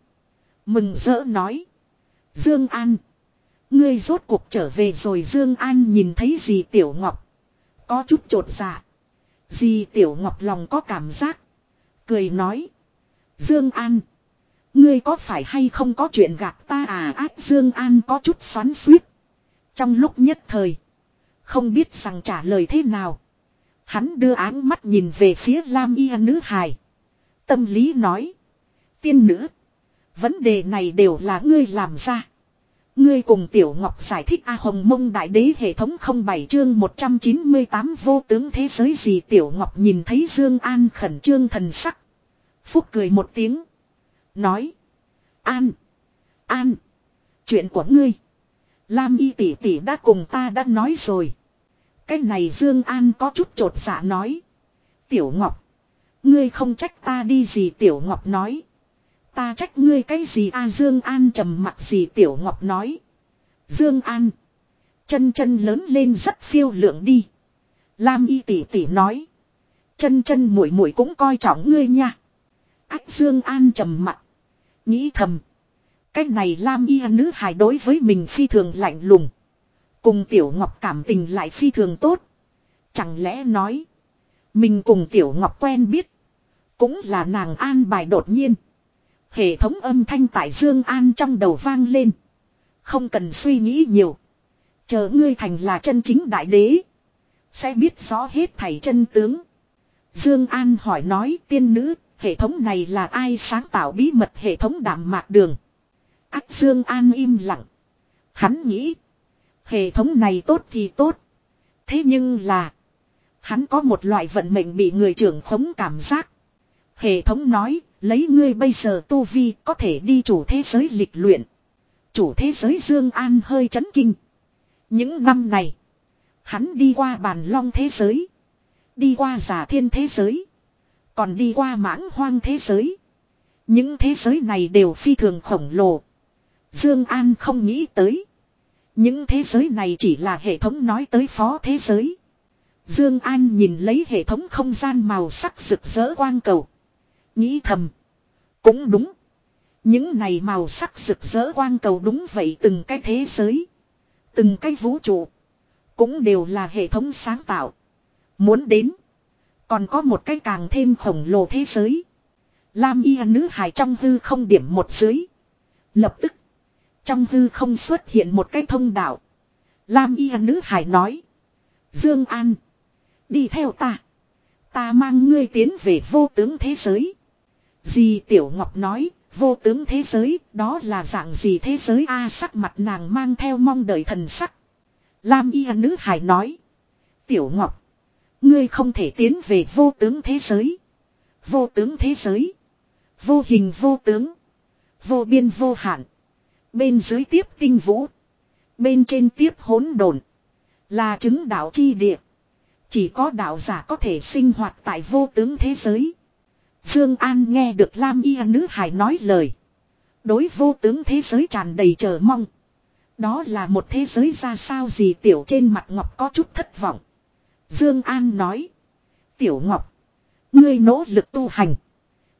Mừng rỡ nói. Dương An. Ngươi rốt cuộc trở về rồi Dương An nhìn thấy Di Tiểu Ngọc. Có chút trột dạ. Di Tiểu Ngọc lòng có cảm giác. Cười nói. Dương An. Ngươi có phải hay không có chuyện gạt ta à ác Dương An có chút xoắn xuýt. Trong lúc nhất thời. Không biết rằng trả lời thế nào. Hắn đưa áng mắt nhìn về phía Lam Y nữ hài. Tâm lý nói. Tiên nữ. Vấn đề này đều là ngươi làm ra. Ngươi cùng Tiểu Ngọc giải thích A Hồng Mông Đại Đế hệ thống 07 chương 198 vô tướng thế giới gì Tiểu Ngọc nhìn thấy Dương An khẩn trương thần sắc. Phúc cười một tiếng. Nói. An. An. Chuyện của ngươi. Lam y tỷ tỷ đã cùng ta đã nói rồi. Cái này Dương An có chút trột dạ nói. Tiểu Ngọc. Ngươi không trách ta đi gì, Tiểu Ngọc nói. Ta trách ngươi cái gì a, Dương An trầm mặt gì Tiểu Ngọc nói. Dương An. Chân chân lớn lên rất phiêu lượng đi. Lam y tỷ tỷ nói. Chân chân muội muội cũng coi trọng ngươi nha. Ách, Dương An trầm mặt. Nghĩ thầm. Cái này Lam y nữ hài đối với mình phi thường lạnh lùng. Cùng Tiểu Ngọc cảm tình lại phi thường tốt. Chẳng lẽ nói. Mình cùng Tiểu Ngọc quen biết. Cũng là nàng an bài đột nhiên. Hệ thống âm thanh tại Dương An trong đầu vang lên. Không cần suy nghĩ nhiều. Chờ ngươi thành là chân chính đại đế. Sẽ biết rõ hết thảy chân tướng. Dương An hỏi nói tiên nữ, hệ thống này là ai sáng tạo bí mật hệ thống đạm mạc đường. ác Dương An im lặng. Hắn nghĩ. Hệ thống này tốt thì tốt. Thế nhưng là. Hắn có một loại vận mệnh bị người trưởng khống cảm giác. Hệ thống nói, lấy ngươi bây giờ tu vi có thể đi chủ thế giới lịch luyện. Chủ thế giới Dương An hơi chấn kinh. Những năm này, hắn đi qua bàn long thế giới. Đi qua giả thiên thế giới. Còn đi qua mãng hoang thế giới. Những thế giới này đều phi thường khổng lồ. Dương An không nghĩ tới. Những thế giới này chỉ là hệ thống nói tới phó thế giới. Dương An nhìn lấy hệ thống không gian màu sắc rực rỡ quang cầu. Nghĩ thầm. Cũng đúng. Những này màu sắc rực rỡ quang cầu đúng vậy từng cái thế giới. Từng cái vũ trụ. Cũng đều là hệ thống sáng tạo. Muốn đến. Còn có một cái càng thêm khổng lồ thế giới. Lam y nữ hải trong hư không điểm một dưới. Lập tức. Trong hư không xuất hiện một cái thông đạo. Lam y nữ hải nói. Dương An. Đi theo ta. Ta mang ngươi tiến về vô tướng thế giới. Dì Tiểu Ngọc nói. Vô tướng thế giới. Đó là dạng gì thế giới a sắc mặt nàng mang theo mong đợi thần sắc. Lam y nữ hải nói. Tiểu Ngọc. Ngươi không thể tiến về vô tướng thế giới. Vô tướng thế giới. Vô hình vô tướng. Vô biên vô hạn. Bên dưới tiếp tinh vũ. Bên trên tiếp hỗn độn, Là chứng đạo chi địa. Chỉ có đạo giả có thể sinh hoạt tại vô tướng thế giới. Dương An nghe được Lam Y nữ hải nói lời. Đối vô tướng thế giới tràn đầy chờ mong. Đó là một thế giới ra sao gì tiểu trên mặt ngọc có chút thất vọng. Dương An nói. Tiểu ngọc. Ngươi nỗ lực tu hành.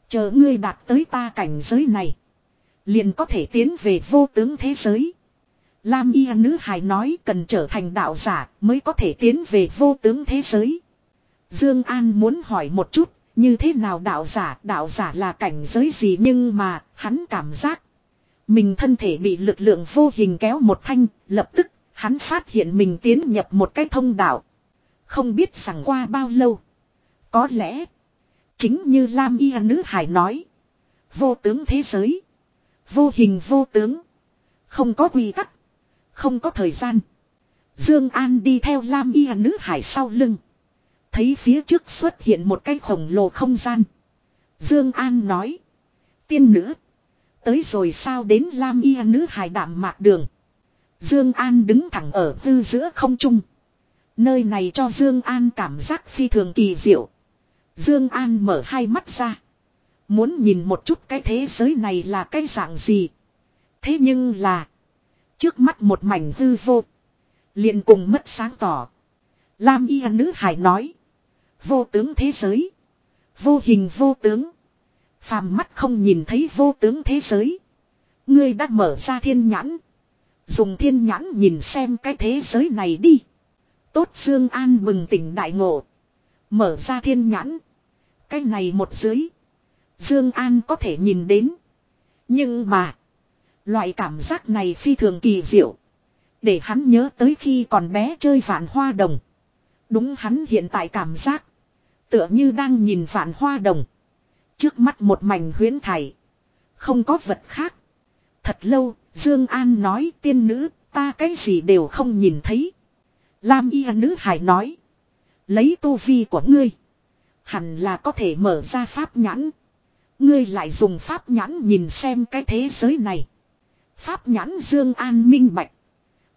Chờ ngươi đạt tới ta cảnh giới này. Liền có thể tiến về vô tướng thế giới. Lam y nữ hài nói cần trở thành đạo giả mới có thể tiến về vô tướng thế giới. Dương An muốn hỏi một chút, như thế nào đạo giả, đạo giả là cảnh giới gì nhưng mà, hắn cảm giác. Mình thân thể bị lực lượng vô hình kéo một thanh, lập tức, hắn phát hiện mình tiến nhập một cái thông đạo. Không biết rằng qua bao lâu. Có lẽ, chính như Lam y nữ hải nói. Vô tướng thế giới. Vô hình vô tướng. Không có quy tắc. Không có thời gian. Dương An đi theo Lam Y nữ hải sau lưng. Thấy phía trước xuất hiện một cái khổng lồ không gian. Dương An nói. Tiên nữ. Tới rồi sao đến Lam Y nữ hải đạm mạc đường. Dương An đứng thẳng ở tư giữa không trung. Nơi này cho Dương An cảm giác phi thường kỳ diệu. Dương An mở hai mắt ra. Muốn nhìn một chút cái thế giới này là cái dạng gì. Thế nhưng là. Trước mắt một mảnh hư vô. liền cùng mất sáng tỏ. Lam y nữ hải nói. Vô tướng thế giới. Vô hình vô tướng. Phàm mắt không nhìn thấy vô tướng thế giới. Ngươi đã mở ra thiên nhãn. Dùng thiên nhãn nhìn xem cái thế giới này đi. Tốt Dương An bừng tỉnh đại ngộ. Mở ra thiên nhãn. Cái này một dưới. Dương An có thể nhìn đến. Nhưng mà. Loại cảm giác này phi thường kỳ diệu. Để hắn nhớ tới khi còn bé chơi vạn hoa đồng. Đúng hắn hiện tại cảm giác. Tựa như đang nhìn vạn hoa đồng. Trước mắt một mảnh huyến thải. Không có vật khác. Thật lâu, Dương An nói tiên nữ, ta cái gì đều không nhìn thấy. Lam y nữ hải nói. Lấy tu vi của ngươi. Hẳn là có thể mở ra pháp nhãn. Ngươi lại dùng pháp nhãn nhìn xem cái thế giới này. Pháp nhãn Dương An minh bạch.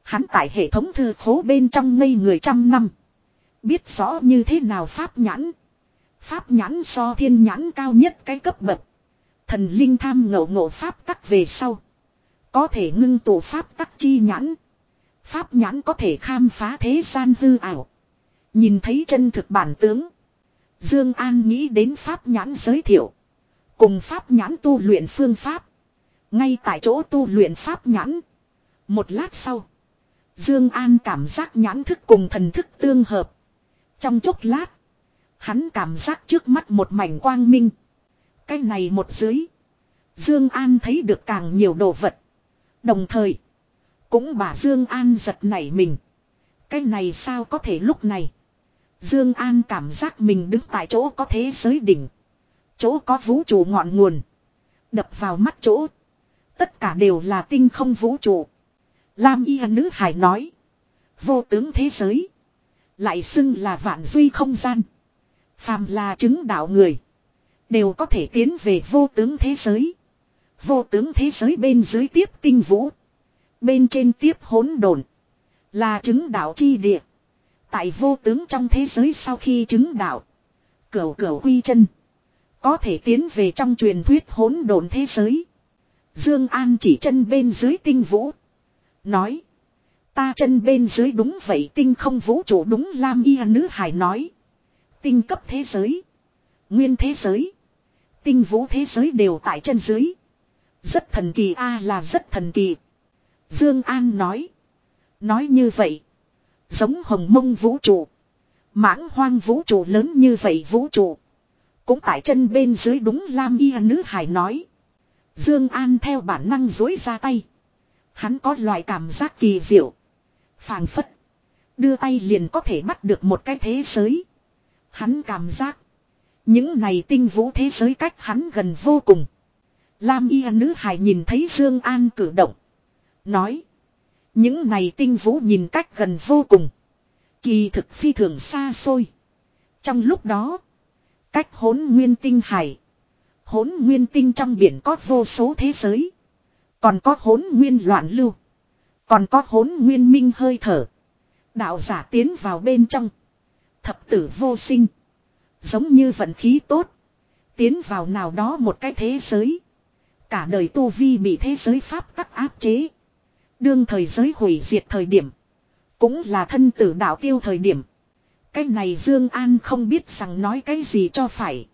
Hắn tại hệ thống thư khố bên trong ngây người trăm năm. Biết rõ như thế nào pháp nhãn. Pháp nhãn so thiên nhãn cao nhất cái cấp bậc. Thần linh tham ngộ ngộ pháp tắc về sau. Có thể ngưng tụ pháp tắc chi nhãn. Pháp nhãn có thể khám phá thế gian hư ảo. Nhìn thấy chân thực bản tướng. Dương An nghĩ đến pháp nhãn giới thiệu. Cùng pháp nhãn tu luyện phương pháp. Ngay tại chỗ tu luyện pháp nhãn. Một lát sau. Dương An cảm giác nhãn thức cùng thần thức tương hợp. Trong chốc lát. Hắn cảm giác trước mắt một mảnh quang minh. Cái này một dưới. Dương An thấy được càng nhiều đồ vật. Đồng thời. Cũng bà Dương An giật nảy mình. Cái này sao có thể lúc này. Dương An cảm giác mình đứng tại chỗ có thế giới đỉnh. Chỗ có vũ trụ ngọn nguồn. Đập vào mắt chỗ. Tất cả đều là tinh không vũ trụ. Lam y nữ hải nói. Vô tướng thế giới. Lại xưng là vạn duy không gian. Phàm là chứng đạo người. Đều có thể tiến về vô tướng thế giới. Vô tướng thế giới bên dưới tiếp tinh vũ. Bên trên tiếp hỗn độn, Là chứng đạo chi địa. Tại vô tướng trong thế giới sau khi chứng đạo. Cửu cửu quy chân. Có thể tiến về trong truyền thuyết hỗn độn thế giới. Dương An chỉ chân bên dưới tinh vũ. Nói. Ta chân bên dưới đúng vậy, tinh không vũ trụ đúng Lam Y nữ hải nói. Tinh cấp thế giới. Nguyên thế giới. Tinh vũ thế giới đều tại chân dưới. Rất thần kỳ, a là rất thần kỳ. Dương An nói. Nói như vậy. Giống hồng mông vũ trụ. Mãng hoang vũ trụ lớn như vậy vũ trụ. Cũng tại chân bên dưới đúng Lam Y nữ hải nói. Dương An theo bản năng dối ra tay. Hắn có loại cảm giác kỳ diệu. Phàng phất. Đưa tay liền có thể bắt được một cái thế giới. Hắn cảm giác. Những này tinh vũ thế giới cách hắn gần vô cùng. Lam y nữ hài nhìn thấy Dương An cử động. Nói. Những này tinh vũ nhìn cách gần vô cùng. Kỳ thực phi thường xa xôi. Trong lúc đó. Cách hỗn nguyên tinh hải. Hỗn nguyên tinh trong biển có vô số thế giới. Còn có hỗn nguyên loạn lưu. Còn có hỗn nguyên minh hơi thở. Đạo giả tiến vào bên trong. Thập tử vô sinh. Giống như vận khí tốt. Tiến vào nào đó một cái thế giới. Cả đời tu vi bị thế giới pháp tắc áp chế. Đương thời giới hủy diệt thời điểm. Cũng là thân tử đạo tiêu thời điểm. Cái này Dương An không biết rằng nói cái gì cho phải.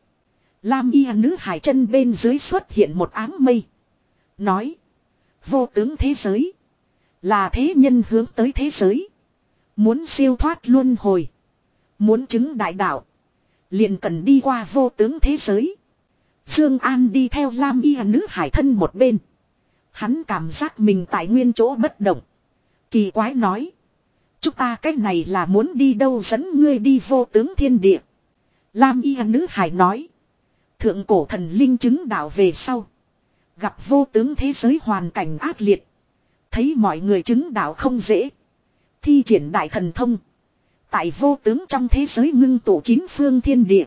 Lam y nữ hải chân bên dưới xuất hiện một áng mây. Nói. Vô tướng thế giới. Là thế nhân hướng tới thế giới. Muốn siêu thoát luân hồi. Muốn chứng đại đạo. Liền cần đi qua vô tướng thế giới. Dương An đi theo Lam y nữ hải thân một bên. Hắn cảm giác mình tại nguyên chỗ bất động. Kỳ quái nói. Chúng ta cách này là muốn đi đâu dẫn ngươi đi vô tướng thiên địa. Lam y nữ hải nói. Thượng cổ thần linh chứng đạo về sau. Gặp vô tướng thế giới hoàn cảnh ác liệt. Thấy mọi người chứng đạo không dễ. Thi triển đại thần thông. Tại vô tướng trong thế giới ngưng tụ chín phương thiên địa.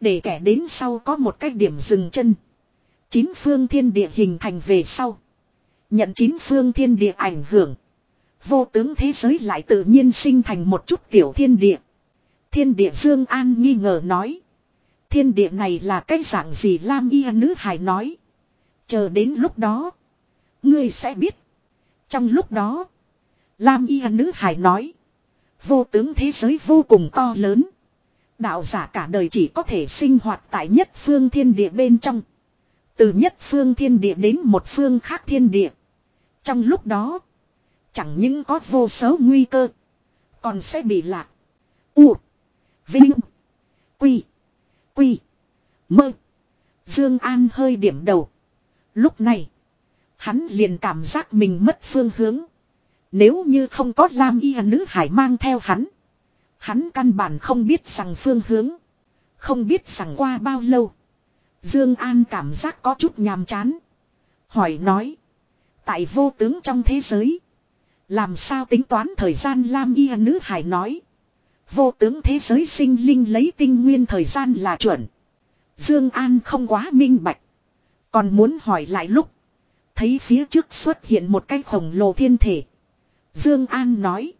Để kẻ đến sau có một cách điểm dừng chân. Chín phương thiên địa hình thành về sau. Nhận chín phương thiên địa ảnh hưởng. Vô tướng thế giới lại tự nhiên sinh thành một chút tiểu thiên địa. Thiên địa Dương An nghi ngờ nói. Thiên địa này là cái dạng gì Lam y nữ hài nói. Chờ đến lúc đó. Ngươi sẽ biết. Trong lúc đó. Lam y nữ hài nói. Vô tướng thế giới vô cùng to lớn. Đạo giả cả đời chỉ có thể sinh hoạt tại nhất phương thiên địa bên trong. Từ nhất phương thiên địa đến một phương khác thiên địa. Trong lúc đó. Chẳng những có vô số nguy cơ. Còn sẽ bị lạc. U. Vinh. Quy. Quy. Mơ. Dương An hơi điểm đầu. Lúc này. Hắn liền cảm giác mình mất phương hướng. Nếu như không có Lam y nữ hải mang theo hắn. Hắn căn bản không biết rằng phương hướng. Không biết rằng qua bao lâu. Dương An cảm giác có chút nhàm chán. Hỏi nói. Tại vô tướng trong thế giới. Làm sao tính toán thời gian Lam y nữ hải nói. Vô tướng thế giới sinh linh lấy tinh nguyên thời gian là chuẩn. Dương An không quá minh bạch. Còn muốn hỏi lại lúc. Thấy phía trước xuất hiện một cái khổng lồ thiên thể. Dương An nói.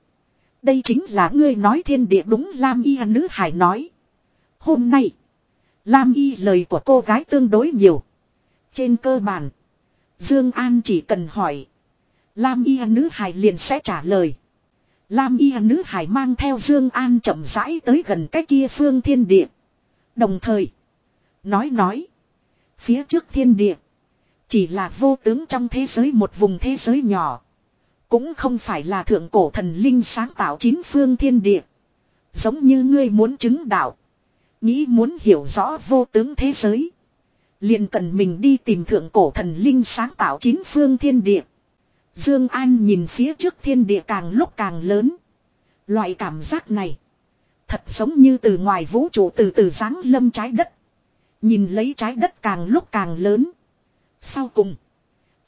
Đây chính là ngươi nói thiên địa đúng Lam Y nữ hải nói. Hôm nay. Lam Y lời của cô gái tương đối nhiều. Trên cơ bản. Dương An chỉ cần hỏi. Lam Y nữ hải liền sẽ trả lời. Lam Y nữ hải mang theo Dương An chậm rãi tới gần cái kia phương thiên địa. Đồng thời. Nói nói. Phía trước thiên địa. Chỉ là vô tướng trong thế giới một vùng thế giới nhỏ. Cũng không phải là thượng cổ thần linh sáng tạo chín phương thiên địa. Giống như ngươi muốn chứng đạo. Nghĩ muốn hiểu rõ vô tướng thế giới. liền cần mình đi tìm thượng cổ thần linh sáng tạo chín phương thiên địa. Dương An nhìn phía trước thiên địa càng lúc càng lớn. Loại cảm giác này. Thật giống như từ ngoài vũ trụ từ từ giáng lâm trái đất. Nhìn lấy trái đất càng lúc càng lớn. Sau cùng.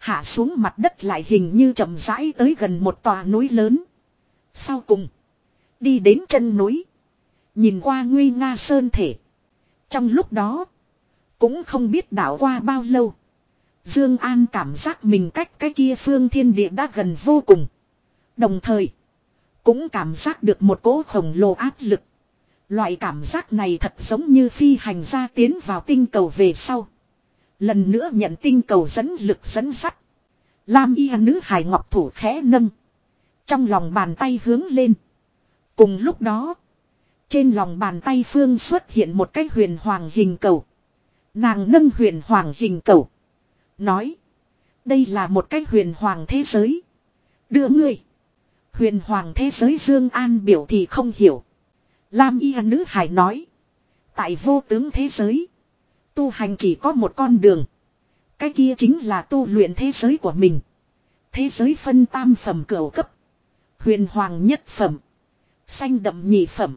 Hạ xuống mặt đất lại hình như chậm rãi tới gần một tòa núi lớn. Sau cùng. Đi đến chân núi. Nhìn qua nguy nga sơn thể. Trong lúc đó. Cũng không biết đảo qua bao lâu. Dương An cảm giác mình cách cái kia phương thiên địa đã gần vô cùng. Đồng thời. Cũng cảm giác được một cỗ khổng lồ áp lực. Loại cảm giác này thật giống như phi hành gia tiến vào tinh cầu về sau. Lần nữa nhận tinh cầu dẫn lực dẫn sắt. Lam y nữ hải ngọc thủ khẽ nâng. Trong lòng bàn tay hướng lên. Cùng lúc đó. Trên lòng bàn tay phương xuất hiện một cái huyền hoàng hình cầu. Nàng nâng huyền hoàng hình cầu. Nói. Đây là một cái huyền hoàng thế giới. Đưa ngươi. Huyền hoàng thế giới Dương An biểu thì không hiểu. Lam y nữ hải nói. Tại vô tướng thế giới. Tu hành chỉ có một con đường. Cái kia chính là tu luyện thế giới của mình. Thế giới phân tam phẩm cửu cấp. Huyền hoàng nhất phẩm. Xanh đậm nhị phẩm.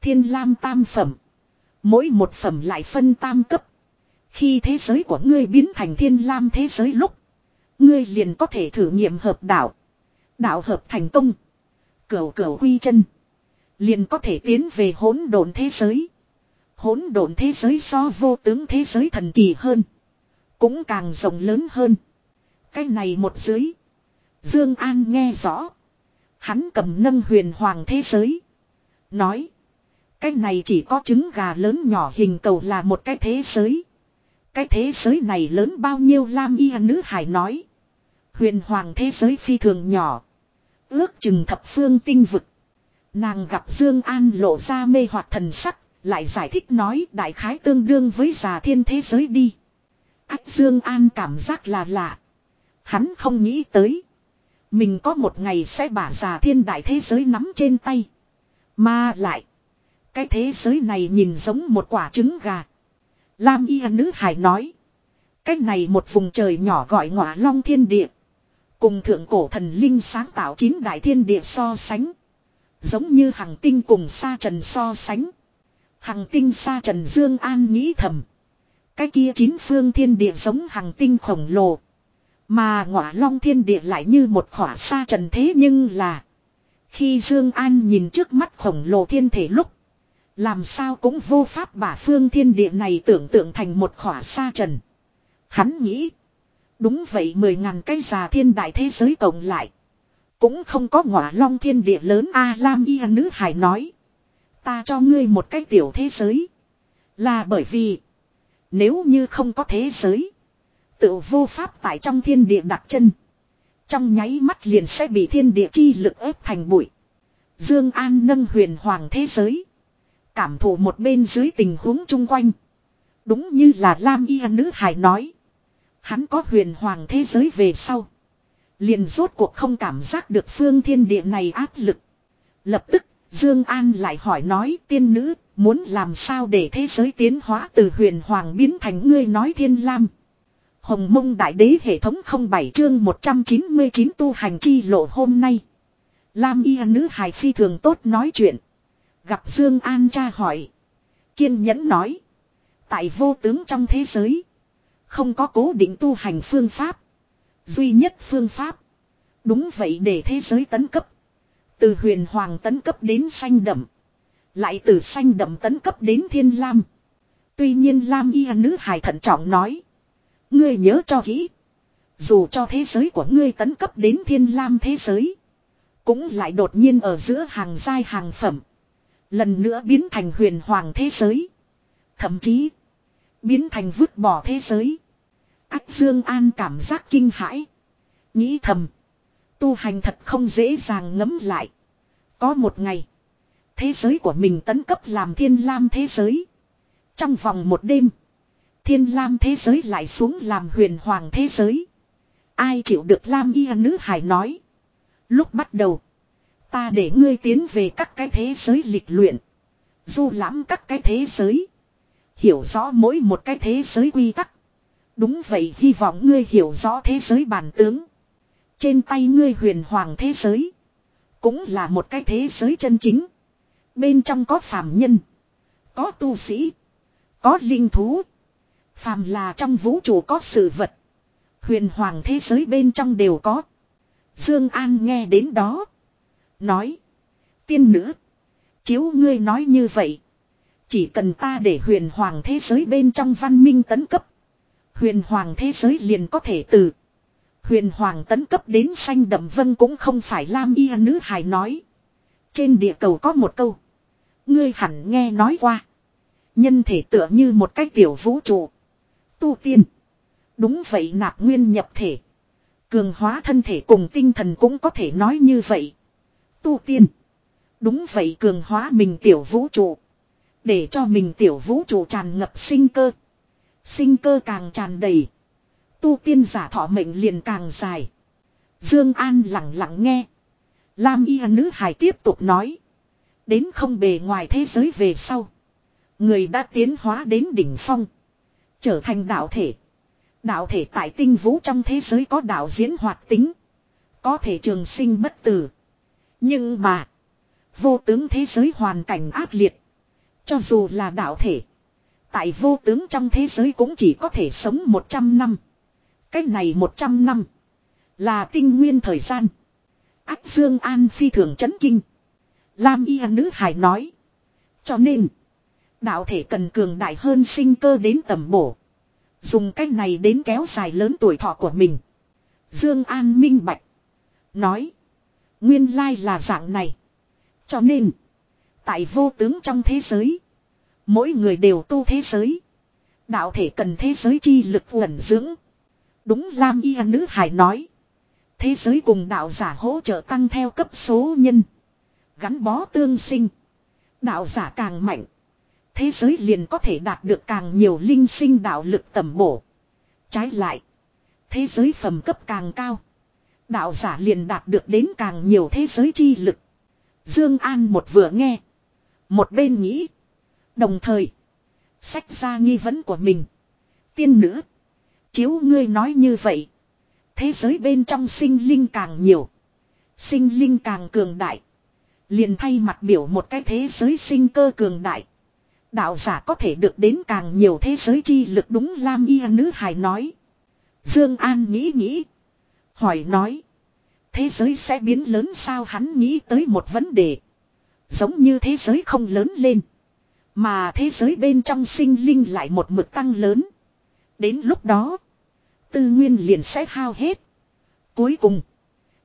Thiên lam tam phẩm. Mỗi một phẩm lại phân tam cấp. Khi thế giới của ngươi biến thành thiên lam thế giới lúc. Ngươi liền có thể thử nghiệm hợp đạo. Đạo hợp thành công. Cửu cửu huy chân. Liền có thể tiến về hỗn độn thế giới. Hỗn độn thế giới so vô tướng thế giới thần kỳ hơn. Cũng càng rộng lớn hơn. Cái này một dưới. Dương An nghe rõ. Hắn cầm nâng huyền hoàng thế giới. Nói. Cái này chỉ có trứng gà lớn nhỏ hình cầu là một cái thế giới. Cái thế giới này lớn bao nhiêu Lam y nữ hải nói. Huyền hoàng thế giới phi thường nhỏ. Ước chừng thập phương tinh vực. Nàng gặp Dương An lộ ra mê hoặc thần sắc, lại giải thích nói đại khái tương đương với già thiên thế giới đi. Ách Dương An cảm giác là lạ. Hắn không nghĩ tới. Mình có một ngày sẽ bả già thiên đại thế giới nắm trên tay. Mà lại. Cái thế giới này nhìn giống một quả trứng gà. Lam y nữ hải nói. Cái này một vùng trời nhỏ gọi ngọa long thiên địa. Cùng thượng cổ thần linh sáng tạo chín đại thiên địa so sánh. Giống như hàng tinh cùng sa trần so sánh hằng tinh sa trần Dương An nghĩ thầm. Cái kia chín phương thiên địa giống hằng tinh khổng lồ. Mà ngọa long thiên địa lại như một khỏa sa trần thế nhưng là. Khi Dương An nhìn trước mắt khổng lồ thiên thể lúc. Làm sao cũng vô pháp bả phương thiên địa này tưởng tượng thành một khỏa sa trần. Hắn nghĩ. Đúng vậy mười ngàn cái già thiên đại thế giới cộng lại. Cũng không có ngọa long thiên địa lớn A Lam Y nữ hải nói. Ta cho ngươi một cái tiểu thế giới. Là bởi vì. Nếu như không có thế giới. Tự vô pháp tại trong thiên địa đặt chân. Trong nháy mắt liền sẽ bị thiên địa chi lực ép thành bụi. Dương An nâng huyền hoàng thế giới. Cảm thụ một bên dưới tình huống chung quanh. Đúng như là Lam Y nữ hải nói. Hắn có huyền hoàng thế giới về sau. Liền rốt cuộc không cảm giác được phương thiên địa này áp lực. Lập tức, Dương An lại hỏi nói tiên nữ, muốn làm sao để thế giới tiến hóa từ huyền hoàng biến thành ngươi nói thiên lam. Hồng mông đại đế hệ thống 07 chương 199 tu hành chi lộ hôm nay. Lam y nữ hài phi thường tốt nói chuyện. Gặp Dương An tra hỏi. Kiên nhẫn nói. Tại vô tướng trong thế giới. Không có cố định tu hành phương pháp. Duy nhất phương pháp. Đúng vậy để thế giới tấn cấp. Từ huyền hoàng tấn cấp đến xanh đậm. Lại từ xanh đậm tấn cấp đến thiên lam. Tuy nhiên lam y nữ hài thận trọng nói. Ngươi nhớ cho kỹ. Dù cho thế giới của ngươi tấn cấp đến thiên lam thế giới. Cũng lại đột nhiên ở giữa hàng giai hàng phẩm. Lần nữa biến thành huyền hoàng thế giới. Thậm chí. Biến thành vứt bỏ thế giới. Ách Dương An cảm giác kinh hãi. Nghĩ thầm. Tu hành thật không dễ dàng ngấm lại. Có một ngày. Thế giới của mình tấn cấp làm thiên lam thế giới. Trong vòng một đêm. Thiên lam thế giới lại xuống làm huyền hoàng thế giới. Ai chịu được lam y nữ hải nói. Lúc bắt đầu. Ta để ngươi tiến về các cái thế giới lịch luyện. Du lãm các cái thế giới. Hiểu rõ mỗi một cái thế giới quy tắc. Đúng vậy, hy vọng ngươi hiểu rõ thế giới bản tướng. Trên tay ngươi huyền hoàng thế giới. Cũng là một cái thế giới chân chính. Bên trong có phàm nhân. Có tu sĩ. Có linh thú. Phàm là trong vũ trụ có sự vật. Huyền hoàng thế giới bên trong đều có. Dương An nghe đến đó. Nói. Tiên nữ. Chiếu ngươi nói như vậy. Chỉ cần ta để huyền hoàng thế giới bên trong văn minh tấn cấp. Huyền hoàng thế giới liền có thể từ. Huyền hoàng tấn cấp đến xanh đậm vân cũng không phải lam y nữ hài nói. Trên địa cầu có một câu. Ngươi hẳn nghe nói qua. Nhân thể tựa như một cái tiểu vũ trụ. Tu tiên. Đúng vậy nạp nguyên nhập thể. Cường hóa thân thể cùng tinh thần cũng có thể nói như vậy. Tu tiên. Đúng vậy cường hóa mình tiểu vũ trụ. Để cho mình tiểu vũ trụ tràn ngập sinh cơ. Sinh cơ càng tràn đầy. Tu tiên giả thọ mệnh liền càng dài. Dương An lặng lặng nghe. Lam y nữ hài tiếp tục nói. Đến không bề ngoài thế giới về sau. Người đã tiến hóa đến đỉnh phong. Trở thành đạo thể. Đạo thể tại tinh vũ trong thế giới có đạo diễn hoạt tính. Có thể trường sinh bất tử. Nhưng mà. Vô tướng thế giới hoàn cảnh ác liệt. Cho dù là đạo thể. Tại vô tướng trong thế giới cũng chỉ có thể sống 100 năm. Cách này 100 năm. Là tinh nguyên thời gian. Ác Dương An phi thường chấn kinh. Lam y nữ hải nói. Cho nên. Đạo thể cần cường đại hơn sinh cơ đến tầm bổ. Dùng cách này đến kéo dài lớn tuổi thọ của mình. Dương An minh bạch. Nói. Nguyên lai là dạng này. Cho nên. Tại vô tướng trong thế giới. Mỗi người đều tu thế giới. Đạo thể cần thế giới chi lực ẩn dưỡng. Đúng Lam y nữ hải nói. Thế giới cùng đạo giả hỗ trợ tăng theo cấp số nhân. Gắn bó tương sinh. Đạo giả càng mạnh. Thế giới liền có thể đạt được càng nhiều linh sinh đạo lực tầm bổ. Trái lại. Thế giới phẩm cấp càng cao. Đạo giả liền đạt được đến càng nhiều thế giới chi lực. Dương An một vừa nghe. Một bên nghĩ. Đồng thời. Sách ra nghi vấn của mình. Tiên nữ. Chiếu ngươi nói như vậy. Thế giới bên trong sinh linh càng nhiều. Sinh linh càng cường đại. Liền thay mặt biểu một cái thế giới sinh cơ cường đại. Đạo giả có thể được đến càng nhiều thế giới chi lực đúng Lam Y nữ hài nói. Dương An nghĩ nghĩ. Hỏi nói. Thế giới sẽ biến lớn sao hắn nghĩ tới một vấn đề. Giống như thế giới không lớn lên. Mà thế giới bên trong sinh linh lại một mực tăng lớn. Đến lúc đó. Tư nguyên liền sẽ hao hết. Cuối cùng.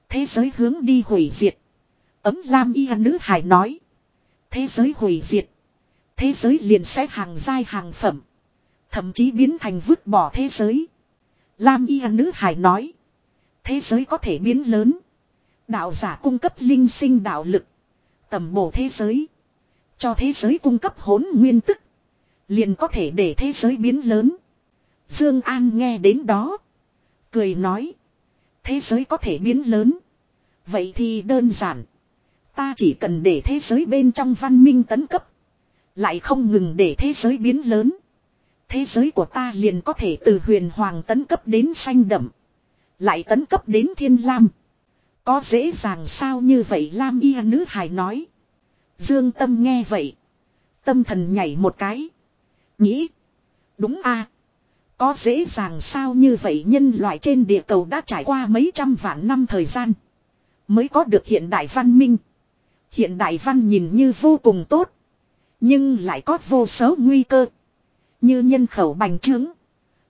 Thế giới hướng đi hủy diệt. Ấm Lam Y nữ hải nói. Thế giới hủy diệt. Thế giới liền sẽ hàng giai hàng phẩm. Thậm chí biến thành vứt bỏ thế giới. Lam Y nữ hải nói. Thế giới có thể biến lớn. Đạo giả cung cấp linh sinh đạo lực. Tầm bổ thế giới. Cho thế giới cung cấp hỗn nguyên tức. Liền có thể để thế giới biến lớn. Dương An nghe đến đó. Cười nói. Thế giới có thể biến lớn. Vậy thì đơn giản. Ta chỉ cần để thế giới bên trong văn minh tấn cấp. Lại không ngừng để thế giới biến lớn. Thế giới của ta liền có thể từ huyền hoàng tấn cấp đến xanh đậm. Lại tấn cấp đến thiên lam. Có dễ dàng sao như vậy Lam y nữ hài nói. Dương tâm nghe vậy. Tâm thần nhảy một cái. Nghĩ. Đúng a có dễ dàng sao như vậy nhân loại trên địa cầu đã trải qua mấy trăm vạn năm thời gian. Mới có được hiện đại văn minh. Hiện đại văn nhìn như vô cùng tốt. Nhưng lại có vô số nguy cơ. Như nhân khẩu bành trướng.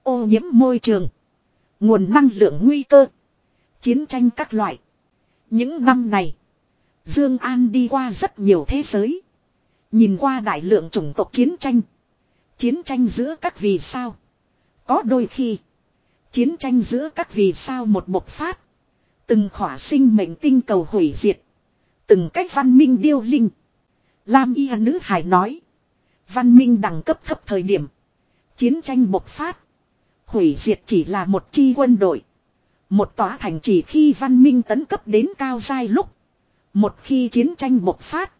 Ô nhiễm môi trường. Nguồn năng lượng nguy cơ. Chiến tranh các loại. Những năm này. Dương An đi qua rất nhiều thế giới. Nhìn qua đại lượng chủng tộc chiến tranh. Chiến tranh giữa các vì sao. Có đôi khi. Chiến tranh giữa các vì sao một bộc phát. Từng khỏa sinh mệnh tinh cầu hủy diệt. Từng cách văn minh điêu linh. Lam y nữ hải nói. Văn minh đẳng cấp thấp thời điểm. Chiến tranh bộc phát. Hủy diệt chỉ là một chi quân đội. Một tòa thành chỉ khi văn minh tấn cấp đến cao giai lúc. Một khi chiến tranh bộc phát.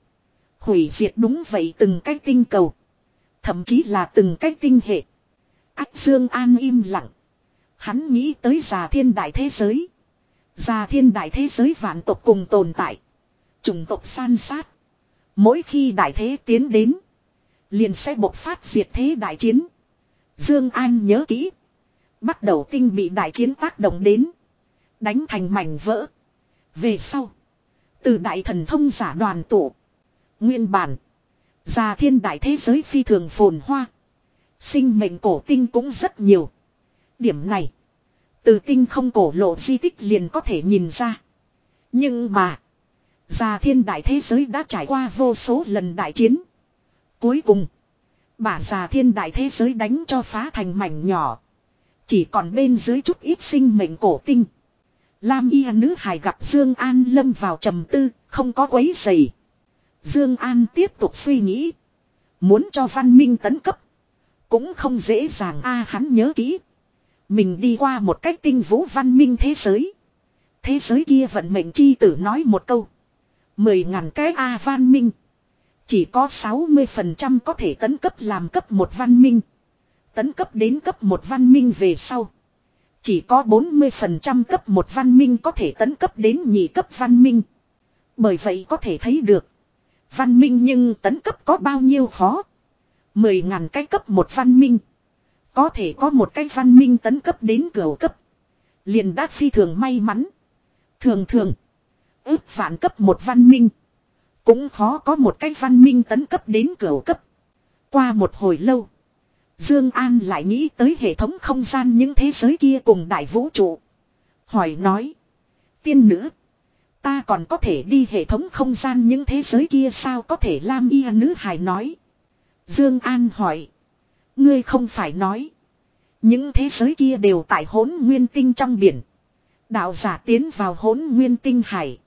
Hủy diệt đúng vậy từng cái tinh cầu. Thậm chí là từng cái tinh hệ. Ách Dương An im lặng. Hắn nghĩ tới già thiên đại thế giới. Già thiên đại thế giới vạn tộc cùng tồn tại. Chủng tộc san sát. Mỗi khi đại thế tiến đến. Liền sẽ bộc phát diệt thế đại chiến. Dương An nhớ kỹ. Bắt đầu tinh bị đại chiến tác động đến. Đánh thành mảnh vỡ. Về sau. Từ đại thần thông giả đoàn tụ. Nguyên bản. Già thiên đại thế giới phi thường phồn hoa. Sinh mệnh cổ tinh cũng rất nhiều. Điểm này. Từ tinh không cổ lộ di tích liền có thể nhìn ra. Nhưng mà. Già thiên đại thế giới đã trải qua vô số lần đại chiến. Cuối cùng. Bà già thiên đại thế giới đánh cho phá thành mảnh nhỏ. Chỉ còn bên dưới chút ít sinh mệnh cổ tinh. Lam y nữ hài gặp Dương An lâm vào trầm tư, không có quấy giày. Dương An tiếp tục suy nghĩ. Muốn cho văn minh tấn cấp. Cũng không dễ dàng a, hắn nhớ kỹ. Mình đi qua một cách tinh vũ văn minh thế giới. Thế giới kia vận mệnh chi tử nói một câu. Mười ngàn cái A văn minh. Chỉ có 60% có thể tấn cấp làm cấp một văn minh. Tấn cấp đến cấp một văn minh về sau. Chỉ có 40% cấp một văn minh có thể tấn cấp đến nhị cấp văn minh. Bởi vậy có thể thấy được. Văn minh nhưng tấn cấp có bao nhiêu khó. Mười ngàn cái cấp một văn minh. Có thể có một cái văn minh tấn cấp đến cửa cấp. Liền đã phi thường may mắn. Thường thường. Ước vạn cấp một văn minh. Cũng khó có một cái văn minh tấn cấp đến cửa cấp. Qua một hồi lâu. Dương An lại nghĩ tới hệ thống không gian những thế giới kia cùng đại vũ trụ. Hỏi nói. Tiên nữ. Ta còn có thể đi hệ thống không gian những thế giới kia sao có thể Lam y nữ hài nói. Dương An hỏi. Ngươi không phải nói. Những thế giới kia đều tại hỗn nguyên tinh trong biển. Đạo giả tiến vào hỗn nguyên tinh hải.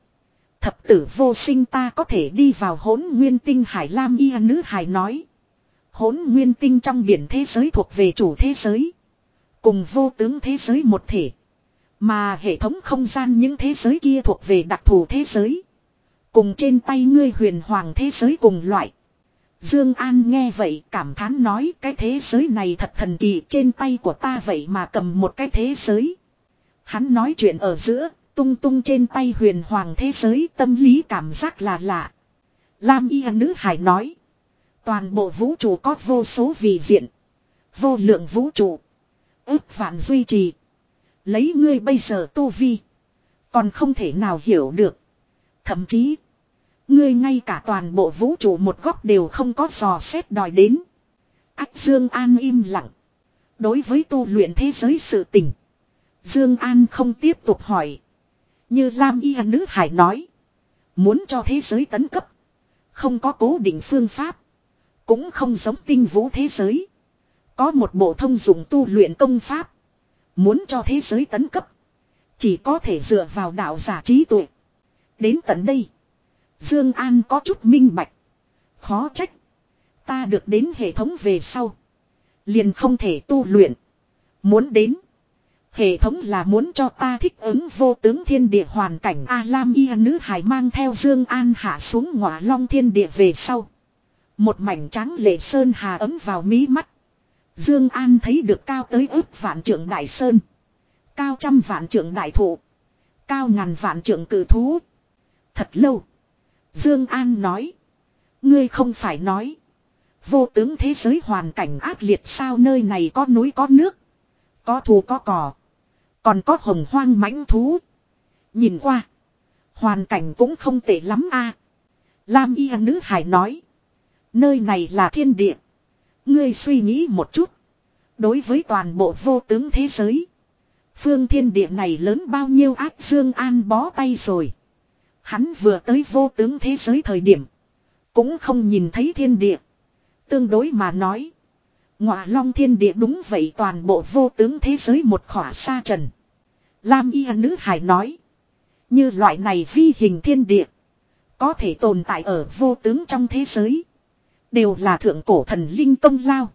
Thập tử vô sinh ta có thể đi vào hỗn nguyên tinh hải Lam y nữ hải nói. Hỗn nguyên tinh trong biển thế giới thuộc về chủ thế giới. Cùng vô tướng thế giới một thể. Mà hệ thống không gian những thế giới kia thuộc về đặc thù thế giới. Cùng trên tay ngươi huyền hoàng thế giới cùng loại. Dương An nghe vậy cảm thán nói cái thế giới này thật thần kỳ trên tay của ta vậy mà cầm một cái thế giới. Hắn nói chuyện ở giữa, tung tung trên tay huyền hoàng thế giới tâm lý cảm giác là lạ. Lam y nữ hải nói. Toàn bộ vũ trụ có vô số vị diện. Vô lượng vũ trụ. ước vạn duy trì. Lấy ngươi bây giờ tu vi. Còn không thể nào hiểu được. Thậm chí. Ngươi ngay cả toàn bộ vũ trụ một góc đều không có dò xét đòi đến. Ách Dương An im lặng. Đối với tu luyện thế giới sự tình. Dương An không tiếp tục hỏi. Như Lam Y nữ hải nói. Muốn cho thế giới tấn cấp. Không có cố định phương pháp. Cũng không giống tinh vũ thế giới. Có một bộ thông dụng tu luyện công pháp. Muốn cho thế giới tấn cấp. Chỉ có thể dựa vào đạo giả trí tuệ. Đến tận đây. Dương An có chút minh bạch. Khó trách. Ta được đến hệ thống về sau. Liền không thể tu luyện. Muốn đến. Hệ thống là muốn cho ta thích ứng vô tướng thiên địa hoàn cảnh A Lam y nữ hải mang theo Dương An hạ xuống ngọa long thiên địa về sau. Một mảnh trắng lệ sơn hà ấm vào mí mắt. Dương An thấy được cao tới ước vạn trượng đại sơn. Cao trăm vạn trượng đại thụ. Cao ngàn vạn trượng cử thú. Thật lâu. Dương An nói. Ngươi không phải nói. Vô tướng thế giới hoàn cảnh ác liệt sao nơi này có núi có nước. Có thù có cỏ. Còn có hồng hoang mãnh thú. Nhìn qua. Hoàn cảnh cũng không tệ lắm a. Lam y nữ hải nói. Nơi này là thiên địa. Ngươi suy nghĩ một chút. Đối với toàn bộ vô tướng thế giới. Phương thiên địa này lớn bao nhiêu ác dương an bó tay rồi. Hắn vừa tới vô tướng thế giới thời điểm. Cũng không nhìn thấy thiên địa. Tương đối mà nói. Ngọa long thiên địa đúng vậy toàn bộ vô tướng thế giới một khỏa sa trần. Lam y nữ hải nói. Như loại này vi hình thiên địa. Có thể tồn tại ở vô tướng trong thế giới. Đều là thượng cổ thần linh công lao.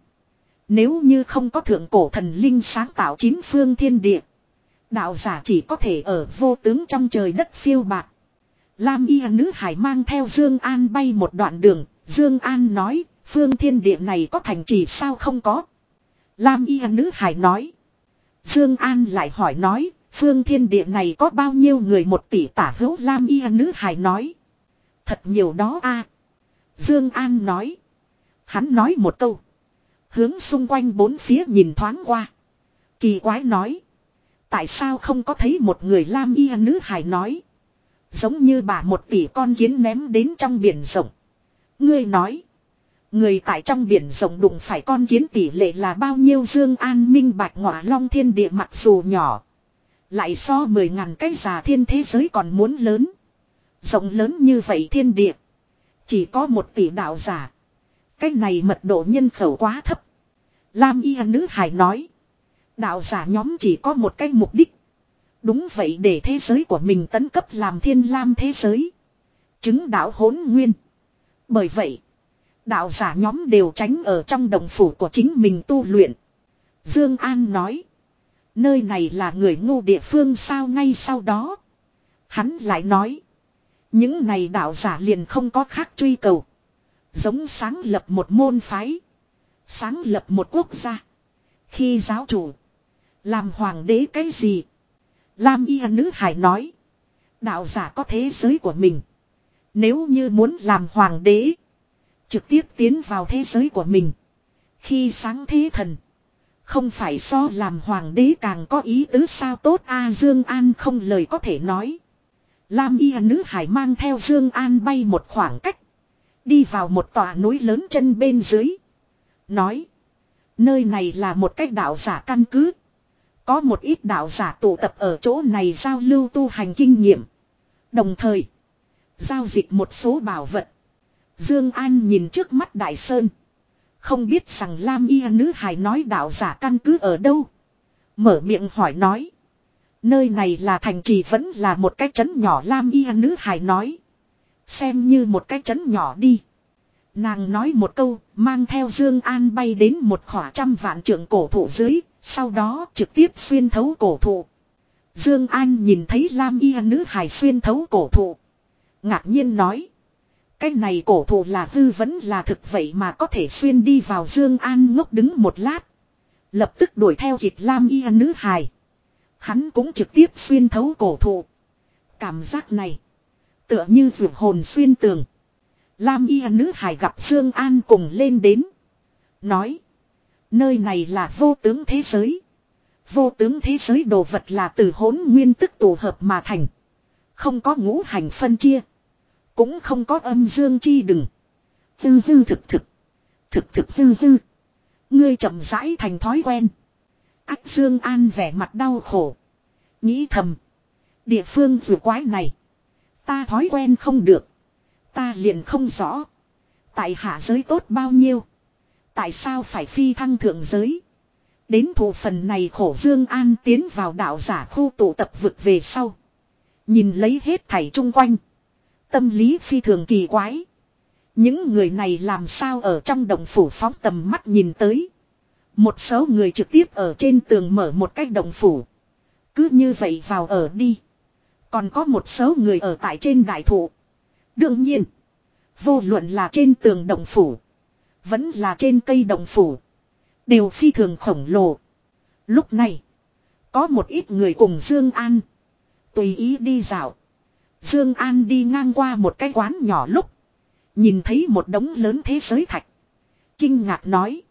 Nếu như không có thượng cổ thần linh sáng tạo chín phương thiên địa. Đạo giả chỉ có thể ở vô tướng trong trời đất phiêu bạc. Lam y nữ hải mang theo Dương An bay một đoạn đường. Dương An nói, phương thiên địa này có thành trì sao không có. Lam y nữ hải nói. Dương An lại hỏi nói, phương thiên địa này có bao nhiêu người một tỷ tả hữu Lam y nữ hải nói. Thật nhiều đó a. Dương An nói. Hắn nói một câu. Hướng xung quanh bốn phía nhìn thoáng qua. Kỳ quái nói. Tại sao không có thấy một người lam y nữ Hải nói. Giống như bà một tỷ con kiến ném đến trong biển rộng. Ngươi nói. Người tại trong biển rộng đụng phải con kiến tỷ lệ là bao nhiêu dương an minh, bạch ngọa long thiên địa mặc dù nhỏ. Lại so mười ngàn cái già thiên thế giới còn muốn lớn. Rộng lớn như vậy thiên địa. Chỉ có một tỷ đạo giả. Cái này mật độ nhân khẩu quá thấp. Lam y nữ hải nói. Đạo giả nhóm chỉ có một cái mục đích. Đúng vậy để thế giới của mình tấn cấp làm thiên lam thế giới. Chứng đạo hỗn nguyên. Bởi vậy. Đạo giả nhóm đều tránh ở trong đồng phủ của chính mình tu luyện. Dương An nói. Nơi này là người ngu địa phương sao ngay sau đó. Hắn lại nói. Những này đạo giả liền không có khác truy cầu. Giống sáng lập một môn phái. Sáng lập một quốc gia. Khi giáo chủ. Làm hoàng đế cái gì? Lam y nữ hải nói. Đạo giả có thế giới của mình. Nếu như muốn làm hoàng đế. Trực tiếp tiến vào thế giới của mình. Khi sáng thế thần. Không phải so làm hoàng đế càng có ý tứ sao tốt a Dương An không lời có thể nói. Lam y nữ hải mang theo Dương An bay một khoảng cách. Đi vào một tòa núi lớn chân bên dưới. Nói. Nơi này là một cách đạo giả căn cứ. Có một ít đạo giả tụ tập ở chỗ này giao lưu tu hành kinh nghiệm. Đồng thời. Giao dịch một số bảo vật. Dương An nhìn trước mắt Đại Sơn. Không biết rằng Lam y nữ hài nói đạo giả căn cứ ở đâu. Mở miệng hỏi nói. Nơi này là thành trì vẫn là một cái trấn nhỏ Lam y nữ hài nói. Xem như một cái trấn nhỏ đi. Nàng nói một câu, mang theo Dương An bay đến một khỏa trăm vạn trượng cổ thụ dưới, sau đó trực tiếp xuyên thấu cổ thụ. Dương An nhìn thấy Lam y nữ hài xuyên thấu cổ thụ. Ngạc nhiên nói. Cái này cổ thụ là hư vẫn là thực vậy mà có thể xuyên đi vào Dương An ngốc đứng một lát. Lập tức đuổi theo kịp Lam y nữ hài. Hắn cũng trực tiếp xuyên thấu cổ thụ. Cảm giác này. Tựa như vượt hồn xuyên tường. Lam y nữ hài gặp Dương An cùng lên đến. Nói. Nơi này là vô tướng thế giới. Vô tướng thế giới đồ vật là từ hỗn nguyên tức tổ hợp mà thành. Không có ngũ hành phân chia. Cũng không có âm dương chi đừng. Hư hư thực thực. Thực thực hư hư. Ngươi chậm rãi thành thói quen. Ác Dương An vẻ mặt đau khổ. Nghĩ thầm. Địa phương dù quái này. Ta thói quen không được. Ta liền không rõ. Tại hạ giới tốt bao nhiêu. Tại sao phải phi thăng thượng giới. Đến thủ phần này khổ Dương An tiến vào đạo giả khu tụ tập vực về sau. Nhìn lấy hết thảy chung quanh. Tâm lý phi thường kỳ quái. Những người này làm sao ở trong đồng phủ phóng tầm mắt nhìn tới. Một số người trực tiếp ở trên tường mở một cái đồng phủ. Cứ như vậy vào ở đi. Còn có một số người ở tại trên đại thụ. Đương nhiên. Vô luận là trên tường đồng phủ. Vẫn là trên cây đồng phủ. Đều phi thường khổng lồ. Lúc này. Có một ít người cùng Dương An. Tùy ý đi dạo. Dương An đi ngang qua một cái quán nhỏ lúc. Nhìn thấy một đống lớn thế giới thạch. Kinh ngạc nói.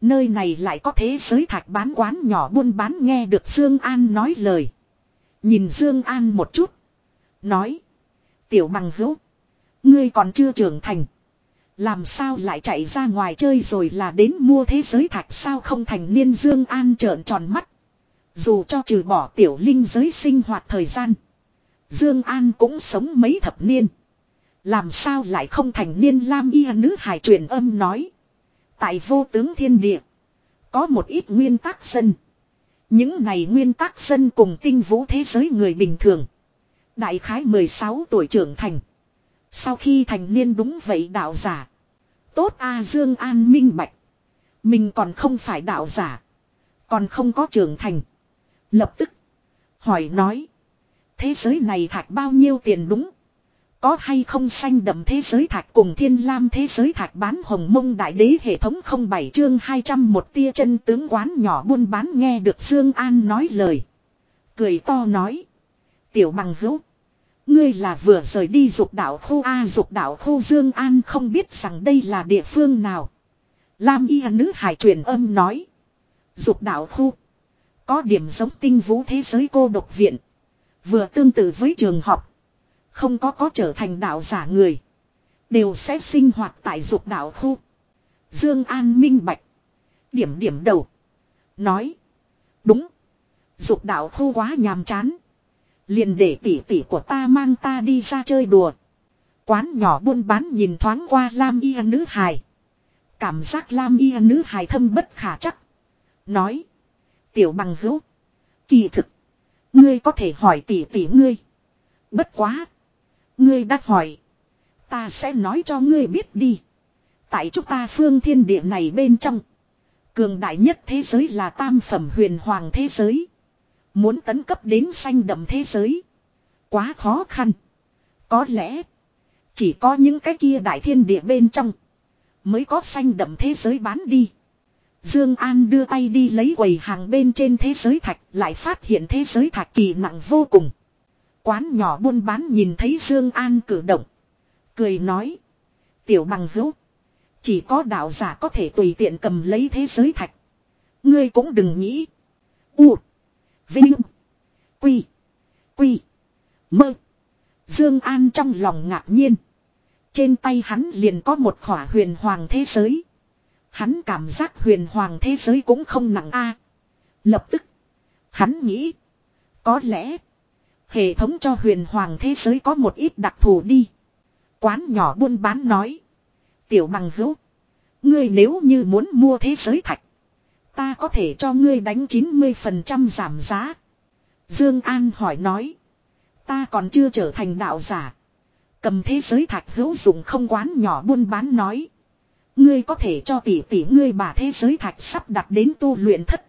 Nơi này lại có thế giới thạch bán quán nhỏ buôn bán nghe được Dương An nói lời. Nhìn Dương An một chút. Nói. Tiểu bằng hữu. Ngươi còn chưa trưởng thành. Làm sao lại chạy ra ngoài chơi rồi là đến mua thế giới thạch sao không thành niên Dương An trợn tròn mắt. Dù cho trừ bỏ tiểu linh giới sinh hoạt thời gian. Dương An cũng sống mấy thập niên. Làm sao lại không thành niên Lam Y nữ hải truyền âm nói. Tại vô tướng thiên địa. Có một ít nguyên tắc sân. Những này nguyên tắc sân cùng tinh vũ thế giới người bình thường. Đại khái 16 tuổi trưởng thành. Sau khi thành niên đúng vậy đạo giả. Tốt A Dương An minh bạch. Mình còn không phải đạo giả. Còn không có trưởng thành. Lập tức. Hỏi nói. Thế giới này thạch bao nhiêu tiền đúng? Có hay không xanh đậm thế giới thạch cùng thiên lam thế giới thạch bán hồng mông đại đế hệ thống không bảy chương 200 một tia chân tướng quán nhỏ buôn bán nghe được Dương An nói lời. Cười to nói. Tiểu bằng hữu. Ngươi là vừa rời đi dục đảo khu A, dục đảo khu Dương An không biết rằng đây là địa phương nào. Lam y nữ hải truyền âm nói. Dục đảo khu. Có điểm giống tinh vũ thế giới cô độc viện. Vừa tương tự với trường học. Không có có trở thành đạo giả người. Đều sẽ sinh hoạt tại dục đảo khu. Dương An minh bạch. Điểm điểm đầu. Nói. Đúng. Dục đạo khu quá nhàm chán. Liền để tỷ tỷ của ta mang ta đi ra chơi đùa. Quán nhỏ buôn bán nhìn thoáng qua Lam Y nữ hài. Cảm giác Lam Y nữ hài thâm bất khả chắc. Nói. Tiểu bằng hữu. Kỳ thực. Ngươi có thể hỏi tỷ tỷ ngươi. Bất quá. Ngươi đã hỏi. Ta sẽ nói cho ngươi biết đi. Tại chúng ta phương thiên địa này bên trong. Cường đại nhất thế giới là tam phẩm huyền hoàng thế giới. Muốn tấn cấp đến xanh đậm thế giới. Quá khó khăn. Có lẽ. Chỉ có những cái kia đại thiên địa bên trong. Mới có xanh đậm thế giới bán đi. Dương An đưa tay đi lấy quầy hàng bên trên thế giới thạch. Lại phát hiện thế giới thạch kỳ nặng vô cùng. Quán nhỏ buôn bán nhìn thấy Dương An cử động. Cười nói. Tiểu bằng hữu. Chỉ có đạo giả có thể tùy tiện cầm lấy thế giới thạch. Ngươi cũng đừng nghĩ. U. Vinh. Quy. Quy. Mơ. Dương An trong lòng ngạc nhiên. Trên tay hắn liền có một khỏa huyền hoàng thế giới. Hắn cảm giác huyền hoàng thế giới cũng không nặng a. Lập tức. Hắn nghĩ. Có lẽ. Hệ thống cho huyền hoàng thế giới có một ít đặc thù đi. Quán nhỏ buôn bán nói. Tiểu bằng hữu. Ngươi nếu như muốn mua thế giới thạch. Ta có thể cho ngươi đánh 90% giảm giá. Dương An hỏi nói. Ta còn chưa trở thành đạo giả. Cầm thế giới thạch hữu dụng không quán nhỏ buôn bán nói. Ngươi có thể cho tỷ tỷ ngươi bà thế giới thạch sắp đặt đến tu luyện thất.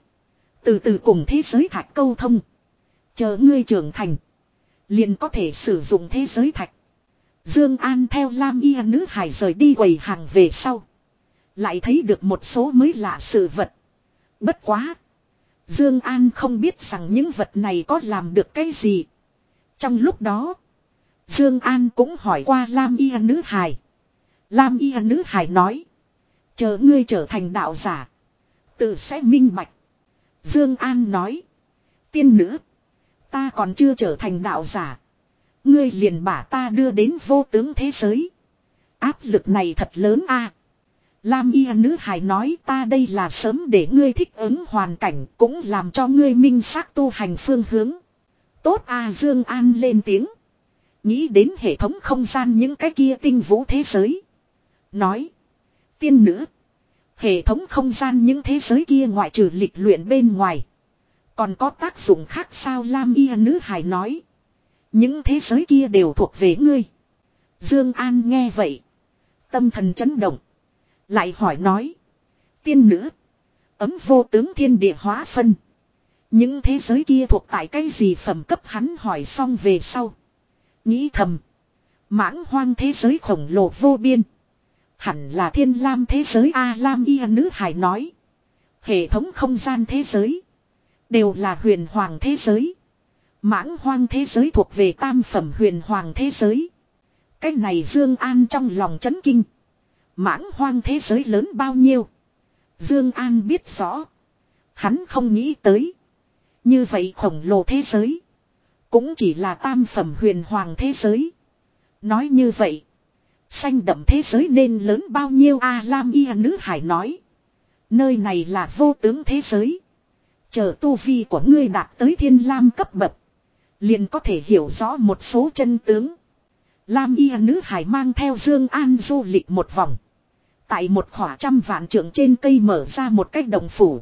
Từ từ cùng thế giới thạch câu thông. Chờ ngươi trưởng thành. Liền có thể sử dụng thế giới thạch. Dương An theo Lam Y nữ hải rời đi quầy hàng về sau. Lại thấy được một số mới lạ sự vật. Bất quá. Dương An không biết rằng những vật này có làm được cái gì. Trong lúc đó. Dương An cũng hỏi qua Lam Y nữ hải. Lam Y nữ hải nói. Chờ ngươi trở thành đạo giả. Tự sẽ minh bạch. Dương An nói. Tiên nữ. Ta còn chưa trở thành đạo giả. Ngươi liền bả ta đưa đến vô tướng thế giới. Áp lực này thật lớn a. Lam y nữ hài nói ta đây là sớm để ngươi thích ứng hoàn cảnh cũng làm cho ngươi minh xác tu hành phương hướng. Tốt a Dương An lên tiếng. Nghĩ đến hệ thống không gian những cái kia tinh vũ thế giới. Nói. Tiên nữ. Hệ thống không gian những thế giới kia ngoại trừ lịch luyện bên ngoài. Còn có tác dụng khác sao Lam y nữ hài nói. Những thế giới kia đều thuộc về ngươi. Dương An nghe vậy. Tâm thần chấn động. Lại hỏi nói. Tiên nữ. Ấm vô tướng thiên địa hóa phân. Những thế giới kia thuộc tại cái gì phẩm cấp hắn hỏi xong về sau. Nghĩ thầm. Mãng hoang thế giới khổng lồ vô biên. Hẳn là thiên lam thế giới A Lam Y nữ hải nói. Hệ thống không gian thế giới. Đều là huyền hoàng thế giới. Mãng hoang thế giới thuộc về tam phẩm huyền hoàng thế giới. Cái này Dương An trong lòng chấn kinh. Mãng hoang thế giới lớn bao nhiêu. Dương An biết rõ. Hắn không nghĩ tới. Như vậy khổng lồ thế giới. Cũng chỉ là tam phẩm huyền hoàng thế giới. Nói như vậy. Xanh đậm thế giới nên lớn bao nhiêu A Lam Y nữ hải nói. Nơi này là vô tướng thế giới. Chờ tu vi của ngươi đạt tới thiên lam cấp bậc. Liền có thể hiểu rõ một số chân tướng. Lam y nữ hải mang theo Dương An du lịch một vòng. Tại một khỏa trăm vạn trượng trên cây mở ra một cách đồng phủ.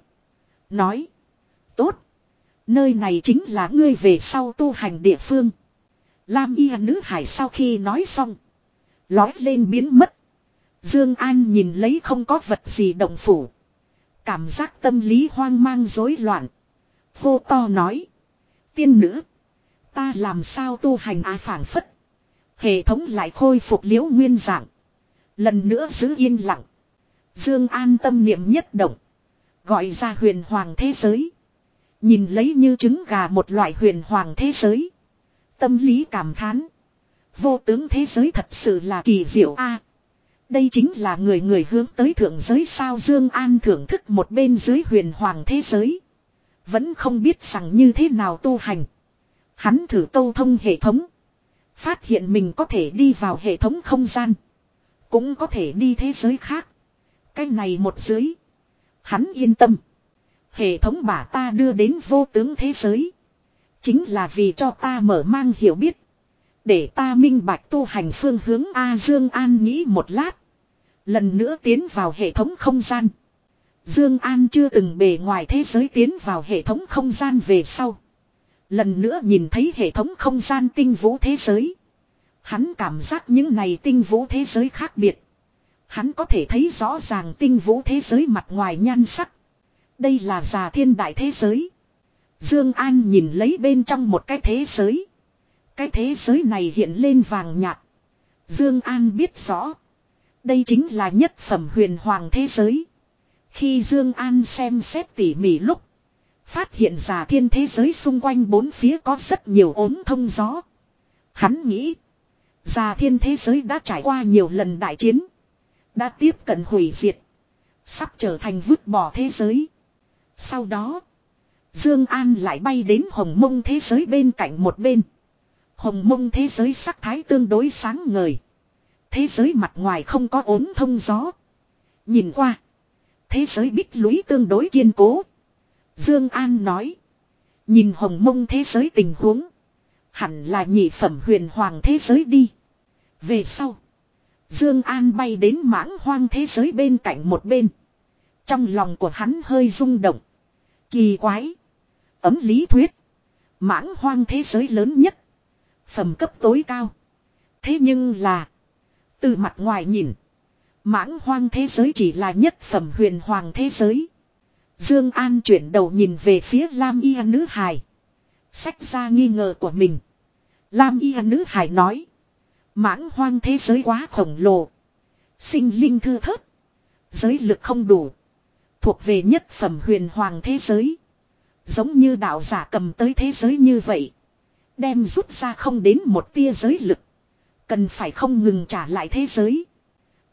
Nói. Tốt. Nơi này chính là ngươi về sau tu hành địa phương. Lam y nữ hải sau khi nói xong. Lói lên biến mất. Dương An nhìn lấy không có vật gì đồng phủ. Cảm giác tâm lý hoang mang rối loạn. Vô to nói. Tiên nữ. Ta làm sao tu hành à ai phản phất. Hệ thống lại khôi phục liễu nguyên dạng. Lần nữa giữ yên lặng. Dương an tâm niệm nhất động. Gọi ra huyền hoàng thế giới. Nhìn lấy như trứng gà một loại huyền hoàng thế giới. Tâm lý cảm thán. Vô tướng thế giới thật sự là kỳ diệu a. đây chính là người người hướng tới thượng giới sao Dương An thưởng thức một bên dưới huyền hoàng thế giới. Vẫn không biết rằng như thế nào tu hành. Hắn thử câu thông hệ thống. Phát hiện mình có thể đi vào hệ thống không gian. Cũng có thể đi thế giới khác. Cái này một dưới. Hắn yên tâm. Hệ thống bà ta đưa đến vô tướng thế giới. Chính là vì cho ta mở mang hiểu biết. Để ta minh bạch tu hành phương hướng A Dương An nghĩ một lát. Lần nữa tiến vào hệ thống không gian. Dương An chưa từng bề ngoài thế giới tiến vào hệ thống không gian về sau. Lần nữa nhìn thấy hệ thống không gian tinh vũ thế giới. Hắn cảm giác những này tinh vũ thế giới khác biệt. Hắn có thể thấy rõ ràng tinh vũ thế giới mặt ngoài nhan sắc. Đây là già thiên đại thế giới. Dương An nhìn lấy bên trong một cái thế giới. Cái thế giới này hiện lên vàng nhạt. Dương An biết rõ. Đây chính là nhất phẩm huyền hoàng thế giới. Khi Dương An xem xét tỉ mỉ lúc. Phát hiện giả thiên thế giới xung quanh bốn phía có rất nhiều ốm thông gió. Hắn nghĩ. Già thiên thế giới đã trải qua nhiều lần đại chiến. Đã tiếp cận hủy diệt. Sắp trở thành vứt bỏ thế giới. Sau đó. Dương An lại bay đến hồng mông thế giới bên cạnh một bên. Hồng mông thế giới sắc thái tương đối sáng ngời. Thế giới mặt ngoài không có ốm thông gió. Nhìn qua. Thế giới bích lũy tương đối kiên cố. Dương An nói. Nhìn hồng mông thế giới tình huống. Hẳn là nhị phẩm huyền hoàng thế giới đi. Về sau. Dương An bay đến mãng hoang thế giới bên cạnh một bên. Trong lòng của hắn hơi rung động. Kỳ quái. Ấm lý thuyết. Mãng hoang thế giới lớn nhất. Phẩm cấp tối cao. Thế nhưng là. Từ mặt ngoài nhìn. Mãng hoang thế giới chỉ là nhất phẩm huyền hoàng thế giới. Dương An chuyển đầu nhìn về phía Lam Y nữ hài. Sách ra nghi ngờ của mình. Lam Y nữ Hải nói. Mãng hoang thế giới quá khổng lồ. Sinh linh thư thớt. Giới lực không đủ. Thuộc về nhất phẩm huyền hoàng thế giới. Giống như đạo giả cầm tới thế giới như vậy. Đem rút ra không đến một tia giới lực. Cần phải không ngừng trả lại thế giới.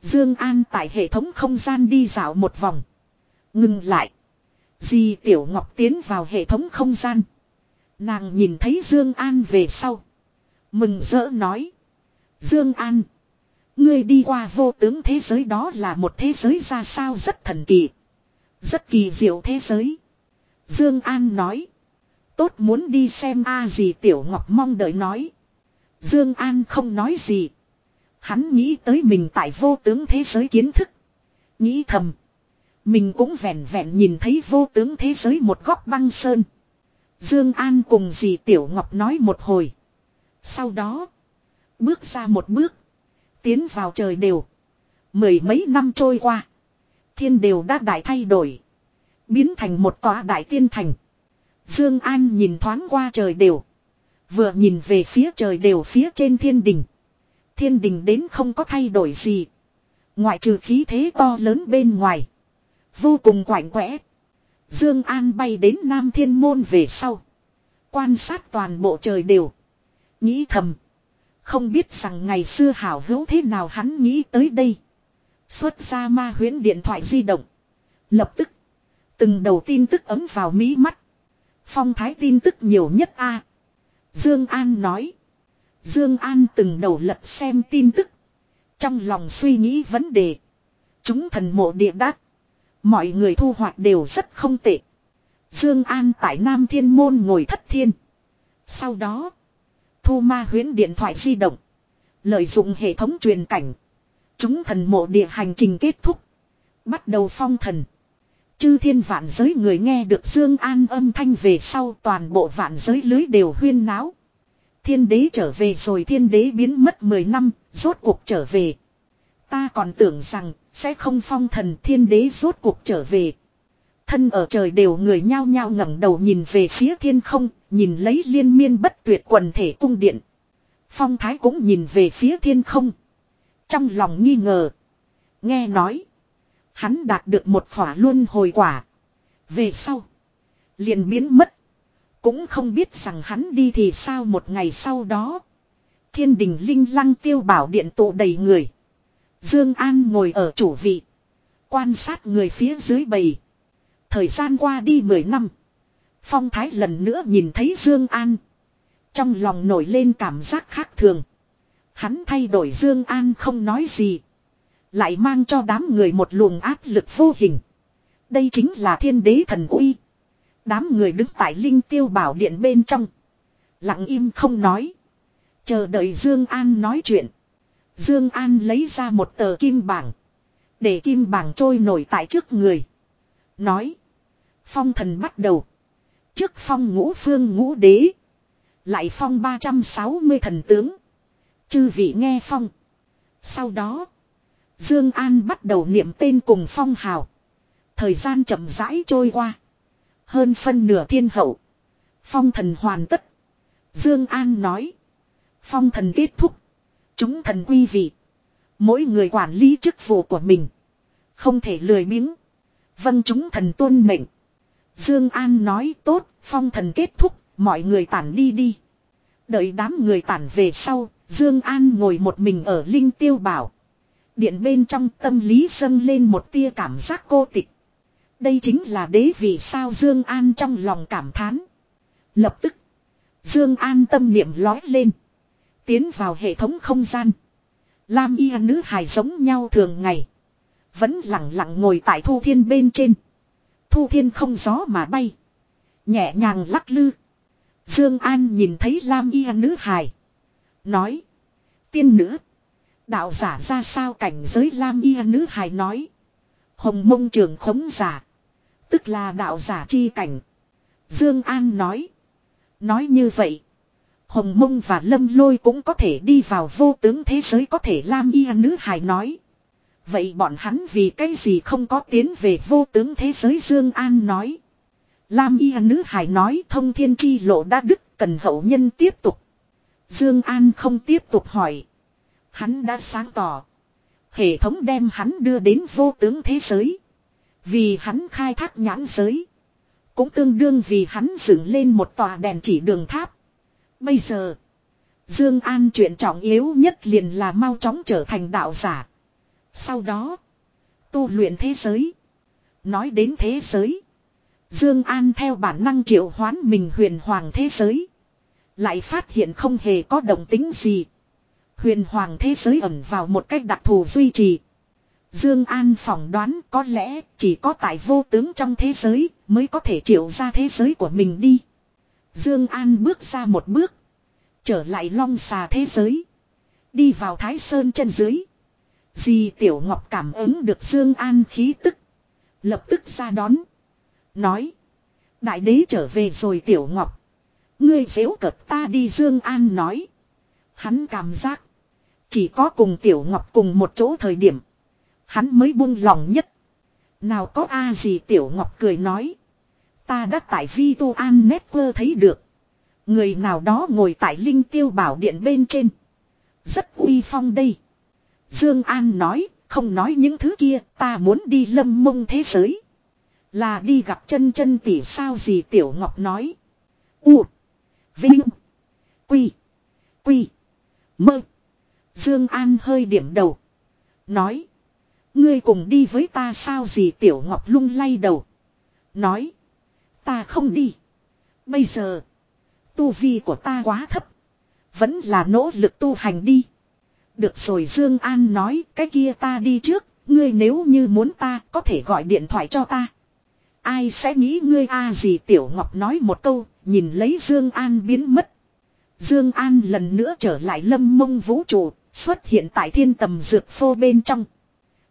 Dương An tại hệ thống không gian đi dạo một vòng. Ngừng lại. Di Tiểu Ngọc tiến vào hệ thống không gian. Nàng nhìn thấy Dương An về sau. Mừng rỡ nói. Dương An. Ngươi đi qua vô tướng thế giới đó là một thế giới ra sao rất thần kỳ. Rất kỳ diệu thế giới. Dương An nói. Tốt muốn đi xem a gì Tiểu Ngọc mong đợi nói. Dương An không nói gì. Hắn nghĩ tới mình tại vô tướng thế giới kiến thức. Nghĩ thầm. Mình cũng vẹn vẹn nhìn thấy vô tướng thế giới một góc băng sơn. Dương An cùng dì Tiểu Ngọc nói một hồi. Sau đó. Bước ra một bước. Tiến vào trời đều. Mười mấy năm trôi qua. Thiên đều đã đại thay đổi. Biến thành một tòa đại tiên thành. Dương An nhìn thoáng qua trời đều. Vừa nhìn về phía trời đều phía trên thiên đình. Thiên đình đến không có thay đổi gì. Ngoại trừ khí thế to lớn bên ngoài. Vô cùng quạnh quẽ. Dương An bay đến Nam Thiên Môn về sau. Quan sát toàn bộ trời đều. Nghĩ thầm. Không biết rằng ngày xưa hảo hữu thế nào hắn nghĩ tới đây. Xuất ra ma huyễn điện thoại di động. Lập tức. Từng đầu tin tức ấm vào mí mắt. Phong thái tin tức nhiều nhất a Dương An nói. Dương An từng đầu lật xem tin tức. Trong lòng suy nghĩ vấn đề. Chúng thần mộ địa đắc. Mọi người thu hoạch đều rất không tệ. Dương An tại Nam Thiên Môn ngồi thất thiên. Sau đó. Thu ma huyến điện thoại di động. Lợi dụng hệ thống truyền cảnh. Chúng thần mộ địa hành trình kết thúc. Bắt đầu phong thần. Chư thiên vạn giới người nghe được Dương An âm thanh về sau toàn bộ vạn giới lưới đều huyên náo. Thiên đế trở về rồi thiên đế biến mất 10 năm, rốt cuộc trở về. Ta còn tưởng rằng sẽ không phong thần thiên đế rốt cuộc trở về. Thân ở trời đều người nhao nhao ngẩng đầu nhìn về phía thiên không, nhìn lấy liên miên bất tuyệt quần thể cung điện. Phong thái cũng nhìn về phía thiên không. Trong lòng nghi ngờ. Nghe nói. Hắn đạt được một khỏa luân hồi quả. Về sau. Liền biến mất. Cũng không biết rằng hắn đi thì sao một ngày sau đó. Thiên đình linh lăng tiêu bảo điện tụ đầy người. Dương An ngồi ở chủ vị. Quan sát người phía dưới bầy. Thời gian qua đi 10 năm. Phong Thái lần nữa nhìn thấy Dương An. Trong lòng nổi lên cảm giác khác thường. Hắn thay đổi Dương An không nói gì. Lại mang cho đám người một luồng áp lực vô hình. Đây chính là thiên đế thần uy. Đám người đứng tại linh tiêu bảo điện bên trong. Lặng im không nói. Chờ đợi Dương An nói chuyện. Dương An lấy ra một tờ kim bảng. Để kim bảng trôi nổi tại trước người. Nói. Phong thần bắt đầu. Trước phong ngũ phương ngũ đế. Lại phong 360 thần tướng. Chư vị nghe phong. Sau đó. Dương An bắt đầu niệm tên cùng phong hào. Thời gian chậm rãi trôi qua. Hơn phân nửa thiên hậu. Phong thần hoàn tất. Dương An nói. Phong thần kết thúc. Chúng thần quy vị. Mỗi người quản lý chức vụ của mình. Không thể lười biếng. Vâng chúng thần tuân mệnh. Dương An nói tốt, phong thần kết thúc, mọi người tản đi đi. Đợi đám người tản về sau, Dương An ngồi một mình ở Linh Tiêu Bảo. Điện bên trong tâm lý dâng lên một tia cảm giác cô tịch. Đây chính là đế vì sao Dương An trong lòng cảm thán. Lập tức, Dương An tâm niệm lói lên. Tiến vào hệ thống không gian. Lam y nữ hài giống nhau thường ngày. Vẫn lặng lặng ngồi tại thu thiên bên trên. Thu thiên không gió mà bay. Nhẹ nhàng lắc lư. Dương An nhìn thấy Lam y nữ hài. Nói. Tiên nữ. Đạo giả ra sao cảnh giới Lam y nữ hài nói. Hồng mông trường khống giả. Tức là đạo giả chi cảnh. Dương An nói. Nói như vậy. Hồng mông và lâm lôi cũng có thể đi vào vô tướng thế giới có thể Lam y nữ hài nói. Vậy bọn hắn vì cái gì không có tiến về vô tướng thế giới Dương An nói. Lam y nữ hài nói thông thiên chi lộ đã đứt cần hậu nhân tiếp tục. Dương An không tiếp tục hỏi. Hắn đã sáng tỏ. Hệ thống đem hắn đưa đến vô tướng thế giới. Vì hắn khai thác nhãn giới. Cũng tương đương vì hắn dựng lên một tòa đèn chỉ đường tháp. Bây giờ. Dương An chuyện trọng yếu nhất liền là mau chóng trở thành đạo giả. Sau đó. Tu luyện thế giới. Nói đến thế giới. Dương An theo bản năng triệu hoán mình huyền hoàng thế giới. Lại phát hiện không hề có động tính gì. Huyền hoàng thế giới ẩn vào một cách đặc thù duy trì. Dương An phỏng đoán có lẽ chỉ có tại vô tướng trong thế giới mới có thể triệu ra thế giới của mình đi. Dương An bước ra một bước. Trở lại long xà thế giới. Đi vào Thái Sơn chân dưới. Di Tiểu Ngọc cảm ứng được Dương An khí tức. Lập tức ra đón. Nói. Đại đế trở về rồi Tiểu Ngọc. Ngươi dễu cợt ta đi Dương An nói. Hắn cảm giác. Chỉ có cùng Tiểu Ngọc cùng một chỗ thời điểm. Hắn mới buông lòng nhất. Nào có a gì Tiểu Ngọc cười nói. Ta đã tại Vi Tu An Network thấy được. Người nào đó ngồi tại Linh Tiêu Bảo Điện bên trên. Rất uy phong đây. Dương An nói, không nói những thứ kia, ta muốn đi lâm mông thế giới. Là đi gặp chân chân tỷ sao gì Tiểu Ngọc nói. U. Vinh. Quy. Quy. Mơ. Dương An hơi điểm đầu. Nói. Ngươi cùng đi với ta sao gì Tiểu Ngọc lung lay đầu. Nói. Ta không đi. Bây giờ. Tu vi của ta quá thấp. Vẫn là nỗ lực tu hành đi. Được rồi Dương An nói, cái kia ta đi trước. Ngươi nếu như muốn ta, có thể gọi điện thoại cho ta. Ai sẽ nghĩ ngươi a gì Tiểu Ngọc nói một câu. Nhìn lấy Dương An biến mất. Dương An lần nữa trở lại lâm mông vũ trụ. Xuất hiện tại thiên tầm dược phô bên trong.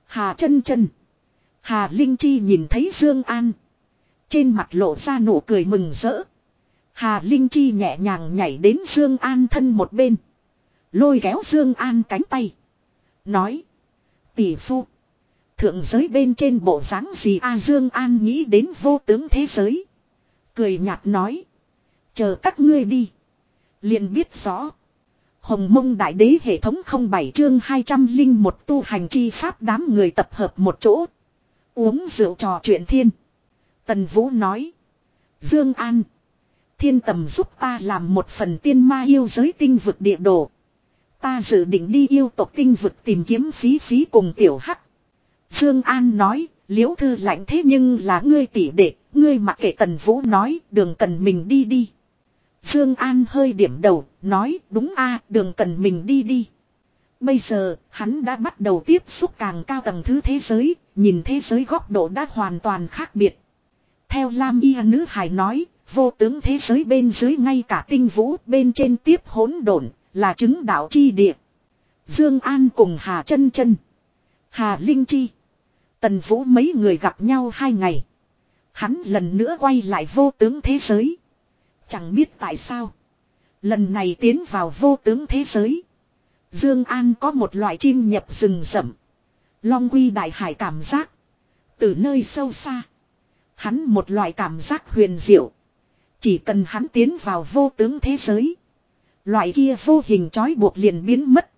Hà chân chân. Hà Linh Chi nhìn thấy Dương An. Trên mặt lộ ra nụ cười mừng rỡ. Hà Linh Chi nhẹ nhàng nhảy đến Dương An thân một bên. Lôi kéo Dương An cánh tay. Nói. Tỷ phu. Thượng giới bên trên bộ dáng gì a Dương An nghĩ đến vô tướng thế giới. Cười nhạt nói. Chờ các ngươi đi. liền biết rõ. Hồng mông đại đế hệ thống 07 chương 201 tu hành chi pháp đám người tập hợp một chỗ. Uống rượu trò chuyện thiên. Tần Vũ nói. Dương An. Thiên tầm giúp ta làm một phần tiên ma yêu giới tinh vực địa đồ. Ta dự định đi yêu tộc tinh vực tìm kiếm phí phí cùng tiểu hắc. Dương An nói. Liễu thư lạnh thế nhưng là ngươi tỷ đệ, ngươi mặc kệ Tần Vũ nói đường cần mình đi đi. Dương An hơi điểm đầu, nói đúng a đường cần mình đi đi. Bây giờ, hắn đã bắt đầu tiếp xúc càng cao tầng thứ thế giới, nhìn thế giới góc độ đã hoàn toàn khác biệt. Theo Lam Y nữ hài nói, vô tướng thế giới bên dưới ngay cả tinh vũ bên trên tiếp hỗn độn là chứng đạo chi địa. Dương An cùng Hà Chân Chân, Hà Linh Chi, Tần Vũ mấy người gặp nhau hai ngày. Hắn lần nữa quay lại vô tướng thế giới. Chẳng biết tại sao. Lần này tiến vào vô tướng thế giới. Dương An có một loại chim nhập rừng rậm. Long quy đại hải cảm giác. Từ nơi sâu xa. Hắn một loại cảm giác huyền diệu. Chỉ cần hắn tiến vào vô tướng thế giới. Loại kia vô hình trói buộc liền biến mất.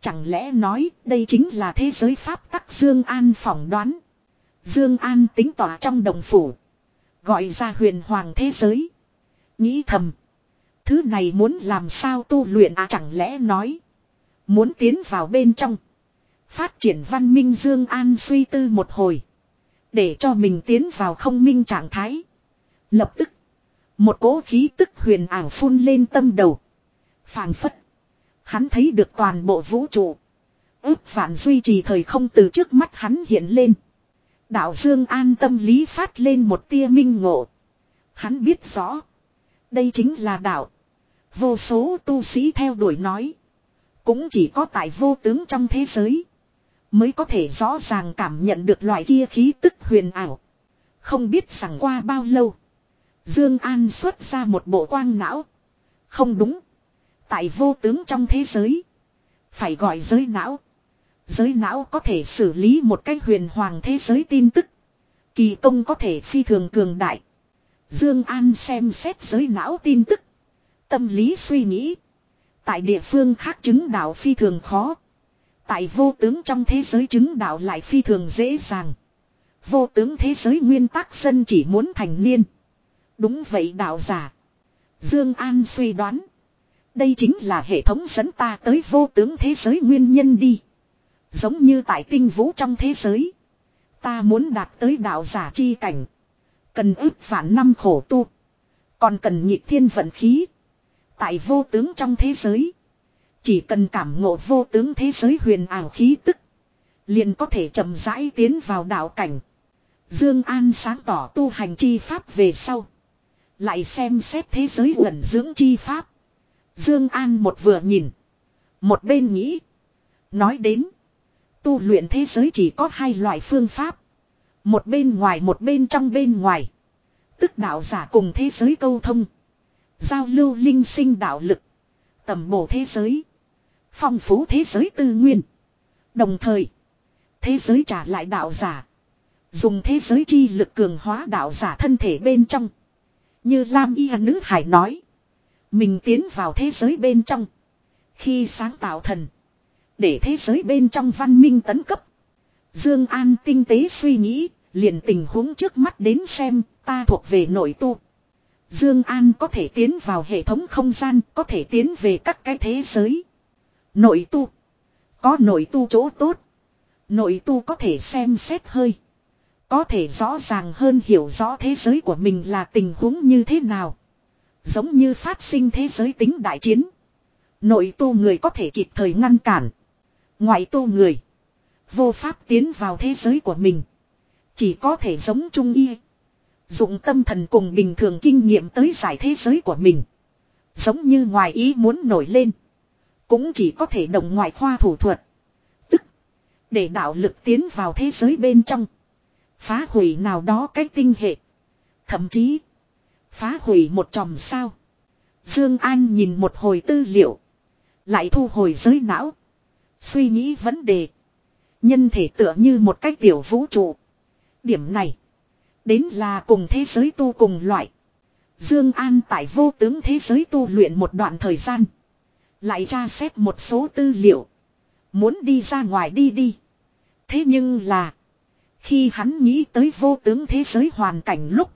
Chẳng lẽ nói đây chính là thế giới pháp tắc Dương An phỏng đoán. Dương An tính tỏa trong đồng phủ. Gọi ra huyền hoàng thế giới. Nghĩ thầm. Thứ này muốn làm sao tu luyện à chẳng lẽ nói. Muốn tiến vào bên trong. Phát triển văn minh Dương An suy tư một hồi. Để cho mình tiến vào không minh trạng thái. Lập tức. Một cỗ khí tức huyền ảo phun lên tâm đầu. phảng phất. Hắn thấy được toàn bộ vũ trụ. ước phản duy trì thời không từ trước mắt hắn hiện lên. Đạo Dương an tâm lý phát lên một tia minh ngộ. Hắn biết rõ. Đây chính là đạo. Vô số tu sĩ theo đuổi nói. Cũng chỉ có tại vô tướng trong thế giới. Mới có thể rõ ràng cảm nhận được loại kia khí tức huyền ảo. Không biết rằng qua bao lâu. Dương An xuất ra một bộ quang não. Không đúng. Tại vô tướng trong thế giới. Phải gọi giới não. Giới não có thể xử lý một cái huyền hoàng thế giới tin tức. Kỳ công có thể phi thường cường đại. Dương An xem xét giới não tin tức. Tâm lý suy nghĩ. Tại địa phương khác chứng đạo phi thường khó. Tại vô tướng trong thế giới chứng đạo lại phi thường dễ dàng. Vô tướng thế giới nguyên tắc dân chỉ muốn thành niên. Đúng vậy đạo giả. Dương An suy đoán. Đây chính là hệ thống dẫn ta tới vô tướng thế giới nguyên nhân đi. Giống như tại tinh vũ trong thế giới. Ta muốn đạt tới đạo giả chi cảnh. Cần ước vạn năm khổ tu. Còn cần nhịp thiên vận khí. Tại vô tướng trong thế giới. Chỉ cần cảm ngộ vô tướng thế giới huyền ảo khí tức. Liền có thể chậm rãi tiến vào đạo cảnh. Dương An sáng tỏ tu hành chi pháp về sau. Lại xem xét thế giới ẩn dưỡng chi pháp. Dương An một vừa nhìn. Một bên nghĩ. Nói đến. Tu luyện thế giới chỉ có hai loại phương pháp. Một bên ngoài một bên trong bên ngoài. Tức đạo giả cùng thế giới câu thông. Giao lưu linh sinh đạo lực. Tầm bổ thế giới. Phong phú thế giới tư nguyên. Đồng thời. Thế giới trả lại đạo giả. Dùng thế giới chi lực cường hóa đạo giả thân thể bên trong. Như Lam Y Nữ Hải nói. Mình tiến vào thế giới bên trong. Khi sáng tạo thần. Để thế giới bên trong văn minh tấn cấp. Dương An tinh tế suy nghĩ. Liền tình huống trước mắt đến xem ta thuộc về nội tu. Dương An có thể tiến vào hệ thống không gian, có thể tiến về các cái thế giới. Nội tu. Có nội tu chỗ tốt. Nội tu có thể xem xét hơi. Có thể rõ ràng hơn hiểu rõ thế giới của mình là tình huống như thế nào. Giống như phát sinh thế giới tính đại chiến. Nội tu người có thể kịp thời ngăn cản. Ngoại tu người. Vô pháp tiến vào thế giới của mình. Chỉ có thể giống trung y. Dụng tâm thần cùng bình thường kinh nghiệm tới giải thế giới của mình. Giống như ngoài ý muốn nổi lên. Cũng chỉ có thể đồng ngoại khoa thủ thuật. Tức. Để đạo lực tiến vào thế giới bên trong. Phá hủy nào đó cái tinh hệ. Thậm chí. Phá hủy một tròm sao. Dương An nhìn một hồi tư liệu. Lại thu hồi giới não. Suy nghĩ vấn đề. Nhân thể tựa như một cái tiểu vũ trụ. Điểm này. Đến là cùng thế giới tu cùng loại. Dương An tại vô tướng thế giới tu luyện một đoạn thời gian. Lại tra xét một số tư liệu. Muốn đi ra ngoài đi đi. Thế nhưng là. Khi hắn nghĩ tới vô tướng thế giới hoàn cảnh lúc.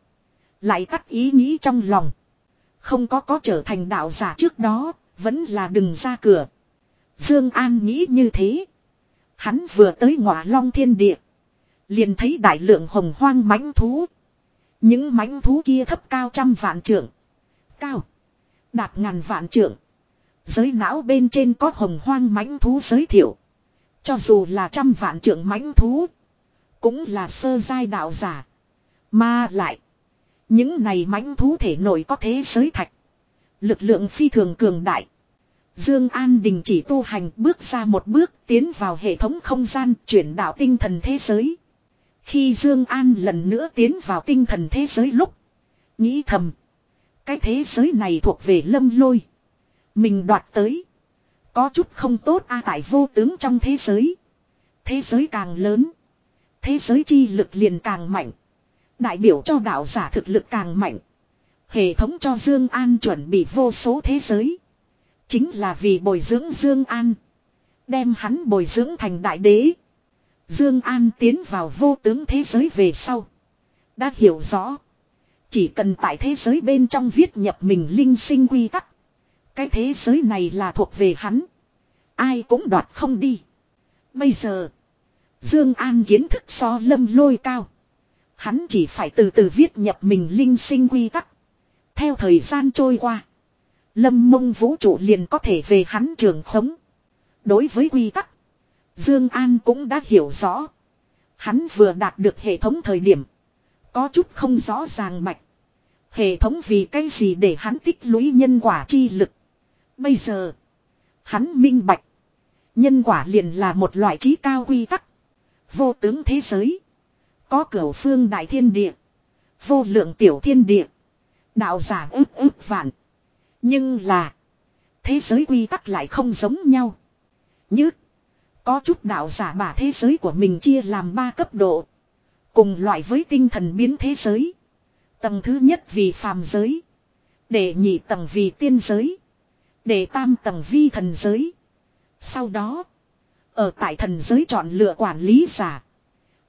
Lại tắt ý nghĩ trong lòng. Không có có trở thành đạo giả trước đó. Vẫn là đừng ra cửa. Dương An nghĩ như thế. Hắn vừa tới ngọa long thiên địa. Liền thấy đại lượng hồng hoang mãnh thú. Những mãnh thú kia thấp cao trăm vạn trượng. Cao. Đạt ngàn vạn trượng. Giới não bên trên có hồng hoang mãnh thú giới thiệu. Cho dù là trăm vạn trưởng mãnh thú. Cũng là sơ giai đạo giả. Mà lại. Những này mãnh thú thể nổi có thế giới thạch. Lực lượng phi thường cường đại. Dương An đình chỉ tu hành bước ra một bước tiến vào hệ thống không gian chuyển đạo tinh thần thế giới. Khi Dương An lần nữa tiến vào tinh thần thế giới lúc. Nghĩ thầm. Cái thế giới này thuộc về lâm lôi. Mình đoạt tới. Có chút không tốt a tại vô tướng trong thế giới. Thế giới càng lớn. Thế giới chi lực liền càng mạnh. Đại biểu cho đạo giả thực lực càng mạnh. Hệ thống cho Dương An chuẩn bị vô số thế giới. Chính là vì bồi dưỡng Dương An. Đem hắn bồi dưỡng thành đại đế. Dương An tiến vào vô tướng thế giới về sau. Đã hiểu rõ. Chỉ cần tại thế giới bên trong viết nhập mình linh sinh quy tắc. Cái thế giới này là thuộc về hắn. Ai cũng đoạt không đi. Bây giờ. Dương An kiến thức so lâm lôi cao. Hắn chỉ phải từ từ viết nhập mình linh sinh quy tắc. Theo thời gian trôi qua. Lâm mông vũ trụ liền có thể về hắn trường khống. Đối với quy tắc. Dương An cũng đã hiểu rõ. Hắn vừa đạt được hệ thống thời điểm. Có chút không rõ ràng mạch. Hệ thống vì cái gì để hắn tích lũy nhân quả chi lực. Bây giờ. Hắn minh bạch. Nhân quả liền là một loại trí cao quy tắc. Vô tướng thế giới. Có cửu phương đại thiên địa. Vô lượng tiểu thiên địa. Đạo giả ước ước vạn. Nhưng là. Thế giới quy tắc lại không giống nhau. Như. Có chút đạo giả bà thế giới của mình chia làm ba cấp độ. Cùng loại với tinh thần biến thế giới. Tầng thứ nhất vì phàm giới. Để nhị tầng vì tiên giới. Để tam tầng vi thần giới. Sau đó. Ở tại thần giới chọn lựa quản lý giả.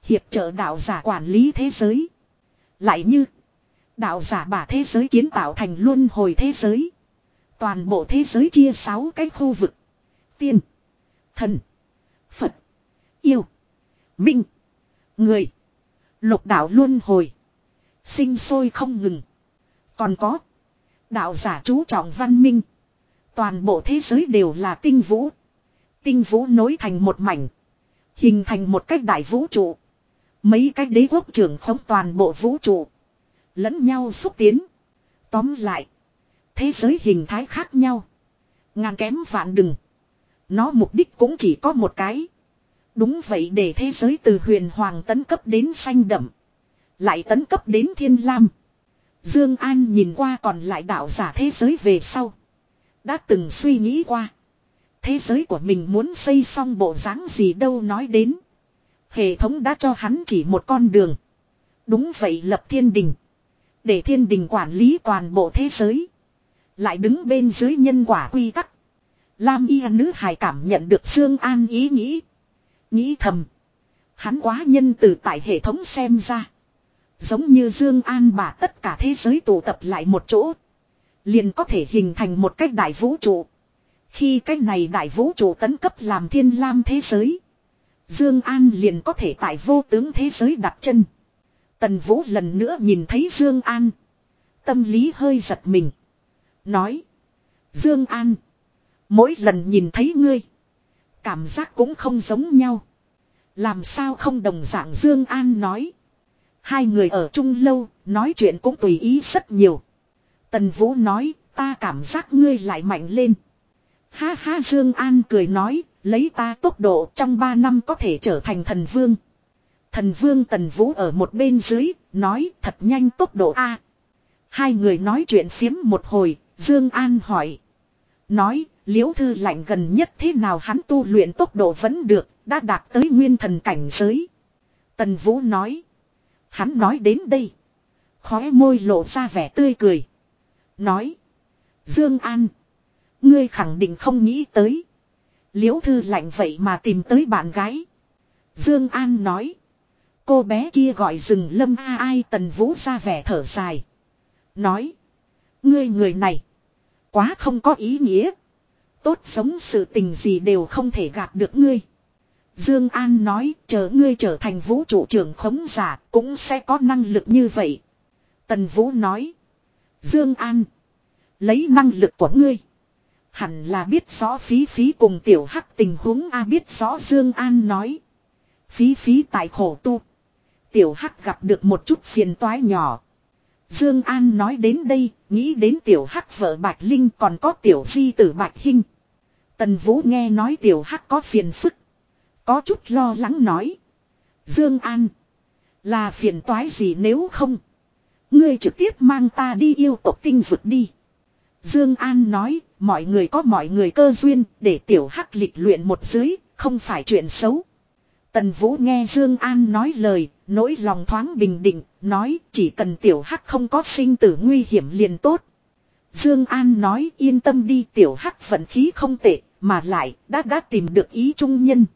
Hiệp trợ đạo giả quản lý thế giới. Lại như. Đạo giả bả thế giới kiến tạo thành luân hồi thế giới. Toàn bộ thế giới chia sáu cái khu vực. Tiên. Thần. Phật. Yêu. Minh. Người. Lục đạo luân hồi. Sinh sôi không ngừng. Còn có. Đạo giả chú trọng văn minh. Toàn bộ thế giới đều là tinh vũ. Tinh vũ nối thành một mảnh. Hình thành một cách đại vũ trụ. Mấy cái đế quốc trưởng không toàn bộ vũ trụ. Lẫn nhau xúc tiến. Tóm lại. Thế giới hình thái khác nhau. Ngàn kém vạn đừng. Nó mục đích cũng chỉ có một cái. Đúng vậy để thế giới từ huyền hoàng tấn cấp đến xanh đậm. Lại tấn cấp đến thiên lam. Dương An nhìn qua còn lại đạo giả thế giới về sau. Đã từng suy nghĩ qua. Thế giới của mình muốn xây xong bộ dáng gì đâu nói đến. Hệ thống đã cho hắn chỉ một con đường. Đúng vậy lập thiên đình. Để thiên đình quản lý toàn bộ thế giới. Lại đứng bên dưới nhân quả quy tắc. Lam y nữ hài cảm nhận được Dương An ý nghĩ. Nghĩ thầm. Hắn quá nhân từ tại hệ thống xem ra. Giống như Dương An bà tất cả thế giới tụ tập lại một chỗ. Liền có thể hình thành một cách đại vũ trụ. Khi cách này đại vũ trụ tấn cấp làm thiên lam thế giới. Dương An liền có thể tại vô tướng thế giới đặt chân. Tần Vũ lần nữa nhìn thấy Dương An. Tâm lý hơi giật mình. Nói. Dương An. Mỗi lần nhìn thấy ngươi. Cảm giác cũng không giống nhau. Làm sao không đồng dạng Dương An nói. Hai người ở chung lâu, nói chuyện cũng tùy ý rất nhiều. Tần Vũ nói, ta cảm giác ngươi lại mạnh lên. Ha ha Dương An cười nói, lấy ta tốc độ trong ba năm có thể trở thành thần vương. Thần vương Tần Vũ ở một bên dưới, nói thật nhanh tốc độ A. Hai người nói chuyện phiếm một hồi, Dương An hỏi. Nói, liễu thư lạnh gần nhất thế nào hắn tu luyện tốc độ vẫn được, đã đạt tới nguyên thần cảnh giới. Tần Vũ nói. Hắn nói đến đây. Khóe môi lộ ra vẻ tươi cười. Nói. Dương An. Ngươi khẳng định không nghĩ tới. Liễu thư lạnh vậy mà tìm tới bạn gái. Dương An nói. Cô bé kia gọi rừng lâm a ai tần vũ ra vẻ thở dài. Nói. Ngươi người này. Quá không có ý nghĩa. Tốt sống sự tình gì đều không thể gạt được ngươi. Dương An nói, chờ ngươi trở thành vũ trụ trưởng khống giả cũng sẽ có năng lực như vậy. Tần Vũ nói. Dương An. Lấy năng lực của ngươi. Hẳn là biết rõ phí phí cùng tiểu hắc tình huống A biết rõ Dương An nói. Phí phí tại khổ tu. Tiểu hắc gặp được một chút phiền toái nhỏ. Dương An nói đến đây, nghĩ đến tiểu hắc vợ Bạch Linh còn có tiểu di tử Bạch Hinh. Tần Vũ nghe nói tiểu hắc có phiền phức. Có chút lo lắng nói. Dương An. Là phiền toái gì nếu không. Ngươi trực tiếp mang ta đi yêu tộc tinh vực đi. Dương An nói, mọi người có mọi người cơ duyên, để tiểu hắc lịch luyện một dưới, không phải chuyện xấu. Tần Vũ nghe Dương An nói lời, nỗi lòng thoáng bình định, nói chỉ cần tiểu hắc không có sinh tử nguy hiểm liền tốt. Dương An nói yên tâm đi tiểu hắc vận khí không tệ, mà lại đã đã tìm được ý trung nhân.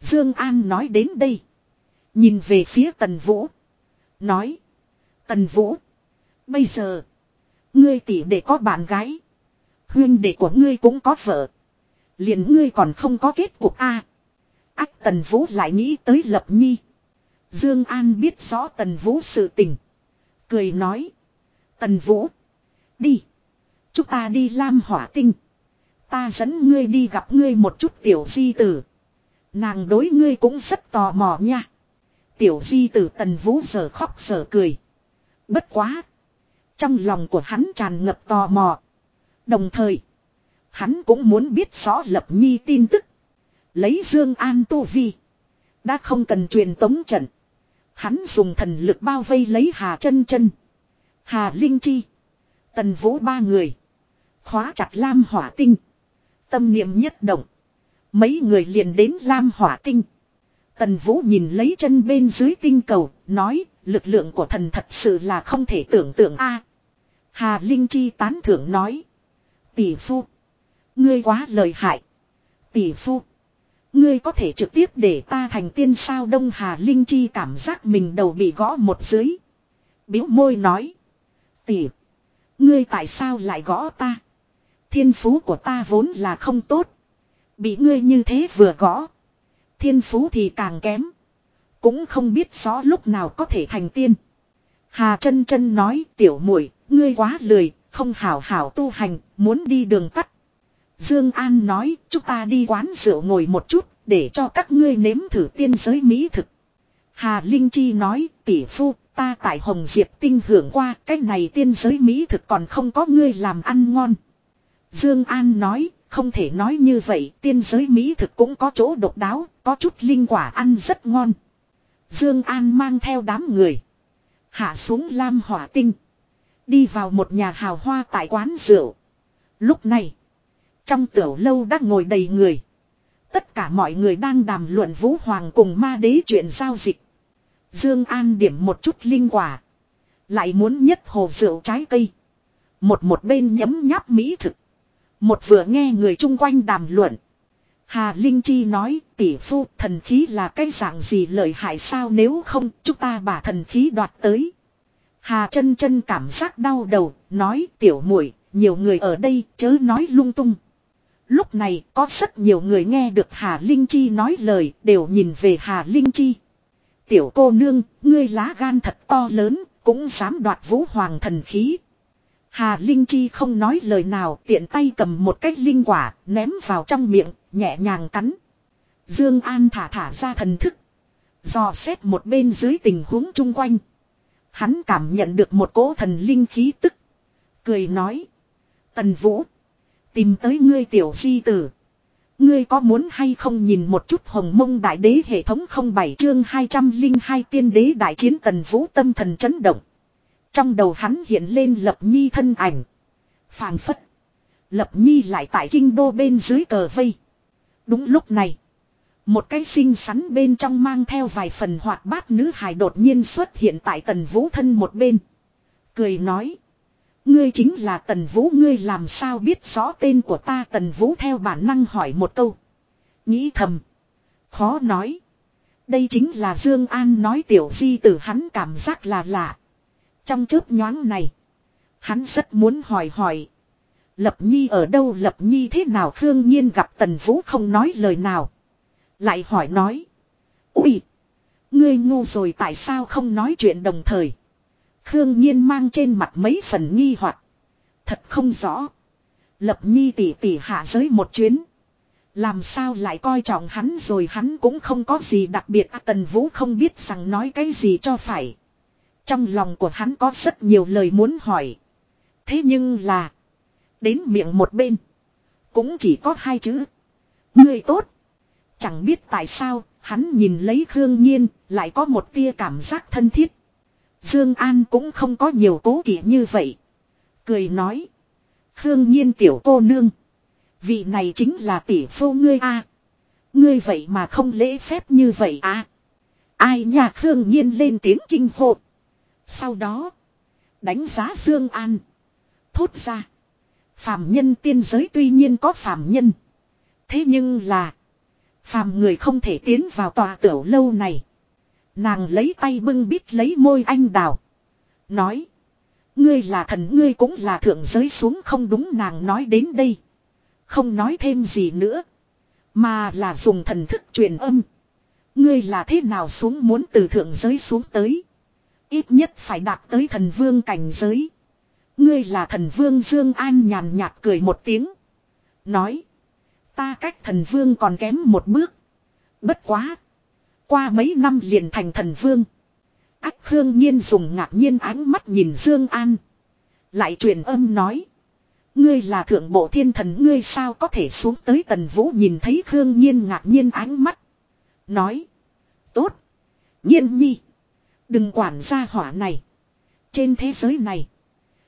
Dương An nói đến đây. Nhìn về phía Tần Vũ. Nói. Tần Vũ. Bây giờ. Ngươi tỷ để có bạn gái. Huyên đệ của ngươi cũng có vợ. liền ngươi còn không có kết cục à? a. Ách Tần Vũ lại nghĩ tới Lập Nhi. Dương An biết rõ Tần Vũ sự tình. Cười nói. Tần Vũ. Đi. Chúng ta đi Lam Hỏa Tinh. Ta dẫn ngươi đi gặp ngươi một chút tiểu di tử. Nàng đối ngươi cũng rất tò mò nha. Tiểu di tử Tần Vũ giờ khóc giờ cười. Bất quá. Trong lòng của hắn tràn ngập tò mò. Đồng thời. Hắn cũng muốn biết rõ Lập Nhi tin tức. Lấy Dương An tu vi. Đã không cần truyền tống trận. Hắn dùng thần lực bao vây lấy Hà chân chân. Hà Linh Chi. Tần Vũ ba người. Khóa chặt Lam Hỏa Tinh. Tâm niệm nhất động. Mấy người liền đến Lam Hỏa Tinh. Tần Vũ nhìn lấy chân bên dưới tinh cầu, nói, lực lượng của thần thật sự là không thể tưởng tượng a. Hà Linh Chi tán thưởng nói. Tỷ phu. Ngươi quá lời hại. Tỷ phu. Ngươi có thể trực tiếp để ta thành tiên sao Đông Hà Linh Chi cảm giác mình đầu bị gõ một dưới. Biếu môi nói. Tỷ. Ngươi tại sao lại gõ ta? Thiên phú của ta vốn là không tốt. Bị ngươi như thế vừa gõ. Thiên phú thì càng kém. Cũng không biết rõ lúc nào có thể thành tiên. Hà chân chân nói tiểu muội ngươi quá lười, không hảo hảo tu hành, muốn đi đường tắt. Dương An nói, chúng ta đi quán rượu ngồi một chút, để cho các ngươi nếm thử tiên giới mỹ thực. Hà Linh Chi nói, tỷ phu, ta tại Hồng Diệp tinh hưởng qua, cái này tiên giới mỹ thực còn không có ngươi làm ăn ngon. Dương An nói, không thể nói như vậy, tiên giới mỹ thực cũng có chỗ độc đáo, có chút linh quả ăn rất ngon. Dương An mang theo đám người, hạ xuống Lam Hỏa Tinh, đi vào một nhà hào hoa tại quán rượu. Lúc này, trong tiểu lâu đã ngồi đầy người. Tất cả mọi người đang đàm luận Vũ Hoàng cùng ma đế chuyện giao dịch. Dương An điểm một chút linh quả. Lại muốn nhất hồ rượu trái cây. Một một bên nhấm nháp mỹ thực. Một vừa nghe người chung quanh đàm luận. Hà Linh Chi nói tỷ phu thần khí là cái dạng gì lợi hại sao nếu không chúng ta 把 thần khí đoạt tới. Hà chân chân cảm giác đau đầu nói tiểu muội nhiều người ở đây chớ nói lung tung. Lúc này có rất nhiều người nghe được Hà Linh Chi nói lời đều nhìn về Hà Linh Chi. Tiểu cô nương, ngươi lá gan thật to lớn, cũng dám đoạt vũ hoàng thần khí. Hà Linh Chi không nói lời nào tiện tay cầm một cái linh quả ném vào trong miệng, nhẹ nhàng cắn. Dương An thả thả ra thần thức. Dò xét một bên dưới tình huống chung quanh. Hắn cảm nhận được một cỗ thần linh khí tức. Cười nói. Tần Vũ. Tìm tới ngươi tiểu di tử. Ngươi có muốn hay không nhìn một chút hồng mông đại đế hệ thống không bảy chương 202 tiên đế đại chiến tần vũ tâm thần chấn động. Trong đầu hắn hiện lên lập nhi thân ảnh. phảng phất. Lập nhi lại tại kinh đô bên dưới cờ vây. Đúng lúc này. Một cái xinh xắn bên trong mang theo vài phần hoạt bát nữ hài đột nhiên xuất hiện tại tần vũ thân một bên. Cười nói. Ngươi chính là Tần Vũ, ngươi làm sao biết rõ tên của ta Tần Vũ theo bản năng hỏi một câu. Nghĩ thầm. Khó nói. Đây chính là Dương An nói tiểu di tử hắn cảm giác là lạ. Trong chớp nhoáng này. Hắn rất muốn hỏi hỏi. Lập Nhi ở đâu Lập Nhi thế nào Khương Nhiên gặp Tần Vũ không nói lời nào. Lại hỏi nói. Ui! Ngươi ngu rồi tại sao không nói chuyện đồng thời. Khương Nhiên mang trên mặt mấy phần nghi hoặc Thật không rõ. Lập nhi tỉ tỉ hạ giới một chuyến. Làm sao lại coi trọng hắn rồi hắn cũng không có gì đặc biệt à, Tần Vũ không biết rằng nói cái gì cho phải. Trong lòng của hắn có rất nhiều lời muốn hỏi. Thế nhưng là. Đến miệng một bên. Cũng chỉ có hai chữ. Người tốt. Chẳng biết tại sao, hắn nhìn lấy Khương Nhiên, lại có một tia cảm giác thân thiết. Dương An cũng không có nhiều cố kỵ như vậy. Cười nói. Khương Nhiên tiểu cô nương. Vị này chính là tỷ phu ngươi a. Ngươi vậy mà không lễ phép như vậy à. Ai nhà Khương Nhiên lên tiếng kinh hộp. Sau đó. Đánh giá Dương An. Thốt ra. Phạm nhân tiên giới tuy nhiên có phạm nhân. Thế nhưng là. Phàm người không thể tiến vào tòa tiểu lâu này. Nàng lấy tay bưng bít lấy môi anh đào. Nói. Ngươi là thần, ngươi cũng là thượng giới xuống không đúng nàng nói đến đây. Không nói thêm gì nữa. Mà là dùng thần thức truyền âm. Ngươi là thế nào xuống muốn từ thượng giới xuống tới. Ít nhất phải đạt tới thần vương cảnh giới. Ngươi là thần vương Dương An nhàn nhạt cười một tiếng. Nói. Ta cách thần vương còn kém một bước. Bất quá. Qua mấy năm liền thành thần vương. Ác Khương Nhiên dùng ngạc nhiên ánh mắt nhìn Dương An. Lại truyền âm nói. Ngươi là thượng bộ thiên thần, ngươi sao có thể xuống tới tần vũ nhìn thấy Khương Nhiên ngạc nhiên ánh mắt. Nói. Tốt. Nhiên nhi. Đừng quản gia hỏa này. Trên thế giới này.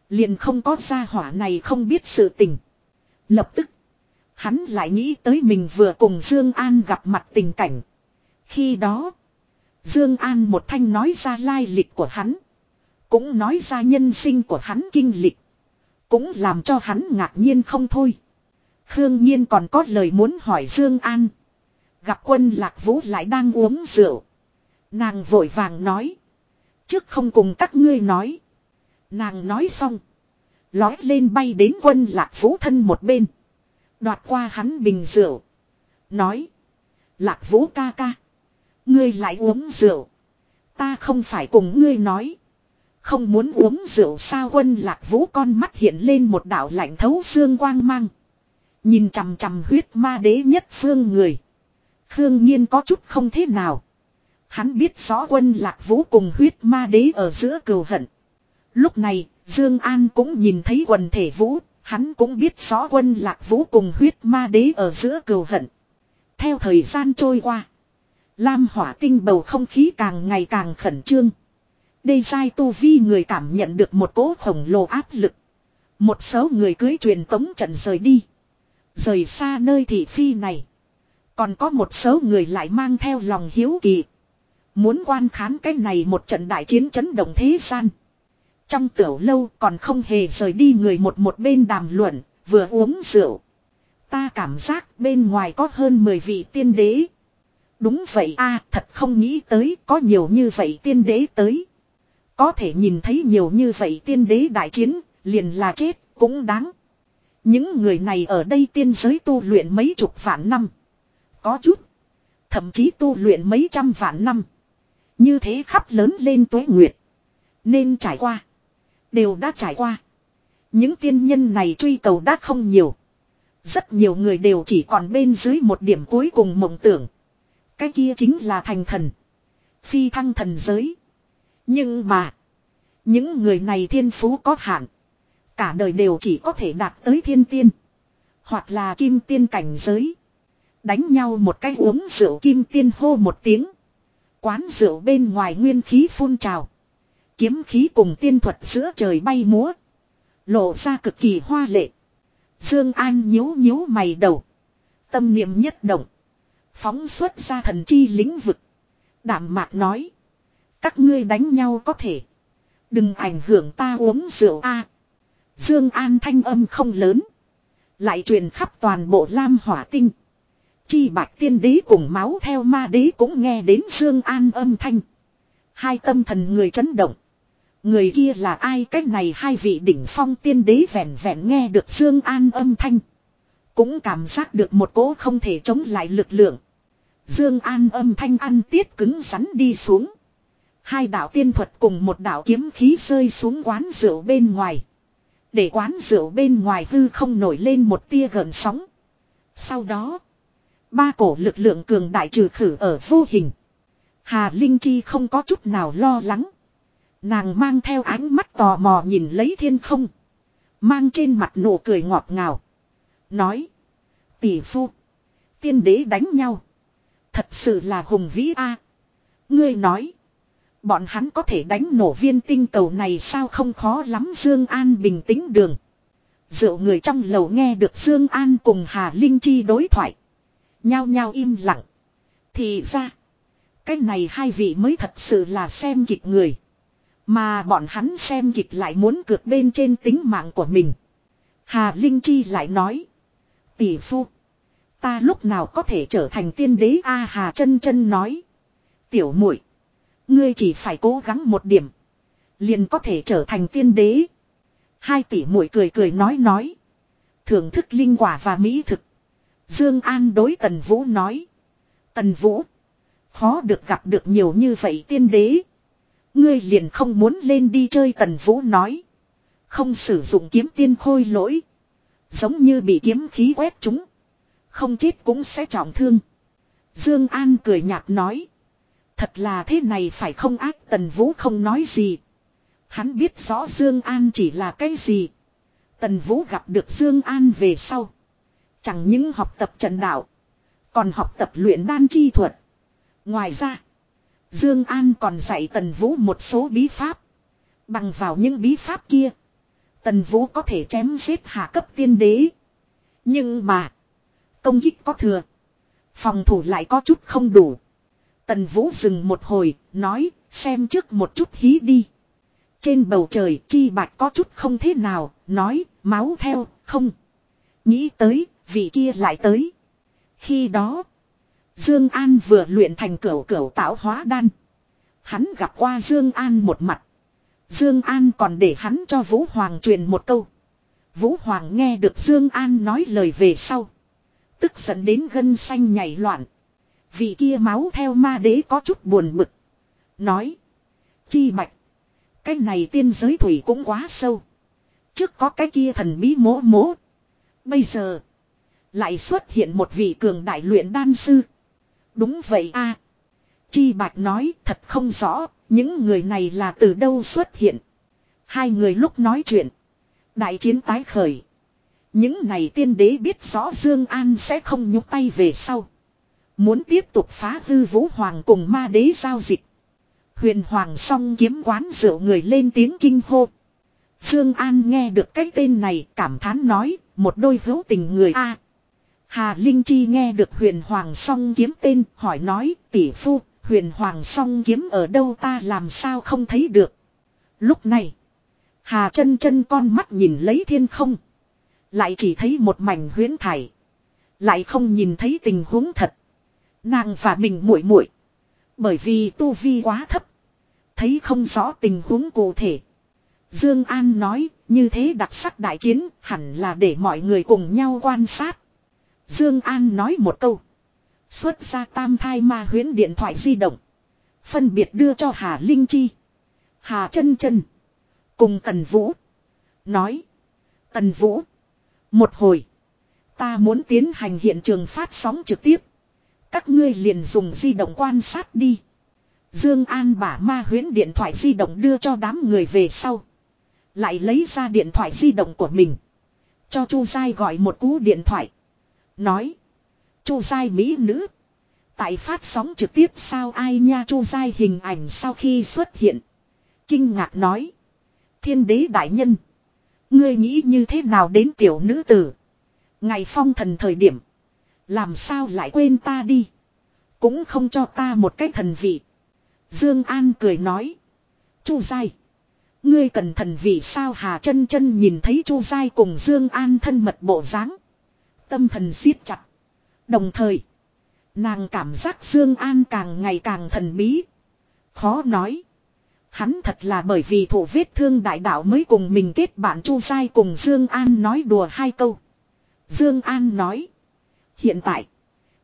Liền không có gia hỏa này không biết sự tình. Lập tức. Hắn lại nghĩ tới mình vừa cùng Dương An gặp mặt tình cảnh. Khi đó. Dương An một thanh nói ra lai lịch của hắn. Cũng nói ra nhân sinh của hắn kinh lịch. Cũng làm cho hắn ngạc nhiên không thôi. Khương Nhiên còn có lời muốn hỏi Dương An. Gặp quân lạc vũ lại đang uống rượu. Nàng vội vàng nói. Trước không cùng các ngươi nói. Nàng nói xong. Lói lên bay đến quân lạc vũ thân một bên. Đoạt qua hắn bình rượu. Nói. Lạc vũ ca ca. Ngươi lại uống rượu. Ta không phải cùng ngươi nói. Không muốn uống rượu sao quân lạc vũ con mắt hiện lên một đạo lạnh thấu xương quang mang. Nhìn chằm chằm huyết ma đế nhất phương người. Khương Nhiên có chút không thế nào. Hắn biết rõ quân lạc vũ cùng huyết ma đế ở giữa cừu hận. Lúc này, Dương An cũng nhìn thấy quần thể vũ, hắn cũng biết rõ quân lạc vũ cùng huyết ma đế ở giữa cừu hận. Theo thời gian trôi qua, Lam hỏa tinh bầu không khí càng ngày càng khẩn trương. Đây sai tu vi người cảm nhận được một cỗ khổng lồ áp lực. Một số người cưới truyền tống trận rời đi. Rời xa nơi thị phi này. Còn có một số người lại mang theo lòng hiếu kỳ. Muốn quan khán cái này một trận đại chiến chấn động thế gian. Trong tiểu lâu còn không hề rời đi người một một bên đàm luận, vừa uống rượu. Ta cảm giác bên ngoài có hơn 10 vị tiên đế. Đúng vậy a thật không nghĩ tới có nhiều như vậy tiên đế tới. Có thể nhìn thấy nhiều như vậy tiên đế đại chiến, liền là chết, cũng đáng. Những người này ở đây tiên giới tu luyện mấy chục vạn năm. Có chút. Thậm chí tu luyện mấy trăm vạn năm. Như thế khắp lớn lên tuế nguyệt. Nên trải qua. Đều đã trải qua. Những tiên nhân này truy cầu đã không nhiều. Rất nhiều người đều chỉ còn bên dưới một điểm cuối cùng mộng tưởng. Cái kia chính là thành thần. Phi thăng thần giới. Nhưng mà. Những người này thiên phú có hạn. Cả đời đều chỉ có thể đạt tới thiên tiên. Hoặc là kim tiên cảnh giới. Đánh nhau một cái uống rượu kim tiên hô một tiếng. Quán rượu bên ngoài nguyên khí phun trào. Kiếm khí cùng tiên thuật giữa trời bay múa. Lộ ra cực kỳ hoa lệ. Dương An nhíu nhíu mày đầu. Tâm niệm nhất động. Phóng xuất ra thần chi lĩnh vực. Đảm mạc nói. Các ngươi đánh nhau có thể. Đừng ảnh hưởng ta uống rượu a. Dương An thanh âm không lớn. Lại truyền khắp toàn bộ Lam Hỏa Tinh. Chi bạch tiên đế cùng máu theo ma đế cũng nghe đến Dương An âm thanh. Hai tâm thần người chấn động. Người kia là ai cách này hai vị đỉnh phong tiên đế vẹn vẹn nghe được Dương An âm thanh. Cũng cảm giác được một cỗ không thể chống lại lực lượng. Dương An âm thanh ăn tiết cứng rắn đi xuống. Hai đạo tiên thuật cùng một đạo kiếm khí rơi xuống quán rượu bên ngoài. Để quán rượu bên ngoài hư không nổi lên một tia gần sóng. Sau đó, ba cổ lực lượng cường đại trừ khử ở vô hình. Hà Linh Chi không có chút nào lo lắng. Nàng mang theo ánh mắt tò mò nhìn lấy thiên không. Mang trên mặt nụ cười ngọt ngào. Nói. Tỷ phu. Tiên đế đánh nhau. Thật sự là hùng vĩ a. Ngươi nói. Bọn hắn có thể đánh nổ viên tinh cầu này sao không khó lắm Dương An bình tĩnh đường. Rượu người trong lầu nghe được Dương An cùng Hà Linh Chi đối thoại. Nhao nhao im lặng. Thì ra. Cái này hai vị mới thật sự là xem kịch người. Mà bọn hắn xem kịch lại muốn cược bên trên tính mạng của mình. Hà Linh Chi lại nói. Tỷ phu. Ta lúc nào có thể trở thành tiên đế A Hà chân chân nói. Tiểu muội, Ngươi chỉ phải cố gắng một điểm. Liền có thể trở thành tiên đế. Hai tỷ muội cười cười nói nói. Thưởng thức linh quả và mỹ thực. Dương An đối Tần Vũ nói. Tần Vũ. Khó được gặp được nhiều như vậy tiên đế. Ngươi liền không muốn lên đi chơi Tần Vũ nói. Không sử dụng kiếm tiên khôi lỗi. Giống như bị kiếm khí quét chúng. Không chết cũng sẽ trọng thương. Dương An cười nhạt nói. Thật là thế này phải không ác Tần Vũ không nói gì. Hắn biết rõ Dương An chỉ là cái gì. Tần Vũ gặp được Dương An về sau. Chẳng những học tập trận đạo. Còn học tập luyện đan chi thuật. Ngoài ra. Dương An còn dạy Tần Vũ một số bí pháp. Bằng vào những bí pháp kia. Tần Vũ có thể chém giết hạ cấp tiên đế. Nhưng mà. Công kích có thừa. Phòng thủ lại có chút không đủ. Tần Vũ dừng một hồi, nói, xem trước một chút hí đi. Trên bầu trời, chi bạch có chút không thế nào, nói, máu theo, không. Nghĩ tới, vị kia lại tới. Khi đó, Dương An vừa luyện thành cửu cửu tạo hóa đan. Hắn gặp qua Dương An một mặt. Dương An còn để hắn cho Vũ Hoàng truyền một câu. Vũ Hoàng nghe được Dương An nói lời về sau. Tức giận đến gân xanh nhảy loạn. Vị kia máu theo ma đế có chút buồn bực. Nói. Chi bạch. Cái này tiên giới thủy cũng quá sâu. Trước có cái kia thần bí mố mố. Bây giờ. Lại xuất hiện một vị cường đại luyện đan sư. Đúng vậy a Chi bạch nói thật không rõ. Những người này là từ đâu xuất hiện. Hai người lúc nói chuyện. Đại chiến tái khởi. Những này tiên đế biết rõ Dương An sẽ không nhúc tay về sau. Muốn tiếp tục phá hư vũ hoàng cùng ma đế giao dịch. Huyền hoàng song kiếm quán rượu người lên tiếng kinh hô. Dương An nghe được cái tên này cảm thán nói, một đôi hữu tình người a. Hà Linh Chi nghe được huyền hoàng song kiếm tên, hỏi nói, tỷ phu, huyền hoàng song kiếm ở đâu ta làm sao không thấy được. Lúc này, Hà chân chân con mắt nhìn lấy thiên không. Lại chỉ thấy một mảnh huyến thải. Lại không nhìn thấy tình huống thật. Nàng và mình muội muội Bởi vì tu vi quá thấp. Thấy không rõ tình huống cụ thể. Dương An nói, như thế đặc sắc đại chiến, hẳn là để mọi người cùng nhau quan sát. Dương An nói một câu. Xuất ra tam thai ma huyến điện thoại di động. Phân biệt đưa cho Hà Linh Chi. Hà chân chân. Cùng Tần Vũ. Nói. Tần Vũ. Một hồi. Ta muốn tiến hành hiện trường phát sóng trực tiếp. Các ngươi liền dùng di động quan sát đi. Dương An bả ma huyến điện thoại di động đưa cho đám người về sau. Lại lấy ra điện thoại di động của mình. Cho Chu Giai gọi một cú điện thoại. Nói. Chu Giai Mỹ nữ. Tại phát sóng trực tiếp sao ai nha Chu Giai hình ảnh sau khi xuất hiện. Kinh ngạc nói. Thiên đế đại nhân. Ngươi nghĩ như thế nào đến tiểu nữ tử. Ngày phong thần thời điểm. Làm sao lại quên ta đi. Cũng không cho ta một cái thần vị. Dương An cười nói. Chu Giai. Ngươi cần thần vị sao Hà chân chân nhìn thấy Chu Giai cùng Dương An thân mật bộ dáng, Tâm thần siết chặt. Đồng thời. Nàng cảm giác Dương An càng ngày càng thần bí. Khó nói. Hắn thật là bởi vì thủ vết thương đại đạo mới cùng mình kết bạn Chu sai cùng Dương An nói đùa hai câu. Dương An nói. Hiện tại.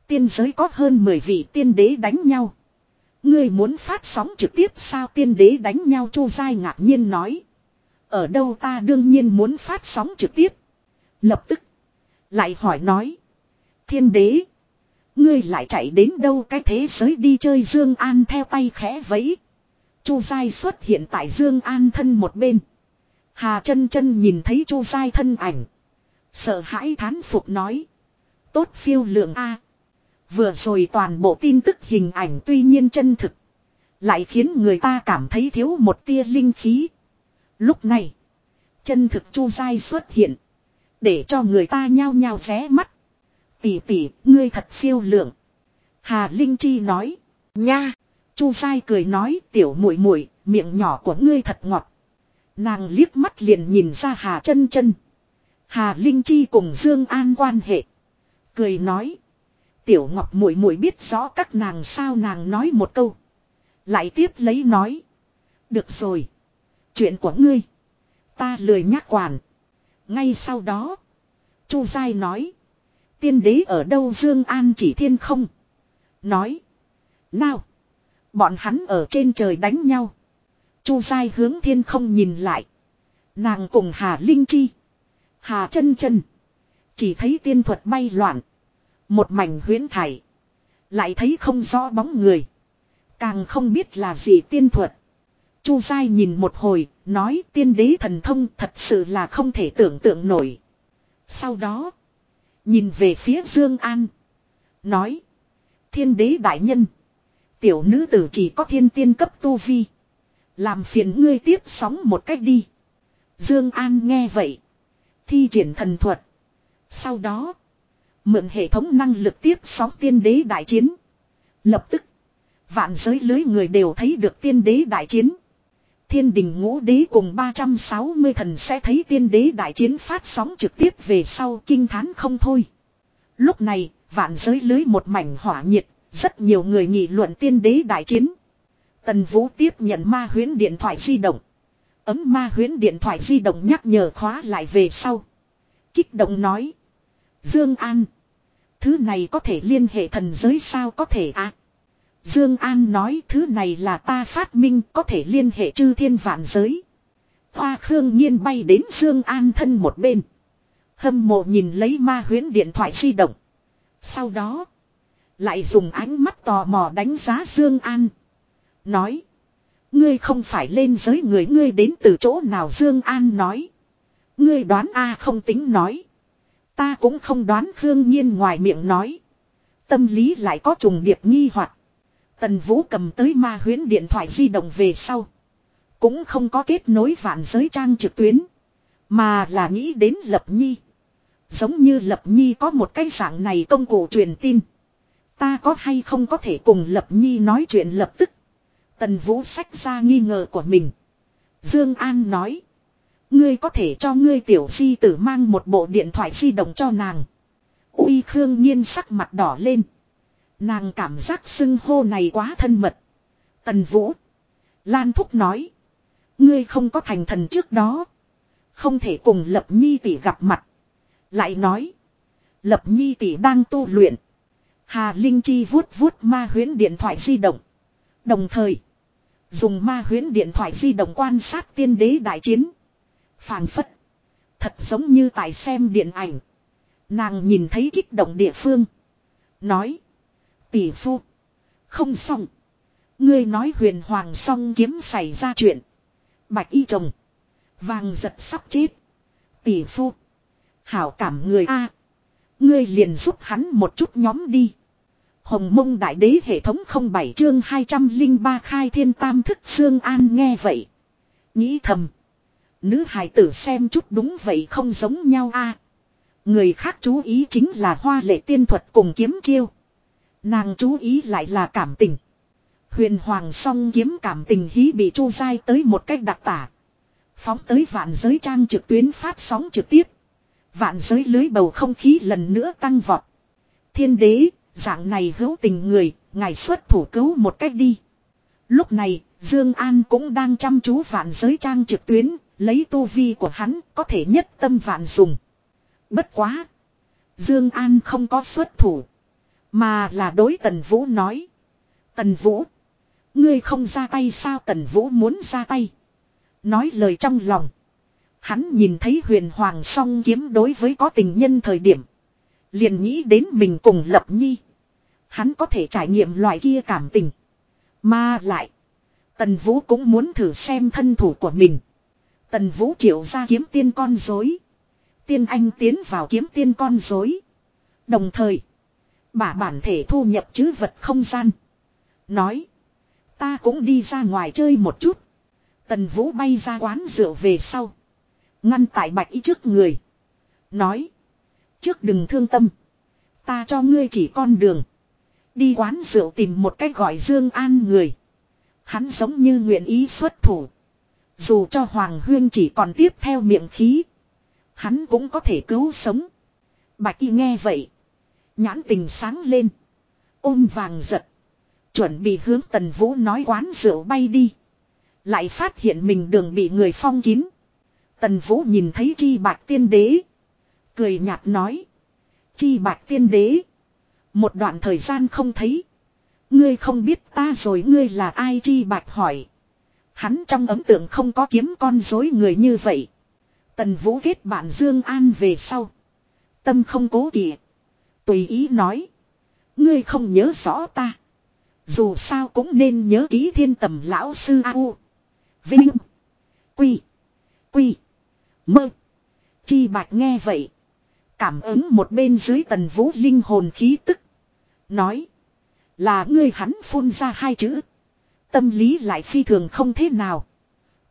tiên giới có hơn 10 vị tiên đế đánh nhau. Ngươi muốn phát sóng trực tiếp sao tiên đế đánh nhau, Chu sai ngạc nhiên nói. Ở đâu ta đương nhiên muốn phát sóng trực tiếp. Lập tức. Lại hỏi nói. Thiên đế. Ngươi lại chạy đến đâu cái thế giới đi chơi Dương An theo tay khẽ vẫy. Chu Giai xuất hiện tại Dương An thân một bên. Hà chân chân nhìn thấy Chu Giai thân ảnh. Sợ hãi thán phục nói. Tốt phiêu lượng A. Vừa rồi toàn bộ tin tức hình ảnh tuy nhiên chân thực. Lại khiến người ta cảm thấy thiếu một tia linh khí. Lúc này. Chân thực Chu Giai xuất hiện. Để cho người ta nhao nhao ré mắt. Tỷ tỷ, ngươi thật phiêu lượng. Hà Linh Chi nói. Nha. Chu Sai cười nói tiểu muội muội miệng nhỏ của ngươi thật ngọt. Nàng liếc mắt liền nhìn ra Hà chân chân. Hà Linh Chi cùng Dương An quan hệ. Cười nói. Tiểu Ngọc muội muội biết rõ các nàng sao nàng nói một câu. Lại tiếp lấy nói. Được rồi. Chuyện của ngươi. Ta lười nhắc quản. Ngay sau đó. Chu Giai nói. Tiên đế ở đâu Dương An chỉ thiên không. Nói. Nào. Bọn hắn ở trên trời đánh nhau. Chu Giai hướng thiên không nhìn lại. Nàng cùng Hà Linh Chi. Hà chân chân. Chỉ thấy tiên thuật bay loạn. Một mảnh huyến thải. Lại thấy không rõ bóng người. Càng không biết là gì tiên thuật. Chu Giai nhìn một hồi, nói tiên đế thần thông thật sự là không thể tưởng tượng nổi. Sau đó, nhìn về phía Dương An. Nói, thiên đế đại nhân. Tiểu nữ tử chỉ có thiên tiên cấp tu vi. Làm phiền ngươi tiếp sóng một cách đi. Dương An nghe vậy. Thi triển thần thuật. Sau đó. Mượn hệ thống năng lực tiếp sóng tiên đế đại chiến. Lập tức. Vạn giới lưới người đều thấy được tiên đế đại chiến. Thiên đình ngũ đế cùng 360 thần sẽ thấy tiên đế đại chiến phát sóng trực tiếp về sau kinh thán không thôi. Lúc này, vạn giới lưới một mảnh hỏa nhiệt, rất nhiều người nghị luận tiên đế đại chiến. Tần Vũ tiếp nhận ma huyến điện thoại di động. Ấm ma huyến điện thoại di động nhắc nhở khóa lại về sau. Kích động nói. Dương An. Thứ này có thể liên hệ thần giới sao có thể à? Dương An nói thứ này là ta phát minh, có thể liên hệ chư thiên vạn giới. Hoa Khương Nhiên bay đến Dương An thân một bên. Hâm mộ nhìn lấy ma huyến điện thoại di động. Sau đó. Lại dùng ánh mắt tò mò đánh giá Dương An. Nói. Ngươi không phải lên giới người, ngươi đến từ chỗ nào Dương An nói. Ngươi đoán a không tính nói. Ta cũng không đoán Khương Nhiên ngoài miệng nói. Tâm lý lại có trùng điệp nghi hoặc. Tần Vũ cầm tới ma huyến điện thoại di động về sau. Cũng không có kết nối vạn giới trang trực tuyến. Mà là nghĩ đến Lập Nhi. Giống như Lập Nhi có một cái dạng này công cụ truyền tin. Ta có hay không có thể cùng Lập Nhi nói chuyện lập tức. Tần Vũ sách ra nghi ngờ của mình. Dương An nói. Ngươi có thể cho ngươi tiểu di tử mang một bộ điện thoại di động cho nàng. Uy Khương Nhiên sắc mặt đỏ lên. Nàng cảm giác xưng hô này quá thân mật. Tần Vũ. Lan Thúc nói. Ngươi không có thành thần trước đó. Không thể cùng Lập Nhi tỷ gặp mặt. Lại nói. Lập Nhi tỷ đang tu luyện. Hà Linh Chi vuốt vuốt ma huyến điện thoại di động. Đồng thời. Dùng ma huyến điện thoại di động quan sát tiên đế đại chiến. Phàng phất. Thật giống như tại xem điện ảnh. Nàng nhìn thấy kích động địa phương. Nói. Tỷ phu. Không xong. Ngươi nói huyền hoàng song kiếm xảy ra chuyện. Bạch y chồng. Vàng giật sắp chết. Tỷ phu. Hảo cảm người A. Ngươi liền giúp hắn một chút nhóm đi. Hồng mông đại đế hệ thống 07 chương 203 khai thiên tam thức xương an nghe vậy. Nghĩ thầm. Nữ hài tử xem chút đúng vậy không giống nhau a. Người khác chú ý chính là hoa lệ tiên thuật cùng kiếm chiêu. Nàng chú ý lại là cảm tình. Huyền hoàng song kiếm cảm tình hí bị chu dai tới một cách đặc tả. Phóng tới vạn giới trang trực tuyến phát sóng trực tiếp. Vạn giới lưới bầu không khí lần nữa tăng vọt. Thiên đế, dạng này hữu tình người, ngài xuất thủ cứu một cách đi. Lúc này, Dương An cũng đang chăm chú vạn giới trang trực tuyến, lấy tu vi của hắn có thể nhất tâm vạn dùng. Bất quá. Dương An không có xuất thủ. Mà là đối Tần Vũ nói. Tần Vũ. Ngươi không ra tay sao Tần Vũ muốn ra tay. Nói lời trong lòng. Hắn nhìn thấy huyền hoàng song kiếm đối với có tình nhân thời điểm. Liền nghĩ đến mình cùng lập nhi. Hắn có thể trải nghiệm loại kia cảm tình. Mà lại. Tần Vũ cũng muốn thử xem thân thủ của mình. Tần Vũ triệu ra kiếm tiên con dối. Tiên anh tiến vào kiếm tiên con dối. Đồng thời. Bả bản thể thu nhập chứ vật không gian. Nói. Ta cũng đi ra ngoài chơi một chút. Tần Vũ bay ra quán rượu về sau. Ngăn tại bạch ý trước người. Nói. Trước đừng thương tâm. Ta cho ngươi chỉ con đường. Đi quán rượu tìm một cách gọi Dương An người. Hắn giống như nguyện ý xuất thủ. Dù cho Hoàng Huyên chỉ còn tiếp theo miệng khí. Hắn cũng có thể cứu sống. Bạch y nghe vậy. Nhãn tình sáng lên. Ôm vàng giật. Chuẩn bị hướng tần vũ nói quán rượu bay đi. Lại phát hiện mình đường bị người phong kín. Tần vũ nhìn thấy chi bạc tiên đế. Cười nhạt nói. Chi bạc tiên đế. Một đoạn thời gian không thấy. Ngươi không biết ta rồi ngươi là ai chi bạch hỏi. Hắn trong ấm tượng không có kiếm con dối người như vậy. Tần vũ kết bạn Dương An về sau. Tâm không cố kỵ. Tùy ý nói. Ngươi không nhớ rõ ta. Dù sao cũng nên nhớ ký thiên tầm lão sư A U. Vinh. Quy. Quy. Mơ. Chi bạch nghe vậy. Cảm ứng một bên dưới tần vũ linh hồn khí tức. Nói. Là ngươi hắn phun ra hai chữ. Tâm lý lại phi thường không thế nào.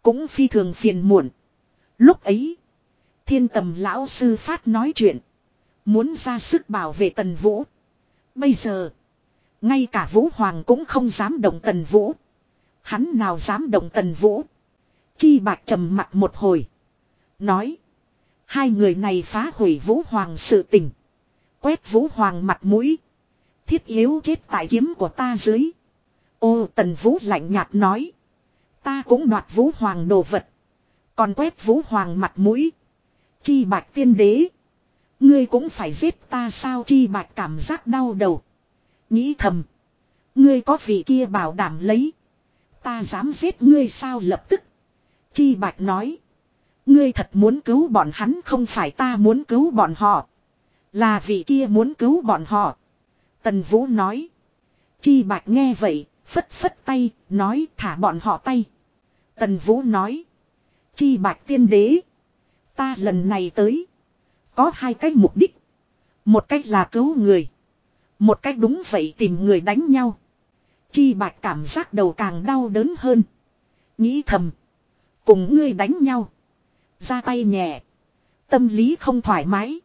Cũng phi thường phiền muộn. Lúc ấy. Thiên tầm lão sư phát nói chuyện. Muốn ra sức bảo vệ tần vũ. Bây giờ. Ngay cả vũ hoàng cũng không dám động tần vũ. Hắn nào dám động tần vũ. Chi bạc trầm mặt một hồi. Nói. Hai người này phá hủy vũ hoàng sự tình. Quét vũ hoàng mặt mũi. Thiết yếu chết tại kiếm của ta dưới. Ô, tần vũ lạnh nhạt nói. Ta cũng đoạt vũ hoàng đồ vật. Còn quét vũ hoàng mặt mũi. Chi bạch tiên đế. Ngươi cũng phải giết ta sao chi bạch cảm giác đau đầu. Nghĩ thầm. Ngươi có vị kia bảo đảm lấy. Ta dám giết ngươi sao lập tức. Chi bạch nói. Ngươi thật muốn cứu bọn hắn không phải ta muốn cứu bọn họ. Là vị kia muốn cứu bọn họ. Tần Vũ nói. Chi bạch nghe vậy, phất phất tay, nói thả bọn họ tay. Tần Vũ nói. Chi bạch tiên đế. Ta lần này tới. Có hai cách mục đích. Một cách là cứu người. Một cách đúng vậy tìm người đánh nhau. Chi bạch cảm giác đầu càng đau đớn hơn. Nghĩ thầm. Cùng ngươi đánh nhau. Ra tay nhẹ. Tâm lý không thoải mái.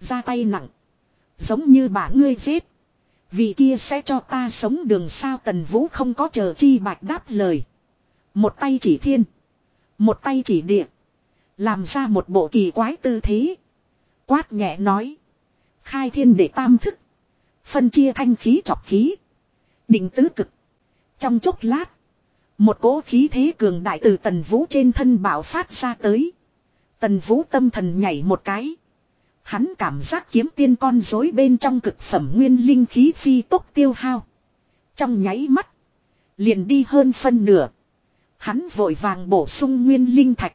Ra tay nặng. Giống như bà ngươi giết. Vị kia sẽ cho ta sống đường sao tần vũ không có chờ chi bạch đáp lời. Một tay chỉ thiên. Một tay chỉ địa. Làm ra một bộ kỳ quái tư thế. Quát nhẹ nói. Khai thiên để tam thức. Phân chia thanh khí chọc khí. Định tứ cực. Trong chốc lát. Một cỗ khí thế cường đại từ tần vũ trên thân bảo phát ra tới. Tần vũ tâm thần nhảy một cái. Hắn cảm giác kiếm tiên con dối bên trong cực phẩm nguyên linh khí phi tốc tiêu hao. Trong nháy mắt. Liền đi hơn phân nửa. Hắn vội vàng bổ sung nguyên linh thạch.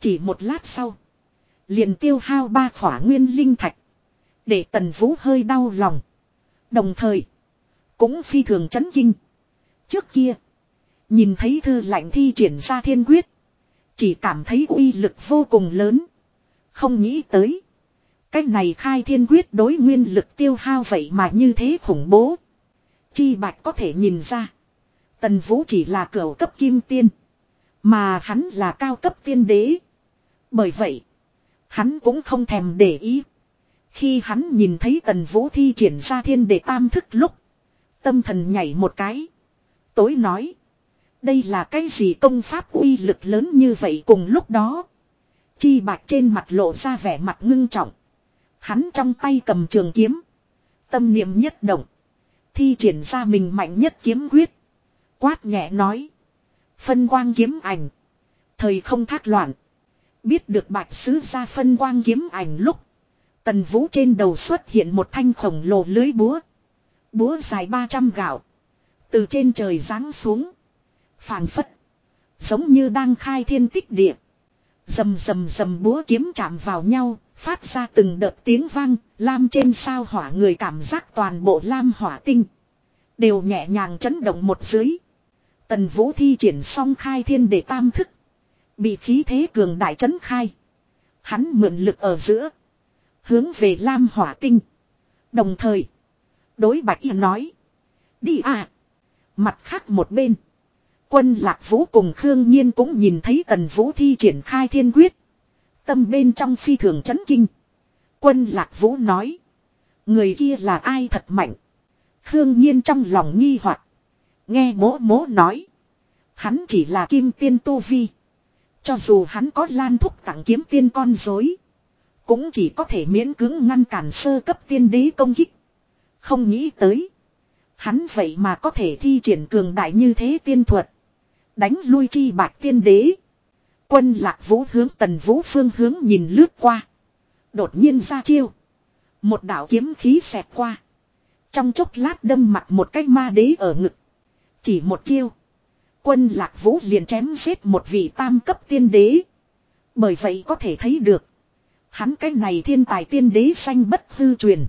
Chỉ một lát sau. Liền tiêu hao ba khỏa nguyên linh thạch. Để tần vũ hơi đau lòng. Đồng thời. Cũng phi thường chấn kinh. Trước kia. Nhìn thấy thư lạnh thi triển ra thiên quyết. Chỉ cảm thấy uy lực vô cùng lớn. Không nghĩ tới. Cách này khai thiên quyết đối nguyên lực tiêu hao vậy mà như thế khủng bố. Chi bạch có thể nhìn ra. Tần vũ chỉ là cửa cấp kim tiên. Mà hắn là cao cấp tiên đế. Bởi vậy. Hắn cũng không thèm để ý. Khi hắn nhìn thấy tần vũ thi triển ra thiên để tam thức lúc. Tâm thần nhảy một cái. Tối nói. Đây là cái gì công pháp uy lực lớn như vậy cùng lúc đó. Chi bạc trên mặt lộ ra vẻ mặt ngưng trọng. Hắn trong tay cầm trường kiếm. Tâm niệm nhất động. Thi triển ra mình mạnh nhất kiếm quyết. Quát nhẹ nói. Phân quang kiếm ảnh. Thời không thác loạn. Biết được bạch sứ ra phân quang kiếm ảnh lúc. Tần vũ trên đầu xuất hiện một thanh khổng lồ lưới búa. Búa dài 300 gạo. Từ trên trời giáng xuống. phảng phất. Giống như đang khai thiên tích địa. Dầm dầm dầm búa kiếm chạm vào nhau, phát ra từng đợt tiếng vang, lam trên sao hỏa người cảm giác toàn bộ lam hỏa tinh. Đều nhẹ nhàng chấn động một dưới. Tần vũ thi triển xong khai thiên để tam thức. Bị khí thế cường đại chấn khai. Hắn mượn lực ở giữa. Hướng về lam hỏa tinh. Đồng thời. Đối bạch y nói. Đi à. Mặt khác một bên. Quân lạc vũ cùng Khương Nhiên cũng nhìn thấy tần vũ thi triển khai thiên quyết. Tâm bên trong phi thường chấn kinh. Quân lạc vũ nói. Người kia là ai thật mạnh. Khương Nhiên trong lòng nghi hoặc, Nghe mố mố nói. Hắn chỉ là kim tiên tu vi. Cho dù hắn có lan thúc tặng kiếm tiên con dối. Cũng chỉ có thể miễn cưỡng ngăn cản sơ cấp tiên đế công kích. Không nghĩ tới. Hắn vậy mà có thể thi triển cường đại như thế tiên thuật. Đánh lui chi bạc tiên đế. Quân lạc vũ hướng tần vũ phương hướng nhìn lướt qua. Đột nhiên ra chiêu. Một đạo kiếm khí xẹt qua. Trong chốc lát đâm mặt một cái ma đế ở ngực. Chỉ một chiêu. Quân lạc vũ liền chém giết một vị tam cấp tiên đế. Bởi vậy có thể thấy được. Hắn cái này thiên tài tiên đế xanh bất hư truyền.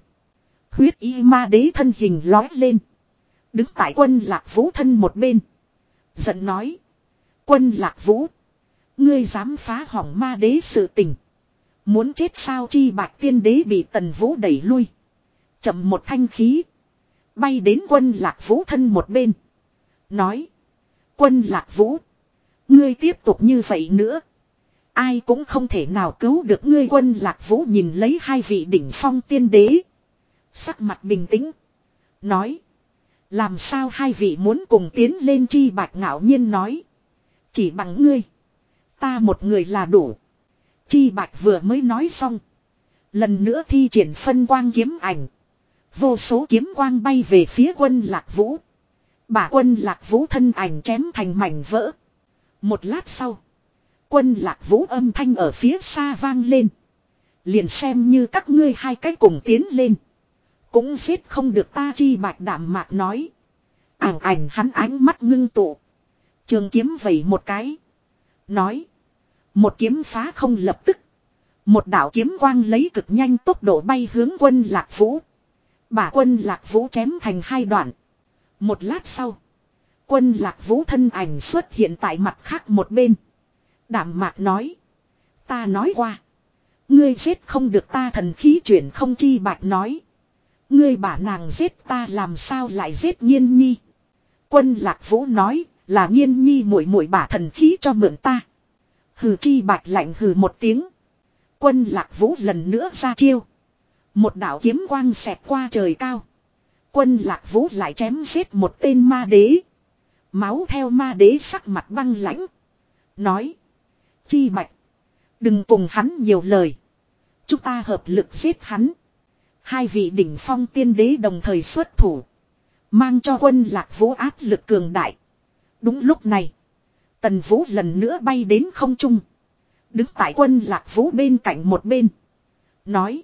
Huyết y ma đế thân hình lói lên. Đứng tại quân lạc vũ thân một bên. Giận nói. Quân lạc vũ. Ngươi dám phá hỏng ma đế sự tình. Muốn chết sao chi bạc tiên đế bị tần vũ đẩy lui. Chậm một thanh khí. Bay đến quân lạc vũ thân một bên. Nói. Quân lạc vũ. Ngươi tiếp tục như vậy nữa. Ai cũng không thể nào cứu được ngươi quân lạc vũ nhìn lấy hai vị đỉnh phong tiên đế. Sắc mặt bình tĩnh. Nói. Làm sao hai vị muốn cùng tiến lên chi bạch ngạo nhiên nói. Chỉ bằng ngươi. Ta một người là đủ. Chi bạch vừa mới nói xong. Lần nữa thi triển phân quang kiếm ảnh. Vô số kiếm quang bay về phía quân lạc vũ bà quân lạc vũ thân ảnh chém thành mảnh vỡ. Một lát sau. Quân lạc vũ âm thanh ở phía xa vang lên. Liền xem như các ngươi hai cái cùng tiến lên. Cũng giết không được ta chi bạch đảm mạc nói. Ảng ảnh hắn ánh mắt ngưng tụ. Trường kiếm vẩy một cái. Nói. Một kiếm phá không lập tức. Một đạo kiếm quang lấy cực nhanh tốc độ bay hướng quân lạc vũ. Bả quân lạc vũ chém thành hai đoạn. Một lát sau. Quân lạc vũ thân ảnh xuất hiện tại mặt khác một bên. Đảm mạc nói. Ta nói qua. Ngươi giết không được ta thần khí chuyển không chi bạch nói. Ngươi bả nàng giết ta làm sao lại giết nhiên nhi. Quân lạc vũ nói, là nhiên nhi muội muội bả thần khí cho mượn ta. Hừ chi bạch lạnh hừ một tiếng. Quân lạc vũ lần nữa ra chiêu. Một đạo kiếm quang xẹt qua trời cao. Quân lạc vũ lại chém giết một tên ma đế. Máu theo ma đế sắc mặt băng lãnh. Nói. Chi bạch. Đừng cùng hắn nhiều lời. Chúng ta hợp lực giết hắn. Hai vị đỉnh phong tiên đế đồng thời xuất thủ. Mang cho quân lạc vũ áp lực cường đại. Đúng lúc này. Tần vũ lần nữa bay đến không trung. Đứng tại quân lạc vũ bên cạnh một bên. Nói.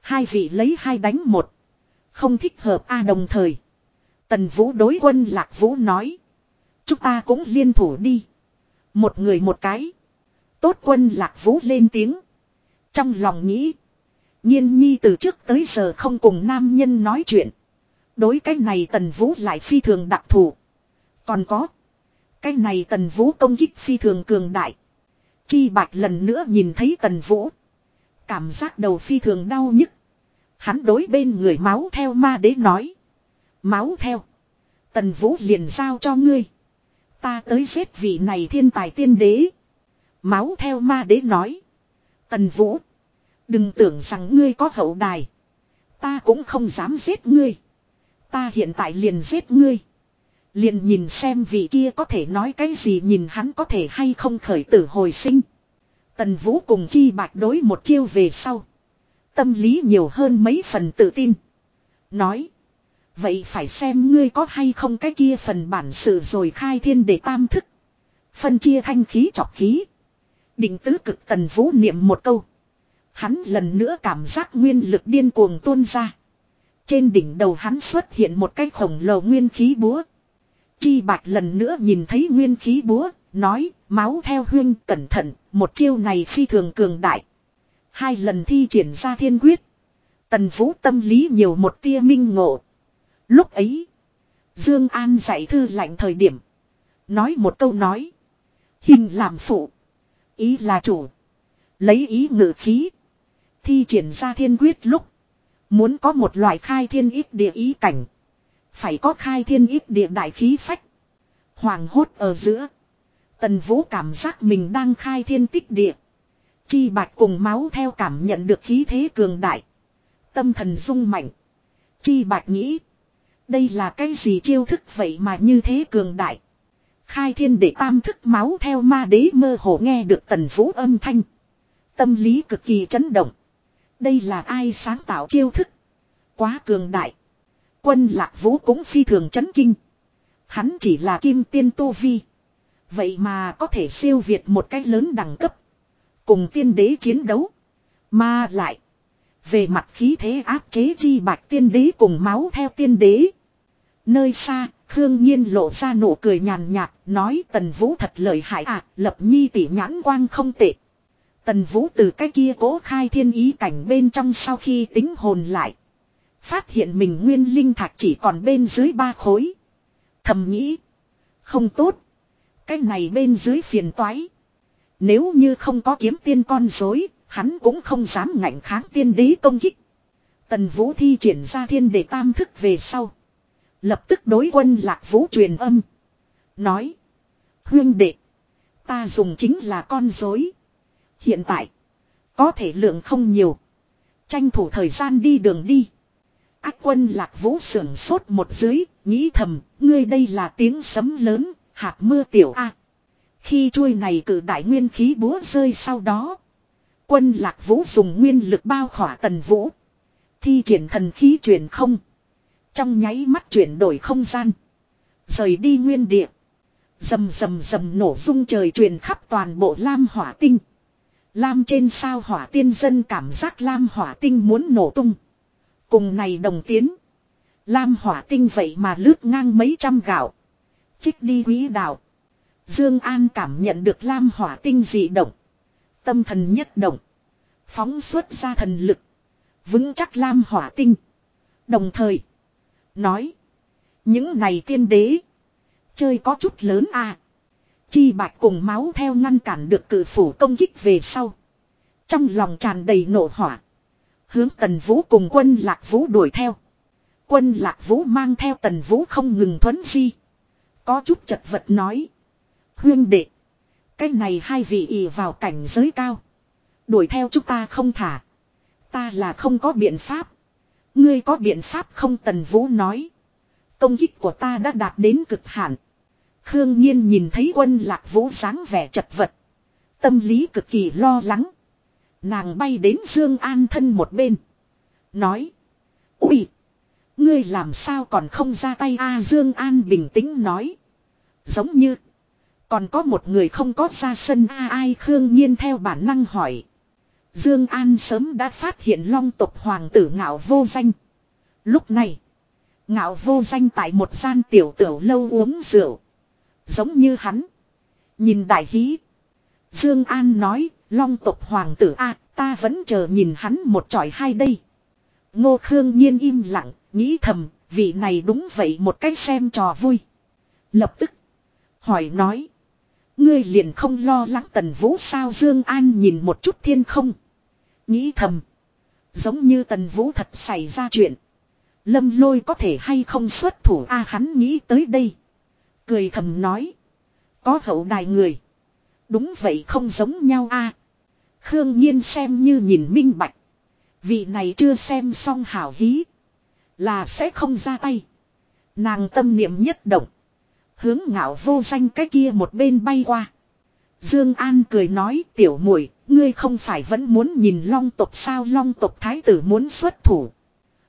Hai vị lấy hai đánh một. Không thích hợp a à, đồng thời. Tần vũ đối quân lạc vũ nói. Chúng ta cũng liên thủ đi. Một người một cái. Tốt quân lạc vũ lên tiếng. Trong lòng nghĩ. Nhiên nhi từ trước tới giờ không cùng nam nhân nói chuyện. Đối cái này tần vũ lại phi thường đặc thù. Còn có. Cái này tần vũ công kích phi thường cường đại. Chi bạch lần nữa nhìn thấy tần vũ. Cảm giác đầu phi thường đau nhức. Hắn đối bên người máu theo ma đế nói. Máu theo. Tần vũ liền giao cho ngươi. Ta tới giết vị này thiên tài tiên đế. Máu theo ma đế nói. Tần vũ. Đừng tưởng rằng ngươi có hậu đài. Ta cũng không dám giết ngươi. Ta hiện tại liền giết ngươi. Liền nhìn xem vị kia có thể nói cái gì nhìn hắn có thể hay không khởi tử hồi sinh. Tần Vũ cùng chi bạc đối một chiêu về sau. Tâm lý nhiều hơn mấy phần tự tin. Nói. Vậy phải xem ngươi có hay không cái kia phần bản sự rồi khai thiên để tam thức. Phân chia thanh khí chọc khí. Định tứ cực tần vũ niệm một câu. Hắn lần nữa cảm giác nguyên lực điên cuồng tuôn ra. Trên đỉnh đầu hắn xuất hiện một cái khổng lồ nguyên khí búa. Chi bạch lần nữa nhìn thấy nguyên khí búa, nói, máu theo huyên cẩn thận, một chiêu này phi thường cường đại. Hai lần thi triển ra thiên quyết. Tần vũ tâm lý nhiều một tia minh ngộ. Lúc ấy, Dương An dạy thư lạnh thời điểm. Nói một câu nói. Hình làm phụ. Ý là chủ. Lấy ý ngự khí. Thi triển ra thiên quyết lúc. Muốn có một loại khai thiên ít địa ý cảnh. Phải có khai thiên ít địa đại khí phách. Hoàng hốt ở giữa. Tần Vũ cảm giác mình đang khai thiên tích địa. Chi bạch cùng máu theo cảm nhận được khí thế cường đại. Tâm thần rung mạnh. Chi bạch nghĩ. Đây là cái gì chiêu thức vậy mà như thế cường đại. Khai thiên để tam thức máu theo ma đế mơ hồ nghe được tần vũ âm thanh. Tâm lý cực kỳ chấn động. Đây là ai sáng tạo chiêu thức. Quá cường đại. Quân lạc vũ cũng phi thường chấn kinh. Hắn chỉ là kim tiên tu vi. Vậy mà có thể siêu việt một cách lớn đẳng cấp. Cùng tiên đế chiến đấu. Mà lại. Về mặt khí thế áp chế chi bạch tiên đế cùng máu theo tiên đế. Nơi xa, Khương Nhiên lộ ra nụ cười nhàn nhạt, nói Tần Vũ thật lợi hại à, lập nhi tỷ nhãn quang không tệ. Tần Vũ từ cái kia cố khai thiên ý cảnh bên trong sau khi tính hồn lại. Phát hiện mình nguyên linh thạch chỉ còn bên dưới ba khối. Thầm nghĩ. Không tốt. Cái này bên dưới phiền toái. Nếu như không có kiếm tiên con dối, hắn cũng không dám ngạnh kháng tiên đế công kích. Tần Vũ thi triển ra thiên để tam thức về sau. Lập tức đối quân lạc vũ truyền âm. Nói. Huyên đệ. Ta dùng chính là con dối. Hiện tại. Có thể lượng không nhiều. Tranh thủ thời gian đi đường đi. Ác quân lạc vũ sưởng sốt một dưới. Nghĩ thầm. Ngươi đây là tiếng sấm lớn. Hạt mưa tiểu A. Khi chuôi này cử đại nguyên khí búa rơi sau đó. Quân lạc vũ dùng nguyên lực bao khỏa tần vũ. Thi triển thần khí truyền không. Trong nháy mắt chuyển đổi không gian. Rời đi nguyên địa. Dầm dầm dầm nổ rung trời truyền khắp toàn bộ Lam hỏa tinh. Lam trên sao hỏa tiên dân cảm giác Lam hỏa tinh muốn nổ tung. Cùng này đồng tiến. Lam hỏa tinh vậy mà lướt ngang mấy trăm gạo. Trích đi quý đạo. Dương An cảm nhận được Lam hỏa tinh dị động. Tâm thần nhất động. Phóng xuất ra thần lực. Vững chắc Lam hỏa tinh. Đồng thời. Nói. Những này tiên đế. Chơi có chút lớn à. Chi bạch cùng máu theo ngăn cản được cự phủ công kích về sau. Trong lòng tràn đầy nộ hỏa. Hướng tần vũ cùng quân lạc vũ đuổi theo. Quân lạc vũ mang theo tần vũ không ngừng thuấn di. Có chút chật vật nói. Huyên đệ. Cái này hai vị ỉ vào cảnh giới cao. Đuổi theo chúng ta không thả. Ta là không có biện pháp. Ngươi có biện pháp không tần vũ nói. Công kích của ta đã đạt đến cực hạn. Khương Nhiên nhìn thấy quân lạc vũ sáng vẻ chật vật. Tâm lý cực kỳ lo lắng. Nàng bay đến Dương An thân một bên. Nói. Úi. Ngươi làm sao còn không ra tay a à, Dương An bình tĩnh nói. Giống như. Còn có một người không có ra sân a ai Khương Nhiên theo bản năng hỏi. Dương An sớm đã phát hiện long tộc hoàng tử ngạo vô danh. Lúc này. Ngạo vô danh tại một gian tiểu tiểu lâu uống rượu. Giống như hắn. Nhìn đại hí. Dương An nói, long tộc hoàng tử a, ta vẫn chờ nhìn hắn một tròi hai đây. Ngô Khương Nhiên im lặng, nghĩ thầm, vị này đúng vậy một cách xem trò vui. Lập tức. Hỏi nói. Ngươi liền không lo lắng tần vũ sao Dương An nhìn một chút thiên không. Nghĩ thầm. Giống như tần vũ thật xảy ra chuyện. Lâm lôi có thể hay không xuất thủ a, hắn nghĩ tới đây. Cười thầm nói. Có hậu đài người. Đúng vậy không giống nhau a Khương Nhiên xem như nhìn minh bạch. Vị này chưa xem xong hảo hí. Là sẽ không ra tay. Nàng tâm niệm nhất động. Hướng ngạo vô danh cái kia một bên bay qua. Dương An cười nói, tiểu muội, ngươi không phải vẫn muốn nhìn long tộc sao long tộc thái tử muốn xuất thủ.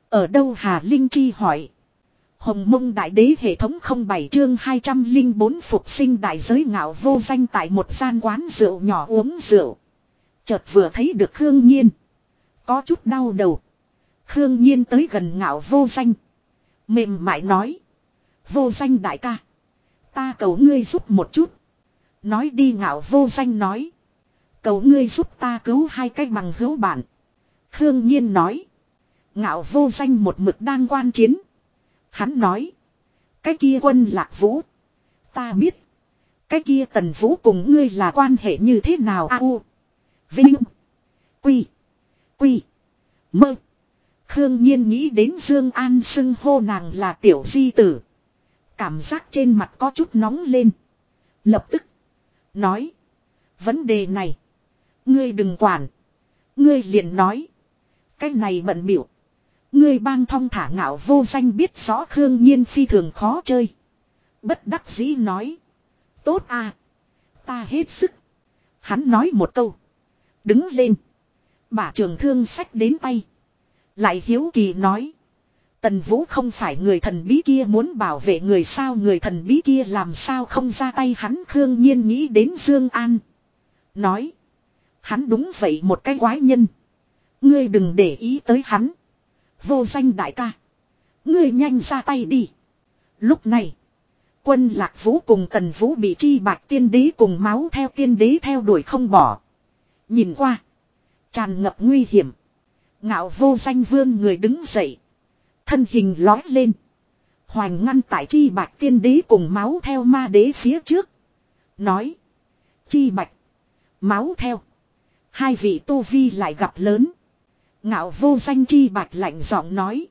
Ở đâu Hà Linh Chi hỏi. Hồng mông đại đế hệ thống không bảy chương 204 phục sinh đại giới ngạo vô danh tại một gian quán rượu nhỏ uống rượu. Chợt vừa thấy được Khương Nhiên. Có chút đau đầu. Khương Nhiên tới gần ngạo vô danh. Mềm mại nói. Vô danh đại ca. Ta cầu ngươi giúp một chút. Nói đi ngạo vô danh nói. Cầu ngươi giúp ta cứu hai cái bằng hữu bạn, Khương Nhiên nói. Ngạo vô danh một mực đang quan chiến. Hắn nói. Cái kia quân lạc vũ. Ta biết. Cái kia tần vũ cùng ngươi là quan hệ như thế nào a u. Vinh. Quy. Quy. Mơ. Khương Nhiên nghĩ đến Dương An xưng hô nàng là tiểu di tử. Cảm giác trên mặt có chút nóng lên. Lập tức. Nói. Vấn đề này. Ngươi đừng quản. Ngươi liền nói. Cái này bận biểu. Ngươi bang thong thả ngạo vô danh biết rõ Khương Nhiên phi thường khó chơi. Bất đắc dĩ nói. Tốt à. Ta hết sức. Hắn nói một câu. Đứng lên. Bả trường thương sách đến tay. Lại hiếu kỳ nói. Tần Vũ không phải người thần bí kia muốn bảo vệ người sao, người thần bí kia làm sao không ra tay, hắn Khương Nhiên nghĩ đến Dương An. Nói. Hắn đúng vậy một cái quái nhân. Ngươi đừng để ý tới hắn. Vô danh đại ca. Ngươi nhanh ra tay đi. Lúc này. Quân lạc vũ cùng tần vũ bị chi bạc tiên đế cùng máu theo tiên đế theo đuổi không bỏ. Nhìn qua. Tràn ngập nguy hiểm. Ngạo vô danh vương người đứng dậy. Thân hình lói lên. Hoành ngăn tại chi bạch tiên đế cùng máu theo ma đế phía trước. Nói. Chi bạch. Máu theo. Hai vị tu vi lại gặp lớn. Ngạo vô danh chi bạch lạnh giọng nói.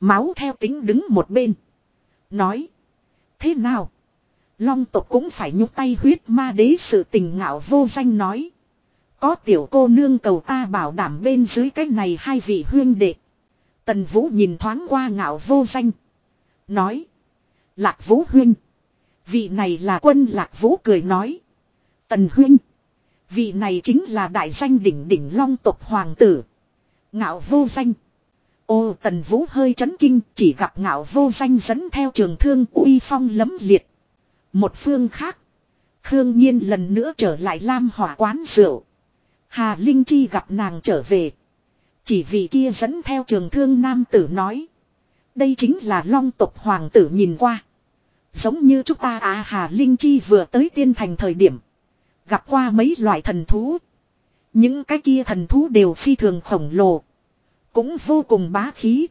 Máu theo tính đứng một bên. Nói. Thế nào? Long tộc cũng phải nhúc tay huyết ma đế sự tình ngạo vô danh nói. Có tiểu cô nương cầu ta bảo đảm bên dưới cái này hai vị huyên đệ. Tần Vũ nhìn thoáng qua ngạo vô danh. Nói. Lạc Vũ huyên. Vị này là quân Lạc Vũ cười nói. Tần huyên. Vị này chính là đại danh đỉnh đỉnh long tộc hoàng tử. Ngạo vô danh. Ô, tần vũ hơi chấn kinh, chỉ gặp ngạo vô danh dẫn theo trường thương uy phong lấm liệt. Một phương khác. Khương Nhiên lần nữa trở lại Lam hỏa quán rượu. Hà Linh Chi gặp nàng trở về. Chỉ vì kia dẫn theo trường thương nam tử nói. Đây chính là long tộc hoàng tử nhìn qua. Giống như chúng ta à Hà Linh Chi vừa tới tiên thành thời điểm. Gặp qua mấy loại thần thú. Những cái kia thần thú đều phi thường khổng lồ. Cũng vô cùng bá khí.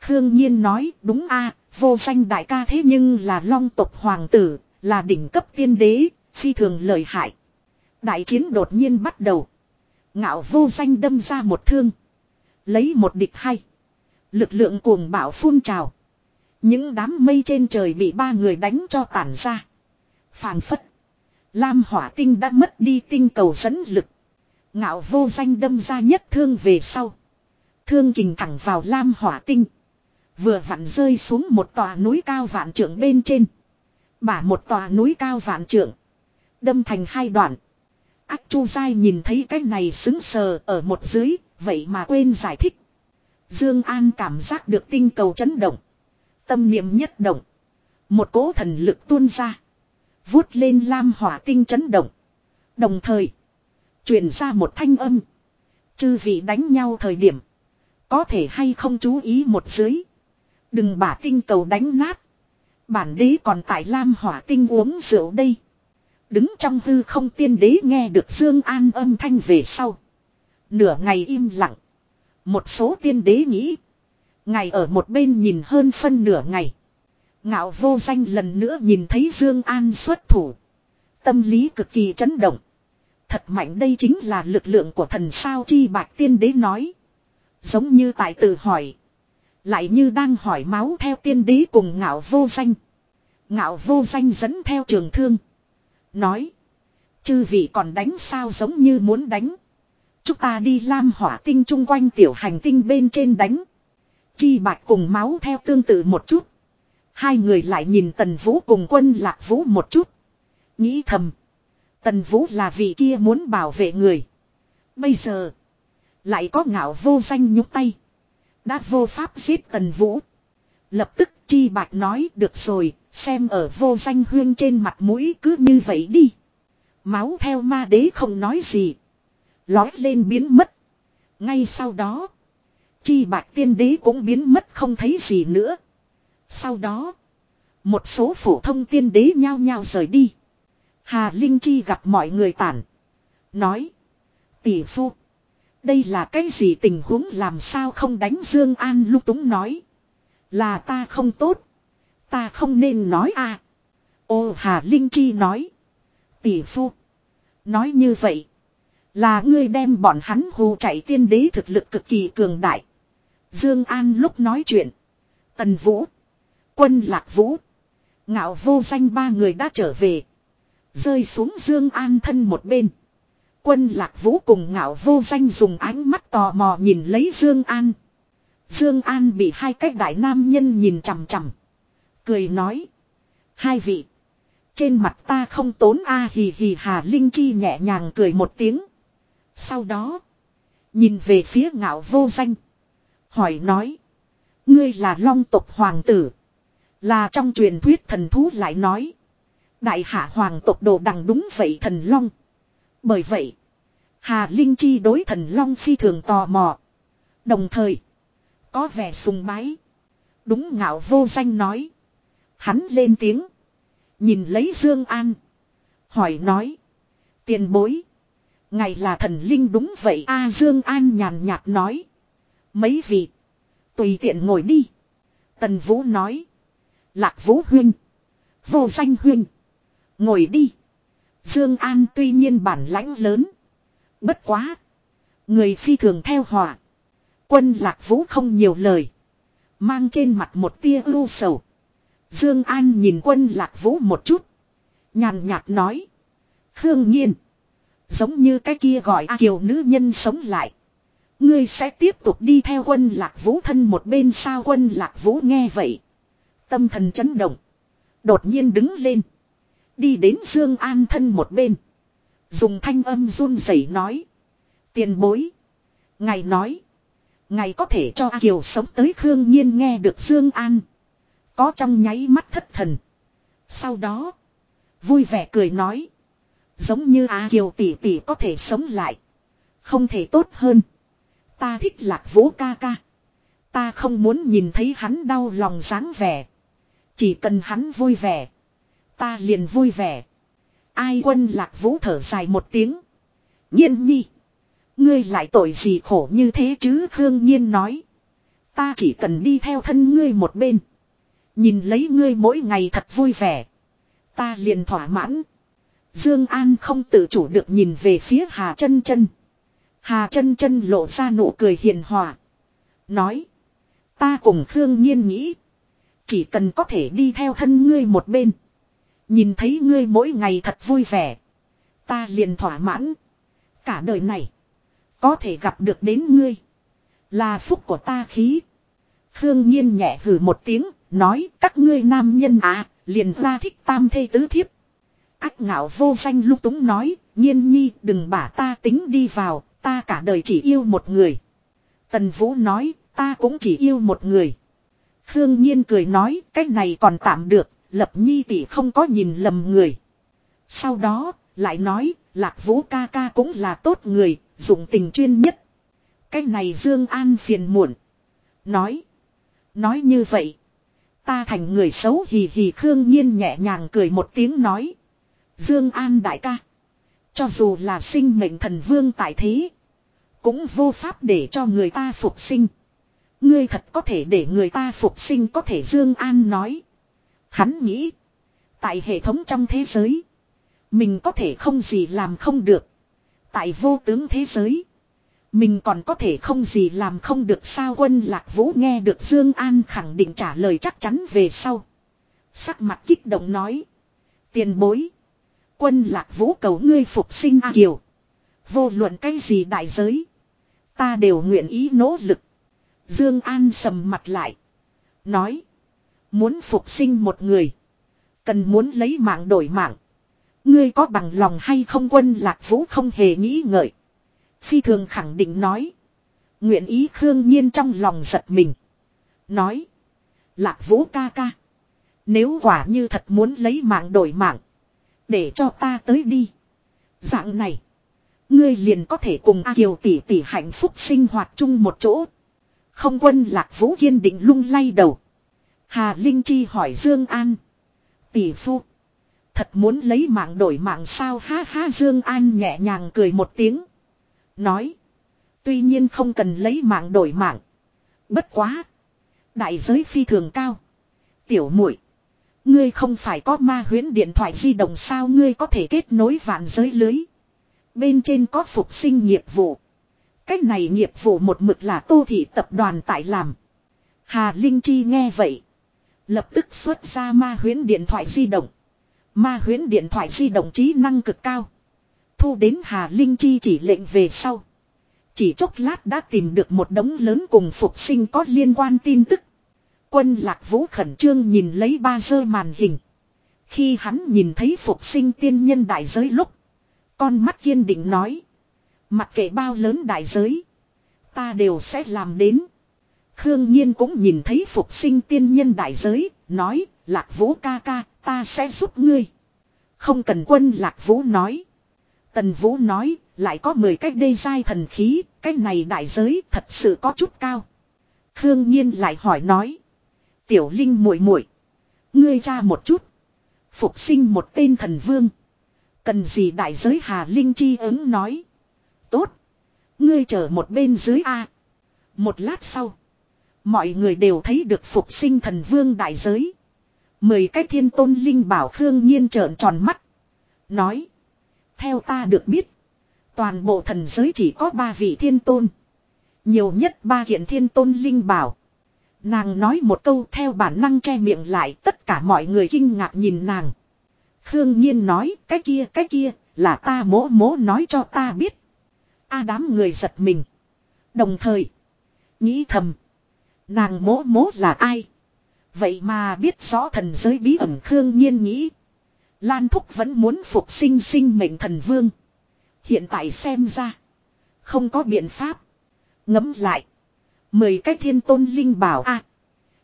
Khương Nhiên nói đúng a vô danh đại ca thế nhưng là long tộc hoàng tử, là đỉnh cấp tiên đế, phi thường lợi hại. Đại chiến đột nhiên bắt đầu. Ngạo vô danh đâm ra một thương. Lấy một địch hay. Lực lượng cuồng bạo phun trào. Những đám mây trên trời bị ba người đánh cho tản ra. Phàng phất. Lam hỏa tinh đã mất đi tinh cầu dẫn lực. Ngạo vô danh đâm ra nhất thương về sau. Thương kình thẳng vào lam hỏa tinh. Vừa vặn rơi xuống một tòa núi cao vạn trượng bên trên. Bả một tòa núi cao vạn trượng. Đâm thành hai đoạn. Ác chu dai nhìn thấy cái này xứng sờ ở một dưới, vậy mà quên giải thích. Dương An cảm giác được tinh cầu chấn động. Tâm niệm nhất động. Một cỗ thần lực tuôn ra. Vút lên lam hỏa tinh chấn động. Đồng thời. truyền ra một thanh âm. Chư vị đánh nhau thời điểm. Có thể hay không chú ý một dưới. Đừng bả tinh cầu đánh nát. Bản đế còn tại lam hỏa tinh uống rượu đây. Đứng trong hư không tiên đế nghe được Dương An âm thanh về sau. Nửa ngày im lặng. Một số tiên đế nghĩ. Ngày ở một bên nhìn hơn phân nửa ngày. Ngạo vô danh lần nữa nhìn thấy Dương An xuất thủ. Tâm lý cực kỳ chấn động. Thật mạnh đây chính là lực lượng của thần sao chi bạc tiên đế nói. Giống như tại tự hỏi. Lại như đang hỏi máu theo tiên đế cùng ngạo vô danh. Ngạo vô danh dẫn theo trường thương. Nói. Chư vị còn đánh sao giống như muốn đánh. Chúng ta đi lam hỏa tinh chung quanh tiểu hành tinh bên trên đánh. Chi bạch cùng máu theo tương tự một chút. Hai người lại nhìn tần vũ cùng quân lạc vũ một chút. Nghĩ thầm. Tần vũ là vị kia muốn bảo vệ người. Bây giờ. Lại có ngạo vô danh nhúc tay. Đã vô pháp giết tần vũ. Lập tức chi bạch nói, được rồi. Xem ở vô danh huyên trên mặt mũi cứ như vậy đi. Máu theo ma đế không nói gì. Lói lên biến mất. Ngay sau đó. Chi bạc tiên đế cũng biến mất không thấy gì nữa. Sau đó. Một số phổ thông tiên đế nhao nhao rời đi. Hà Linh Chi gặp mọi người tản. Nói. Tỷ phu. Đây là cái gì tình huống làm sao không đánh Dương An lúc túng nói. Là ta không tốt. Ta không nên nói à. Ô Hà Linh Chi nói. Tỷ phu. Nói như vậy. Là ngươi đem bọn hắn hù chạy tiên đế thực lực cực kỳ cường đại. Dương An lúc nói chuyện. Tần Vũ. Quân Lạc Vũ. Ngạo vô danh ba người đã trở về. Rơi xuống Dương An thân một bên. Quân Lạc Vũ cùng ngạo vô danh dùng ánh mắt tò mò nhìn lấy Dương An. Dương An bị hai cái đại nam nhân nhìn chằm chằm. Cười nói. Hai vị. Trên mặt ta không tốn a hì hì Hà Linh Chi nhẹ nhàng cười một tiếng. Sau đó. Nhìn về phía ngạo vô danh. Hỏi nói. Ngươi là long tộc hoàng tử. Là trong truyền thuyết thần thú lại nói. Đại hạ hoàng tộc đồ đằng đúng vậy thần long. Bởi vậy. Hà Linh Chi đối thần long phi thường tò mò. Đồng thời. Có vẻ sùng bái. Đúng ngạo vô danh nói. Hắn lên tiếng. Nhìn lấy Dương An. Hỏi nói. Tiền bối. Ngày là thần linh đúng vậy, a Dương An nhàn nhạt nói. Mấy vị. Tùy tiện ngồi đi. Tần Vũ nói. Lạc Vũ Huynh. Vô danh Huynh. Ngồi đi. Dương An tuy nhiên bản lãnh lớn. Bất quá. Người phi thường theo họa. Quân Lạc Vũ không nhiều lời. Mang trên mặt một tia ưu sầu. Dương An nhìn quân Lạc Vũ một chút. Nhàn nhạt nói. Khương nhiên. Giống như cái kia gọi A Kiều nữ nhân sống lại. Ngươi sẽ tiếp tục đi theo quân Lạc Vũ thân một bên sao quân Lạc Vũ nghe vậy. Tâm thần chấn động. Đột nhiên đứng lên. Đi đến Dương An thân một bên. Dùng thanh âm run rẩy nói. Tiền bối. Ngài nói. Ngài có thể cho A Kiều sống tới Khương Nhiên nghe được Dương An. Có trong nháy mắt thất thần. Sau đó. Vui vẻ cười nói. Giống như A Kiều tỷ tỷ có thể sống lại. Không thể tốt hơn. Ta thích lạc vũ ca ca. Ta không muốn nhìn thấy hắn đau lòng dáng vẻ. Chỉ cần hắn vui vẻ. Ta liền vui vẻ. Ai quân lạc vũ thở dài một tiếng. Nhiên nhi. Ngươi lại tội gì khổ như thế chứ Khương Nhiên nói. Ta chỉ cần đi theo thân ngươi một bên. Nhìn lấy ngươi mỗi ngày thật vui vẻ. Ta liền thỏa mãn. Dương An không tự chủ được nhìn về phía Hà chân chân. Hà chân chân lộ ra nụ cười hiền hòa. Nói. Ta cùng Khương Nhiên nghĩ. Chỉ cần có thể đi theo thân ngươi một bên. Nhìn thấy ngươi mỗi ngày thật vui vẻ. Ta liền thỏa mãn. Cả đời này. Có thể gặp được đến ngươi. Là phúc của ta khí. Khương Nhiên nhẹ hừ một tiếng. Nói, các ngươi nam nhân à. Liền ra thích tam thê tứ thiếp. Ách ngạo vô danh lúc túng nói. Nhiên nhi đừng bả ta tính đi vào. Ta cả đời chỉ yêu một người. Tần Vũ nói, ta cũng chỉ yêu một người. Khương Nhiên cười nói, cái này còn tạm được, lập nhi tỷ không có nhìn lầm người. Sau đó, lại nói, Lạc Vũ ca ca cũng là tốt người, dụng tình chuyên nhất. Cái này Dương An phiền muộn. Nói. Nói như vậy. Ta thành người xấu hì hì Khương Nhiên nhẹ nhàng cười một tiếng nói. Dương An đại ca. Cho dù là sinh mệnh thần vương tại thế. Cũng vô pháp để cho người ta phục sinh. Ngươi thật có thể để người ta phục sinh, có thể Dương An nói. Hắn nghĩ. Tại hệ thống trong thế giới. Mình có thể không gì làm không được. Tại vô tướng thế giới. Mình còn có thể không gì làm không được sao quân lạc vũ nghe được Dương An khẳng định trả lời chắc chắn về sau. Sắc mặt kích động nói. Tiền bối. Quân lạc vũ cầu ngươi phục sinh A Kiều. Vô luận cái gì đại giới. Ta đều nguyện ý nỗ lực. Dương An sầm mặt lại. Nói. Muốn phục sinh một người. Cần muốn lấy mạng đổi mạng. Ngươi có bằng lòng hay không quân lạc vũ không hề nghĩ ngợi. Phi thường khẳng định nói. Nguyện ý Khương Nhiên trong lòng giật mình. Nói. Lạc vũ ca ca. Nếu quả như thật muốn lấy mạng đổi mạng. Để cho ta tới đi. Dạng này. Ngươi liền có thể cùng A Kiều tỷ tỷ hạnh phúc sinh hoạt chung một chỗ. Không quân lạc vũ kiên định lung lay đầu. Hà Linh Chi hỏi Dương An. Tỷ phu. Thật muốn lấy mạng đổi mạng sao ha ha, Dương An nhẹ nhàng cười một tiếng. Nói. Tuy nhiên không cần lấy mạng đổi mạng. Bất quá. Đại giới phi thường cao. Tiểu muội Ngươi không phải có ma huyến điện thoại di động sao ngươi có thể kết nối vạn giới lưới. Bên trên có phục sinh nghiệp vụ. Cách này nghiệp vụ một mực là tô thị tập đoàn tại làm. Hà Linh Chi nghe vậy. Lập tức xuất ra ma huyến điện thoại di động. Ma huyến điện thoại di động trí năng cực cao. Thu đến Hà Linh Chi chỉ lệnh về sau. Chỉ chốc lát đã tìm được một đống lớn cùng phục sinh có liên quan tin tức. Quân lạc vũ khẩn trương nhìn lấy ba dơ màn hình. Khi hắn nhìn thấy phục sinh tiên nhân đại giới lúc. Con mắt kiên định nói. Mặc kệ bao lớn đại giới. Ta đều sẽ làm đến. Khương Nhiên cũng nhìn thấy phục sinh tiên nhân đại giới. Nói. Lạc vũ ca ca. Ta sẽ giúp ngươi. Không cần quân lạc vũ nói. Tần vũ nói. Lại có 10 cách đê dai thần khí. Cách này đại giới thật sự có chút cao. Khương Nhiên lại hỏi nói. Tiểu Linh muội muội, ngươi tra một chút, phục sinh một tên thần vương, cần gì đại giới Hà Linh chi ứng nói. Tốt, ngươi chờ một bên dưới a. Một lát sau, mọi người đều thấy được phục sinh thần vương đại giới. Mười cái thiên tôn linh bảo Khương Nhiên trợn tròn mắt. Nói. Theo ta được biết. Toàn bộ thần giới chỉ có ba vị thiên tôn. Nhiều nhất ba kiện thiên tôn linh bảo. Nàng nói một câu theo bản năng che miệng lại, tất cả mọi người kinh ngạc nhìn nàng. Khương Nhiên nói, cái kia cái kia, là ta mỗ mỗ nói cho ta biết. A đám người giật mình. Đồng thời. Nghĩ thầm. Nàng mỗ mỗ là ai? Vậy mà biết rõ thần giới bí ẩn Khương Nhiên nghĩ. Lan Thúc vẫn muốn phục sinh sinh mệnh thần vương. Hiện tại xem ra. Không có biện pháp. Ngấm lại. Mười cái thiên tôn linh bảo a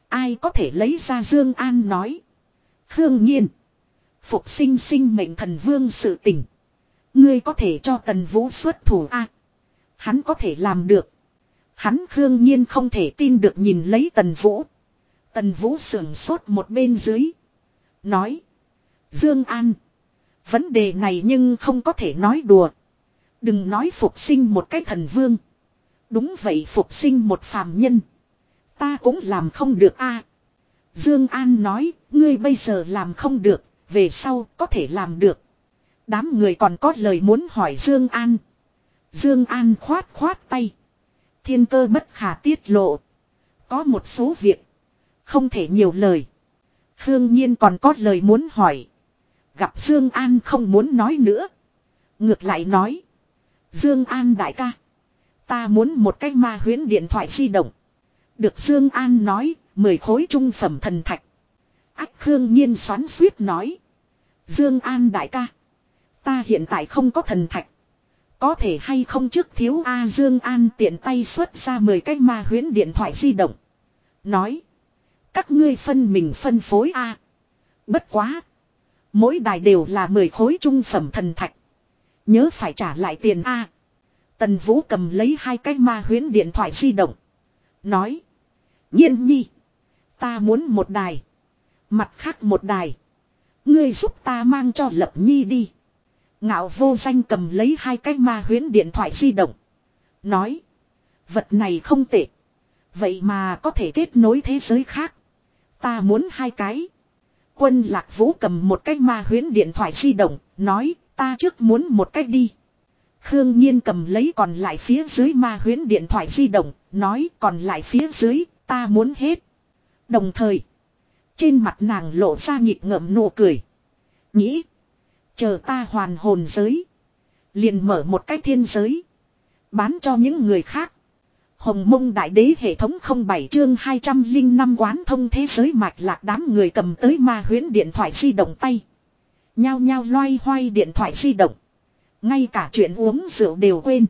Ai có thể lấy ra Dương An nói. Khương nhiên. Phục sinh sinh mệnh thần vương sự tình. Ngươi có thể cho tần vũ xuất thủ a Hắn có thể làm được. Hắn Khương nhiên không thể tin được nhìn lấy tần vũ. Tần vũ sườn sốt một bên dưới. Nói. Dương An. Vấn đề này nhưng không có thể nói đùa. Đừng nói phục sinh một cái thần vương. Đúng vậy phục sinh một phàm nhân. Ta cũng làm không được a. Dương An nói, ngươi bây giờ làm không được, về sau có thể làm được. Đám người còn có lời muốn hỏi Dương An. Dương An khoát khoát tay. Thiên cơ bất khả tiết lộ. Có một số việc không thể nhiều lời. Khương Nhiên còn có lời muốn hỏi. Gặp Dương An không muốn nói nữa. Ngược lại nói. Dương An đại ca. Ta muốn một cái ma huyến điện thoại di động. Được Dương An nói, mười khối trung phẩm thần thạch. Ách Khương Nhiên xoắn suýt nói. Dương An đại ca. Ta hiện tại không có thần thạch. Có thể hay không trước thiếu A Dương An tiện tay xuất ra 10 cái ma huyến điện thoại di động. Nói. Các ngươi phân mình phân phối A. Bất quá. Mỗi đài đều là 10 khối trung phẩm thần thạch. Nhớ phải trả lại tiền A. Tần Vũ cầm lấy hai cái ma huyến điện thoại di động. Nói. Nhiên nhi. Ta muốn một đài. Mặt khác một đài. Ngươi giúp ta mang cho lập nhi đi. Ngạo vô danh cầm lấy hai cái ma huyến điện thoại di động. Nói. Vật này không tệ. Vậy mà có thể kết nối thế giới khác. Ta muốn hai cái. Quân lạc vũ cầm một cái ma huyến điện thoại di động. Nói, ta trước muốn một cái đi. Khương Nhiên cầm lấy còn lại phía dưới ma huyến điện thoại di động, nói còn lại phía dưới, ta muốn hết. Đồng thời, trên mặt nàng lộ ra nhịp ngậm nụ cười. Nghĩ, chờ ta hoàn hồn giới. Liền mở một cái thiên giới. Bán cho những người khác. Hồng mông đại đế hệ thống 07 chương 205 quán thông thế giới mạch lạc đám người cầm tới ma huyến điện thoại di động tay. Nhao nhao loay hoay điện thoại di động. Ngay cả chuyện uống rượu đều quên.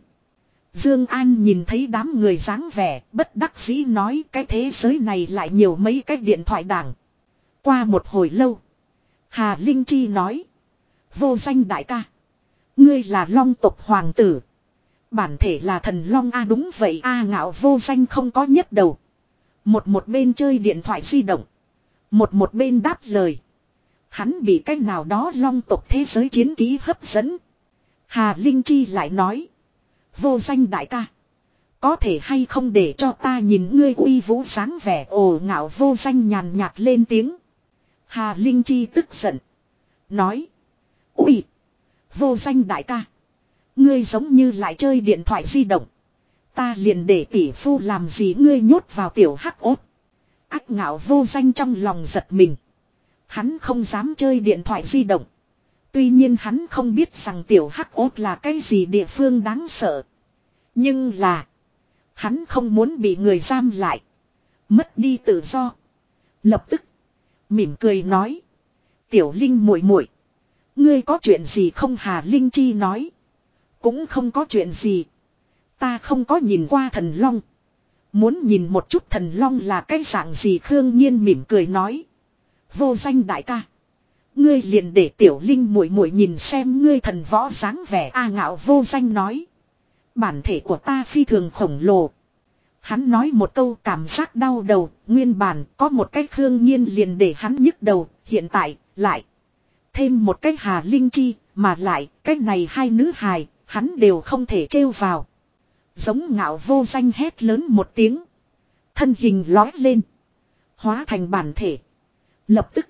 Dương An nhìn thấy đám người dáng vẻ, bất đắc dĩ nói cái thế giới này lại nhiều mấy cái điện thoại đảng. Qua một hồi lâu, Hà Linh Chi nói: "Vô danh đại ca, ngươi là Long tộc hoàng tử, Bản thể là thần long a đúng vậy a ngạo vô danh không có nhất đầu. Một một bên chơi điện thoại di động. Một một bên đáp lời. Hắn bị cách nào đó long tộc thế giới chiến ký hấp dẫn. Hà Linh Chi lại nói. Vô danh đại ca. Có thể hay không để cho ta nhìn ngươi uy vũ sáng vẻ ồ ngạo vô danh nhàn nhạt lên tiếng. Hà Linh Chi tức giận. Nói. Uy. Vô danh đại ca. Ngươi giống như lại chơi điện thoại di động. Ta liền để tỷ phu làm gì ngươi nhốt vào tiểu hắc ốt. Ác ngạo vô danh trong lòng giật mình. Hắn không dám chơi điện thoại di động. Tuy nhiên hắn không biết rằng tiểu hắc ốt là cái gì địa phương đáng sợ. Nhưng là. Hắn không muốn bị người giam lại. Mất đi tự do. Lập tức. Mỉm cười nói. Tiểu Linh muội muội, Ngươi có chuyện gì không Hà Linh Chi nói. Cũng không có chuyện gì. Ta không có nhìn qua thần long. Muốn nhìn một chút thần long là cái dạng gì Khương Nhiên mỉm cười nói. Vô danh đại ca. Ngươi liền để tiểu linh muội muội nhìn xem ngươi thần võ dáng vẻ a ngạo vô danh nói. Bản thể của ta phi thường khổng lồ. Hắn nói một câu cảm giác đau đầu, nguyên bản có một cách khương nhiên liền để hắn nhức đầu, hiện tại, lại. Thêm một cách hà linh chi, mà lại, cách này hai nữ hài, hắn đều không thể trêu vào. Giống ngạo vô danh hét lớn một tiếng. Thân hình lói lên. Hóa thành bản thể. Lập tức.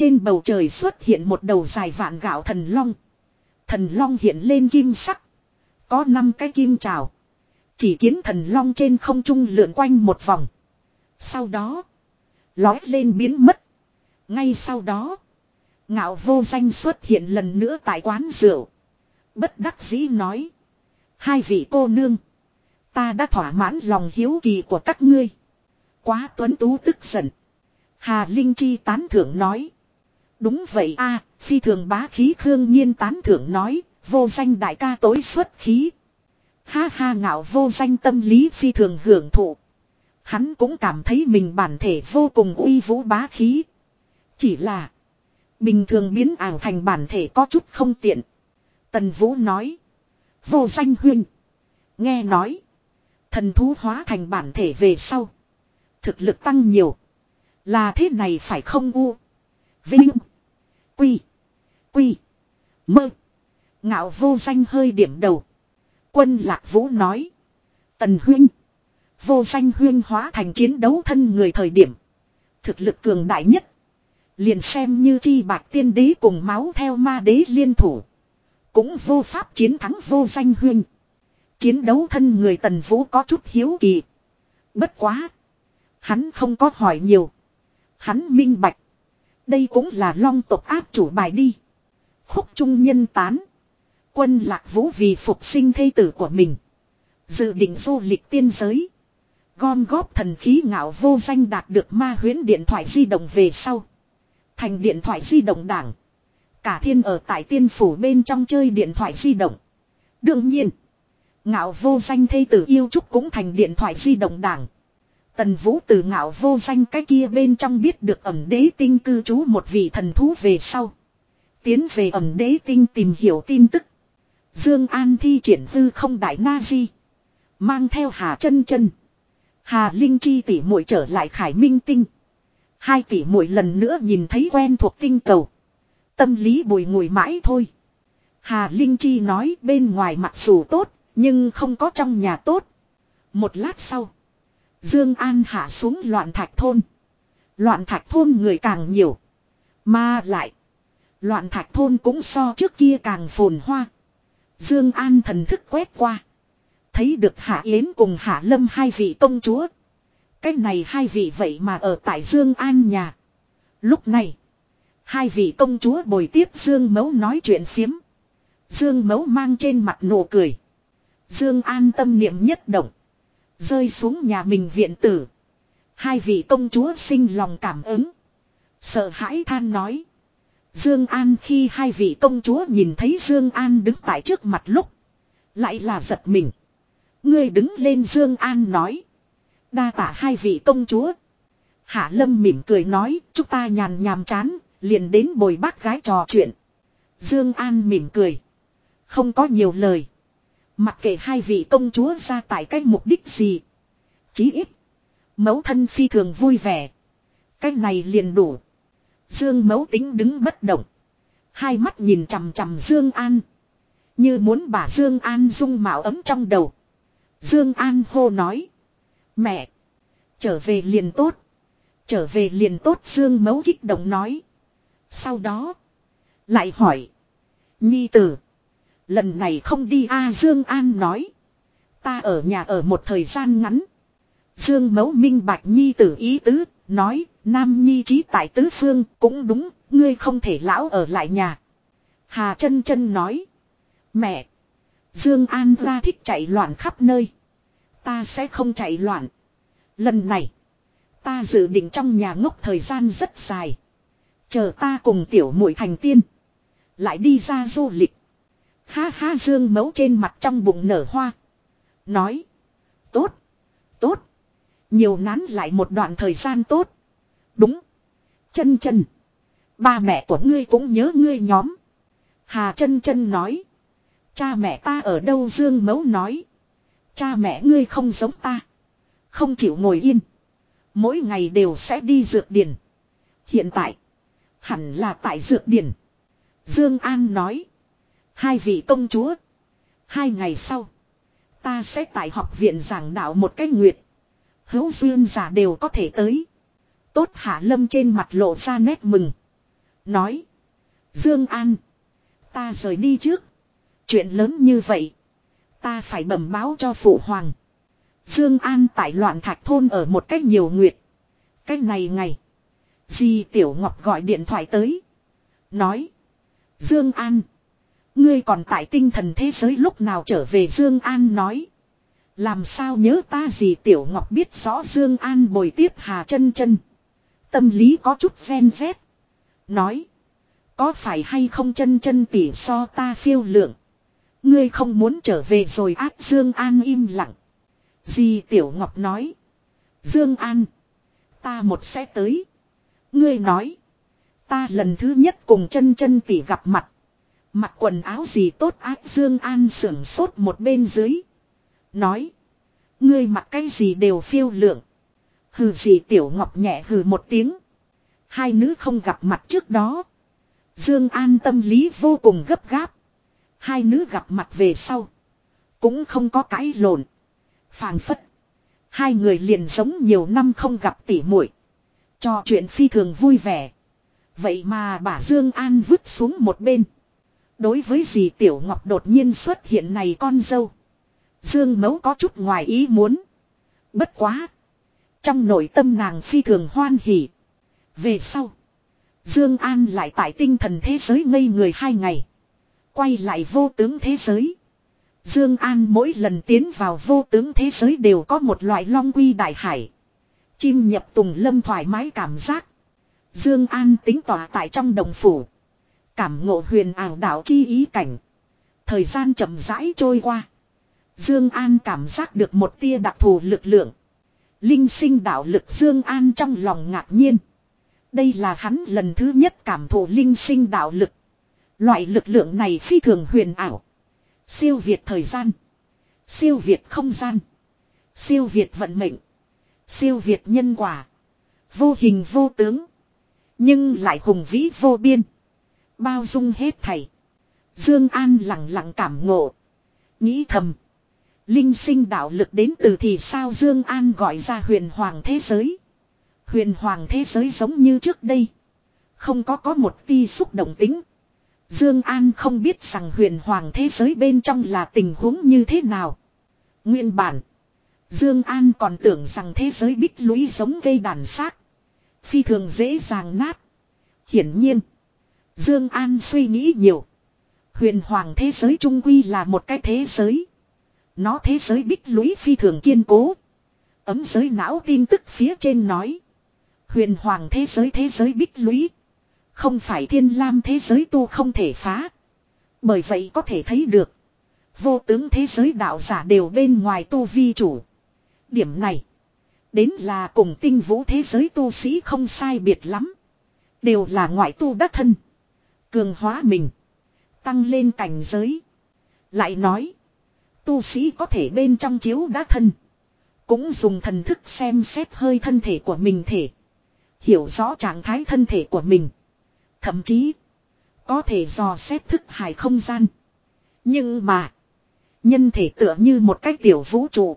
Trên bầu trời xuất hiện một đầu dài vạn gạo thần long. Thần long hiện lên kim sắc. Có năm cái kim trào. Chỉ kiến thần long trên không trung lượn quanh một vòng. Sau đó. Lói lên biến mất. Ngay sau đó. Ngạo vô danh xuất hiện lần nữa tại quán rượu. Bất đắc dĩ nói. Hai vị cô nương. Ta đã thỏa mãn lòng hiếu kỳ của các ngươi. Quá tuấn tú tức giận. Hà Linh Chi tán thưởng nói. Đúng vậy a, phi thường bá khí khương nhiên tán thưởng nói. Vô danh đại ca tối xuất khí. Ha ha ngạo vô danh tâm lý phi thường hưởng thụ. Hắn cũng cảm thấy mình bản thể vô cùng uy vũ bá khí. Chỉ là. Bình thường biến ảo thành bản thể có chút không tiện. Tần Vũ nói. Vô danh huyên. Nghe nói. Thần thú hóa thành bản thể về sau. Thực lực tăng nhiều. Là thế này phải không u. Vinh. Quy. Quy. Mơ. Ngạo vô danh hơi điểm đầu. Quân lạc vũ nói. Tần huyên. Vô danh huyên hóa thành chiến đấu thân người thời điểm. Thực lực cường đại nhất. Liền xem như chi bạc tiên đế cùng máu theo ma đế liên thủ. Cũng vô pháp chiến thắng vô danh huyên. Chiến đấu thân người tần vũ có chút hiếu kỳ. Bất quá. Hắn không có hỏi nhiều. Hắn minh bạch. Đây cũng là long tộc áp chủ bài đi. Khúc trung nhân tán. Quân lạc vũ vì phục sinh thây tử của mình. Dự định du lịch tiên giới. Gom góp thần khí ngạo vô danh đạt được ma huyễn điện thoại di động về sau. Thành điện thoại di động đảng. Cả thiên ở tại tiên phủ bên trong chơi điện thoại di động. Đương nhiên. Ngạo vô danh thây tử yêu trúc cũng thành điện thoại di động đảng. Tần vũ từ ngạo vô danh cái kia bên trong biết được ẩm đế tinh cư trú một vị thần thú về sau. Tiến về ẩm đế tinh tìm hiểu tin tức. Dương An thi triển hư không đại na di. Mang theo Hà chân chân. Hà Linh Chi tỷ muội trở lại Khải Minh Tinh. Hai tỷ muội lần nữa nhìn thấy quen thuộc tinh cầu. Tâm lý bùi ngùi mãi thôi. Hà Linh Chi nói bên ngoài mặc dù tốt, nhưng không có trong nhà tốt. Một lát sau. Dương An hạ xuống loạn thạch thôn. Loạn thạch thôn người càng nhiều. Mà lại. Loạn thạch thôn cũng so trước kia càng phồn hoa. Dương An thần thức quét qua. Thấy được Hạ Yến cùng Hạ Lâm hai vị công chúa. Cái này hai vị vậy mà ở tại Dương An nhà. Lúc này. Hai vị công chúa bồi tiếp Dương Mấu nói chuyện phiếm. Dương Mấu mang trên mặt nụ cười. Dương An tâm niệm nhất động. Rơi xuống nhà mình viện tử. Hai vị công chúa sinh lòng cảm ứng. Sợ hãi than nói. Dương An khi hai vị công chúa nhìn thấy Dương An đứng tại trước mặt lúc. Lại là giật mình. Ngươi đứng lên Dương An nói. Đa tạ hai vị công chúa. Hạ Lâm mỉm cười nói. Chúng ta nhàn nhàm chán. Liền đến bồi bác gái trò chuyện. Dương An mỉm cười. Không có nhiều lời. Mặc kệ hai vị công chúa ra tại cái mục đích gì. Chí ít. Mẫu thân phi thường vui vẻ. Cái này liền đủ. Dương mẫu tính đứng bất động. Hai mắt nhìn chằm chằm Dương An. Như muốn bà Dương An dung mạo ấm trong đầu. Dương An hô nói. Mẹ. Trở về liền tốt. Trở về liền tốt Dương mẫu kích động nói. Sau đó. Lại hỏi. Nhi tử. Lần này không đi a Dương An nói. Ta ở nhà ở một thời gian ngắn. Dương mẫu minh bạch nhi tử ý tứ. Nói. Nam nhi trí tại tứ phương. Cũng đúng. Ngươi không thể lão ở lại nhà. Hà chân chân nói. Mẹ. Dương An ra thích chạy loạn khắp nơi. Ta sẽ không chạy loạn. Lần này. Ta dự định trong nhà ngốc thời gian rất dài. Chờ ta cùng tiểu muội thành tiên. Lại đi ra du lịch. Ha ha dương mấu trên mặt trong bụng nở hoa. Nói. Tốt. Tốt. Nhiều nán lại một đoạn thời gian tốt. Đúng. Chân chân. Ba mẹ của ngươi cũng nhớ ngươi nhóm. Hà chân chân nói. Cha mẹ ta ở đâu Dương Mấu nói. Cha mẹ ngươi không giống ta. Không chịu ngồi yên. Mỗi ngày đều sẽ đi dược điển. Hiện tại. Hẳn là tại dược điển. Dương An nói. Hai vị công chúa. Hai ngày sau. Ta sẽ tại học viện giảng đạo một cái nguyệt. Hữu dương giả đều có thể tới. Tốt hạ lâm trên mặt lộ ra nét mừng. Nói. Dương An. Ta rời đi trước. Chuyện lớn như vậy. Ta phải bẩm báo cho phụ hoàng. Dương An tại loạn thạch thôn ở một cách nhiều nguyệt. Cách này ngày. Di Tiểu Ngọc gọi điện thoại tới. Nói. Dương An. Ngươi còn tại tinh thần thế giới lúc nào trở về Dương An nói. Làm sao nhớ ta gì Tiểu Ngọc biết rõ Dương An bồi tiếp Hà chân chân. Tâm lý có chút ven vét. Nói. Có phải hay không chân chân tỉ so ta phiêu lượng. Ngươi không muốn trở về rồi ác Dương An im lặng. Di Tiểu Ngọc nói. Dương An. Ta một sẽ tới. Ngươi nói. Ta lần thứ nhất cùng chân chân tỉ gặp mặt. Mặc quần áo gì tốt ác Dương An sưởng sốt một bên dưới. Nói. Ngươi mặc cái gì đều phiêu lượng. Hừ gì Tiểu Ngọc nhẹ hừ một tiếng. Hai nữ không gặp mặt trước đó. Dương An tâm lý vô cùng gấp gáp. Hai nữ gặp mặt về sau. Cũng không có cãi lộn. Phàng phất. Hai người liền giống nhiều năm không gặp tỉ muội Cho chuyện phi thường vui vẻ. Vậy mà bà Dương An vứt xuống một bên. Đối với dì Tiểu Ngọc đột nhiên xuất hiện này con dâu. Dương Mấu có chút ngoài ý muốn. Bất quá. Trong nội tâm nàng phi thường hoan hỉ. Về sau. Dương An lại tại tinh thần thế giới ngây người hai ngày. Quay lại vô tướng thế giới. Dương An mỗi lần tiến vào vô tướng thế giới đều có một loại long quy đại hải. Chim nhập tùng lâm thoải mái cảm giác. Dương An tính tỏa tại trong đồng phủ. Cảm ngộ huyền ảo đạo chi ý cảnh. Thời gian chậm rãi trôi qua. Dương An cảm giác được một tia đặc thù lực lượng. Linh sinh đạo lực Dương An trong lòng ngạc nhiên. Đây là hắn lần thứ nhất cảm thụ linh sinh đạo lực. Loại lực lượng này phi thường huyền ảo. Siêu việt thời gian. Siêu việt không gian. Siêu việt vận mệnh. Siêu việt nhân quả. Vô hình vô tướng. Nhưng lại hùng vĩ vô biên. Bao dung hết thảy. Dương An lặng lặng cảm ngộ. Nghĩ thầm. Linh sinh đạo lực đến từ thì sao Dương An gọi ra huyền hoàng thế giới. Huyền hoàng thế giới giống như trước đây. Không có có một ti xúc động tính. Dương An không biết rằng huyền hoàng thế giới bên trong là tình huống như thế nào. Nguyên bản. Dương An còn tưởng rằng thế giới bích lũy giống cây đàn xác. Phi thường dễ dàng nát. Hiển nhiên. Dương An suy nghĩ nhiều. Huyền hoàng thế giới trung quy là một cái thế giới. Nó thế giới bích lũy phi thường kiên cố. Ấm giới não tin tức phía trên nói. Huyền hoàng thế giới thế giới bích lũy. Không phải thiên lam thế giới tu không thể phá. Bởi vậy có thể thấy được. Vô tướng thế giới đạo giả đều bên ngoài tu vi chủ. Điểm này. Đến là cùng tinh vũ thế giới tu sĩ không sai biệt lắm. Đều là ngoại tu đắc thân. Cường hóa mình. Tăng lên cảnh giới. Lại nói. tu sĩ có thể bên trong chiếu đá thân. Cũng dùng thần thức xem xét hơi thân thể của mình thể. Hiểu rõ trạng thái thân thể của mình. Thậm chí. Có thể dò xét thức hài không gian. Nhưng mà. Nhân thể tựa như một cách tiểu vũ trụ.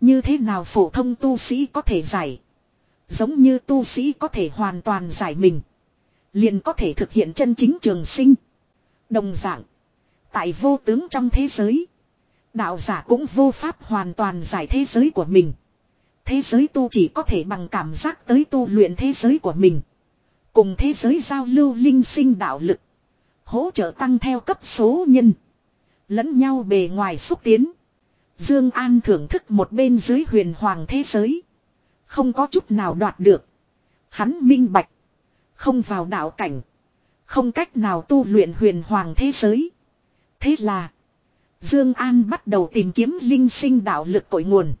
Như thế nào phổ thông tu sĩ có thể giải. Giống như tu sĩ có thể hoàn toàn giải mình. Liền có thể thực hiện chân chính trường sinh. Đồng dạng. Tại vô tướng trong thế giới. Đạo giả cũng vô pháp hoàn toàn giải thế giới của mình. Thế giới tu chỉ có thể bằng cảm giác tới tu luyện thế giới của mình. Cùng thế giới giao lưu linh sinh đạo lực. Hỗ trợ tăng theo cấp số nhân. Lẫn nhau bề ngoài xúc tiến. Dương An thưởng thức một bên dưới huyền hoàng thế giới. Không có chút nào đoạt được. Hắn minh bạch. Không vào đạo cảnh. Không cách nào tu luyện huyền hoàng thế giới. Thế là. Dương An bắt đầu tìm kiếm linh sinh đạo lực cội nguồn.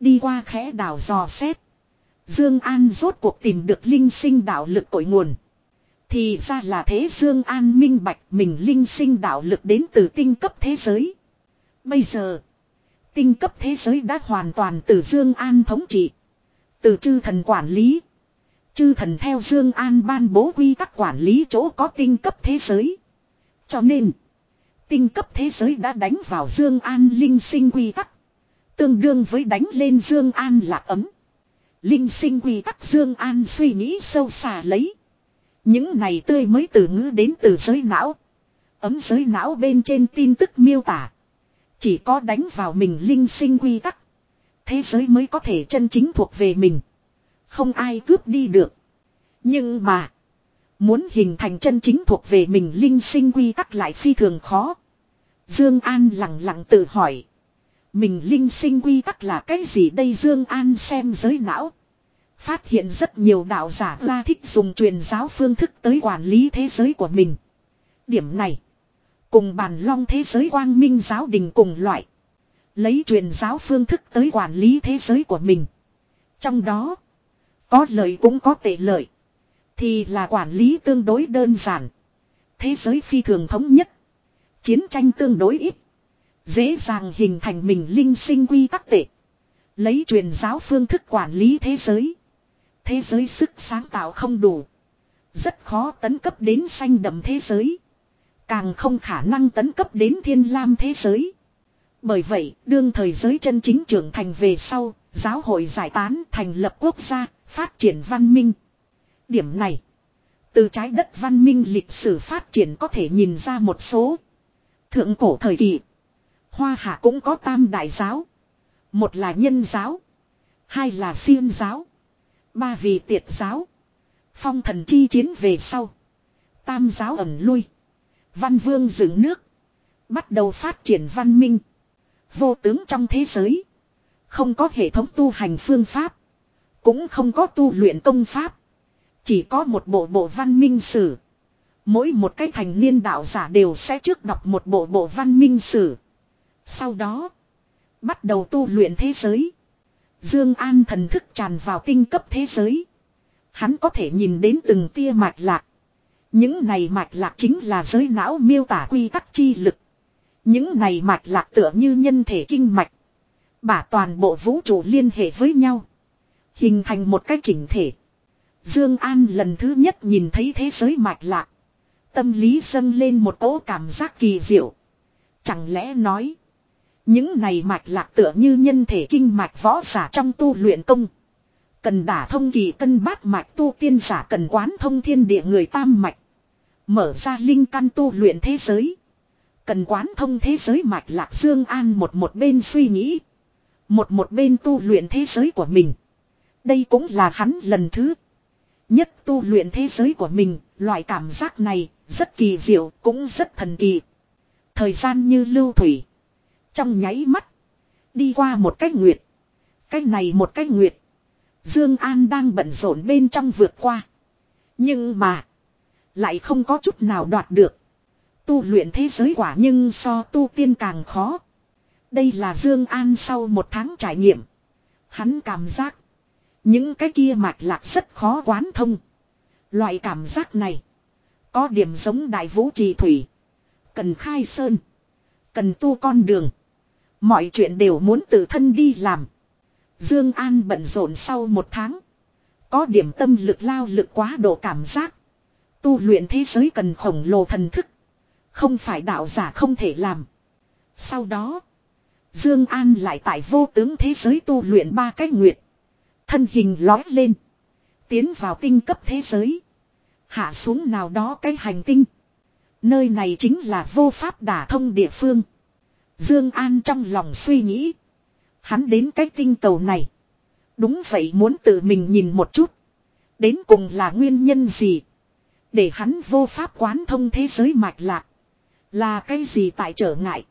Đi qua khẽ đảo dò xét. Dương An rốt cuộc tìm được linh sinh đạo lực cội nguồn. Thì ra là thế Dương An minh bạch mình linh sinh đạo lực đến từ tinh cấp thế giới. Bây giờ, tinh cấp thế giới đã hoàn toàn từ Dương An thống trị. Từ chư thần quản lý. Chư thần theo Dương An ban bố quy tắc quản lý chỗ có tinh cấp thế giới. Cho nên, tinh cấp thế giới đã đánh vào Dương An linh sinh quy tắc. Tương đương với đánh lên Dương An lạc ấm. Linh sinh quy tắc Dương An suy nghĩ sâu xa lấy. Những này tươi mới từ ngữ đến từ giới não. Ấm giới não bên trên tin tức miêu tả. Chỉ có đánh vào mình linh sinh quy tắc. Thế giới mới có thể chân chính thuộc về mình. Không ai cướp đi được. Nhưng mà. Muốn hình thành chân chính thuộc về mình linh sinh quy tắc lại phi thường khó. Dương An lặng lặng tự hỏi. Mình linh sinh quy tắc là cái gì đây Dương An xem giới não. Phát hiện rất nhiều đạo giả ra thích dùng truyền giáo phương thức tới quản lý thế giới của mình. Điểm này. Cùng bàn long thế giới quang minh giáo đình cùng loại. Lấy truyền giáo phương thức tới quản lý thế giới của mình. Trong đó. Có lợi cũng có tệ lợi. Thì là quản lý tương đối đơn giản. Thế giới phi thường thống nhất. Chiến tranh tương đối ít. Dễ dàng hình thành mình linh sinh quy tắc tệ. Lấy truyền giáo phương thức quản lý thế giới. Thế giới sức sáng tạo không đủ. Rất khó tấn cấp đến xanh đậm thế giới. Càng không khả năng tấn cấp đến thiên lam thế giới. Bởi vậy, đương thời giới chân chính trưởng thành về sau, giáo hội giải tán thành lập quốc gia, phát triển văn minh. Điểm này, từ trái đất văn minh lịch sử phát triển có thể nhìn ra một số. Thượng cổ thời kỳ, Hoa Hạ cũng có tam đại giáo. Một là nhân giáo, hai là siêng giáo, ba vì tiệt giáo. Phong thần chi chiến về sau. Tam giáo ẩn lui. Văn vương dựng nước. Bắt đầu phát triển văn minh. Vô tướng trong thế giới. Không có hệ thống tu hành phương pháp. Cũng không có tu luyện công pháp. Chỉ có một bộ bộ văn minh sử. Mỗi một cái thành niên đạo giả đều sẽ trước đọc một bộ bộ văn minh sử. Sau đó. Bắt đầu tu luyện thế giới. Dương An thần thức tràn vào tinh cấp thế giới. Hắn có thể nhìn đến từng tia mạch lạc. Những này mạch lạc chính là giới não miêu tả quy tắc chi lực. Những này mạch lạc tựa như nhân thể kinh mạch. Bả toàn bộ vũ trụ liên hệ với nhau. Hình thành một cái chỉnh thể. Dương An lần thứ nhất nhìn thấy thế giới mạch lạc. Tâm lý dâng lên một cỗ cảm giác kỳ diệu. Chẳng lẽ nói. Những này mạch lạc tựa như nhân thể kinh mạch võ giả trong tu luyện công. Cần đả thông kỳ cân bát mạch tu tiên giả cần quán thông thiên địa người tam mạch. Mở ra linh căn tu luyện thế giới. Cần quán thông thế giới mạch lạc Dương An một một bên suy nghĩ. Một một bên tu luyện thế giới của mình. Đây cũng là hắn lần thứ nhất tu luyện thế giới của mình. Loại cảm giác này rất kỳ diệu, cũng rất thần kỳ. Thời gian như lưu thủy. Trong nháy mắt. Đi qua một cái nguyệt. Cái này một cái nguyệt. Dương An đang bận rộn bên trong vượt qua. Nhưng mà. Lại không có chút nào đoạt được. Tu luyện thế giới quả nhưng so tu tiên càng khó. Đây là Dương An sau một tháng trải nghiệm. Hắn cảm giác. Những cái kia mạch lạc rất khó quán thông. Loại cảm giác này. Có điểm giống đại vũ trì thủy. Cần khai sơn. Cần tu con đường. Mọi chuyện đều muốn tự thân đi làm. Dương An bận rộn sau một tháng. Có điểm tâm lực lao lực quá độ cảm giác. Tu luyện thế giới cần khổng lồ thần thức. Không phải đạo giả không thể làm. Sau đó. Dương An lại tại vô tướng thế giới tu luyện ba cái nguyệt. Thân hình lói lên. Tiến vào tinh cấp thế giới. Hạ xuống nào đó cái hành tinh. Nơi này chính là vô pháp đả thông địa phương. Dương An trong lòng suy nghĩ. Hắn đến cái tinh cầu này. Đúng vậy muốn tự mình nhìn một chút. Đến cùng là nguyên nhân gì. Để hắn vô pháp quán thông thế giới mạch lạc. Là cái gì tại trở ngại.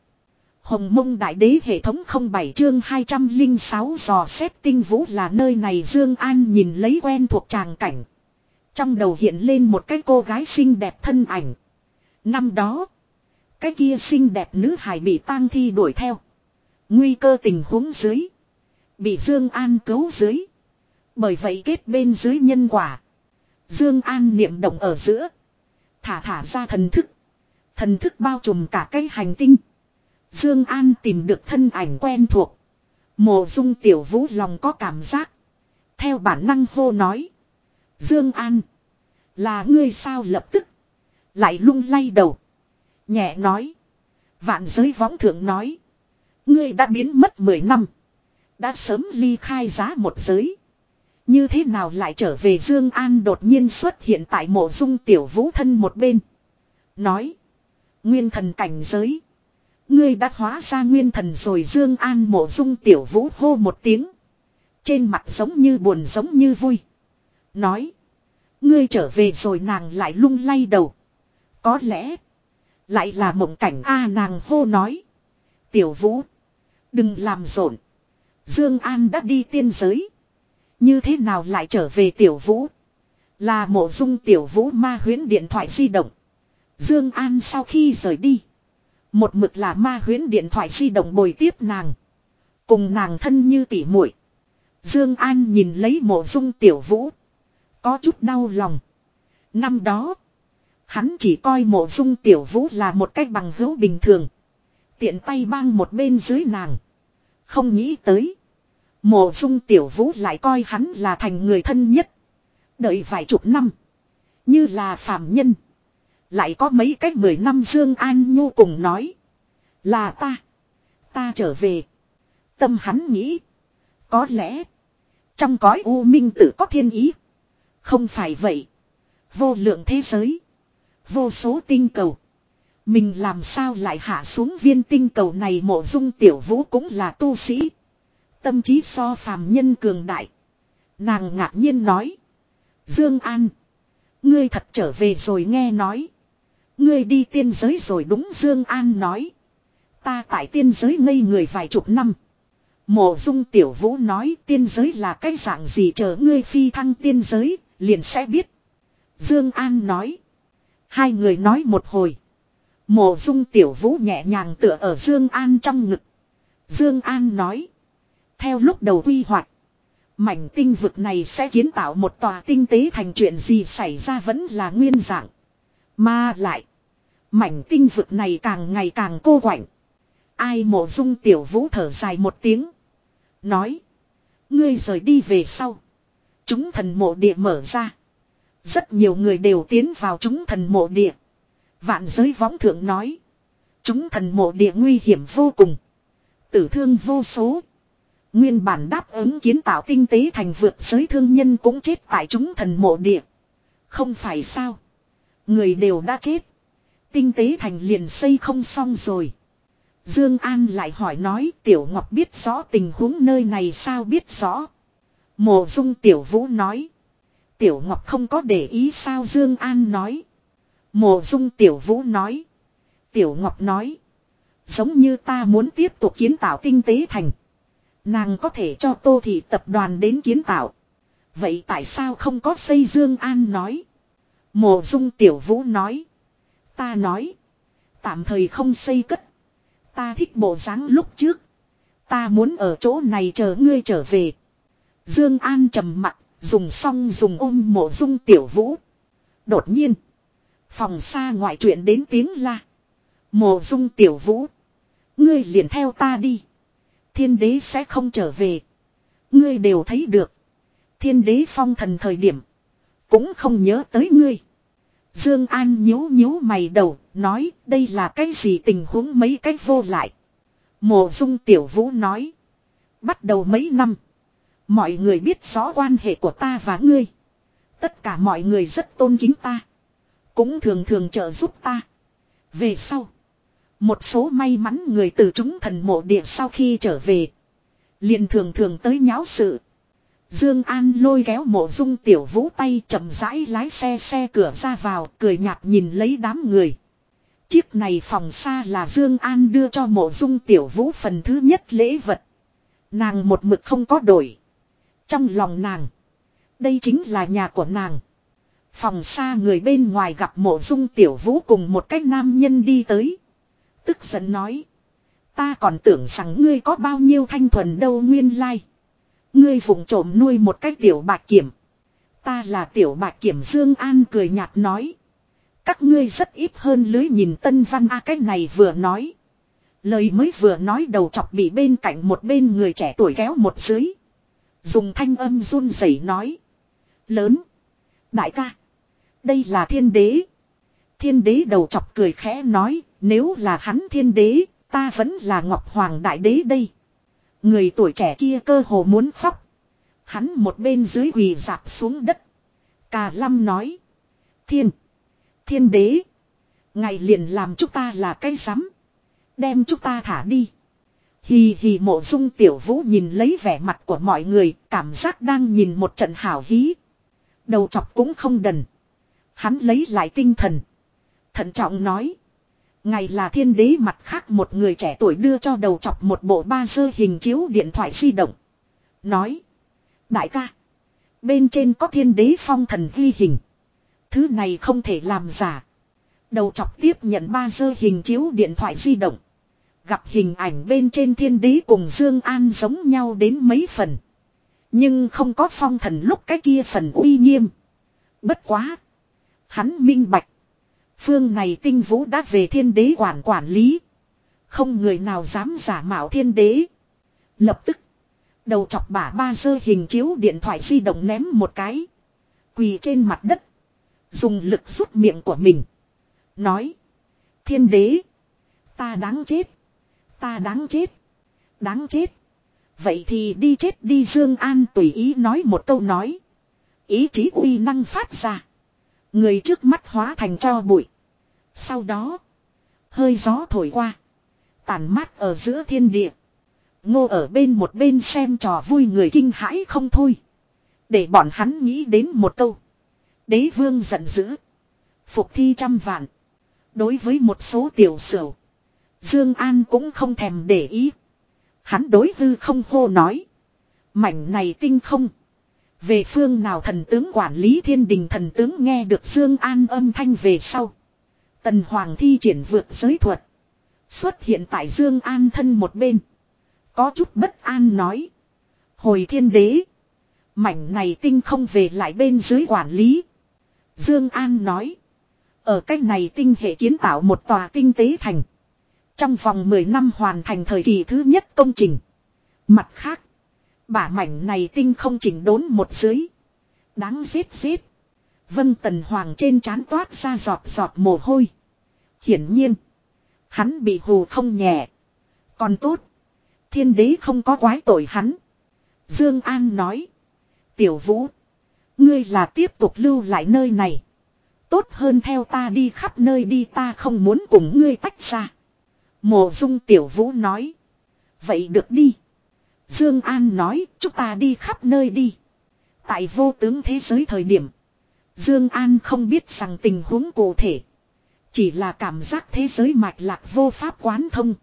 Hồng mông đại đế hệ thống 07 chương 206 dò xét tinh vũ là nơi này Dương An nhìn lấy quen thuộc tràng cảnh. Trong đầu hiện lên một cái cô gái xinh đẹp thân ảnh. Năm đó, cái kia xinh đẹp nữ hài bị tang thi đuổi theo. Nguy cơ tình huống dưới. Bị Dương An cứu dưới. Bởi vậy kết bên dưới nhân quả. Dương An niệm động ở giữa. Thả thả ra thần thức. Thần thức bao trùm cả cái hành tinh. Dương An tìm được thân ảnh quen thuộc. Mộ dung tiểu vũ lòng có cảm giác. Theo bản năng hô nói. Dương An. Là ngươi sao lập tức. Lại lung lay đầu. Nhẹ nói. Vạn giới võng thượng nói. Ngươi đã biến mất 10 năm. Đã sớm ly khai giá một giới. Như thế nào lại trở về Dương An đột nhiên xuất hiện tại mộ dung tiểu vũ thân một bên. Nói. Nguyên thần cảnh giới. Ngươi đã hóa ra nguyên thần rồi Dương An mộ dung tiểu vũ hô một tiếng. Trên mặt giống như buồn giống như vui. Nói. Ngươi trở về rồi nàng lại lung lay đầu. Có lẽ. Lại là mộng cảnh A nàng hô nói. Tiểu vũ. Đừng làm rộn. Dương An đã đi tiên giới. Như thế nào lại trở về tiểu vũ? Là mộ dung tiểu vũ ma huyến điện thoại di động. Dương An sau khi rời đi. Một mực là ma huyến điện thoại di động bồi tiếp nàng. Cùng nàng thân như tỉ muội. Dương An nhìn lấy mộ dung tiểu vũ. Có chút đau lòng. Năm đó. Hắn chỉ coi mộ dung tiểu vũ là một cách bằng hữu bình thường. Tiện tay bang một bên dưới nàng. Không nghĩ tới. Mộ dung tiểu vũ lại coi hắn là thành người thân nhất. Đợi vài chục năm. Như là phàm nhân. Lại có mấy cách mười năm Dương An Nhu cùng nói. Là ta. Ta trở về. Tâm hắn nghĩ. Có lẽ. Trong cõi u minh tử có thiên ý. Không phải vậy. Vô lượng thế giới. Vô số tinh cầu. Mình làm sao lại hạ xuống viên tinh cầu này mộ dung tiểu vũ cũng là tu sĩ. Tâm trí so phàm nhân cường đại. Nàng ngạc nhiên nói. Dương An. Ngươi thật trở về rồi nghe nói. Ngươi đi tiên giới rồi đúng Dương An nói. Ta tại tiên giới ngây người vài chục năm. Mộ dung tiểu vũ nói tiên giới là cái dạng gì chờ ngươi phi thăng tiên giới, liền sẽ biết. Dương An nói. Hai người nói một hồi. Mộ dung tiểu vũ nhẹ nhàng tựa ở Dương An trong ngực. Dương An nói. Theo lúc đầu quy hoạch. Mảnh tinh vực này sẽ kiến tạo một tòa tinh tế thành chuyện gì xảy ra vẫn là nguyên dạng. Mà lại. Mảnh tinh vực này càng ngày càng cô quạnh. Ai mộ dung tiểu vũ thở dài một tiếng. Nói. Ngươi rời đi về sau. Chúng thần mộ địa mở ra. Rất nhiều người đều tiến vào chúng thần mộ địa. Vạn giới võng thượng nói. Chúng thần mộ địa nguy hiểm vô cùng. Tử thương vô số. Nguyên bản đáp ứng kiến tạo tinh tế thành vượt giới thương nhân cũng chết tại chúng thần mộ địa. Không phải sao. Người đều đã chết. Tinh tế thành liền xây không xong rồi. Dương An lại hỏi nói, Tiểu Ngọc biết rõ tình huống nơi này sao biết rõ. Mộ dung Tiểu Vũ nói. Tiểu Ngọc không có để ý sao Dương An nói. Mộ dung Tiểu Vũ nói. Tiểu Ngọc nói. Giống như ta muốn tiếp tục kiến tạo tinh tế thành. Nàng có thể cho tô thị tập đoàn đến kiến tạo. Vậy tại sao không có xây Dương An nói. Mộ dung Tiểu Vũ nói. Ta nói. Tạm thời không xây cất. Ta thích bộ dáng lúc trước. Ta muốn ở chỗ này chờ ngươi trở về. Dương An trầm mặt, dùng xong dùng ôm mộ dung tiểu vũ. Đột nhiên. Phòng xa ngoại chuyện đến tiếng la. Mộ dung tiểu vũ. Ngươi liền theo ta đi. Thiên đế sẽ không trở về. Ngươi đều thấy được. Thiên đế phong thần thời điểm. Cũng không nhớ tới ngươi. Dương An nhíu nhíu mày đầu, nói đây là cái gì tình huống mấy cái vô lại. Mộ dung tiểu vũ nói. Bắt đầu mấy năm. Mọi người biết rõ quan hệ của ta và ngươi. Tất cả mọi người rất tôn kính ta. Cũng thường thường trợ giúp ta. Về sau. Một số may mắn người từ chúng thần mộ địa sau khi trở về. liền thường thường tới nháo sự. Dương An lôi kéo mộ dung tiểu vũ tay chậm rãi lái xe xe cửa ra vào, cười nhạt nhìn lấy đám người. Chiếc này phòng xa là Dương An đưa cho mộ dung tiểu vũ phần thứ nhất lễ vật. Nàng một mực không có đổi. Trong lòng nàng. Đây chính là nhà của nàng. Phòng xa người bên ngoài gặp mộ dung tiểu vũ cùng một cái nam nhân đi tới. Tức giận nói. Ta còn tưởng rằng ngươi có bao nhiêu thanh thuần đâu nguyên lai. Ngươi vùng trộm nuôi một cách tiểu bạc kiểm. Ta là tiểu bạc kiểm Dương An cười nhạt nói. Các ngươi rất ít hơn lưới nhìn tân văn a cái này vừa nói. Lời mới vừa nói đầu chọc bị bên cạnh một bên người trẻ tuổi kéo một dưới. Dùng thanh âm run rẩy nói. Lớn. Đại ca. Đây là thiên đế. Thiên đế đầu chọc cười khẽ nói. Nếu là hắn thiên đế. Ta vẫn là ngọc hoàng đại đế đây. Người tuổi trẻ kia cơ hồ muốn khóc. Hắn một bên dưới quỳ dạp xuống đất. Cà lâm nói. Thiên. Thiên đế. Ngày liền làm chúng ta là cây sắm. Đem chúng ta thả đi. Hì hì mộ dung tiểu vũ nhìn lấy vẻ mặt của mọi người. Cảm giác đang nhìn một trận hảo hí. Đầu chọc cũng không đần. Hắn lấy lại tinh thần. Thận trọng nói. Ngày là thiên đế mặt khác một người trẻ tuổi đưa cho đầu chọc một bộ ba sơ hình chiếu điện thoại di động. Nói. Đại ca. Bên trên có thiên đế phong thần ghi hình. Thứ này không thể làm giả. Đầu chọc tiếp nhận ba sơ hình chiếu điện thoại di động. Gặp hình ảnh bên trên thiên đế cùng Dương An giống nhau đến mấy phần. Nhưng không có phong thần lúc cái kia phần uy nghiêm. Bất quá. Hắn minh bạch. Phương này tinh vũ đã về thiên đế quản quản lý. Không người nào dám giả mạo thiên đế. Lập tức. Đầu chọc bả ba dơ hình chiếu điện thoại di động ném một cái. Quỳ trên mặt đất. Dùng lực rút miệng của mình. Nói. Thiên đế. Ta đáng chết. Ta đáng chết. Đáng chết. Vậy thì đi chết đi Dương An tùy ý nói một câu nói. Ý chí uy năng phát ra. Người trước mắt hóa thành cho bụi. Sau đó. Hơi gió thổi qua. Tàn mát ở giữa thiên địa. Ngô ở bên một bên xem trò vui người kinh hãi không thôi. Để bọn hắn nghĩ đến một câu. Đế vương giận dữ. Phục thi trăm vạn. Đối với một số tiểu sửu. Dương An cũng không thèm để ý. Hắn đối hư không hô nói. Mảnh này tinh không. Về phương nào thần tướng quản lý thiên đình thần tướng nghe được Dương An âm thanh về sau. Tần Hoàng thi triển vượt giới thuật. Xuất hiện tại Dương An thân một bên. Có chút bất an nói. Hồi thiên đế. Mảnh này tinh không về lại bên dưới quản lý. Dương An nói. Ở cách này tinh hệ kiến tạo một tòa tinh tế thành. Trong vòng 10 năm hoàn thành thời kỳ thứ nhất công trình. Mặt khác. Bả mảnh này tinh không chỉnh đốn một dưới. Đáng giết giết. Vân Tần Hoàng trên trán toát ra giọt giọt mồ hôi. Hiển nhiên. Hắn bị hù không nhẹ. Còn tốt. Thiên đế không có quái tội hắn. Dương An nói. Tiểu vũ. Ngươi là tiếp tục lưu lại nơi này. Tốt hơn theo ta đi khắp nơi đi, ta không muốn cùng ngươi tách ra. Mộ dung tiểu vũ nói. Vậy được đi. Dương An nói, chúng ta đi khắp nơi đi. Tại vô tướng thế giới thời điểm. Dương An không biết rằng tình huống cụ thể. Chỉ là cảm giác thế giới mạch lạc vô pháp quán thông.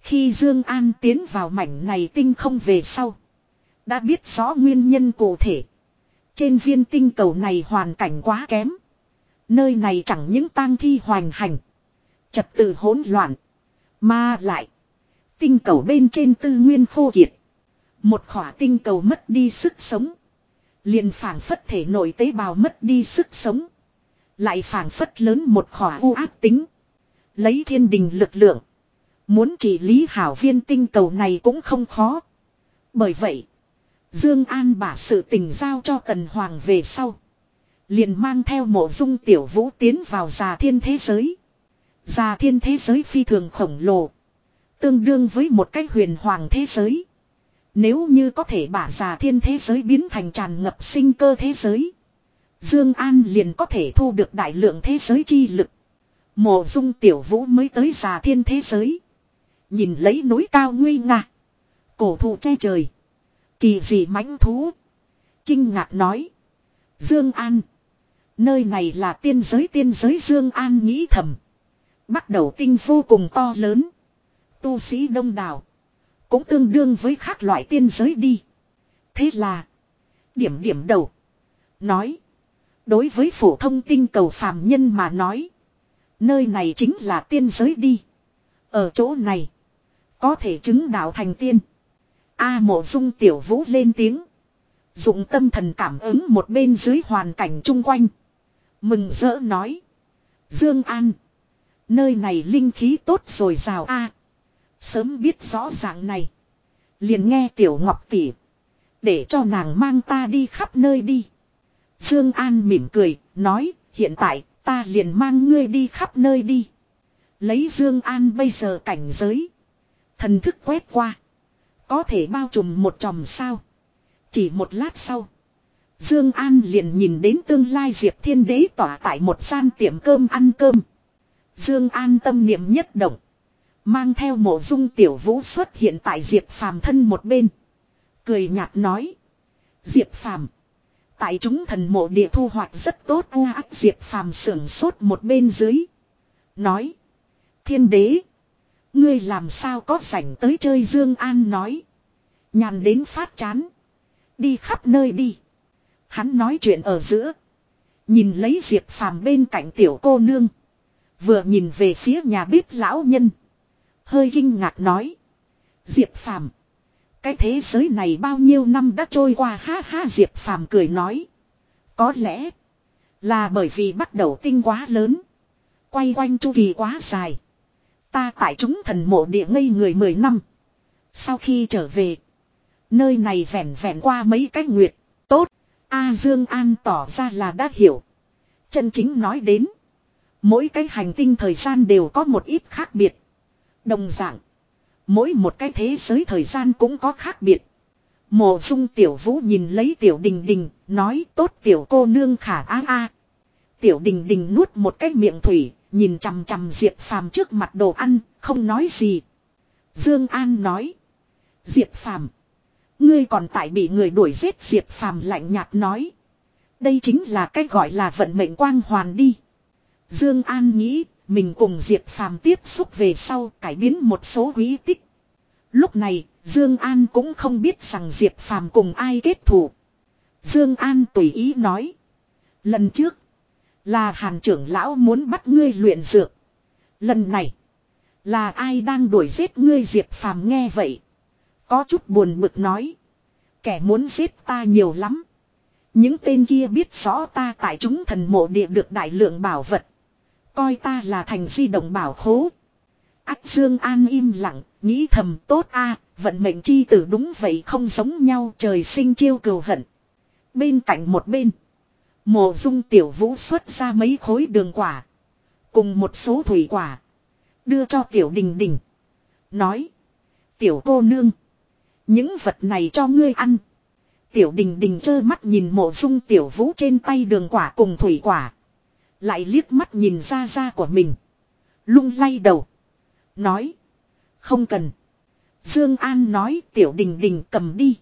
Khi Dương An tiến vào mảnh này tinh không về sau. Đã biết rõ nguyên nhân cụ thể. Trên viên tinh cầu này hoàn cảnh quá kém. Nơi này chẳng những tang thi hoành hành. Trật tự hỗn loạn. Mà lại. Tinh cầu bên trên tư nguyên khô kiệt. Một khỏa tinh cầu mất đi sức sống. Liền phảng phất thể nội tế bào mất đi sức sống. Lại phảng phất lớn một khỏa u ác tính. Lấy thiên đình lực lượng. Muốn trị lý hảo viên tinh cầu này cũng không khó. Bởi vậy, Dương an bà sự tình giao cho Tần Hoàng về sau. Liền mang theo mộ dung tiểu vũ tiến vào già thiên thế giới. Già thiên thế giới phi thường khổng lồ. Tương đương với một cái huyền hoàng thế giới. Nếu như có thể bả già thiên thế giới biến thành tràn ngập sinh cơ thế giới. Dương An liền có thể thu được đại lượng thế giới chi lực. Mộ dung tiểu vũ mới tới già thiên thế giới. Nhìn lấy núi cao nguy nga. Cổ thụ che trời. Kỳ dị mãnh thú. Kinh ngạc nói. Dương An. Nơi này là tiên giới tiên giới Dương An nghĩ thầm. Bắt đầu tinh vô cùng to lớn. Tu sĩ đông đảo. Cũng tương đương với khác loại tiên giới đi. Thế là. Điểm điểm đầu. Nói. Đối với phổ thông tinh cầu phàm nhân mà nói. Nơi này chính là tiên giới đi. Ở chỗ này. Có thể chứng đạo thành tiên. A mộ dung tiểu vũ lên tiếng. Dụng tâm thần cảm ứng một bên dưới hoàn cảnh chung quanh. Mừng rỡ nói. Dương An. Nơi này linh khí tốt rồi rào A. Sớm biết rõ ràng này. Liền nghe tiểu ngọc tỉ. Để cho nàng mang ta đi khắp nơi đi. Dương An mỉm cười, nói, hiện tại, ta liền mang ngươi đi khắp nơi đi. Lấy Dương An bây giờ cảnh giới. Thần thức quét qua. Có thể bao trùm một tròm sao. Chỉ một lát sau. Dương An liền nhìn đến tương lai Diệp Thiên Đế tỏa tại một gian tiệm cơm ăn cơm. Dương An tâm niệm nhất động. Mang theo mộ dung tiểu vũ xuất hiện tại Diệp Phàm thân một bên. Cười nhạt nói. Diệp Phàm, Tại chúng thần mộ địa thu hoạch rất tốt u ác Diệp Phàm sưởng sốt một bên dưới. Nói. Thiên đế. Ngươi làm sao có rảnh tới chơi Dương An nói. Nhàn đến phát chán. Đi khắp nơi đi. Hắn nói chuyện ở giữa. Nhìn lấy Diệp Phàm bên cạnh tiểu cô nương. Vừa nhìn về phía nhà bếp lão nhân. Hơi kinh ngạc nói. Diệp Phàm, Cái thế giới này bao nhiêu năm đã trôi qua ha ha, Diệp Phàm cười nói. Có lẽ. Là bởi vì bắt đầu tinh quá lớn. Quay quanh chu kỳ quá dài. Ta tại chúng thần mộ địa ngây người 10 năm. Sau khi trở về. Nơi này vẹn vẹn qua mấy cái nguyệt. Tốt. A Dương An tỏ ra là đã hiểu. Chân chính nói đến. Mỗi cái hành tinh thời gian đều có một ít khác biệt. Đồng dạng. Mỗi một cái thế giới thời gian cũng có khác biệt. Mộ dung tiểu vũ nhìn lấy tiểu đình đình, nói tốt tiểu cô nương khả á a. Tiểu đình đình nuốt một cái miệng thủy, nhìn chằm chằm Diệp Phàm trước mặt đồ ăn, không nói gì. Dương An nói. Diệp Phàm Ngươi còn tại bị người đuổi giết Diệp Phàm lạnh nhạt nói. Đây chính là cách gọi là vận mệnh quang hoàn đi. Dương An nghĩ, mình cùng Diệp Phàm tiếp xúc về sau cải biến một số quý tích. Lúc này, Dương An cũng không biết rằng Diệp Phàm cùng ai kết thù. Dương An tùy ý nói. Lần trước, là hàn trưởng lão muốn bắt ngươi luyện dược. Lần này, là ai đang đuổi giết ngươi Diệp Phàm nghe vậy. Có chút buồn bực nói. Kẻ muốn giết ta nhiều lắm. Những tên kia biết rõ ta tại chúng thần mộ địa được đại lượng bảo vật. Coi ta là thành di động bảo khố. Ách Dương An im lặng, nghĩ thầm tốt a, vận mệnh chi tử đúng vậy không giống nhau, trời sinh chiêu cừu hận. Bên cạnh một bên, Mộ Dung Tiểu Vũ xuất ra mấy khối đường quả, cùng một số thủy quả, đưa cho Tiểu Đình Đình, nói: "Tiểu cô nương, những vật này cho ngươi ăn." Tiểu Đình Đình trơ mắt nhìn Mộ Dung Tiểu Vũ trên tay đường quả cùng thủy quả, lại liếc mắt nhìn ra ra của mình. Lung lay đầu. Nói. Không cần. Dương An nói tiểu đình đình cầm đi.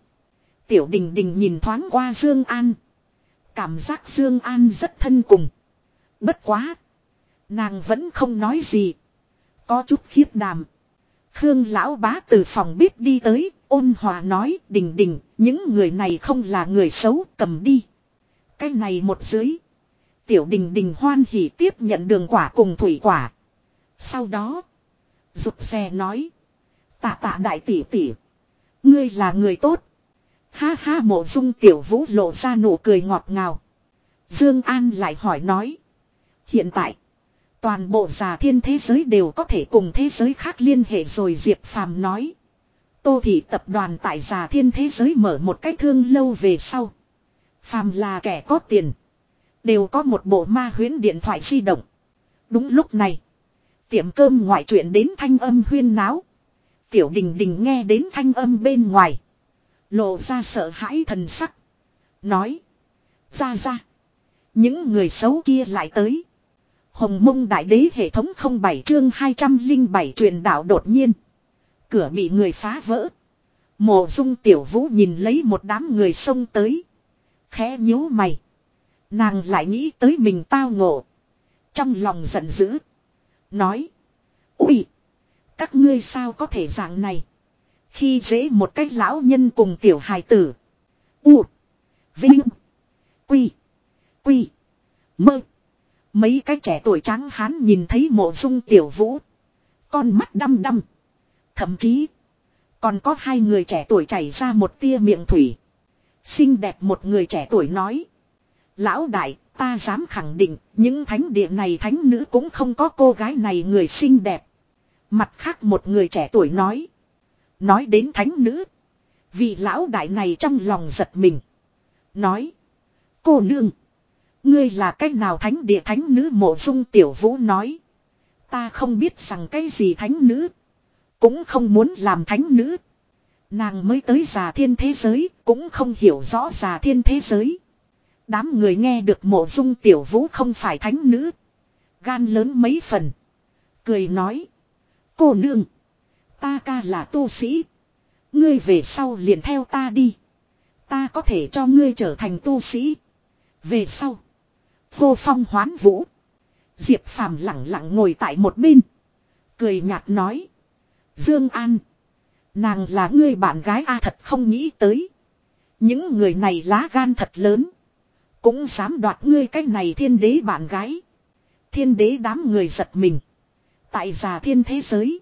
Tiểu đình đình nhìn thoáng qua Dương An. Cảm giác Dương An rất thân cùng. Bất quá. Nàng vẫn không nói gì. Có chút khiếp đảm. Khương lão bá từ phòng bếp đi tới, ôn hòa nói, đình đình, những người này không là người xấu, cầm đi. Cái này một dưới. Tiểu đình đình hoan hỉ tiếp nhận đường quả cùng thủy quả. Sau đó. Rụt xe nói. Tạ tạ đại tỷ tỷ. Ngươi là người tốt. Ha ha mộ dung tiểu vũ lộ ra nụ cười ngọt ngào. Dương An lại hỏi nói. Hiện tại. Toàn bộ già thiên thế giới đều có thể cùng thế giới khác liên hệ rồi Diệp Phàm nói. Tô thị tập đoàn tại già thiên thế giới mở một cái thương lâu về sau. Phàm là kẻ có tiền. Đều có một bộ ma huyến điện thoại di động. Đúng lúc này. Tiệm cơm ngoại chuyện đến thanh âm huyên náo. Tiểu đình đình nghe đến thanh âm bên ngoài. Lộ ra sợ hãi thần sắc. Nói. Ra ra. Những người xấu kia lại tới. Hồng mông đại đế hệ thống 07 chương 207 truyền đạo đột nhiên. Cửa bị người phá vỡ. Mộ dung tiểu vũ nhìn lấy một đám người xông tới. Khẽ nhíu mày. Nàng lại nghĩ tới mình tao ngộ. Trong lòng giận dữ. Nói. Úi. Các ngươi sao có thể dạng này. Khi dễ một cách lão nhân cùng tiểu hài tử. U. Vinh. Quy. Quy. Mơ. Mấy cái trẻ tuổi trắng hán nhìn thấy mộ dung tiểu vũ. Con mắt đăm đăm. Thậm chí. Còn có hai người trẻ tuổi chảy ra một tia miệng thủy. Xinh đẹp một người trẻ tuổi nói. Lão đại, ta dám khẳng định, những thánh địa này thánh nữ cũng không có cô gái này người xinh đẹp. Mặt khác một người trẻ tuổi nói. Nói đến thánh nữ. Vị lão đại này trong lòng giật mình. Nói. Cô nương. Ngươi là cách nào thánh địa thánh nữ mộ dung tiểu vũ nói. Ta không biết rằng cái gì thánh nữ. Cũng không muốn làm thánh nữ. Nàng mới tới già thiên thế giới, cũng không hiểu rõ già thiên thế giới. Đám người nghe được mộ dung tiểu vũ không phải thánh nữ. Gan lớn mấy phần. Cười nói. Cô nương. Ta ca là tu sĩ. Ngươi về sau liền theo ta đi. Ta có thể cho ngươi trở thành tu sĩ. Về sau. Vô phong hoán vũ. Diệp phàm lặng lặng ngồi tại một bên. Cười nhạt nói. Dương An. Nàng là ngươi bạn gái A thật không nghĩ tới. Những người này lá gan thật lớn. Cũng dám đoạt ngươi cái này thiên đế bạn gái. Thiên đế đám người giật mình. Tại già thiên thế giới.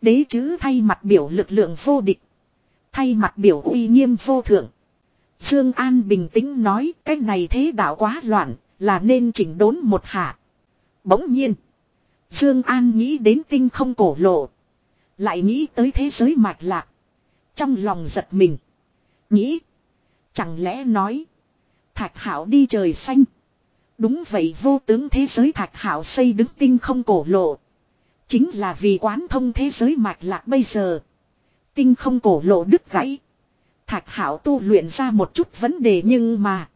Đế chứ thay mặt biểu lực lượng vô địch. Thay mặt biểu uy nghiêm vô thượng. Dương An bình tĩnh nói, cái này thế đạo quá loạn, là nên chỉnh đốn một hạ. Bỗng nhiên. Dương An nghĩ đến tinh không cổ lộ. Lại nghĩ tới thế giới mạch lạc. Trong lòng giật mình. Nghĩ. Chẳng lẽ nói. Thạch hảo đi trời xanh. Đúng vậy, vô tướng thế giới thạch hảo xây đứng tinh không cổ lộ. Chính là vì quán thông thế giới mạch lạc bây giờ. Tinh không cổ lộ đứt gãy. Thạch hảo tu luyện ra một chút vấn đề nhưng mà.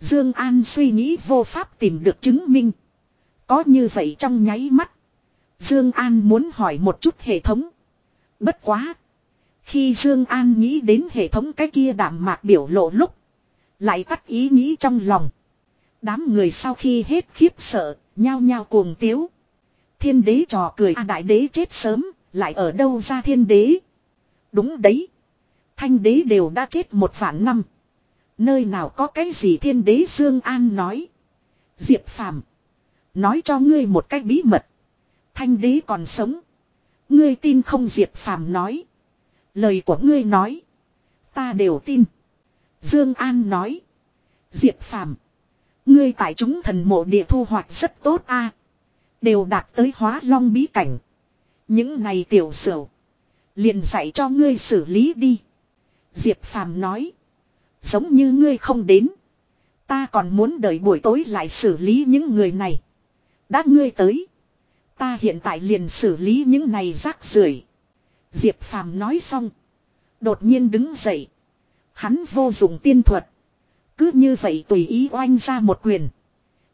Dương An suy nghĩ vô pháp tìm được chứng minh. Có như vậy trong nháy mắt. Dương An muốn hỏi một chút hệ thống. Bất quá. Khi Dương An nghĩ đến hệ thống cái kia đảm mạc biểu lộ lúc. Lại tắt ý nghĩ trong lòng. Đám người sau khi hết khiếp sợ, nhao nhao cuồng tiếu. Thiên đế trò cười a đại đế chết sớm, lại ở đâu ra thiên đế? Đúng đấy. Thanh đế đều đã chết một vạn năm. Nơi nào có cái gì thiên đế Dương An nói. Diệp Phàm Nói cho ngươi một cách bí mật. Thanh đế còn sống. Ngươi tin không Diệp Phàm nói. Lời của ngươi nói. Ta đều tin. Dương An nói. Diệp Phàm, Ngươi tại chúng thần mộ địa thu hoạch rất tốt a Đều đạt tới hóa long bí cảnh. Những này tiểu sửu. Liền dạy cho ngươi xử lý đi. Diệp Phàm nói. Giống như ngươi không đến. Ta còn muốn đợi buổi tối lại xử lý những người này. Đã ngươi tới. Ta hiện tại liền xử lý những này rác rưởi. Diệp Phàm nói xong. Đột nhiên đứng dậy. Hắn vô dụng tiên thuật. Cứ như vậy tùy ý oanh ra một quyền.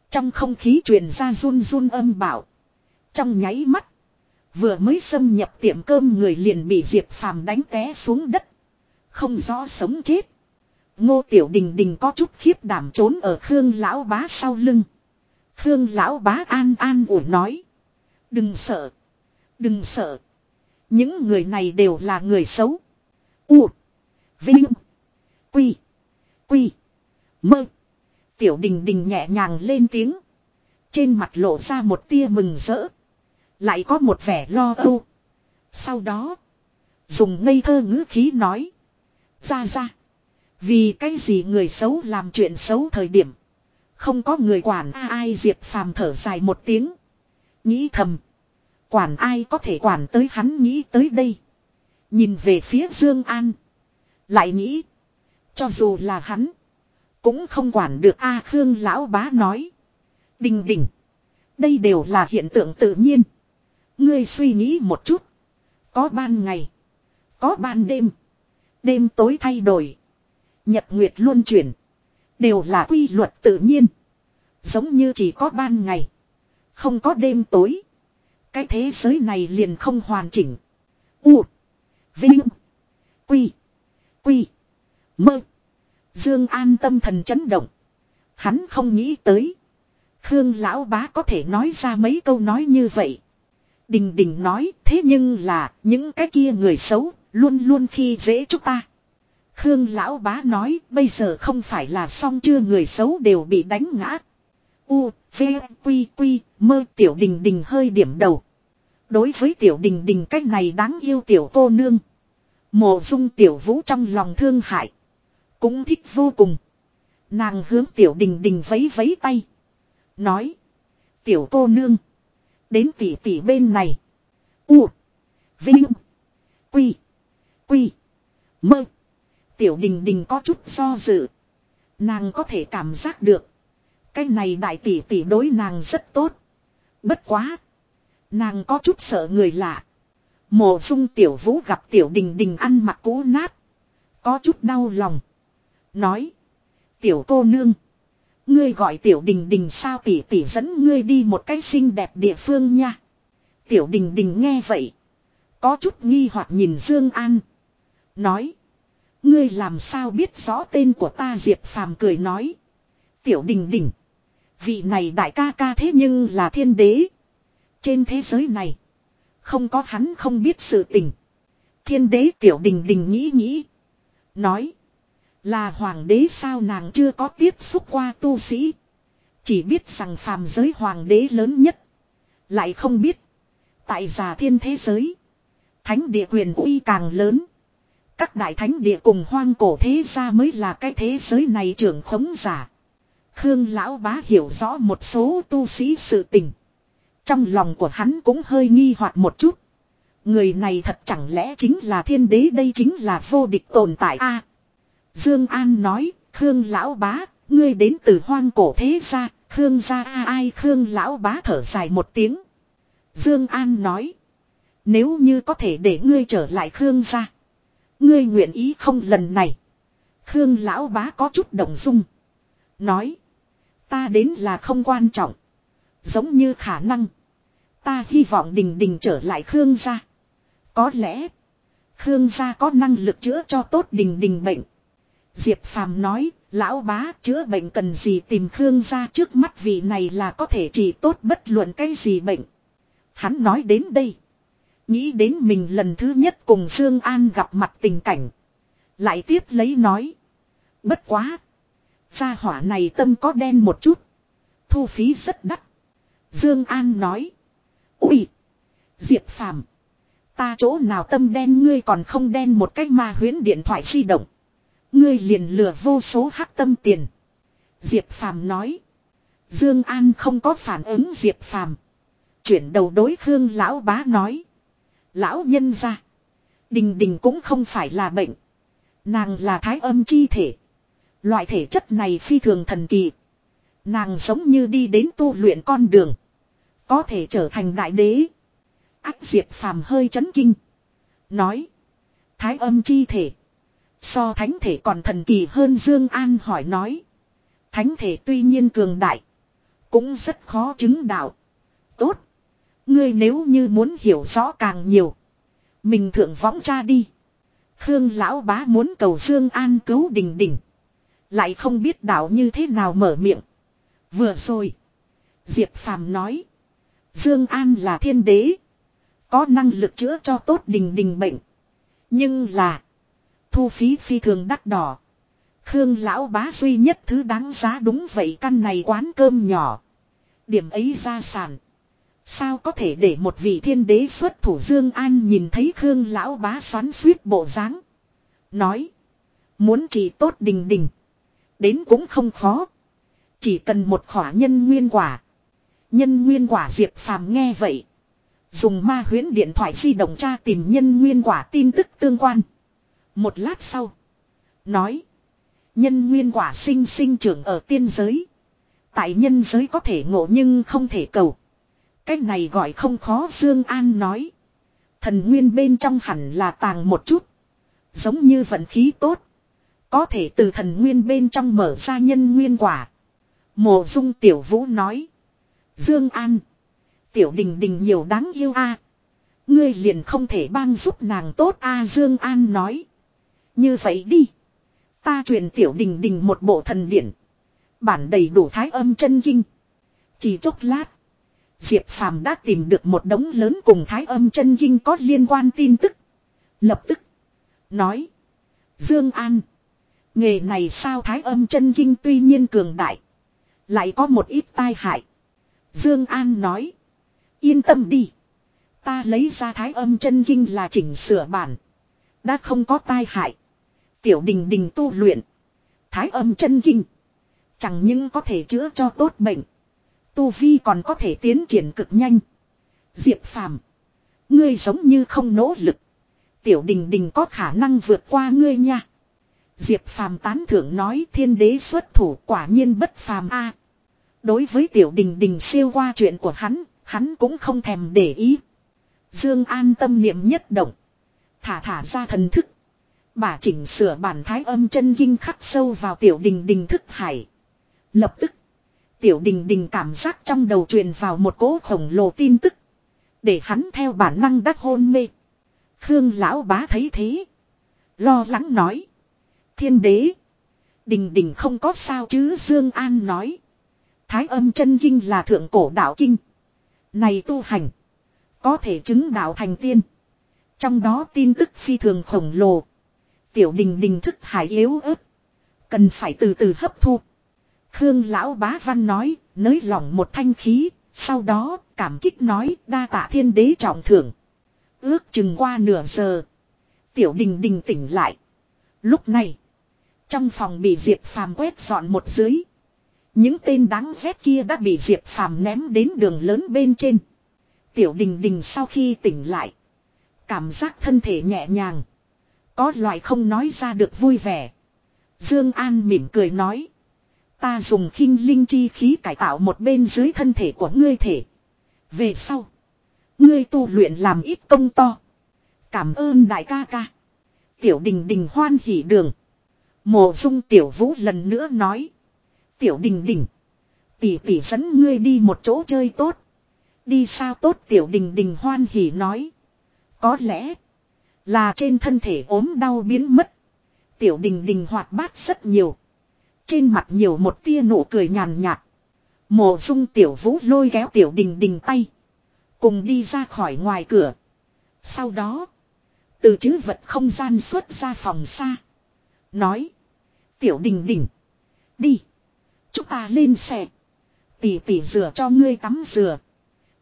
Trong không khí truyền ra run run âm bảo. Trong nháy mắt. Vừa mới xâm nhập tiệm cơm người liền bị Diệp Phàm đánh té xuống đất. Không rõ sống chết. Ngô Tiểu Đình Đình có chút khiếp đảm trốn ở Khương Lão Bá sau lưng. Khương Lão Bá an an ủi nói. Đừng sợ. Đừng sợ. Những người này đều là người xấu. U. Vinh. Quy. Quy. Mơ. Tiểu Đình Đình nhẹ nhàng lên tiếng. Trên mặt lộ ra một tia mừng rỡ. Lại có một vẻ lo âu. Sau đó. Dùng ngây thơ ngữ khí nói. Ra ra. Vì cái gì người xấu làm chuyện xấu thời điểm. Không có người quản ai Diệp Phàm thở dài một tiếng. Nghĩ thầm. Quản ai có thể quản tới hắn nghĩ tới đây. Nhìn về phía Dương An. Lại nghĩ. Cho dù là hắn. Cũng không quản được A Khương Lão Bá nói. Đình đình. Đây đều là hiện tượng tự nhiên. Ngươi suy nghĩ một chút. Có ban ngày. Có ban đêm. Đêm tối thay đổi. Nhật Nguyệt luôn chuyển. Đều là quy luật tự nhiên. Giống như chỉ có ban ngày. Không có đêm tối. Cái thế giới này liền không hoàn chỉnh. U. Vinh. Quy. Quy. Mơ. Dương an tâm thần chấn động. Hắn không nghĩ tới. Khương lão bá có thể nói ra mấy câu nói như vậy. Đình đình nói thế nhưng là những cái kia người xấu luôn luôn khi dễ chúng ta. Khương lão bá nói bây giờ không phải là xong chưa người xấu đều bị đánh ngã. U, V, Quy, Quy, mơ tiểu đình đình hơi điểm đầu. Đối với tiểu đình đình cách này đáng yêu tiểu cô nương. Mộ dung tiểu vũ trong lòng thương hại. Cũng thích vô cùng. Nàng hướng tiểu đình đình vấy vấy tay. Nói. Tiểu cô nương. Đến tỷ tỷ bên này. U. Vinh. Quy. Quy. Mơ. Tiểu đình đình có chút do dự. Nàng có thể cảm giác được. Cái này đại tỷ tỷ đối nàng rất tốt. Bất quá. Nàng có chút sợ người lạ. Mộ dung tiểu vũ gặp tiểu đình đình ăn mặc cũ nát. Có chút đau lòng. Nói. Tiểu cô nương. Ngươi gọi tiểu đình đình sao tỷ tỷ dẫn ngươi đi một cái xinh đẹp địa phương nha. Tiểu đình đình nghe vậy. Có chút nghi hoặc nhìn Dương An. Nói. Ngươi làm sao biết rõ tên của ta Diệp Phàm cười nói. Tiểu đình đình. Vị này đại ca ca thế nhưng là thiên đế. Trên thế giới này. Không có hắn không biết sự tình. Thiên đế tiểu đình đình nghĩ nghĩ. Nói. Là hoàng đế sao nàng chưa có tiếp xúc qua tu sĩ. Chỉ biết rằng phàm giới hoàng đế lớn nhất. Lại không biết. Tại giả thiên thế giới. Thánh địa quyền uy càng lớn. Các đại thánh địa cùng hoang cổ thế gia mới là cái thế giới này trưởng khống giả. Khương lão bá hiểu rõ một số tu sĩ sự tình. Trong lòng của hắn cũng hơi nghi hoặc một chút. Người này thật chẳng lẽ chính là thiên đế đây chính là vô địch tồn tại a Dương An nói, Khương lão bá, ngươi đến từ hoang cổ thế gia, Khương gia a ai Khương lão bá thở dài một tiếng. Dương An nói, nếu như có thể để ngươi trở lại Khương gia, ngươi nguyện ý không lần này. Khương lão bá có chút động dung, nói, ta đến là không quan trọng, giống như khả năng, ta hy vọng Đình Đình trở lại Khương gia. Có lẽ Khương gia có năng lực chữa cho tốt Đình Đình bệnh. Diệp Phàm nói, lão bá chữa bệnh cần gì tìm Khương gia trước mắt vị này là có thể trị tốt bất luận cái gì bệnh. Hắn nói đến đây. Nghĩ đến mình lần thứ nhất cùng Dương An gặp mặt tình cảnh. Lại tiếp lấy nói. Bất quá. Gia hỏa này tâm có đen một chút. Thu phí rất đắt. Dương An nói. Úi. Diệp Phàm Ta chỗ nào tâm đen ngươi còn không đen một cách mà huyến điện thoại di động. Ngươi liền lừa vô số hắc tâm tiền. Diệp Phàm nói. Dương An không có phản ứng Diệp Phàm. Chuyển đầu đối Khương lão bá nói. Lão nhân gia, Đình đình cũng không phải là bệnh. Nàng là thái âm chi thể. Loại thể chất này phi thường thần kỳ. Nàng giống như đi đến tu luyện con đường. Có thể trở thành đại đế. Ác diệp phàm hơi chấn kinh. Nói. Thái âm chi thể. So thánh thể còn thần kỳ hơn Dương An hỏi nói. Thánh thể tuy nhiên cường đại. Cũng rất khó chứng đạo. Tốt. Ngươi nếu như muốn hiểu rõ càng nhiều. Mình thượng võng cha đi. Khương lão bá muốn cầu Dương An cứu đình đình. Lại không biết đạo như thế nào mở miệng. Vừa rồi. Diệp Phàm nói. Dương An là thiên đế. Có năng lực chữa cho tốt đình đình bệnh. Nhưng là thu phí phi thường đắt đỏ. Khương lão bá duy nhất thứ đáng giá đúng vậy căn này quán cơm nhỏ. Điểm ấy ra sản. Sao có thể để một vị thiên đế xuất thủ Dương An nhìn thấy Khương lão bá xoắn suýt bộ dáng, nói: "Muốn chỉ tốt đình đình, đến cũng không khó, chỉ cần một khỏa nhân nguyên quả." Nhân nguyên quả Diệp Phàm nghe vậy. Dùng ma huyến điện thoại di động tra tìm nhân nguyên quả tin tức tương quan. Một lát sau. Nói. Nhân nguyên quả sinh sinh trưởng ở tiên giới. Tại nhân giới có thể ngộ nhưng không thể cầu. Cách này gọi không khó, Dương An nói. Thần nguyên bên trong hẳn là tàng một chút. Giống như vận khí tốt. Có thể từ thần nguyên bên trong mở ra nhân nguyên quả. Mộ dung tiểu vũ nói. Dương An. Tiểu đình đình nhiều đáng yêu a. Ngươi liền không thể bang giúp nàng tốt a, Dương An nói. Như vậy đi. Ta truyền tiểu đình đình một bộ thần điển. Bản đầy đủ thái âm chân kinh. Chỉ chốc lát. Diệp Phàm đã tìm được một đống lớn cùng thái âm chân kinh có liên quan tin tức. Lập tức. Nói. Dương An. Nghề này sao thái âm chân kinh tuy nhiên cường đại. Lại có một ít tai hại. Dương An nói. Yên tâm đi. Ta lấy ra thái âm chân kinh là chỉnh sửa bản. Đã không có tai hại. Tiểu đình đình tu luyện. Thái âm chân kinh. Chẳng những có thể chữa cho tốt bệnh. Tu Vi còn có thể tiến triển cực nhanh. Diệp Phàm, Ngươi giống như không nỗ lực. Tiểu đình đình có khả năng vượt qua ngươi nha. Diệp Phàm tán thưởng nói thiên đế xuất thủ quả nhiên bất phàm a. Đối với tiểu đình đình siêu qua chuyện của hắn, hắn cũng không thèm để ý. Dương an tâm niệm nhất động. Thả thả ra thần thức. Bà chỉnh sửa bản thái âm chân kinh khắc sâu vào tiểu đình đình thức hải. Lập tức. Tiểu đình đình cảm giác trong đầu truyền vào một cỗ khổng lồ tin tức. Để hắn theo bản năng đắc hôn mê. Khương lão bá thấy thế. Lo lắng nói. Thiên đế. Đình đình không có sao chứ Dương An nói. Thái âm chân kinh là thượng cổ đạo kinh. Này tu hành. Có thể chứng đạo thành tiên. Trong đó tin tức phi thường khổng lồ. Tiểu đình đình thức hải yếu ớt. Cần phải từ từ hấp thu. Khương lão bá văn nói, nới lỏng một thanh khí, sau đó cảm kích nói đa tạ thiên đế trọng thưởng. Ước chừng qua nửa giờ. Tiểu đình đình tỉnh lại. Lúc này, trong phòng bị Diệp Phàm quét dọn một dưới. Những tên đáng ghét kia đã bị Diệp Phàm ném đến đường lớn bên trên. Tiểu đình đình sau khi tỉnh lại. Cảm giác thân thể nhẹ nhàng. Có loại không nói ra được vui vẻ. Dương An mỉm cười nói. Ta dùng khinh linh chi khí cải tạo một bên dưới thân thể của ngươi thể. Về sau. Ngươi tu luyện làm ít công to. Cảm ơn đại ca ca. Tiểu đình đình hoan hỉ đường. Mộ dung tiểu vũ lần nữa nói. Tiểu đình đình. Tỷ tỷ dẫn ngươi đi một chỗ chơi tốt. Đi sao tốt tiểu đình đình hoan hỉ nói. Có lẽ. Là trên thân thể ốm đau biến mất. Tiểu đình đình hoạt bát rất nhiều. Trên mặt nhiều một tia nụ cười nhàn nhạt. Mộ dung tiểu vũ lôi kéo tiểu đình đình tay. Cùng đi ra khỏi ngoài cửa. Sau đó. Từ chữ vật không gian xuất ra phòng xa. Nói. Tiểu đình đình. Đi. Chúng ta lên xe. Tỷ tỷ rửa cho ngươi tắm rửa.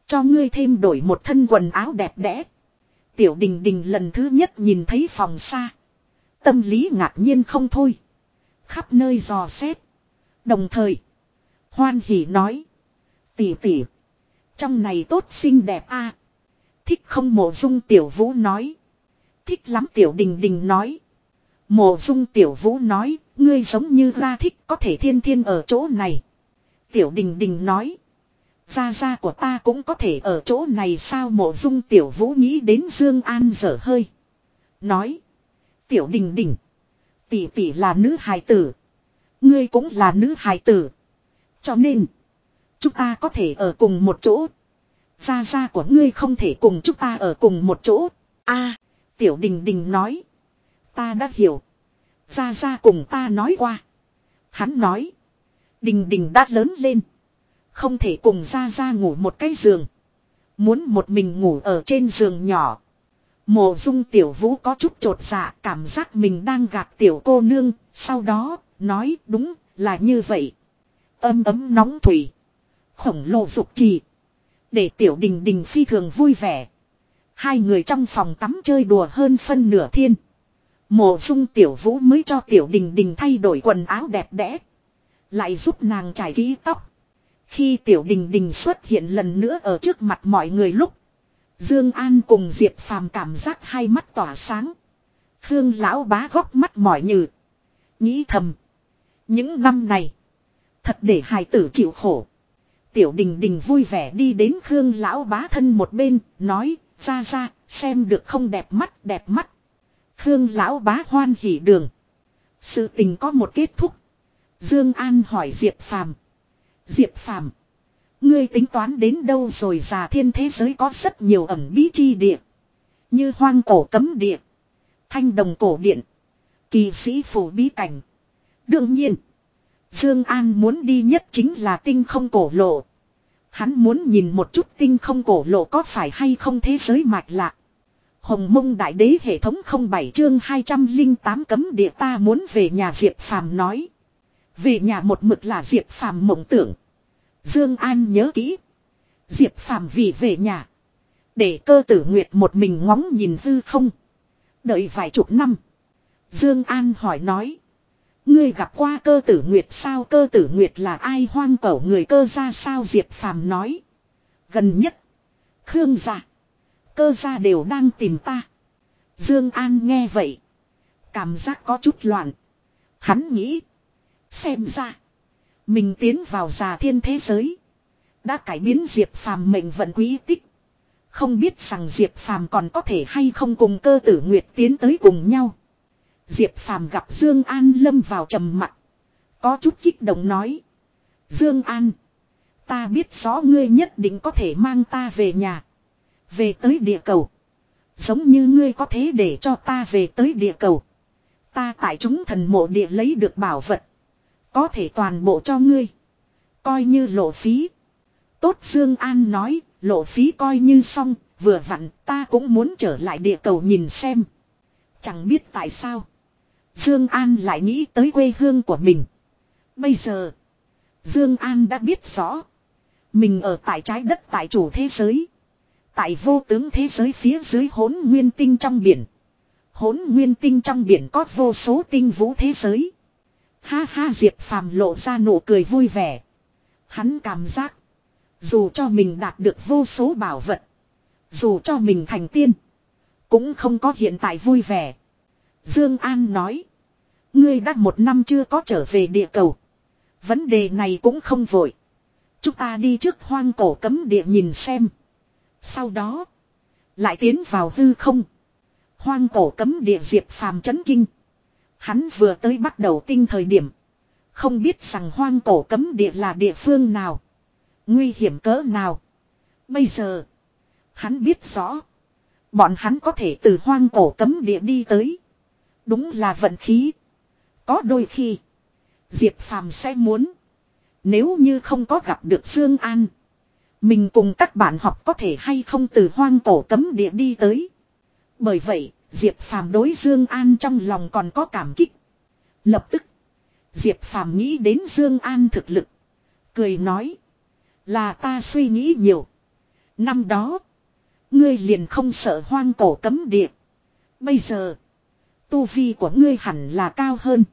Cho ngươi thêm đổi một thân quần áo đẹp đẽ. Tiểu đình đình lần thứ nhất nhìn thấy phòng xa. Tâm lý ngạc nhiên không thôi. Khắp nơi dò xét. Đồng thời. Hoan hỉ nói. Tỷ tỷ. Trong này tốt xinh đẹp a Thích không mộ dung tiểu vũ nói. Thích lắm tiểu đình đình nói. Mộ dung tiểu vũ nói. Ngươi giống như ra thích có thể thiên thiên ở chỗ này. Tiểu đình đình nói. Gia gia của ta cũng có thể ở chỗ này sao mộ dung tiểu vũ nghĩ đến Dương An dở hơi. Nói. Tiểu đình đình. Tỷ tỷ là nữ hài tử. Ngươi cũng là nữ hài tử. Cho nên. Chúng ta có thể ở cùng một chỗ. Gia gia của ngươi không thể cùng chúng ta ở cùng một chỗ. a, Tiểu đình đình nói. Ta đã hiểu. Gia gia cùng ta nói qua. Hắn nói. Đình đình đã lớn lên. Không thể cùng ra ra ngủ một cái giường. Muốn một mình ngủ ở trên giường nhỏ. Mộ dung tiểu vũ có chút trột dạ cảm giác mình đang gạt tiểu cô nương. Sau đó, nói, đúng, là như vậy. Âm ấm nóng thủy. Khổng lồ dục trì. Để tiểu đình đình phi thường vui vẻ. Hai người trong phòng tắm chơi đùa hơn phân nửa thiên. Mộ dung tiểu vũ mới cho tiểu đình đình thay đổi quần áo đẹp đẽ. Lại giúp nàng trải ký tóc. Khi Tiểu Đình Đình xuất hiện lần nữa ở trước mặt mọi người lúc. Dương An cùng Diệp Phàm cảm giác hai mắt tỏa sáng. Khương lão bá góc mắt mỏi nhừ. Nghĩ thầm. Những năm này. Thật để hài tử chịu khổ. Tiểu đình đình vui vẻ đi đến Khương lão bá thân một bên. Nói, ra ra, xem được không đẹp mắt đẹp mắt. Khương lão bá hoan hỉ đường. Sự tình có một kết thúc. Dương An hỏi Diệp Phàm. Diệp Phàm, ngươi tính toán đến đâu rồi già thiên thế giới có rất nhiều ẩn bí chi địa, như hoang cổ cấm địa, thanh đồng cổ điện, kỳ sĩ phủ bí cảnh. Đương nhiên, Dương An muốn đi nhất chính là tinh không cổ lộ. Hắn muốn nhìn một chút tinh không cổ lộ có phải hay không thế giới mạch lạc. Hồng mông đại đế hệ thống 07 chương 208 cấm địa ta muốn về nhà Diệp Phàm nói. Về nhà một mực là Diệp Phàm mộng tưởng. Dương An nhớ kỹ. Diệp Phàm vì về nhà. Để cơ tử Nguyệt một mình ngóng nhìn hư không. Đợi vài chục năm. Dương An hỏi nói. Ngươi gặp qua cơ tử Nguyệt sao cơ tử Nguyệt là ai hoang cẩu người cơ ra sao Diệp Phàm nói. Gần nhất. Khương gia. Cơ gia đều đang tìm ta. Dương An nghe vậy. Cảm giác có chút loạn. Hắn nghĩ. Xem ra. Mình tiến vào già thiên thế giới. Đã cải biến Diệp Phàm mệnh vận quý tích. Không biết rằng Diệp Phàm còn có thể hay không cùng cơ tử Nguyệt tiến tới cùng nhau. Diệp Phàm gặp Dương An lâm vào trầm mặc. Có chút kích động nói. Dương An. Ta biết rõ ngươi nhất định có thể mang ta về nhà. Về tới địa cầu. Giống như ngươi có thế để cho ta về tới địa cầu. Ta tại chúng thần mộ địa lấy được bảo vật. Có thể toàn bộ cho ngươi. Coi như lộ phí. Tốt Dương An nói, lộ phí coi như xong, vừa vặn ta cũng muốn trở lại địa cầu nhìn xem. Chẳng biết tại sao. Dương An lại nghĩ tới quê hương của mình. Bây giờ, Dương An đã biết rõ. Mình ở tại trái đất tại chủ thế giới. Tại vô tướng thế giới phía dưới hỗn nguyên tinh trong biển. Hỗn nguyên tinh trong biển có vô số tinh vũ thế giới. Ha ha, Diệp Phàm lộ ra nụ cười vui vẻ. Hắn cảm giác. Dù cho mình đạt được vô số bảo vật. Dù cho mình thành tiên. Cũng không có hiện tại vui vẻ. Dương An nói. Ngươi đã một năm chưa có trở về địa cầu. Vấn đề này cũng không vội. Chúng ta đi trước hoang cổ cấm địa nhìn xem. Sau đó. Lại tiến vào hư không. Hoang cổ cấm địa diệp phàm chấn kinh. Hắn vừa tới bắt đầu tinh thời điểm. Không biết rằng hoang cổ cấm địa là địa phương nào. Nguy hiểm cỡ nào. Bây giờ. Hắn biết rõ. Bọn hắn có thể từ hoang cổ cấm địa đi tới. Đúng là vận khí. Có đôi khi. Diệp Phàm sẽ muốn. Nếu như không có gặp được Dương An. Mình cùng các bạn học có thể hay không từ hoang cổ cấm địa đi tới. Bởi vậy, Diệp Phàm đối Dương An trong lòng còn có cảm kích. Lập tức, Diệp Phàm nghĩ đến Dương An thực lực, cười nói: "Là ta suy nghĩ nhiều. Năm đó, ngươi liền không sợ hoang cổ cấm địa. Bây giờ, tu vi của ngươi hẳn là cao hơn,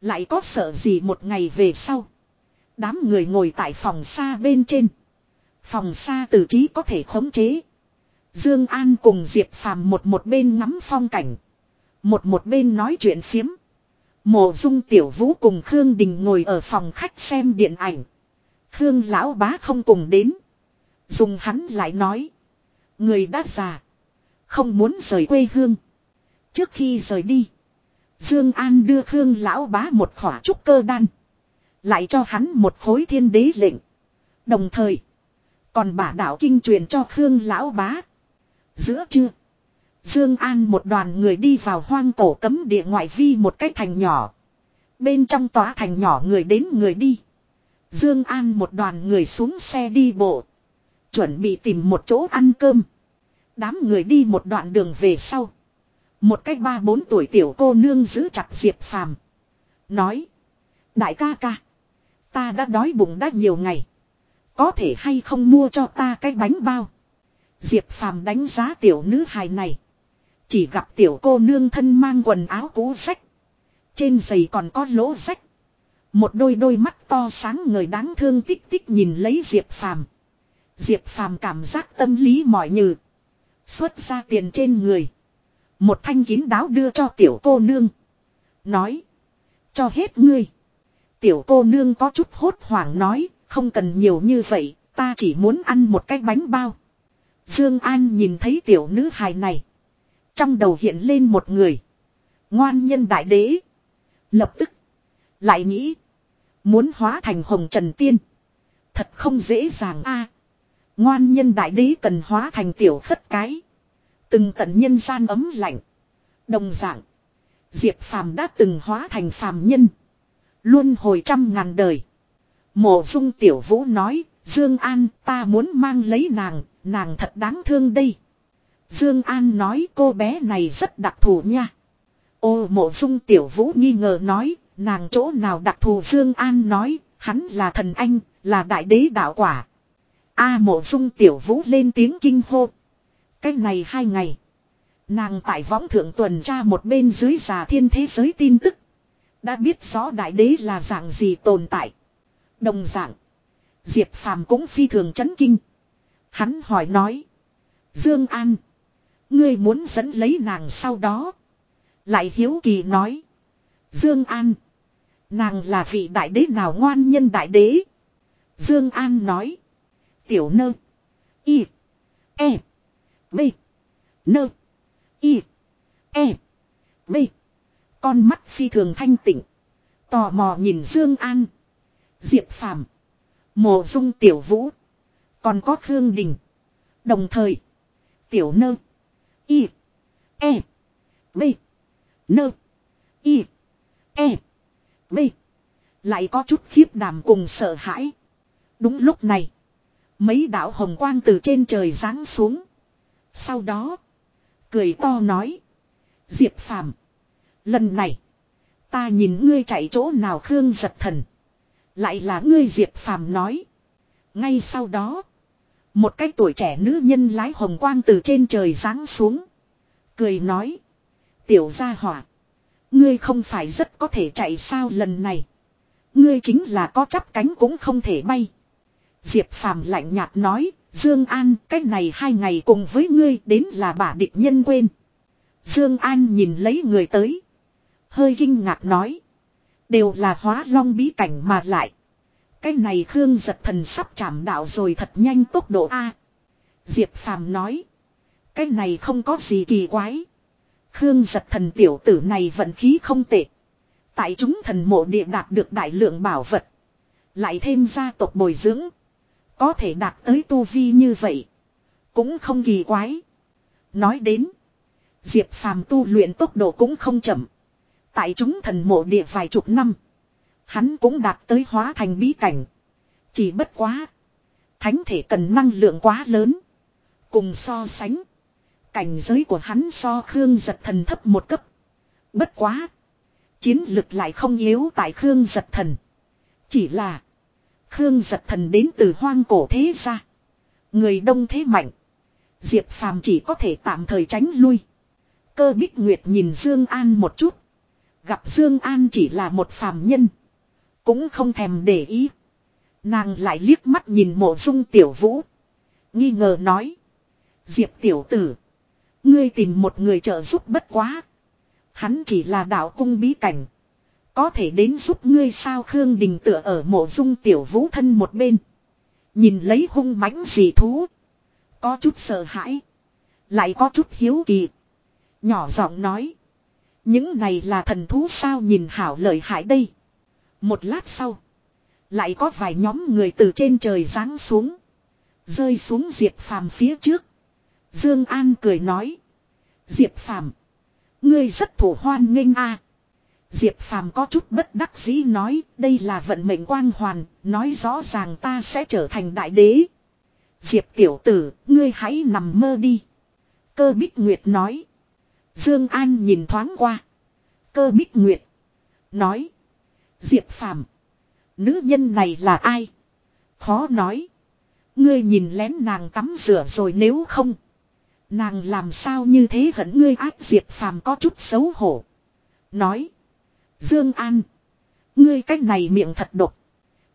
lại có sợ gì một ngày về sau?" Đám người ngồi tại phòng xa bên trên. Phòng xa từ trí có thể khống chế. Dương An cùng Diệp Phàm một một bên ngắm phong cảnh, một một bên nói chuyện phiếm. Mộ Dung Tiểu Vũ cùng Khương Đình ngồi ở phòng khách xem điện ảnh. Khương lão bá không cùng đến, dùng hắn lại nói, người đã già, không muốn rời quê hương. Trước khi rời đi, Dương An đưa Khương lão bá một khỏa trúc cơ đan, lại cho hắn một khối thiên đế lệnh. Đồng thời, còn bả đạo kinh truyền cho Khương lão bá. Giữa trưa. Dương An một đoàn người đi vào hoang cổ cấm địa ngoại vi một cái thành nhỏ. Bên trong tòa thành nhỏ người đến người đi. Dương An một đoàn người xuống xe đi bộ. Chuẩn bị tìm một chỗ ăn cơm. Đám người đi một đoạn đường về sau. Một cách ba bốn tuổi tiểu cô nương giữ chặt Diệp Phàm. Nói. Đại ca ca. Ta đã đói bụng đã nhiều ngày. Có thể hay không mua cho ta cái bánh bao. Diệp Phàm đánh giá tiểu nữ hài này. Chỉ gặp tiểu cô nương thân mang quần áo cũ rách. Trên giày còn có lỗ rách. Một đôi đôi mắt to sáng người đáng thương tích tích nhìn lấy Diệp Phàm. Diệp Phàm cảm giác tâm lý mỏi nhừ. Xuất ra tiền trên người. Một thanh kín đáo đưa cho tiểu cô nương. Nói. Cho hết ngươi. Tiểu cô nương có chút hốt hoảng nói. Không cần nhiều như vậy. Ta chỉ muốn ăn một cái bánh bao. Dương An nhìn thấy tiểu nữ hài này. Trong đầu hiện lên một người. Ngoan nhân đại đế. Lập tức. Lại nghĩ. Muốn hóa thành hồng trần tiên. Thật không dễ dàng a. ngoan nhân đại đế cần hóa thành tiểu khất cái. Từng tận nhân gian ấm lạnh. Đồng dạng. Diệp phàm đã từng hóa thành phàm nhân. Luôn hồi trăm ngàn đời. Mộ dung tiểu vũ nói. Dương An, ta muốn mang lấy nàng. Nàng thật đáng thương đây. Dương An nói cô bé này rất đặc thù nha. Ô mộ dung tiểu vũ nghi ngờ nói. Nàng chỗ nào đặc thù Dương An nói. Hắn là thần anh, là đại đế đạo quả. A mộ dung tiểu vũ lên tiếng kinh hô. Cái này hai ngày. Nàng tại võng thượng tuần tra một bên dưới già thiên thế giới tin tức. Đã biết rõ đại đế là dạng gì tồn tại. Đồng dạng. Diệp phàm cũng phi thường chấn kinh. Hắn hỏi nói. Dương An. Ngươi muốn dẫn lấy nàng sau đó. Lại hiếu kỳ nói. Dương An. Nàng là vị đại đế nào ngoan nhân đại đế. Dương An nói. Tiểu nơ. Y. E. B. Nơ. Y. E. B. Con mắt phi thường thanh tịnh. Tò mò nhìn Dương An. Diệp Phàm. Mộ dung tiểu vũ. Còn có Khương Đình. Đồng thời. Tiểu nơ. Y. E. B. Nơ. Y. E. B. Lại có chút khiếp đảm cùng sợ hãi. Đúng lúc này. Mấy đạo hồng quang từ trên trời giáng xuống. Sau đó. Cười to nói. Diệp Phàm, Lần này. Ta nhìn ngươi chạy chỗ nào Khương giật thần. Lại là ngươi Diệp Phàm nói. Ngay sau đó. Một cái tuổi trẻ nữ nhân lái hồng quang từ trên trời giáng xuống. Cười nói. Tiểu gia hỏa. Ngươi không phải rất có thể chạy sao lần này. Ngươi chính là có chắp cánh cũng không thể bay. Diệp Phàm lạnh nhạt nói, Dương An, cái này hai ngày cùng với ngươi đến là bà địch nhân quên. Dương An nhìn lấy người tới. Hơi kinh ngạc nói. Đều là hóa long bí cảnh mà lại. Cái này Khương giật thần sắp chạm đạo rồi thật nhanh tốc độ A. Diệp Phàm nói. Cái này không có gì kỳ quái. Khương giật thần tiểu tử này vận khí không tệ. Tại chúng thần mộ địa đạt được đại lượng bảo vật. Lại thêm gia tộc bồi dưỡng. Có thể đạt tới tu vi như vậy. Cũng không kỳ quái. Nói đến. Diệp phàm tu luyện tốc độ cũng không chậm. Tại chúng thần mộ địa vài chục năm. Hắn cũng đạt tới hóa thành bí cảnh. Chỉ bất quá. Thánh thể cần năng lượng quá lớn. Cùng so sánh. Cảnh giới của hắn so Khương giật thần thấp một cấp. Bất quá. Chiến lực lại không yếu tại Khương giật thần. Chỉ là. Khương giật thần đến từ hoang cổ thế gia. Người đông thế mạnh. Diệp phàm chỉ có thể tạm thời tránh lui. Cơ bích nguyệt nhìn Dương An một chút. Gặp Dương An chỉ là một phàm nhân. Cũng không thèm để ý. Nàng lại liếc mắt nhìn mộ dung tiểu vũ. Nghi ngờ nói. Diệp tiểu tử. Ngươi tìm một người trợ giúp bất quá. Hắn chỉ là đạo cung bí cảnh. Có thể đến giúp ngươi sao Khương Đình tựa ở mộ dung tiểu vũ thân một bên. Nhìn lấy hung mãnh dị thú. Có chút sợ hãi. Lại có chút hiếu kỳ. Nhỏ giọng nói. Những này là thần thú sao nhìn hảo lợi hại đây. Một lát sau. Lại có vài nhóm người từ trên trời giáng xuống. Rơi xuống Diệp Phàm phía trước. Dương An cười nói. Diệp Phàm Ngươi rất thủ hoan nghênh a. Diệp Phàm có chút bất đắc dĩ nói, đây là vận mệnh quang hoàn, nói rõ ràng ta sẽ trở thành đại đế. Diệp tiểu tử, ngươi hãy nằm mơ đi. Cơ Bích Nguyệt nói. Dương An nhìn thoáng qua. Cơ Bích Nguyệt. Nói. Diệp Phàm Nữ nhân này là ai? Khó nói. Ngươi nhìn lén nàng tắm rửa rồi nếu không. Nàng làm sao như thế hận ngươi ác Diệp Phàm có chút xấu hổ. Nói. Dương An. Ngươi cách này miệng thật độc.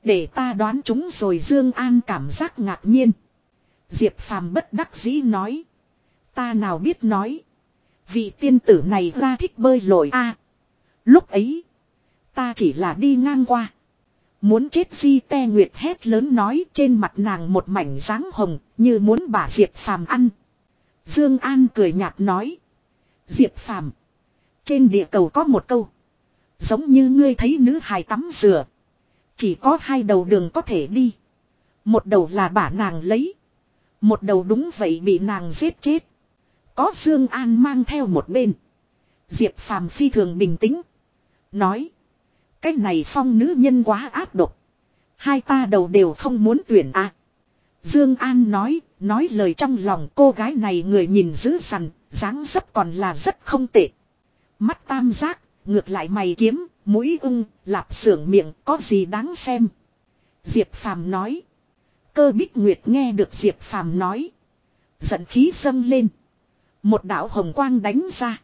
Để ta đoán chúng rồi Dương An cảm giác ngạc nhiên. Diệp Phàm bất đắc dĩ nói. Ta nào biết nói. Vị tiên tử này ra thích bơi lội a. lúc ấy. Ta chỉ là đi ngang qua. Muốn chết di te nguyệt hét lớn nói trên mặt nàng một mảnh dáng hồng, như muốn bà Diệp Phàm ăn. Dương An cười nhạt nói. Diệp Phàm, Trên địa cầu có một câu. Giống như ngươi thấy nữ hài tắm rửa. Chỉ có hai đầu đường có thể đi. Một đầu là bả nàng lấy. Một đầu đúng vậy bị nàng giết chết. Có Dương An mang theo một bên. Diệp Phàm phi thường bình tĩnh. Nói. Cái này phong nữ nhân quá áp độc. Hai ta đầu đều không muốn tuyển à. Dương An nói, nói lời trong lòng cô gái này người nhìn dữ dằn, dáng dấp còn là rất không tệ. Mắt tam giác, ngược lại mày kiếm, mũi ung, lạp xưởng miệng, có gì đáng xem. Diệp Phàm nói. Cơ Bích Nguyệt nghe được Diệp Phàm nói. Giận khí dâng lên. Một đạo hồng quang đánh ra.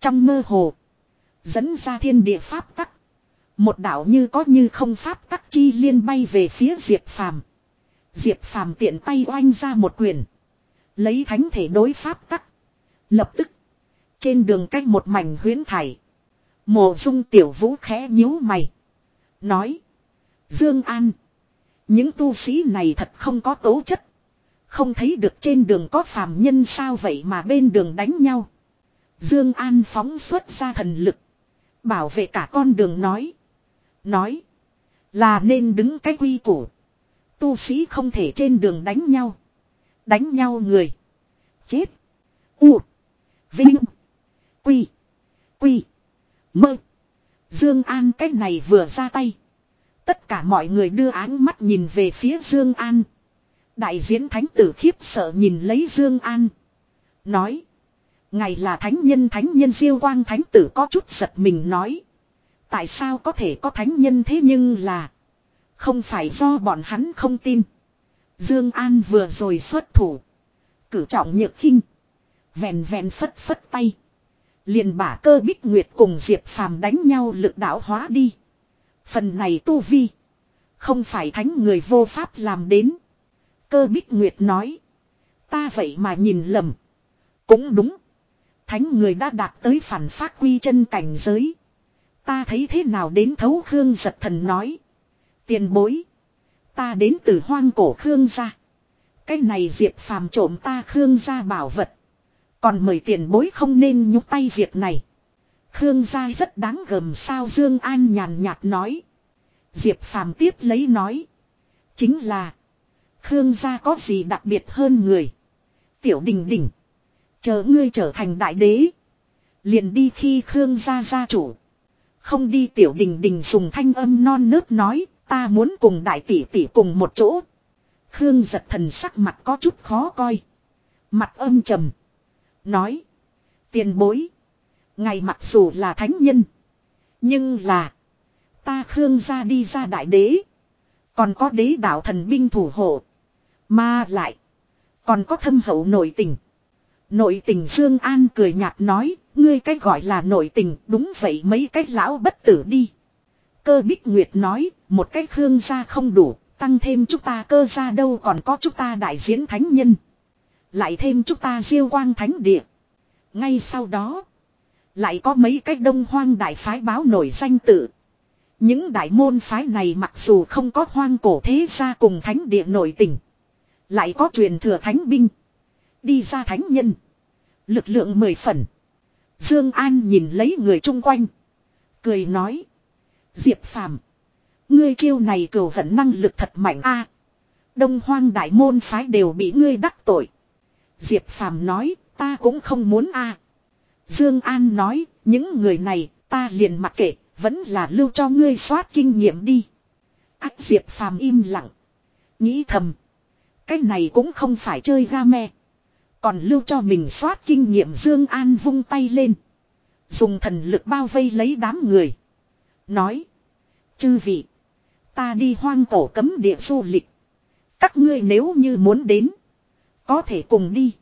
Trong mơ hồ. Dẫn ra thiên địa pháp tắc. Một đạo như có như không pháp tắc chi liên bay về phía Diệp Phàm. Diệp Phàm tiện tay oanh ra một quyền. Lấy thánh thể đối pháp tắc. Lập tức. Trên đường cách một mảnh huyến thải. Mộ dung tiểu vũ khẽ nhíu mày. Nói. Dương An. Những tu sĩ này thật không có tố chất. Không thấy được trên đường có phàm nhân sao vậy mà bên đường đánh nhau. Dương An phóng xuất ra thần lực. Bảo vệ cả con đường nói. Nói. Là nên đứng cái quy củ. Tu sĩ không thể trên đường đánh nhau. Đánh nhau người. Chết. U. Vinh. Quy. Quy. Mơ. Dương An cái này vừa ra tay. Tất cả mọi người đưa ánh mắt nhìn về phía Dương An. Đại diễn thánh tử khiếp sợ nhìn lấy Dương An. Nói. Ngày là thánh nhân thánh nhân siêu quang thánh tử có chút giật mình nói. Tại sao có thể có thánh nhân thế nhưng là. Không phải do bọn hắn không tin. Dương An vừa rồi xuất thủ. Cử trọng nhược khinh. Vèn vèn phất phất tay. Liền bả cơ bích nguyệt cùng Diệp Phàm đánh nhau lực đạo hóa đi. Phần này tu vi. Không phải thánh người vô pháp làm đến. Cơ bích nguyệt nói. Ta vậy mà nhìn lầm. Cũng đúng. Thánh người đã đạt tới phản phát quy chân cảnh giới. Ta thấy thế nào đến thấu Khương giật thần nói. Tiền bối. Ta đến từ hoang cổ Khương gia. Cái này diệp phàm trộm ta Khương gia bảo vật. Còn mời tiền bối không nên nhúc tay việc này. Khương gia rất đáng gầm sao Dương An nhàn nhạt nói. Diệp phàm tiếp lấy nói. Chính là. Khương gia có gì đặc biệt hơn người. Tiểu đình đình. Chờ ngươi trở thành đại đế. Liền đi khi Khương gia gia chủ. Không đi tiểu đình đình dùng thanh âm non nớt nói. Ta muốn cùng đại tỷ tỷ cùng một chỗ. Khương giật thần sắc mặt có chút khó coi. Mặt âm trầm. Nói. Tiền bối. Ngày mặc dù là thánh nhân. Nhưng là. Ta Khương gia đi ra đại đế. Còn có đế đạo thần binh thủ hộ. Mà lại. Còn có thâm hậu nội tình. Nội tình Dương An cười nhạt nói. Ngươi cách gọi là nội tình. Đúng vậy mấy cái lão bất tử đi. Cơ Bích Nguyệt nói. Một cái Khương gia không đủ. Tăng thêm chúng ta cơ gia đâu còn có chúng ta đại diễn thánh nhân. Lại thêm chúng ta diêu quang thánh địa. Ngay sau đó. Lại có mấy cái đông hoang đại phái báo nổi danh tự. Những đại môn phái này mặc dù không có hoang cổ thế gia cùng thánh địa nổi tình. Lại có truyền thừa thánh binh. Đi ra thánh nhân. Lực lượng mười phần. Dương An nhìn lấy người chung quanh. Cười nói. Diệp Phàm Ngươi chiêu này cầu hận năng lực thật mạnh a. Đông hoang đại môn phái đều bị ngươi đắc tội. Diệp Phàm nói, ta cũng không muốn a. Dương An nói, những người này, ta liền mặc kệ, vẫn là lưu cho ngươi soát kinh nghiệm đi. Ách Diệp Phàm im lặng. Nghĩ thầm. Cái này cũng không phải chơi game. Còn lưu cho mình soát kinh nghiệm Dương An vung tay lên. Dùng thần lực bao vây lấy đám người. Nói. Chư vị. Ta đi hoang cổ cấm địa du lịch. Các ngươi nếu như muốn đến. Có thể cùng đi.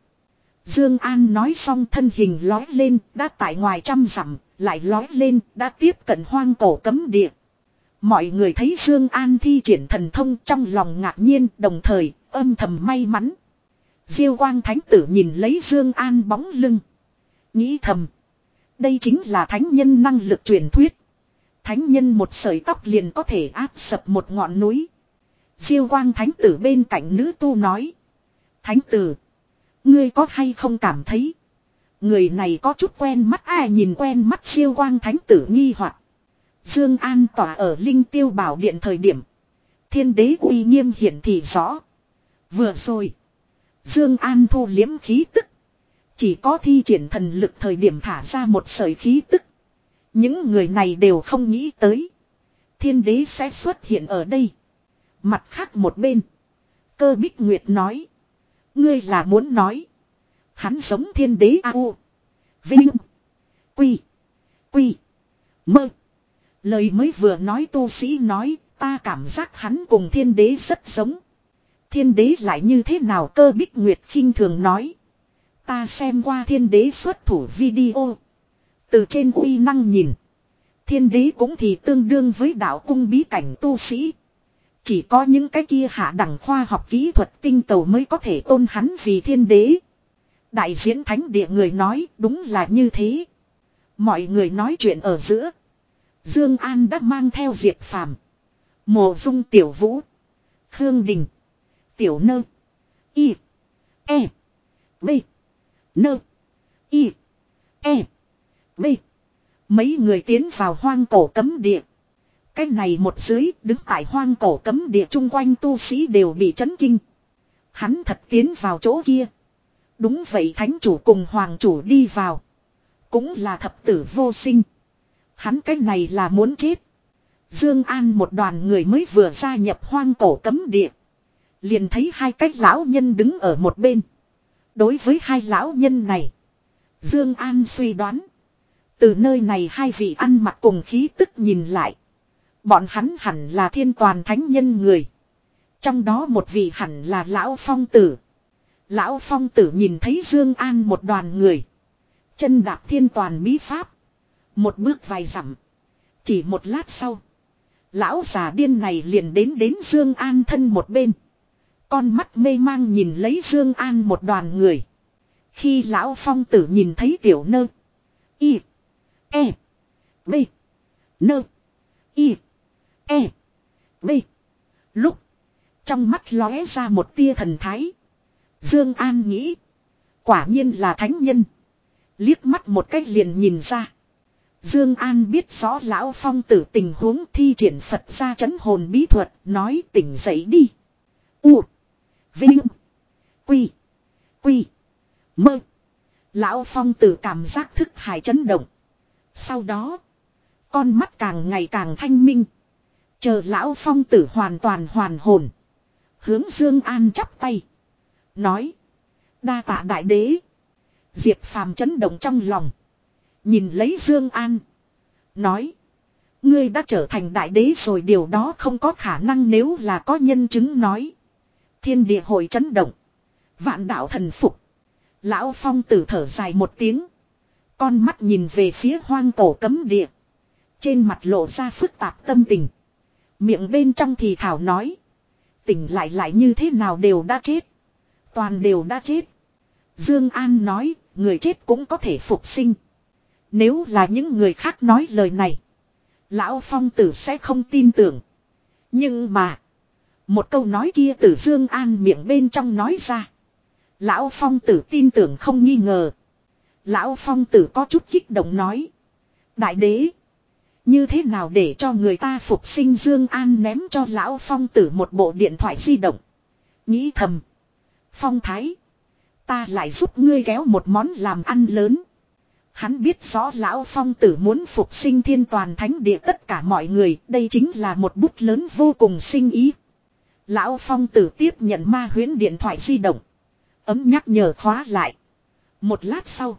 Dương An nói xong thân hình lói lên, đã tại ngoài trăm dặm, lại lói lên, đã tiếp cận hoang cổ cấm địa. Mọi người thấy Dương An thi triển thần thông trong lòng ngạc nhiên đồng thời âm thầm may mắn. Diêu quang thánh tử nhìn lấy Dương An bóng lưng. Nghĩ thầm. Đây chính là thánh nhân năng lực truyền thuyết. Thánh nhân một sợi tóc liền có thể áp sập một ngọn núi. Diêu quang thánh tử bên cạnh nữ tu nói. Thánh tử. Ngươi có hay không cảm thấy. Người này có chút quen mắt ai nhìn quen mắt siêu quang thánh tử nghi hoặc Dương An tỏa ở linh tiêu bảo điện thời điểm. Thiên đế uy nghiêm hiển thị rõ. Vừa rồi. Dương An thu liếm khí tức. Chỉ có thi triển thần lực thời điểm thả ra một sợi khí tức. Những người này đều không nghĩ tới. Thiên đế sẽ xuất hiện ở đây. Mặt khác một bên. Cơ Bích Nguyệt nói. Ngươi là muốn nói. Hắn giống thiên đế A U. Vinh. Quy. Quy. Mơ. Lời mới vừa nói tu sĩ nói. Ta cảm giác hắn cùng thiên đế rất giống. Thiên đế lại như thế nào cơ bích nguyệt khinh thường nói. Ta xem qua thiên đế xuất thủ video. Từ trên uy năng nhìn. Thiên đế cũng thì tương đương với đạo cung bí cảnh tu sĩ. Chỉ có những cái kia hạ đẳng khoa học kỹ thuật tinh cầu mới có thể tôn hắn vì thiên đế. Đại diễn thánh địa người nói đúng là như thế. Mọi người nói chuyện ở giữa. Dương An đã mang theo Diệp Phàm, Mộ Dung Tiểu Vũ, Khương Đình, Tiểu Nơ, Y, E, B, Nơ, Y, E, B. Mấy người tiến vào hoang cổ cấm địa. Cái này một dưới đứng tại hoang cổ cấm địa chung quanh tu sĩ đều bị chấn kinh. Hắn thật tiến vào chỗ kia. Đúng vậy thánh chủ cùng hoàng chủ đi vào. Cũng là thập tử vô sinh. Hắn cái này là muốn chết. Dương An một đoàn người mới vừa gia nhập hoang cổ cấm địa. Liền thấy hai cái lão nhân đứng ở một bên. Đối với hai lão nhân này. Dương An suy đoán. Từ nơi này hai vị ăn mặc cùng khí tức nhìn lại. Bọn hắn hẳn là thiên toàn thánh nhân người. Trong đó một vị hẳn là lão phong tử. Lão phong tử nhìn thấy Dương An một đoàn người. Chân đạp thiên toàn bí pháp. Một bước vài dặm. Chỉ một lát sau. Lão già điên này liền đến đến Dương An thân một bên. Con mắt mê mang nhìn lấy Dương An một đoàn người. Khi lão phong tử nhìn thấy tiểu nơ. Y. E. B. Nơ. Y. E. B. Lúc. Trong mắt lóe ra một tia thần thái. Dương An nghĩ. Quả nhiên là thánh nhân. Liếc mắt một cách liền nhìn ra. Dương An biết rõ lão phong tử tình huống thi triển Phật ra chấn hồn bí thuật, nói tỉnh dậy đi. U. Vinh. Quy. Quy. Mơ. Lão phong tử cảm giác thức hải chấn động. Sau đó. Con mắt càng ngày càng thanh minh. Chờ lão phong tử hoàn toàn hoàn hồn. Hướng Dương An chắp tay. Nói. Đa tạ đại đế. Diệp phàm chấn động trong lòng. Nhìn lấy Dương An. Nói. Ngươi đã trở thành đại đế rồi, điều đó không có khả năng nếu là có nhân chứng nói. Thiên địa hội chấn động. Vạn đạo thần phục. Lão Phong tử thở dài một tiếng. Con mắt nhìn về phía hoang cổ cấm địa. Trên mặt lộ ra phức tạp tâm tình. Miệng bên trong thì thảo nói. Tỉnh lại lại như thế nào đều đã chết. Toàn đều đã chết. Dương An nói, người chết cũng có thể phục sinh. Nếu là những người khác nói lời này. Lão Phong tử sẽ không tin tưởng. Nhưng mà. Một câu nói kia từ Dương An miệng bên trong nói ra. Lão Phong tử tin tưởng không nghi ngờ. Lão Phong tử có chút kích động nói. Đại đế. Như thế nào để cho người ta phục sinh Dương An ném cho Lão Phong tử một bộ điện thoại di động. Nghĩ thầm. Phong thái. Ta lại giúp ngươi kéo một món làm ăn lớn. Hắn biết rõ Lão Phong tử muốn phục sinh thiên toàn thánh địa tất cả mọi người. Đây chính là một bút lớn vô cùng sinh ý. Lão Phong tử tiếp nhận ma huyến điện thoại di động. Ấm nhắc nhở khóa lại. Một lát sau.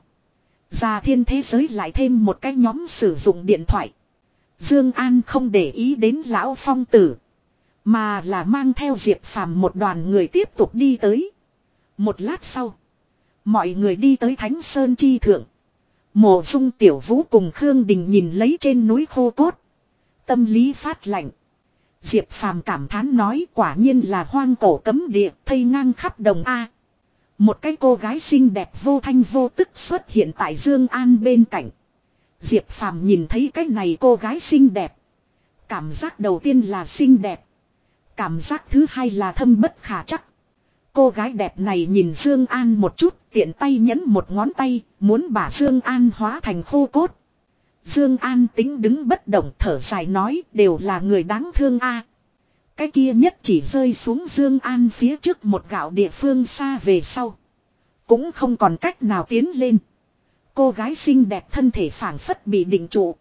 Già thiên thế giới lại thêm một cái nhóm sử dụng điện thoại. Dương An không để ý đến Lão Phong tử. Mà là mang theo Diệp Phàm một đoàn người tiếp tục đi tới. Một lát sau. Mọi người đi tới Thánh Sơn Chi Thượng. Mộ dung tiểu vũ cùng Khương Đình nhìn lấy trên núi khô cốt. Tâm lý phát lạnh. Diệp Phàm cảm thán nói quả nhiên là hoang cổ cấm địa thây ngang khắp đồng A. Một cái cô gái xinh đẹp vô thanh vô tức xuất hiện tại Dương An bên cạnh. Diệp Phàm nhìn thấy cái này cô gái xinh đẹp. Cảm giác đầu tiên là xinh đẹp. Cảm giác thứ hai là thâm bất khả chắc. Cô gái đẹp này nhìn Dương An một chút, tiện tay nhấn một ngón tay, muốn bà Dương An hóa thành khô cốt. Dương An tính đứng bất động thở dài nói đều là người đáng thương a. Cái kia nhất chỉ rơi xuống Dương An phía trước một gạo địa phương xa về sau. Cũng không còn cách nào tiến lên. Cô gái xinh đẹp thân thể phảng phất bị định trụ.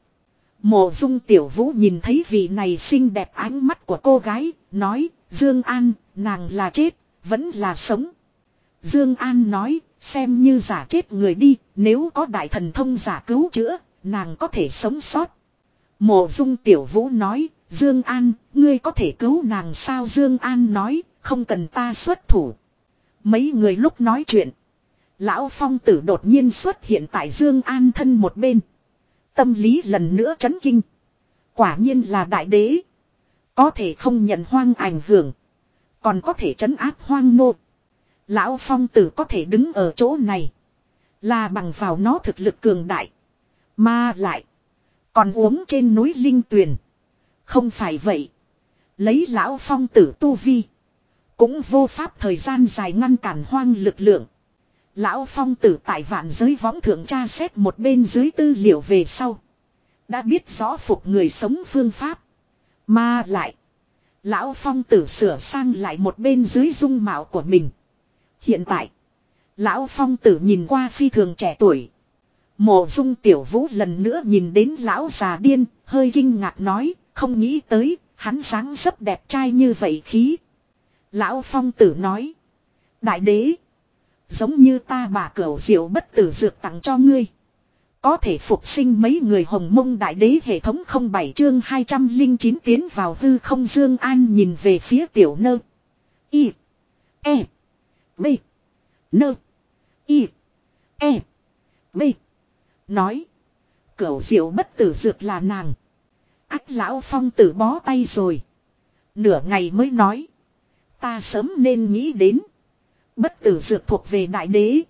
Mộ dung tiểu vũ nhìn thấy vị này xinh đẹp ánh mắt của cô gái, nói, Dương An, nàng là chết, vẫn là sống. Dương An nói, xem như giả chết người đi, nếu có đại thần thông giả cứu chữa, nàng có thể sống sót. Mộ dung tiểu vũ nói, Dương An, ngươi có thể cứu nàng sao Dương An nói, không cần ta xuất thủ. Mấy người lúc nói chuyện. Lão phong tử đột nhiên xuất hiện tại Dương An thân một bên. Tâm lý lần nữa chấn kinh. Quả nhiên là đại đế. Có thể không nhận hoang ảnh hưởng. Còn có thể chấn áp hoang nô. Lão phong tử có thể đứng ở chỗ này. Là bằng vào nó thực lực cường đại. Mà lại. Còn uống trên núi Linh Tuyền. Không phải vậy. Lấy lão phong tử tu vi. Cũng vô pháp thời gian dài ngăn cản hoang lực lượng. Lão phong tử tại vạn giới võng thượng tra xét một bên dưới tư liệu về sau. Đã biết rõ phục người sống phương pháp. Mà lại. Lão phong tử sửa sang lại một bên dưới dung mạo của mình. Hiện tại. Lão phong tử nhìn qua phi thường trẻ tuổi. Mộ dung tiểu vũ lần nữa nhìn đến lão già điên, hơi kinh ngạc nói, không nghĩ tới, hắn sáng rất đẹp trai như vậy khí. Lão phong tử nói. Đại đế. Giống như ta bà cửu diệu bất tử dược tặng cho ngươi. Có thể phục sinh mấy người hồng mông đại đế hệ thống không bảy chương 209 tiến vào hư không dương an nhìn về phía tiểu nơ. Y. E. B. Nơ. Y. E. B. Nói. Cửu diệu bất tử dược là nàng. Ách lão phong tử bó tay rồi. Nửa ngày mới nói. Ta sớm nên nghĩ đến. Bất tử dược thuộc về đại đế.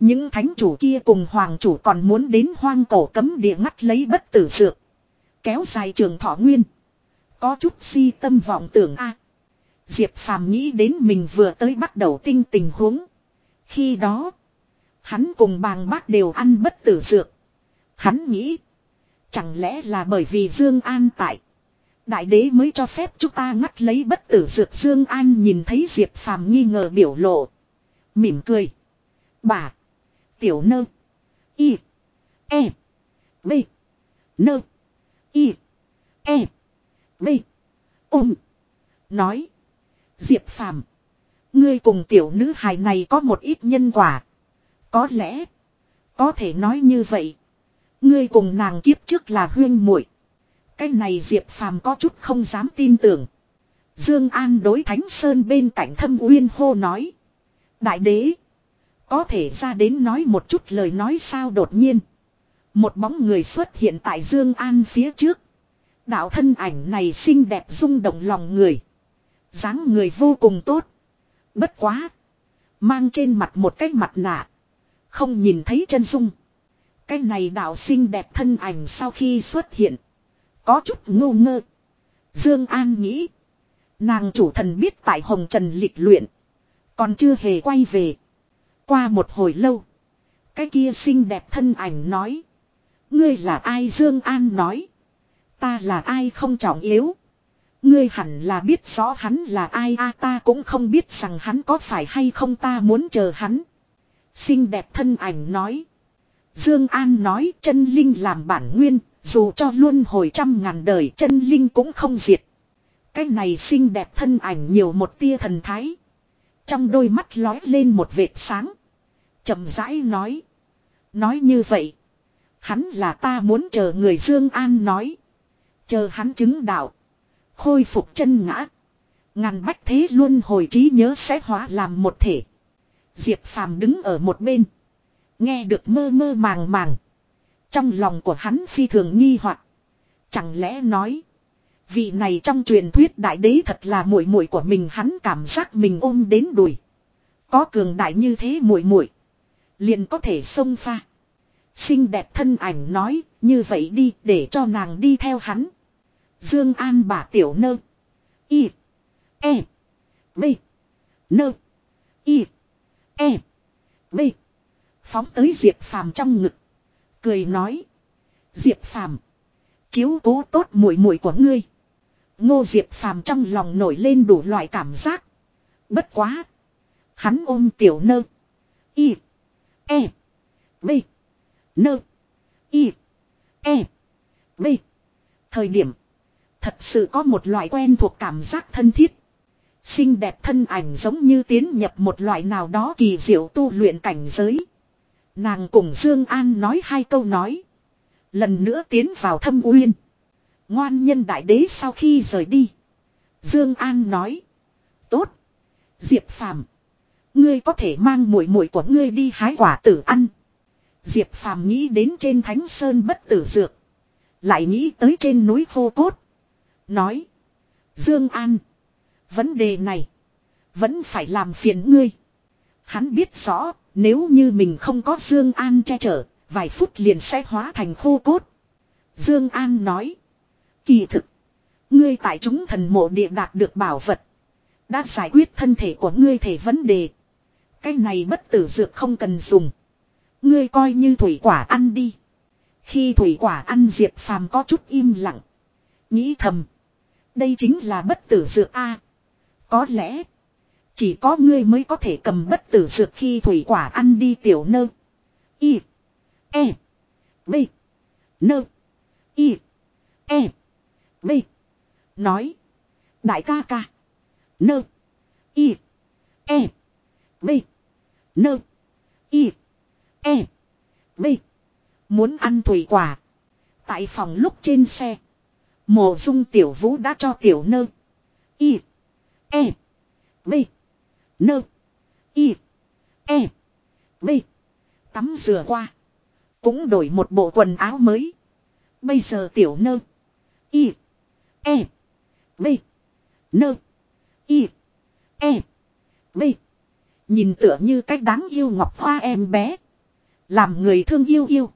Những thánh chủ kia cùng hoàng chủ còn muốn đến hoang cổ cấm địa ngắt lấy bất tử dược. Kéo dài trường thọ nguyên. Có chút si tâm vọng tưởng a. Diệp phàm nghĩ đến mình vừa tới bắt đầu tinh tình huống. Khi đó. Hắn cùng bàng bác đều ăn bất tử dược. Hắn nghĩ. Chẳng lẽ là bởi vì Dương An tại. Đại đế mới cho phép chúng ta ngắt lấy bất tử dược Dương An nhìn thấy Diệp Phàm nghi ngờ biểu lộ. Mỉm cười. Bà. Tiểu nơ. Y. E. B. Nơ. Y. E. B. Ôm. Nói. Diệp Phàm, Ngươi cùng tiểu nữ hài này có một ít nhân quả. Có lẽ. Có thể nói như vậy. Ngươi cùng nàng kiếp trước là huyên muội. Cái này Diệp Phàm có chút không dám tin tưởng. Dương An đối Thánh Sơn bên cạnh Thâm Uyên hô nói: "Đại đế, có thể ra đến nói một chút lời nói sao đột nhiên?" Một bóng người xuất hiện tại Dương An phía trước. Đạo thân ảnh này xinh đẹp rung động lòng người, dáng người vô cùng tốt. Bất quá, mang trên mặt một cái mặt nạ, không nhìn thấy chân dung. Cái này đạo xinh đẹp thân ảnh sau khi xuất hiện. Có chút ngô ngơ. Dương An nghĩ. Nàng chủ thần biết tại Hồng Trần lịch luyện. Còn chưa hề quay về. Qua một hồi lâu. Cái kia xinh đẹp thân ảnh nói. Ngươi là ai Dương An nói. Ta là ai không trọng yếu. Ngươi hẳn là biết rõ hắn là ai, a, ta cũng không biết rằng hắn có phải hay không, ta muốn chờ hắn. Xinh đẹp thân ảnh nói. Dương An nói chân linh làm bản nguyên, dù cho luôn hồi trăm ngàn đời chân linh cũng không diệt. Cái này xinh đẹp thân ảnh nhiều một tia thần thái. Trong đôi mắt lói lên một vệt sáng. chậm rãi nói. Nói như vậy. Hắn là ta muốn chờ người Dương An nói. Chờ hắn chứng đạo. Khôi phục chân ngã. Ngàn bách thế luôn hồi trí nhớ sẽ hóa làm một thể. Diệp Phàm đứng ở một bên. Nghe được mơ mơ màng màng. Trong lòng của hắn phi thường nghi hoặc Chẳng lẽ nói. Vị này trong truyền thuyết đại đế thật là muội muội của mình hắn cảm giác mình ôm đến đùi. Có cường đại như thế muội muội liền có thể xông pha. Xinh đẹp thân ảnh nói, như vậy đi để cho nàng đi theo hắn. Dương An bà tiểu nơ. Y. E. B. Nơ. Y. E. B. Phóng tới Diệp Phàm trong ngực. Cười nói. Diệp Phàm, Chiếu cố tốt muội muội của ngươi. Ngô Diệp Phàm trong lòng nổi lên đủ loại cảm giác. Bất quá. Hắn ôm tiểu nơ. Y. E. B. Nơ. Y. E. B. Thời điểm. Thật sự có một loại quen thuộc cảm giác thân thiết. Xinh đẹp thân ảnh giống như tiến nhập một loại nào đó kỳ diệu tu luyện cảnh giới. Nàng cùng Dương An nói hai câu nói. Lần nữa tiến vào thâm uyên. Ngoan nhân đại đế sau khi rời đi. Dương An nói. Tốt. Diệp Phàm Ngươi có thể mang muội muội của ngươi đi hái quả tử ăn. Diệp Phàm nghĩ đến trên thánh sơn bất tử dược. Lại nghĩ tới trên núi khô cốt. Nói. Dương An. Vấn đề này. Vẫn phải làm phiền ngươi. Hắn biết rõ. Nếu như mình không có Dương An che chở. Vài phút liền sẽ hóa thành khô cốt. Dương An nói. Kỳ thực. Ngươi tại chúng thần mộ địa đạt được bảo vật. Đã giải quyết thân thể của ngươi thể vấn đề. Cái này bất tử dược không cần dùng. Ngươi coi như thủy quả ăn đi. Khi thủy quả ăn Diệp Phàm có chút im lặng. Nghĩ thầm. Đây chính là bất tử dược A có lẽ. Chỉ có ngươi mới có thể cầm bất tử dược khi thủy quả ăn đi tiểu nơ. Y. E. B. Nơ. Y. E. B. Nói. Đại ca ca. Nơ. Y. E. B. Nơ. Y. E. B. Muốn ăn thủy quả. Tại phòng lúc trên xe. Mộ dung tiểu vũ đã cho tiểu nơ. Y. E. B. Nơ. Y. E. B. Tắm rửa qua. Cũng đổi một bộ quần áo mới. Bây giờ tiểu nơ. Y. E. B. Nơ. Y. E. B. Nhìn tựa như cách đáng yêu ngọc hoa em bé. Làm người thương yêu yêu.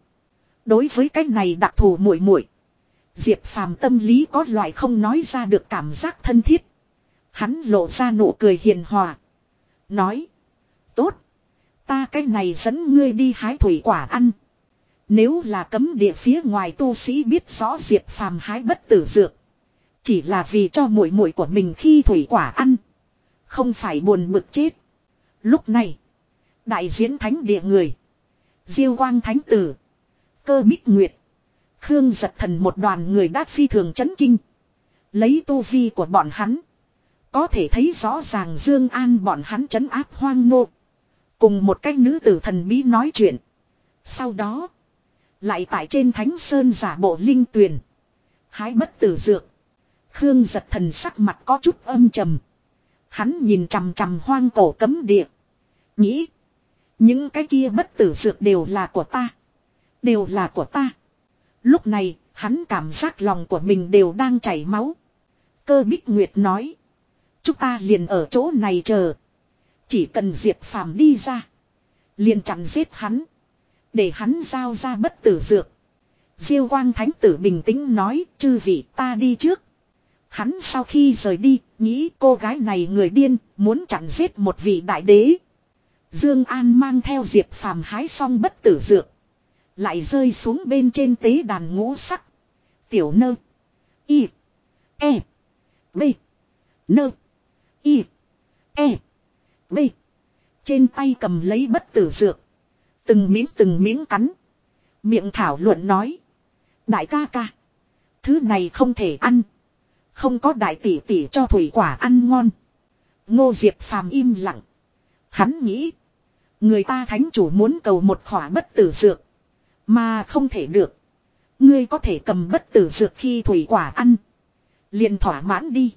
Đối với cách này đặc thù muội muội Diệp phàm tâm lý có loại không nói ra được cảm giác thân thiết. Hắn lộ ra nụ cười hiền hòa. Nói. Tốt. Ta cách này dẫn ngươi đi hái thủy quả ăn. Nếu là cấm địa phía ngoài tu sĩ biết rõ Diệp phàm hái bất tử dược. Chỉ là vì cho muội muội của mình khi thủy quả ăn. Không phải buồn bực chết. Lúc này. Đại diễn thánh địa người. Diêu quang thánh tử. Cơ bích nguyệt. Khương giật thần một đoàn người đã phi thường chấn kinh. Lấy tu vi của bọn hắn. Có thể thấy rõ ràng Dương An bọn hắn chấn áp hoang nô. Cùng một cái nữ tử thần bí nói chuyện. Sau đó. Lại tại trên thánh sơn giả bộ linh tuyền. Hái bất tử dược. Khương giật thần sắc mặt có chút âm trầm. Hắn nhìn chằm chằm hoang cổ cấm địa. Nghĩ. Những cái kia bất tử dược đều là của ta. Đều là của ta. Lúc này, hắn cảm giác lòng của mình đều đang chảy máu. Cơ Bích Nguyệt nói. Chúng ta liền ở chỗ này chờ. Chỉ cần Diệp Phàm đi ra. Liền chặn giết hắn. Để hắn giao ra bất tử dược. Diêu quang thánh tử bình tĩnh nói. Chư vị ta đi trước. Hắn sau khi rời đi, nghĩ cô gái này người điên, muốn chặn giết một vị đại đế. Dương An mang theo Diệp Phàm hái xong bất tử dược. Lại rơi xuống bên trên tế đàn ngũ sắc. Tiểu nơ. Y. E. B. Nơ. Y. E. B. Trên tay cầm lấy bất tử dược. Từng miếng từng miếng cắn. Miệng thảo luận nói. Đại ca ca. Thứ này không thể ăn. Không có đại tỷ tỷ cho thủy quả ăn ngon. Ngô Diệp phàm im lặng. Hắn nghĩ. Người ta thánh chủ muốn cầu một khỏa bất tử dược. Mà không thể được. Ngươi có thể cầm bất tử dược khi thủy quả ăn. liền thỏa mãn đi.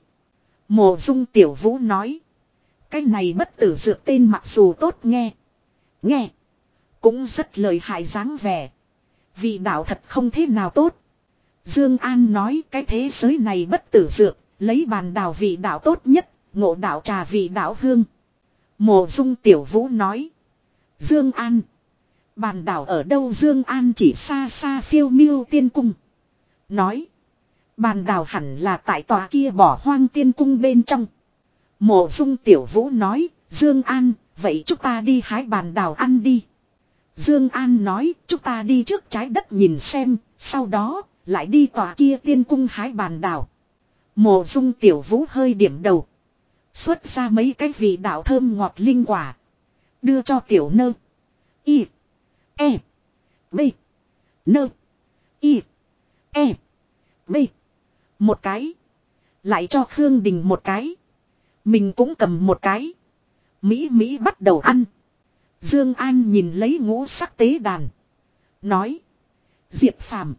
Mộ dung tiểu vũ nói. Cái này bất tử dược tên mặc dù tốt nghe. Nghe. Cũng rất lời hại dáng vẻ. Vị đạo thật không thế nào tốt. Dương An nói cái thế giới này bất tử dược, lấy bàn đào vị đạo tốt nhất, ngộ đạo trà vị đạo hương. Mộ dung tiểu vũ nói. Dương An. Bàn đảo ở đâu Dương An chỉ xa xa phiêu miêu tiên cung. Nói. Bàn đào hẳn là tại tòa kia bỏ hoang tiên cung bên trong. Mộ dung tiểu vũ nói. Dương An, vậy chúng ta đi hái bàn đào ăn đi. Dương An nói, chúng ta đi trước trái đất nhìn xem, sau đó, lại đi tòa kia tiên cung hái bàn đào. Mộ dung tiểu vũ hơi điểm đầu. Xuất ra mấy cái vị đạo thơm ngọt linh quả. Đưa cho tiểu nơ. Y. E. B. Nơ. Y. E. B. Một cái. Lại cho Khương Đình một cái. Mình cũng cầm một cái. Mỹ Mỹ bắt đầu ăn. Dương An nhìn lấy ngũ sắc tế đàn. Nói. Diệp Phàm,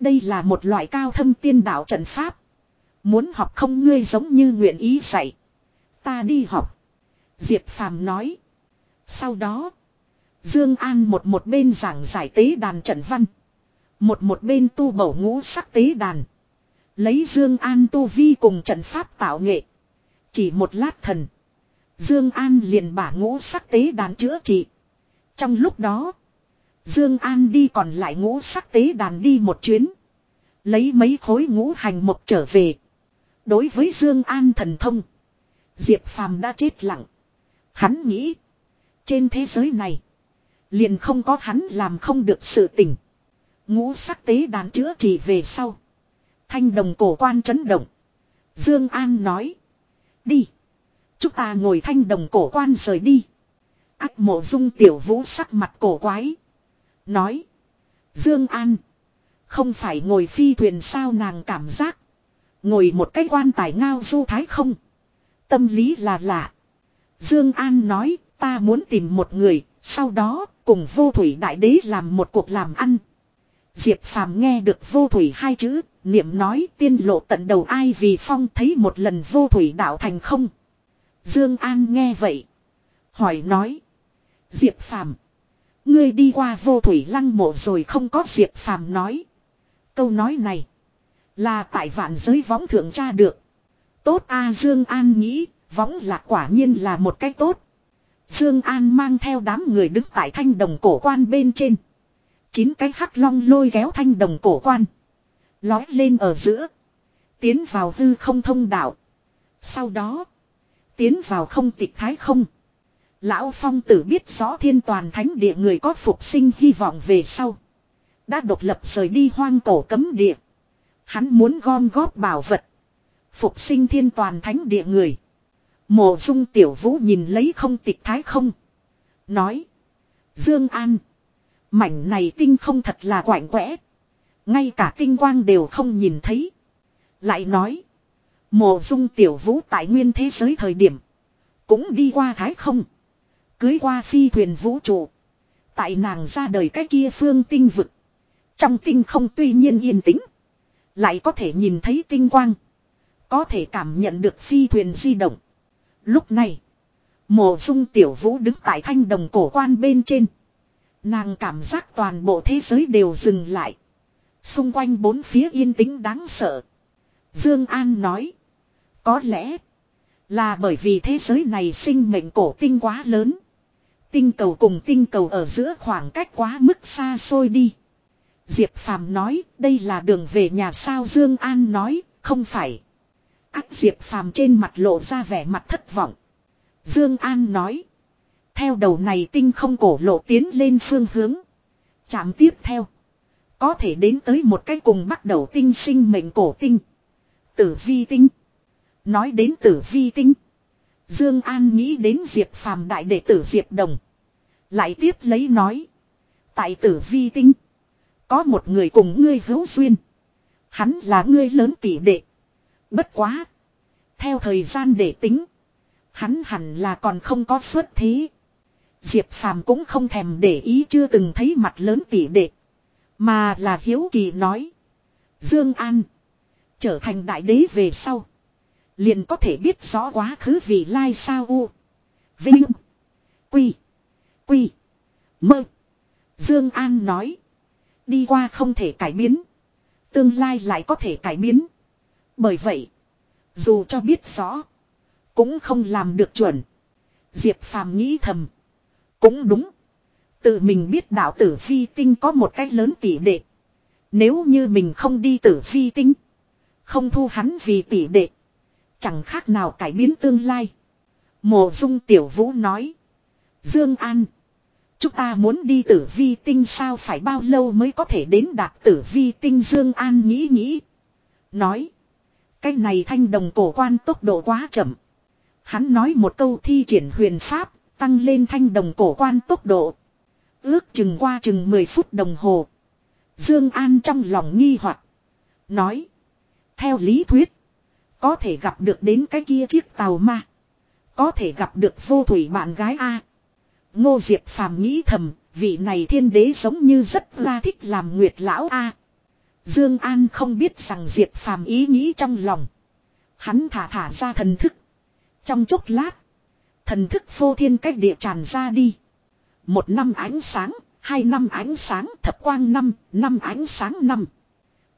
Đây là một loại cao thâm tiên đạo trận pháp. Muốn học không ngươi giống như nguyện ý dạy. Ta đi học. Diệp Phàm nói. Sau đó. Dương An một một bên giảng giải tế đàn trận văn. Một một bên tu bổ ngũ sắc tế đàn. Lấy Dương An tu vi cùng trận pháp tạo nghệ. Chỉ một lát thần. Dương An liền bả ngũ sắc tế đàn chữa trị. Trong lúc đó. Dương An đi còn lại ngũ sắc tế đàn đi một chuyến. Lấy mấy khối ngũ hành mộc trở về. Đối với Dương An thần thông. Diệp Phàm đã chết lặng. Hắn nghĩ. Trên thế giới này. Liền không có hắn làm không được sự tình. Ngũ sắc tế đàn chữa trị về sau. Thanh đồng cổ quan chấn động. Dương An nói. Đi. Chúng ta ngồi thanh đồng cổ quan rời đi. Ác mộ dung tiểu vũ sắc mặt cổ quái. Nói. Dương An. Không phải ngồi phi thuyền sao nàng cảm giác. Ngồi một cái quan tài ngao du thái không. Tâm lý là lạ. Dương An nói, ta muốn tìm một người. Sau đó, cùng vô thủy đại đế làm một cuộc làm ăn. Diệp Phàm nghe được vô thủy hai chữ, niệm nói tiên lộ tận đầu ai vì phong thấy một lần vô thủy đạo thành không. Dương An nghe vậy. Hỏi nói. Diệp Phàm Ngươi đi qua vô thủy lăng mộ rồi không có Diệp Phàm nói. Câu nói này. Là tại vạn giới võng thượng tra được. Tốt a Dương An nghĩ. Võng lạc quả nhiên là một cách tốt. Dương An mang theo đám người đứng tại thanh đồng cổ quan bên trên. Chín cái hắc long lôi kéo thanh đồng cổ quan. Lói lên ở giữa. Tiến vào hư không thông đạo. Sau đó. Tiến vào không tịch thái không. Lão Phong tử biết rõ thiên toàn thánh địa người có phục sinh hy vọng về sau. Đã độc lập rời đi hoang cổ cấm địa. Hắn muốn gom góp bảo vật. Phục sinh thiên toàn thánh địa người. Mộ dung tiểu vũ nhìn lấy không tịch thái không. Nói. Dương An. Mảnh này tinh không thật là quạnh quẽ. Ngay cả tinh quang đều không nhìn thấy. Lại nói. Mộ dung tiểu vũ tại nguyên thế giới thời điểm. Cũng đi qua thái không. Cưới qua phi thuyền vũ trụ. Tại nàng ra đời cái kia phương tinh vực. Trong tinh không tuy nhiên yên tĩnh. Lại có thể nhìn thấy tinh quang. Có thể cảm nhận được phi thuyền di động. Lúc này. Mộ dung tiểu vũ đứng tại thanh đồng cổ quan bên trên. Nàng cảm giác toàn bộ thế giới đều dừng lại. Xung quanh bốn phía yên tĩnh đáng sợ. Dương An nói. Có lẽ. Là bởi vì thế giới này sinh mệnh cổ tinh quá lớn. Tinh cầu cùng tinh cầu ở giữa khoảng cách quá mức xa xôi đi. Diệp Phàm nói, đây là đường về nhà sao Dương An nói, không phải. Ác Diệp Phàm trên mặt lộ ra vẻ mặt thất vọng. Dương An nói. Theo đầu này tinh không cổ lộ tiến lên phương hướng. Chạm tiếp theo. Có thể đến tới một cái cùng bắt đầu tinh sinh mệnh cổ tinh. Tử vi tinh. Nói đến tử vi tinh. Dương An nghĩ đến Diệp Phàm đại đệ tử Diệp Đồng. Lại tiếp lấy nói. Tại tử vi tinh. Có một người cùng ngươi hữu duyên. Hắn là ngươi lớn tỷ đệ. Bất quá. Theo thời gian để tính. Hắn hẳn là còn không có xuất thế. Diệp Phàm cũng không thèm để ý chưa từng thấy mặt lớn tỷ đệ. Mà là hiếu kỳ nói. Dương An. Trở thành đại đế về sau. Liền có thể biết rõ quá khứ vì lai sao u. Vinh. Quy. Quy. Mơ. Dương An nói. Đi qua không thể cải biến. Tương lai lại có thể cải biến. Bởi vậy, dù cho biết rõ, cũng không làm được chuẩn. Diệp Phàm nghĩ thầm. Cũng đúng. Tự mình biết đạo tử phi tinh có một cách lớn tỷ đệ. Nếu như mình không đi tử phi tinh. Không thu hắn vì tỷ đệ. Chẳng khác nào cải biến tương lai. Mộ dung tiểu vũ nói. Dương An. Chúng ta muốn đi tử vi tinh sao phải bao lâu mới có thể đến đạt tử vi tinh Dương An nghĩ nghĩ. Nói. Cái này thanh đồng cổ quan tốc độ quá chậm. Hắn nói một câu thi triển huyền pháp, tăng lên thanh đồng cổ quan tốc độ. Ước chừng qua chừng 10 phút đồng hồ. Dương An trong lòng nghi hoặc Nói. Theo lý thuyết. Có thể gặp được đến cái kia chiếc tàu ma. Có thể gặp được vô thủy bạn gái A. Ngô Diệp Phàm nghĩ thầm. Vị này thiên đế giống như rất là thích làm nguyệt lão A. Dương An không biết rằng Diệp Phàm ý nghĩ trong lòng. Hắn thả thả ra thần thức. Trong chốc lát. Thần thức phô thiên cách địa tràn ra đi. Một năm ánh sáng, hai năm ánh sáng, thập quang năm, năm ánh sáng năm.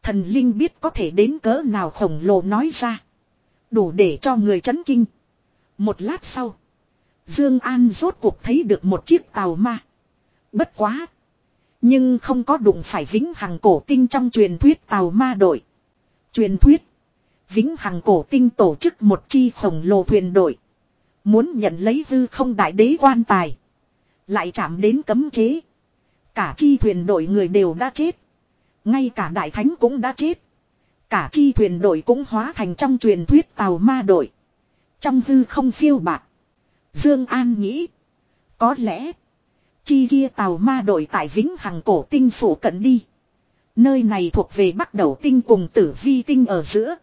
Thần linh biết có thể đến cỡ nào khổng lồ nói ra. Đủ để cho người chấn kinh. Một lát sau. Dương An rốt cuộc thấy được một chiếc tàu ma. Bất quá. Nhưng không có đụng phải vĩnh hằng cổ tinh trong truyền thuyết tàu ma đội. Truyền thuyết. Vĩnh hằng cổ tinh tổ chức một chi khổng lồ thuyền đội. Muốn nhận lấy hư không đại đế quan tài. Lại chạm đến cấm chế. Cả chi thuyền đội người đều đã chết. Ngay cả đại thánh cũng đã chết. Cả chi thuyền đội cũng hóa thành trong truyền thuyết tàu ma đội. Trong hư không phiêu bạc. Dương An nghĩ. Có lẽ. Chi kia tàu ma đội tại Vĩnh Hằng cổ tinh phủ cận đi. Nơi này thuộc về bắt đầu tinh cùng tử vi tinh ở giữa.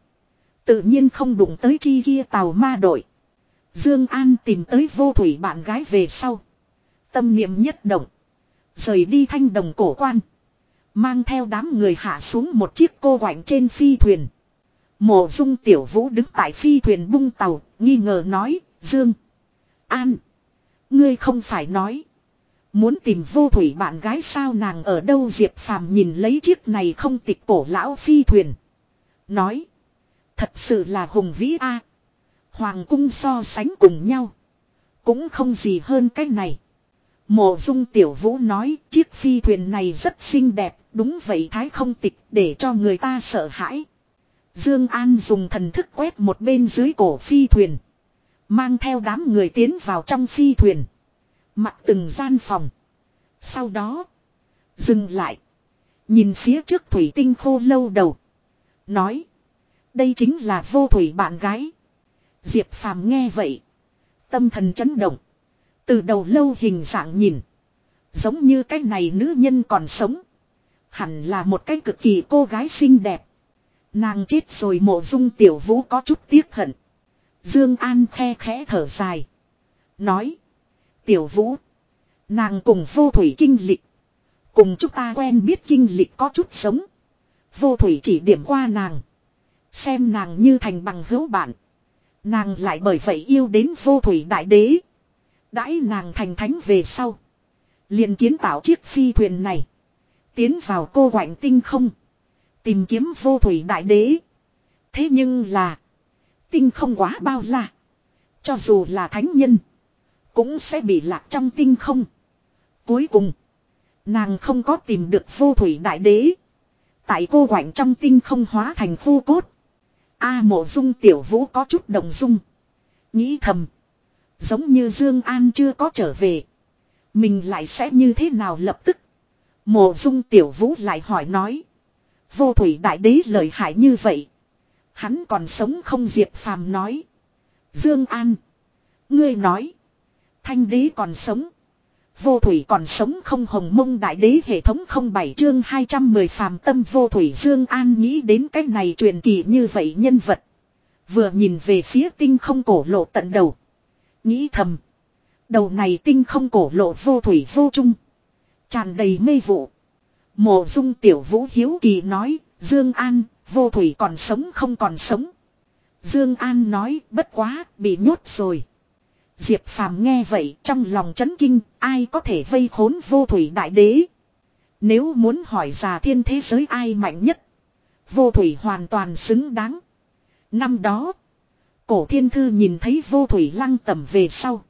Tự nhiên không đụng tới chi kia tàu ma đội. Dương An tìm tới vô thủy bạn gái về sau. Tâm niệm nhất động. Rời đi thanh đồng cổ quan. Mang theo đám người hạ xuống một chiếc cô quạnh trên phi thuyền. Mộ dung tiểu vũ đứng tại phi thuyền bung tàu, nghi ngờ nói, Dương. An. Ngươi không phải nói. Muốn tìm vô thủy bạn gái sao nàng ở đâu Diệp Phàm nhìn lấy chiếc này không tịch cổ lão phi thuyền. Nói. Thật sự là hùng vĩ a Hoàng cung so sánh cùng nhau. Cũng không gì hơn cái này. Mộ dung tiểu vũ nói chiếc phi thuyền này rất xinh đẹp, đúng vậy thái không tịch để cho người ta sợ hãi. Dương An dùng thần thức quét một bên dưới cổ phi thuyền. Mang theo đám người tiến vào trong phi thuyền. Mặc từng gian phòng. Sau đó. Dừng lại. Nhìn phía trước thủy tinh khô lâu đầu. Nói. Đây chính là vô thủy bạn gái. Diệp Phàm nghe vậy. Tâm thần chấn động. Từ đầu lâu hình dạng nhìn. Giống như cái này nữ nhân còn sống. Hẳn là một cái cực kỳ cô gái xinh đẹp. Nàng chết rồi mộ dung tiểu vũ có chút tiếc hận. Dương An khe khẽ thở dài. Nói. Tiểu vũ. Nàng cùng vô thủy kinh lịch. Cùng chúng ta quen biết kinh lịch có chút sống. Vô thủy chỉ điểm qua nàng. Xem nàng như thành bằng hữu bạn. Nàng lại bởi vậy yêu đến vô thủy đại đế. Đãi nàng thành thánh về sau. liền kiến tạo chiếc phi thuyền này. Tiến vào cô quạnh tinh không. Tìm kiếm vô thủy đại đế. Thế nhưng là. Tinh không quá bao la. Cho dù là thánh nhân. Cũng sẽ bị lạc trong tinh không. Cuối cùng. Nàng không có tìm được vô thủy đại đế. Tại cô quạnh trong tinh không hóa thành khu cốt. A mộ dung tiểu vũ có chút đồng dung. Nghĩ thầm. Giống như Dương An chưa có trở về. Mình lại sẽ như thế nào lập tức. Mộ dung tiểu vũ lại hỏi nói. Vô thủy đại đế lợi hại như vậy. Hắn còn sống không Diệp Phàm nói. Dương An. Ngươi nói. Thanh đế còn sống. Vô thủy còn sống không hồng mông đại đế hệ thống không bảy chương 210 phàm tâm vô thủy Dương An nghĩ đến cái này truyền kỳ như vậy nhân vật. Vừa nhìn về phía tinh không cổ lộ tận đầu. Nghĩ thầm. Đầu này tinh không cổ lộ vô thủy vô trung Tràn đầy mê vụ. Mộ dung tiểu vũ hiếu kỳ nói. Dương An, vô thủy còn sống không còn sống. Dương An nói bất quá, bị nhốt rồi. Diệp Phàm nghe vậy trong lòng chấn kinh, ai có thể vây khốn vô thủy đại đế. Nếu muốn hỏi già thiên thế giới ai mạnh nhất. Vô thủy hoàn toàn xứng đáng. Năm đó. Cổ thiên thư nhìn thấy vô thủy lăng tẩm về sau.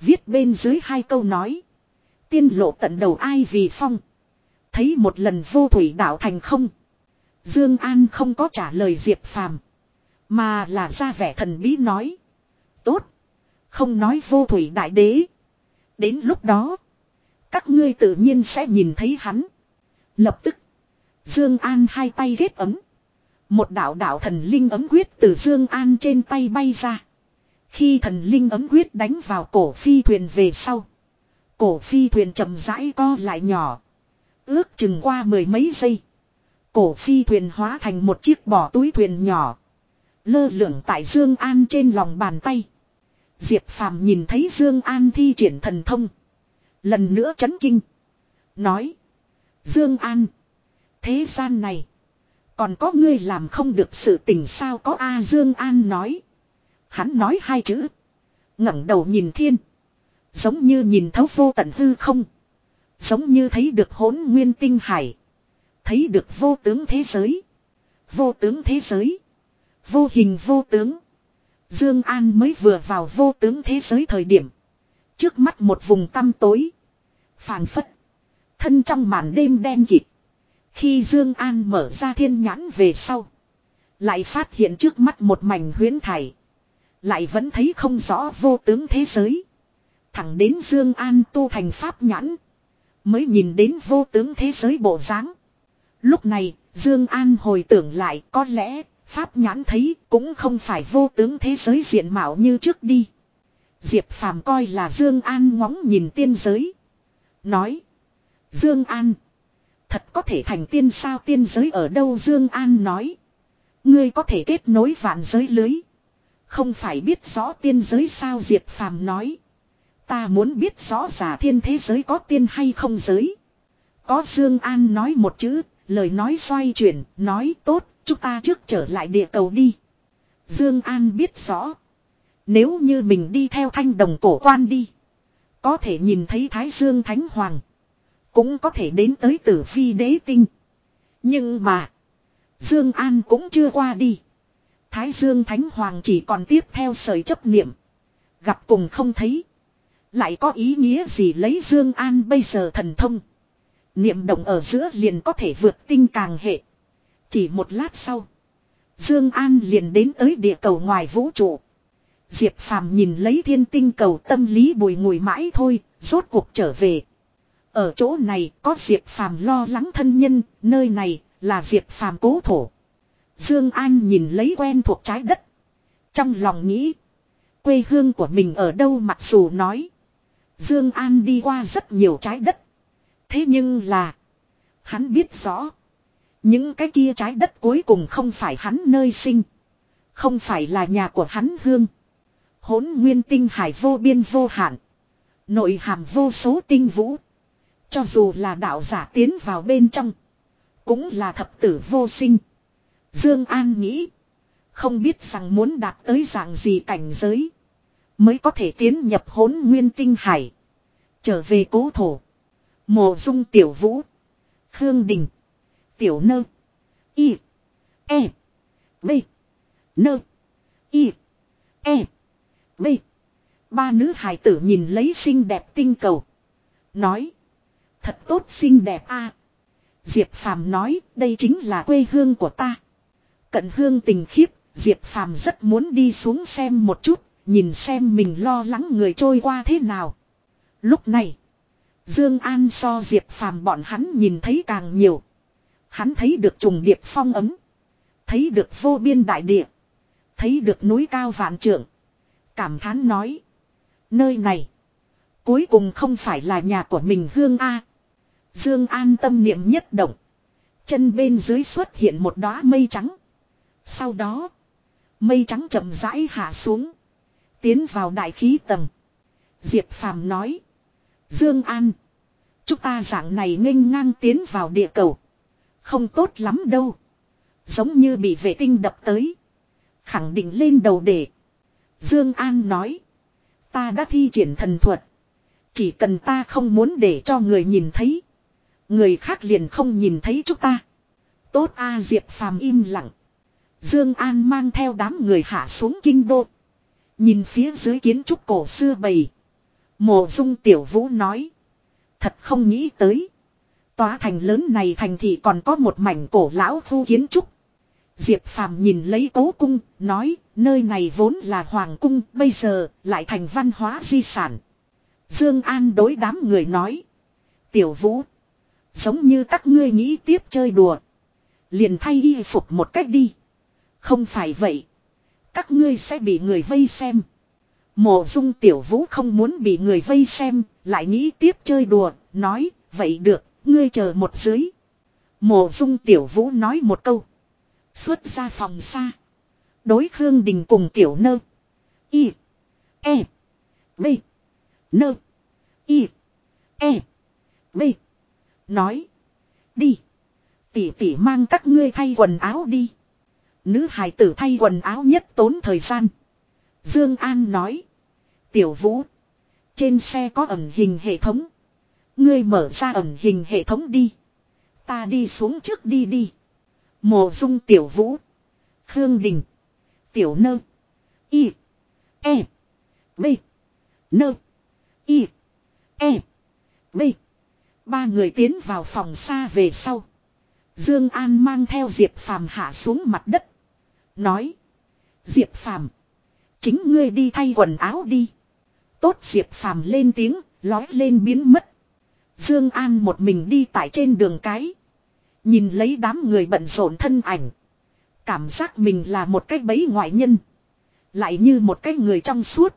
Viết bên dưới hai câu nói. Tiên lộ tận đầu ai vì phong. Thấy một lần vô thủy đạo thành không. Dương An không có trả lời Diệp Phàm. Mà là ra vẻ thần bí nói. Tốt. Không nói vô thủy đại đế. Đến lúc đó. Các ngươi tự nhiên sẽ nhìn thấy hắn. Lập tức. Dương An hai tay ghét ấm. Một đạo đạo thần linh ấm quyết từ Dương An trên tay bay ra. Khi thần linh ấm quyết đánh vào cổ phi thuyền về sau. Cổ phi thuyền chậm rãi co lại nhỏ. Ước chừng qua mười mấy giây. Cổ phi thuyền hóa thành một chiếc bỏ túi thuyền nhỏ. Lơ lửng tại Dương An trên lòng bàn tay. Diệp Phàm nhìn thấy Dương An thi triển thần thông. Lần nữa chấn kinh. Nói. Dương An. Thế gian này. Còn có ngươi làm không được sự tình sao có A Dương An nói. Hắn nói hai chữ. ngẩng đầu nhìn thiên. Giống như nhìn thấu vô tận hư không. Giống như thấy được hỗn nguyên tinh hải. Thấy được vô tướng thế giới. Vô tướng thế giới. Vô hình vô tướng. Dương An mới vừa vào vô tướng thế giới thời điểm. Trước mắt một vùng tăm tối. phảng phất. Thân trong màn đêm đen kịt. Khi Dương An mở ra thiên nhãn về sau. Lại phát hiện trước mắt một mảnh huyễn thải. Lại vẫn thấy không rõ vô tướng thế giới. Thẳng đến Dương An tu thành pháp nhãn. Mới nhìn đến vô tướng thế giới bộ dáng. Lúc này, Dương An hồi tưởng lại có lẽ, Pháp nhãn thấy cũng không phải vô tướng thế giới diện mạo như trước đi. Diệp Phàm coi là Dương An ngóng nhìn tiên giới. Nói. Dương An. Thật có thể thành tiên sao tiên giới ở đâu Dương An nói. Ngươi có thể kết nối vạn giới lưới. Không phải biết rõ tiên giới sao Diệp Phàm nói. Ta muốn biết rõ giả thiên thế giới có tiên hay không giới. Có Dương An nói một chữ, lời nói xoay chuyển, nói tốt, chúng ta trước trở lại địa cầu đi. Dương An biết rõ. Nếu như mình đi theo thanh đồng cổ quan đi. Có thể nhìn thấy Thái Dương Thánh Hoàng. Cũng có thể đến tới tử phi đế tinh. Nhưng mà. Dương An cũng chưa qua đi. Thái Dương Thánh Hoàng chỉ còn tiếp theo sợi chấp niệm. Gặp cùng không thấy. Lại có ý nghĩa gì lấy Dương An bây giờ thần thông. Niệm động ở giữa liền có thể vượt tinh càng hệ. Chỉ một lát sau. Dương An liền đến tới địa cầu ngoài vũ trụ. Diệp Phàm nhìn lấy thiên tinh cầu tâm lý bùi ngùi mãi thôi, rốt cuộc trở về. Ở chỗ này có Diệp Phàm lo lắng thân nhân, nơi này là Diệp Phàm cố thổ. Dương An nhìn lấy quen thuộc trái đất. Trong lòng nghĩ, quê hương của mình ở đâu mặc dù nói. Dương An đi qua rất nhiều trái đất. Thế nhưng là, hắn biết rõ. Những cái kia trái đất cuối cùng không phải hắn nơi sinh. Không phải là nhà của hắn hương. Hốn nguyên tinh hải vô biên vô hạn. Nội hàm vô số tinh vũ. Cho dù là đạo giả tiến vào bên trong. Cũng là thập tử vô sinh. Dương An nghĩ. Không biết rằng muốn đạt tới dạng gì cảnh giới. Mới có thể tiến nhập hốn nguyên tinh hải. Trở về cố thổ. Mộ dung tiểu vũ. Khương Đình. Tiểu nơ. Y. E. B. Nơ. Y. E. B. Ba nữ hài tử nhìn lấy xinh đẹp tinh cầu. Nói. Thật tốt xinh đẹp a. Diệp Phàm nói đây chính là quê hương của ta. Cận hương tình khiếp, Diệp Phàm rất muốn đi xuống xem một chút, nhìn xem mình lo lắng người trôi qua thế nào. Lúc này, Dương An so Diệp Phàm bọn hắn nhìn thấy càng nhiều. Hắn thấy được trùng điệp phong ấm. Thấy được vô biên đại địa. Thấy được núi cao vạn trượng. Cảm thán nói. Nơi này. Cuối cùng không phải là nhà của mình Hương A. Dương An tâm niệm nhất động. Chân bên dưới xuất hiện một đóa mây trắng. Sau đó. Mây trắng chậm rãi hạ xuống. Tiến vào đại khí tầng. Diệp Phàm nói. Dương An. Chúng ta dạng này nghênh ngang tiến vào địa cầu. Không tốt lắm đâu. Giống như bị vệ tinh đập tới. Khẳng định lên đầu để. Dương An nói. Ta đã thi triển thần thuật. Chỉ cần ta không muốn để cho người nhìn thấy. Người khác liền không nhìn thấy chúng ta. tốt a Diệp Phàm im lặng. Dương An mang theo đám người hạ xuống kinh đô. Nhìn phía dưới kiến trúc cổ xưa bầy. Mộ dung tiểu vũ nói. Thật không nghĩ tới. Tòa thành lớn này thành thị còn có một mảnh cổ lão khu kiến trúc. Diệp Phàm nhìn lấy cố cung, nói, nơi này vốn là hoàng cung, bây giờ lại thành văn hóa di sản. Dương An đối đám người nói. Tiểu vũ. Giống như các ngươi nghĩ tiếp chơi đùa. Liền thay y phục một cách đi. Không phải vậy. Các ngươi sẽ bị người vây xem. Mộ dung tiểu vũ không muốn bị người vây xem, lại nghĩ tiếp chơi đùa, nói, vậy được, ngươi chờ một dưới. Mộ dung tiểu vũ nói một câu. Xuất ra phòng xa. Đối Khương Đình cùng tiểu nơ. Y. E. B. Nơ. Y. E. B. Nói. Đi. Tỷ tỷ mang các ngươi thay quần áo đi. Nữ hài tử thay quần áo nhất tốn thời gian. Dương An nói. Tiểu Vũ. Trên xe có ẩn hình hệ thống. Ngươi mở ra ẩn hình hệ thống đi. Ta đi xuống trước đi đi. Mộ dung Tiểu Vũ. Khương Đình. Tiểu Nơ. Y. E. B. Nơ. Y. E. B. Ba người tiến vào phòng xa về sau. Dương An mang theo Diệp Phàm hạ xuống mặt đất. Nói. Diệp Phàm Chính ngươi đi thay quần áo đi. Tốt Diệp Phàm lên tiếng, lói lên biến mất. Dương An một mình đi tại trên đường cái. Nhìn lấy đám người bận rộn thân ảnh. Cảm giác mình là một cái bẫy ngoại nhân. Lại như một cái người trong suốt.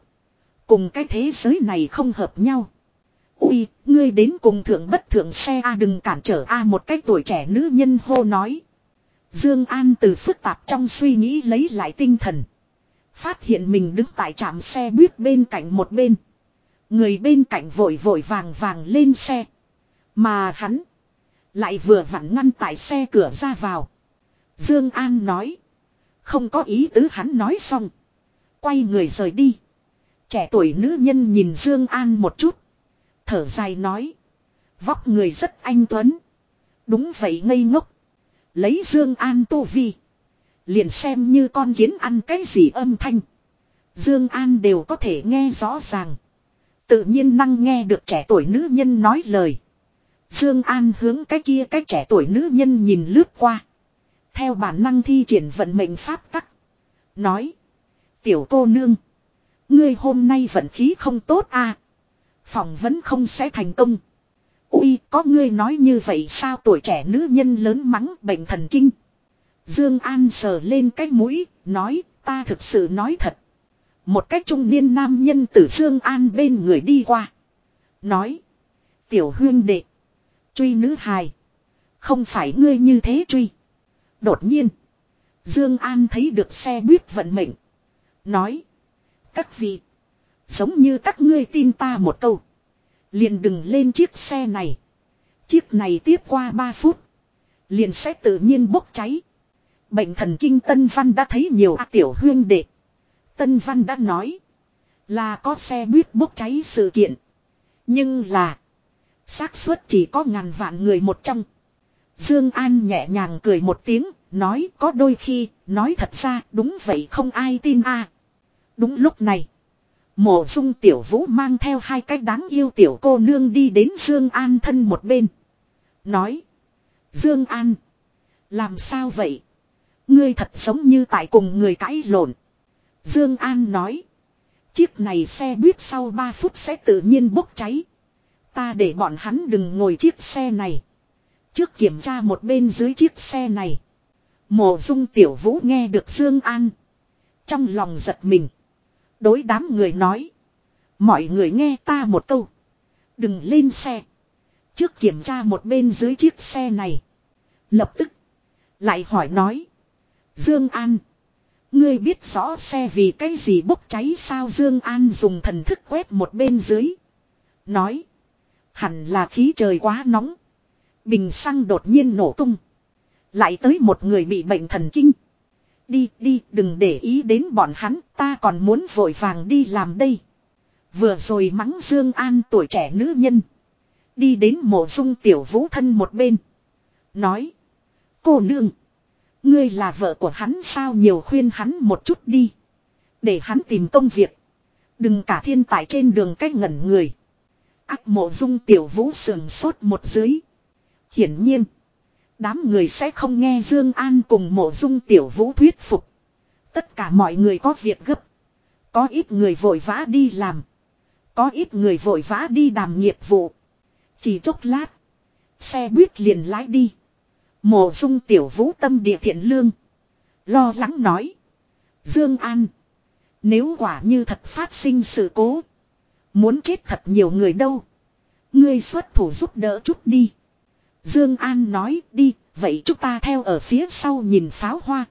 Cùng cái thế giới này không hợp nhau. Ui, ngươi đến cùng thượng bất thượng xe A đừng cản trở A một cái tuổi trẻ nữ nhân hô nói. Dương An từ phức tạp trong suy nghĩ lấy lại tinh thần. Phát hiện mình đứng tại trạm xe buýt bên cạnh một bên. Người bên cạnh vội vội vàng vàng lên xe. Mà hắn. Lại vừa vặn ngăn tại xe cửa ra vào. Dương An nói. Không có ý tứ hắn nói xong. Quay người rời đi. Trẻ tuổi nữ nhân nhìn Dương An một chút. Thở dài nói. Vóc người rất anh tuấn. Đúng vậy ngây ngốc. Lấy Dương An tu vi. Liền xem như con kiến ăn cái gì âm thanh. Dương An đều có thể nghe rõ ràng. Tự nhiên năng nghe được trẻ tuổi nữ nhân nói lời. Dương An hướng cái kia cái trẻ tuổi nữ nhân nhìn lướt qua. Theo bản năng thi triển vận mệnh pháp tắc. Nói. Tiểu cô nương. Ngươi hôm nay vận khí không tốt à. Phỏng vấn không sẽ thành công. Ui có ngươi nói như vậy sao tuổi trẻ nữ nhân lớn mắng bệnh thần kinh. Dương An sờ lên cái mũi, nói ta thực sự nói thật. Một cách trung niên nam nhân từ Dương An bên người đi qua. Nói. Tiểu huyên đệ. Truy nữ hài. Không phải ngươi như thế truy. Đột nhiên. Dương An thấy được xe buýt vận mệnh. Nói. Các vị. Giống như các ngươi tin ta một câu. Liền đừng lên chiếc xe này. Chiếc này tiếp qua 3 phút. Liền sẽ tự nhiên bốc cháy. Bệnh thần kinh Tân Văn đã thấy nhiều à, tiểu huyên đệ. Tân Văn đã nói. Là có xe buýt bốc cháy sự kiện. Nhưng là. xác suất chỉ có ngàn vạn người một trong. Dương An nhẹ nhàng cười một tiếng. Nói có đôi khi. Nói thật ra, đúng vậy không ai tin a. Đúng lúc này. Mộ dung tiểu vũ mang theo hai cái đáng yêu tiểu cô nương đi đến Dương An thân một bên. Nói. Dương An. Làm sao vậy? Ngươi thật giống như tại cùng người cãi lộn. Dương An nói. Chiếc này xe buýt sau 3 phút sẽ tự nhiên bốc cháy. Ta để bọn hắn đừng ngồi chiếc xe này. Trước kiểm tra một bên dưới chiếc xe này. Mộ dung tiểu vũ nghe được Dương An. Trong lòng giật mình. Đối đám người nói. Mọi người nghe ta một câu. Đừng lên xe. Trước kiểm tra một bên dưới chiếc xe này. Lập tức. Lại hỏi nói. Dương An. Ngươi biết rõ xe vì cái gì bốc cháy sao Dương An dùng thần thức quét một bên dưới. Nói. Hẳn là khí trời quá nóng. Bình xăng đột nhiên nổ tung. Lại tới một người bị bệnh thần kinh. Đi đi, đừng để ý đến bọn hắn, ta còn muốn vội vàng đi làm đây. Vừa rồi mắng Dương An tuổi trẻ nữ nhân. Đi đến mộ dung tiểu vũ thân một bên. Nói. Cô nương. Ngươi là vợ của hắn sao nhiều khuyên hắn một chút đi. Để hắn tìm công việc. Đừng cả thiên tại trên đường cách ngẩn người. Ác mộ dung tiểu vũ sườn sốt một dưới. Hiển nhiên. Đám người sẽ không nghe Dương An cùng mộ dung tiểu vũ thuyết phục. Tất cả mọi người có việc gấp. Có ít người vội vã đi làm. Có ít người vội vã đi đàm nghiệp vụ. Chỉ chốc lát. Xe buýt liền lái đi. Mộ dung tiểu vũ tâm địa thiện lương. Lo lắng nói. Dương An. Nếu quả như thật phát sinh sự cố. Muốn chết thật nhiều người đâu. Ngươi xuất thủ giúp đỡ chút đi. Dương An nói đi, vậy chúng ta theo ở phía sau nhìn pháo hoa.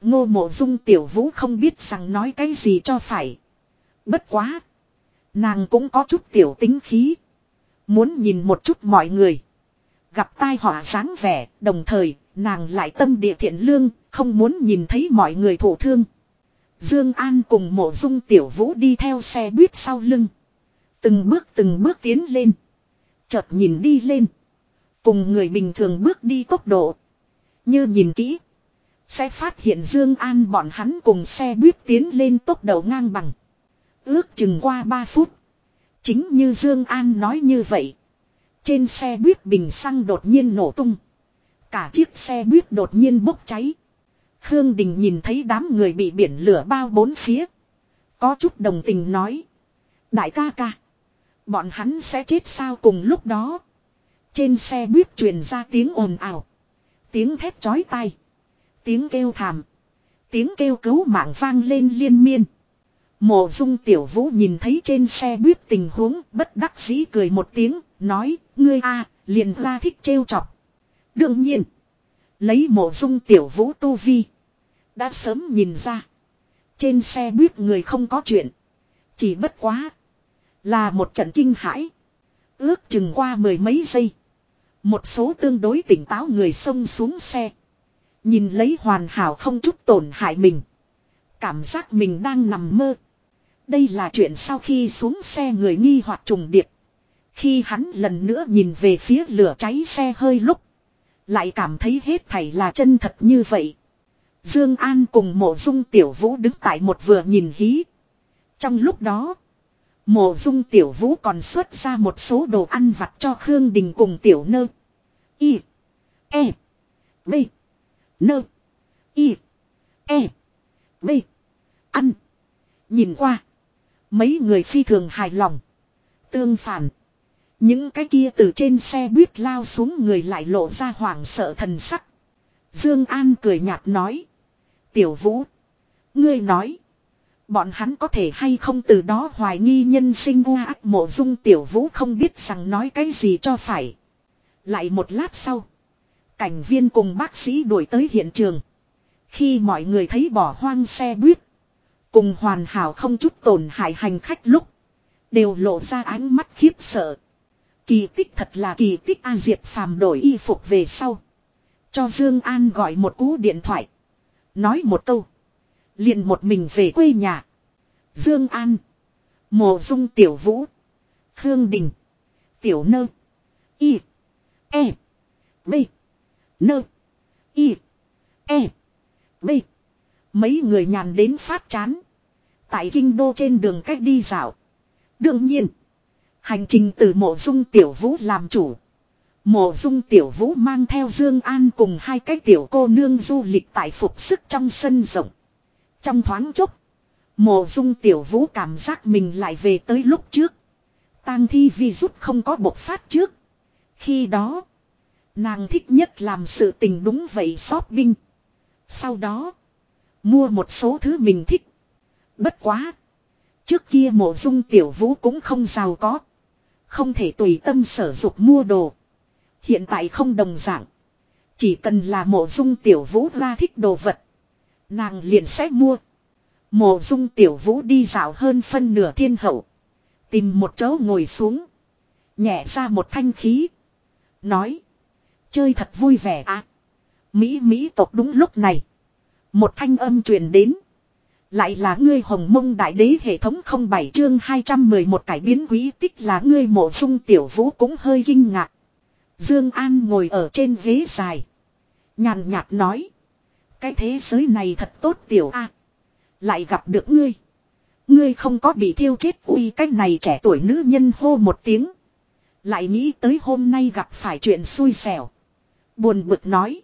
Ngô mộ dung tiểu vũ không biết rằng nói cái gì cho phải. Bất quá. Nàng cũng có chút tiểu tính khí. Muốn nhìn một chút mọi người. Gặp tai họa dáng vẻ, đồng thời, nàng lại tâm địa thiện lương, không muốn nhìn thấy mọi người thổ thương. Dương An cùng mộ dung tiểu vũ đi theo xe buýt sau lưng. Từng bước từng bước tiến lên. Chợt nhìn đi lên. Cùng người bình thường bước đi tốc độ. Như nhìn kỹ. Sẽ phát hiện Dương An bọn hắn cùng xe buýt tiến lên tốc độ ngang bằng. Ước chừng qua 3 phút. Chính như Dương An nói như vậy. Trên xe buýt bình xăng đột nhiên nổ tung. Cả chiếc xe buýt đột nhiên bốc cháy. Khương Đình nhìn thấy đám người bị biển lửa bao bốn phía. Có chút đồng tình nói. Đại ca ca. Bọn hắn sẽ chết sao cùng lúc đó. Trên xe buýt truyền ra tiếng ồn ào. Tiếng thét chói tai. Tiếng kêu thảm. Tiếng kêu cứu mạng vang lên liên miên. Mộ dung tiểu vũ nhìn thấy trên xe buýt tình huống bất đắc dĩ cười một tiếng, nói, ngươi a liền ra thích trêu chọc. Đương nhiên, lấy mộ dung tiểu vũ tu vi. Đã sớm nhìn ra. Trên xe buýt người không có chuyện. Chỉ bất quá. Là một trận kinh hãi. Ước chừng qua mười mấy giây. Một số tương đối tỉnh táo người xông xuống xe. Nhìn lấy hoàn hảo không chút tổn hại mình. Cảm giác mình đang nằm mơ. Đây là chuyện sau khi xuống xe người nghi hoặc trùng điệp. Khi hắn lần nữa nhìn về phía lửa cháy xe hơi lúc. Lại cảm thấy hết thảy là chân thật như vậy. Dương An cùng mộ dung tiểu vũ đứng tại một vừa nhìn hí. Trong lúc đó. Mộ dung tiểu vũ còn xuất ra một số đồ ăn vặt cho Khương Đình cùng tiểu nơ. Y. E. B. Nơ. Y. E. B. Ăn. Nhìn qua. Mấy người phi thường hài lòng. Tương phản. Những cái kia từ trên xe buýt lao xuống người lại lộ ra hoảng sợ thần sắc. Dương An cười nhạt nói. Tiểu Vũ. Ngươi nói. Bọn hắn có thể hay không từ đó hoài nghi nhân sinh u ác mộ dung Tiểu Vũ không biết rằng nói cái gì cho phải. Lại một lát sau. Cảnh viên cùng bác sĩ đuổi tới hiện trường. Khi mọi người thấy bỏ hoang xe buýt. Cùng hoàn hảo không chút tổn hại hành khách lúc. Đều lộ ra ánh mắt khiếp sợ. Kỳ tích thật là kỳ tích A Diệp phàm đổi y phục về sau. Cho Dương An gọi một cú điện thoại. Nói một câu. liền một mình về quê nhà. Dương An. Mộ dung tiểu vũ. Khương Đình. Tiểu nơ. Y. E. B. Nơ. Y. E. B. Mấy người nhàn đến phát chán. Tại kinh đô trên đường cách đi dạo. Đương nhiên. Hành trình từ mộ dung tiểu vũ làm chủ. Mộ dung tiểu vũ mang theo Dương An cùng hai cái tiểu cô nương du lịch tại phục sức trong sân rộng. Trong thoáng chốc. Mộ dung tiểu vũ cảm giác mình lại về tới lúc trước. tang thi vi rút không có bộc phát trước. Khi đó. Nàng thích nhất làm sự tình đúng vậy shopping. Sau đó. Mua một số thứ mình thích. Bất quá. Trước kia mộ dung tiểu vũ cũng không giàu có. Không thể tùy tâm sở dục mua đồ. Hiện tại không đồng dạng. Chỉ cần là mộ dung tiểu vũ ra thích đồ vật. Nàng liền sẽ mua. Mộ dung tiểu vũ đi dạo hơn phân nửa thiên hậu. Tìm một chỗ ngồi xuống. Nhẹ ra một thanh khí. Nói. Chơi thật vui vẻ à. Mỹ Mỹ tộc đúng lúc này. Một thanh âm truyền đến. Lại là ngươi hồng mông đại đế hệ thống không bảy chương 211 cải biến quý tích là ngươi mộ dung tiểu vũ cũng hơi kinh ngạc. Dương An ngồi ở trên ghế dài. Nhàn nhạt nói. Cái thế giới này thật tốt tiểu a Lại gặp được ngươi. Ngươi không có bị thiêu chết uy cái này trẻ tuổi nữ nhân hô một tiếng. Lại nghĩ tới hôm nay gặp phải chuyện xui xẻo. Buồn bực nói.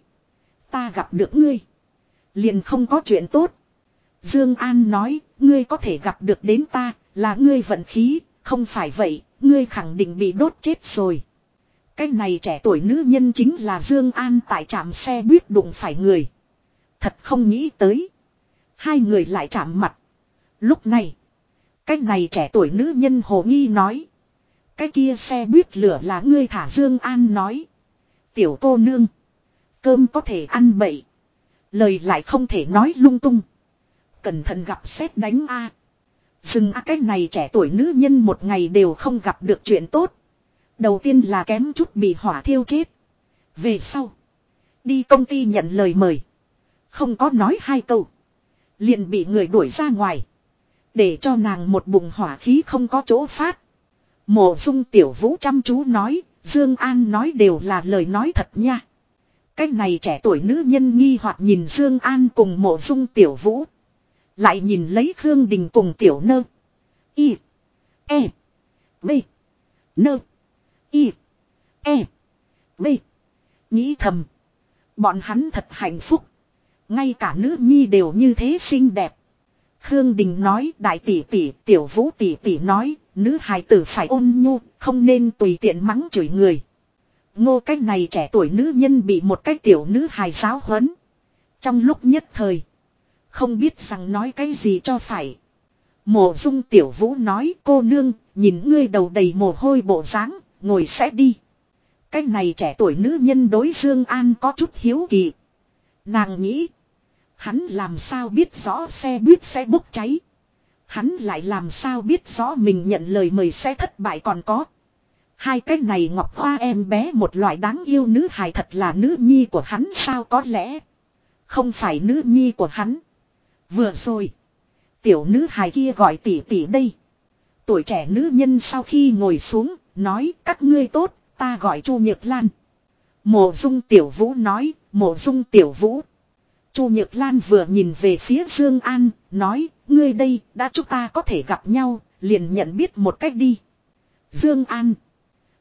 Ta gặp được ngươi. Liền không có chuyện tốt. Dương An nói, ngươi có thể gặp được đến ta, là ngươi vận khí, không phải vậy, ngươi khẳng định bị đốt chết rồi. Cái này trẻ tuổi nữ nhân chính là Dương An tại trạm xe buýt đụng phải người. Thật không nghĩ tới. Hai người lại chạm mặt. Lúc này. Cái này trẻ tuổi nữ nhân hồ nghi nói. Cái kia xe buýt lửa là ngươi thả Dương An nói. Tiểu cô nương. Cơm có thể ăn bậy. Lời lại không thể nói lung tung. Cẩn thận gặp xét đánh a. Dừng a, cái này trẻ tuổi nữ nhân một ngày đều không gặp được chuyện tốt. Đầu tiên là kém chút bị hỏa thiêu chết. Về sau. Đi công ty nhận lời mời. Không có nói hai câu. Liền bị người đuổi ra ngoài. Để cho nàng một bụng hỏa khí không có chỗ phát. Mộ dung tiểu vũ chăm chú nói. Dương An nói đều là lời nói thật nha. Cái này trẻ tuổi nữ nhân nghi hoặc nhìn Dương An cùng mộ dung tiểu vũ. Lại nhìn lấy Khương Đình cùng tiểu nơ. Y. E. B. Nơ. Y. E. B. Nghĩ thầm. Bọn hắn thật hạnh phúc. Ngay cả nữ nhi đều như thế xinh đẹp. Khương Đình nói, đại tỷ tỷ, tiểu vũ tỷ tỷ nói, nữ hài tử phải ôn nhu, không nên tùy tiện mắng chửi người. Ngô cách này trẻ tuổi nữ nhân bị một cái tiểu nữ hài giáo huấn. Trong lúc nhất thời. Không biết rằng nói cái gì cho phải. Mộ dung tiểu vũ nói, cô nương, nhìn ngươi đầu đầy mồ hôi bộ dáng, ngồi sẽ đi. Cái này trẻ tuổi nữ nhân đối Dương An có chút hiếu kỳ. Nàng nghĩ. Hắn làm sao biết rõ xe buýt sẽ bốc cháy. Hắn lại làm sao biết rõ mình nhận lời mời sẽ thất bại còn có. Hai cái này ngọc hoa em bé một loại đáng yêu nữ hài thật là nữ nhi của hắn sao có lẽ. Không phải nữ nhi của hắn. Vừa rồi. Tiểu nữ hài kia gọi tỷ tỷ đây. Tuổi trẻ nữ nhân sau khi ngồi xuống, nói các ngươi tốt, ta gọi Chu Nhược Lan. Mộ dung tiểu vũ nói, mộ dung tiểu vũ. Chu Nhược Lan vừa nhìn về phía Dương An, nói, ngươi đây, đã chúng ta có thể gặp nhau, liền nhận biết một cách đi. Dương An.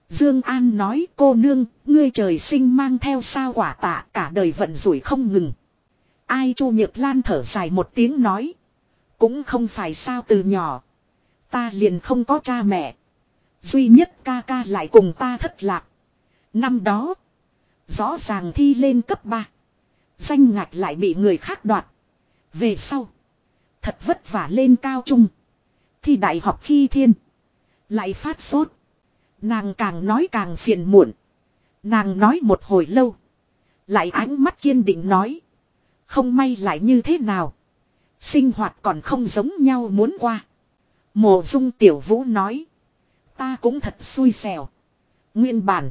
Dương An nói cô nương, ngươi trời sinh mang theo sao quả tạ cả đời vận rủi không ngừng. Ai Chu Nhược Lan thở dài một tiếng nói. Cũng không phải sao từ nhỏ. Ta liền không có cha mẹ. Duy nhất ca ca lại cùng ta thất lạc. Năm đó. Rõ ràng thi lên cấp 3. Danh ngạch lại bị người khác đoạt. Về sau. Thật vất vả lên cao trung. Thi đại học khi thiên. Lại phát sốt. Nàng càng nói càng phiền muộn. Nàng nói một hồi lâu. Lại ánh mắt kiên định nói. Không may lại như thế nào. Sinh hoạt còn không giống nhau muốn qua. Mộ dung tiểu vũ nói. Ta cũng thật xui xẻo. Nguyên bản.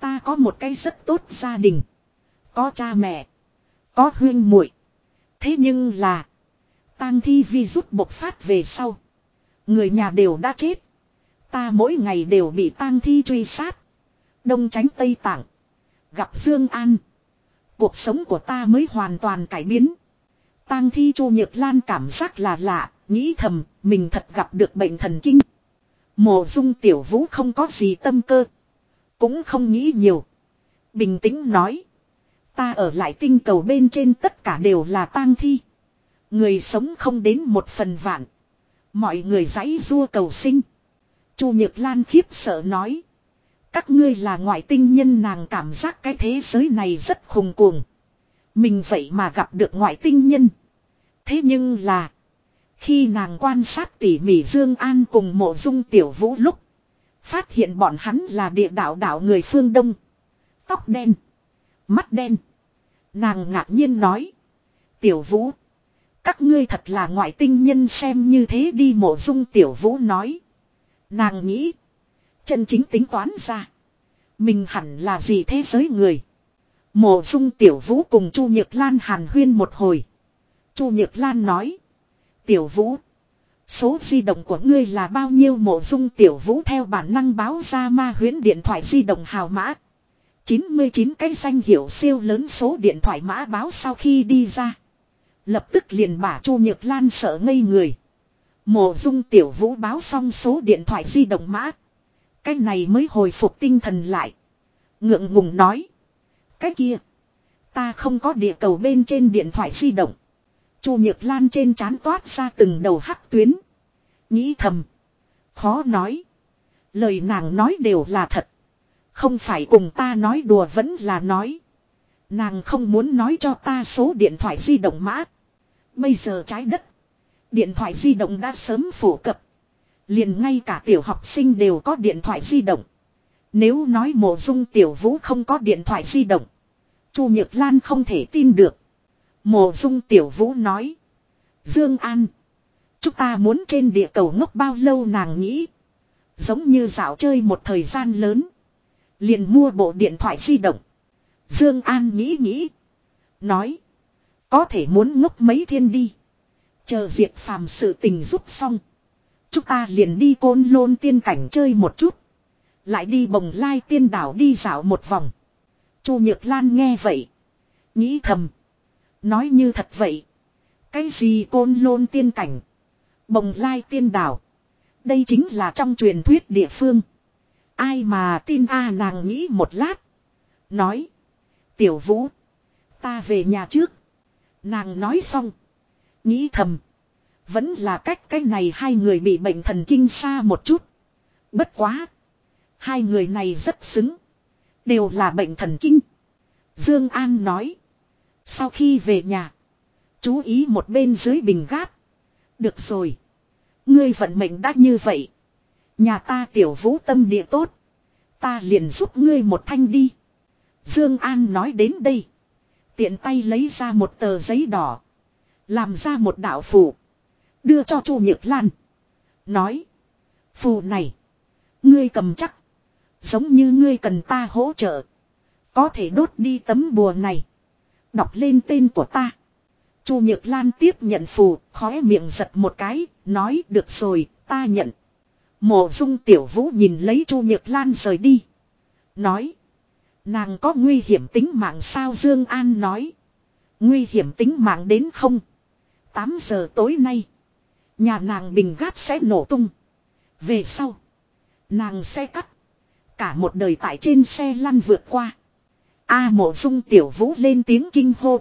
Ta có một cái rất tốt gia đình. Có cha mẹ. Có huyên muội. Thế nhưng là. tang thi vi rút bộc phát về sau. Người nhà đều đã chết. Ta mỗi ngày đều bị tang thi truy sát. Đông tránh Tây Tạng. Gặp Dương An. Cuộc sống của ta mới hoàn toàn cải biến. Tang thi Chu Nhược Lan cảm giác là lạ, nghĩ thầm, mình thật gặp được bệnh thần kinh. Mộ dung tiểu vũ không có gì tâm cơ. Cũng không nghĩ nhiều. Bình tĩnh nói. Ta ở lại tinh cầu bên trên tất cả đều là tang thi. Người sống không đến một phần vạn. Mọi người giãy rua cầu sinh. Chu Nhược Lan khiếp sợ nói. Các ngươi là ngoại tinh nhân nàng cảm giác cái thế giới này rất khùng cuồng. Mình vậy mà gặp được ngoại tinh nhân. Thế nhưng là. Khi nàng quan sát tỉ mỉ Dương An cùng mộ dung tiểu vũ lúc. Phát hiện bọn hắn là địa đạo đạo người phương Đông. Tóc đen. Mắt đen. Nàng ngạc nhiên nói. Tiểu vũ. Các ngươi thật là ngoại tinh nhân xem như thế đi, mộ dung tiểu vũ nói. Nàng nghĩ. Chân chính tính toán ra. Mình hẳn là gì thế giới người. Mộ dung tiểu vũ cùng Chu Nhược Lan hàn huyên một hồi. Chu Nhược Lan nói. Tiểu vũ. Số di động của ngươi là bao nhiêu mộ dung tiểu vũ theo bản năng báo ra ma huyến điện thoại di động hào mã. 99 cái danh hiệu siêu lớn số điện thoại mã báo sau khi đi ra. Lập tức liền bả Chu Nhược Lan sợ ngây người. Mộ dung tiểu vũ báo xong số điện thoại di động mã. Cái này mới hồi phục tinh thần lại. Ngượng ngùng nói. Cái kia. Ta không có địa cầu bên trên điện thoại di động. Chu Nhược Lan trên trán toát ra từng đầu hắc tuyến. Nghĩ thầm. Khó nói. Lời nàng nói đều là thật. Không phải cùng ta nói đùa vẫn là nói. Nàng không muốn nói cho ta số điện thoại di động mã. Bây giờ trái đất. Điện thoại di động đã sớm phổ cập. Liền ngay cả tiểu học sinh đều có điện thoại di động. Nếu nói mộ dung tiểu vũ không có điện thoại di động. Chu Nhược Lan không thể tin được. Mộ dung tiểu vũ nói. Dương An. Chúng ta muốn trên địa cầu ngốc bao lâu nàng nghĩ. Giống như dạo chơi một thời gian lớn. Liền mua bộ điện thoại di động. Dương An nghĩ nghĩ. Nói. Có thể muốn ngốc mấy thiên đi. Chờ diệt Phàm sự tình giúp xong. Chúng ta liền đi côn lôn tiên cảnh chơi một chút. Lại đi bồng lai tiên đảo đi dạo một vòng. Chu Nhược Lan nghe vậy. Nghĩ thầm. Nói như thật vậy. Cái gì côn lôn tiên cảnh. Bồng lai tiên đảo. Đây chính là trong truyền thuyết địa phương. Ai mà tin a à, nàng nghĩ một lát. Nói. Tiểu vũ. Ta về nhà trước. Nàng nói xong. Nghĩ thầm. Vẫn là cách cái này hai người bị bệnh thần kinh xa một chút. Bất quá. Hai người này rất xứng. Đều là bệnh thần kinh. Dương An nói. Sau khi về nhà. Chú ý một bên dưới bình gác. Được rồi. Ngươi vận mệnh đã như vậy. Nhà ta tiểu vũ tâm địa tốt. Ta liền giúp ngươi một thanh đi. Dương An nói đến đây. Tiện tay lấy ra một tờ giấy đỏ. Làm ra một đạo phù. Đưa cho Chu Nhược Lan. Nói. Phù này. Ngươi cầm chắc. Giống như ngươi cần ta hỗ trợ. Có thể đốt đi tấm bùa này. Đọc lên tên của ta. Chu Nhược Lan tiếp nhận phù, khóe miệng giật một cái, nói được rồi, ta nhận. Mộ dung tiểu vũ nhìn lấy Chu Nhược Lan rời đi. Nói. Nàng có nguy hiểm tính mạng sao Dương An nói. Nguy hiểm tính mạng đến không. 8 giờ tối nay. Nhà nàng bình gát sẽ nổ tung. Về sau. Nàng sẽ cắt. Cả một đời tại trên xe lăn vượt qua. A mộ dung tiểu vũ lên tiếng kinh hô.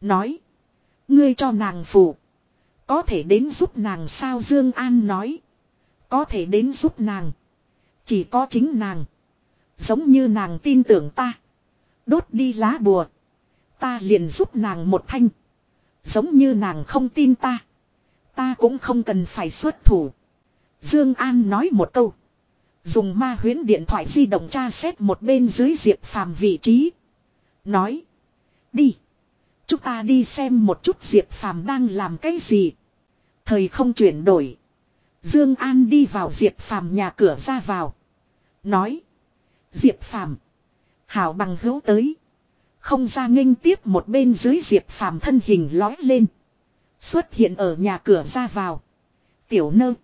Nói. Ngươi cho nàng phù. Có thể đến giúp nàng sao Dương An nói. Có thể đến giúp nàng. Chỉ có chính nàng. Giống như nàng tin tưởng ta. Đốt đi lá bùa. Ta liền giúp nàng một thanh. Giống như nàng không tin ta. Ta cũng không cần phải xuất thủ. Dương An nói một câu. Dùng ma huyến điện thoại di động tra xét một bên dưới diệp phàm vị trí. Nói. Đi. Chúng ta đi xem một chút diệp phàm đang làm cái gì. Thời không chuyển đổi. Dương An đi vào diệp phàm nhà cửa ra vào. Nói. Diệp phàm. Hảo bằng hữu tới. Không ra nghênh tiếp một bên dưới diệp phàm thân hình lói lên. Xuất hiện ở nhà cửa ra vào. Tiểu nơ.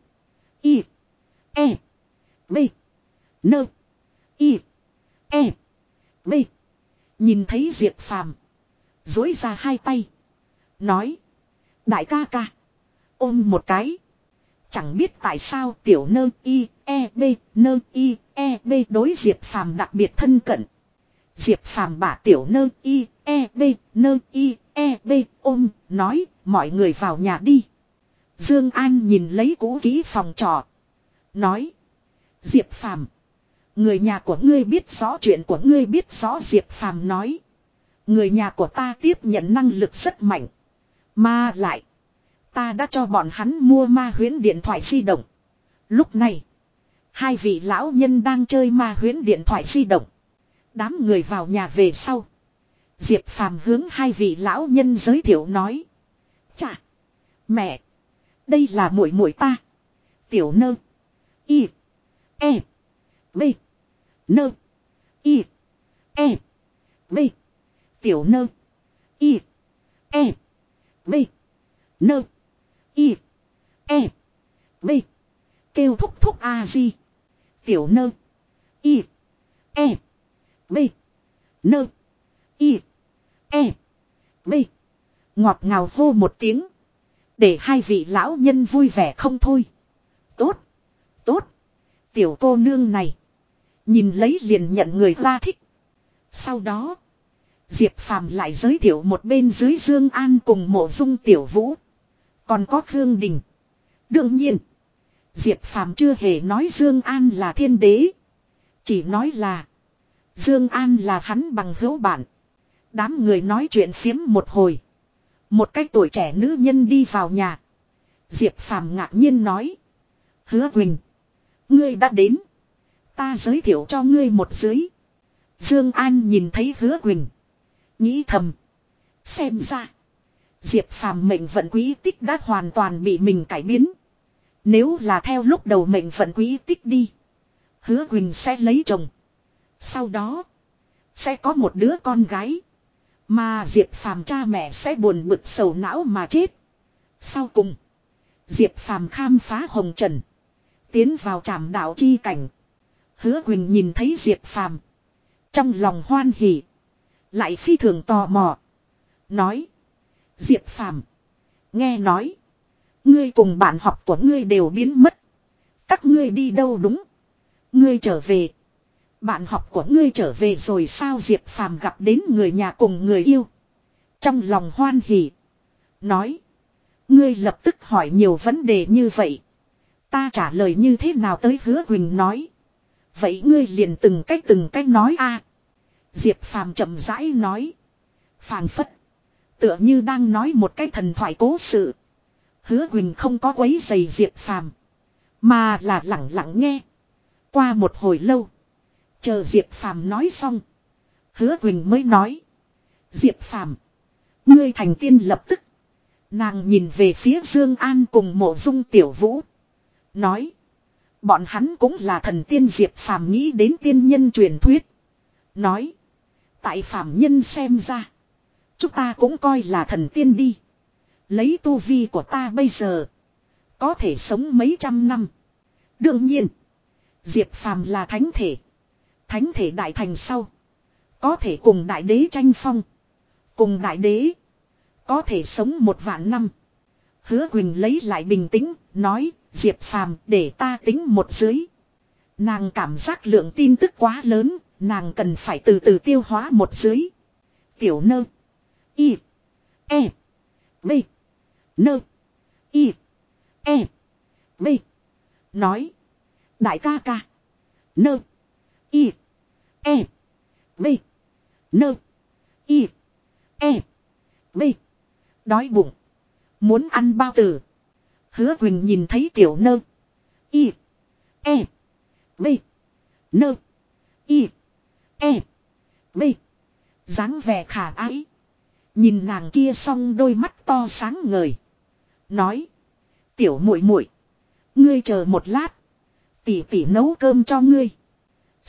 Y. E. B. Nơ. Y. E. B. Nhìn thấy diệp phàm. Dối ra hai tay. Nói. Đại ca ca. Ôm một cái. Chẳng biết tại sao tiểu nơ, y e b, nơ, y e b đối diệp phàm đặc biệt thân cận. Diệp phàm bả tiểu nơ, y e b nơ y e b, ôm, nói, mọi người vào nhà đi. Dương An nhìn lấy cũ kỹ phòng trọ. Nói. Diệp phàm. Người nhà của ngươi biết rõ chuyện của ngươi biết rõ, Diệp phàm nói. Người nhà của ta tiếp nhận năng lực rất mạnh. Mà lại. Ta đã cho bọn hắn mua ma huyến điện thoại di động. Lúc này. Hai vị lão nhân đang chơi ma huyến điện thoại di động. Đám người vào nhà về sau. Diệp Phàm hướng hai vị lão nhân giới thiệu nói. Chà. Mẹ. Đây là muội muội ta. Tiểu nơ. Y. E. B. Nơ. Y. E. B. Tiểu nơ. Y. E. B. Nơ. Y. E. B. Kêu thúc thúc A di. Tiểu nơ. Y. E. B. Nơ. Y. E. B. Ngọt ngào hô một tiếng. Để hai vị lão nhân vui vẻ không thôi. Tốt. Tốt. Tiểu cô nương này. Nhìn lấy liền nhận người ra thích. Sau đó. Diệp Phàm lại giới thiệu một bên dưới Dương An cùng mộ dung tiểu vũ. Còn có Khương Đình. Đương nhiên. Diệp Phàm chưa hề nói Dương An là thiên đế. Chỉ nói là. Dương An là hắn bằng hữu bạn. Đám người nói chuyện phiếm một hồi. Một cái tuổi trẻ nữ nhân đi vào nhà. Diệp Phàm ngạc nhiên nói. Hứa Quỳnh. Ngươi đã đến. Ta giới thiệu cho ngươi một dưới. Dương An nhìn thấy hứa Quỳnh. Nghĩ thầm. Xem ra. Diệp Phàm mệnh vận quý tích đã hoàn toàn bị mình cải biến. Nếu là theo lúc đầu mệnh vận quý tích đi. Hứa Quỳnh sẽ lấy chồng. Sau đó. Sẽ có một đứa con gái. Mà Diệp Phàm cha mẹ sẽ buồn bực sầu não mà chết. Sau cùng. Diệp Phàm khám phá hồng trần. Tiến vào trảm đạo chi cảnh. Hứa Quỳnh nhìn thấy Diệp Phàm. Trong lòng hoan hỉ. Lại phi thường tò mò. Nói. Diệp Phàm, Nghe nói. Ngươi cùng bạn học của ngươi đều biến mất. Các ngươi đi đâu đúng. Ngươi trở về. Bạn học của ngươi trở về rồi sao Diệp Phàm gặp đến người nhà cùng người yêu. Trong lòng hoan hỉ. Nói. Ngươi lập tức hỏi nhiều vấn đề như vậy. Ta trả lời như thế nào tới hứa Huỳnh nói. Vậy ngươi liền từng cách từng cách nói a. Diệp Phàm chậm rãi nói. Phàng phất. Tựa như đang nói một cái thần thoại cố sự. Hứa Huỳnh không có quấy giày Diệp Phàm. Mà là lặng lặng nghe. Qua một hồi lâu. Chờ Diệp Phàm nói xong. Hứa Quỳnh mới nói. Diệp Phàm, Ngươi thành tiên lập tức. Nàng nhìn về phía Dương An cùng mộ dung tiểu vũ. Nói. Bọn hắn cũng là thần tiên Diệp Phàm nghĩ đến tiên nhân truyền thuyết. Nói. Tại Phàm nhân xem ra. Chúng ta cũng coi là thần tiên đi. Lấy tu vi của ta bây giờ. Có thể sống mấy trăm năm. Đương nhiên. Diệp Phàm là thánh thể. Thánh thể đại thành sau. Có thể cùng đại đế tranh phong. Cùng đại đế. Có thể sống một vạn năm. Hứa Quỳnh lấy lại bình tĩnh, nói, Diệp Phàm để ta tính một dưới. Nàng cảm giác lượng tin tức quá lớn, nàng cần phải từ từ tiêu hóa một dưới. Tiểu nơ. Y. E. B. Nơ. Y. E. B. Nói. Đại ca ca. Nơ. Y. E. B. Nơ. Y. E. B. Đói bụng. Muốn ăn bao tử. Hứa Quỳnh nhìn thấy tiểu nơ. Y. E. B. Nơ. Y. E. B. dáng vẻ khả ái. Nhìn nàng kia xong đôi mắt to sáng ngời. Nói. Tiểu muội muội, Ngươi chờ một lát. Tỷ tỷ nấu cơm cho ngươi.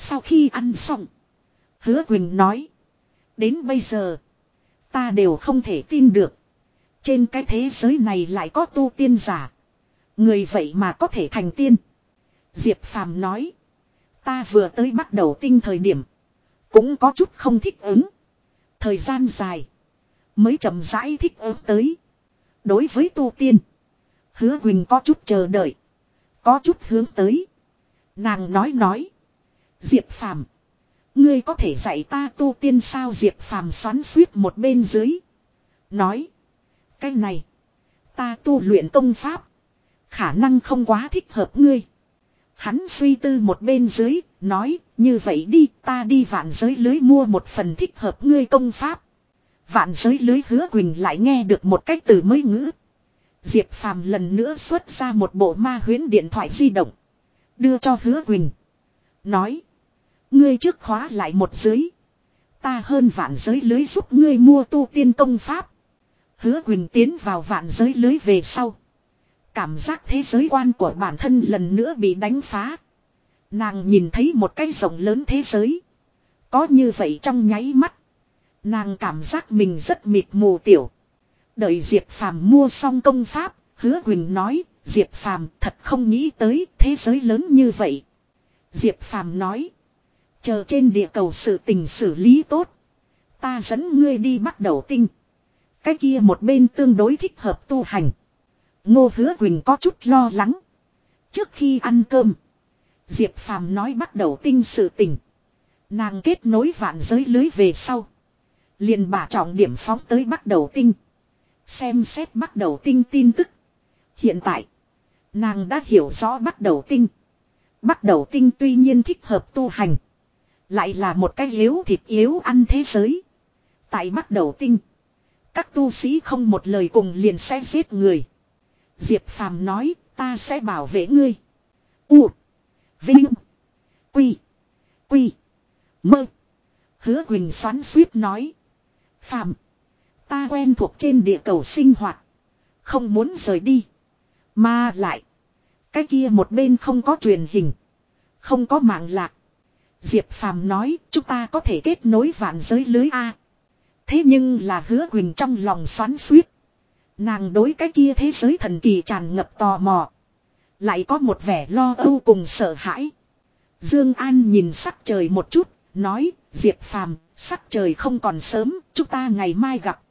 Sau khi ăn xong. Hứa Quỳnh nói. Đến bây giờ. Ta đều không thể tin được. Trên cái thế giới này lại có tu tiên giả. Người vậy mà có thể thành tiên. Diệp Phàm nói. Ta vừa tới bắt đầu tinh thời điểm. Cũng có chút không thích ứng. Thời gian dài. Mới chậm rãi thích ứng tới. Đối với tu tiên. Hứa Quỳnh có chút chờ đợi. Có chút hướng tới. Nàng nói nói. Diệp Phàm Ngươi có thể dạy ta tu tiên sao Diệp Phàm xoắn xuýt một bên dưới. Nói. Cái này. Ta tu luyện công pháp. Khả năng không quá thích hợp ngươi. Hắn suy tư một bên dưới. Nói. Như vậy đi, ta đi vạn giới lưới mua một phần thích hợp ngươi công pháp. Vạn giới lưới hứa Quỳnh lại nghe được một cách từ mới ngữ. Diệp Phàm lần nữa xuất ra một bộ ma huyến điện thoại di động. Đưa cho hứa Quỳnh. Nói. Ngươi trước khóa lại một giới, Ta hơn vạn giới lưới giúp ngươi mua tu tiên công pháp. Hứa Quỳnh tiến vào vạn giới lưới về sau. Cảm giác thế giới quan của bản thân lần nữa bị đánh phá. Nàng nhìn thấy một cái rộng lớn thế giới. Có như vậy trong nháy mắt. Nàng cảm giác mình rất mịt mù tiểu. Đợi Diệp Phàm mua xong công pháp, Hứa Quỳnh nói, Diệp Phàm thật không nghĩ tới thế giới lớn như vậy. Diệp Phàm nói, chờ trên địa cầu sự tình xử lý tốt, Ta dẫn ngươi đi bắt đầu tinh. Cái kia một bên tương đối thích hợp tu hành. Ngô hứa Quỳnh có chút lo lắng. Trước khi ăn cơm. Diệp Phàm nói bắt đầu tinh sự tình. Nàng kết nối vạn giới lưới về sau. Liền bà trọng điểm phóng tới bắt đầu tinh. Xem xét bắt đầu tinh tin tức. Hiện tại. Nàng đã hiểu rõ bắt đầu tinh. Bắt đầu tinh tuy nhiên thích hợp tu hành. Lại là một cái yếu thịt yếu ăn thế giới. Tại bắt đầu tinh. Các tu sĩ không một lời cùng liền sẽ giết người. Diệp Phàm nói, ta sẽ bảo vệ ngươi. U. Vinh. Quy. Quy. Mơ. Hứa Quỳnh xoắn suýt nói. Phàm. Ta quen thuộc trên địa cầu sinh hoạt. Không muốn rời đi. Mà lại. Cái kia một bên không có truyền hình. Không có mạng lạc. Diệp Phàm nói chúng ta có thể kết nối vạn giới lưới A. Thế nhưng là hứa Quỳnh trong lòng xoắn suýt. Nàng đối cái kia thế giới thần kỳ tràn ngập tò mò. Lại có một vẻ lo âu cùng sợ hãi. Dương An nhìn sắc trời một chút, nói, Diệp Phàm, sắc trời không còn sớm, chúng ta ngày mai gặp.